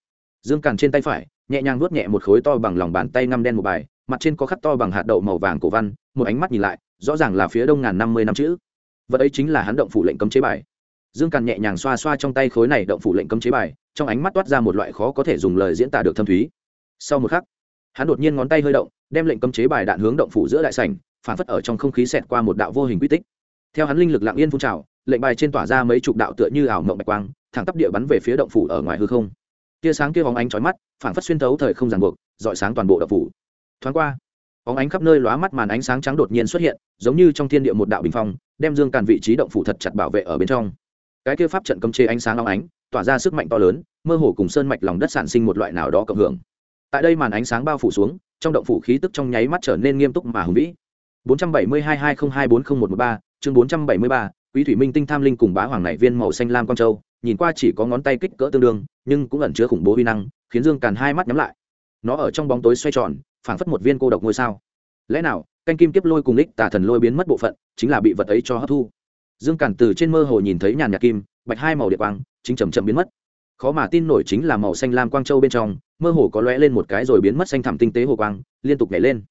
Dương càn trên tay phải, nhẹ nhàng vuốt nhẹ một khối to bằng lòng bàn tay ngăm đen một bài, mặt trên có khắc to bằng hạt đậu màu vàng cổ văn, một ánh mắt nhìn lại, rõ ràng là phía đông ngàn năm mươi năm chữ. Vật ấy chính là hắn động phủ lệnh cấm chế bài. Dương càn nhẹ nhàng xoa xoa trong tay khối này động phủ lệnh cấm chế bài, trong ánh mắt toát ra một loại khó có thể dùng lời diễn tả được thâm thúy. Sau một khắc, hắn đột nhiên ngón tay hơi động, đem lệnh cấm chế bài đạn hướng động phủ giữa đại sảnh, phản phất ở trong không khí xẹt qua một đạo vô hình quy tích theo hắn linh lực lặng yên phun trào lệnh bài trên tỏa ra mấy chục đạo tựa như ảo mộng bạch quang thẳng tắp địa bắn về phía động phủ ở ngoài hư không. Tia sáng kia bóng ánh chói mắt phản phất xuyên thấu thời không ràng buộc dọi sáng toàn bộ động phủ. Thoáng qua bóng ánh khắp nơi lóa mắt màn ánh sáng trắng đột nhiên xuất hiện giống như trong thiên địa một đạo bình phong đem dương càn vị trí động phủ thật chặt bảo vệ ở bên trong. Cái kia pháp trận cấm chế ánh sáng long ánh tỏa ra sức mạnh to lớn mơ hồ cùng sơn mạch lòng đất sản sinh một loại nào đó cộng hưởng. Tại đây màn ánh sáng bao phủ xuống trong động phủ khí tức trong nháy mắt trở nên nghiêm túc mà hùng vĩ. 472-202-40113, chương 473, Quý thủy minh tinh tham linh cùng bá hoàng này viên màu xanh lam quang châu, nhìn qua chỉ có ngón tay kích cỡ tương đương, nhưng cũng ẩn chứa khủng bố uy năng, khiến Dương Càn hai mắt nhắm lại. Nó ở trong bóng tối xoay tròn, phảng phất một viên cô độc ngôi sao. Lẽ nào, canh kim kiếp lôi cùng đích tà thần lôi biến mất bộ phận, chính là bị vật ấy cho hấp thu. Dương Càn từ trên mơ hồ nhìn thấy nhàn nhạt kim, bạch hai màu địa quang, chính chậm chậm biến mất. Khó mà tin nổi chính là màu xanh lam quang châu bên trong, mơ hồ có lóe lên một cái rồi biến mất xanh thẳm tinh tế hồ quang, liên tục nhảy lên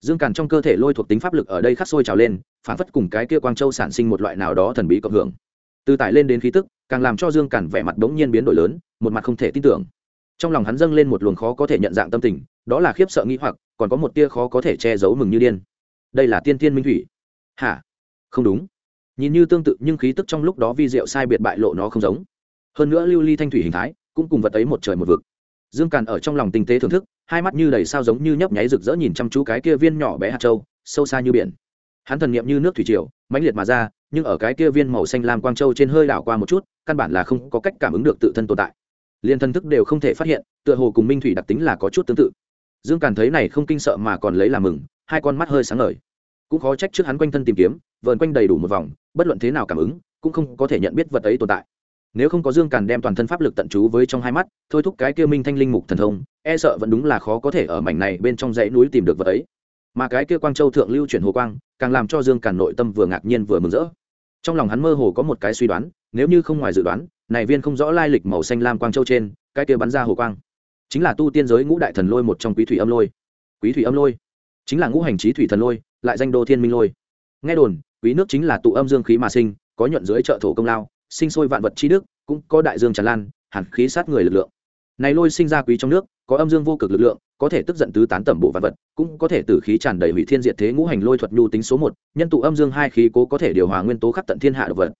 dương càn trong cơ thể lôi thuộc tính pháp lực ở đây khắc sôi trào lên, phản phất cùng cái kia quang châu sản sinh một loại nào đó thần bí cộng hưởng. Từ tải lên đến khí tức, càng làm cho dương càn vẻ mặt bỗng nhiên biến đổi lớn, một mặt không thể tin tưởng. Trong lòng hắn dâng lên một luồng khó có thể nhận dạng tâm tình, đó là khiếp sợ nghĩ hoặc, còn có một tia khó có thể che giấu mừng như điên. Đây là tiên tiên minh thủy. Hả? Không đúng. Nhìn như tương tự, nhưng khí tức trong lúc đó vi diệu sai biệt bại lộ nó không giống. Hơn nữa lưu ly thanh thủy hình thái, cũng cùng vật ấy một trời một vực dương càn ở trong lòng tinh tế thưởng thức, hai mắt như đầy sao giống như nhấp nháy rực rỡ nhìn chăm chú cái kia viên nhỏ bé hạt châu, sâu xa như biển. Hắn thần nghiệm như nước thủy triều, mãnh liệt mà ra, nhưng ở cái kia viên màu xanh lam quang châu trên hơi đảo qua một chút, căn bản là không có cách cảm ứng được tự thân tồn tại. Liền thân thức đều không thể phát hiện, tựa hồ cùng minh thủy đặc tính là có chút tương tự. Dương càn thấy này không kinh sợ mà còn lấy làm mừng, hai con mắt hơi sáng ngời. Cũng khó trách trước hắn quanh thân tìm kiếm, vờn quanh đầy đủ một vòng, bất luận thế nào cảm ứng, cũng không có thể nhận biết vật ấy tồn tại nếu không có dương càn đem toàn thân pháp lực tận trú với trong hai mắt, thôi thúc cái kia minh thanh linh mục thần thông e sợ vẫn đúng là khó có thể ở mảnh này bên trong dãy núi tìm được vật ấy. Mà cái kia quang châu thượng lưu chuyển hồ quang, càng làm cho dương càn nội tâm vừa ngạc nhiên vừa mừng rỡ. Trong lòng hắn mơ hồ có một cái suy đoán, nếu như không ngoài dự đoán, này viên không rõ lai lịch màu xanh lam quang châu trên, cái kia bắn ra hồ quang, chính là tu tiên giới ngũ đại thần lôi một trong quý thủy âm lôi. Quý thủy âm lôi chính là ngũ hành trí thủy thần lôi, lại danh đô thiên minh lôi. Nghe đồn, quý nước chính là tụ âm dương khí mà sinh, có nhuận dưới trợ thổ công lao sinh sôi vạn vật chi đức, cũng có đại dương tràn lan, hàn khí sát người lực lượng. Này lôi sinh ra quý trong nước, có âm dương vô cực lực lượng, có thể tức giận tứ tán tẩm bộ vật vật, cũng có thể tử khí tràn đầy hủy thiên diệt thế ngũ hành lôi thuật nhu tính số một, nhân tụ âm dương hai khí cố có thể điều hòa nguyên tố khắp tận thiên hạ đồ vật.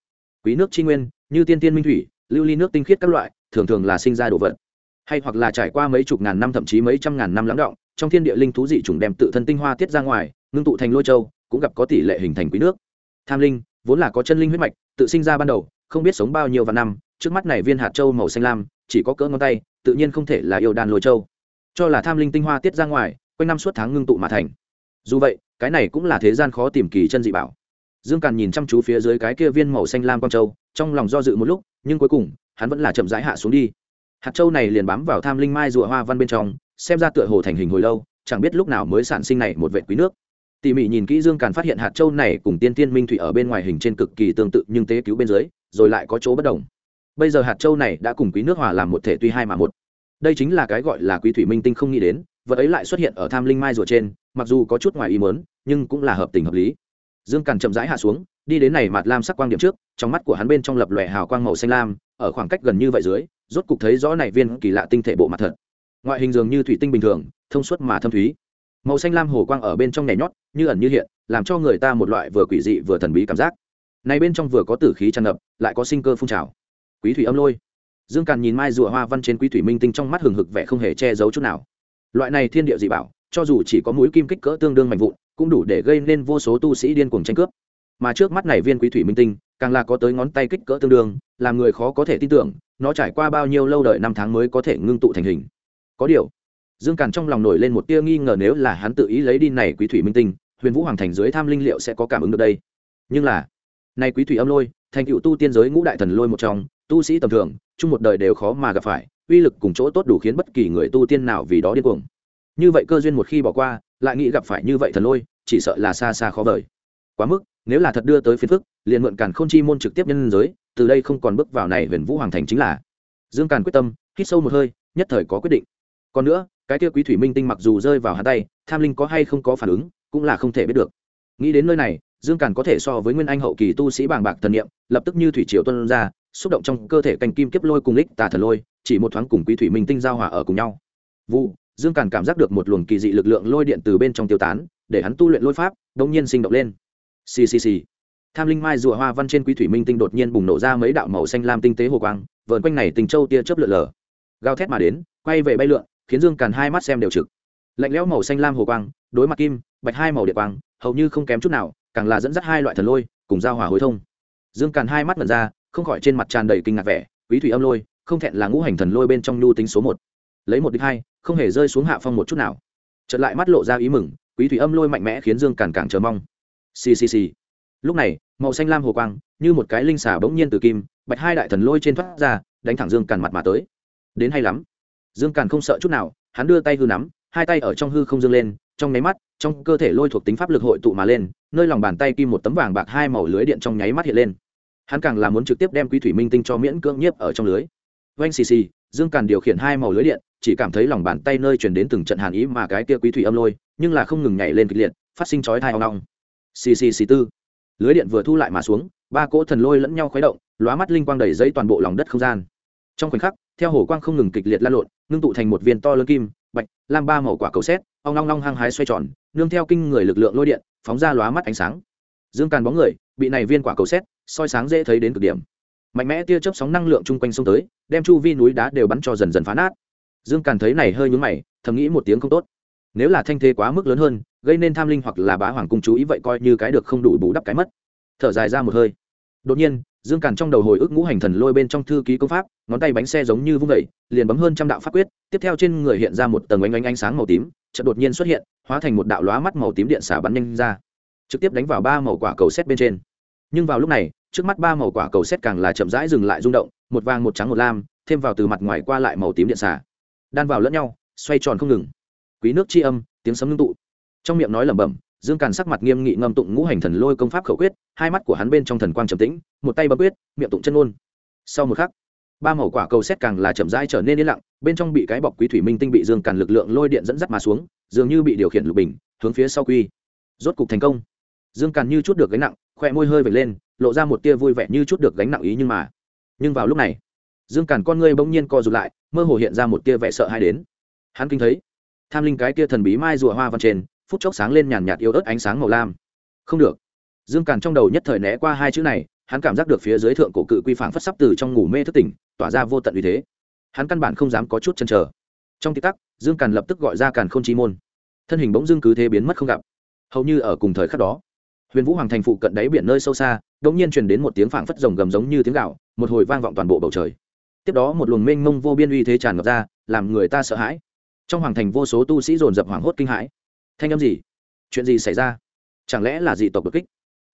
Quý nước chi nguyên, như tiên tiên minh thủy, lưu ly nước tinh khiết các loại, thường thường là sinh ra đồ vật. Hay hoặc là trải qua mấy chục ngàn năm thậm chí mấy trăm ngàn năm lắng động, trong thiên địa linh thú dị trùng đem tự thân tinh hoa tiết ra ngoài, ngưng tụ thành lôi châu, cũng gặp có tỷ lệ hình thành quý nước. Tham linh, vốn là có chân linh huyết mạch, tự sinh ra ban đầu không biết sống bao nhiêu vạn năm, trước mắt này viên hạt châu màu xanh lam, chỉ có cỡ ngón tay, tự nhiên không thể là yêu đàn lôi châu. Cho là tham linh tinh hoa tiết ra ngoài, quanh năm suốt tháng ngưng tụ mà thành. Dù vậy, cái này cũng là thế gian khó tìm kỳ chân dị bảo. Dương càn nhìn chăm chú phía dưới cái kia viên màu xanh lam quang châu, trong lòng do dự một lúc, nhưng cuối cùng, hắn vẫn là chậm rãi hạ xuống đi. Hạt châu này liền bám vào tham linh mai rùa hoa văn bên trong, xem ra tựa hồ thành hình hồi lâu, chẳng biết lúc nào mới sản sinh này một vệ quý nước. Tỉ mỉ nhìn kỹ dương càn phát hiện hạt châu này cùng tiên tiên minh thủy ở bên ngoài hình trên cực kỳ tương tự nhưng tế cứu bên dưới rồi lại có chỗ bất đồng. Bây giờ hạt châu này đã cùng quý nước hòa làm một thể tuy hai mà một. Đây chính là cái gọi là quý thủy minh tinh không nghĩ đến, vật ấy lại xuất hiện ở tham linh mai rùa trên, mặc dù có chút ngoài ý mớn nhưng cũng là hợp tình hợp lý. Dương càn chậm rãi hạ xuống, đi đến này mặt lam sắc quang điểm trước, trong mắt của hắn bên trong lập lòe hào quang màu xanh lam, ở khoảng cách gần như vậy dưới, rốt cục thấy rõ này viên kỳ lạ tinh thể bộ mặt thật. Ngoại hình dường như thủy tinh bình thường, thông suốt mà thâm thúy. Màu xanh lam hồ quang ở bên trong nhảy nhót, như ẩn như hiện, làm cho người ta một loại vừa quỷ dị vừa thần bí cảm giác này bên trong vừa có tử khí tràn ngập, lại có sinh cơ phun trào. Quý thủy âm lôi. Dương càn nhìn mai rùa hoa văn trên quý thủy minh tinh trong mắt hừng hực vẻ không hề che giấu chút nào. Loại này thiên địa dị bảo, cho dù chỉ có mũi kim kích cỡ tương đương mạnh vụn, cũng đủ để gây nên vô số tu sĩ điên cuồng tranh cướp. Mà trước mắt này viên quý thủy minh tinh, càng là có tới ngón tay kích cỡ tương đương, làm người khó có thể tin tưởng, nó trải qua bao nhiêu lâu đợi năm tháng mới có thể ngưng tụ thành hình. Có điều, dương càn trong lòng nổi lên một tia nghi ngờ nếu là hắn tự ý lấy đi này quý thủy minh tinh, huyền vũ hoàng thành dưới tham linh liệu sẽ có cảm ứng được đây. Nhưng là nay quý thủy âm lôi, thành cựu tu tiên giới ngũ đại thần lôi một trong, tu sĩ tầm thường, chung một đời đều khó mà gặp phải, uy lực cùng chỗ tốt đủ khiến bất kỳ người tu tiên nào vì đó điên cuồng. Như vậy cơ duyên một khi bỏ qua, lại nghĩ gặp phải như vậy thần lôi, chỉ sợ là xa xa khó vời. Quá mức, nếu là thật đưa tới phiền phức, liền mượn càn khôn chi môn trực tiếp nhân giới, từ đây không còn bước vào này huyền vũ hoàng thành chính là. Dương càn quyết tâm, hít sâu một hơi, nhất thời có quyết định. Còn nữa, cái kia quý thủy minh tinh mặc dù rơi vào hắn tay, tham linh có hay không có phản ứng, cũng là không thể biết được. Nghĩ đến nơi này dương càn có thể so với nguyên anh hậu kỳ tu sĩ bàng bạc thần niệm, lập tức như thủy triều tuân ra, xúc động trong cơ thể canh kim kiếp lôi cùng lích tà thần lôi, chỉ một thoáng cùng quý thủy minh tinh giao hòa ở cùng nhau. Vụ, dương càn cảm giác được một luồng kỳ dị lực lượng lôi điện từ bên trong tiêu tán, để hắn tu luyện lôi pháp đông nhiên sinh động lên. Ccc tham linh mai rùa hoa văn trên quý thủy minh tinh đột nhiên bùng nổ ra mấy đạo màu xanh lam tinh tế hồ quang vợn quanh này tình châu tia chớp lượn lờ. Gào thét mà đến, quay về bay lượn, khiến dương càn hai mắt xem đều trực. Lạnh lẽo màu xanh lam hồ quang, đối mặt kim, bạch hai màu địa quang, hầu như không kém chút nào càng là dẫn dắt hai loại thần lôi, cùng giao hòa hối thông. Dương càn hai mắt mật ra, không khỏi trên mặt tràn đầy kinh ngạc vẻ, quý thủy âm lôi, không thẹn là ngũ hành thần lôi bên trong nhu tính số một. Lấy một đích hai, không hề rơi xuống hạ phong một chút nào. Trận lại mắt lộ ra ý mừng, quý thủy âm lôi mạnh mẽ khiến dương càn càng chờ mong. Ccc lúc này, màu xanh lam hồ quang, như một cái linh xà bỗng nhiên từ kim, bạch hai đại thần lôi trên thoát ra, đánh thẳng dương càn mặt mà tới. Đến hay lắm. Dương càn không sợ chút nào, hắn đưa tay hư nắm, hai tay ở trong hư không dương lên trong nháy mắt, trong cơ thể lôi thuộc tính pháp lực hội tụ mà lên, nơi lòng bàn tay kim một tấm vàng bạc hai màu lưới điện trong nháy mắt hiện lên. Hắn càng là muốn trực tiếp đem quý thủy minh tinh cho miễn cưỡng nhiếp ở trong lưới. Oanh xì xì, dương càn điều khiển hai màu lưới điện, chỉ cảm thấy lòng bàn tay nơi chuyển đến từng trận hàn ý mà cái kia quý thủy âm lôi, nhưng là không ngừng nhảy lên kịch liệt, phát sinh chói thai hoang long xì xì xì tư. Lưới điện vừa thu lại mà xuống, ba cỗ thần lôi lẫn nhau khuấy động, lóa mắt linh quang đầy dây toàn bộ lòng đất không gian. Trong khoảnh khắc, theo hồ quang không ngừng kịch liệt lan lộn, ngưng tụ thành một viên to lớn kim bạch, lam ba màu quả cầu xét, ong long long hăng hái xoay tròn, nương theo kinh người lực lượng lôi điện, phóng ra lóa mắt ánh sáng. Dương càn bóng người, bị này viên quả cầu xét, soi sáng dễ thấy đến cực điểm. Mạnh mẽ tia chớp sóng năng lượng chung quanh sông tới, đem chu vi núi đá đều bắn cho dần dần phá nát. Dương càn thấy này hơi nhúng mày, thầm nghĩ một tiếng không tốt. Nếu là thanh thế quá mức lớn hơn, gây nên tham linh hoặc là bá hoàng cung chú ý vậy coi như cái được không đủ bù đắp cái mất. Thở dài ra một hơi. Đột nhiên dương càn trong đầu hồi ức ngũ hành thần lôi bên trong thư ký công pháp, ngón tay bánh xe giống như vung vẩy liền bấm hơn trăm đạo pháp quyết, tiếp theo trên người hiện ra một tầng ánh ánh ánh sáng màu tím, chợt đột nhiên xuất hiện, hóa thành một đạo lóa mắt màu tím điện xả bắn nhanh ra. Trực tiếp đánh vào ba màu quả cầu xét bên trên. Nhưng vào lúc này, trước mắt ba màu quả cầu xét càng là chậm rãi dừng lại rung động, một vàng, một trắng, một lam, thêm vào từ mặt ngoài qua lại màu tím điện xả. Đan vào lẫn nhau, xoay tròn không ngừng. Quý nước chi âm, tiếng sấm ngưng tụ. Trong miệng nói lẩm bẩm dương càn sắc mặt nghiêm nghị ngâm tụng ngũ hành thần lôi công pháp khẩu quyết, hai mắt của hắn bên trong thần quang trầm tĩnh, một tay bấm quyết, miệng tụng chân ôn sau một khắc, ba màu quả cầu xét càng là chậm rãi trở nên yên lặng, bên trong bị cái bọc quý thủy minh tinh bị dương càn lực lượng lôi điện dẫn dắt mà xuống, dường như bị điều khiển lục bình, hướng phía sau quy. Rốt cục thành công. Dương càn như chút được gánh nặng, khoe môi hơi vệt lên, lộ ra một tia vui vẻ như chút được gánh nặng ý nhưng mà. Nhưng vào lúc này, dương càn con ngươi bỗng nhiên co rụt lại, mơ hồ hiện ra một tia vẻ sợ hãi đến. Hắn kinh thấy, tham linh cái tia thần bí mai rùa hoa văn trên phút chốc sáng lên nhàn nhạt yếu ớt ánh sáng màu lam. Không được. Dương càn trong đầu nhất thời né qua hai chữ này, hắn cảm giác được phía dưới thượng cổ cự quy phảng phất sắp từ trong ngủ mê thức tỉnh, tỏa ra vô tận uy thế. Hắn căn bản không dám có chút chần chờ. Trong tích tắc, dương càn lập tức gọi ra càn khôn h chi môn. Thân hình bỗng dưng cứ thế biến mất không gặp. Hầu như ở cùng thời khắc đó, huyền vũ hoàng thành phụ cận đáy biển nơi sâu xa đ ỗ n g nhiên truyền đến một tiếng phảng phất rồng gầm giống như tiếng gạo, một hồi vang vọng toàn bộ bầu trời. Tiếp đó một luồng mênh mông vô biên uy thế tràn ngập ra, làm người ta sợ hãi. Trong hoàng thành vô số tu sĩ dồn dập hoảng hốt kinh hãi thanh âm gì? Chuyện gì xảy ra? Chẳng lẽ là dị tộc đột kích?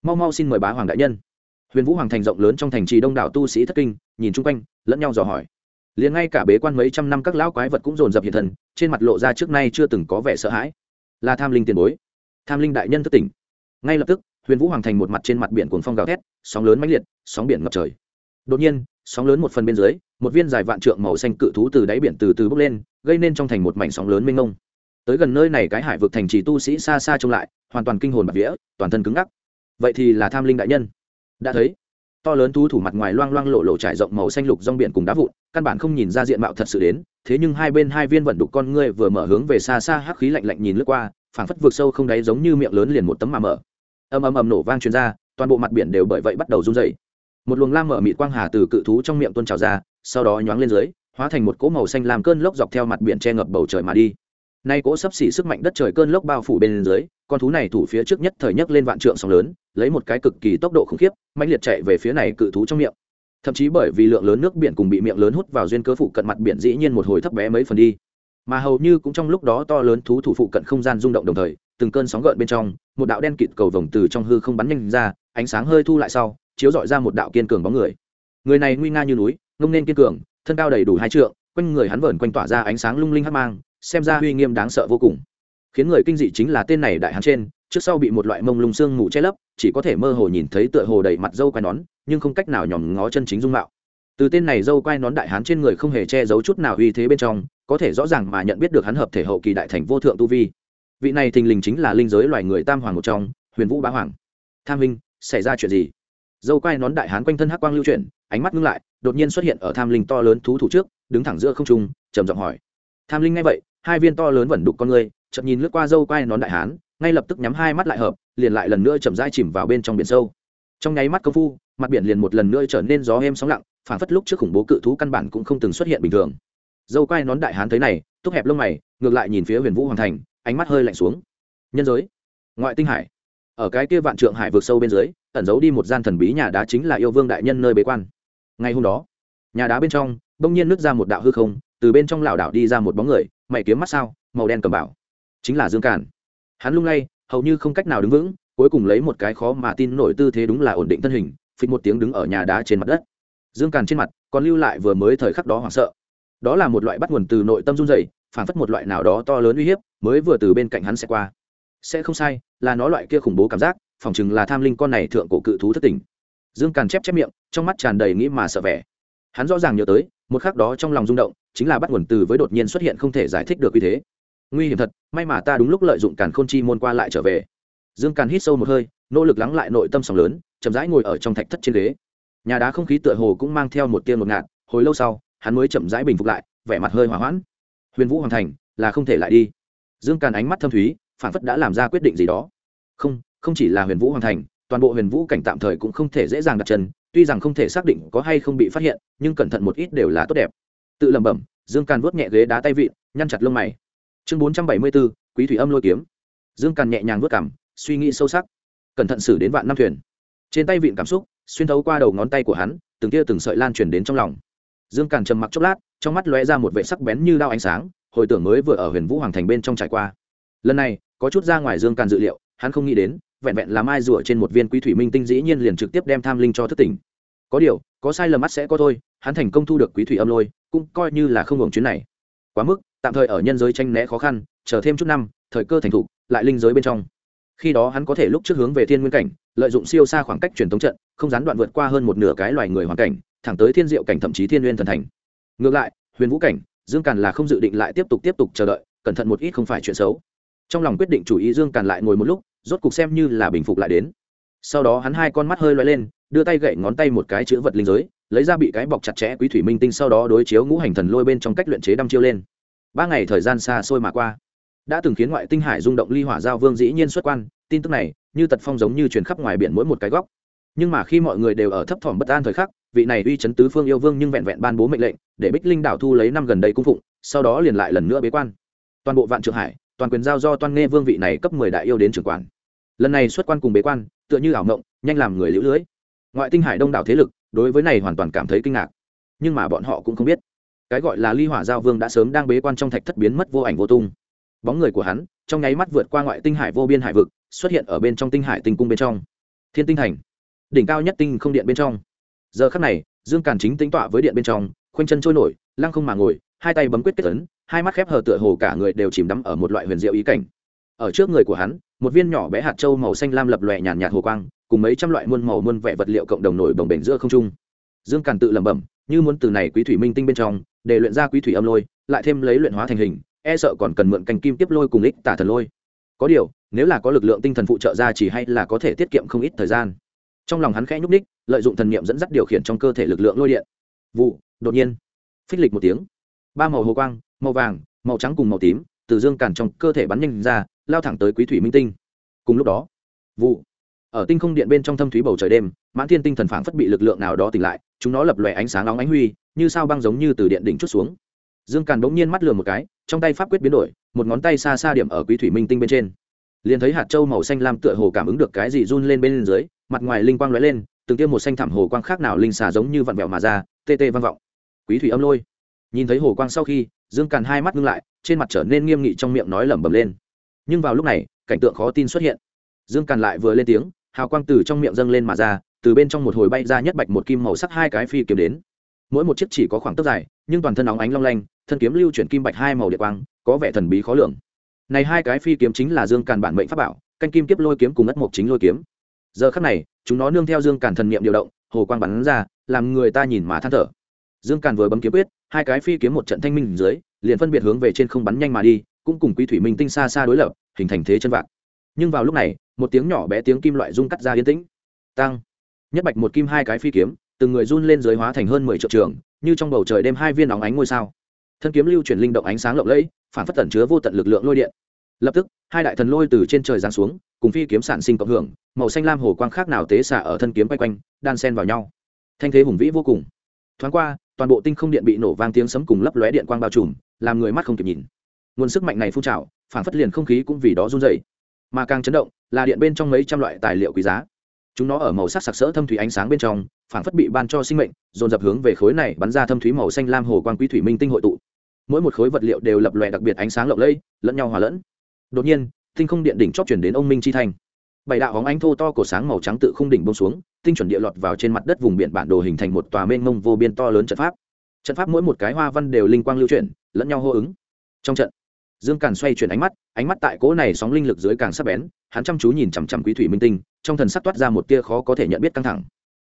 Mau mau xin mời bá hoàng đại nhân. Huyền vũ hoàng thành rộng lớn trong thành trì đông đảo tu sĩ thất kinh, nhìn chung quanh, lẫn nhau dò hỏi. Liền ngay cả bế quan mấy trăm năm các lão quái vật cũng dồn dập hiện thần trên mặt lộ ra trước nay chưa từng có vẻ sợ hãi. Là tham linh tiền bối. Tham linh đại nhân thất tỉnh. Ngay lập tức, huyền vũ hoàng thành một mặt trên mặt biển cuồng phong gào thét, sóng lớn mãnh liệt, sóng biển ngập trời. Đột nhiên, sóng lớn một phần bên dưới, một viên dài vạn trượng màu xanh cự thú từ đáy biển từ từ bốc lên, gây nên trong thành một mảnh sóng lớn mênh mông tới gần nơi này cái hải vực thành trì tu sĩ xa xa trông lại, hoàn toàn kinh hồn bạc vía, toàn thân cứng ngắc. Vậy thì là tham linh đại nhân. Đã thấy, to lớn thú thủ mặt ngoài loang loang lộ lộ trải rộng màu xanh lục rong biển cùng đá vụn, căn bản không nhìn ra diện mạo thật sự đến, thế nhưng hai bên hai viên vận đục con ngươi vừa mở hướng về xa xa hắc khí lạnh lạnh nhìn lướt qua, phảng phất vượt sâu không đáy giống như miệng lớn liền một tấm mà mở. Ầm ầm ầm nổ vang truyền ra, toàn bộ mặt biển đều bởi vậy bắt đầu run dày một luồng lam mở mịt quang hà từ cự thú trong miệng tuôn trào ra, sau đó nhoáng lên dưới, hóa thành một cỗ màu xanh làm cơn lốc dọc theo mặt biển che ngập bầu trời mà đi nay cỗ sắp xỉ sức mạnh đất trời cơn lốc bao phủ bên dưới, con thú này thủ phía trước nhất thời nhấc lên vạn trượng sóng lớn, lấy một cái cực kỳ tốc độ khủng khiếp mạnh liệt chạy về phía này cự thú trong miệng. Thậm chí bởi vì lượng lớn nước biển cùng bị miệng lớn hút vào duyên cơ phụ cận mặt biển dĩ nhiên một hồi thấp bé mấy phần đi. Mà hầu như cũng trong lúc đó to lớn thú thủ phụ cận không gian rung động đồng thời, từng cơn sóng gợn bên trong, một đạo đen kịt cầu vồng từ trong hư không bắn nhanh ra, ánh sáng hơi thu lại sau, chiếu dọi ra một đạo kiên cường bóng người. Người này nguy nga như núi, ngông nên kiên cường, thân cao đầy đủ hai trượng, quanh người hắn vờn quanh tỏa ra ánh sáng lung linh hắc mang xem ra uy nghiêm đáng sợ vô cùng. Khiến người kinh dị chính là tên này đại hán trên, trước sau bị một loại mông lung xương mù che lấp, chỉ có thể mơ hồ nhìn thấy tựa hồ đầy mặt dâu quai nón, nhưng không cách nào nhòm ngó chân chính dung mạo. Từ tên này dâu quai nón đại hán trên người không hề che giấu chút nào uy thế bên trong, có thể rõ ràng mà nhận biết được hắn hợp thể hậu kỳ đại thành vô thượng tu vi. Vị này thình lình chính là linh giới loài người tam hoàng một trong, huyền vũ bá hoàng. Tham linh xảy ra chuyện gì? Dâu quai nón đại hán quanh thân hắc quang lưu chuyển, ánh mắt ngưng lại, đột nhiên xuất hiện ở tham linh to lớn thú thủ trước, đứng thẳng giữa không trung, trầm giọng hỏi. Tham linh ngay vậy hai viên to lớn vẩn đục con người, chợt nhìn lướt qua dâu quai nón đại hán, ngay lập tức nhắm hai mắt lại hợp, liền lại lần nữa chậm rãi chìm vào bên trong biển sâu. Trong nháy mắt công phu, mặt biển liền một lần nữa trở nên gió êm sóng lặng phản phất lúc trước khủng bố cự thú căn bản cũng không từng xuất hiện bình thường. Dâu quai nón đại hán thấy này, túc hẹp lông mày, ngược lại nhìn phía huyền vũ hoàng thành, ánh mắt hơi lạnh xuống. Nhân giới, ngoại tinh hải. Ở cái kia vạn trượng hải vượt sâu bên dưới, ẩn giấu đi một gian thần bí nhà đá chính là yêu vương đại nhân nơi bế quan. Ngày hôm đó, nhà đá bên trong, bỗng nhiên nứt ra một đạo hư không, từ bên trong lảo đảo đi ra một bóng người mày kiếm mắt sao, màu đen cầm bảo. Chính là dương càn. Hắn lung lay, hầu như không cách nào đứng vững, cuối cùng lấy một cái khó mà tin nổi tư thế đúng là ổn định thân hình, phịch một tiếng đứng ở nhà đá trên mặt đất. Dương càn trên mặt còn lưu lại vừa mới thời khắc đó hoảng sợ. Đó là một loại bắt nguồn từ nội tâm run dày phản phất một loại nào đó to lớn uy hiếp, mới vừa từ bên cạnh hắn sẽ qua. Sẽ không sai, là nó loại kia khủng bố cảm giác, phỏng chừng là tham linh con này thượng cổ cự thú thất tình. Dương càn chép chép miệng, trong mắt tràn đầy nghĩ mà sợ vẻ hắn rõ ràng nhớ tới, một khắc đó trong lòng rung động, chính là bắt nguồn từ với đột nhiên xuất hiện không thể giải thích được như thế. Nguy hiểm thật, may mà ta đúng lúc lợi dụng càn khôn chi môn qua lại trở về. Dương càn hít sâu một hơi, nỗ lực lắng lại nội tâm sóng lớn, chậm rãi ngồi ở trong thạch thất trên ghế. Nhà đá không khí tựa hồ cũng mang theo một tiên một ngạt, hồi lâu sau, hắn mới chậm rãi bình phục lại, vẻ mặt hơi hỏa hoãn. Huyền vũ hoàng thành, là không thể lại đi. Dương càn ánh mắt thâm thúy, phản phất đã làm ra quyết định gì đó. Không không chỉ là huyền vũ hoàng thành, toàn bộ huyền vũ cảnh tạm thời cũng không thể dễ dàng đặt chân tuy rằng không thể xác định có hay không bị phát hiện, nhưng cẩn thận một ít đều là tốt đẹp. Tự lẩm bẩm, dương càn vuốt nhẹ ghế đá tay vịn, nhăn chặt lông mày. Chương bốn trăm bảy mươi bốn quý thủy âm lôi kiếm. Dương càn nhẹ nhàng vuốt cảm suy nghĩ sâu sắc. Cẩn thận xử đến vạn năm thuyền. Trên tay vịn cảm xúc, xuyên thấu qua đầu ngón tay của hắn, từng tia từng sợi lan truyền đến trong lòng. Dương càn trầm mặc chốc lát, trong mắt lóe ra một vệ sắc bén như đao ánh sáng, hồi tưởng mới vừa ở huyền vũ hoàng thành bên trong trải qua. Lần này, có chút ra ngoài dương càn dự liệu, hắn không nghĩ đến, vẹn vẹn làm ai rủa trên một viên quý thủy minh tinh dĩ nhiên liền trực tiếp đem tham linh cho thất tỉnh có điều, có sai lầm mắt sẽ có thôi, hắn thành công thu được quý thủy âm lôi, cũng coi như là không hưởng chuyến này. Quá mức, tạm thời ở nhân giới tranh né khó khăn, chờ thêm chút năm, thời cơ thành thục, lại linh giới bên trong. Khi đó hắn có thể lúc trước hướng về thiên nguyên cảnh, lợi dụng siêu xa khoảng cách truyền thống trận, không gián đoạn vượt qua hơn một nửa cái loài người hoàn cảnh, thẳng tới thiên diệu cảnh thậm chí thiên nguyên thần thành. Ngược lại, huyền vũ cảnh, dương càn là không dự định lại tiếp tục tiếp tục chờ đợi, cẩn thận một ít không phải chuyện xấu. Trong lòng quyết định chủ ý dương càn lại ngồi một lúc, rốt cục xem như là bình phục lại đến. Sau đó hắn hai con mắt hơi loay lên đưa tay gậy ngón tay một cái chữ vật linh giới, lấy ra bị cái bọc chặt chẽ quý thủy minh tinh sau đó đối chiếu ngũ hành thần lôi bên trong cách luyện chế đăm chiêu lên. Ba ngày thời gian xa xôi mà qua, đã từng khiến ngoại tinh hải rung động ly hỏa giao vương dĩ nhiên xuất quan, tin tức này, như tật phong giống như truyền khắp ngoài biển mỗi một cái góc. Nhưng mà khi mọi người đều ở thấp thỏm bất an thời khắc, vị này uy chấn tứ phương yêu vương nhưng vẹn vẹn ban bố mệnh lệnh, để bích linh đảo thu lấy năm gần đây cung phụng, sau đó liền lại lần nữa bế quan. Toàn bộ vạn trường hải, toàn quyền giao do toan nghe vương vị này cấp mười đại yêu đến trưởng quản. Lần này xuất quan cùng bế quan, tựa như ảo mộng, nhanh làm người liễu lưới ngoại tinh hải đông đảo thế lực, đối với này hoàn toàn cảm thấy kinh ngạc. Nhưng mà bọn họ cũng không biết. Cái gọi là ly hỏa giao vương đã sớm đang bế quan trong thạch thất biến mất vô ảnh vô tung. Bóng người của hắn, trong nháy mắt vượt qua ngoại tinh hải vô biên hải vực, xuất hiện ở bên trong tinh hải tinh cung bên trong. Thiên tinh thành, đỉnh cao nhất tinh không điện bên trong. Giờ khắc này, dương càn chính tính tọa với điện bên trong, khoanh chân trôi nổi, lăng không mà ngồi, hai tay bấm quyết kết tấn hai mắt khép hờ tựa hồ cả người đều chìm đắm ở một loại huyền diệu ý cảnh. Ở trước người của hắn, một viên nhỏ bé hạt trâu màu xanh lam lập lòe nhàn nhạt hồ quang cùng mấy trăm loại muôn màu muôn vẻ vật liệu cộng đồng nổi bồng bềnh giữa không trung. Dương càn tự lẩm bẩm, như muốn từ này quý thủy minh tinh bên trong, để luyện ra quý thủy âm lôi, lại thêm lấy luyện hóa thành hình e sợ còn cần mượn cành kim tiếp lôi cùng ích tả thần lôi. Có điều, nếu là có lực lượng tinh thần phụ trợ ra chỉ hay là có thể tiết kiệm không ít thời gian. Trong lòng hắn khẽ nhúc ních lợi dụng thần niệm dẫn dắt điều khiển trong cơ thể lực lượng lôi điện. Vụ, đột nhiên, phích lịch một tiếng. Ba màu hồ quang, màu vàng, màu trắng cùng màu tím, từ dương càn trong cơ thể bắn nhanh ra, lao thẳng tới quý thủy minh tinh. Cùng lúc đó, vụ ở tinh không điện bên trong thâm thúy bầu trời đêm, mãn thiên tinh thần phảng phất bị lực lượng nào đó tỉnh lại, chúng nó lập lòe ánh sáng nóng ánh huy, như sao băng giống như từ điện đỉnh chút xuống. Dương càn bỗng nhiên mắt lừa một cái, trong tay pháp quyết biến đổi, một ngón tay xa xa điểm ở quý thủy minh tinh bên trên. Liền thấy hạt châu màu xanh lam tựa hồ cảm ứng được cái gì run lên bên dưới, mặt ngoài linh quang lóe lên, từng tiêm một xanh thảm hồ quang khác nào linh xà giống như vặn vẹo mà ra, tê tê vang vọng. Quý thủy âm lôi. Nhìn thấy hồ quang sau khi, dương càn hai mắt ngưng lại, trên mặt trở nên nghiêm nghị trong miệng nói lẩm bẩm lên. Nhưng vào lúc này, cảnh tượng khó tin xuất hiện. Dương càn lại vừa lên tiếng hào quang từ trong miệng dâng lên mà ra, từ bên trong một hồi bay ra nhất bạch một kim màu sắc hai cái phi kiếm đến. Mỗi một chiếc chỉ có khoảng tấc dài, nhưng toàn thân óng ánh long lanh, thân kiếm lưu chuyển kim bạch hai màu địa quang, có vẻ thần bí khó lường. Này hai cái phi kiếm chính là dương càn bản mệnh pháp bảo, canh kim kiếp lôi kiếm cùng ất mộc chính lôi kiếm. Giờ khắc này, chúng nó nương theo dương càn thần niệm điều động, hồ quang bắn ra, làm người ta nhìn mà than thở. Dương càn vừa bấm kiếm quyết, hai cái phi kiếm một trận thanh minh dưới, liền phân biệt hướng về trên không bắn nhanh mà đi, cũng cùng quý thủy minh tinh xa xa đối lập, hình thành thế chân vạc nhưng vào lúc này, một tiếng nhỏ bé tiếng kim loại rung cắt ra yên tĩnh. Tăng nhất bạch một kim hai cái phi kiếm, từng người run lên dưới hóa thành hơn mười triệu trường, như trong bầu trời đêm hai viên óng ánh ngôi sao. Thân kiếm lưu chuyển linh động ánh sáng lộng lẫy, phản phất tẩn chứa vô tận lực lượng lôi điện. Lập tức, hai đại thần lôi từ trên trời giáng xuống, cùng phi kiếm sản sinh cộng hưởng, màu xanh lam hồ quang khác nào tế xạ ở thân kiếm quay quanh, đan sen vào nhau. Thanh thế hùng vĩ vô cùng. Thoáng qua, toàn bộ tinh không điện bị nổ vang tiếng sấm cùng lấp lóe điện quang bao trùm, làm người mắt không kịp nhìn. Nguồn sức mạnh này phun trào, phản phất liền không khí cũng vì đó run dày mà càng chấn động là điện bên trong mấy trăm loại tài liệu quý giá. Chúng nó ở màu sắc sặc sỡ thâm thủy ánh sáng bên trong phản phất bị ban cho sinh mệnh, dồn dập hướng về khối này bắn ra thâm thúy màu xanh lam hồ quang quý thủy minh tinh hội tụ. Mỗi một khối vật liệu đều lập lòe đặc biệt ánh sáng lộng lẫy, lẫn nhau hòa lẫn. Đột nhiên, tinh không điện đỉnh chót chuyển đến ông minh chi thành. bảy đạo hóng ánh thô to cổ sáng màu trắng tự không đỉnh bông xuống, tinh chuẩn địa lọt vào trên mặt đất vùng biển bản đồ hình thành một tòa mênh mông vô biên to lớn trận pháp. Trận pháp mỗi một cái hoa văn đều linh quang lưu chuyển, lẫn nhau hô ứng. Trong trận dương càn xoay chuyển ánh mắt ánh mắt tại cỗ này sóng linh lực dưới càng sắc bén, hắn chăm chú nhìn chằm chằm quý thủy minh tinh, trong thần sắc toát ra một tia khó có thể nhận biết căng thẳng.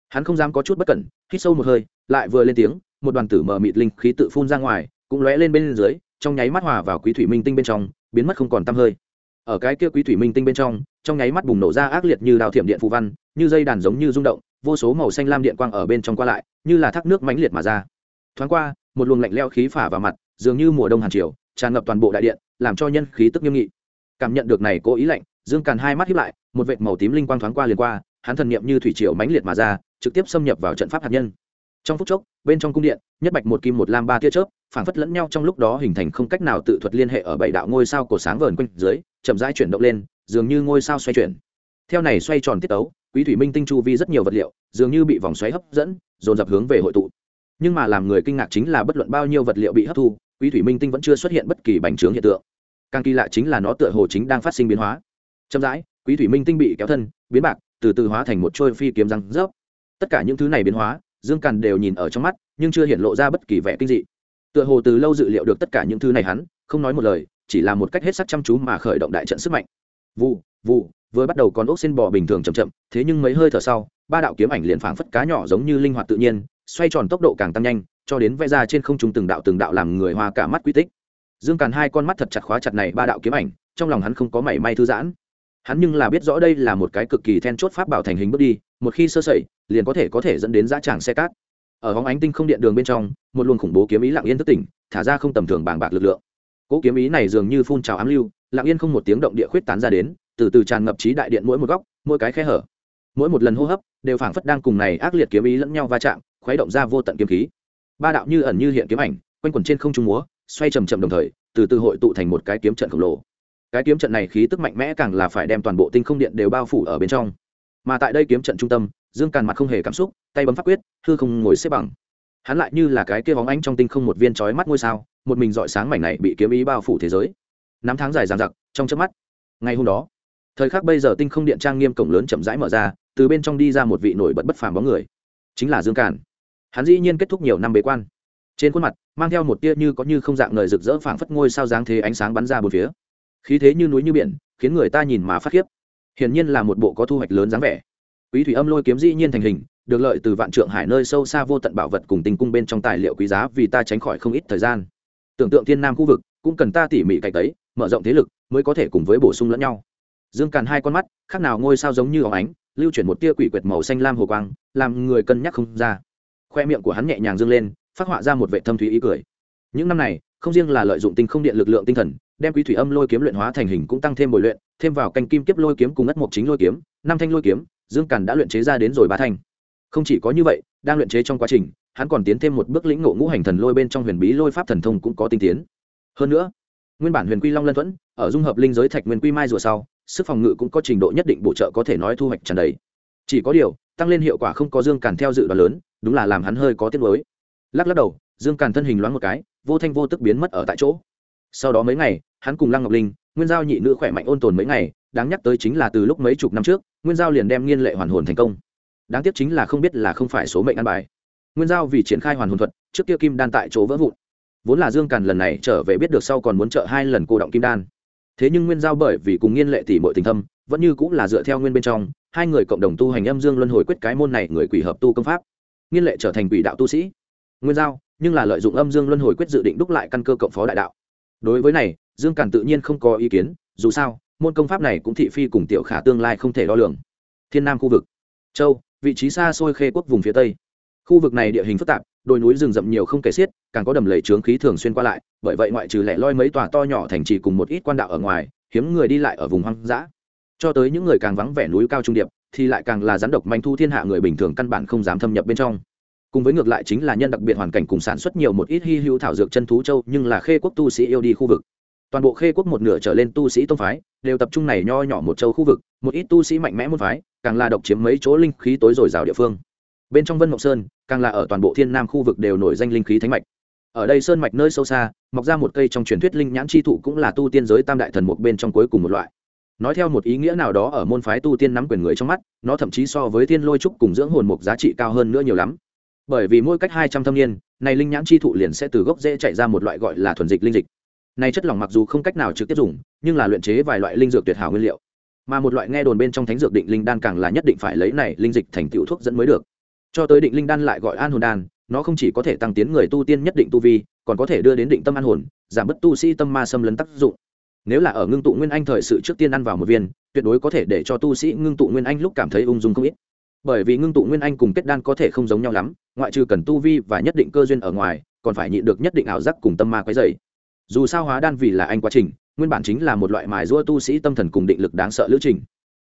Hắn không dám có chút bất cẩn, hít sâu một hơi, lại vừa lên tiếng, một đoàn tử mờ mịt linh khí tự phun ra ngoài, cũng lóe lên bên dưới, trong nháy mắt hòa vào quý thủy minh tinh bên trong, biến mất không còn tăm hơi. Ở cái kia quý thủy minh tinh bên trong trong nháy mắt bùng nổ ra ác liệt như đào thiểm điện phù văn, như dây đàn giống như rung động, vô số màu xanh lam điện quang ở bên trong qua lại, như là thác nước mãnh liệt mà ra. Thoáng qua, một luồng lạnh leo khí phả vào mặt, dường như mùa đông hàn chiều tràn ngập toàn bộ đại điện, làm cho nhân khí tức nghiêm nghị. Cảm nhận được này cố ý lạnh, dương càn hai mắt hiếp lại, một vệt màu tím linh quang thoáng qua liền qua, hắn thần niệm như thủy triều mãnh liệt mà ra, trực tiếp xâm nhập vào trận pháp hạt nhân. Trong phút chốc, bên trong cung điện, nhất bạch một kim một lam ba tia chớp, phảng phất lẫn nhau trong lúc đó hình thành không cách nào tự thuật liên hệ ở bảy đạo ngôi sao cổ sáng vờn quanh dưới, chậm rãi chuyển động lên, dường như ngôi sao xoay chuyển. Theo này xoay tròn tiết tấu, quý thủy minh tinh chu vi rất nhiều vật liệu, dường như bị vòng xoáy hấp dẫn, dồn dập hướng về hội tụ. Nhưng mà làm người kinh ngạc chính là bất luận bao nhiêu vật liệu bị hấp thu quý thủy minh tinh vẫn chưa xuất hiện bất kỳ bành trướng hiện tượng. Càng kỳ lạ chính là nó tựa hồ chính đang phát sinh biến hóa. Chậm rãi, quý thủy minh tinh bị kéo thân, biến bạc, từ từ hóa thành một trôi phi kiếm răng rớp. Tất cả những thứ này biến hóa, dương càn đều nhìn ở trong mắt, nhưng chưa hiện lộ ra bất kỳ vẻ kinh dị. Tựa hồ từ lâu dự liệu được tất cả những thứ này hắn, không nói một lời, chỉ là một cách hết sắc chăm chú mà khởi động đại trận sức mạnh. Vụ vụ vừa bắt đầu còn ốc xin bò bình thường chậm chậm, thế nhưng mấy hơi thở sau, ba đạo kiếm ảnh liền phảng phất cá nhỏ giống như linh hoạt tự nhiên, xoay tròn tốc độ càng tăng nhanh cho đến vẽ ra trên không trung từng đạo từng đạo làm người hoa cả mắt quy tích. Dương càn hai con mắt thật chặt khóa chặt này ba đạo kiếm ảnh, trong lòng hắn không có mảy may thư giãn. Hắn nhưng là biết rõ đây là một cái cực kỳ then chốt pháp bảo thành hình bước đi, một khi sơ sẩy, liền có thể có thể dẫn đến dã tràng xe cát. Ở hóng ánh tinh không điện đường bên trong, một luồng khủng bố kiếm ý lặng yên thức tỉnh, thả ra không tầm thường bàng bạc lực lượng. Cỗ kiếm ý này dường như phun trào ám lưu, lặng yên không một tiếng động địa khuyết tán ra đến, từ từ tràn ngập trí đại điện mỗi một góc, mỗi cái khe hở. Mỗi một lần hô hấp, đều phảng phất đang cùng này ác liệt kiếm ý lẫn nhau va chạm, khuấy động ra vô tận kiếm khí ba đạo như ẩn như hiện kiếm ảnh, quanh quẩn trên không trung múa, xoay chầm chậm đồng thời, từ từ hội tụ thành một cái kiếm trận khổng lồ. Cái kiếm trận này khí tức mạnh mẽ càng là phải đem toàn bộ tinh không điện đều bao phủ ở bên trong. Mà tại đây kiếm trận trung tâm, dương càn mặt không hề cảm xúc, tay bấm pháp quyết, hư không ngồi xếp bằng. Hắn lại như là cái kia bóng ánh trong tinh không một viên chói mắt ngôi sao, một mình dọi sáng mảnh này bị kiếm ý bao phủ thế giới. Năm tháng dài dằng dặc, trong chớp mắt, ngày hôm đó, thời khắc bây giờ tinh không điện trang nghiêm cổng lớn chậm rãi mở ra, từ bên trong đi ra một vị nổi bật bất phàm bóng người, chính là dương càn hắn dĩ nhiên kết thúc nhiều năm bế quan. Trên khuôn mặt, mang theo một tia như có như không dạng lời rực rỡ phảng phất ngôi sao dáng thế ánh sáng bắn ra bốn phía. Khí thế như núi như biển, khiến người ta nhìn mà phát khiếp. Hiển nhiên là một bộ có thu hoạch lớn dáng vẻ. Quý thủy âm lôi kiếm dĩ nhiên thành hình, được lợi từ vạn trượng hải nơi sâu xa vô tận bảo vật cùng tình cung bên trong tài liệu quý giá vì ta tránh khỏi không ít thời gian. Tưởng tượng thiên nam khu vực, cũng cần ta tỉ mỉ cày tấy, mở rộng thế lực, mới có thể cùng với bổ sung lẫn nhau. Dương càn hai con mắt, khác nào ngôi sao giống như óng ánh, lưu chuyển một tia quỷ quyệt màu xanh lam hồ quang, làm người cân nhắc không ra khoe miệng của hắn nhẹ nhàng dương lên, phát họa ra một vệ thâm thúy ý cười. Những năm này, không riêng là lợi dụng tinh không điện lực lượng tinh thần, đem quý thủy âm lôi kiếm luyện hóa thành hình cũng tăng thêm bồi luyện, thêm vào canh kim kiếp lôi kiếm cùng ất mộc chính lôi kiếm, năm thanh lôi kiếm, dương càn đã luyện chế ra đến rồi ba thanh. Không chỉ có như vậy, đang luyện chế trong quá trình, hắn còn tiến thêm một bước lĩnh ngộ ngũ hành thần lôi bên trong huyền bí lôi pháp thần thông cũng có tinh tiến. Hơn nữa, nguyên bản huyền quy long lân thuẫn, ở dung hợp linh giới thạch nguyên quy mai rùa sau, sức phòng ngự cũng có trình độ nhất định bổ trợ có thể nói thu hoạch tràn đầy. Chỉ có điều, tăng lên hiệu quả không có dương càn theo dự đoán lớn đúng là làm hắn hơi có tiếc mới lắc lắc đầu, dương càn thân hình loáng một cái, vô thanh vô tức biến mất ở tại chỗ. Sau đó mấy ngày, hắn cùng lăng ngọc linh, nguyên giao nhị nữ khỏe mạnh ôn tồn mấy ngày, đáng nhắc tới chính là từ lúc mấy chục năm trước, nguyên giao liền đem nghiên lệ hoàn hồn thành công. Đáng tiếc chính là không biết là không phải số mệnh ăn bài. Nguyên giao vì triển khai hoàn hồn thuật, trước kia kim đan tại chỗ vỡ vụn. Vốn là dương càn lần này trở về biết được sau còn muốn trợ hai lần cô động kim đan. Thế nhưng nguyên giao bởi vì cùng nghiên lệ tỷ mọi tình thâm, vẫn như cũng là dựa theo nguyên bên trong, hai người cộng đồng tu hành âm dương luân hồi quyết cái môn này người quỷ hợp tu công pháp nghiên lệ trở thành quỷ đạo tu sĩ. Nguyên giao, nhưng là lợi dụng âm dương luân hồi quyết dự định đúc lại căn cơ cộng phó đại đạo. Đối với này, dương càn tự nhiên không có ý kiến, dù sao, môn công pháp này cũng thị phi cùng tiểu khả tương lai không thể đo lường. Thiên nam khu vực, châu, vị trí xa xôi khê quốc vùng phía tây. Khu vực này địa hình phức tạp, đồi núi rừng rậm nhiều không kể xiết, càng có đầm lầy trướng khí thường xuyên qua lại, bởi vậy ngoại trừ lẻ loi mấy tòa to nhỏ thành trì cùng một ít quan đạo ở ngoài, hiếm người đi lại ở vùng hoang dã. Cho tới những người càng vắng vẻ núi cao trung điệp thì lại càng là rắn độc manh thu thiên hạ người bình thường căn bản không dám thâm nhập bên trong. Cùng với ngược lại chính là nhân đặc biệt hoàn cảnh cùng sản xuất nhiều một ít hy hữu thảo dược chân thú châu, nhưng là khê quốc tu sĩ yêu đi khu vực. Toàn bộ khê quốc một nửa trở lên tu sĩ tông phái, đều tập trung này nho nhỏ một châu khu vực, một ít tu sĩ mạnh mẽ môn phái, càng là độc chiếm mấy chỗ linh khí tối dồi dào địa phương. Bên trong vân mộng sơn, càng là ở toàn bộ thiên nam khu vực đều nổi danh linh khí thánh mạch. Ở đây sơn mạch nơi sâu xa, mọc ra một cây trong truyền thuyết linh nhãn chi thụ cũng là tu tiên giới tam đại thần một bên trong cuối cùng một loại nói theo một ý nghĩa nào đó ở môn phái tu tiên nắm quyền người trong mắt, nó thậm chí so với thiên lôi trúc cùng dưỡng hồn mục giá trị cao hơn nữa nhiều lắm. Bởi vì mỗi cách hai trăm thâm niên, này linh nhãn chi thụ liền sẽ từ gốc dễ chạy ra một loại gọi là thuần dịch linh dịch. Này chất lỏng mặc dù không cách nào trực tiếp dùng, nhưng là luyện chế vài loại linh dược tuyệt hảo nguyên liệu. Mà một loại nghe đồn bên trong thánh dược định linh đan càng là nhất định phải lấy này linh dịch thành tiểu thuốc dẫn mới được. Cho tới định linh đan lại gọi an hồn đan, nó không chỉ có thể tăng tiến người tu tiên nhất định tu vi, còn có thể đưa đến định tâm an hồn, giảm bớt tu sĩ tâm ma xâm lấn tác dụng nếu là ở ngưng tụ nguyên anh thời sự trước tiên ăn vào một viên, tuyệt đối có thể để cho tu sĩ ngưng tụ nguyên anh lúc cảm thấy ung dung không ít. Bởi vì ngưng tụ nguyên anh cùng kết đan có thể không giống nhau lắm, ngoại trừ cần tu vi và nhất định cơ duyên ở ngoài, còn phải nhịn được nhất định ảo giác cùng tâm ma quấy dày dù sao hóa đan vì là anh quá trình, nguyên bản chính là một loại mài rua tu sĩ tâm thần cùng định lực đáng sợ lữ trình.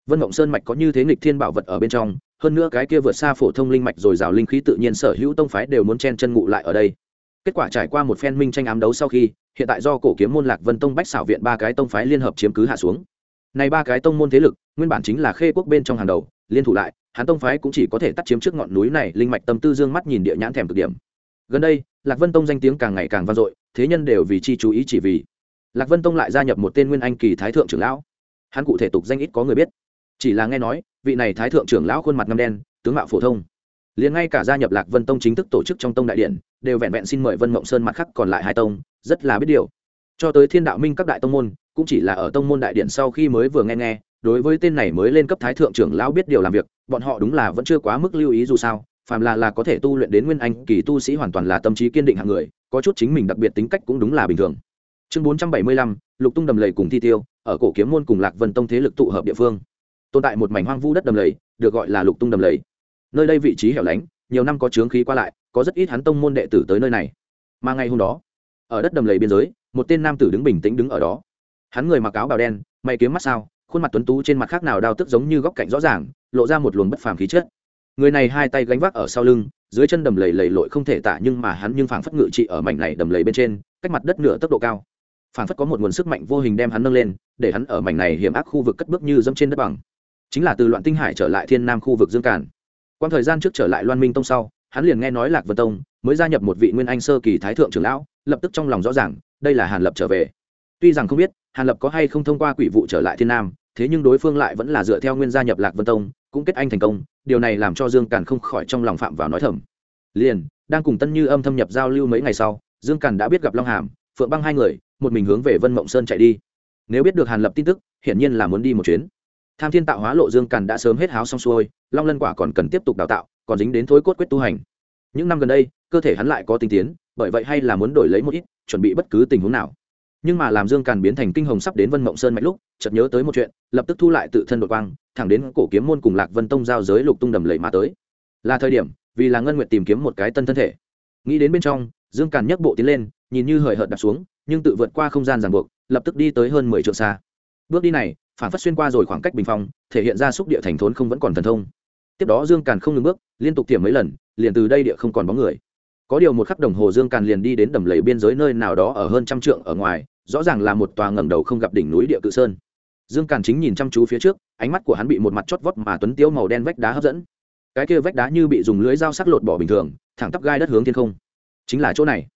Vân mộng sơn mạch có như thế nghịch thiên bảo vật ở bên trong, hơn nữa cái kia vượt xa phổ thông linh mạch rồi rào linh khí tự nhiên sở hữu tông phái đều muốn chen chân ngụ lại ở đây kết quả trải qua một phen minh tranh ám đấu sau khi, hiện tại do cổ kiếm môn lạc vân tông bách xảo viện ba cái tông phái liên hợp chiếm cứ hạ xuống. Này ba cái tông môn thế lực, nguyên bản chính là khê quốc bên trong hàng đầu, liên thủ lại, hắn tông phái cũng chỉ có thể tắt chiếm trước ngọn núi này, linh mạch tâm tư dương mắt nhìn địa nhãn thèm cực điểm. Gần đây, lạc vân tông danh tiếng càng ngày càng vang dội, thế nhân đều vì chi chú ý chỉ vì. Lạc vân tông lại gia nhập một tên nguyên anh kỳ thái thượng trưởng lão. Hắn cụ thể tục danh ít có người biết. Chỉ là nghe nói, vị này thái thượng trưởng lão khuôn mặt ngâm đen, tướng mạo phổ thông. Liền ngay cả gia nhập lạc vân tông chính thức tổ chức trong tông đại điện đều vẹn vẹn xin mời vân mộng sơn mặt khắc còn lại hai tông, rất là biết điều. Cho tới thiên đạo minh các đại tông môn, cũng chỉ là ở tông môn đại điện sau khi mới vừa nghe nghe, đối với tên này mới lên cấp thái thượng trưởng lão biết điều làm việc, bọn họ đúng là vẫn chưa quá mức lưu ý dù sao, phàm là là có thể tu luyện đến nguyên anh, kỳ tu sĩ hoàn toàn là tâm trí kiên định hạng người, có chút chính mình đặc biệt tính cách cũng đúng là bình thường. Chương bốn trăm bảy mươi lăm, lục tung đầm lầy cùng thi tiêu, ở cổ kiếm môn cùng lạc vân tông thế lực tụ hợp địa phương. Tồn tại một mảnh hoang vu đất đầm lầy, được gọi là lục tung đầm lầy. Nơi đây vị trí hẻo lánh, nhiều năm có chướng khí qua lại có rất ít hắn tông môn đệ tử tới nơi này. Mà ngày hôm đó, ở đất đầm lầy biên giới, một tên nam tử đứng bình tĩnh đứng ở đó. Hắn người mặc áo bào đen mày kiếm mắt sao, khuôn mặt tuấn tú trên mặt khác nào đao tức giống như góc cạnh rõ ràng, lộ ra một luồng bất phàm khí chất. Người này hai tay gánh vác ở sau lưng, dưới chân đầm lầy lầy lội không thể tả nhưng mà hắn nhưng phảng phất ngự trị ở mảnh này đầm lầy bên trên, cách mặt đất nửa tốc độ cao. Phảng phất có một nguồn sức mạnh vô hình đem hắn nâng lên, để hắn ở mảnh này hiểm ác khu vực cất bước như dẫm trên đất bằng. Chính là từ loạn tinh hải trở lại thiên nam khu vực dương cản. quan thời gian trước trở lại loan minh tông sau hắn liền nghe nói lạc vân tông mới gia nhập một vị nguyên anh sơ kỳ thái thượng trưởng lão, lập tức trong lòng rõ ràng, đây là hàn lập trở về. Tuy rằng không biết hàn lập có hay không thông qua quỷ vụ trở lại thiên nam, thế nhưng đối phương lại vẫn là dựa theo nguyên gia nhập lạc vân tông, cũng kết anh thành công, điều này làm cho dương càn không khỏi trong lòng phạm vào nói thầm. Liền, đang cùng tân như âm thâm nhập giao lưu mấy ngày sau, dương càn đã biết gặp long hàm, phượng băng hai người, một mình hướng về vân mộng sơn chạy đi. Nếu biết được hàn lập tin tức, hiển nhiên là muốn đi một chuyến tham thiên tạo hóa lộ dương càn đã sớm hết háo xong xuôi, long lân quả còn cần tiếp tục đào tạo, còn dính đến thối cốt quyết tu hành. Những năm gần đây, cơ thể hắn lại có tinh tiến, bởi vậy hay là muốn đổi lấy một ít, chuẩn bị bất cứ tình huống nào. Nhưng mà làm dương càn biến thành kinh hồng sắp đến vân mộng sơn mạnh lúc, chợt nhớ tới một chuyện, lập tức thu lại tự thân đột quang, thẳng đến cổ kiếm môn cùng lạc vân tông giao giới lục tung đầm lầy mà tới. Là thời điểm, vì là ngân nguyện tìm kiếm một cái tân thân thể. Nghĩ đến bên trong, dương càn nhấc bộ tiến lên, nhìn như hời hợt đặt xuống, nhưng tự vượt qua không gian ràng buộc, lập tức đi tới hơn mười triệu xa. Bước đi này phản phát xuyên qua rồi khoảng cách bình phong, thể hiện ra xúc địa thành thốn không vẫn còn thần thông. Tiếp đó dương càn không ngừng bước, liên tục tiềm mấy lần, liền từ đây địa không còn bóng người. Có điều một khắc đồng hồ dương càn liền đi đến đầm lầy biên giới nơi nào đó ở hơn trăm trượng ở ngoài, rõ ràng là một tòa ngẩng đầu không gặp đỉnh núi địa cự sơn. Dương càn chính nhìn chăm chú phía trước, ánh mắt của hắn bị một mặt chót vót mà tuấn tiếu màu đen vách đá hấp dẫn. Cái kia vách đá như bị dùng lưới dao sắc lột bỏ bình thường, thẳng tắp gai đất hướng thiên không. Chính là chỗ này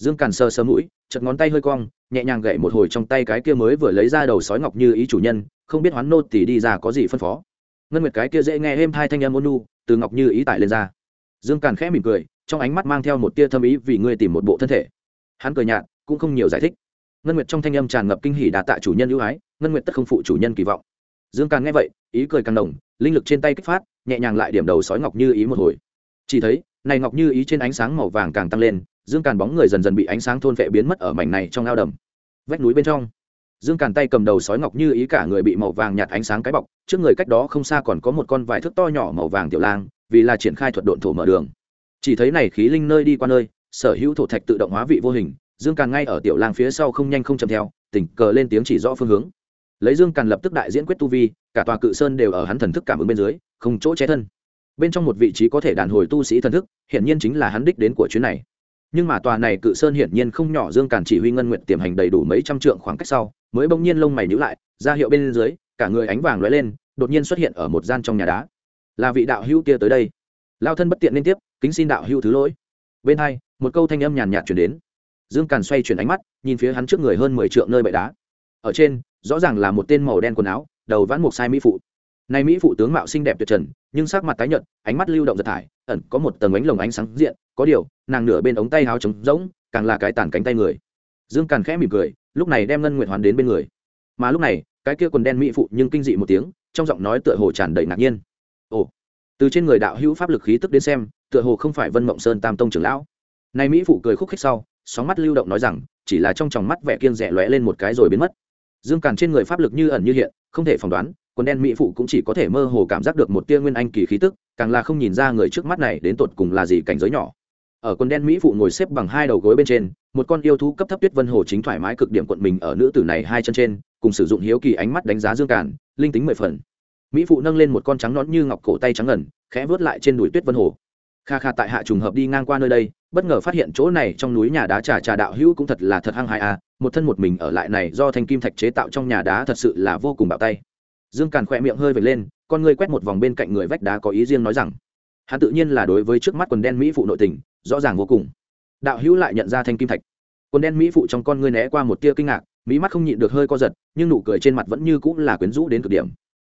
dương càn sờ sờ mũi, chật ngón tay hơi cong, nhẹ nhàng gậy một hồi trong tay cái kia mới vừa lấy ra đầu sói ngọc như ý chủ nhân, không biết hoán nô thì đi ra có gì phân phó. Ngân nguyệt cái kia dễ nghe êm hai thanh âm ôn nu từ ngọc như ý tải lên ra. Dương càn khẽ mỉm cười, trong ánh mắt mang theo một tia thâm ý vì ngươi tìm một bộ thân thể. Hắn cười nhạt, cũng không nhiều giải thích. Ngân nguyệt trong thanh âm tràn ngập kinh hỉ đạt tạ chủ nhân ưu ái, ngân nguyệt tất không phụ chủ nhân kỳ vọng. Dương càn nghe vậy, ý cười càng đồng linh lực trên tay kích phát, nhẹ nhàng lại điểm đầu sói ngọc như ý một hồi. Chỉ thấy, này ngọc như ý trên ánh sáng màu vàng càng tăng lên dương càn bóng người dần dần bị ánh sáng thôn vệ biến mất ở mảnh này trong ao đầm. Vách núi bên trong, dương càn tay cầm đầu sói ngọc như ý cả người bị màu vàng nhạt ánh sáng cái bọc, trước người cách đó không xa còn có một con vải thước to nhỏ màu vàng tiểu lang, vì là triển khai thuật độn thổ mở đường. Chỉ thấy này khí linh nơi đi qua nơi, sở hữu thổ thạch tự động hóa vị vô hình, dương càn ngay ở tiểu lang phía sau không nhanh không chậm theo, tỉnh cờ lên tiếng chỉ rõ phương hướng. Lấy dương càn lập tức đại diễn quyết tu vi, cả tòa cự sơn đều ở hắn thần thức cảm ứng bên dưới, không chỗ che thân. Bên trong một vị trí có thể đàn hồi tu sĩ thần thức hiện nhiên chính là hắn đích đến của chuyến này nhưng mà tòa này cự sơn hiển nhiên không nhỏ, dương càn chỉ huy ngân nguyện tiềm hành đầy đủ mấy trăm trượng khoảng cách sau, mới bỗng nhiên lông mày nhữ lại, ra hiệu bên dưới, cả người ánh vàng lóe lên, đột nhiên xuất hiện ở một gian trong nhà đá. Là vị đạo hữu kia tới đây. Lao thân bất tiện liên tiếp, kính xin đạo hữu thứ lỗi. Bên hai, một câu thanh âm nhàn nhạt chuyển đến. Dương càn xoay chuyển ánh mắt, nhìn phía hắn trước người hơn mười trượng nơi bệ đá. Ở trên, rõ ràng là một tên màu đen quần áo, đầu vãn mục sai mỹ phụ nay mỹ phụ tướng mạo xinh đẹp tuyệt trần, nhưng sắc mặt tái nhợt, ánh mắt lưu động giật thải, ẩn có một tầng ánh lồng ánh sáng diện, có điều, nàng nửa bên ống tay háo trống rỗng, càng là cái tàn cánh tay người. Dương càn khẽ mỉm cười, lúc này đem ngân nguyện hoàn đến bên người. Mà lúc này, cái kia quần đen mỹ phụ nhưng kinh dị một tiếng, trong giọng nói tựa hồ tràn đầy ngạc nhiên. Ồ, từ trên người đạo hữu pháp lực khí tức đến xem, tựa hồ không phải vân mộng sơn tam tông trưởng lão. Nay mỹ phụ cười khúc khích sau, sóng mắt lưu động nói rằng, chỉ là trong tròng mắt vẻ kiên rẻ lóe lên một cái rồi biến mất. Dương càn trên người pháp lực như ẩn như hiện, không thể phỏng đoán quần đen mỹ phụ cũng chỉ có thể mơ hồ cảm giác được một tia nguyên anh kỳ khí tức càng là không nhìn ra người trước mắt này đến tột cùng là gì cảnh giới nhỏ. Ở quần đen mỹ phụ ngồi xếp bằng hai đầu gối bên trên một con yêu thú cấp thấp tuyết vân hồ chính thoải mái cực điểm quận mình ở nữ tử này hai chân trên cùng sử dụng hiếu kỳ ánh mắt đánh giá dương cản, linh tính mười phần. Mỹ phụ nâng lên một con trắng nón như ngọc cổ tay trắng ngần khẽ vớt lại trên đùi tuyết vân hồ. Kha kha tại hạ trùng hợp đi ngang qua nơi đây bất ngờ phát hiện chỗ này trong núi nhà đá trà trà đạo hữu cũng thật là thật hăng hại à một thân một mình ở lại này do thanh kim thạch chế tạo trong nhà đá thật sự là vô cùng bạo tay dương càn khỏe miệng hơi vệt lên, con người quét một vòng bên cạnh người vách đá có ý riêng nói rằng, hắn tự nhiên là đối với trước mắt quần đen mỹ phụ nội tình, rõ ràng vô cùng. Đạo hữu lại nhận ra thanh kim thạch. Quần đen mỹ phụ trong con ngươi né qua một tia kinh ngạc mỹ mắt không nhịn được hơi co giật, nhưng nụ cười trên mặt vẫn như cũng là quyến rũ đến cực điểm.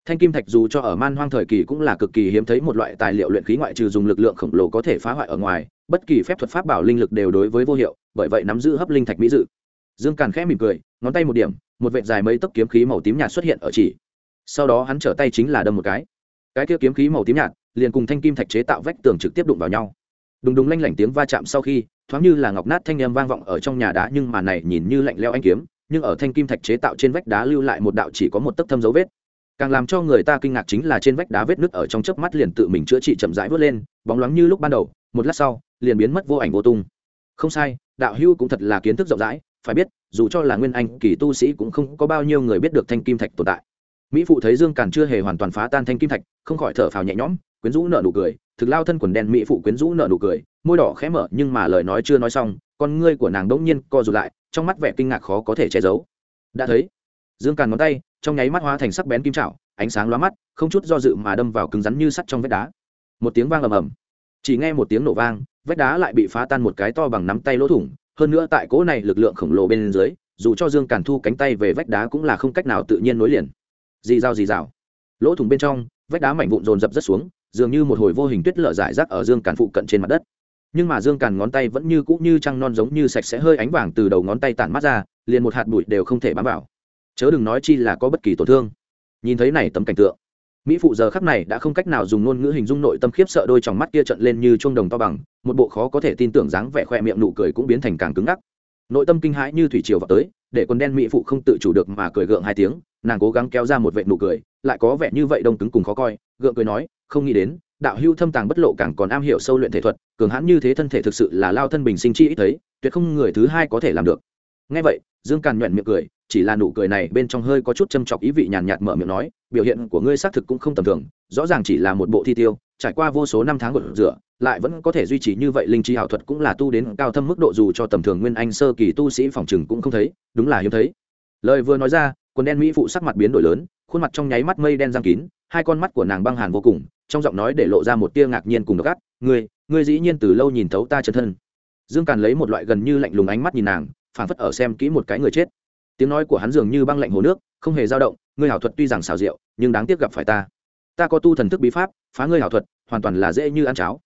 Thanh kim thạch dù cho ở man hoang thời kỳ cũng là cực kỳ hiếm thấy một loại tài liệu luyện khí ngoại trừ dùng lực lượng khổng lồ có thể phá hoại ở ngoài, bất kỳ phép thuật pháp bảo linh lực đều đối với vô hiệu, bởi vậy nắm giữ hấp linh thạch mỹ dự. Dương càn khẽ mỉm cười, ngón tay một điểm, một vệt dài mấy tấc kiếm khí màu tím nhạt xuất hiện ở chỉ sau đó hắn trở tay chính là đâm một cái. Cái kia kiếm khí màu tím nhạt, liền cùng thanh kim thạch chế tạo vách tường trực tiếp đụng vào nhau. Đùng đùng lanh lảnh tiếng va chạm sau khi, thoáng như là ngọc nát thanh em vang vọng ở trong nhà đá, nhưng mà này nhìn như lạnh leo anh kiếm, nhưng ở thanh kim thạch chế tạo trên vách đá lưu lại một đạo chỉ có một tấc thâm dấu vết. Càng làm cho người ta kinh ngạc chính là trên vách đá vết nứt ở trong chớp mắt liền tự mình chữa trị chậm rãi vớt lên, bóng loáng như lúc ban đầu, một lát sau, liền biến mất vô ảnh vô tung. Không sai, đạo hưu cũng thật là kiến thức rộng rãi, phải biết, dù cho là nguyên anh kỳ tu sĩ cũng không có bao nhiêu người biết được thanh kim thạch tồn tại mỹ phụ thấy dương càn chưa hề hoàn toàn phá tan thanh kim thạch, không khỏi thở phào nhẹ nhõm, quyến rũ nợ nụ cười, thực lao thân quần đen mỹ phụ quyến rũ nợ nụ cười, môi đỏ khẽ mở, nhưng mà lời nói chưa nói xong, con ngươi của nàng đỗng nhiên co rụt lại, trong mắt vẻ kinh ngạc khó có thể che giấu. Đã thấy, dương càn ngón tay, trong nháy mắt hóa thành sắc bén kim trạo ánh sáng lóa mắt, không chút do dự mà đâm vào cứng rắn như sắt trong vách đá. Một tiếng vang ầm ầm. Chỉ nghe một tiếng nổ vang, vách đá lại bị phá tan một cái to bằng nắm tay lỗ thủng, hơn nữa tại cỗ này lực lượng khổng lồ bên dưới, dù cho dương càn thu cánh tay về vách đá cũng là không cách nào tự nhiên nối liền dì dao dì dào. Lỗ thủng bên trong, vách đá mảnh vụn rồn rập rất xuống, dường như một hồi vô hình tuyết lở giải rác ở dương càn phụ cận trên mặt đất. Nhưng mà dương càn ngón tay vẫn như cũ như trăng non giống như sạch sẽ hơi ánh vàng từ đầu ngón tay tản mắt ra, liền một hạt bụi đều không thể bám vào. Chớ đừng nói chi là có bất kỳ tổn thương. Nhìn thấy này tấm cảnh tượng, mỹ phụ giờ khắc này đã không cách nào dùng ngôn ngữ hình dung nội tâm khiếp sợ đôi t mắt kia trận lên như chuông đồng to bằng, một bộ khó có thể tin tưởng dáng vẻ khoe miệng nụ cười cũng biến thành càng cứng ngắc. Nội tâm kinh hãi như thủy triều vào tới, để con đen mỹ phụ không tự chủ được mà cười gượng hai tiếng nàng cố gắng kéo ra một vệ nụ cười, lại có vẻ như vậy đông cứng cùng khó coi, gượng cười nói, không nghĩ đến, đạo hưu thâm tàng bất lộ càng còn am hiểu sâu luyện thể thuật, cường hãn như thế thân thể thực sự là lao thân bình sinh chi ít thấy, tuyệt không người thứ hai có thể làm được. Ngay vậy, dương càn nhuận miệng cười, chỉ là nụ cười này bên trong hơi có chút châm chọc ý vị nhàn nhạt mở miệng nói, biểu hiện của ngươi xác thực cũng không tầm thường, rõ ràng chỉ là một bộ thi tiêu, trải qua vô số năm tháng gột rửa, lại vẫn có thể duy trì như vậy linh chi ảo thuật cũng là tu đến cao thâm mức độ dù cho tầm thường nguyên anh sơ kỳ tu sĩ phòng chừng cũng không thấy, đúng là hiếm thấy. Lời vừa nói ra quần đen mỹ phụ sắc mặt biến đổi lớn, khuôn mặt trong nháy mắt mây đen giang kín, hai con mắt của nàng băng hàn vô cùng, trong giọng nói để lộ ra một tia ngạc nhiên cùng nực gắt. ngươi ngươi dĩ nhiên từ lâu nhìn thấu ta chân thân. Dương càn lấy một loại gần như lạnh lùng ánh mắt nhìn nàng, phảng phất ở xem kỹ một cái người chết. Tiếng nói của hắn dường như băng lạnh hồ nước, không hề dao động, ngươi hảo thuật tuy rằng xào rượu nhưng đáng tiếc gặp phải ta. Ta có tu thần thức bí pháp, phá ngươi hảo thuật, hoàn toàn là dễ như ăn cháo.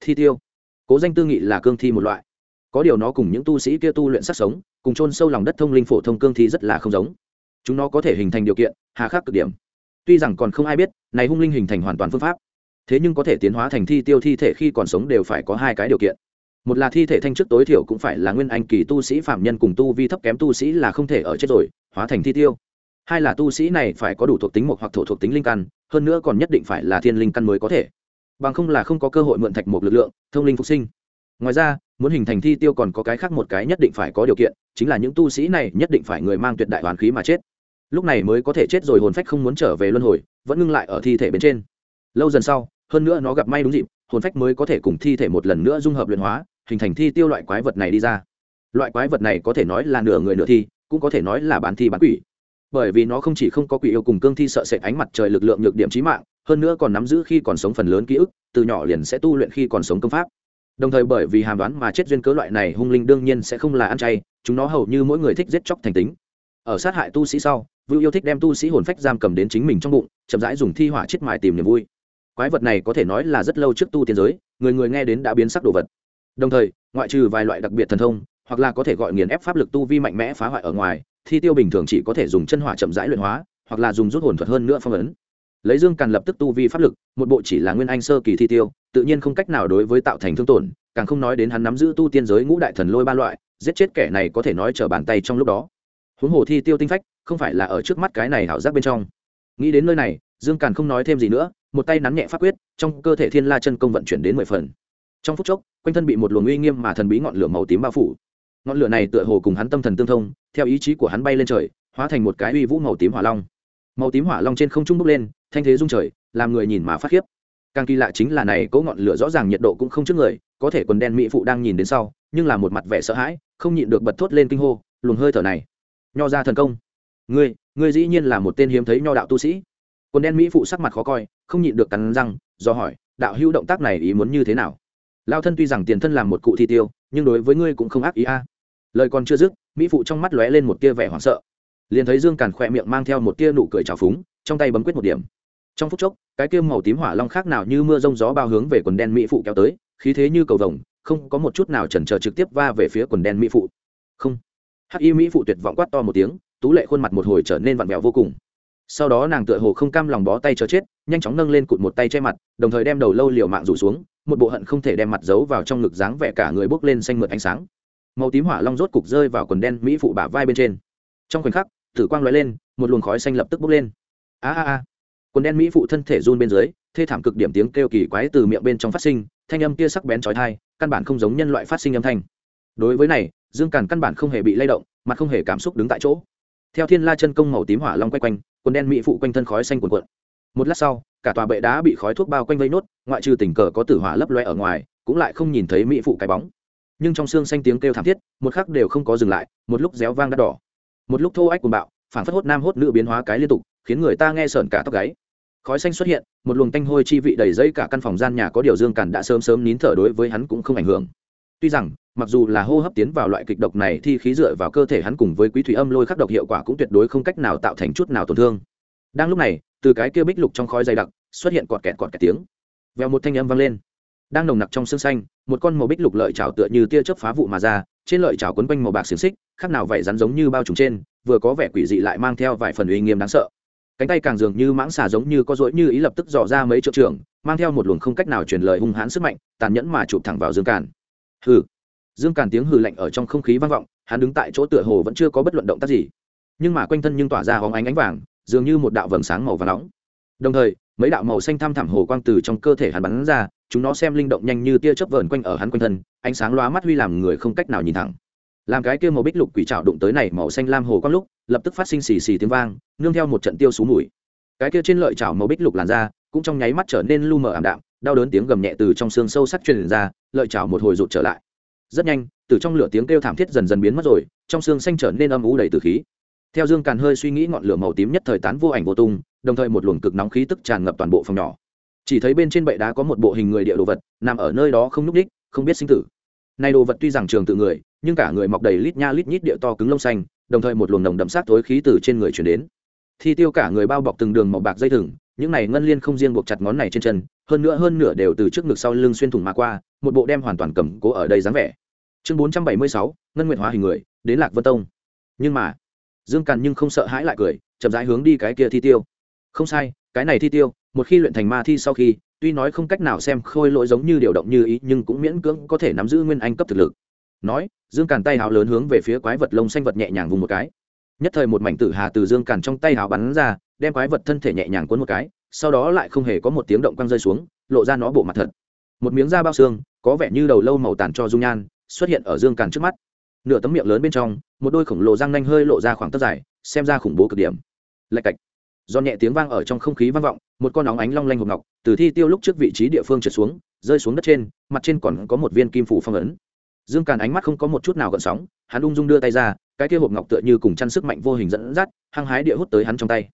Thi tiêu. Cố danh tư nghị là cương thi một loại. Có điều nó cùng những tu sĩ kia tu luyện sắc sống, cùng chôn sâu lòng đất thông linh phổ thông cương thi rất là không giống chúng nó có thể hình thành điều kiện, hà khắc cực điểm. Tuy rằng còn không ai biết, này hung linh hình thành hoàn toàn phương pháp. Thế nhưng có thể tiến hóa thành thi tiêu thi thể khi còn sống đều phải có hai cái điều kiện. Một là thi thể thanh chức tối thiểu cũng phải là nguyên anh kỳ tu sĩ phạm nhân cùng tu vi thấp kém tu sĩ là không thể ở chết rồi, hóa thành thi tiêu. Hai là tu sĩ này phải có đủ thuộc tính một hoặc thổ thuộc tính linh căn, hơn nữa còn nhất định phải là thiên linh căn mới có thể. Bằng không là không có cơ hội mượn thạch một lực lượng, thông linh phục sinh. Ngoài ra, muốn hình thành thi tiêu còn có cái khác một cái nhất định phải có điều kiện, chính là những tu sĩ này nhất định phải người mang tuyệt đại hoàn khí mà chết lúc này mới có thể chết rồi hồn phách không muốn trở về luân hồi, vẫn ngưng lại ở thi thể bên trên. Lâu dần sau, hơn nữa nó gặp may đúng dịp, hồn phách mới có thể cùng thi thể một lần nữa dung hợp luyện hóa, hình thành thi tiêu loại quái vật này đi ra. Loại quái vật này có thể nói là nửa người nửa thi, cũng có thể nói là bán thi bán quỷ. Bởi vì nó không chỉ không có quỷ yêu cùng cương thi sợ sệt ánh mặt trời lực lượng nhược điểm trí mạng, hơn nữa còn nắm giữ khi còn sống phần lớn ký ức, từ nhỏ liền sẽ tu luyện khi còn sống công pháp. Đồng thời bởi vì hàm đoán mà chết duyên cớ loại này hung linh đương nhiên sẽ không là ăn chay, chúng nó hầu như mỗi người thích giết chóc thành tính. Ở sát hại tu sĩ sau vưu yêu thích đem tu sĩ hồn phách giam cầm đến chính mình trong bụng, chậm rãi dùng thi hỏa chết mài tìm niềm vui. Quái vật này có thể nói là rất lâu trước tu tiên giới, người người nghe đến đã biến sắc đồ vật. Đồng thời, ngoại trừ vài loại đặc biệt thần thông, hoặc là có thể gọi nghiền ép pháp lực tu vi mạnh mẽ phá hoại ở ngoài, thi tiêu bình thường chỉ có thể dùng chân hỏa chậm rãi luyện hóa, hoặc là dùng rút hồn thuật hơn nữa phong ấn. Lấy dương càn lập tức tu vi pháp lực, một bộ chỉ là nguyên anh sơ kỳ thi tiêu, tự nhiên không cách nào đối với tạo thành thương tổn, càng không nói đến hắn nắm giữ tu tiên giới ngũ đại thần lôi ba loại, giết chết kẻ này có thể nói trở bàn tay trong lúc đó. Huống hồ thi tiêu tinh phách không phải là ở trước mắt cái này hảo giác bên trong. Nghĩ đến nơi này, dương càn không nói thêm gì nữa, một tay nắn nhẹ pháp quyết, trong cơ thể thiên la chân công vận chuyển đến mười phần. Trong phút chốc, quanh thân bị một luồng uy nghiêm mà thần bí ngọn lửa màu tím bao phủ. Ngọn lửa này tựa hồ cùng hắn tâm thần tương thông, theo ý chí của hắn bay lên trời, hóa thành một cái uy vũ màu tím hỏa long. Màu tím hỏa long trên không trung bốc lên, thanh thế rung trời, làm người nhìn mà phát khiếp. Càng kỳ lạ chính là này cỗ ngọn lửa rõ ràng nhiệt độ cũng không trước người, có thể quần đen mỹ phụ đang nhìn đến sau, nhưng là một mặt vẻ sợ hãi, không nhịn được bật thốt lên kinh hô, luồng hơi thở này. Nho ra thần công ngươi ngươi dĩ nhiên là một tên hiếm thấy nho đạo tu sĩ. Quần đen mỹ phụ sắc mặt khó coi, không nhịn được cắn răng, do hỏi, đạo hữu động tác này ý muốn như thế nào? Lao thân tuy rằng tiền thân làm một cụ thi tiêu, nhưng đối với ngươi cũng không ác ý a. Lời còn chưa dứt, mỹ phụ trong mắt lóe lên một tia vẻ hoảng sợ. Liền thấy dương càn khỏe miệng mang theo một tia nụ cười trào phúng, trong tay bấm quyết một điểm. Trong phút chốc, cái kia màu tím hỏa long khác nào như mưa rông gió bao hướng về quần đen mỹ phụ kéo tới, khí thế như cầu vồng, không có một chút nào chần chờ trực tiếp va về phía quần đen mỹ phụ. Không. Hắc y mỹ phụ tuyệt vọng quát to một tiếng tú lệ khuôn mặt một hồi trở nên vặn vẹo vô cùng. Sau đó nàng tựa hồ không cam lòng bó tay chờ chết, nhanh chóng nâng lên cụt một tay che mặt, đồng thời đem đầu lâu liều mạng rủ xuống, một bộ hận không thể đem mặt giấu vào trong ngực dáng vẻ cả người bốc lên xanh mượt ánh sáng. Màu tím hỏa long rốt cục rơi vào quần đen mỹ phụ bả vai bên trên. Trong khoảnh khắc, tử quang lóe lên, một luồng khói xanh lập tức bốc lên. A a a. Quần đen mỹ phụ thân thể run bên dưới, thê thảm cực điểm tiếng kêu kỳ quái từ miệng bên trong phát sinh, thanh âm kia sắc bén trói thai căn bản không giống nhân loại phát sinh âm thanh. Đối với này, dương càn căn bản không hề bị lay động, mặt không hề cảm xúc đứng tại chỗ theo thiên la chân công màu tím hỏa long quay quanh, quần đen mỹ phụ quanh thân khói xanh cuồn cuộn. Một lát sau, cả tòa bệ đá bị khói thuốc bao quanh vây nốt, ngoại trừ tình cờ có tử hỏa lấp loe ở ngoài, cũng lại không nhìn thấy mỹ phụ cái bóng. Nhưng trong xương xanh tiếng kêu thảm thiết, một khắc đều không có dừng lại, một lúc réo vang đắt đỏ. Một lúc thô ách cuồng bạo phản phất hốt nam hốt nữ biến hóa cái liên tục, khiến người ta nghe sởn cả tóc gáy. Khói xanh xuất hiện, một luồng tanh hôi chi vị đầy dây cả căn phòng gian nhà có điều dương cản đã sớm sớm nín thở đối với hắn cũng không ảnh hưởng. Tuy rằng mặc dù là hô hấp tiến vào loại kịch độc này thì khí dựa vào cơ thể hắn cùng với quý thủy âm lôi khắc độc hiệu quả cũng tuyệt đối không cách nào tạo thành chút nào tổn thương. Đang lúc này, từ cái kia bích lục trong khói dày đặc, xuất hiện cọt kẹt cọt kẹt tiếng. Vèo một thanh âm vang lên. Đang nồng nặc trong xương xanh, một con màu bích lục lợi chảo tựa như tia chớp phá vụ mà ra, trên lợi chảo quấn quanh màu bạc xiềng xích khác nào vậy rắn giống như bao trùm trên, vừa có vẻ quỷ dị lại mang theo vài phần uy nghiêm đáng sợ. Cánh tay càng dường như mãng xà giống như có rỗi như ý lập tức dò ra mấy chỗ trường mang theo một luồng không cách nào truyền lời hung hãn sức mạnh, tàn nhẫn mà chụp thẳng vào dương càn. Hừ dương càn tiếng hừ lạnh ở trong không khí vang vọng hắn đứng tại chỗ tựa hồ vẫn chưa có bất luận động tác gì. Nhưng mà quanh thân nhưng tỏa ra hóng ánh ánh vàng dường như một đạo vầng sáng màu và nóng. Đồng thời mấy đạo màu xanh thăm thẳm hồ quang từ trong cơ thể hắn bắn ra chúng nó xem linh động nhanh như tia chớp vờn quanh ở hắn quanh thân ánh sáng loá mắt huy làm người không cách nào nhìn thẳng. Làm cái kia màu bích lục quỷ trào đụng tới này màu xanh lam hồ quang lúc lập tức phát sinh xì xì tiếng vang nương theo một trận tiêu xuống mùi. Cái kia trên lợi chảo màu bích lục làn ra, cũng trong nháy mắt trở nên lu mờ ảm đạm đau đớn tiếng gầm nhẹ từ trong xương sâu sắc truyền ra lợi chảo một hồi rụt trở lại rất nhanh, từ trong lửa tiếng kêu thảm thiết dần dần biến mất rồi, trong xương xanh trở nên âm u đầy từ khí. Theo dương càn hơi suy nghĩ ngọn lửa màu tím nhất thời tán vô ảnh vô tung, đồng thời một luồng cực nóng khí tức tràn ngập toàn bộ phòng nhỏ. Chỉ thấy bên trên bệ đá có một bộ hình người địa đồ vật, nằm ở nơi đó không nhúc đích không biết sinh tử. Nay đồ vật tuy rằng trường tự người, nhưng cả người mọc đầy lít nha lít nhít địa to cứng lông xanh, đồng thời một luồng nồng đậm sát tối khí từ trên người chuyển đến. Thi tiêu cả người bao bọc từng đường màu bạc dây thừng, những này ngân liên không riêng buộc chặt ngón này trên chân, hơn nữa hơn nửa đều từ trước ngực sau lưng xuyên thủng mà qua, một bộ đem hoàn toàn cầm cố ở đây dáng vẻ chương bốn trăm bảy mươi sáu, ngân nguyện hóa hình người, đến lạc vân tông. Nhưng mà, dương càn nhưng không sợ hãi lại cười, chậm rãi hướng đi cái kia thi tiêu. Không sai, cái này thi tiêu, một khi luyện thành ma thi sau khi, tuy nói không cách nào xem khôi lỗi giống như điều động như ý, nhưng cũng miễn cưỡng có thể nắm giữ nguyên anh cấp thực lực. Nói, dương càn tay hào lớn hướng về phía quái vật lông xanh vật nhẹ nhàng vùng một cái. Nhất thời một mảnh tử hà từ dương càn trong tay hào bắn ra, đem quái vật thân thể nhẹ nhàng cuốn một cái, sau đó lại không hề có một tiếng động quăng rơi xuống, lộ ra nó bộ mặt thật. Một miếng da bao xương, có vẻ như đầu lâu màu tàn cho dung nhan xuất hiện ở dương càn trước mắt. Nửa tấm miệng lớn bên trong, một đôi khổng lồ răng nanh hơi lộ ra khoảng tấc dài, xem ra khủng bố cực điểm. Lạch cạch. Do nhẹ tiếng vang ở trong không khí vang vọng, một con óng ánh long lanh hộp ngọc, từ thi tiêu lúc trước vị trí địa phương trượt xuống, rơi xuống đất trên, mặt trên còn có một viên kim phủ phong ấn. Dương càn ánh mắt không có một chút nào gợn sóng, hắn ung dung đưa tay ra, cái kia hộp ngọc tựa như cùng chăn sức mạnh vô hình dẫn dắt, hăng hái địa hút tới hắn trong tay.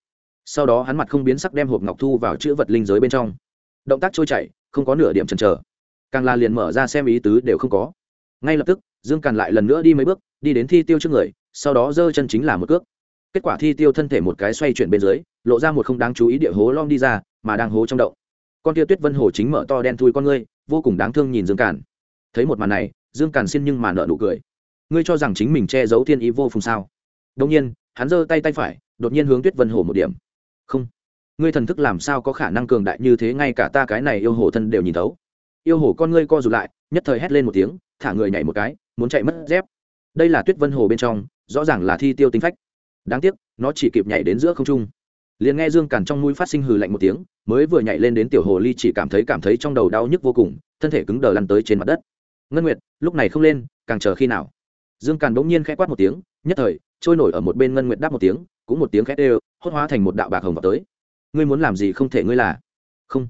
Sau đó hắn mặt không biến sắc đem hộp ngọc thu vào chữ vật linh giới bên trong. Động tác trôi chảy, không có nửa điểm chần chờ. Càng là liền mở ra xem ý tứ đều không có ngay lập tức, dương càn lại lần nữa đi mấy bước, đi đến thi tiêu trước người, sau đó giơ chân chính là một cước. Kết quả thi tiêu thân thể một cái xoay chuyển bên dưới, lộ ra một không đáng chú ý địa hố lom đi ra, mà đang hố trong đậu con tia tuyết vân hồ chính mở to đen thui con ngươi, vô cùng đáng thương nhìn dương càn. Thấy một màn này, dương càn xin nhưng mà nợ nụ cười. Ngươi cho rằng chính mình che giấu thiên ý vô phùng sao? Đông nhiên, hắn giơ tay tay phải, đột nhiên hướng tuyết vân hồ một điểm. Không. Ngươi thần thức làm sao có khả năng cường đại như thế, ngay cả ta cái này yêu hồ thân đều nhìn thấu. Yêu hồ con ngươi co rụt lại, nhất thời hét lên một tiếng thả người nhảy một cái, muốn chạy mất dép. Đây là tuyết vân hồ bên trong, rõ ràng là thi tiêu tính phách. Đáng tiếc, nó chỉ kịp nhảy đến giữa không trung. Liền nghe dương càn trong mũi phát sinh hừ lạnh một tiếng, mới vừa nhảy lên đến tiểu hồ ly chỉ cảm thấy cảm thấy trong đầu đau nhức vô cùng, thân thể cứng đờ lăn tới trên mặt đất. Ngân nguyệt, lúc này không lên, càng chờ khi nào? Dương càn bỗng nhiên khẽ quát một tiếng, nhất thời, trôi nổi ở một bên ngân nguyệt đáp một tiếng, cũng một tiếng khét đều, hốt hóa thành một đạo bạc hồng vào tới. Ngươi muốn làm gì không thể ngươi là? Không.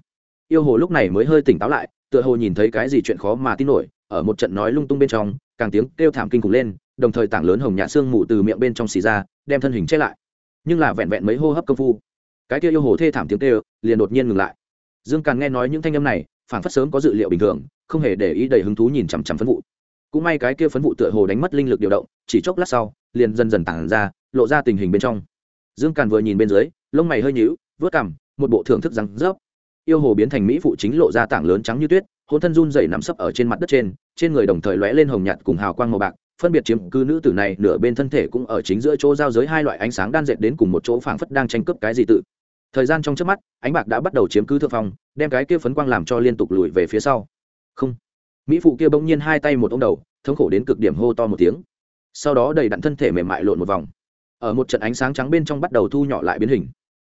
Yêu hồ lúc này mới hơi tỉnh táo lại, tựa hồ nhìn thấy cái gì chuyện khó mà tin nổi ở một trận nói lung tung bên trong, càng tiếng kêu thảm kinh khủng lên, đồng thời tảng lớn hồng nhạt xương mù từ miệng bên trong xì ra, đem thân hình che lại. Nhưng là vẹn vẹn mấy hô hấp công phu, cái kia yêu hồ thê thảm tiếng kêu liền đột nhiên ngừng lại. Dương càng nghe nói những thanh âm này phản phất sớm có dự liệu bình thường, không hề để ý đầy hứng thú nhìn chằm chằm phấn vụ. Cũng may cái kia phấn vụ tựa hồ đánh mất linh lực điều động, chỉ chốc lát sau, liền dần dần tản ra, lộ ra tình hình bên trong. Dương càn vừa nhìn bên dưới, lông mày hơi nhíu vớt cằm, một bộ thưởng thức răng rớp. Yêu hồ biến thành mỹ phụ chính lộ ra tảng lớn trắng như tuyết hôn thân run dậy nằm sấp ở trên mặt đất trên trên người đồng thời lóe lên hồng nhạt cùng hào quang màu bạc, phân biệt chiếm cư nữ tử này, nửa bên thân thể cũng ở chính giữa chỗ giao giới hai loại ánh sáng đan dệt đến cùng một chỗ phảng phất đang tranh cướp cái gì tự. Thời gian trong trước mắt, ánh bạc đã bắt đầu chiếm cứ thượng phong, đem cái kia phấn quang làm cho liên tục lùi về phía sau. Không. Mỹ phụ kia bỗng nhiên hai tay một ông đầu, thống khổ đến cực điểm hô to một tiếng. Sau đó đầy đặn thân thể mềm mại lộn một vòng. Ở một trận ánh sáng trắng bên trong bắt đầu thu nhỏ lại biến hình.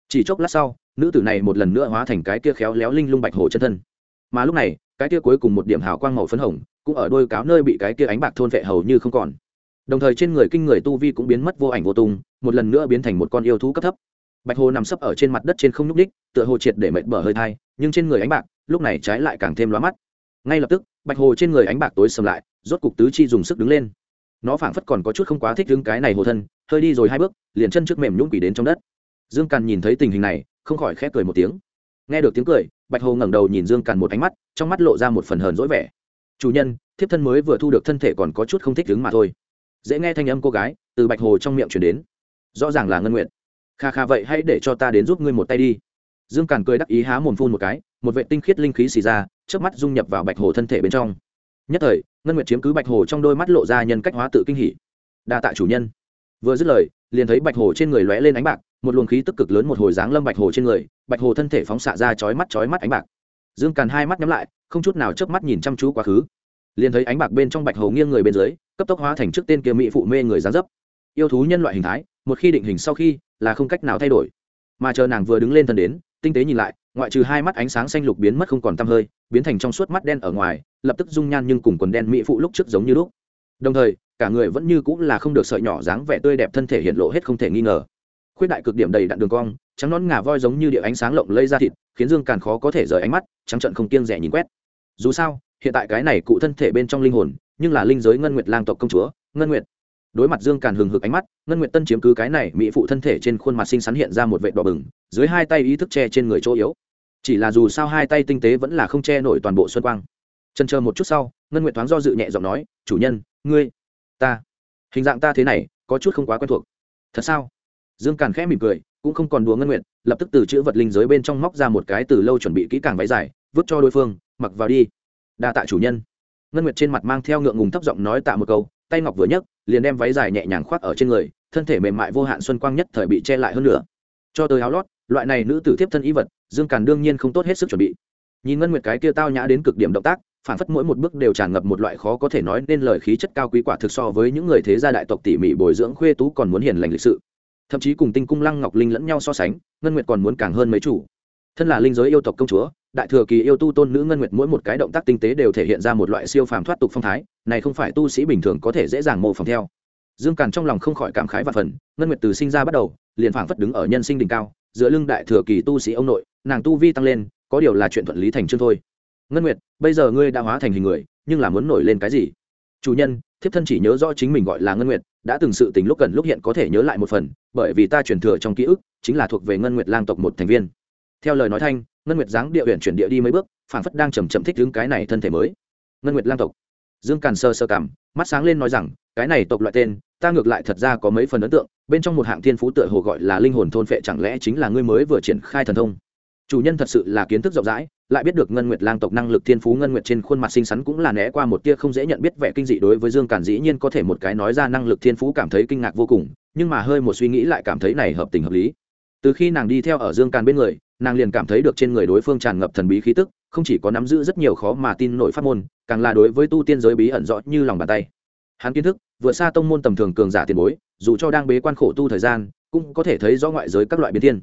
Chỉ chốc lát sau, nữ tử này một lần nữa hóa thành cái kia khéo léo linh lung bạch hồ chân thân. Mà lúc này cái kia cuối cùng một điểm hào quang màu phấn hồng, cũng ở đôi cáo nơi bị cái kia ánh bạc thôn vệ hầu như không còn. Đồng thời trên người kinh người tu vi cũng biến mất vô ảnh vô tung, một lần nữa biến thành một con yêu thú cấp thấp. Bạch hồ nằm sấp ở trên mặt đất trên không nhúc ních tựa hồ triệt để mệt bở hơi thai, nhưng trên người ánh bạc, lúc này trái lại càng thêm lóa mắt. Ngay lập tức, bạch hồ trên người ánh bạc tối sầm lại, rốt cục tứ chi dùng sức đứng lên. Nó phảng phất còn có chút không quá thích đứng cái này hồ thân, hơi đi rồi hai bước, liền chân trước mềm nhũng quỷ đến trong đất. Dương càn nhìn thấy tình hình này, không khỏi khép cười một tiếng. Nghe được tiếng cười bạch hồ ngẩng đầu nhìn dương càn một ánh mắt, trong mắt lộ ra một phần hờn dỗi vẻ. Chủ nhân, thiếp thân mới vừa thu được thân thể còn có chút không thích đứng mà thôi. Dễ nghe thanh âm cô gái từ bạch hồ trong miệng chuyển đến. Rõ ràng là ngân nguyện kha kha vậy hãy để cho ta đến giúp ngươi một tay đi. Dương càn cười đắc ý há mồm phun một cái, một vệ tinh khiết linh khí xì ra trước mắt dung nhập vào bạch hồ thân thể bên trong. Nhất thời, ngân nguyệt chiếm cứ bạch hồ trong đôi mắt lộ ra nhân cách hóa tự kinh hỉ. Đa tạ chủ nhân. Vừa dứt lời, liền thấy bạch hồ trên người lóe lên ánh bạc một luồng khí tức cực lớn một hồi dáng lâm bạch hồ trên người, bạch hồ thân thể phóng xạ ra chói mắt chói mắt ánh bạc. Dương càn hai mắt nhắm lại, không chút nào chớp mắt nhìn chăm chú quá khứ. Liền thấy ánh bạc bên trong bạch hồ nghiêng người bên dưới, cấp tốc hóa thành trước tên kia mỹ phụ mê người dáng dấp. Yêu thú nhân loại hình thái, một khi định hình sau khi, là không cách nào thay đổi. Mà chờ nàng vừa đứng lên thân đến, tinh tế nhìn lại, ngoại trừ hai mắt ánh sáng xanh lục biến mất không còn tăm hơi, biến thành trong suốt mắt đen ở ngoài, lập tức dung nhan nhưng cùng quần đen mỹ phụ lúc trước giống như lúc. Đồng thời, cả người vẫn như cũng là không được sợi nhỏ dáng vẻ tươi đẹp thân thể hiện lộ hết không thể nghi ngờ khuyết đại cực điểm đầy đặn đường cong, trắng nón ngà voi giống như địa ánh sáng lộng lây ra thịt, khiến dương càn khó có thể rời ánh mắt, trắng trận không kiêng rẻ nhìn quét. Dù sao, hiện tại cái này cụ thân thể bên trong linh hồn, nhưng là linh giới ngân nguyệt lang tộc công chúa, ngân nguyệt. Đối mặt dương càn hừng hực ánh mắt, ngân nguyệt tân chiếm cứ cái này mỹ phụ thân thể trên khuôn mặt xinh xắn hiện ra một vệ đỏ bừng, dưới hai tay ý thức che trên người chỗ yếu. Chỉ là dù sao hai tay tinh tế vẫn là không che nổi toàn bộ xuân quang. Chân chờ một chút sau, ngân nguyệt thoáng do dự nhẹ giọng nói, chủ nhân, ngươi, ta, hình dạng ta thế này, có chút không quá quen thuộc. Thật sao? Dương càn khẽ mỉm cười, cũng không còn đùa ngân nguyệt, lập tức từ chữ vật linh giới bên trong móc ra một cái từ lâu chuẩn bị kỹ càng váy dài, vứt cho đối phương, mặc vào đi. Đa tạ chủ nhân. Ngân nguyệt trên mặt mang theo ngượng ngùng thấp giọng nói tạ một câu, tay ngọc vừa nhấc, liền đem váy dài nhẹ nhàng khoác ở trên người, thân thể mềm mại vô hạn xuân quang nhất thời bị che lại hơn nữa. Cho tới áo lót, loại này nữ tử tiếp thân y vật, dương càn đương nhiên không tốt hết sức chuẩn bị. Nhìn ngân nguyệt cái kia tao nhã đến cực điểm động tác, phản phất mỗi một bước đều tràn ngập một loại khó có thể nói nên lời khí chất cao quý quả thực so với những người thế gia đại tộc tỉ mỉ bồi dưỡng khuê tú còn muốn hiền lành lịch sự thậm chí cùng tinh cung lăng ngọc linh lẫn nhau so sánh, ngân nguyệt còn muốn càng hơn mấy chủ. Thân là linh giới yêu tộc công chúa, đại thừa kỳ yêu tu tôn nữ ngân nguyệt mỗi một cái động tác tinh tế đều thể hiện ra một loại siêu phàm thoát tục phong thái, này không phải tu sĩ bình thường có thể dễ dàng mô phỏng theo. Dương càn trong lòng không khỏi cảm khái và phần, ngân nguyệt từ sinh ra bắt đầu, liền phảng phất đứng ở nhân sinh đỉnh cao, giữa lưng đại thừa kỳ tu sĩ ông nội, nàng tu vi tăng lên, có điều là chuyện thuận lý thành chương thôi. Ngân nguyệt, bây giờ ngươi đã hóa thành hình người, nhưng là muốn nổi lên cái gì? Chủ nhân, thiếp thân chỉ nhớ rõ chính mình gọi là ngân nguyệt đã từng sự tình lúc cần lúc hiện có thể nhớ lại một phần, bởi vì ta truyền thừa trong ký ức, chính là thuộc về ngân nguyệt lang tộc một thành viên. Theo lời nói thanh, ngân nguyệt dáng địa huyện chuyển địa đi mấy bước, phảng phất đang chầm chậm thích đứng cái này thân thể mới. Ngân nguyệt lang tộc. Dương càn sơ sơ cảm, mắt sáng lên nói rằng, cái này tộc loại tên, ta ngược lại thật ra có mấy phần ấn tượng, bên trong một hạng thiên phú tựa hồ gọi là linh hồn thôn phệ chẳng lẽ chính là ngươi mới vừa triển khai thần thông? Chủ nhân thật sự là kiến thức rộng rãi lại biết được ngân nguyệt lang tộc năng lực thiên phú ngân nguyệt trên khuôn mặt xinh xắn cũng là né qua một tia không dễ nhận biết vẻ kinh dị đối với dương càn dĩ nhiên có thể một cái nói ra năng lực thiên phú cảm thấy kinh ngạc vô cùng, nhưng mà hơi một suy nghĩ lại cảm thấy này hợp tình hợp lý. Từ khi nàng đi theo ở dương càn bên người, nàng liền cảm thấy được trên người đối phương tràn ngập thần bí khí tức, không chỉ có nắm giữ rất nhiều khó mà tin nổi pháp môn, càng là đối với tu tiên giới bí ẩn rõ như lòng bàn tay. Hắn kiến thức, vượt xa tông môn tầm thường cường giả tiền bối, dù cho đang bế quan khổ tu thời gian, cũng có thể thấy rõ ngoại giới các loại biến thiên.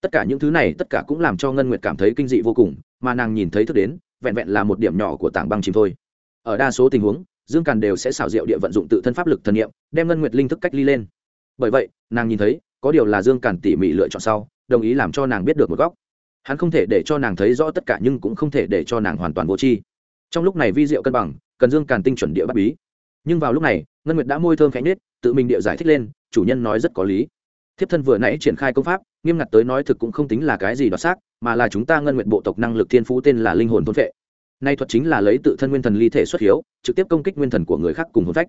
Tất cả những thứ này, tất cả cũng làm cho ngân nguyệt cảm thấy kinh dị vô cùng mà nàng nhìn thấy thức đến, vẹn vẹn là một điểm nhỏ của tảng băng chìm thôi. Ở đa số tình huống, dương càn đều sẽ xảo diệu địa vận dụng tự thân pháp lực thần nghiệm đem ngân nguyệt linh thức cách ly lên. Bởi vậy, nàng nhìn thấy, có điều là dương càn tỉ mỉ lựa chọn sau, đồng ý làm cho nàng biết được một góc. Hắn không thể để cho nàng thấy rõ tất cả nhưng cũng không thể để cho nàng hoàn toàn vô tri. Trong lúc này vi diệu cân bằng, cần dương càn tinh chuẩn địa bắt bí. Nhưng vào lúc này, ngân nguyệt đã môi thơm khẽ nết tự mình địa giải thích lên, chủ nhân nói rất có lý. Thiếp thân vừa nãy triển khai công pháp nghiêm ngặt tới nói thực cũng không tính là cái gì đoạt xác, mà là chúng ta ngân nguyện bộ tộc năng lực thiên phú tên là linh hồn thôn vệ. Nay thuật chính là lấy tự thân nguyên thần ly thể xuất hiếu, trực tiếp công kích nguyên thần của người khác cùng hồn phách.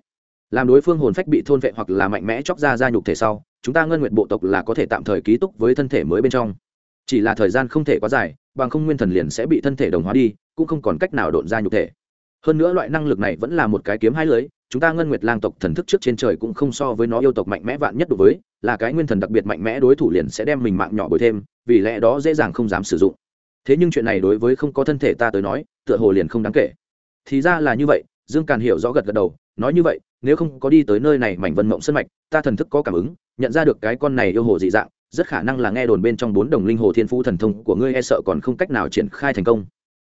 Làm đối phương hồn phách bị thôn vệ hoặc là mạnh mẽ chóc ra ra nhục thể sau, chúng ta ngân nguyện bộ tộc là có thể tạm thời ký túc với thân thể mới bên trong. Chỉ là thời gian không thể quá dài, bằng không nguyên thần liền sẽ bị thân thể đồng hóa đi, cũng không còn cách nào độn ra nhục thể. Hơn nữa loại năng lực này vẫn là một cái kiếm hai lưới chúng ta ngân nguyệt lang tộc thần thức trước trên trời cũng không so với nó yêu tộc mạnh mẽ vạn nhất đối với, là cái nguyên thần đặc biệt mạnh mẽ đối thủ liền sẽ đem mình mạng nhỏ bồi thêm, vì lẽ đó dễ dàng không dám sử dụng. Thế nhưng chuyện này đối với không có thân thể ta tới nói, tựa hồ liền không đáng kể. Thì ra là như vậy, dương càn hiểu rõ gật gật đầu, nói như vậy, nếu không có đi tới nơi này mảnh vân mộng sân mạch, ta thần thức có cảm ứng, nhận ra được cái con này yêu hồ dị dạng, rất khả năng là nghe đồn bên trong bốn đồng linh hồ thiên phú thần thông của ngươi e sợ còn không cách nào triển khai thành công.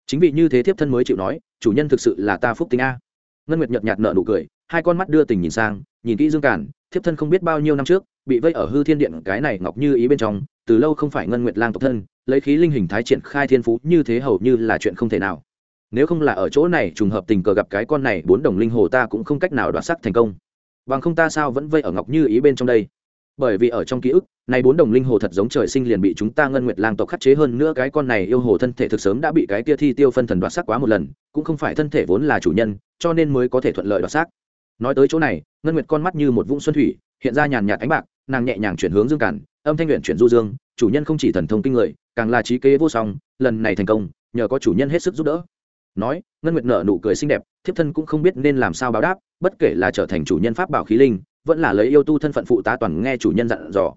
Chính vì như thế thiếp thân mới chịu nói, chủ nhân thực sự là ta phúc tính a ngân nguyệt nhợt nhạt nở nụ cười, hai con mắt đưa tình nhìn sang, nhìn kỹ dương Cản. thiếp thân không biết bao nhiêu năm trước, bị vây ở hư thiên điện cái này ngọc như ý bên trong, từ lâu không phải ngân nguyệt lang tộc thân, lấy khí linh hình thái triển khai thiên phú như thế hầu như là chuyện không thể nào nếu không là ở chỗ này trùng hợp tình cờ gặp cái con này, bốn đồng linh hồ ta cũng không cách nào đoạt sắc thành công bằng không ta sao vẫn vây ở ngọc như ý bên trong đây bởi vì ở trong ký ức, này bốn đồng linh hồ thật giống trời sinh liền bị chúng ta ngân nguyệt lang tộc khắc chế hơn nữa cái con này yêu hồ thân thể thực sớm đã bị cái kia thi tiêu phân thần đoạt sắc quá một lần, cũng không phải thân thể vốn là chủ nhân, cho nên mới có thể thuận lợi đoạt sắc. Nói tới chỗ này, ngân nguyệt con mắt như một vũng xuân thủy, hiện ra nhàn nhạt ánh bạc, nàng nhẹ nhàng chuyển hướng dương cản, âm thanh luyện chuyển du dương, chủ nhân không chỉ thần thông kinh người, càng là trí kế vô song, lần này thành công, nhờ có chủ nhân hết sức giúp đỡ. Nói, ngân nguyệt nở nụ cười xinh đẹp, thiếp thân cũng không biết nên làm sao báo đáp, bất kể là trở thành chủ nhân pháp bảo khí linh vẫn là lấy yêu tu thân phận phụ tá toàn nghe chủ nhân dặn dò.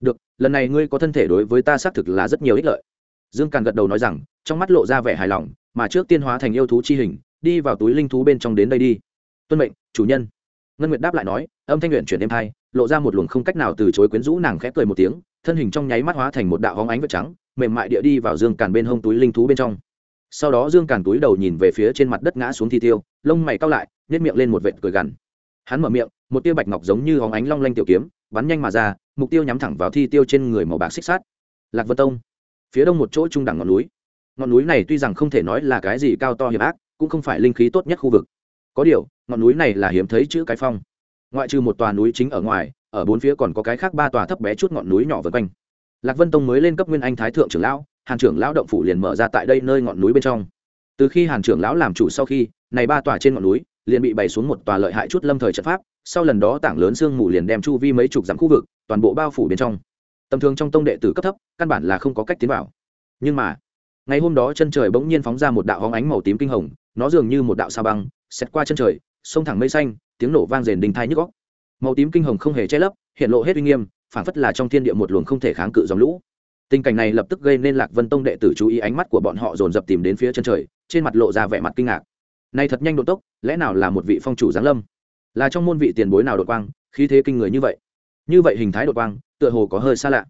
Được, lần này ngươi có thân thể đối với ta xác thực là rất nhiều ích lợi. Dương càn gật đầu nói rằng, trong mắt lộ ra vẻ hài lòng, mà trước tiên hóa thành yêu thú chi hình, đi vào túi linh thú bên trong đến đây đi. Tuân mệnh, chủ nhân. Ngân nguyệt đáp lại nói, âm thanh nguyện chuyển êm hai, lộ ra một luồng không cách nào từ chối quyến rũ nàng khẽ cười một tiếng, thân hình trong nháy mắt hóa thành một đạo hóng ánh vật trắng, mềm mại địa đi vào dương càn bên hông túi linh thú bên trong. Sau đó dương càn túi đầu nhìn về phía trên mặt đất ngã xuống thi tiêu, lông mày cao lại nhét miệng lên một vệt cười gằn. Hắn mở miệng một tia bạch ngọc giống như hóng ánh long lanh tiểu kiếm, bắn nhanh mà ra, mục tiêu nhắm thẳng vào thi tiêu trên người màu bạc xích sát lạc vân tông, phía đông một chỗ trung đẳng ngọn núi. Ngọn núi này tuy rằng không thể nói là cái gì cao to hiểm ác, cũng không phải linh khí tốt nhất khu vực. Có điều, ngọn núi này là hiếm thấy chữ cái phong. Ngoại trừ một tòa núi chính ở ngoài, ở bốn phía còn có cái khác ba tòa thấp bé chút ngọn núi nhỏ vân quanh. Lạc vân tông mới lên cấp nguyên anh thái thượng trưởng lão, hàn trưởng lão động phủ liền mở ra tại đây nơi ngọn núi bên trong. Từ khi hàn trưởng lão làm chủ sau khi, này ba tòa trên ngọn núi liền bị bày xuống một tòa lợi hại chút lâm thời trận pháp sau lần đó tảng lớn sương mù liền đem chu vi mấy chục dặm khu vực, toàn bộ bao phủ bên trong. Tầm thường trong tông đệ tử cấp thấp, căn bản là không có cách tiến vào. Nhưng mà, ngày hôm đó chân trời bỗng nhiên phóng ra một đạo hóng ánh màu tím kinh hồng, nó dường như một đạo sao băng xét qua chân trời, sông thẳng mây xanh, tiếng nổ vang rền đình thai nhức góc màu tím kinh hồng không hề che lấp, hiện lộ hết uy nghiêm, phản phất là trong thiên địa một luồng không thể kháng cự dòng lũ. Tình cảnh này lập tức gây nên lạc vân tông đệ tử chú ý ánh mắt của bọn họ dồn dập tìm đến phía chân trời, trên mặt lộ ra vẻ mặt kinh ngạc. Này thật nhanh độ tốc, lẽ nào là một vị phong chủ giáng lâm? Là trong môn vị tiền bối nào đột quang, khí thế kinh người như vậy. Như vậy hình thái đột quang, tựa hồ có hơi xa lạ.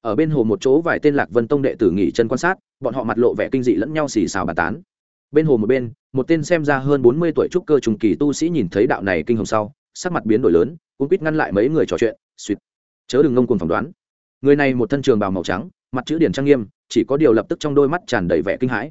Ở bên hồ một chỗ vài tên lạc vân tông đệ tử nghỉ chân quan sát, bọn họ mặt lộ vẻ kinh dị lẫn nhau xì xào bà tán. Bên hồ một bên, một tên xem ra hơn bốn mươi tuổi trúc cơ trùng kỳ tu sĩ nhìn thấy đạo này kinh hồng sau, sắc mặt biến đổi lớn cũng quýt ngăn lại mấy người trò chuyện, suýt. Chớ đừng ngông cuồng phỏng đoán. Người này một thân trường bào màu trắng, mặt chữ điển trang nghiêm, chỉ có điều lập tức trong đôi mắt tràn đầy vẻ kinh hãi.